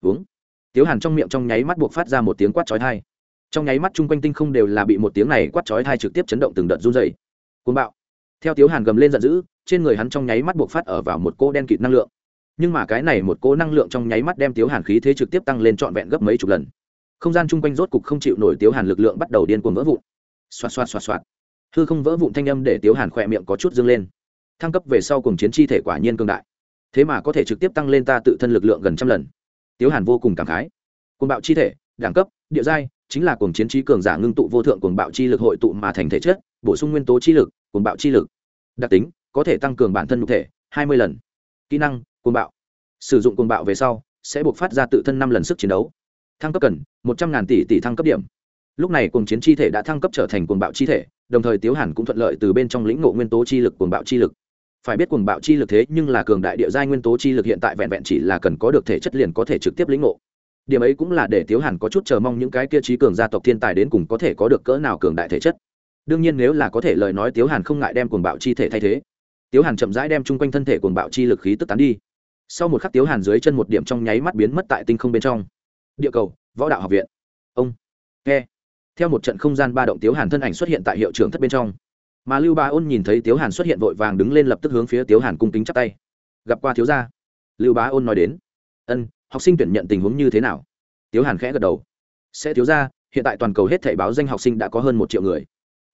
Uống tiếu hàn trong miệng trong nháy mắt buộc phát ra một tiếng quát chói thai trong nháy mắt chung quanh tinh không đều là bị một tiếng này quát chói thai trực tiếp chấn động từng đợt run dày côn bạo. Theo tiếu hàn gầm lên giận dữ, trên người hắn trong nháy mắt buộc phát ở vào một cô đen kịt năng lượng. Nhưng mà cái này một cô năng lượng trong nháy mắt đem tiếu hàn khí thế trực tiếp tăng lên trọn vẹn gấp mấy chục lần. Không gian chung quanh rốt cục không chịu nổi tiếu hàn lực lượng bắt đầu điên cuồng vỡ vụn. Xoạt xoạt xoạt xoạt. Hư không vỡ vụn thanh âm để tiếu hàn khỏe miệng có chút dâng lên. Thăng cấp về sau cùng chiến chi thể quả nhiên cương đại. Thế mà có thể trực tiếp tăng lên ta tự thân lực lượng gần trăm lần tiếu hàn vô cùng cảm khái. Cuồng bạo chi thể, đẳng cấp, địa giai, chính là cuồng chiến trí cường giả ngưng tụ vô thượng cuồng bạo chi lực hội tụ mà thành thể chất, bổ sung nguyên tố chi lực, cuồng bạo chi lực. Đặc tính, có thể tăng cường bản thân nhục thể, hai mươi lần. Kỹ năng, cuồng bạo. Sử dụng cuồng bạo về sau, sẽ buộc phát ra tự thân năm lần sức chiến đấu. Thăng cấp cần, một trăm ngàn tỷ tỷ thăng cấp điểm. Lúc này cuồng chiến chi thể đã thăng cấp trở thành cuồng bạo chi thể, đồng thời tiếu hàn cũng thuận lợi từ bên trong lĩnh ngộ nguyên tố chi lực, cuồng bạo chi lực phải biết cuồng bạo chi lực thế nhưng là cường đại địa giai nguyên tố chi lực hiện tại vẹn vẹn chỉ là cần có được thể chất liền có thể trực tiếp lĩnh ngộ. Điểm ấy cũng là để tiếu hàn có chút chờ mong những cái kia trí cường gia tộc thiên tài đến cùng có thể có được cỡ nào cường đại thể chất. Đương nhiên nếu là có thể lời nói tiếu hàn không ngại đem cuồng bạo chi thể thay thế. Tiếu hàn chậm rãi đem chung quanh thân thể cuồng bạo chi lực khí tức tán đi. Sau một khắc tiếu hàn dưới chân một điểm trong nháy mắt biến mất tại tinh không bên trong. Địa cầu, võ đạo học viện. Ông. Nghe. Theo một trận không gian ba động tiếu hàn thân ảnh xuất hiện tại hiệu trưởng thất bên trong mà lưu ba ôn nhìn thấy tiếu hàn xuất hiện vội vàng đứng lên lập tức hướng phía tiếu hàn cung kính chắp tay. Gặp qua thiếu gia. Lưu bá ôn nói đến. Ân, học sinh tuyển nhận tình huống như thế nào? Tiếu hàn khẽ gật đầu. Sẽ, thiếu gia, hiện tại toàn cầu hết thảy báo danh học sinh đã có hơn một triệu người.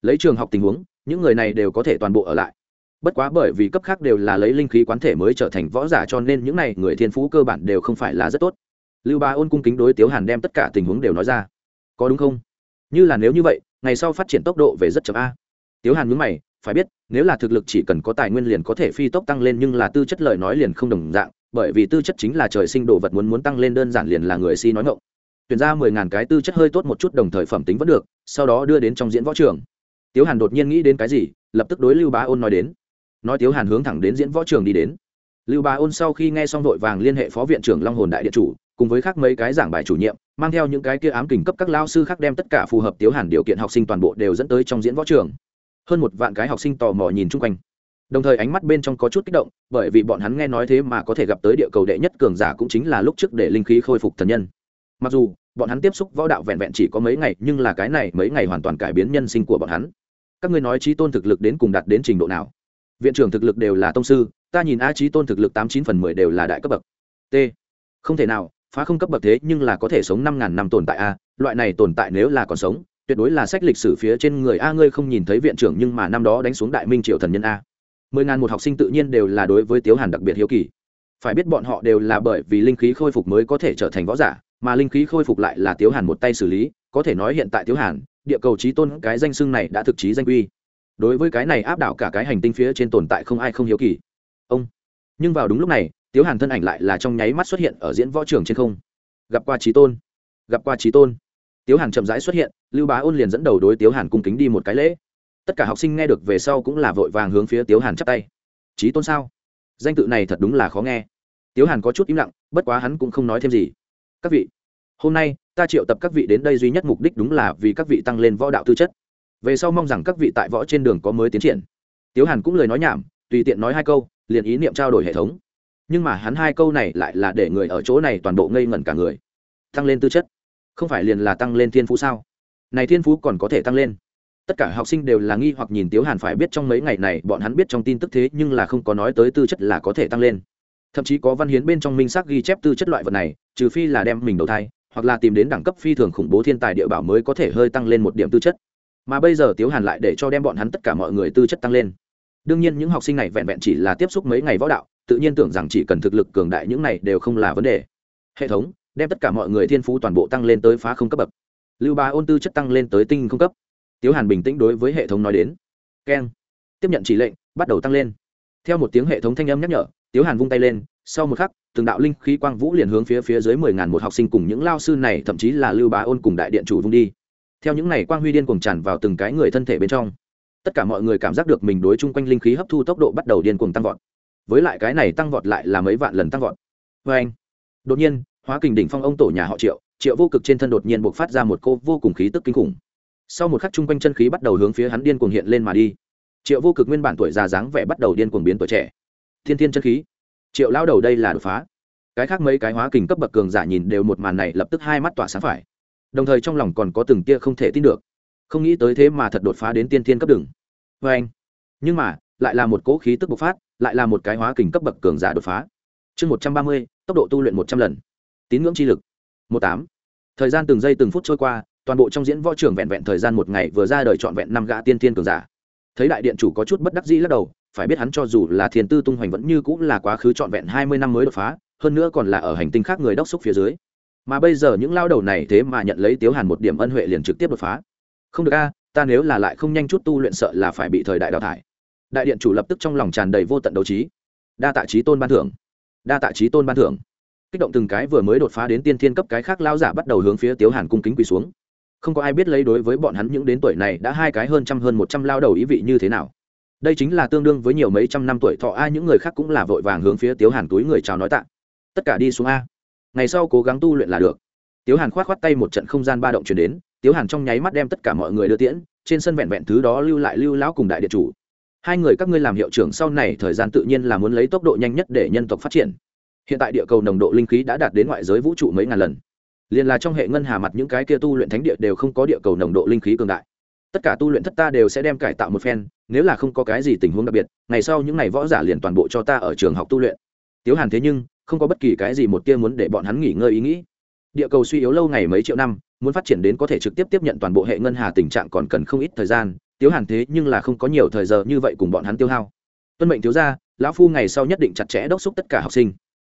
Lấy trường học tình huống, những người này đều có thể toàn bộ ở lại. Bất quá bởi vì cấp khác đều là lấy linh khí quán thể mới trở thành võ giả cho nên những n à y người thiên phú cơ bản đều không phải là rất tốt. Lưu ba ôn cung kính đối tiếu hàn đem tất cả tình huống đều nói ra. Có đúng không? Như là nếu như vậy, ngày sau phát triển tốc độ về rất chậm a tiếu hàn nhớ mày, phải biết, nếu là thực lực chỉ cần có tài nguyên liền có thể phi tốc tăng lên nhưng là tư chất lời nói liền không đồng dạng, bởi vì tư chất chính là trời sinh đồ vật muốn muốn tăng lên đơn giản liền là người si nói ngộng tuyển ra mười ngàn cái tư chất hơi tốt một chút đồng thời phẩm tính vẫn được, sau đó đưa đến trong diễn võ trường. Tiếu hàn đột nhiên nghĩ đến cái gì, lập tức đối lưu bá ôn nói đến. Nói tiếu hàn hướng thẳng đến diễn võ trường đi đến. Lưu bá ôn sau khi nghe xong vội vàng liên hệ phó viện trưởng long hồn đại điện chủ, cùng với khác mấy cái giảng bài chủ nhiệm, mang theo những cái kia ám kình cấp các lao sư khác đem tất cả phù hợp tiếu hàn điều kiện học sinh toàn bộ đều dẫn tới trong diễn võ trường hơn một vạn cái học sinh tò mò nhìn chung quanh. Đồng thời ánh mắt bên trong có chút kích động, bởi vì bọn hắn nghe nói thế mà có thể gặp tới địa cầu đệ nhất cường giả cũng chính là lúc trước để linh khí khôi phục thần nhân. Mặc dù, bọn hắn tiếp xúc võ đạo vẹn vẹn chỉ có mấy ngày, nhưng là cái này mấy ngày hoàn toàn cải biến nhân sinh của bọn hắn. Các ngươi nói trí tôn thực lực đến cùng đạt đến trình độ nào? Viện trưởng thực lực đều là tông sư, ta nhìn a trí tôn thực lực tám chín phần mười đều là đại cấp bậc. T. Không thể nào, phá không cấp bậc thế nhưng là có thể sống năm ngàn năm tồn tại a, loại này tồn tại nếu là còn sống tuyệt đối là sách lịch sử phía trên người a, ngươi không nhìn thấy viện trưởng nhưng mà năm đó đánh xuống đại minh triều thần nhân a. Mười ngàn một học sinh tự nhiên đều là đối với tiếu hàn đặc biệt hiếu kỳ. Phải biết bọn họ đều là bởi vì linh khí khôi phục mới có thể trở thành võ giả, mà linh khí khôi phục lại là tiếu hàn một tay xử lý, có thể nói hiện tại tiếu hàn, địa cầu trí tôn cái danh xưng này đã thực chí danh uy. đối với cái này áp đảo cả cái hành tinh phía trên tồn tại không ai không hiếu kỳ. Ông. Nhưng vào đúng lúc này, tiếu hàn thân ảnh lại là trong nháy mắt xuất hiện ở diễn võ trường trên không. Gặp qua trí tôn. Gặp qua trí tôn tiếu hàn chậm rãi xuất hiện, lưu bá ôn liền dẫn đầu đối tiếu hàn cung kính đi một cái lễ. Tất cả học sinh nghe được về sau cũng là vội vàng hướng phía tiếu hàn chắp tay. Trí tôn sao? Danh tự này thật đúng là khó nghe. Tiếu hàn có chút im lặng, bất quá hắn cũng không nói thêm gì. Các vị, hôm nay, ta triệu tập các vị đến đây duy nhất mục đích đúng là vì các vị tăng lên võ đạo tư chất. Về sau mong rằng các vị tại võ trên đường có mới tiến triển. Tiếu hàn cũng lời nói nhảm, tùy tiện nói hai câu, liền ý niệm trao đổi hệ thống. Nhưng mà hắn hai câu này lại là để người ở chỗ này toàn bộ ngây ngẩn cả người. Tăng lên tư chất không phải liền là tăng lên thiên phú sao? Này thiên phú còn có thể tăng lên. Tất cả học sinh đều là nghi hoặc nhìn tiếu hàn phải biết trong mấy ngày này bọn hắn biết trong tin tức thế nhưng là không có nói tới tư chất là có thể tăng lên. Thậm chí có văn hiến bên trong minh xác ghi chép tư chất loại vật này, trừ phi là đem mình đầu thai, hoặc là tìm đến đẳng cấp phi thường khủng bố thiên tài địa bảo mới có thể hơi tăng lên một điểm tư chất. Mà bây giờ tiếu hàn lại để cho đem bọn hắn tất cả mọi người tư chất tăng lên. Đương nhiên những học sinh này vẹn vẹn chỉ là tiếp xúc mấy ngày võ đạo, tự nhiên tưởng rằng chỉ cần thực lực cường đại những này đều không là vấn đề. Hệ thống đem tất cả mọi người thiên phú toàn bộ tăng lên tới phá không cấp bậc. Lưu ba ôn tư chất tăng lên tới tinh không cấp. Tiếu hàn bình tĩnh đối với hệ thống nói đến. Keng. Tiếp nhận chỉ lệnh, bắt đầu tăng lên. Theo một tiếng hệ thống thanh âm nhắc nhở, tiếu hàn vung tay lên, sau một khắc, từng đạo linh khí quang vũ liền hướng phía phía dưới mười ngàn một học sinh cùng những lao sư này, thậm chí là lưu bá ôn cùng đại điện chủ vung đi. Theo những này quang huy điên cuồng tràn vào từng cái người thân thể bên trong, tất cả mọi người cảm giác được mình đối chung quanh linh khí hấp thu tốc độ bắt đầu điên cuồng tăng vọt. Với lại cái này tăng vọt lại là mấy vạn lần tăng vọt. Vê anh đột nhiên hóa kình đỉnh phong ông tổ nhà họ triệu triệu vô cực trên thân đột nhiên buộc phát ra một cô vô cùng khí tức kinh khủng. Sau một khắc chung quanh chân khí bắt đầu hướng phía hắn điên cuồng hiện lên mà đi. Triệu vô cực nguyên bản tuổi già dáng vẻ bắt đầu điên cuồng biến tuổi trẻ. Thiên thiên chân khí. Triệu lao đầu đây là đột phá. Cái khác mấy cái hóa kình cấp bậc cường giả nhìn đều một màn này lập tức hai mắt tỏa sáng phải. Đồng thời trong lòng còn có từng tia không thể tin được. Không nghĩ tới thế mà thật đột phá đến tiên thiên cấp đường vê anh. Nhưng mà, lại là một cỗ khí tức bộc phát, lại là một cái hóa kình cấp bậc cường giả đột phá. Chương một trăm ba mươi, tốc độ tu luyện một trăm lần tín ngưỡng chi lực. Một tám. Thời gian từng giây từng phút trôi qua, toàn bộ trong diễn võ trường vẹn vẹn thời gian một ngày vừa ra đời trọn vẹn năm gã tiên thiên cường giả. Thấy đại điện chủ có chút bất đắc dĩ lắc đầu, phải biết hắn cho dù là thiên tư tung hoành vẫn như cũng là quá khứ trọn vẹn hai mươi năm mới đột phá, hơn nữa còn là ở hành tinh khác người đốc xúc phía dưới. Mà bây giờ những lao đầu này thế mà nhận lấy tiếu hàn một điểm ân huệ liền trực tiếp đột phá. Không được a, ta nếu là lại không nhanh chút tu luyện sợ là phải bị thời đại đào thải. Đại điện chủ lập tức trong lòng tràn đầy vô tận đấu trí. Đa tạ trí tôn ban thưởng. Đa tạ trí tôn ban thưởng kích động từng cái vừa mới đột phá đến tiên thiên cấp cái khác lao giả bắt đầu hướng phía tiếu hàn cung kính quỳ xuống. Không có ai biết lấy đối với bọn hắn những đến tuổi này đã hai cái hơn trăm hơn một trăm lao đầu ý vị như thế nào. Đây chính là tương đương với nhiều mấy trăm năm tuổi thọ ai những người khác cũng là vội vàng hướng phía tiếu hàn túi người chào nói tạ. Tất cả đi xuống a. Ngày sau cố gắng tu luyện là được. Tiếu hàn k h o á t k h o á t tay một trận không gian ba động chuyển đến, tiếu hàn trong nháy mắt đem tất cả mọi người đưa tiễn, trên sân vẹn vẹn thứ đó lưu lại lưu lão cùng đại địa chủ. Hai người các ngươi làm hiệu trưởng sau này thời gian tự nhiên là muốn lấy tốc độ nhanh nhất để nhân tộc phát triển hiện tại địa cầu nồng độ linh khí đã đạt đến ngoại giới vũ trụ mấy ngàn lần. Liền là trong hệ ngân hà mặt những cái kia tu luyện thánh địa đều không có địa cầu nồng độ linh khí cường đại. Tất cả tu luyện thất ta đều sẽ đem cải tạo một phen, nếu là không có cái gì tình huống đặc biệt, ngày sau những ngày võ giả liền toàn bộ cho ta ở trường học tu luyện. Tiếu hàn thế nhưng, không có bất kỳ cái gì một tia muốn để bọn hắn nghỉ ngơi ý nghĩ. Địa cầu suy yếu lâu ngày mấy triệu năm, muốn phát triển đến có thể trực tiếp tiếp nhận toàn bộ hệ ngân hà tình trạng còn cần không ít thời gian, tiếu hàn thế nhưng là không có nhiều thời giờ như vậy cùng bọn hắn tiêu hao. Tuân mệnh thiếu gia, lão phu ngày sau nhất định chặt chẽ đốc xúc tất cả học sinh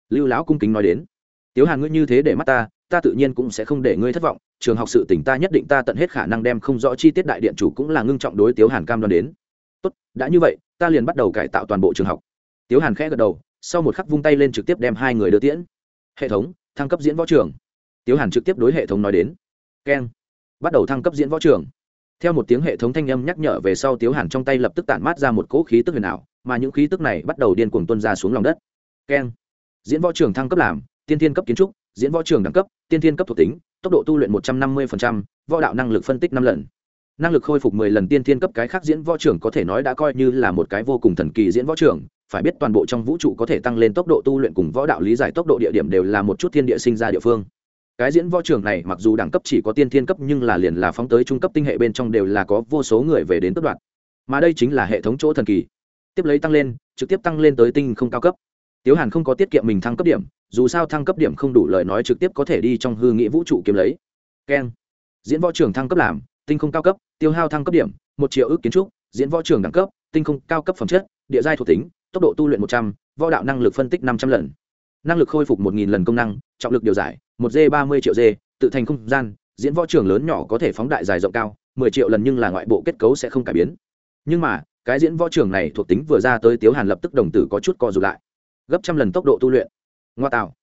lưu lão cung kính nói đến. Tiếu hàn ngươi như thế để mắt ta ta tự nhiên cũng sẽ không để ngươi thất vọng, trường học sự tỉnh ta nhất định ta tận hết khả năng đem không rõ chi tiết đại điện chủ cũng là ngưng trọng đối tiếu hàn cam đoan đến. Tốt, đã như vậy, ta liền bắt đầu cải tạo toàn bộ trường học. Tiếu hàn khẽ gật đầu, sau một khắc vung tay lên trực tiếp đem hai người đưa tiễn. Hệ thống, thăng cấp diễn võ trường. Tiếu hàn trực tiếp đối hệ thống nói đến. Keng. Bắt đầu thăng cấp diễn võ trường. Theo một tiếng hệ thống thanh âm nhắc nhở về sau tiếu hàn trong tay lập tức tản mát ra một cỗ khí tức huyền ảo, mà những khí tức này bắt đầu điên cuồng tuân ra xuống lòng đất. Keng diễn võ trường thăng cấp làm, tiên thiên cấp kiến trúc, diễn võ trường đẳng cấp, tiên thiên cấp thuộc tính, tốc độ tu luyện một trăm năm mươi võ đạo năng lực phân tích năm lần. Năng lực khôi phục mười lần tiên thiên cấp cái khác diễn võ trường có thể nói đã coi như là một cái vô cùng thần kỳ diễn võ trường. Phải biết toàn bộ trong vũ trụ có thể tăng lên tốc độ tu luyện cùng võ đạo lý giải tốc độ địa điểm đều là một chút thiên địa sinh ra địa phương. Cái diễn võ trường này mặc dù đẳng cấp chỉ có tiên thiên cấp nhưng là liền là phóng tới trung cấp tinh hệ bên trong đều là có vô số người về đến tất đoạn. Mà đây chính là hệ thống chỗ thần kỳ. Tiếp lấy tăng lên, trực tiếp tăng lên tới tinh không cao cấp tiếu hàn không có tiết kiệm mình thăng cấp điểm dù sao thăng cấp điểm không đủ lời nói trực tiếp có thể đi trong hư nghĩa vũ trụ kiếm lấy. Keng. Diễn võ trường thăng cấp làm tinh không cao cấp tiêu hao thăng cấp điểm một triệu ước kiến trúc diễn võ trường đẳng cấp tinh không cao cấp phẩm chất địa giai thuộc tính tốc độ tu luyện một trăm võ đạo năng lực phân tích năm trăm lần, năng lực khôi phục một nghìn lần công năng trọng lực điều giải một d ba mươi triệu d tự thành không gian diễn võ trường lớn nhỏ có thể phóng đại dài rộng cao mười triệu lần nhưng là ngoại bộ kết cấu sẽ không cải biến. Nhưng mà cái diễn võ trường này thuộc tính vừa ra tới tiếu hàn lập tức đồng tử có chút co rụt lại gấp trăm lần tốc độ tu luyện. Ngoa tạo.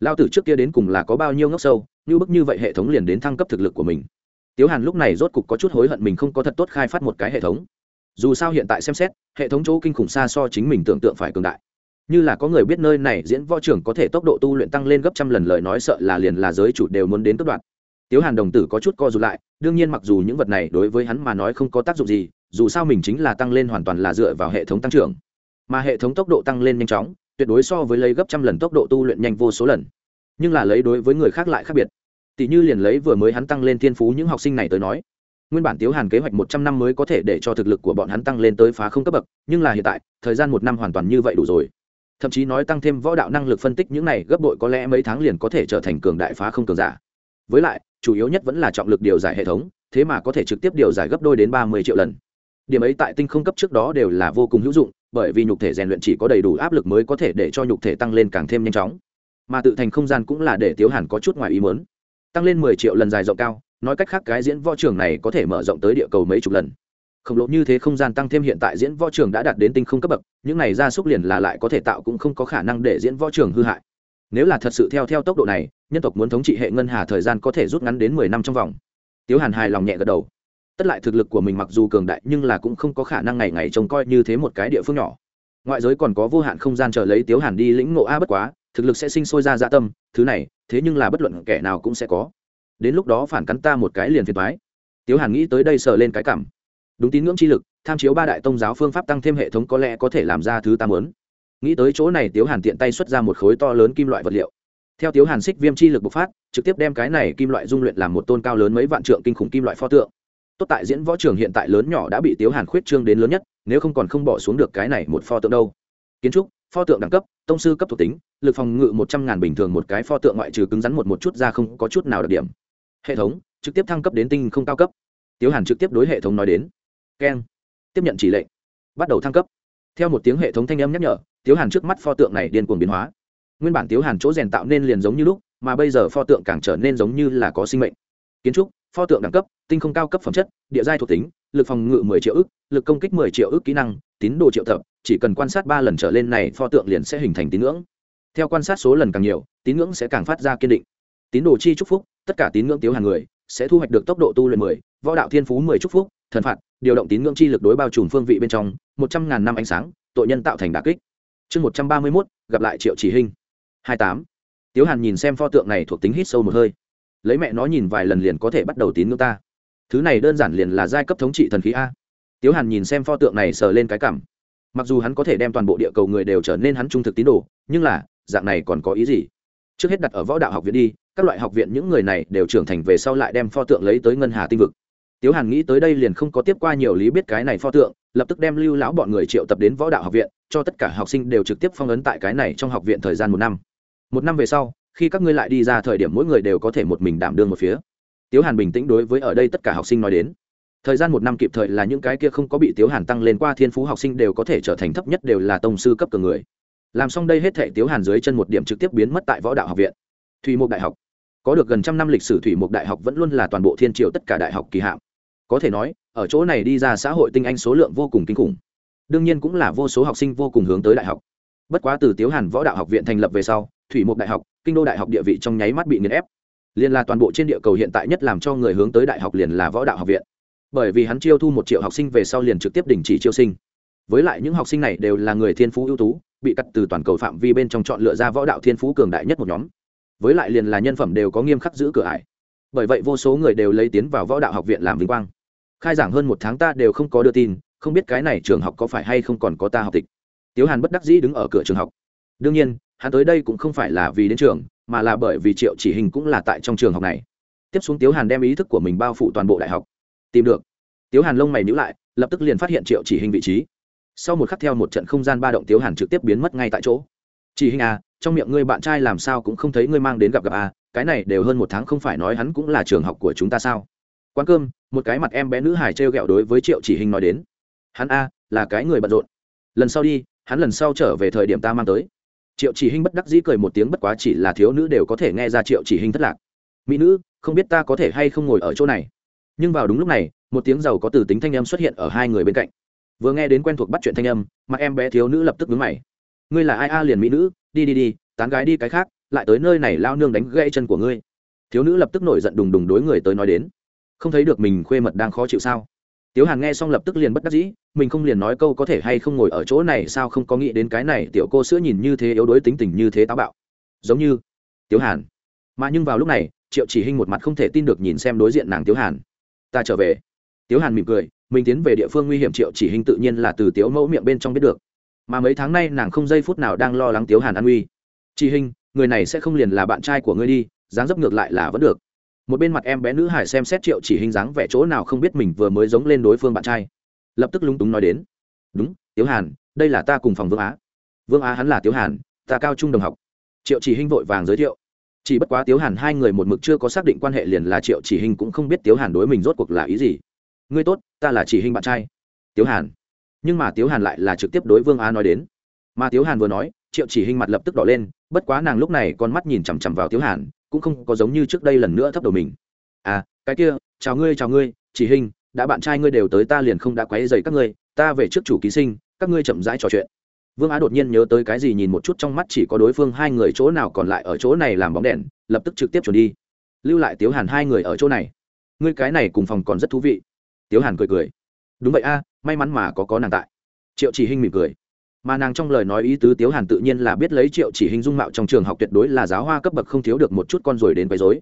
Lao tử trước kia đến cùng là có bao nhiêu ngốc sâu, như bức như vậy hệ thống liền đến thăng cấp thực lực của mình. Tiếu hàn lúc này rốt cục có chút hối hận mình không có thật tốt khai phát một cái hệ thống. Dù sao hiện tại xem xét, hệ thống chỗ kinh khủng xa so chính mình tưởng tượng phải cường đại. Như là có người biết nơi này diễn võ trưởng có thể tốc độ tu luyện tăng lên gấp trăm lần lời nói sợ là liền là giới chủ đều muốn đến cất đoạn. Tiếu hàn đồng tử có chút co rụt lại, đương nhiên mặc dù những vật này đối với hắn mà nói không có tác dụng gì, dù sao mình chính là tăng lên hoàn toàn là dựa vào hệ thống tăng trưởng. Mà hệ thống tốc độ tăng lên nhanh chóng tuyệt đối so với lấy gấp trăm lần tốc độ tu luyện nhanh vô số lần. Nhưng là lấy đối với người khác lại khác biệt. Tỷ như liền lấy vừa mới hắn tăng lên thiên phú những học sinh này tới nói, nguyên bản tiếu hàn kế hoạch một trăm năm mới có thể để cho thực lực của bọn hắn tăng lên tới phá không cấp bậc, nhưng là hiện tại, thời gian một năm hoàn toàn như vậy đủ rồi. Thậm chí nói tăng thêm võ đạo năng lực phân tích những này gấp bội có lẽ mấy tháng liền có thể trở thành cường đại phá không cường giả. Với lại, chủ yếu nhất vẫn là trọng lực điều giải hệ thống, thế mà có thể trực tiếp điều giải gấp đôi đến ba mươi triệu lần. Điểm ấy tại tinh không cấp trước đó đều là vô cùng hữu dụng bởi vì nhục thể rèn luyện chỉ có đầy đủ áp lực mới có thể để cho nhục thể tăng lên càng thêm nhanh chóng. Mà tự thành không gian cũng là để tiếu hàn có chút ngoài ý mớn tăng lên mười triệu lần dài rộng cao, nói cách khác cái diễn võ trường này có thể mở rộng tới địa cầu mấy chục lần. Khổng lồ như thế không gian tăng thêm hiện tại diễn võ trường đã đạt đến tinh không cấp bậc, những này ra xúc liền là lại có thể tạo cũng không có khả năng để diễn võ trường hư hại. Nếu là thật sự theo theo tốc độ này, nhân tộc muốn thống trị hệ ngân hà thời gian có thể rút ngắn đến mười năm trong vòng. Tiếu hàn hài lòng nhẹ gật đầu tất lại thực lực của mình mặc dù cường đại nhưng là cũng không có khả năng ngày ngày trông coi như thế một cái địa phương nhỏ. Ngoại giới còn có vô hạn không gian chờ lấy tiếu hàn đi lĩnh ngộ a bất quá, thực lực sẽ sinh sôi ra dạ tâm, thứ này, thế nhưng là bất luận kẻ nào cũng sẽ có. Đến lúc đó phản cắn ta một cái liền phiền thoái tiếu hàn nghĩ tới đây sờ lên cái cảm. Đúng tín ngưỡng chi lực, tham chiếu ba đại tông giáo phương pháp tăng thêm hệ thống có lẽ có thể làm ra thứ ta muốn. Nghĩ tới chỗ này tiếu hàn tiện tay xuất ra một khối to lớn kim loại vật liệu. Theo tiếu hàn xích viêm chi lực bộc phát, trực tiếp đem cái này kim loại dung luyện làm một tôn cao lớn mấy vạn trượng kinh khủng kim loại pho tượng tốt tại diễn võ trường hiện tại lớn nhỏ đã bị tiếu hàn khuyết trương đến lớn nhất, nếu không còn không bỏ xuống được cái này một pho tượng đâu. Kiến trúc, pho tượng đẳng cấp, tông sư cấp thuộc tính, lực phòng ngự một trăm ngàn bình thường một cái pho tượng ngoại trừ cứng rắn một một chút ra không có chút nào đặc điểm. Hệ thống, trực tiếp thăng cấp đến tinh không cao cấp. Tiếu hàn trực tiếp đối hệ thống nói đến. Keng. Tiếp nhận chỉ lệnh. Bắt đầu thăng cấp. Theo một tiếng hệ thống thanh âm nhắc nhở, tiếu hàn trước mắt pho tượng này điên cuồng biến hóa. Nguyên bản tiếu hàn chỗ rèn tạo nên liền giống như lúc, mà bây giờ pho tượng càng trở nên giống như là có sinh mệnh. Kiến trúc pho tượng đẳng cấp, tinh không cao cấp phẩm chất, địa giai thuộc tính, lực phòng ngự mười triệu ức, lực công kích mười triệu ức kỹ năng, tín đồ triệu tập, chỉ cần quan sát ba lần trở lên này pho tượng liền sẽ hình thành tín ngưỡng. Theo quan sát số lần càng nhiều, tín ngưỡng sẽ càng phát ra kiên định. Tín đồ chi chúc phúc, tất cả tín ngưỡng tiếu hàng người, sẽ thu hoạch được tốc độ tu luyện mười, võ đạo thiên phú mười chúc phúc, thần phạt, điều động tín ngưỡng chi lực đối bao trùm phương vị bên trong, một trăm ngàn năm ánh sáng, tội nhân tạo thành đà kích. Chương một trăm ba mươi mốt, gặp lại triệu chỉ hình hai tám. Tiếu hàn nhìn xem pho tượng này thuộc tính hít sâu một hơi lấy mẹ nó nhìn vài lần liền có thể bắt đầu tín ngưỡng ta. Thứ này đơn giản liền là giai cấp thống trị thần khí a. Tiếu hàn nhìn xem pho tượng này sờ lên cái cảm. Mặc dù hắn có thể đem toàn bộ địa cầu người đều trở nên hắn trung thực tín đồ, nhưng là, dạng này còn có ý gì? Trước hết đặt ở võ đạo học viện đi, các loại học viện những người này đều trưởng thành về sau lại đem pho tượng lấy tới ngân hà tinh vực. Tiếu hàn nghĩ tới đây liền không có tiếp qua nhiều lý biết cái này pho tượng, lập tức đem lưu lão bọn người triệu tập đến võ đạo học viện, cho tất cả học sinh đều trực tiếp phong ấn tại cái này trong học viện thời gian một năm. Một năm về sau khi các ngươi lại đi ra thời điểm mỗi người đều có thể một mình đảm đương một phía. Tiếu hàn bình tĩnh đối với ở đây tất cả học sinh nói đến. Thời gian một năm kịp thời là những cái kia không có bị tiếu hàn tăng lên qua thiên phú học sinh đều có thể trở thành thấp nhất đều là tông sư cấp cường người. Làm xong đây hết thể tiếu hàn dưới chân một điểm trực tiếp biến mất tại võ đạo học viện. Thủy mục đại học. Có được gần trăm năm lịch sử thủy mục đại học vẫn luôn là toàn bộ thiên triều tất cả đại học kỳ hạm có thể nói, ở chỗ này đi ra xã hội tinh anh số lượng vô cùng kinh khủng. Đương nhiên cũng là vô số học sinh vô cùng hướng tới đại học. Bất quá từ tiếu hàn võ đạo học viện thành lập về sau, thủy mục đại học kinh đô đại học địa vị trong nháy mắt bị nghiền ép. Liền là toàn bộ trên địa cầu hiện tại nhất làm cho người hướng tới đại học liền là võ đạo học viện. Bởi vì hắn chiêu thu một triệu học sinh về sau liền trực tiếp đình chỉ chiêu sinh. Với lại những học sinh này đều là người thiên phú ưu tú, bị cắt từ toàn cầu phạm vi bên trong chọn lựa ra võ đạo thiên phú cường đại nhất một nhóm. Với lại liền là nhân phẩm đều có nghiêm khắc giữ cửa ải. Bởi vậy vô số người đều lấy tiến vào võ đạo học viện làm vinh quang. Khai giảng hơn một tháng ta đều không có đưa tin, không biết cái này trường học có phải hay không còn có ta học tịch. Tiếu hàn bất đắc dĩ đứng ở cửa trường học. Đương nhiên hắn tới đây cũng không phải là vì đến trường, mà là bởi vì triệu chỉ hình cũng là tại trong trường học này. Tiếp xuống tiếu hàn đem ý thức của mình bao phủ toàn bộ đại học. Tìm được. Tiếu hàn lông mày nhữ lại, lập tức liền phát hiện triệu chỉ hình vị trí. Sau một khắc theo một trận không gian ba động tiếu hàn trực tiếp biến mất ngay tại chỗ. Chỉ hình à trong miệng ngươi bạn trai làm sao cũng không thấy ngươi mang đến gặp gặp à cái này đều hơn một tháng không phải nói hắn cũng là trường học của chúng ta sao? Quán cơm, một cái mặt em bé nữ hải trêu ghẹo đối với triệu chỉ hình nói đến. Hắn a, là cái người bận rộn. Lần sau đi, hắn lần sau trở về thời điểm ta mang tới triệu chỉ Hinh bất đắc dĩ cười một tiếng, bất quá chỉ là thiếu nữ đều có thể nghe ra triệu chỉ Hinh thất lạc. Mỹ nữ, không biết ta có thể hay không ngồi ở chỗ này. Nhưng vào đúng lúc này, một tiếng giàu có từ tính thanh âm xuất hiện ở hai người bên cạnh. Vừa nghe đến quen thuộc bắt chuyện thanh âm mặt em bé thiếu nữ lập tức vướng mày. Ngươi là ai a? À, liền mỹ nữ. Đi đi đi, tán gái đi cái khác, lại tới nơi này lao nương đánh gãy chân của ngươi. Thiếu nữ lập tức nổi giận đùng đùng đối người tới nói đến. Không thấy được mình khuê mật đang khó chịu sao? Tiếu hàn nghe xong lập tức liền bất đắc dĩ, mình không liền nói câu có thể hay không ngồi ở chỗ này sao không có nghĩ đến cái này tiểu cô sữa nhìn như thế yếu đuối tính tình như thế táo bạo. Giống như tiếu hàn. Mà nhưng vào lúc này, triệu chỉ hinh một mặt không thể tin được nhìn xem đối diện nàng tiếu hàn. Ta trở về. Tiếu hàn mỉm cười, mình tiến về địa phương nguy hiểm triệu chỉ hinh tự nhiên là từ tiếu mẫu miệng bên trong biết được. Mà mấy tháng nay nàng không giây phút nào đang lo lắng tiếu hàn an nguy. Chỉ hinh, người này sẽ không liền là bạn trai của ngươi đi, dáng dấp ngược lại là vẫn được một bên mặt em bé nữ hải xem xét triệu chỉ hình dáng vẻ chỗ nào không biết mình vừa mới giống lên đối phương bạn trai. Lập tức lúng túng nói đến, đúng, tiếu hàn, đây là ta cùng phòng vương á. Vương á hắn là tiếu hàn, ta cao trung đồng học. Triệu chỉ hình vội vàng giới thiệu. Chỉ bất quá tiếu hàn hai người một mực chưa có xác định quan hệ liền là triệu chỉ hình cũng không biết tiếu hàn đối mình rốt cuộc là ý gì. Ngươi tốt, ta là chỉ hình bạn trai. Tiếu hàn. Nhưng mà tiếu hàn lại là trực tiếp đối vương á nói đến. Mà tiếu hàn vừa nói, triệu chỉ hình mặt lập tức đỏ lên, bất quá nàng lúc này con mắt nhìn chằm chằm vào tiếu hàn cũng không có giống như trước đây lần nữa thấp đầu mình. À cái kia, chào ngươi chào ngươi, chỉ hình, đã bạn trai ngươi đều tới ta liền không đã quấy dày các ngươi, ta về trước chủ ký sinh, các ngươi chậm rãi trò chuyện. Vương á đột nhiên nhớ tới cái gì nhìn một chút trong mắt chỉ có đối phương hai người chỗ nào còn lại ở chỗ này làm bóng đèn, lập tức trực tiếp chuẩn đi. Lưu lại tiếu hàn hai người ở chỗ này. Ngươi cái này cùng phòng còn rất thú vị. Tiếu hàn cười cười. Đúng vậy a, may mắn mà có có nàng tại. Triệu chỉ hinh mỉm cười mà nàng trong lời nói ý tứ tiếu hàn tự nhiên là biết lấy triệu chỉ hình dung mạo trong trường học tuyệt đối là giáo hoa cấp bậc không thiếu được một chút con rồi đến quấy dối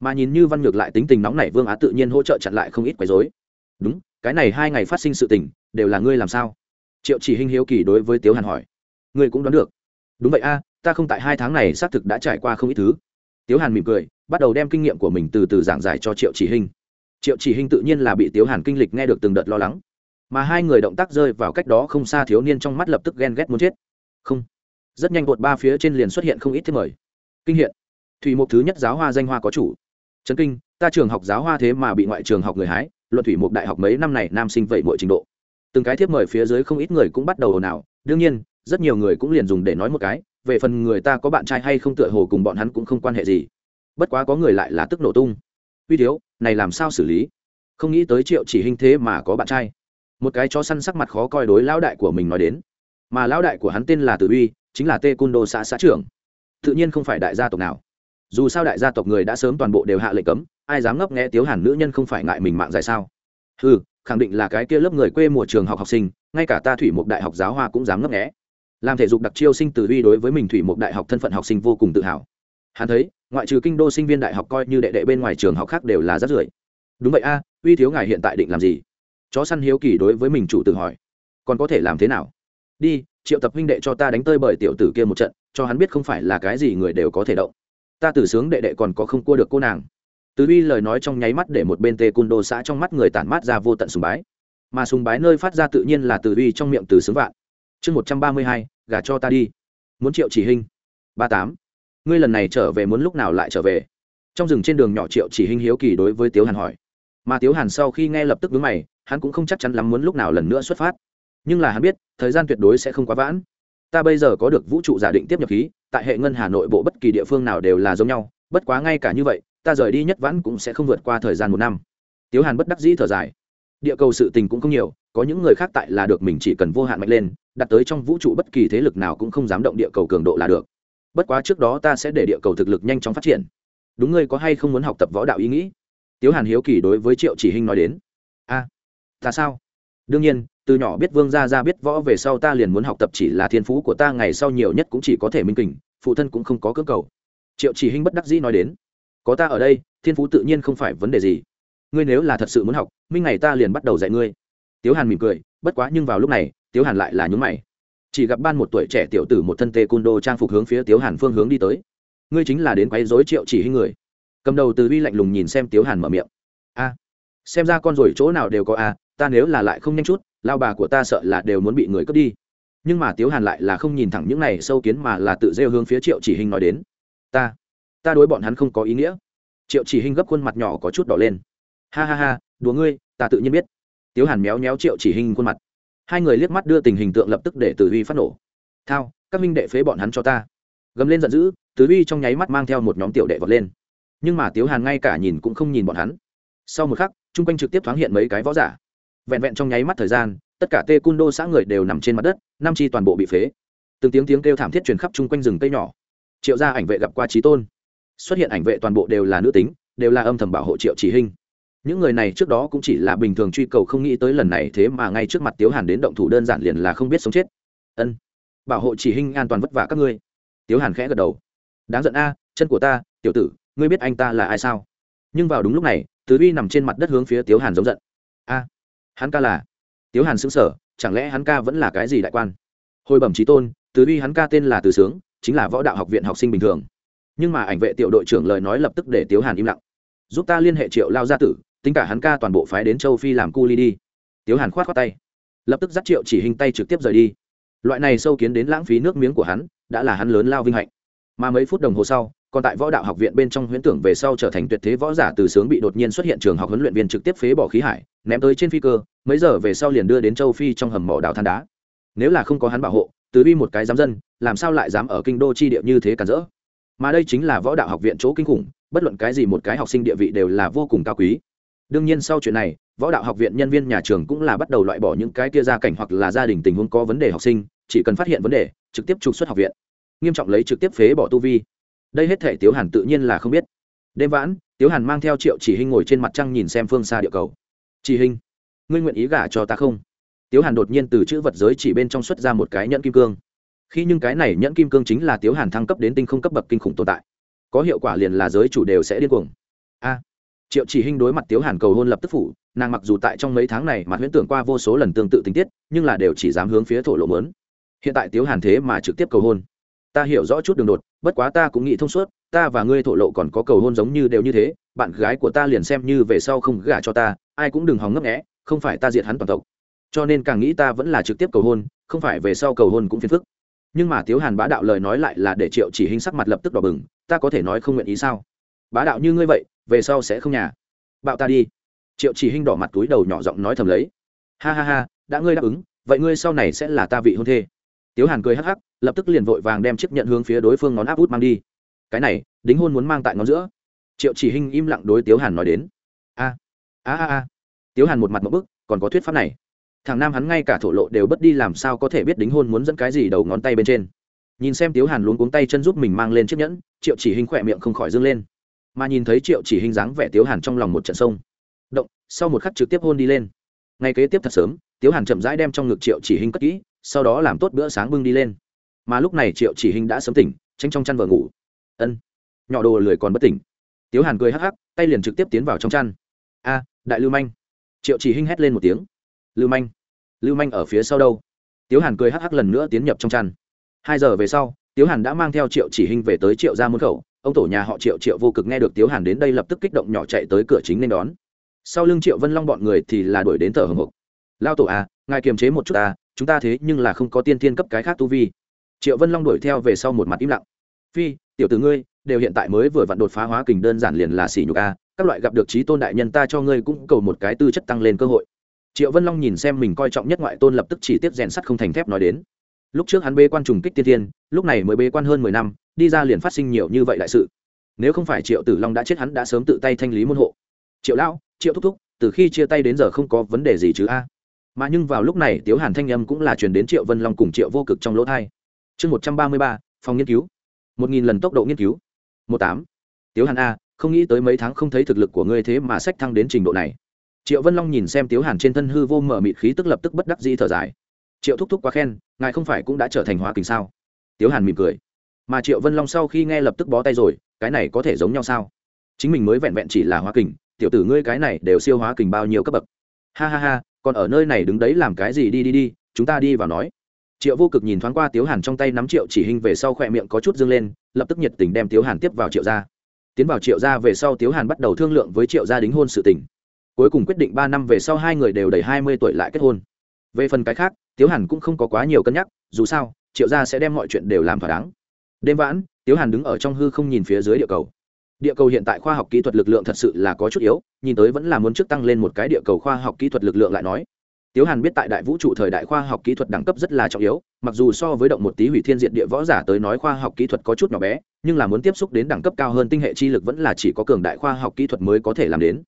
mà nhìn như văn ngược lại tính tình nóng nảy, vương á tự nhiên hỗ trợ chặn lại không ít quấy dối đúng, cái này hai ngày phát sinh sự tình, đều là ngươi làm sao? Triệu chỉ hình hiếu kỳ đối với tiếu hàn hỏi. Ngươi cũng đoán được. Đúng vậy a, ta không tại hai tháng này xác thực đã trải qua không ít thứ. Tiếu hàn mỉm cười, bắt đầu đem kinh nghiệm của mình từ từ giảng giải cho triệu chỉ hình triệu chỉ hình tự nhiên là bị tiếu hàn kinh lịch nghe được từng đợt lo lắng mà hai người động tác rơi vào cách đó không xa thiếu niên trong mắt lập tức ghen ghét muốn chết. Không. Rất nhanh bột ba phía trên liền xuất hiện không ít thiết mời. Kinh hiện. Thủy mục thứ nhất giáo hoa danh hoa có chủ. Trấn kinh, ta trường học giáo hoa thế mà bị ngoại trường học người hái, luận thủy mục đại học mấy năm này nam sinh vậy mọi trình độ. Từng cái thiếp mời phía dưới không ít người cũng bắt đầu ồn ào, đương nhiên, rất nhiều người cũng liền dùng để nói một cái, về phần người ta có bạn trai hay không tựa hồ cùng bọn hắn cũng không quan hệ gì. Bất quá có người lại là tức nổ tung. Uy thiếu, này làm sao xử lý? Không nghĩ tới triệu chỉ hình thế mà có bạn trai một cái chó săn sắc mặt khó coi đối lão đại của mình nói đến. Mà lão đại của hắn tên là tử uy, chính là tê cun đô xã xã trưởng. Tự nhiên không phải đại gia tộc nào. Dù sao đại gia tộc người đã sớm toàn bộ đều hạ lệnh cấm, ai dám ngấp nghẽ tiếu hàn nữ nhân không phải ngại mình mạng dài sao? Ừ khẳng định là cái kia lớp người quê mùa trường học học sinh, ngay cả ta thủy một đại học giáo hoa cũng dám ngấp nghẽ làm thể dục đặc chiêu sinh tử uy đối với mình thủy một đại học thân phận học sinh vô cùng tự hào. Hắn thấy, ngoại trừ kinh đô sinh viên đại học coi như đệ đệ bên ngoài trường học khác đều là rất rưởi. Đúng vậy a, uy thiếu ngài hiện tại định làm gì? Chó săn hiếu kỳ đối với mình chủ tự hỏi, còn có thể làm thế nào? Đi, triệu tập huynh đệ cho ta đánh tơi bởi tiểu tử kia một trận, cho hắn biết không phải là cái gì người đều có thể động. Ta tử sướng đệ đệ còn có không cua được cô nàng. Tứ uy lời nói trong nháy mắt để một bên tê cun đô xã trong mắt người tản mát ra vô tận sùng bái. Mà sùng bái nơi phát ra tự nhiên là từ uy trong miệng từ sướng vạn. Chương một trăm ba mươi hai gà cho ta đi. Muốn triệu chỉ hình. Ba tám. Ngươi lần này trở về muốn lúc nào lại trở về? Trong rừng trên đường nhỏ triệu chỉ hình hiếu kỳ đối với tiếu hàn hỏi. Mà tiếu hàn sau khi nghe lập tức vướng mày hắn cũng không chắc chắn lắm muốn lúc nào lần nữa xuất phát. Nhưng là hắn biết, thời gian tuyệt đối sẽ không quá vãn. Ta bây giờ có được vũ trụ giả định tiếp nhập khí, tại hệ ngân hà nội bộ bất kỳ địa phương nào đều là giống nhau, bất quá ngay cả như vậy, ta rời đi nhất vãn cũng sẽ không vượt qua thời gian một năm. Tiếu hàn bất đắc dĩ thở dài. Địa cầu sự tình cũng không nhiều, có những người khác tại là được mình chỉ cần vô hạn mạnh lên, đặt tới trong vũ trụ bất kỳ thế lực nào cũng không dám động địa cầu cường độ là được. Bất quá trước đó ta sẽ để địa cầu thực lực nhanh chóng phát triển. Đúng ngươi có hay không muốn học tập võ đạo ý nghĩ? Tiếu hàn hiếu kỳ đối với triệu chỉ hinh nói đến. A ta sao? Đương nhiên, từ nhỏ biết vương gia ra biết võ về sau ta liền muốn học tập chỉ là thiên phú của ta, ngày sau nhiều nhất cũng chỉ có thể minh kình, phụ thân cũng không có cơ cầu. Triệu chỉ hinh bất đắc dĩ nói đến, có ta ở đây, thiên phú tự nhiên không phải vấn đề gì. Ngươi nếu là thật sự muốn học, minh ngày ta liền bắt đầu dạy ngươi. Tiếu hàn mỉm cười, bất quá nhưng vào lúc này, tiếu hàn lại là nhúng mày. Chỉ gặp ban một tuổi trẻ tiểu tử một thân tê côn đô trang phục hướng phía tiếu hàn phương hướng đi tới. Ngươi chính là đến quấy dối triệu chỉ hinh người. Cầm đầu từ vi lạnh lùng nhìn xem tiếu hàn mở miệng. A, xem ra con rồi chỗ nào đều có a ta nếu là lại không nhanh chút, lao bà của ta sợ là đều muốn bị người cướp đi. Nhưng mà tiếu hàn lại là không nhìn thẳng những này sâu kiến mà là tự rêu hướng phía triệu chỉ hình nói đến. Ta ta đối bọn hắn không có ý nghĩa. Triệu chỉ hình gấp khuôn mặt nhỏ có chút đỏ lên. Ha ha ha, đùa ngươi, ta tự nhiên biết. Tiếu hàn méo méo triệu chỉ hình khuôn mặt. Hai người liếc mắt đưa tình hình tượng lập tức để tử vi phát nổ. Thao, các minh đệ phế bọn hắn cho ta. Gầm lên giận dữ tử vi trong nháy mắt mang theo một nhóm tiểu đệ vọt lên. Nhưng mà tiếu hàn ngay cả nhìn cũng không nhìn bọn hắn. Sau một khắc, chung quanh trực tiếp thoáng hiện mấy cái võ giả vẹn vẹn trong nháy mắt thời gian, tất cả tê cun đô xã người đều nằm trên mặt đất Nam chi toàn bộ bị phế. Từng tiếng tiếng kêu thảm thiết truyền khắp chung quanh rừng cây nhỏ. Triệu gia ảnh vệ gặp qua trí tôn. Xuất hiện ảnh vệ toàn bộ đều là nữ tính, đều là âm thầm bảo hộ triệu chỉ hình những người này trước đó cũng chỉ là bình thường truy cầu không nghĩ tới lần này, thế mà ngay trước mặt tiếu hàn đến động thủ đơn giản liền là không biết sống chết. Ân, bảo hộ chỉ hình an toàn vất vả các ngươi. Tiếu hàn khẽ gật đầu. Đáng giận a, chân của ta, tiểu tử, ngươi biết anh ta là ai sao? Nhưng vào đúng lúc này tứ uy nằm trên mặt đất hướng phía tiếu hàn giống giận. A hắn ca là tiếu hàn xứng sở, chẳng lẽ hắn ca vẫn là cái gì đại quan? Hồi bẩm trí tôn, tứ uy hắn ca tên là từ sướng, chính là võ đạo học viện học sinh bình thường. Nhưng mà ảnh vệ tiểu đội trưởng lời nói lập tức để tiếu hàn im lặng. Giúp ta liên hệ triệu lao gia tử, tính cả hắn ca toàn bộ phái đến châu phi làm cu ly đi. Tiếu hàn khoát khoát tay. Lập tức dắt triệu chỉ hình tay trực tiếp rời đi. Loại này sâu kiến đến lãng phí nước miếng của hắn, đã là hắn lớn lao vinh hạnh. Mà mấy phút đồng hồ sau còn tại võ đạo học viện bên trong huyễn tưởng về sau trở thành tuyệt thế võ giả từ sướng bị đột nhiên xuất hiện trường học huấn luyện viên trực tiếp phế bỏ khí hải, ném tới trên phi cơ, mấy giờ về sau liền đưa đến châu phi trong hầm mỏ đào than đá. Nếu là không có hắn bảo hộ, tứ bi một cái giám dân, làm sao lại dám ở kinh đô chi địa như thế cản rỡ? Mà đây chính là võ đạo học viện chỗ kinh khủng, bất luận cái gì một cái học sinh địa vị đều là vô cùng cao quý. Đương nhiên sau chuyện này, võ đạo học viện nhân viên nhà trường cũng là bắt đầu loại bỏ những cái kia gia cảnh hoặc là gia đình tình huống có vấn đề học sinh, chỉ cần phát hiện vấn đề, trực tiếp trục xuất học viện. Nghiêm trọng lấy trực tiếp phế bỏ tu vi đây hết thể tiếu hàn tự nhiên là không biết. Đêm vãn, tiếu hàn mang theo triệu chỉ hình ngồi trên mặt trăng nhìn xem phương xa địa cầu. Chỉ hình ngươi nguyện ý gả cho ta không? Tiếu hàn đột nhiên từ chữ vật giới chỉ bên trong xuất ra một cái nhẫn kim cương. Khi nhưng cái này nhẫn kim cương chính là tiếu hàn thăng cấp đến tinh không cấp bậc kinh khủng tồn tại. Có hiệu quả liền là giới chủ đều sẽ điên cuồng. A! Triệu chỉ hình đối mặt tiếu hàn cầu hôn lập tức phủ, nàng mặc dù tại trong mấy tháng này mà huyễn tưởng qua vô số lần tương tự tình tiết, nhưng là đều chỉ dám hướng phía thổ lộ mớn. Hiện tại tiếu hàn thế mà trực tiếp cầu hôn ta hiểu rõ chút đường đột, bất quá ta cũng nghĩ thông suốt, ta và ngươi thổ lộ còn có cầu hôn giống như đều như thế, bạn gái của ta liền xem như về sau không gả cho ta, ai cũng đừng hòng ngấp nghẽ không phải ta diệt hắn toàn tộc. Cho nên càng nghĩ ta vẫn là trực tiếp cầu hôn, không phải về sau cầu hôn cũng phiền phức. Nhưng mà tiếu hàn bá đạo lời nói lại là để triệu chỉ hình sắc mặt lập tức đỏ bừng, ta có thể nói không nguyện ý sao? Bá đạo như ngươi vậy, về sau sẽ không nhà. Bạo ta đi. Triệu chỉ hình đỏ mặt túi đầu nhỏ giọng nói thầm lấy. Ha ha ha, đã ngươi đáp ứng, vậy ngươi sau này sẽ là ta vị hôn thê tiếu hàn cười hắc hắc, lập tức liền vội vàng đem chiếc nhận hướng phía đối phương ngón áp út mang đi. Cái này, đính hôn muốn mang tại ngón giữa. Triệu chỉ hình im lặng đối tiếu hàn nói đến. A a a a. Tiếu hàn một mặt một bức, còn có thuyết pháp này. Thằng nam hắn ngay cả thổ lộ đều bất đi làm sao có thể biết đính hôn muốn dẫn cái gì đầu ngón tay bên trên. Nhìn xem tiếu hàn luống cuống tay chân giúp mình mang lên chiếc nhẫn, triệu chỉ hình khỏe miệng không khỏi dâng lên. Mà nhìn thấy triệu chỉ hình dáng vẻ tiếu hàn trong lòng một trận sông. Động, sau một khắc trực tiếp hôn đi lên. Ngay kế tiếp thật sớm, tiếu hàn chậm rãi đem trong ngực triệu chỉ hình cất kỹ sau đó làm tốt bữa sáng bưng đi lên. Mà lúc này triệu chỉ hình đã sớm tỉnh tranh trong chăn vợ ngủ. Ân. Nhỏ đồ lười còn bất tỉnh. Tiếu hàn cười hắc hắc, tay liền trực tiếp tiến vào trong chăn. A, đại lưu manh. Triệu chỉ hinh hét lên một tiếng. Lưu manh. Lưu manh ở phía sau đâu? Tiếu hàn cười hắc hắc lần nữa tiến nhập trong chăn. Hai giờ về sau, tiếu hàn đã mang theo triệu chỉ hinh về tới triệu ra môn khẩu. Ông tổ nhà họ triệu triệu vô cực nghe được tiếu hàn đến đây lập tức kích động nhỏ chạy tới cửa chính nên đón. Sau lưng triệu vân long bọn người thì là đuổi đến thở hồng hộc. Lao tổ à ngài kiềm chế một chút à chúng ta thế nhưng là không có tiên tiên cấp cái khác tu vi. Triệu vân long đuổi theo về sau một mặt im lặng. Phi, tiểu tử ngươi, đều hiện tại mới vừa vặn đột phá hóa kình đơn giản liền là xỉ nhục a, các loại gặp được trí tôn đại nhân ta cho ngươi cũng cầu một cái tư chất tăng lên cơ hội. Triệu vân long nhìn xem mình coi trọng nhất ngoại tôn lập tức chỉ tiếp rèn sắt không thành thép nói đến. Lúc trước hắn bê quan trùng kích tiên tiên lúc này mới bê quan hơn mười năm, đi ra liền phát sinh nhiều như vậy đại sự. Nếu không phải triệu tử long đã chết hắn đã sớm tự tay thanh lý môn hộ. Triệu lão, triệu thúc thúc, từ khi chia tay đến giờ không có vấn đề gì chứ a? Mà nhưng vào lúc này tiếu hàn thanh âm cũng là truyền đến triệu vân long cùng triệu vô cực trong lỗ thai. Chương một trăm ba mươi ba, phòng nghiên cứu. Một nghìn lần tốc độ nghiên cứu. Một tám. Tiếu hàn a, không nghĩ tới mấy tháng không thấy thực lực của ngươi thế mà sách thăng đến trình độ này. Triệu vân long nhìn xem tiếu hàn trên thân hư vô mở mịt khí tức lập tức bất đắc dĩ thở dài. Triệu thúc thúc quá khen, ngài không phải cũng đã trở thành hóa kình sao? Tiếu hàn mỉm cười. Mà triệu vân long sau khi nghe lập tức bó tay rồi, cái này có thể giống nhau sao? Chính mình mới vẹn vẹn chỉ là hóa kình, tiểu tử ngươi cái này đều siêu hóa kình bao nhiêu cấp bậc. Ha ha ha còn ở nơi này đứng đấy làm cái gì đi đi đi, chúng ta đi vào nói. Triệu vô cực nhìn thoáng qua tiếu hàn trong tay nắm triệu chỉ hình về sau khỏe miệng có chút dâng lên, lập tức nhiệt tình đem tiếu hàn tiếp vào triệu gia. Tiến vào triệu gia về sau tiếu hàn bắt đầu thương lượng với triệu gia đính hôn sự tình. Cuối cùng quyết định ba năm về sau hai người đều đầy hai mươi tuổi lại kết hôn. Về phần cái khác, tiếu hàn cũng không có quá nhiều cân nhắc, dù sao, triệu gia sẽ đem mọi chuyện đều làm thỏa đáng. Đêm vãn, tiếu hàn đứng ở trong hư không nhìn phía dưới địa cầu địa cầu hiện tại khoa học kỹ thuật lực lượng thật sự là có chút yếu, nhìn tới vẫn là muốn trước tăng lên một cái địa cầu khoa học kỹ thuật lực lượng lại nói. Tiếu hàn biết tại đại vũ trụ thời đại khoa học kỹ thuật đẳng cấp rất là trọng yếu, mặc dù so với động một tí hủy thiên diện địa võ giả tới nói khoa học kỹ thuật có chút nhỏ bé, nhưng là muốn tiếp xúc đến đẳng cấp cao hơn tinh hệ chi lực vẫn là chỉ có cường đại khoa học kỹ thuật mới có thể làm đến.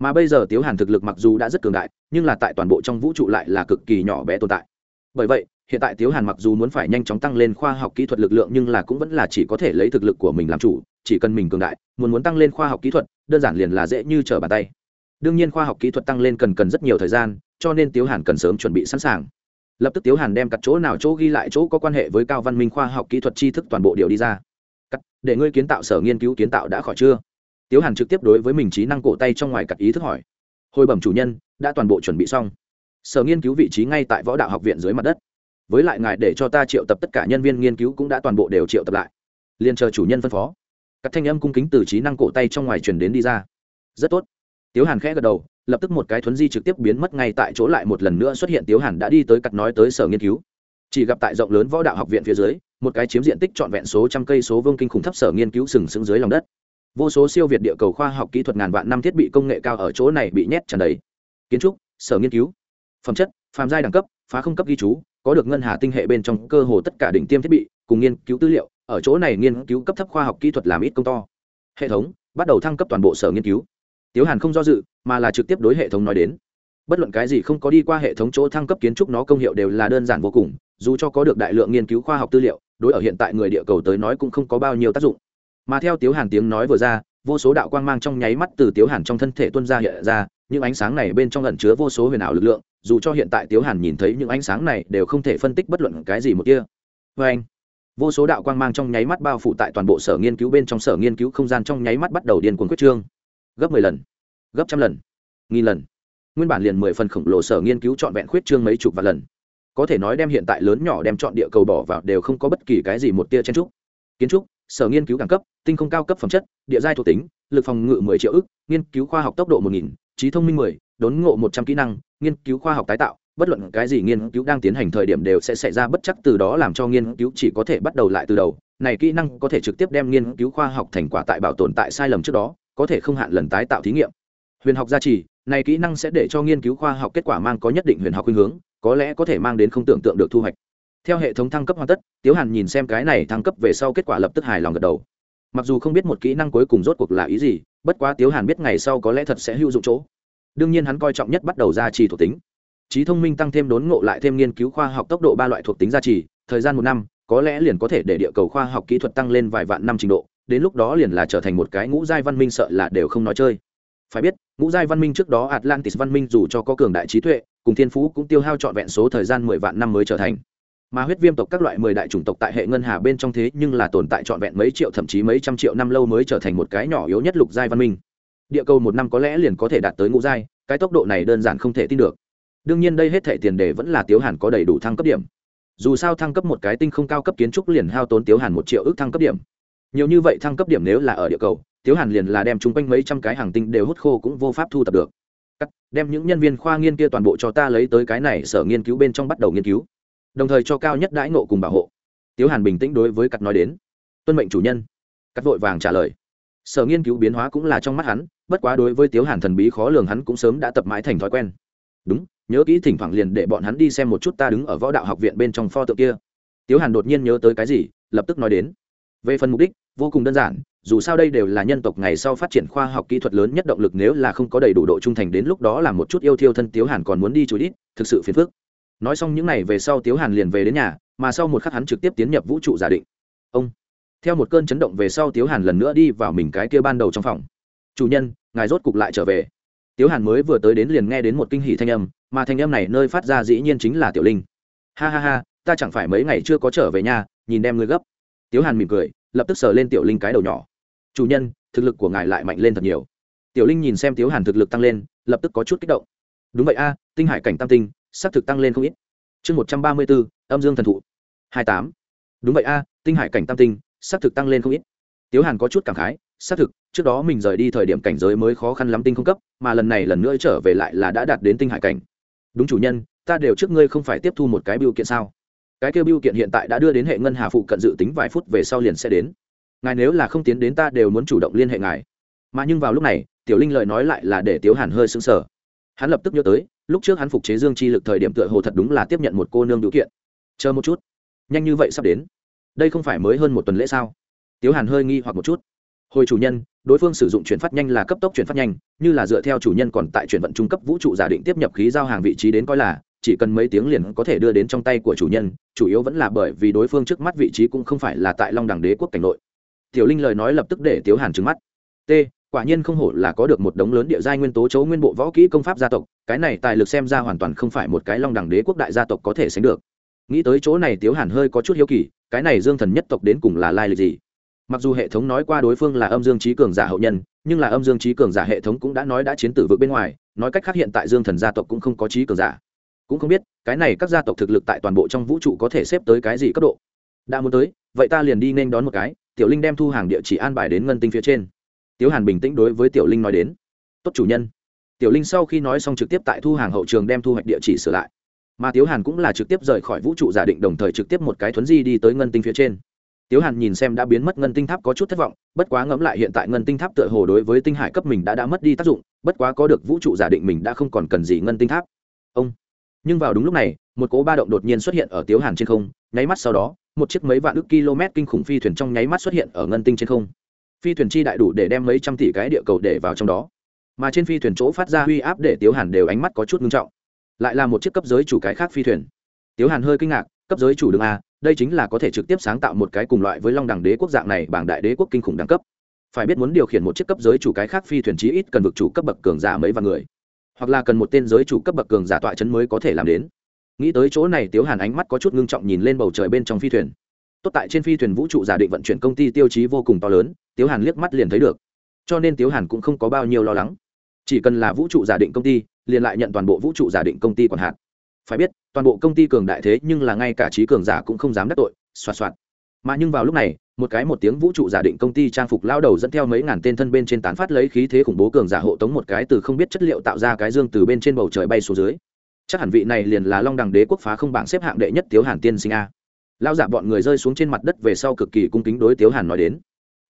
Mà bây giờ tiếu hàn thực lực mặc dù đã rất cường đại, nhưng là tại toàn bộ trong vũ trụ lại là cực kỳ nhỏ bé tồn tại. Bởi vậy, hiện tại tiếu hàn mặc dù muốn phải nhanh chóng tăng lên khoa học kỹ thuật lực lượng nhưng là cũng vẫn là chỉ có thể lấy thực lực của mình làm chủ chỉ cần mình cường đại, muốn muốn tăng lên khoa học kỹ thuật, đơn giản liền là dễ như trở bàn tay. Đương nhiên khoa học kỹ thuật tăng lên cần cần rất nhiều thời gian, cho nên tiếu hàn cần sớm chuẩn bị sẵn sàng. Lập tức tiếu hàn đem cặt chỗ nào chỗ ghi lại chỗ có quan hệ với cao văn minh khoa học kỹ thuật tri thức toàn bộ điều đi ra. Cắt, để ngươi kiến tạo sở nghiên cứu kiến tạo đã khỏi chưa? Tiếu hàn trực tiếp đối với mình trí năng cổ tay trong ngoài cặt ý thức hỏi. Hồi bẩm chủ nhân, đã toàn bộ chuẩn bị xong. Sở nghiên cứu vị trí ngay tại võ đạo học viện dưới mặt đất. Với lại ngài để cho ta triệu tập tất cả nhân viên nghiên cứu cũng đã toàn bộ đều triệu tập lại. Liền chờ chủ nhân phân phó các thanh âm cung kính từ trí năng cổ tay trong ngoài truyền đến đi ra. Rất tốt. Tiếu hàn khẽ gật đầu, lập tức một cái thuấn di trực tiếp biến mất ngay tại chỗ lại một lần nữa xuất hiện tiếu hàn đã đi tới cặt nói tới sở nghiên cứu. Chỉ gặp tại rộng lớn võ đạo học viện phía dưới, một cái chiếm diện tích trọn vẹn số trăm cây số vương kinh khủng thấp sở nghiên cứu sừng sững dưới lòng đất. Vô số siêu việt địa cầu khoa học kỹ thuật ngàn vạn năm thiết bị công nghệ cao ở chỗ này bị nhét tràn đầy. Kiến trúc, sở nghiên cứu. Phẩm chất, phàm giai đẳng cấp, phá không cấp ghi chú, có được ngân hà tinh hệ bên trong cơ hồ tất cả đỉnh tiêm thiết bị, cùng nghiên cứu tư liệu ở chỗ này nghiên cứu cấp thấp khoa học kỹ thuật làm ít công to. Hệ thống bắt đầu thăng cấp toàn bộ sở nghiên cứu. Tiếu hàn không do dự, mà là trực tiếp đối hệ thống nói đến. Bất luận cái gì không có đi qua hệ thống chỗ thăng cấp kiến trúc nó công hiệu đều là đơn giản vô cùng, dù cho có được đại lượng nghiên cứu khoa học tư liệu, đối ở hiện tại người địa cầu tới nói cũng không có bao nhiêu tác dụng. Mà theo tiếu hàn tiếng nói vừa ra, vô số đạo quang mang trong nháy mắt từ tiếu hàn trong thân thể tuân ra hiện ra, những ánh sáng này bên trong ẩn chứa vô số huyền ảo lực lượng, dù cho hiện tại tiếu hàn nhìn thấy những ánh sáng này đều không thể phân tích bất luận cái gì một kia vê vâng. anh vô số đạo quang mang trong nháy mắt bao phủ tại toàn bộ sở nghiên cứu bên trong sở nghiên cứu không gian trong nháy mắt bắt đầu điên cuồng quyết trương. Gấp mười lần, gấp trăm lần, nghìn lần. Nguyên bản liền mười phần khổng lồ sở nghiên cứu trọn vẹn khuyết trương mấy chục vạn lần. Có thể nói đem hiện tại lớn nhỏ đem chọn địa cầu bỏ vào đều không có bất kỳ cái gì một tia chen trúc kiến trúc, sở nghiên cứu đẳng cấp, tinh không cao cấp phẩm chất, địa giai thuộc tính, lực phòng ngự mười triệu ức, nghiên cứu khoa học tốc độ một nghìn, trí thông minh mười, đốn ngộ một trăm kỹ năng, nghiên cứu khoa học tái tạo bất luận cái gì nghiên cứu đang tiến hành thời điểm đều sẽ xảy ra bất chắc từ đó làm cho nghiên cứu chỉ có thể bắt đầu lại từ đầu. Này kỹ năng có thể trực tiếp đem nghiên cứu khoa học thành quả tại bảo tồn tại sai lầm trước đó, có thể không hạn lần tái tạo thí nghiệm. Huyền học gia trì, này kỹ năng sẽ để cho nghiên cứu khoa học kết quả mang có nhất định huyền học khuynh hướng, có lẽ có thể mang đến không tưởng tượng được thu hoạch. Theo hệ thống thăng cấp hoàn tất, tiếu hàn nhìn xem cái này thăng cấp về sau kết quả lập tức hài lòng gật đầu. Mặc dù không biết một kỹ năng cuối cùng rốt cuộc là ý gì, bất quá tiếu hàn biết ngày sau có lẽ thật sẽ hữu dụng chỗ. Đương nhiên hắn coi trọng nhất bắt đầu ra trì thuộc tính trí thông minh tăng thêm đốn ngộ lại thêm nghiên cứu khoa học tốc độ ba loại thuộc tính gia trì, thời gian một năm, có lẽ liền có thể để địa cầu khoa học kỹ thuật tăng lên vài vạn năm trình độ, đến lúc đó liền là trở thành một cái ngũ giai văn minh sợ là đều không nói chơi. Phải biết, ngũ giai văn minh trước đó atlantis văn minh dù cho có cường đại trí tuệ, cùng thiên phú cũng tiêu hao trọn vẹn số thời gian mười vạn năm mới trở thành. Mà huyết viêm tộc các loại mười đại chủng tộc tại hệ ngân hà bên trong thế nhưng là tồn tại trọn vẹn mấy triệu thậm chí mấy trăm triệu năm lâu mới trở thành một cái nhỏ yếu nhất lục giai văn minh. Địa cầu một năm có lẽ liền có thể đạt tới ngũ giai, cái tốc độ này đơn giản không thể tin được đương nhiên đây hết thệ tiền đề vẫn là tiếu hàn có đầy đủ thăng cấp điểm. Dù sao thăng cấp một cái tinh không cao cấp kiến trúc liền hao tốn tiếu hàn một triệu ước thăng cấp điểm. Nhiều như vậy thăng cấp điểm nếu là ở địa cầu, tiếu hàn liền là đem chung quanh mấy trăm cái hàng tinh đều hút khô cũng vô pháp thu tập được. Cắt, đem những nhân viên khoa nghiên kia toàn bộ cho ta lấy tới cái này sở nghiên cứu bên trong bắt đầu nghiên cứu. Đồng thời cho cao nhất đãi nộ cùng bảo hộ. Tiếu hàn bình tĩnh đối với cắt nói đến. Tuân mệnh chủ nhân. Cắt vội vàng trả lời. Sở nghiên cứu biến hóa cũng là trong mắt hắn, bất quá đối với tiếu hàn thần bí khó lường hắn cũng sớm đã tập mãi thành thói quen. Đúng nhớ kỹ thỉnh thoảng liền để bọn hắn đi xem một chút ta đứng ở võ đạo học viện bên trong pho tượng kia. Tiếu hàn đột nhiên nhớ tới cái gì, lập tức nói đến. Về phần mục đích, vô cùng đơn giản, dù sao đây đều là nhân tộc ngày sau phát triển khoa học kỹ thuật lớn nhất động lực nếu là không có đầy đủ độ trung thành đến lúc đó là một chút yêu thiêu thân tiếu hàn còn muốn đi chú ít thực sự phiền phức. Nói xong những n à y về sau tiếu hàn liền về đến nhà, mà sau một khắc hắn trực tiếp tiến nhập vũ trụ giả định. Ông. Theo một cơn chấn động về sau tiếu hàn lần nữa đi vào mình cái kia ban đầu trong phòng. Chủ nhân, ngài rốt cục lại trở về tiếu hàn mới vừa tới đến liền nghe đến một kinh hỷ thanh âm, mà thanh âm này nơi phát ra dĩ nhiên chính là tiểu linh. Ha ha ha, ta chẳng phải mấy ngày chưa có trở về nhà, nhìn đem ngươi gấp. Tiếu hàn mỉm cười, lập tức sờ lên tiểu linh cái đầu nhỏ. Chủ nhân, thực lực của ngài lại mạnh lên thật nhiều. Tiểu linh nhìn xem tiếu hàn thực lực tăng lên, lập tức có chút kích động. Đúng vậy a, tinh hải cảnh tam tinh s ắ c thực tăng lên không ít. Chương một trăm ba mươi bốn, âm dương thần thụ. Hai tám. Đúng vậy a, tinh hải cảnh tam tinh s ắ c thực tăng lên không ít. Tiếu hàn có chút cảm khái xác thực, trước đó mình rời đi thời điểm cảnh giới mới khó khăn lắm tinh không cấp, mà lần này lần nữa trở về lại là đã đạt đến tinh hải cảnh. Đúng chủ nhân, ta đều trước ngươi không phải tiếp thu một cái biêu kiện sao? Cái kêu biêu kiện hiện tại đã đưa đến hệ ngân hà phụ cận dự tính vài phút về sau liền sẽ đến. Ngài nếu là không tiến đến ta đều muốn chủ động liên hệ ngài. Mà nhưng vào lúc này, tiểu linh lời nói lại là để tiếu hàn hơi sững sờ. Hắn lập tức nhớ tới, lúc trước hắn phục chế dương chi lực thời điểm tựa hồ thật đúng là tiếp nhận một cô nương biểu kiện. Chờ một chút. Nhanh như vậy sắp đến. Đây không phải mới hơn một tuần lễ sao? Tiếu hàn hơi nghi hoặc một chút hồi chủ nhân, đối phương sử dụng chuyển phát nhanh là cấp tốc chuyển phát nhanh, như là dựa theo chủ nhân còn tại chuyển vận trung cấp vũ trụ giả định tiếp nhập khí giao hàng vị trí đến coi là, chỉ cần mấy tiếng liền có thể đưa đến trong tay của chủ nhân, chủ yếu vẫn là bởi vì đối phương trước mắt vị trí cũng không phải là tại long đẳng đế quốc cảnh nội. Tiểu linh lời nói lập tức để tiếu hàn trứng mắt. T, quả nhiên không hổ là có được một đống lớn địa giai nguyên tố chấu nguyên bộ võ kỹ công pháp gia tộc, cái này tài lực xem ra hoàn toàn không phải một cái long đẳng đế quốc đại gia tộc có thể sánh được. Nghĩ tới chỗ này tiếu hàn hơi có chút hiếu kỳ, cái này dương thần nhất tộc đến cùng là lai lịch gì? Mặc dù hệ thống nói qua đối phương là âm dương trí cường giả hậu nhân, nhưng là âm dương trí cường giả hệ thống cũng đã nói đã chiến tử vượt bên ngoài, nói cách khác hiện tại dương thần gia tộc cũng không có trí cường giả. Cũng không biết, cái này các gia tộc thực lực tại toàn bộ trong vũ trụ có thể xếp tới cái gì cấp độ. Đã muốn tới, vậy ta liền đi nên đón một cái, tiểu linh đem thu hàng địa chỉ an bài đến ngân tinh phía trên. Tiếu hàn bình tĩnh đối với tiểu linh nói đến. Tốt chủ nhân. Tiểu linh sau khi nói xong trực tiếp tại thu hàng hậu trường đem thu hoạch địa chỉ sửa lại. Mà tiếu hàn cũng là trực tiếp rời khỏi vũ trụ giả định đồng thời trực tiếp một cái thuấn di đi tới ngân tinh phía trên tiếu hàn nhìn xem đã biến mất ngân tinh tháp có chút thất vọng, bất quá ngẫm lại hiện tại ngân tinh tháp tựa hồ đối với tinh hải cấp mình đã đã mất đi tác dụng, bất quá có được vũ trụ giả định mình đã không còn cần gì ngân tinh tháp. Ông. Nhưng vào đúng lúc này, một cỗ ba động đột nhiên xuất hiện ở tiếu hàn trên không, nháy mắt sau đó, một chiếc mấy vạn ước km kinh khủng phi thuyền trong nháy mắt xuất hiện ở ngân tinh trên không. Phi thuyền chi đại đủ để đem mấy trăm tỷ cái địa cầu để vào trong đó. Mà trên phi thuyền chỗ phát ra uy áp để tiếu hàn đều ánh mắt có chút ngưng trọng. Lại là một chiếc cấp giới chủ cái khác phi thuyền. Tiếu hàn hơi kinh ngạc, cấp giới chủ đường a à, đây chính là có thể trực tiếp sáng tạo một cái cùng loại với long đẳng đế quốc dạng này bảng đại đế quốc kinh khủng đẳng cấp. Phải biết muốn điều khiển một chiếc cấp giới chủ cái khác phi thuyền chí ít cần vực chủ cấp bậc cường giả mấy vạn người, hoặc là cần một tên giới chủ cấp bậc cường giả tọa chấn mới có thể làm đến. Nghĩ tới chỗ này, tiếu hàn ánh mắt có chút ngưng trọng nhìn lên bầu trời bên trong phi thuyền. Tốt tại trên phi thuyền vũ trụ giả định vận chuyển công ty tiêu chí vô cùng to lớn, tiếu hàn liếc mắt liền thấy được. Cho nên tiếu hàn cũng không có bao nhiêu lo lắng. Chỉ cần là vũ trụ giả định công ty, liền lại nhận toàn bộ vũ trụ giả định công ty còn hạn phải biết toàn bộ công ty cường đại thế nhưng là ngay cả trí cường giả cũng không dám đắc tội, xoạt xoạt. Mà nhưng vào lúc này, một cái một tiếng vũ trụ giả định công ty trang phục lao đầu dẫn theo mấy ngàn tên thân bên trên tán phát lấy khí thế khủng bố cường giả hộ tống một cái từ không biết chất liệu tạo ra cái dương từ bên trên bầu trời bay xuống dưới. Chắc hẳn vị này liền là long đằng đế quốc phá không bảng xếp hạng đệ nhất tiếu hàn tiên sinh a. Lao giả bọn người rơi xuống trên mặt đất về sau cực kỳ cung kính đối tiếu hàn nói đến.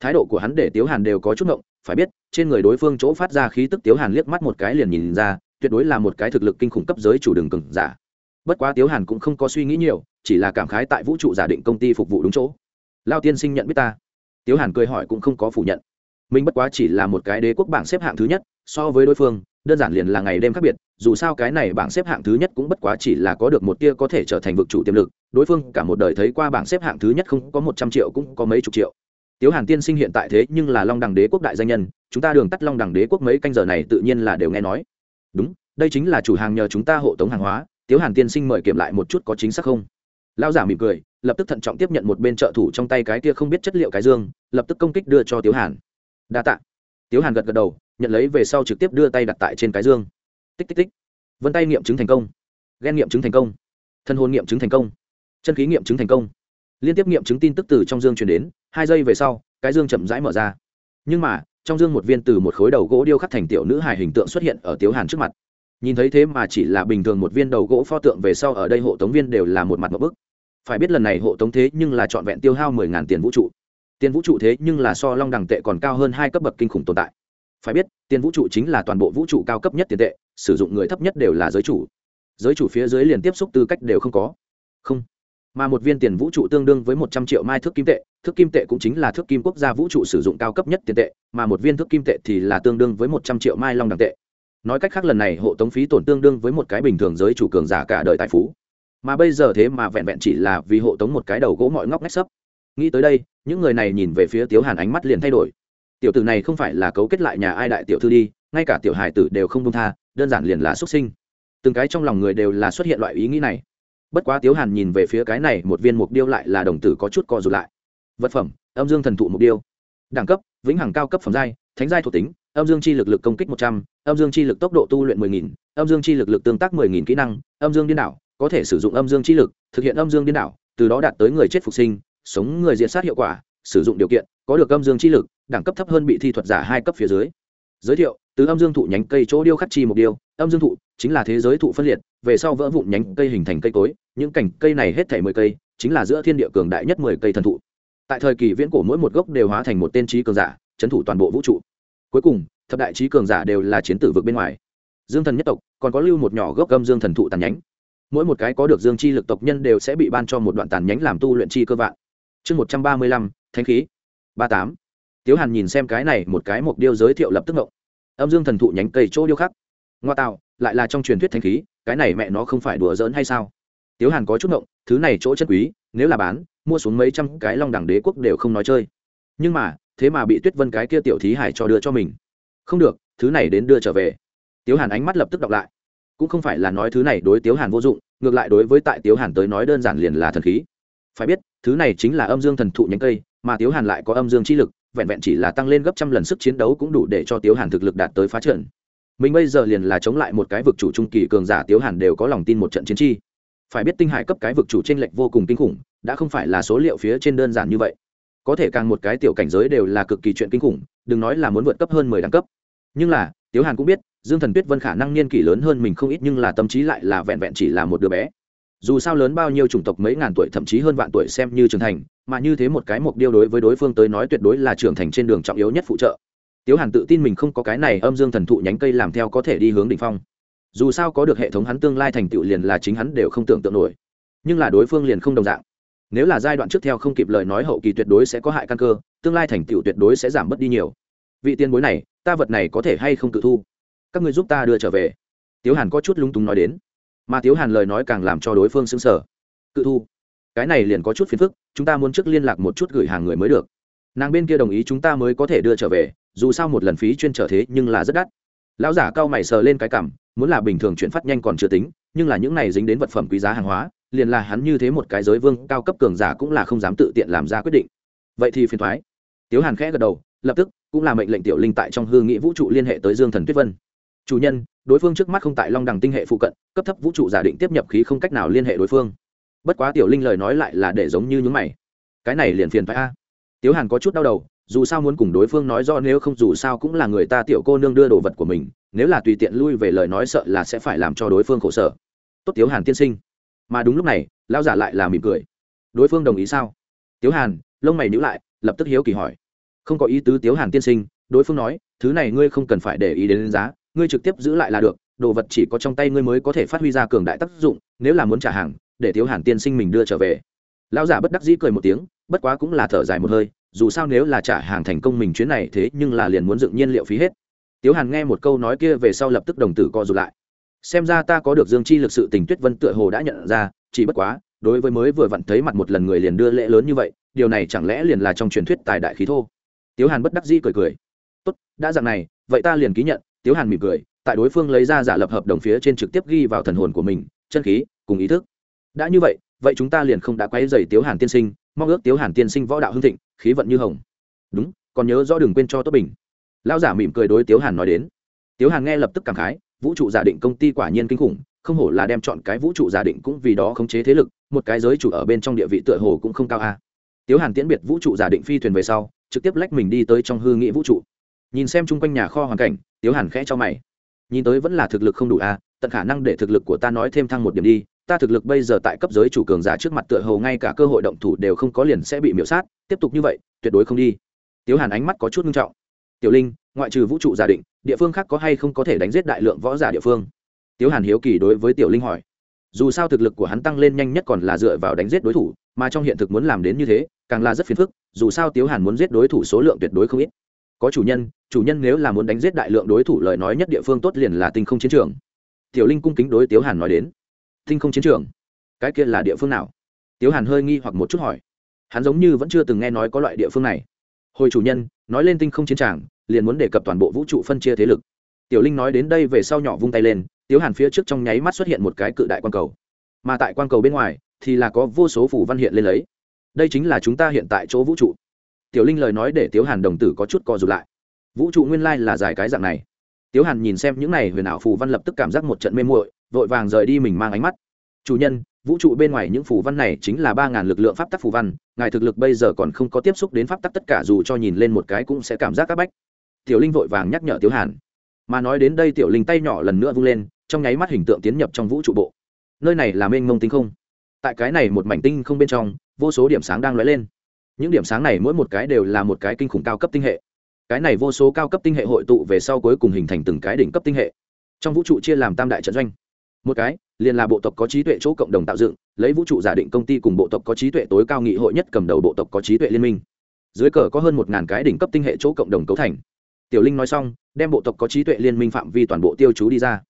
Thái độ của hắn để tiếu hàn đều có chút ngộng, phải biết, trên người đối phương chỗ phát ra khí tức tiếu hàn liếc mắt một cái liền nhìn ra, tuyệt đối là một cái thực lực kinh khủng cấp giới chủ đường cường giả bất quá tiếu hàn cũng không có suy nghĩ nhiều, chỉ là cảm khái tại vũ trụ giả định công ty phục vụ đúng chỗ. Lao tiên sinh nhận biết ta. Tiếu hàn cười hỏi cũng không có phủ nhận. Mình bất quá chỉ là một cái đế quốc bảng xếp hạng thứ nhất, so với đối phương, đơn giản liền là ngày đêm khác biệt, dù sao cái này bảng xếp hạng thứ nhất cũng bất quá chỉ là có được một tia có thể trở thành vực chủ tiềm lực, đối phương cả một đời thấy qua bảng xếp hạng thứ nhất không có một trăm triệu cũng có mấy chục triệu. Tiếu hàn tiên sinh hiện tại thế nhưng là long đằng đế quốc đại danh nhân, chúng ta đường tắt long đằng đế quốc mấy canh giờ này tự nhiên là đều nghe nói. Đúng, đây chính là chủ hàng nhờ chúng ta hộ tống hàng hóa tiếu hàn tiên sinh mời kiểm lại một chút có chính xác không? Lao giả mỉm cười, lập tức thận trọng tiếp nhận một bên trợ thủ trong tay cái kia không biết chất liệu cái dương, lập tức công kích đưa cho tiếu hàn. Đa t ạ tiếu hàn gật gật đầu, nhận lấy về sau trực tiếp đưa tay đặt tại trên cái dương. Tích tích tích. Vân tay nghiệm chứng thành công. Ghen nghiệm chứng thành công. Thân hôn nghiệm chứng thành công. Chân khí nghiệm chứng thành công. Liên tiếp nghiệm chứng tin tức từ trong dương chuyển đến, hai giây về sau, cái dương chậm rãi mở ra. Nhưng mà, trong dương một viên từ một khối đầu gỗ điêu khắc thành tiểu nữ hài hình tượng xuất hiện ở tiếu hàn trước mặt nhìn thấy thế mà chỉ là bình thường một viên đầu gỗ pho tượng về sau ở đây hộ tống viên đều là một mặt một bức. Phải biết lần này hộ tống thế nhưng là trọn vẹn tiêu hao mười ngàn tiền vũ trụ. Tiền vũ trụ thế nhưng là so long đẳng tệ còn cao hơn hai cấp bậc kinh khủng tồn tại. Phải biết, tiền vũ trụ chính là toàn bộ vũ trụ cao cấp nhất tiền tệ, sử dụng người thấp nhất đều là giới chủ. Giới chủ phía dưới liền tiếp xúc tư cách đều không có. Không. Mà một viên tiền vũ trụ tương đương với một trăm triệu mai thước kim tệ, thước kim tệ cũng chính là thước kim quốc gia vũ trụ sử dụng cao cấp nhất tiền tệ, mà một viên thước kim tệ thì là tương đương với một trăm triệu mai long đẳng tệ nói cách khác lần này hộ tống phí tổn tương đương với một cái bình thường giới chủ cường giả cả đời tài phú. Mà bây giờ thế mà vẹn vẹn chỉ là vì hộ tống một cái đầu gỗ mọi ngóc ngách sấp. Nghĩ tới đây, những người này nhìn về phía tiếu hàn ánh mắt liền thay đổi. Tiểu tử này không phải là cấu kết lại nhà ai đại tiểu thư đi, ngay cả tiểu hài tử đều không công tha, đơn giản liền là xuất sinh. Từng cái trong lòng người đều là xuất hiện loại ý nghĩ này. Bất quá tiếu hàn nhìn về phía cái này, một viên mục điêu lại là đồng tử có chút co rụt lại. Vật phẩm, âm dương thần thụ mục điêu. Đẳng cấp, vĩnh hằng cao cấp phẩm giai, thánh giai thuộc tính âm dương chi lực lực công kích một trăm, âm dương chi lực tốc độ tu luyện mười nghìn, âm dương chi lực lực tương tác mười nghìn kỹ năng, âm dương điên đảo, có thể sử dụng âm dương chi lực, thực hiện âm dương điên đảo, từ đó đạt tới người chết phục sinh, sống người diện sát hiệu quả, sử dụng điều kiện, có được âm dương chi lực, đẳng cấp thấp hơn bị thi thuật giả hai cấp phía dưới. Giới thiệu, từ âm dương thụ nhánh cây chỗ điêu khắc chi một điêu, âm dương thụ chính là thế giới thụ phân liệt, về sau vỡ vụn nhánh cây hình thành cây cối, những cành cây này hết thảy mười cây, chính là giữa thiên địa cường đại nhất mười cây thần thụ. Tại thời kỳ viễn cổ mỗi một gốc đều hóa thành một tên trí cường giả trấn thủ toàn bộ vũ trụ cuối cùng, thập đại trí cường giả đều là chiến tử vực bên ngoài. Dương thần nhất tộc, còn có lưu một nhỏ gốc gâm dương thần thụ tàn nhánh. Mỗi một cái có được dương chi lực tộc nhân đều sẽ bị ban cho một đoạn tàn nhánh làm tu luyện chi cơ vạn. Chương một trăm ba mươi lăm thanh khí. Ba tám. Tiếu hàn nhìn xem cái này, một cái mục điêu giới thiệu lập tức ngộng âm dương thần thụ nhánh cây chỗ điêu khắc. Ngoa tạo, lại là trong truyền thuyết thanh khí, cái này mẹ nó không phải đùa giỡn hay sao? Tiếu hàn có chút ngộng thứ này chỗ chân quý, nếu là bán, mua xuống mấy trăm cái long đẳng đế quốc đều không nói chơi. Nhưng mà thế mà bị tuyết vân cái kia tiểu thí hải cho đưa cho mình. Không được, thứ này đến đưa trở về. Tiếu hàn ánh mắt lập tức đọc lại. Cũng không phải là nói thứ này đối tiếu hàn vô dụng, ngược lại đối với tại tiếu hàn tới nói đơn giản liền là thần khí. Phải biết, thứ này chính là âm dương thần thụ nhánh cây, mà tiếu hàn lại có âm dương chi lực, vẹn vẹn chỉ là tăng lên gấp trăm lần sức chiến đấu cũng đủ để cho tiếu hàn thực lực đạt tới phá trận. Mình bây giờ liền là chống lại một cái vực chủ trung kỳ cường giả, tiếu hàn đều có lòng tin một trận chiến chi. Phải biết tinh hải cấp cái vực chủ t r ê n lệch vô cùng kinh khủng, đã không phải là số liệu phía trên đơn giản như vậy có thể càng một cái tiểu cảnh giới đều là cực kỳ chuyện kinh khủng, đừng nói là muốn vượt cấp hơn mười đẳng cấp. Nhưng là, tiếu hàn cũng biết, dương thần tuyết vân khả năng niên kỷ lớn hơn mình không ít nhưng là tâm trí lại là vẹn vẹn chỉ là một đứa bé. Dù sao lớn bao nhiêu chủng tộc mấy ngàn tuổi thậm chí hơn vạn tuổi xem như trưởng thành, mà như thế một cái mục điêu đối với đối phương tới nói tuyệt đối là trưởng thành trên đường trọng yếu nhất phụ trợ. Tiếu hàn tự tin mình không có cái này âm dương thần thụ nhánh cây làm theo có thể đi hướng đ ỉ n h phong. Dù sao có được hệ thống hắn tương lai thành tựu liền là chính hắn đều không tưởng tượng nổi. Nhưng là đối phương liền không đồng dạng nếu là giai đoạn trước theo không kịp lời nói hậu kỳ tuyệt đối sẽ có hại căn cơ, tương lai thành tựu tuyệt đối sẽ giảm bớt đi nhiều. Vị tiền bối này, ta vật này có thể hay không tự thu? Các người giúp ta đưa trở về. Tiếu hàn có chút lung túng nói đến. Mà tiếu hàn lời nói càng làm cho đối phương xứng sở cự thu. Cái này liền có chút phiền phức, chúng ta muốn trước liên lạc một chút gửi hàng người mới được. Nàng bên kia đồng ý chúng ta mới có thể đưa trở về, dù sao một lần phí chuyên trở thế nhưng là rất đắt. Lão giả cao mày sờ lên cái cảm muốn là bình thường chuyển phát nhanh còn chưa tính, nhưng là những này dính đến vật phẩm quý giá hàng hóa liền là hắn như thế một cái giới vương cao cấp cường giả cũng là không dám tự tiện làm ra quyết định. Vậy thì phiền thoái. Tiếu hàn khẽ gật đầu, lập tức cũng là mệnh lệnh tiểu linh tại trong hương nghị vũ trụ liên hệ tới dương thần tuyết vân. Chủ nhân, đối phương trước mắt không tại long đằng tinh hệ phụ cận, cấp thấp vũ trụ giả định tiếp nhập khí không cách nào liên hệ đối phương. Bất quá tiểu linh lời nói lại là để giống như những mày. Cái này liền phiền phải a. Tiếu hàn có chút đau đầu, dù sao muốn cùng đối phương nói do nếu không dù sao cũng là người ta tiểu cô nương đưa đồ vật của mình, nếu là tùy tiện lui về lời nói sợ là sẽ phải làm cho đối phương khổ sở. Tốt tiếu hàn tiên sinh mà đúng lúc này, lão giả lại là mỉm cười. Đối phương đồng ý sao? Tiếu hàn, lông mày nhữ lại, lập tức hiếu kỳ hỏi. Không có ý tứ, tiếu hàn tiên sinh, đối phương nói, thứ này ngươi không cần phải để ý đến giá, ngươi trực tiếp giữ lại là được, đồ vật chỉ có trong tay ngươi mới có thể phát huy ra cường đại tác dụng, nếu là muốn trả hàng, để tiếu hàn tiên sinh mình đưa trở về. Lão giả bất đắc dĩ cười một tiếng, bất quá cũng là thở dài một hơi, dù sao nếu là trả hàng thành công mình chuyến này thế nhưng là liền muốn dựng nhiên liệu phí hết. Tiếu hàn nghe một câu nói kia về sau lập tức đồng tử co rụt lại xem ra ta có được dương chi lực sự tình tuyết vân tựa hồ đã nhận ra, chỉ bất quá, đối với mới vừa vặn thấy mặt một lần người liền đưa lễ lớn như vậy, điều này chẳng lẽ liền là trong truyền thuyết tài đại khí thô? Tiếu hàn bất đắc dĩ cười cười. Tốt, đã dạng này, vậy ta liền ký nhận. Tiếu hàn mỉm cười, tại đối phương lấy ra giả lập hợp đồng phía trên trực tiếp ghi vào thần hồn của mình, chân khí, cùng ý thức. Đã như vậy vậy chúng ta liền không đã quay dày tiếu hàn tiên sinh, mong ước tiếu hàn tiên sinh võ đạo hưng thịnh, khí vận như hồng. Đúng, còn nhớ rõ đừng quên cho tốt bình. Lão giả mỉm cười đối tiếu hàn nói đến. Tiếu hàn nghe lập tức cảm khái vũ trụ giả định công ty quả nhiên kinh khủng không hổ là đem chọn cái vũ trụ giả định cũng vì đó khống chế thế lực một cái giới chủ ở bên trong địa vị tựa hồ cũng không cao a. À. tiếu hàn tiễn biệt vũ trụ giả định phi thuyền về sau trực tiếp lách mình đi tới trong hư nghị vũ trụ. Nhìn xem chung quanh nhà kho hoàn cảnh tiếu hàn khẽ cho mày. Nhìn tới vẫn là thực lực không đủ a à, tận khả năng để thực lực của ta nói thêm thăng một điểm đi ta thực lực bây giờ tại cấp giới chủ cường giả trước mặt tựa hồ ngay cả cơ hội động thủ đều không có liền sẽ bị miễu sát tiếp tục như vậy tuyệt đối không đi. Tiếu hàn ánh mắt có chút nghiêm trọng. Tiểu linh ngoại trừ vũ trụ giả định địa phương khác có hay không có thể đánh giết đại lượng võ giả địa phương? Tiếu hàn hiếu kỳ đối với tiểu linh hỏi. Dù sao thực lực của hắn tăng lên nhanh nhất còn là dựa vào đánh giết đối thủ, mà trong hiện thực muốn làm đến như thế, càng là rất phiền phức, dù sao tiếu hàn muốn giết đối thủ số lượng tuyệt đối không ít. Có chủ nhân chủ nhân nếu là muốn đánh giết đại lượng đối thủ lời nói nhất địa phương tốt liền là tinh không chiến trường. Tiểu linh cung kính đối tiếu hàn nói đến. Tinh không chiến trường? Cái kia là địa phương nào? Tiếu hàn hơi nghi hoặc một chút hỏi. Hắn giống như vẫn chưa từng nghe nói có loại địa phương này. Hồi chủ nhân, nói lên tinh không chiến tràng liền muốn đề cập toàn bộ vũ trụ phân chia thế lực. Tiểu linh nói đến đây về sau nhỏ vung tay lên, tiếu hàn phía trước trong nháy mắt xuất hiện một cái cự đại quan cầu. Mà tại quan cầu bên ngoài, thì là có vô số phủ văn hiện lên lấy. Đây chính là chúng ta hiện tại chỗ vũ trụ. Tiểu linh lời nói để tiếu hàn đồng tử có chút co r ụ t lại. Vũ trụ nguyên lai là dài cái dạng này. Tiếu hàn nhìn xem những này huyền ảo phù văn lập tức cảm giác một trận mê muội, vội vàng rời đi mình mang ánh mắt. Chủ nhân, vũ trụ bên ngoài những phù văn này chính là ba ngàn lực lượng pháp tắc phù văn, ngài thực lực bây giờ còn không có tiếp xúc đến pháp tắc tất cả dù cho nhìn lên một cái cũng sẽ cảm giác các bách tiểu linh vội vàng nhắc nhở Tiểu hàn. Mà nói đến đây tiểu linh tay nhỏ lần nữa vung lên, trong nháy mắt hình tượng tiến nhập trong vũ trụ bộ. Nơi này là mênh mông tinh không. Tại cái này một mảnh tinh không bên trong, vô số điểm sáng đang lóe lên. Những điểm sáng này mỗi một cái đều là một cái kinh khủng cao cấp tinh hệ. Cái này vô số cao cấp tinh hệ hội tụ về sau cuối cùng hình thành từng cái đỉnh cấp tinh hệ. Trong vũ trụ chia làm tam đại trận doanh. Một cái, liền là bộ tộc có trí tuệ chỗ cộng đồng tạo dựng, lấy vũ trụ giả định công ty cùng bộ tộc có trí tuệ tối cao nghị hội nhất cầm đầu bộ tộc có trí tuệ liên minh. Dưới cờ có hơn một ngàn cái đỉnh cấp tinh hệ chỗ cộng đồng cấu thành tiểu linh nói xong, đem bộ tộc có trí tuệ liên minh phạm vi toàn bộ tiêu chú đi ra.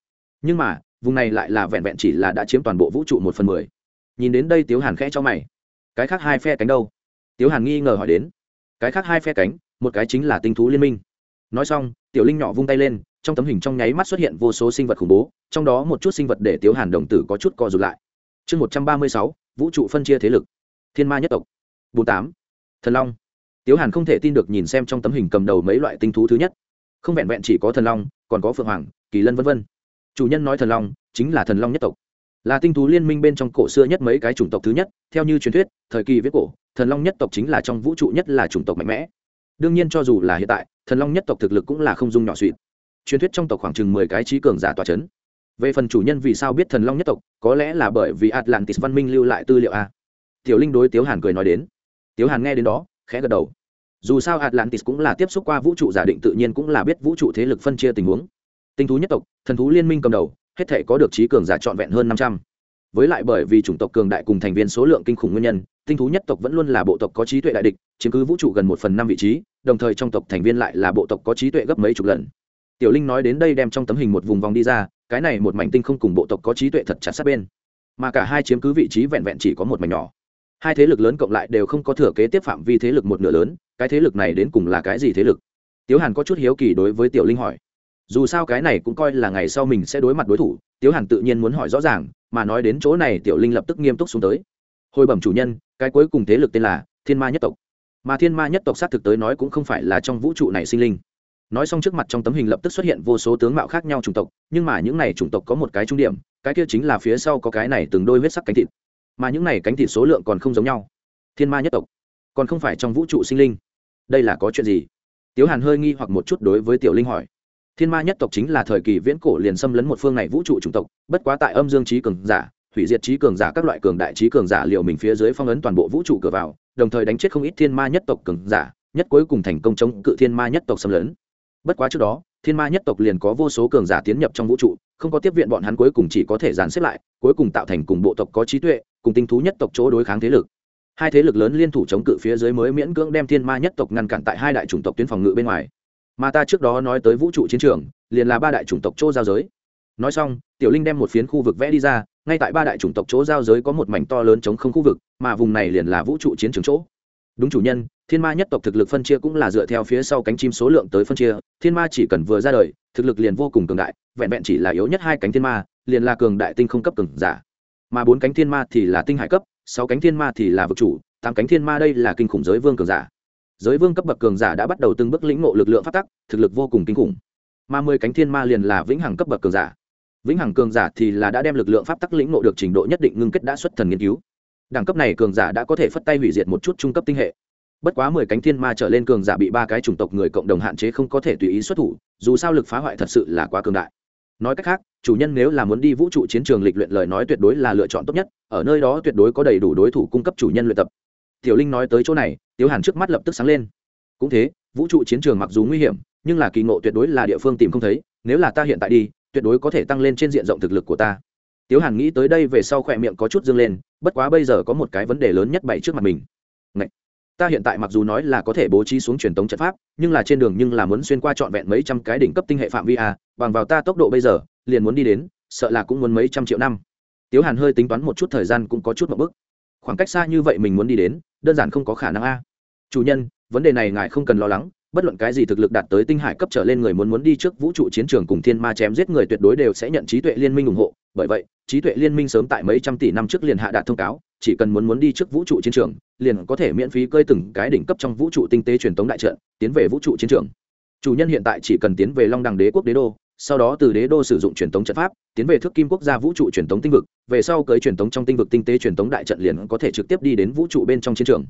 Nhưng mà, vùng này lại là vẹn vẹn chỉ là đã chiếm toàn bộ vũ trụ một phần mười. Nhìn đến đây tiếu hàn khẽ cho mày. Cái khác hai phe cánh đâu? Tiếu hàn nghi ngờ hỏi đến. Cái khác hai phe cánh, một cái chính là tinh thú liên minh. Nói xong, tiểu linh nhỏ vung tay lên, trong tấm hình trong nháy mắt xuất hiện vô số sinh vật khủng bố, trong đó một chút sinh vật để tiếu hàn đồng tử có chút co rụt lại. Chương một trăm ba mươi sáu, vũ trụ phân chia thế lực. Thiên ma nhất tộc. Bốn tám. Thần long tiếu hàn không thể tin được nhìn xem trong tấm hình cầm đầu mấy loại tinh thú thứ nhất. Không vẹn vẹn chỉ có thần long, còn có phượng hoàng, kỳ lân v v chủ nhân nói thần long chính là thần long nhất tộc. Là tinh thú liên minh bên trong cổ xưa nhất mấy cái chủng tộc thứ nhất, theo như truyền thuyết, thời kỳ viết cổ, thần long nhất tộc chính là trong vũ trụ nhất là chủng tộc mạnh mẽ. Đương nhiên cho dù là hiện tại, thần long nhất tộc thực lực cũng là không dung nhỏ suỵt truyền thuyết trong tộc khoảng chừng mười cái trí cường giả tòa c h ấ n về phần chủ nhân vì sao biết thần long nhất tộc, có lẽ là bởi vì atlantis văn minh lưu lại tư liệu a. Tiểu linh đối tiếu hàn cười nói đến. Tiếu hàn nghe đến đó khẽ gật đầu. Dù sao atlantis cũng là tiếp xúc qua vũ trụ giả định tự nhiên cũng là biết vũ trụ thế lực phân chia tình huống. Tinh thú nhất tộc, thần thú liên minh cầm đầu, hết thể có được trí cường giả trọn vẹn hơn năm trăm. Với lại bởi vì chủng tộc cường đại cùng thành viên số lượng kinh khủng nguyên nhân, tinh thú nhất tộc vẫn luôn là bộ tộc có trí tuệ đại địch, chiếm cứ vũ trụ gần một phần năm vị trí, đồng thời trong tộc thành viên lại là bộ tộc có trí tuệ gấp mấy chục lần. Tiểu linh nói đến đây đem trong tấm hình một vùng vòng đi ra, cái này một mảnh tinh không cùng bộ tộc có trí tuệ thật chặt sát bên. Mà cả hai chiếm cứ vị trí vẹn vẹn chỉ có một mảnh nhỏ hai thế lực lớn cộng lại đều không có thừa kế tiếp phạm vi thế lực một nửa lớn, cái thế lực này đến cùng là cái gì thế lực? Tiếu hàn có chút hiếu kỳ đối với tiểu linh hỏi. Dù sao cái này cũng coi là ngày sau mình sẽ đối mặt đối thủ, tiếu hàn tự nhiên muốn hỏi rõ ràng, mà nói đến chỗ này tiểu linh lập tức nghiêm túc xuống tới. Hồi bẩm chủ nhân, cái cuối cùng thế lực tên là thiên ma nhất tộc. Mà thiên ma nhất tộc xác thực tới nói cũng không phải là trong vũ trụ này sinh linh. Nói xong trước mặt trong tấm hình lập tức xuất hiện vô số tướng mạo khác nhau chủng tộc, nhưng mà những này chủng tộc có một cái trung điểm, cái kia chính là phía sau có cái này từng đôi huyết sắc cánh thịt mà những này cánh thịt số lượng còn không giống nhau. Thiên ma nhất tộc, còn không phải trong vũ trụ sinh linh. Đây là có chuyện gì? Tiếu hàn hơi nghi hoặc một chút đối với tiểu linh hỏi. Thiên ma nhất tộc chính là thời kỳ viễn cổ liền xâm lấn một phương này vũ trụ chủng tộc, bất quá tại âm dương trí cường giả, hủy diệt trí cường giả các loại cường đại trí cường giả liệu mình phía dưới phong ấn toàn bộ vũ trụ cửa vào, đồng thời đánh chết không ít thiên ma nhất tộc cường giả, nhất cuối cùng thành công chống cự thiên ma nhất tộc xâm lấn. Bất quá trước đó, thiên ma nhất tộc liền có vô số cường giả tiến nhập trong vũ trụ, không có tiếp viện bọn hắn cuối cùng chỉ có thể dàn xếp lại, cuối cùng tạo thành cùng bộ tộc có trí tuệ cùng tinh thú nhất tộc chỗ đối kháng thế lực. Hai thế lực lớn liên thủ chống cự phía dưới mới miễn cưỡng đem thiên ma nhất tộc ngăn cản tại hai đại chủng tộc tuyến phòng ngự bên ngoài. Mà ta trước đó nói tới vũ trụ chiến trường, liền là ba đại chủng tộc chỗ giao giới. Nói xong, tiểu linh đem một phiến khu vực vẽ đi ra, ngay tại ba đại chủng tộc chỗ giao giới có một mảnh to lớn chống không khu vực, mà vùng này liền là vũ trụ chiến trường chỗ. Đúng chủ nhân, thiên ma nhất tộc thực lực phân chia cũng là dựa theo phía sau cánh chim số lượng tới phân chia, thiên ma chỉ cần vừa ra đời, thực lực liền vô cùng cường đại, vẹn vẹn chỉ là yếu nhất hai cánh thiên ma, liền là cường đại tinh không cấp cường giả mà bốn cánh thiên ma thì là tinh hải cấp, sáu cánh thiên ma thì là vực chủ, tám cánh thiên ma đây là kinh khủng giới vương cường giả. Giới vương cấp bậc cường giả đã bắt đầu từng bước lĩnh ngộ lực lượng phát tắc, thực lực vô cùng kinh khủng. Mà mười cánh thiên ma liền là vĩnh hằng cấp bậc cường giả. Vĩnh hằng cường giả thì là đã đem lực lượng pháp tắc lĩnh ngộ được trình độ nhất định ngưng kết đã xuất thần nghiên cứu. Đẳng cấp này cường giả đã có thể phất tay hủy diệt một chút trung cấp tinh hệ. Bất quá mười cánh thiên ma trở lên cường giả bị ba cái chủng tộc người cộng đồng hạn chế không có thể tùy ý xuất thủ, dù sao lực phá hoại thật sự là quá cường đại nói cách khác, chủ nhân nếu là muốn đi vũ trụ chiến trường lịch luyện lời nói tuyệt đối là lựa chọn tốt nhất, ở nơi đó tuyệt đối có đầy đủ đối thủ cung cấp chủ nhân luyện tập. Tiểu linh nói tới chỗ này, tiếu hàn trước mắt lập tức sáng lên. Cũng thế, vũ trụ chiến trường mặc dù nguy hiểm, nhưng là kỳ ngộ tuyệt đối là địa phương tìm không thấy, nếu là ta hiện tại đi, tuyệt đối có thể tăng lên trên diện rộng thực lực của ta. Tiếu hàn nghĩ tới đây về sau khỏe miệng có chút dương lên, bất quá bây giờ có một cái vấn đề lớn nhất bày trước mặt mình. Ngậy! Ta hiện tại mặc dù nói là có thể bố trí xuống truyền tống trận pháp, nhưng là trên đường nhưng là muốn xuyên qua trọn vẹn mấy trăm cái đỉnh cấp tinh hệ phạm vi a bằng vào ta tốc độ bây giờ, liền muốn đi đến, sợ là cũng muốn mấy trăm triệu năm. Tiếu hàn hơi tính toán một chút thời gian cũng có chút một bức khoảng cách xa như vậy mình muốn đi đến, đơn giản không có khả năng a. Chủ nhân, vấn đề này ngài không cần lo lắng, bất luận cái gì thực lực đạt tới tinh hải cấp trở lên người muốn muốn đi trước vũ trụ chiến trường cùng thiên ma chém giết người tuyệt đối đều sẽ nhận trí tuệ liên minh ủng hộ. Bởi vậy, trí tuệ liên minh sớm tại mấy trăm tỷ năm trước liền hạ đạt thông cáo chỉ cần muốn muốn đi trước vũ trụ chiến trường, liền có thể miễn phí cơi từng cái đỉnh cấp trong vũ trụ tinh tế truyền tống đại trận, tiến về vũ trụ chiến trường. Chủ nhân hiện tại chỉ cần tiến về long đằng đế quốc đế đô, sau đó từ đế đô sử dụng truyền tống trận pháp, tiến về thước kim quốc gia vũ trụ truyền tống tinh vực, về sau cưới truyền tống trong tinh vực tinh tế truyền tống đại trận liền có thể trực tiếp đi đến vũ trụ bên trong chiến trường.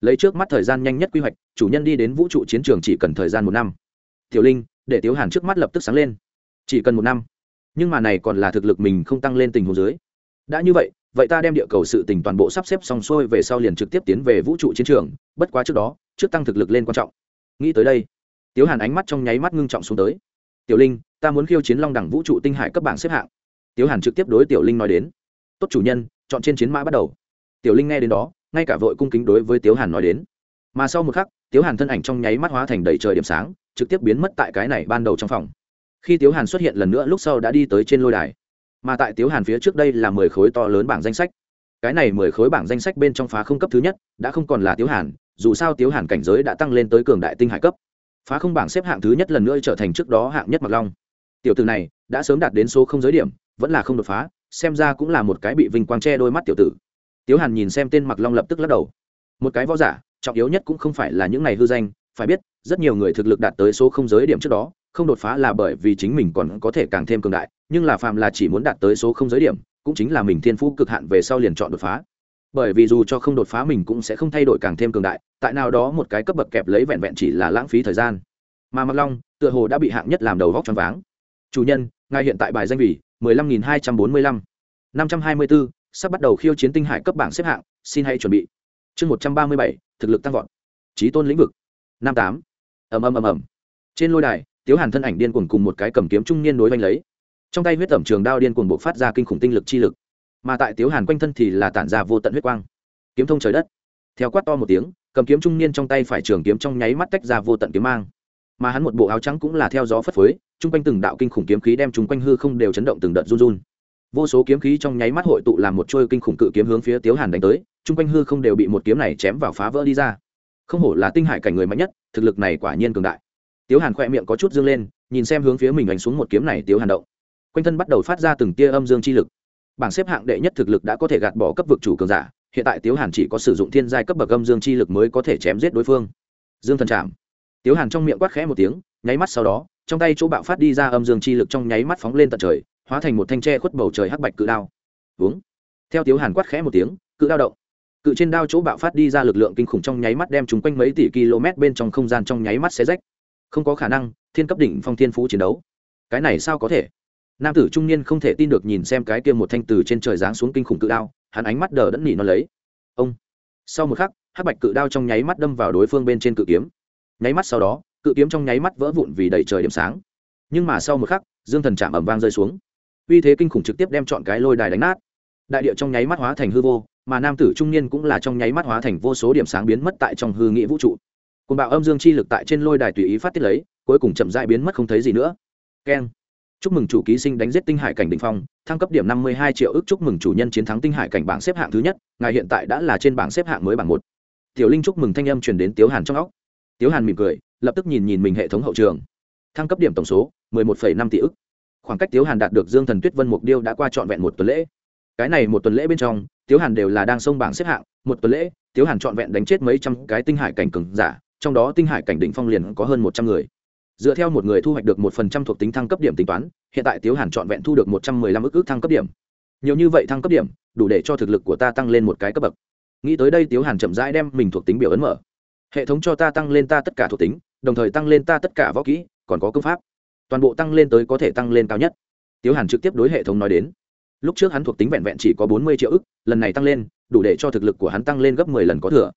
Lấy trước mắt thời gian nhanh nhất quy hoạch, chủ nhân đi đến vũ trụ chiến trường chỉ cần thời gian một năm. Tiểu linh, để tiếu hàn trước mắt lập tức sáng lên. Chỉ cần một năm. Nhưng mà này còn là thực lực mình không tăng lên tình hồ dưới. Đã như vậy vậy ta đem địa cầu sự tình toàn bộ sắp xếp xong xuôi về sau liền trực tiếp tiến về vũ trụ chiến trường, bất quá trước đó, trước tăng thực lực lên quan trọng. Nghĩ tới đây, tiếu hàn ánh mắt trong nháy mắt ngưng trọng xuống tới. Tiểu linh, ta muốn khiêu chiến long đẳng vũ trụ tinh hải cấp bảng xếp hạng. Tiếu hàn trực tiếp đối tiểu linh nói đến. Tốt chủ nhân, chọn trên chiến mã bắt đầu. Tiểu linh nghe đến đó, ngay cả vội cung kính đối với tiếu hàn nói đến. Mà sau một khắc, tiếu hàn thân ảnh trong nháy mắt hóa thành đầy trời điểm sáng, trực tiếp biến mất tại cái này ban đầu trong phòng. Khi tiếu hàn xuất hiện lần nữa, lúc sau đã đi tới trên lôi đài mà tại tiếu hàn phía trước đây là mười khối to lớn bảng danh sách. Cái này mười khối bảng danh sách bên trong phá không cấp thứ nhất, đã không còn là tiếu hàn, dù sao tiếu hàn cảnh giới đã tăng lên tới cường đại tinh hải cấp. Phá không bảng xếp hạng thứ nhất lần nữa trở thành trước đó hạng nhất mặc long. Tiểu tử này đã sớm đạt đến số không giới điểm, vẫn là không đột phá, xem ra cũng là một cái bị vinh quang che đôi mắt tiểu tử. Tiếu hàn nhìn xem tên mặc long lập tức lắc đầu. Một cái võ giả, trọng yếu nhất cũng không phải là những này hư danh, phải biết, rất nhiều người thực lực đạt tới số không giới điểm trước đó, không đột phá là bởi vì chính mình còn có thể càng thêm cường đại nhưng là phàm là chỉ muốn đạt tới số không giới điểm, cũng chính là mình thiên phú cực hạn về sau liền chọn đột phá. Bởi vì dù cho không đột phá mình cũng sẽ không thay đổi càng thêm cường đại, tại nào đó một cái cấp bậc kẹp lấy vẹn vẹn chỉ là lãng phí thời gian. Mà mặc long, tựa hồ đã bị hạng nhất làm đầu vóc choáng váng. Chủ nhân, ngài hiện tại bài danh vị mười lăm nghìn hai trăm bốn mươi lăm. năm trăm hai mươi bốn sắp bắt đầu khiêu chiến tinh hải cấp bảng xếp hạng, xin hãy chuẩn bị. Chương một trăm ba mươi bảy, thực lực tăng vọt. Trí tôn lĩnh vực. Năm tám. Ầm ầm ầm ầm. Trên lôi đài, tiếu hàn thân ảnh điên cuồng cùng một cái cầm kiếm trung niên đối vanh lấy trong tay huyết tẩm trường đao điên cuồng bộc phát ra kinh khủng tinh lực chi lực. Mà tại tiếu hàn quanh thân thì là tản ra vô tận huyết quang. Kiếm thông trời đất. Theo quát to một tiếng, cầm kiếm trung niên trong tay phải trường kiếm trong nháy mắt tách ra vô tận kiếm mang. Mà hắn một bộ áo trắng cũng là theo gió phất phới, chung quanh từng đạo kinh khủng kiếm khí đem chung quanh hư không đều chấn động từng đợt run run. Vô số kiếm khí trong nháy mắt hội tụ làm một trôi kinh khủng cự kiếm hướng phía tiếu hàn đánh tới, chung quanh hư không đều bị một kiếm này chém vào phá vỡ đi ra. Không hổ là tinh hải cảnh người mạnh nhất, thực lực này quả nhiên cường đại. Tiếu hàn khoe miệng có chút dương lên, nhìn xem hướng phía mình đánh xuống một kiếm này tiếu hàn động quanh thân bắt đầu phát ra từng tia âm dương chi lực. Bảng xếp hạng đệ nhất thực lực đã có thể gạt bỏ cấp vực chủ cường giả, hiện tại tiếu hàn chỉ có sử dụng thiên giai cấp bậc âm dương chi lực mới có thể chém giết đối phương. Dương thần trạm tiếu hàn trong miệng quát khẽ một tiếng, nháy mắt sau đó, trong tay chỗ bạo phát đi ra âm dương chi lực trong nháy mắt phóng lên tận trời, hóa thành một thanh tre khuất bầu trời hắc bạch cự đao. Uống theo tiếu hàn quát khẽ một tiếng, cự đao động. Cự trên đao chỗ bạo phát đi ra lực lượng kinh khủng trong nháy mắt đem chúng quanh mấy tỷ km bên trong không gian trong nháy mắt xé rách. Không có khả năng, thiên cấp đỉnh phong thiên phú chiến đấu. Cái này sao có thể? Nam tử trung niên không thể tin được nhìn xem cái kia một thanh từ trên trời giáng xuống kinh khủng cự đao, hắn ánh mắt đờ đẫn nỉ nó lấy. Ông! Sau một khắc, hắc bạch cự đao trong nháy mắt đâm vào đối phương bên trên cự kiếm. Nháy mắt sau đó, cự kiếm trong nháy mắt vỡ vụn vì đầy trời điểm sáng. Nhưng mà sau một khắc, dương thần chạm ẩm vang rơi xuống. Uy thế kinh khủng trực tiếp đem chọn cái lôi đài đánh nát. Đại địa trong nháy mắt hóa thành hư vô, mà nam tử trung niên cũng là trong nháy mắt hóa thành vô số điểm sáng biến mất tại trong hư nghĩa vũ trụ. Cùng bạo âm dương chi lực tại trên lôi đài tùy ý phát tiết lấy, cuối cùng chậm dại biến mất không thấy gì nữa. Keng! Chúc mừng chủ ký sinh đánh giết tinh hải cảnh đ ỉ n h phong, thăng cấp điểm năm mươi hai triệu ước chúc mừng chủ nhân chiến thắng tinh hải cảnh bảng xếp hạng thứ nhất, ngài hiện tại đã là trên bảng xếp hạng mới bảng một. Tiểu linh chúc mừng thanh âm truyền đến tiếu hàn trong óc. Tiếu hàn mỉm cười, lập tức nhìn nhìn mình hệ thống hậu trường. Thăng cấp điểm tổng số, mười một phẩy năm tỷ ức. Khoảng cách tiếu hàn đạt được dương thần tuyết vân mục điêu đã qua trọn vẹn một tuần lễ. Cái này một tuần lễ bên trong, tiếu hàn đều là đang sông bảng xếp hạng. Một tuần lễ, tiếu hàn trọn vẹn đánh chết mấy trăm cái tinh hải cảnh cừng giả, trong đó tinh hải cảnh đỉnh phong liền có hơn một trăm người dựa theo một người thu hoạch được một phần trăm thuộc tính thăng cấp điểm tính toán, hiện tại tiếu hàn trọn vẹn thu được một trăm mười lăm ước ước thăng cấp điểm. Nhiều như vậy thăng cấp điểm, đủ để cho thực lực của ta tăng lên một cái cấp bậc. Nghĩ tới đây tiếu hàn chậm rãi đem mình thuộc tính biểu ấn mở. Hệ thống cho ta tăng lên ta tất cả thuộc tính, đồng thời tăng lên ta tất cả võ kỹ, còn có công pháp. Toàn bộ tăng lên tới có thể tăng lên cao nhất. Tiếu hàn trực tiếp đối hệ thống nói đến. Lúc trước hắn thuộc tính vẹn vẹn chỉ có bốn mươi triệu ức, lần này tăng lên, đủ để cho thực lực của hắn tăng lên gấp mười lần có thừa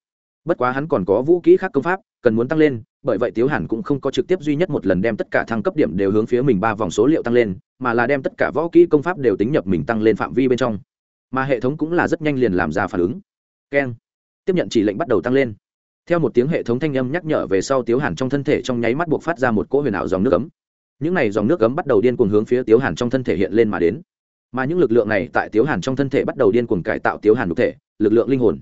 bất quá hắn còn có vũ kỹ khác công pháp, cần muốn tăng lên, bởi vậy tiếu hàn cũng không có trực tiếp duy nhất một lần đem tất cả thăng cấp điểm đều hướng phía mình ba vòng số liệu tăng lên, mà là đem tất cả võ kỹ công pháp đều tính nhập mình tăng lên phạm vi bên trong. Mà hệ thống cũng là rất nhanh liền làm ra phản ứng. Keng. Tiếp nhận chỉ lệnh bắt đầu tăng lên. Theo một tiếng hệ thống thanh âm nhắc nhở về sau tiếu hàn trong thân thể trong nháy mắt buộc phát ra một cỗ huyền ảo dòng nước ấm. Những n à y dòng nước ấm bắt đầu điên cuồng hướng phía tiếu hàn trong thân thể hiện lên mà đến. Mà những lực lượng này tại tiếu hàn trong thân thể bắt đầu điên cuồng cải tạo tiếu hàn nhục thể, lực lượng linh hồn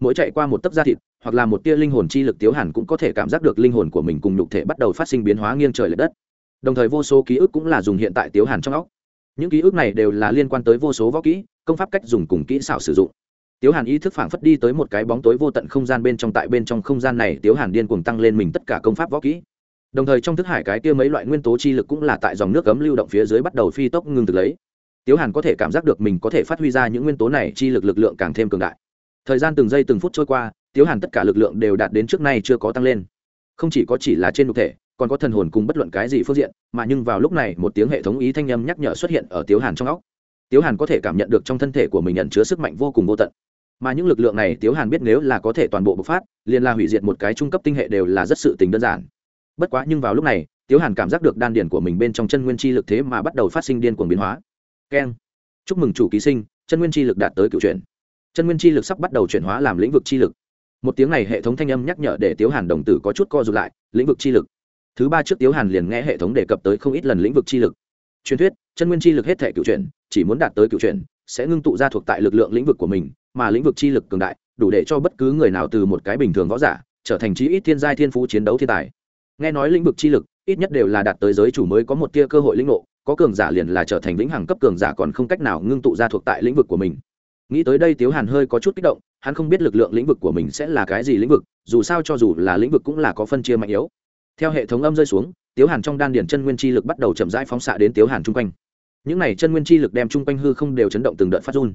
mỗi chạy qua một tấc da thịt, hoặc là một tia linh hồn chi lực, tiếu hàn cũng có thể cảm giác được linh hồn của mình cùng nhục thể bắt đầu phát sinh biến hóa nghiêng trời l ệ đất. Đồng thời vô số ký ức cũng là dùng hiện tại tiếu hàn trong óc. Những ký ức này đều là liên quan tới vô số võ kỹ, công pháp cách dùng cùng kỹ xảo sử dụng. Tiếu hàn ý thức phảng phất đi tới một cái bóng tối vô tận không gian bên trong, tại bên trong không gian này, tiếu hàn điên cuồng tăng lên mình tất cả công pháp võ kỹ. Đồng thời trong thức hải cái kia mấy loại nguyên tố chi lực cũng là tại dòng nước cấm lưu động phía dưới bắt đầu phi tốc ngưng thực lấy. Tiếu hàn có thể cảm giác được mình có thể phát huy ra những nguyên tố này, chi lực lực lượng càng thêm cường đại thời gian từng giây từng phút trôi qua, tiếu hàn tất cả lực lượng đều đạt đến trước nay chưa có tăng lên. Không chỉ có chỉ là trên thực thể, còn có thần hồn cùng bất luận cái gì phương diện, mà nhưng vào lúc này, một tiếng hệ thống ý thanh âm nhắc nhở xuất hiện ở tiếu hàn trong óc. Tiếu hàn có thể cảm nhận được trong thân thể của mình nhận chứa sức mạnh vô cùng vô tận. Mà những lực lượng này, tiếu hàn biết nếu là có thể toàn bộ bộc phát, liền là hủy diệt một cái trung cấp tinh hệ đều là rất sự tình đơn giản. Bất quá nhưng vào lúc này, tiếu hàn cảm giác được đan điển của mình bên trong chân nguyên chi lực thế mà bắt đầu phát sinh điên cuồng biến hóa. Keng. Chúc mừng chủ ký sinh, chân nguyên chi lực đạt tới cựu chuyển chân nguyên chi lực sắp bắt đầu chuyển hóa làm lĩnh vực chi lực. Một tiếng này hệ thống thanh âm nhắc nhở để tiếu hàn đồng tử có chút co rụt lại, lĩnh vực chi lực. Thứ ba trước tiếu hàn liền nghe hệ thống đề cập tới không ít lần lĩnh vực chi lực. Truyền thuyết, chân nguyên chi lực hết thể cựu chuyển, chỉ muốn đạt tới cựu chuyển, sẽ ngưng tụ ra thuộc tại lực lượng lĩnh vực của mình, mà lĩnh vực chi lực cường đại, đủ để cho bất cứ người nào từ một cái bình thường võ giả, trở thành chí ít thiên giai thiên phú chiến đấu thiên tài. Nghe nói lĩnh vực chi lực, ít nhất đều là đạt tới giới chủ mới có một tia cơ hội lĩnh ngộ, có cường giả liền là trở thành lĩnh hằng cấp cường giả còn không cách nào ngưng tụ ra thuộc tại lĩnh vực của mình nghĩ tới đây tiếu hàn hơi có chút kích động, hắn không biết lực lượng lĩnh vực của mình sẽ là cái gì lĩnh vực, dù sao cho dù là lĩnh vực cũng là có phân chia mạnh yếu. Theo hệ thống âm rơi xuống, tiếu hàn trong đan điển chân nguyên chi lực bắt đầu chậm rãi phóng xạ đến tiếu hàn chung quanh. Những n à y chân nguyên chi lực đem chung quanh hư không đều chấn động từng đợt phát run.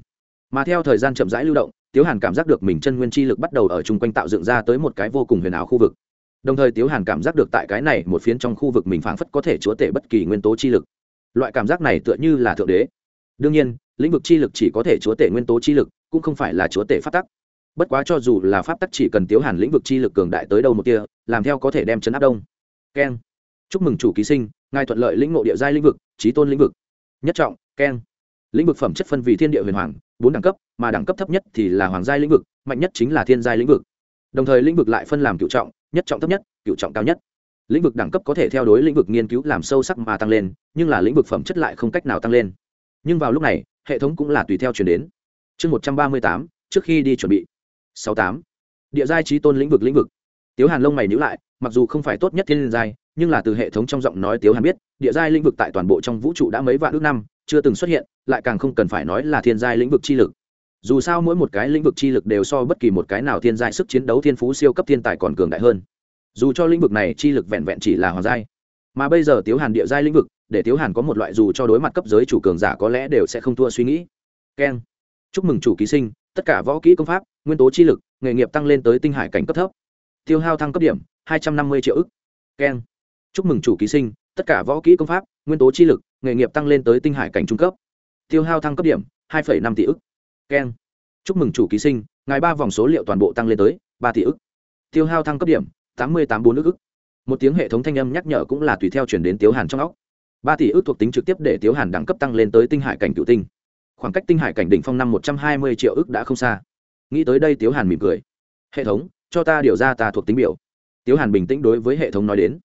Mà theo thời gian chậm rãi lưu động, tiếu hàn cảm giác được mình chân nguyên chi lực bắt đầu ở chung quanh tạo dựng ra tới một cái vô cùng huyền ảo khu vực. Đồng thời tiếu hàn cảm giác được tại cái này một phiến trong khu vực mình phảng phất có thể chúa tể bất kỳ nguyên tố chi lực. Loại cảm giác này tựa như là thượng đế. Đương nhiên lĩnh vực chi lực chỉ có thể chúa tể nguyên tố chi lực, cũng không phải là chúa tể pháp tắc. Bất quá cho dù là pháp tắc chỉ cần tiếu hàn lĩnh vực chi lực cường đại tới đâu một kia làm theo có thể đem chấn áp đông. Keng. Chúc mừng chủ ký sinh, ngài thuận lợi lĩnh ngộ địa giai lĩnh vực trí tôn lĩnh vực. Nhất trọng, keng. Lĩnh vực phẩm chất phân vì thiên địa huyền hoàng, bốn đẳng cấp, mà đẳng cấp thấp nhất thì là hoàng giai lĩnh vực, mạnh nhất chính là thiên giai lĩnh vực. Đồng thời lĩnh vực lại phân làm cựu trọng, nhất trọng thấp nhất, cựu trọng cao nhất. Lĩnh vực đẳng cấp có thể theo đối lĩnh vực nghiên cứu làm sâu sắc mà tăng lên, nhưng là lĩnh vực phẩm chất lại không cách nào tăng lên. Nhưng vào lúc này hệ thống cũng là tùy theo chuyển đến. Chương một trăm ba mươi tám, trước khi đi chuẩn bị. sáu tám. Địa giai trí tôn lĩnh vực lĩnh vực. Tiếu hàn lông mày nhữ lại, mặc dù không phải tốt nhất thiên giai, nhưng là từ hệ thống trong giọng nói tiếu hàn biết, địa giai lĩnh vực tại toàn bộ trong vũ trụ đã mấy vạn ước năm, chưa từng xuất hiện, lại càng không cần phải nói là thiên giai lĩnh vực chi lực. Dù sao mỗi một cái lĩnh vực chi lực đều so bất kỳ một cái nào thiên giai sức chiến đấu thiên phú siêu cấp thiên tài còn cường đại hơn. Dù cho lĩnh vực này chi lực vẹn vẹn chỉ là hoàng giai mà bây giờ tiếu hàn địa giai lĩnh vực, để tiếu hàn có một loại dù cho đối mặt cấp giới chủ cường giả có lẽ đều sẽ không thua suy nghĩ. Keng. Chúc mừng chủ ký sinh, tất cả võ kỹ công pháp, nguyên tố chi lực, nghề nghiệp tăng lên tới tinh hải cảnh cấp thấp. Tiêu hao thăng cấp điểm, hai trăm năm mươi triệu ức. Keng. Chúc mừng chủ ký sinh, tất cả võ kỹ công pháp, nguyên tố chi lực, nghề nghiệp tăng lên tới tinh hải cảnh trung cấp. Tiêu hao thăng cấp điểm, hai năm tỷ ức. Keng. Chúc mừng chủ ký sinh, ngài ba vòng số liệu toàn bộ tăng lên tới ba tỷ ức. Tiêu hao thăng cấp điểm, tám mươi tám bốn ức ức một tiếng hệ thống thanh âm nhắc nhở cũng là tùy theo chuyển đến tiếu hàn trong óc. Ba tỷ ước thuộc tính trực tiếp để tiếu hàn đẳng cấp tăng lên tới tinh hải cảnh cựu tinh. Khoảng cách tinh hải cảnh đỉnh phong năm một trăm hai mươi triệu ước đã không xa. Nghĩ tới đây tiếu hàn mỉm cười. Hệ thống, cho ta điều ra ta thuộc tính biểu. Tiếu hàn bình tĩnh đối với hệ thống nói đến.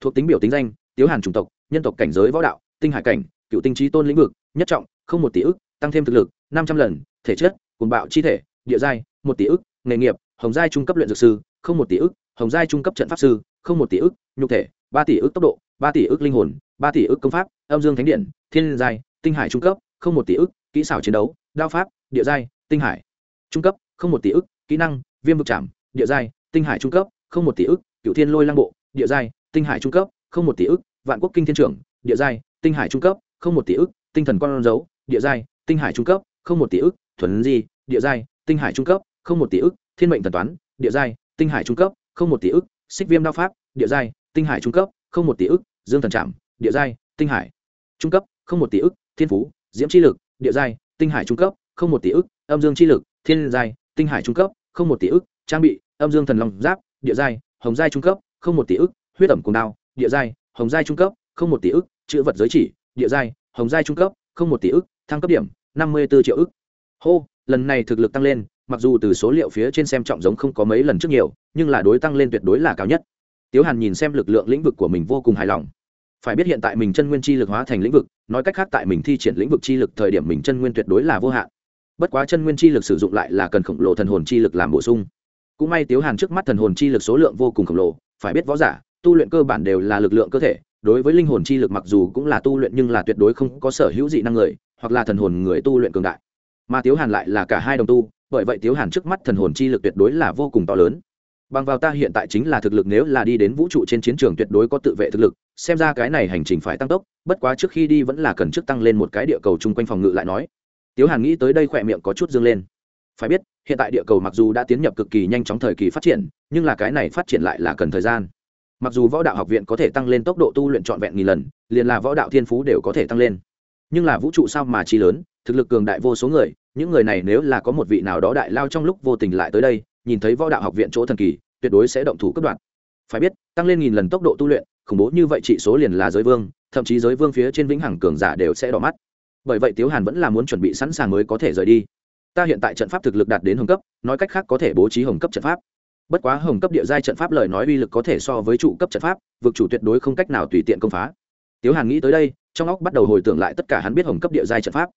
Thuộc tính biểu tính danh, tiếu hàn chủng tộc, nhân tộc cảnh giới võ đạo, tinh hải cảnh, cựu tinh trí tôn lĩnh vực, nhất trọng, không một tỷ ức tăng thêm thực lực, năm trăm lần, thể chất cồn bạo chi thể, địa giai, một tỷ ức nghề nghiệp, hồng giai trung cấp luyện dược sư, không một tỷ ức hồng giai trung cấp trận pháp sư, không một tỷ ức, nhục thể, ba tỷ ức tốc độ, ba tỷ ức linh hồn, ba tỷ ức công pháp, âm dương thánh điện, thiên giai, tinh hải trung cấp, không một tỷ ức, kỹ xảo chiến đấu, đao pháp, địa giai, tinh hải trung cấp, không một tỷ ức, kỹ năng, viêm vực trảm, địa giai, tinh hải trung cấp, không một tỷ ức cựu thiên lôi lang bộ, địa giai, tinh hải trung cấp, không một tỷ ức, vạn quốc kinh thiên trưởng, địa giai, tinh hải trung cấp, không một tỷ ức, tinh thần con dấu, địa giai, tinh hải trung cấp, không một tỷ ức, thuần di, địa giai, tinh hải trung cấp, không một tỷ ức, thiên mệnh thần toán, địa giai, tinh hải trung cấp không một tỷ ức, xích viêm đao pháp, địa giai, tinh hải trung cấp, không một tỷ ức, dương thần trạm địa giai, tinh hải trung cấp, không một tỷ ức, thiên phú, diễm chi lực, địa giai, tinh hải trung cấp, không một tỷ ức, âm dương chi lực, thiên giai, tinh hải trung cấp, không một tỷ ức, trang bị, âm dương thần long giáp, địa giai, hồng giai trung cấp, không một tỷ ức, huyết ẩm cùng đao, địa giai, hồng giai trung cấp, không một tỷ ức, chữ vật giới chỉ, địa giai, hồng giai trung cấp, không một tỷ ức, thăng cấp điểm, năm mươi b ố triệu ức. Hô, lần này thực lực tăng lên mặc dù từ số liệu phía trên xem trọng giống không có mấy lần trước nhiều, nhưng là đối tăng lên tuyệt đối là cao nhất. Tiếu hàn nhìn xem lực lượng lĩnh vực của mình vô cùng hài lòng. Phải biết hiện tại mình chân nguyên chi lực hóa thành lĩnh vực, nói cách khác tại mình thi triển lĩnh vực chi lực thời điểm mình chân nguyên tuyệt đối là vô hạn. Bất quá chân nguyên chi lực sử dụng lại là cần khổng lồ thần hồn chi lực làm bổ sung. Cũng may tiếu hàn trước mắt thần hồn chi lực số lượng vô cùng khổng lồ, phải biết võ giả, tu luyện cơ bản đều là lực lượng cơ thể, đối với linh hồn chi lực mặc dù cũng là tu luyện nhưng là tuyệt đối không có sở hữu dị năng người, hoặc là thần hồn người tu luyện cường đại. Mà tiếu hàn lại là cả hai đồng tu bởi vậy tiếu hàn trước mắt thần hồn chi lực tuyệt đối là vô cùng to lớn. Bằng vào ta hiện tại chính là thực lực nếu là đi đến vũ trụ trên chiến trường tuyệt đối có tự vệ thực lực, xem ra cái này hành trình phải tăng tốc, bất quá trước khi đi vẫn là cần trước tăng lên một cái địa cầu chung quanh phòng ngự lại nói. Tiếu hàn nghĩ tới đây khỏe miệng có chút dâng lên. Phải biết, hiện tại địa cầu mặc dù đã tiến nhập cực kỳ nhanh chóng thời kỳ phát triển, nhưng là cái này phát triển lại là cần thời gian. Mặc dù võ đạo học viện có thể tăng lên tốc độ tu luyện trọn vẹn nghìn lần, liền là võ đạo thiên phú đều có thể tăng lên. Nhưng là vũ trụ sao mà chi lớn, thực lực cường đại vô số người những người này nếu là có một vị nào đó đại lao trong lúc vô tình lại tới đây, nhìn thấy võ đạo học viện chỗ thần kỳ, tuyệt đối sẽ động thủ cấp đoạn phải biết, tăng lên nghìn lần tốc độ tu luyện, khủng bố như vậy trị số liền là giới vương, thậm chí giới vương phía trên vĩnh hằng cường giả đều sẽ đỏ mắt. Bởi vậy tiếu hàn vẫn là muốn chuẩn bị sẵn sàng mới có thể rời đi. Ta hiện tại trận pháp thực lực đạt đến hồng cấp, nói cách khác có thể bố trí hồng cấp trận pháp. Bất quá hồng cấp địa giai trận pháp lời nói uy lực có thể so với trụ cấp trận pháp, vực chủ tuyệt đối không cách nào tùy tiện công phá. Tiếu hàn nghĩ tới đây, trong óc bắt đầu hồi tưởng lại tất cả hắn biết hồng cấp địa giai trận pháp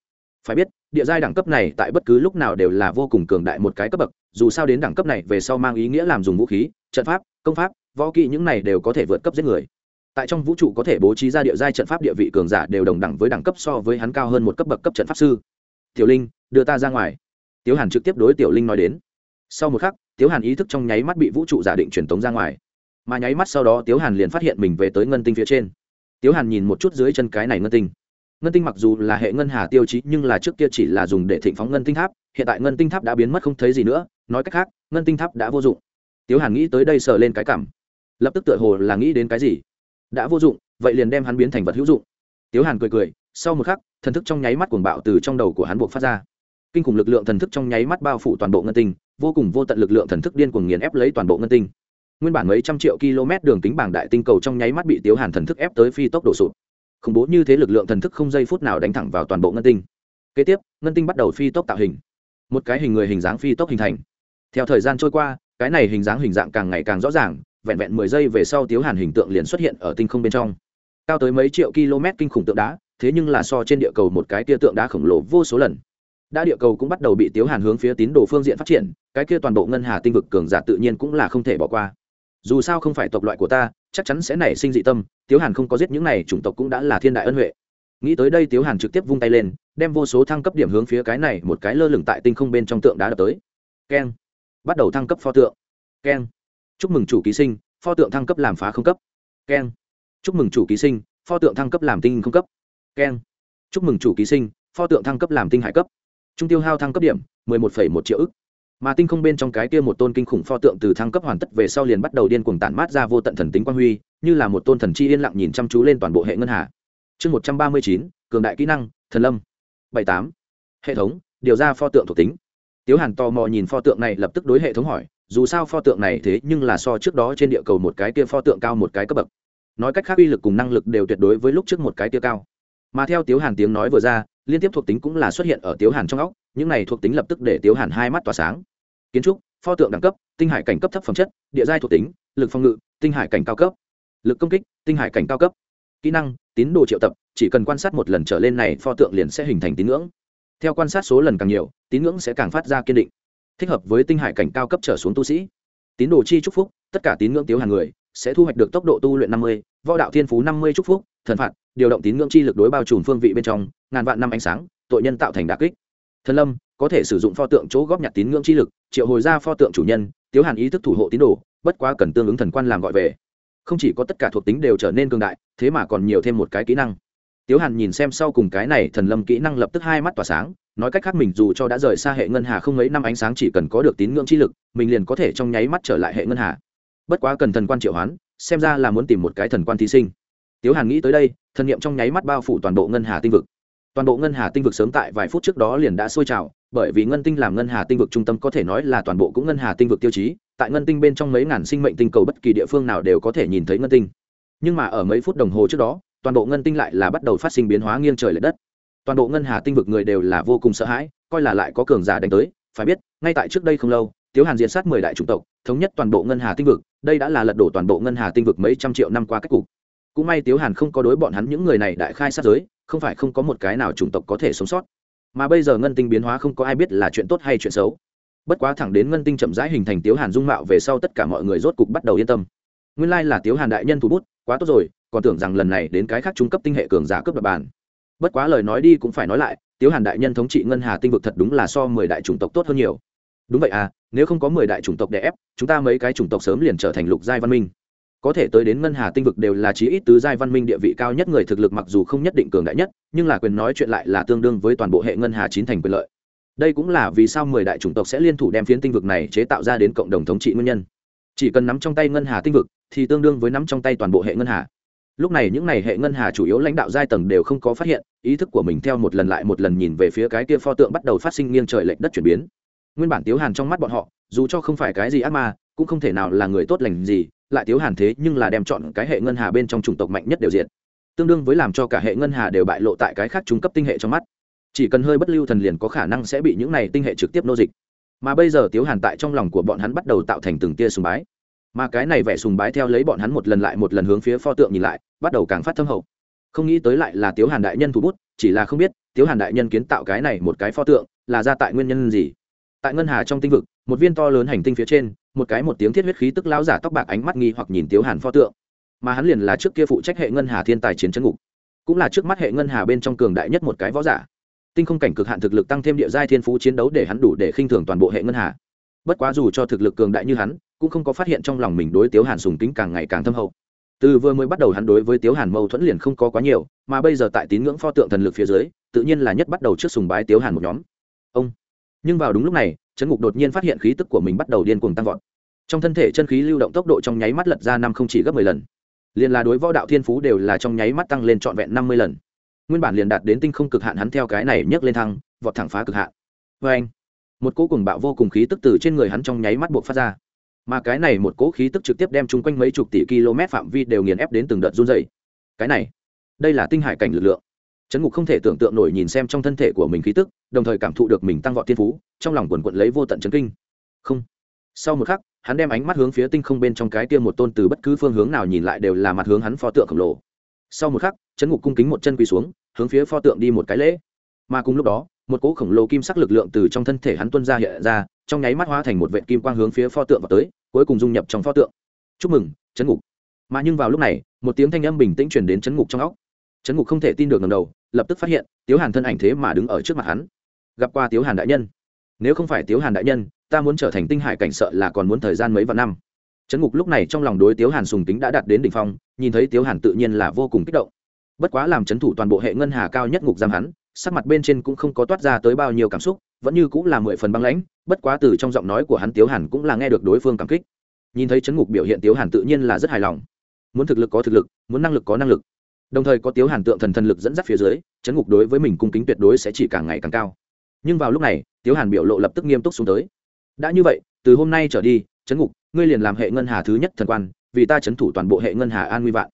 phải biết, địa giai đẳng cấp này tại bất cứ lúc nào đều là vô cùng cường đại một cái cấp bậc, dù sao đến đẳng cấp này về sau mang ý nghĩa làm dùng vũ khí, trận pháp, công pháp, võ kỹ những này đều có thể vượt cấp giết người. Tại trong vũ trụ có thể bố trí ra địa giai trận pháp địa vị cường giả đều đồng đẳng với đẳng cấp so với hắn cao hơn một cấp bậc cấp trận pháp sư. Tiểu linh, đưa ta ra ngoài. Tiếu hàn trực tiếp đối tiểu linh nói đến. Sau một khắc, tiếu hàn ý thức trong nháy mắt bị vũ trụ giả định truyền tống ra ngoài. Mà nháy mắt sau đó tiếu hàn liền phát hiện mình về tới ngân tinh phía trên. Tiếu hàn nhìn một chút dưới chân cái này ngân tinh ngân tinh mặc dù là hệ ngân hà tiêu chí, nhưng là trước kia chỉ là dùng để thịnh phóng ngân tinh tháp, hiện tại ngân tinh tháp đã biến mất không thấy gì nữa, nói cách khác, ngân tinh tháp đã vô dụng. Tiếu hàn nghĩ tới đây sờ lên cái cảm. Lập tức tựa hồ là nghĩ đến cái gì? Đã vô dụng, vậy liền đem hắn biến thành vật hữu dụng. Tiếu hàn cười cười, sau một khắc, thần thức trong nháy mắt cuồng bạo từ trong đầu của hắn buộc phát ra. Kinh khủng lực lượng thần thức trong nháy mắt bao phủ toàn bộ ngân tinh, vô cùng vô tận lực lượng thần thức điên cuồng nghiền ép lấy toàn bộ ngân tinh. Nguyên bản mấy trăm triệu km đường kính bảng đại tinh cầu trong nháy mắt bị tiếu hàn thần thức ép tới phi tốc độ sụt khủng bố như thế lực lượng thần thức không giây phút nào đánh thẳng vào toàn bộ ngân tinh. Kế tiếp, ngân tinh bắt đầu phi tốc tạo hình. Một cái hình người hình dáng phi tốc hình thành. Theo thời gian trôi qua, cái này hình dáng hình dạng càng ngày càng rõ ràng, vẹn vẹn mười giây về sau tiếu hàn hình tượng liền xuất hiện ở tinh không bên trong. Cao tới mấy triệu km kinh khủng tượng đá, thế nhưng là so trên địa cầu một cái tia tượng đá khổng lồ vô số lần. Đã địa cầu cũng bắt đầu bị tiếu hàn hướng phía tín đồ phương diện phát triển, cái kia toàn bộ ngân hà tinh vực cường giả tự nhiên cũng là không thể bỏ qua dù sao không phải tộc loại của ta, chắc chắn sẽ nảy sinh dị tâm, tiếu hàn không có giết những này chủng tộc cũng đã là thiên đại ân huệ. Nghĩ tới đây tiếu hàn trực tiếp vung tay lên, đem vô số thăng cấp điểm hướng phía cái này một cái lơ lửng tại tinh không bên trong tượng đá đập tới. Keng. Bắt đầu thăng cấp pho tượng. Keng. Chúc mừng chủ ký sinh, pho tượng thăng cấp làm phá không cấp. Keng. Chúc mừng chủ ký sinh, pho tượng thăng cấp làm tinh không cấp. Keng. Chúc mừng chủ ký sinh, pho tượng thăng cấp làm tinh hải cấp. Trung tiêu hao thăng cấp điểm, mười một phẩy một triệu ức mà tinh không bên trong cái kia một tôn kinh khủng pho tượng từ thăng cấp hoàn tất về sau liền bắt đầu điên cuồng tản mát ra vô tận thần tính quang huy, như là một tôn thần chi yên lặng nhìn chăm chú lên toàn bộ hệ ngân hà. Chương một trăm ba mươi chín, cường đại kỹ năng, thần lâm. Bảy tám, hệ thống, điều ra pho tượng thuộc tính. Tiếu hàn tò mò nhìn pho tượng này lập tức đối hệ thống hỏi, dù sao pho tượng này thế nhưng là so trước đó trên địa cầu một cái kia pho tượng cao một cái cấp bậc. Nói cách khác uy lực cùng năng lực đều tuyệt đối với lúc trước một cái kia cao. Mà theo tiếu hàn tiếng nói vừa ra, liên tiếp thuộc tính cũng là xuất hiện ở tiếu hàn trong óc, những này thuộc tính lập tức để tiếu hàn hai mắt tỏa sáng kiến trúc, pho tượng đẳng cấp, tinh hải cảnh cấp thấp phẩm chất, địa giai thuộc tính, lực phòng ngự, tinh hải cảnh cao cấp. Lực công kích, tinh hải cảnh cao cấp. Kỹ năng, tín đồ triệu tập, chỉ cần quan sát một lần trở lên này, pho tượng liền sẽ hình thành tín ngưỡng. Theo quan sát số lần càng nhiều, tín ngưỡng sẽ càng phát ra kiên định. Thích hợp với tinh hải cảnh cao cấp trở xuống tu sĩ. Tín đồ chi chúc phúc, tất cả tín ngưỡng tiếu hàng người, sẽ thu hoạch được tốc độ tu luyện năm mươi, võ đạo thiên phú năm mươi chúc phúc, thần phạt, điều động tín ngưỡng chi lực đối bao trùm phương vị bên trong, ngàn vạn năm ánh sáng, tội nhân tạo thành đà kích. Thần lâm có thể sử dụng pho tượng chỗ góp nhặt tín ngưỡng chi lực, triệu hồi ra pho tượng chủ nhân, tiếu hàn ý thức thủ hộ tín đồ, bất quá cần tương ứng thần quan làm gọi về. Không chỉ có tất cả thuộc tính đều trở nên cường đại, thế mà còn nhiều thêm một cái kỹ năng. Tiếu hàn nhìn xem sau cùng cái này thần lâm kỹ năng lập tức hai mắt tỏa sáng, nói cách khác mình dù cho đã rời xa hệ ngân hà không mấy năm ánh sáng chỉ cần có được tín ngưỡng chi lực, mình liền có thể trong nháy mắt trở lại hệ ngân hà. Bất quá cần thần quan triệu hoán, xem ra là muốn tìm một cái thần quan thí sinh. Tiếu hàn nghĩ tới đây, thần nghiệm trong nháy mắt bao phủ toàn bộ ngân hà tinh vực toàn bộ ngân hà tinh vực sớm tại vài phút trước đó liền đã sôi trào, bởi vì ngân tinh làm ngân hà tinh vực trung tâm có thể nói là toàn bộ cũng ngân hà tinh vực tiêu chí, tại ngân tinh bên trong mấy ngàn sinh mệnh tinh cầu bất kỳ địa phương nào đều có thể nhìn thấy ngân tinh. Nhưng mà ở mấy phút đồng hồ trước đó, toàn bộ ngân tinh lại là bắt đầu phát sinh biến hóa nghiêng trời l ệ đất. Toàn bộ ngân hà tinh vực người đều là vô cùng sợ hãi, coi là lại có cường giả đánh tới, phải biết, ngay tại trước đây không lâu, tiếu hàn diện sát mười đại chủng tộc, thống nhất toàn bộ ngân hà tinh vực, đây đã là lật đổ toàn bộ ngân hà tinh vực mấy trăm triệu năm qua cách cục. Cũng may tiếu hàn không có đối bọn hắn những người này đại khai sát giới không phải không có một cái nào chủng tộc có thể sống sót. Mà bây giờ ngân tinh biến hóa không có ai biết là chuyện tốt hay chuyện xấu. Bất quá thẳng đến ngân tinh chậm rãi hình thành tiếu hàn dung mạo về sau tất cả mọi người rốt cục bắt đầu yên tâm. Nguyên lai là tiếu hàn đại nhân thủ bút, quá tốt rồi, còn tưởng rằng lần này đến cái khác trung cấp tinh hệ cường giả cướp đập bàn. Bất quá lời nói đi cũng phải nói lại, tiếu hàn đại nhân thống trị ngân hà tinh vực thật đúng là so mười đại chủng tộc tốt hơn nhiều. Đúng vậy à nếu không có mười đại chủng tộc đè ép, chúng ta mấy cái chủng tộc sớm liền trở thành lục giai văn minh có thể tới đến ngân hà tinh vực đều là chí ít tứ giai văn minh địa vị cao nhất người thực lực mặc dù không nhất định cường đại nhất, nhưng là quyền nói chuyện lại là tương đương với toàn bộ hệ ngân hà chín thành quyền lợi. Đây cũng là vì sao mười đại chủng tộc sẽ liên thủ đem phiến tinh vực này chế tạo ra đến cộng đồng thống trị nguyên nhân. Chỉ cần nắm trong tay ngân hà tinh vực, thì tương đương với nắm trong tay toàn bộ hệ ngân hà. Lúc này những n à y hệ ngân hà chủ yếu lãnh đạo giai tầng đều không có phát hiện, ý thức của mình theo một lần lại một lần nhìn về phía cái kia pho tượng bắt đầu phát sinh nghiêng trời lệch đất chuyển biến. Nguyên bản tiếu hàn trong mắt bọn họ, dù cho không phải cái gì ác ma, cũng không thể nào là người tốt lành gì lại tiếu hàn thế nhưng là đem chọn cái hệ ngân hà bên trong chủng tộc mạnh nhất đều diện tương đương với làm cho cả hệ ngân hà đều bại lộ tại cái khác trung cấp tinh hệ trong mắt. Chỉ cần hơi bất lưu thần liền có khả năng sẽ bị những này tinh hệ trực tiếp nô dịch. Mà bây giờ tiếu hàn tại trong lòng của bọn hắn bắt đầu tạo thành từng tia sùng bái. Mà cái này vẻ sùng bái theo lấy bọn hắn một lần lại một lần hướng phía pho tượng nhìn lại, bắt đầu càng phát thâm hậu. Không nghĩ tới lại là tiếu hàn đại nhân thủ bút, chỉ là không biết, tiếu hàn đại nhân kiến tạo cái này một cái pho tượng là ra tại nguyên nhân gì. Tại ngân hà trong tinh vực, một viên to lớn hành tinh phía trên một cái một tiếng thiết huyết khí tức lão giả tóc bạc ánh mắt nghi hoặc nhìn tiếu hàn pho tượng. Mà hắn liền là trước kia phụ trách hệ ngân hà thiên tài chiến trấn ngục, cũng là trước mắt hệ ngân hà bên trong cường đại nhất một cái võ giả. Tinh không cảnh cực hạn thực lực tăng thêm địa giai thiên phú chiến đấu để hắn đủ để khinh thường toàn bộ hệ ngân hà. Bất quá dù cho thực lực cường đại như hắn, cũng không có phát hiện trong lòng mình đối tiếu hàn sùng kính càng ngày càng thâm hậu. Từ vừa mới bắt đầu hắn đối với tiếu hàn mâu thuẫn liền không có quá nhiều, mà bây giờ tại tín ngưỡng pho tượng thần lực phía dưới, tự nhiên là nhất bắt đầu trước sùng bái tiếu hàn một nhóm. Ông, nhưng vào đúng lúc này trấn ngục đột nhiên phát hiện khí tức của mình bắt đầu điên cuồng tăng vọt. Trong thân thể chân khí lưu động tốc độ trong nháy mắt lật ra năm không chỉ gấp mười lần. Liền là đối võ đạo thiên phú đều là trong nháy mắt tăng lên trọn vẹn năm mươi lần. Nguyên bản liền đạt đến tinh không cực hạn hắn theo cái này nhấc lên thăng, vọt thẳng phá cực hạn. Vê anh, một cỗ cùng bạo vô cùng khí tức từ trên người hắn trong nháy mắt buộc phát ra. Mà cái này một cỗ khí tức trực tiếp đem chung quanh mấy chục tỷ km phạm vi đều nghiền ép đến từng đợt run dày cái này, đây là tinh hải cảnh lực lượng trấn ngục không thể tưởng tượng nổi nhìn xem trong thân thể của mình khí tức, đồng thời cảm thụ được mình tăng vọt thiên phú, trong lòng quần quận lấy vô tận chấn kinh. Không. Sau một khắc, hắn đem ánh mắt hướng phía tinh không bên trong cái kia một tôn từ bất cứ phương hướng nào nhìn lại đều là mặt hướng hắn pho tượng khổng lồ. Sau một khắc, chấn ngục cung kính một chân quỳ xuống, hướng phía pho tượng đi một cái lễ. Mà cùng lúc đó, một cỗ khổng lồ kim sắc lực lượng từ trong thân thể hắn tuân ra hiện ra, trong nháy mắt hóa thành một vệ kim quang hướng phía pho tượng vào tới, cuối cùng dung nhập trong pho tượng. Chúc mừng, chấn ngục. Mà nhưng vào lúc này, một tiếng thanh âm bình tĩnh truyền đến chấn ngục trong óc chấn ngục không thể tin được ngầm đầu, lập tức phát hiện, tiếu hàn thân ảnh thế mà đứng ở trước mặt hắn. Gặp qua tiếu hàn đại nhân. Nếu không phải tiếu hàn đại nhân, ta muốn trở thành tinh hải cảnh sợ là còn muốn thời gian mấy vạn năm. Trấn ngục lúc này trong lòng đối tiếu hàn sùng tính đã đạt đến đ ỉ n h phong, nhìn thấy tiếu hàn tự nhiên là vô cùng kích động. Bất quá làm trấn thủ toàn bộ hệ ngân hà cao nhất ngục giam hắn, sắc mặt bên trên cũng không có toát ra tới bao nhiêu cảm xúc, vẫn như cũng là mười phần băng lãnh, bất quá từ trong giọng nói của hắn tiếu hàn cũng là nghe được đối phương cảm kích. Nhìn thấy chấn ngục biểu hiện tiếu hàn tự nhiên là rất hài lòng. Muốn thực lực có thực lực, muốn năng lực có năng lực đồng thời có tiếu hàn tượng thần thần lực dẫn dắt phía dưới, chấn ngục đối với mình cung kính tuyệt đối sẽ chỉ càng ngày càng cao. Nhưng vào lúc này, tiếu hàn biểu lộ lập tức nghiêm túc xuống tới. Đã như vậy, từ hôm nay trở đi, chấn ngục, ngươi liền làm hệ ngân hà thứ nhất thần quan, vì ta chấn thủ toàn bộ hệ ngân hà an nguy vạn.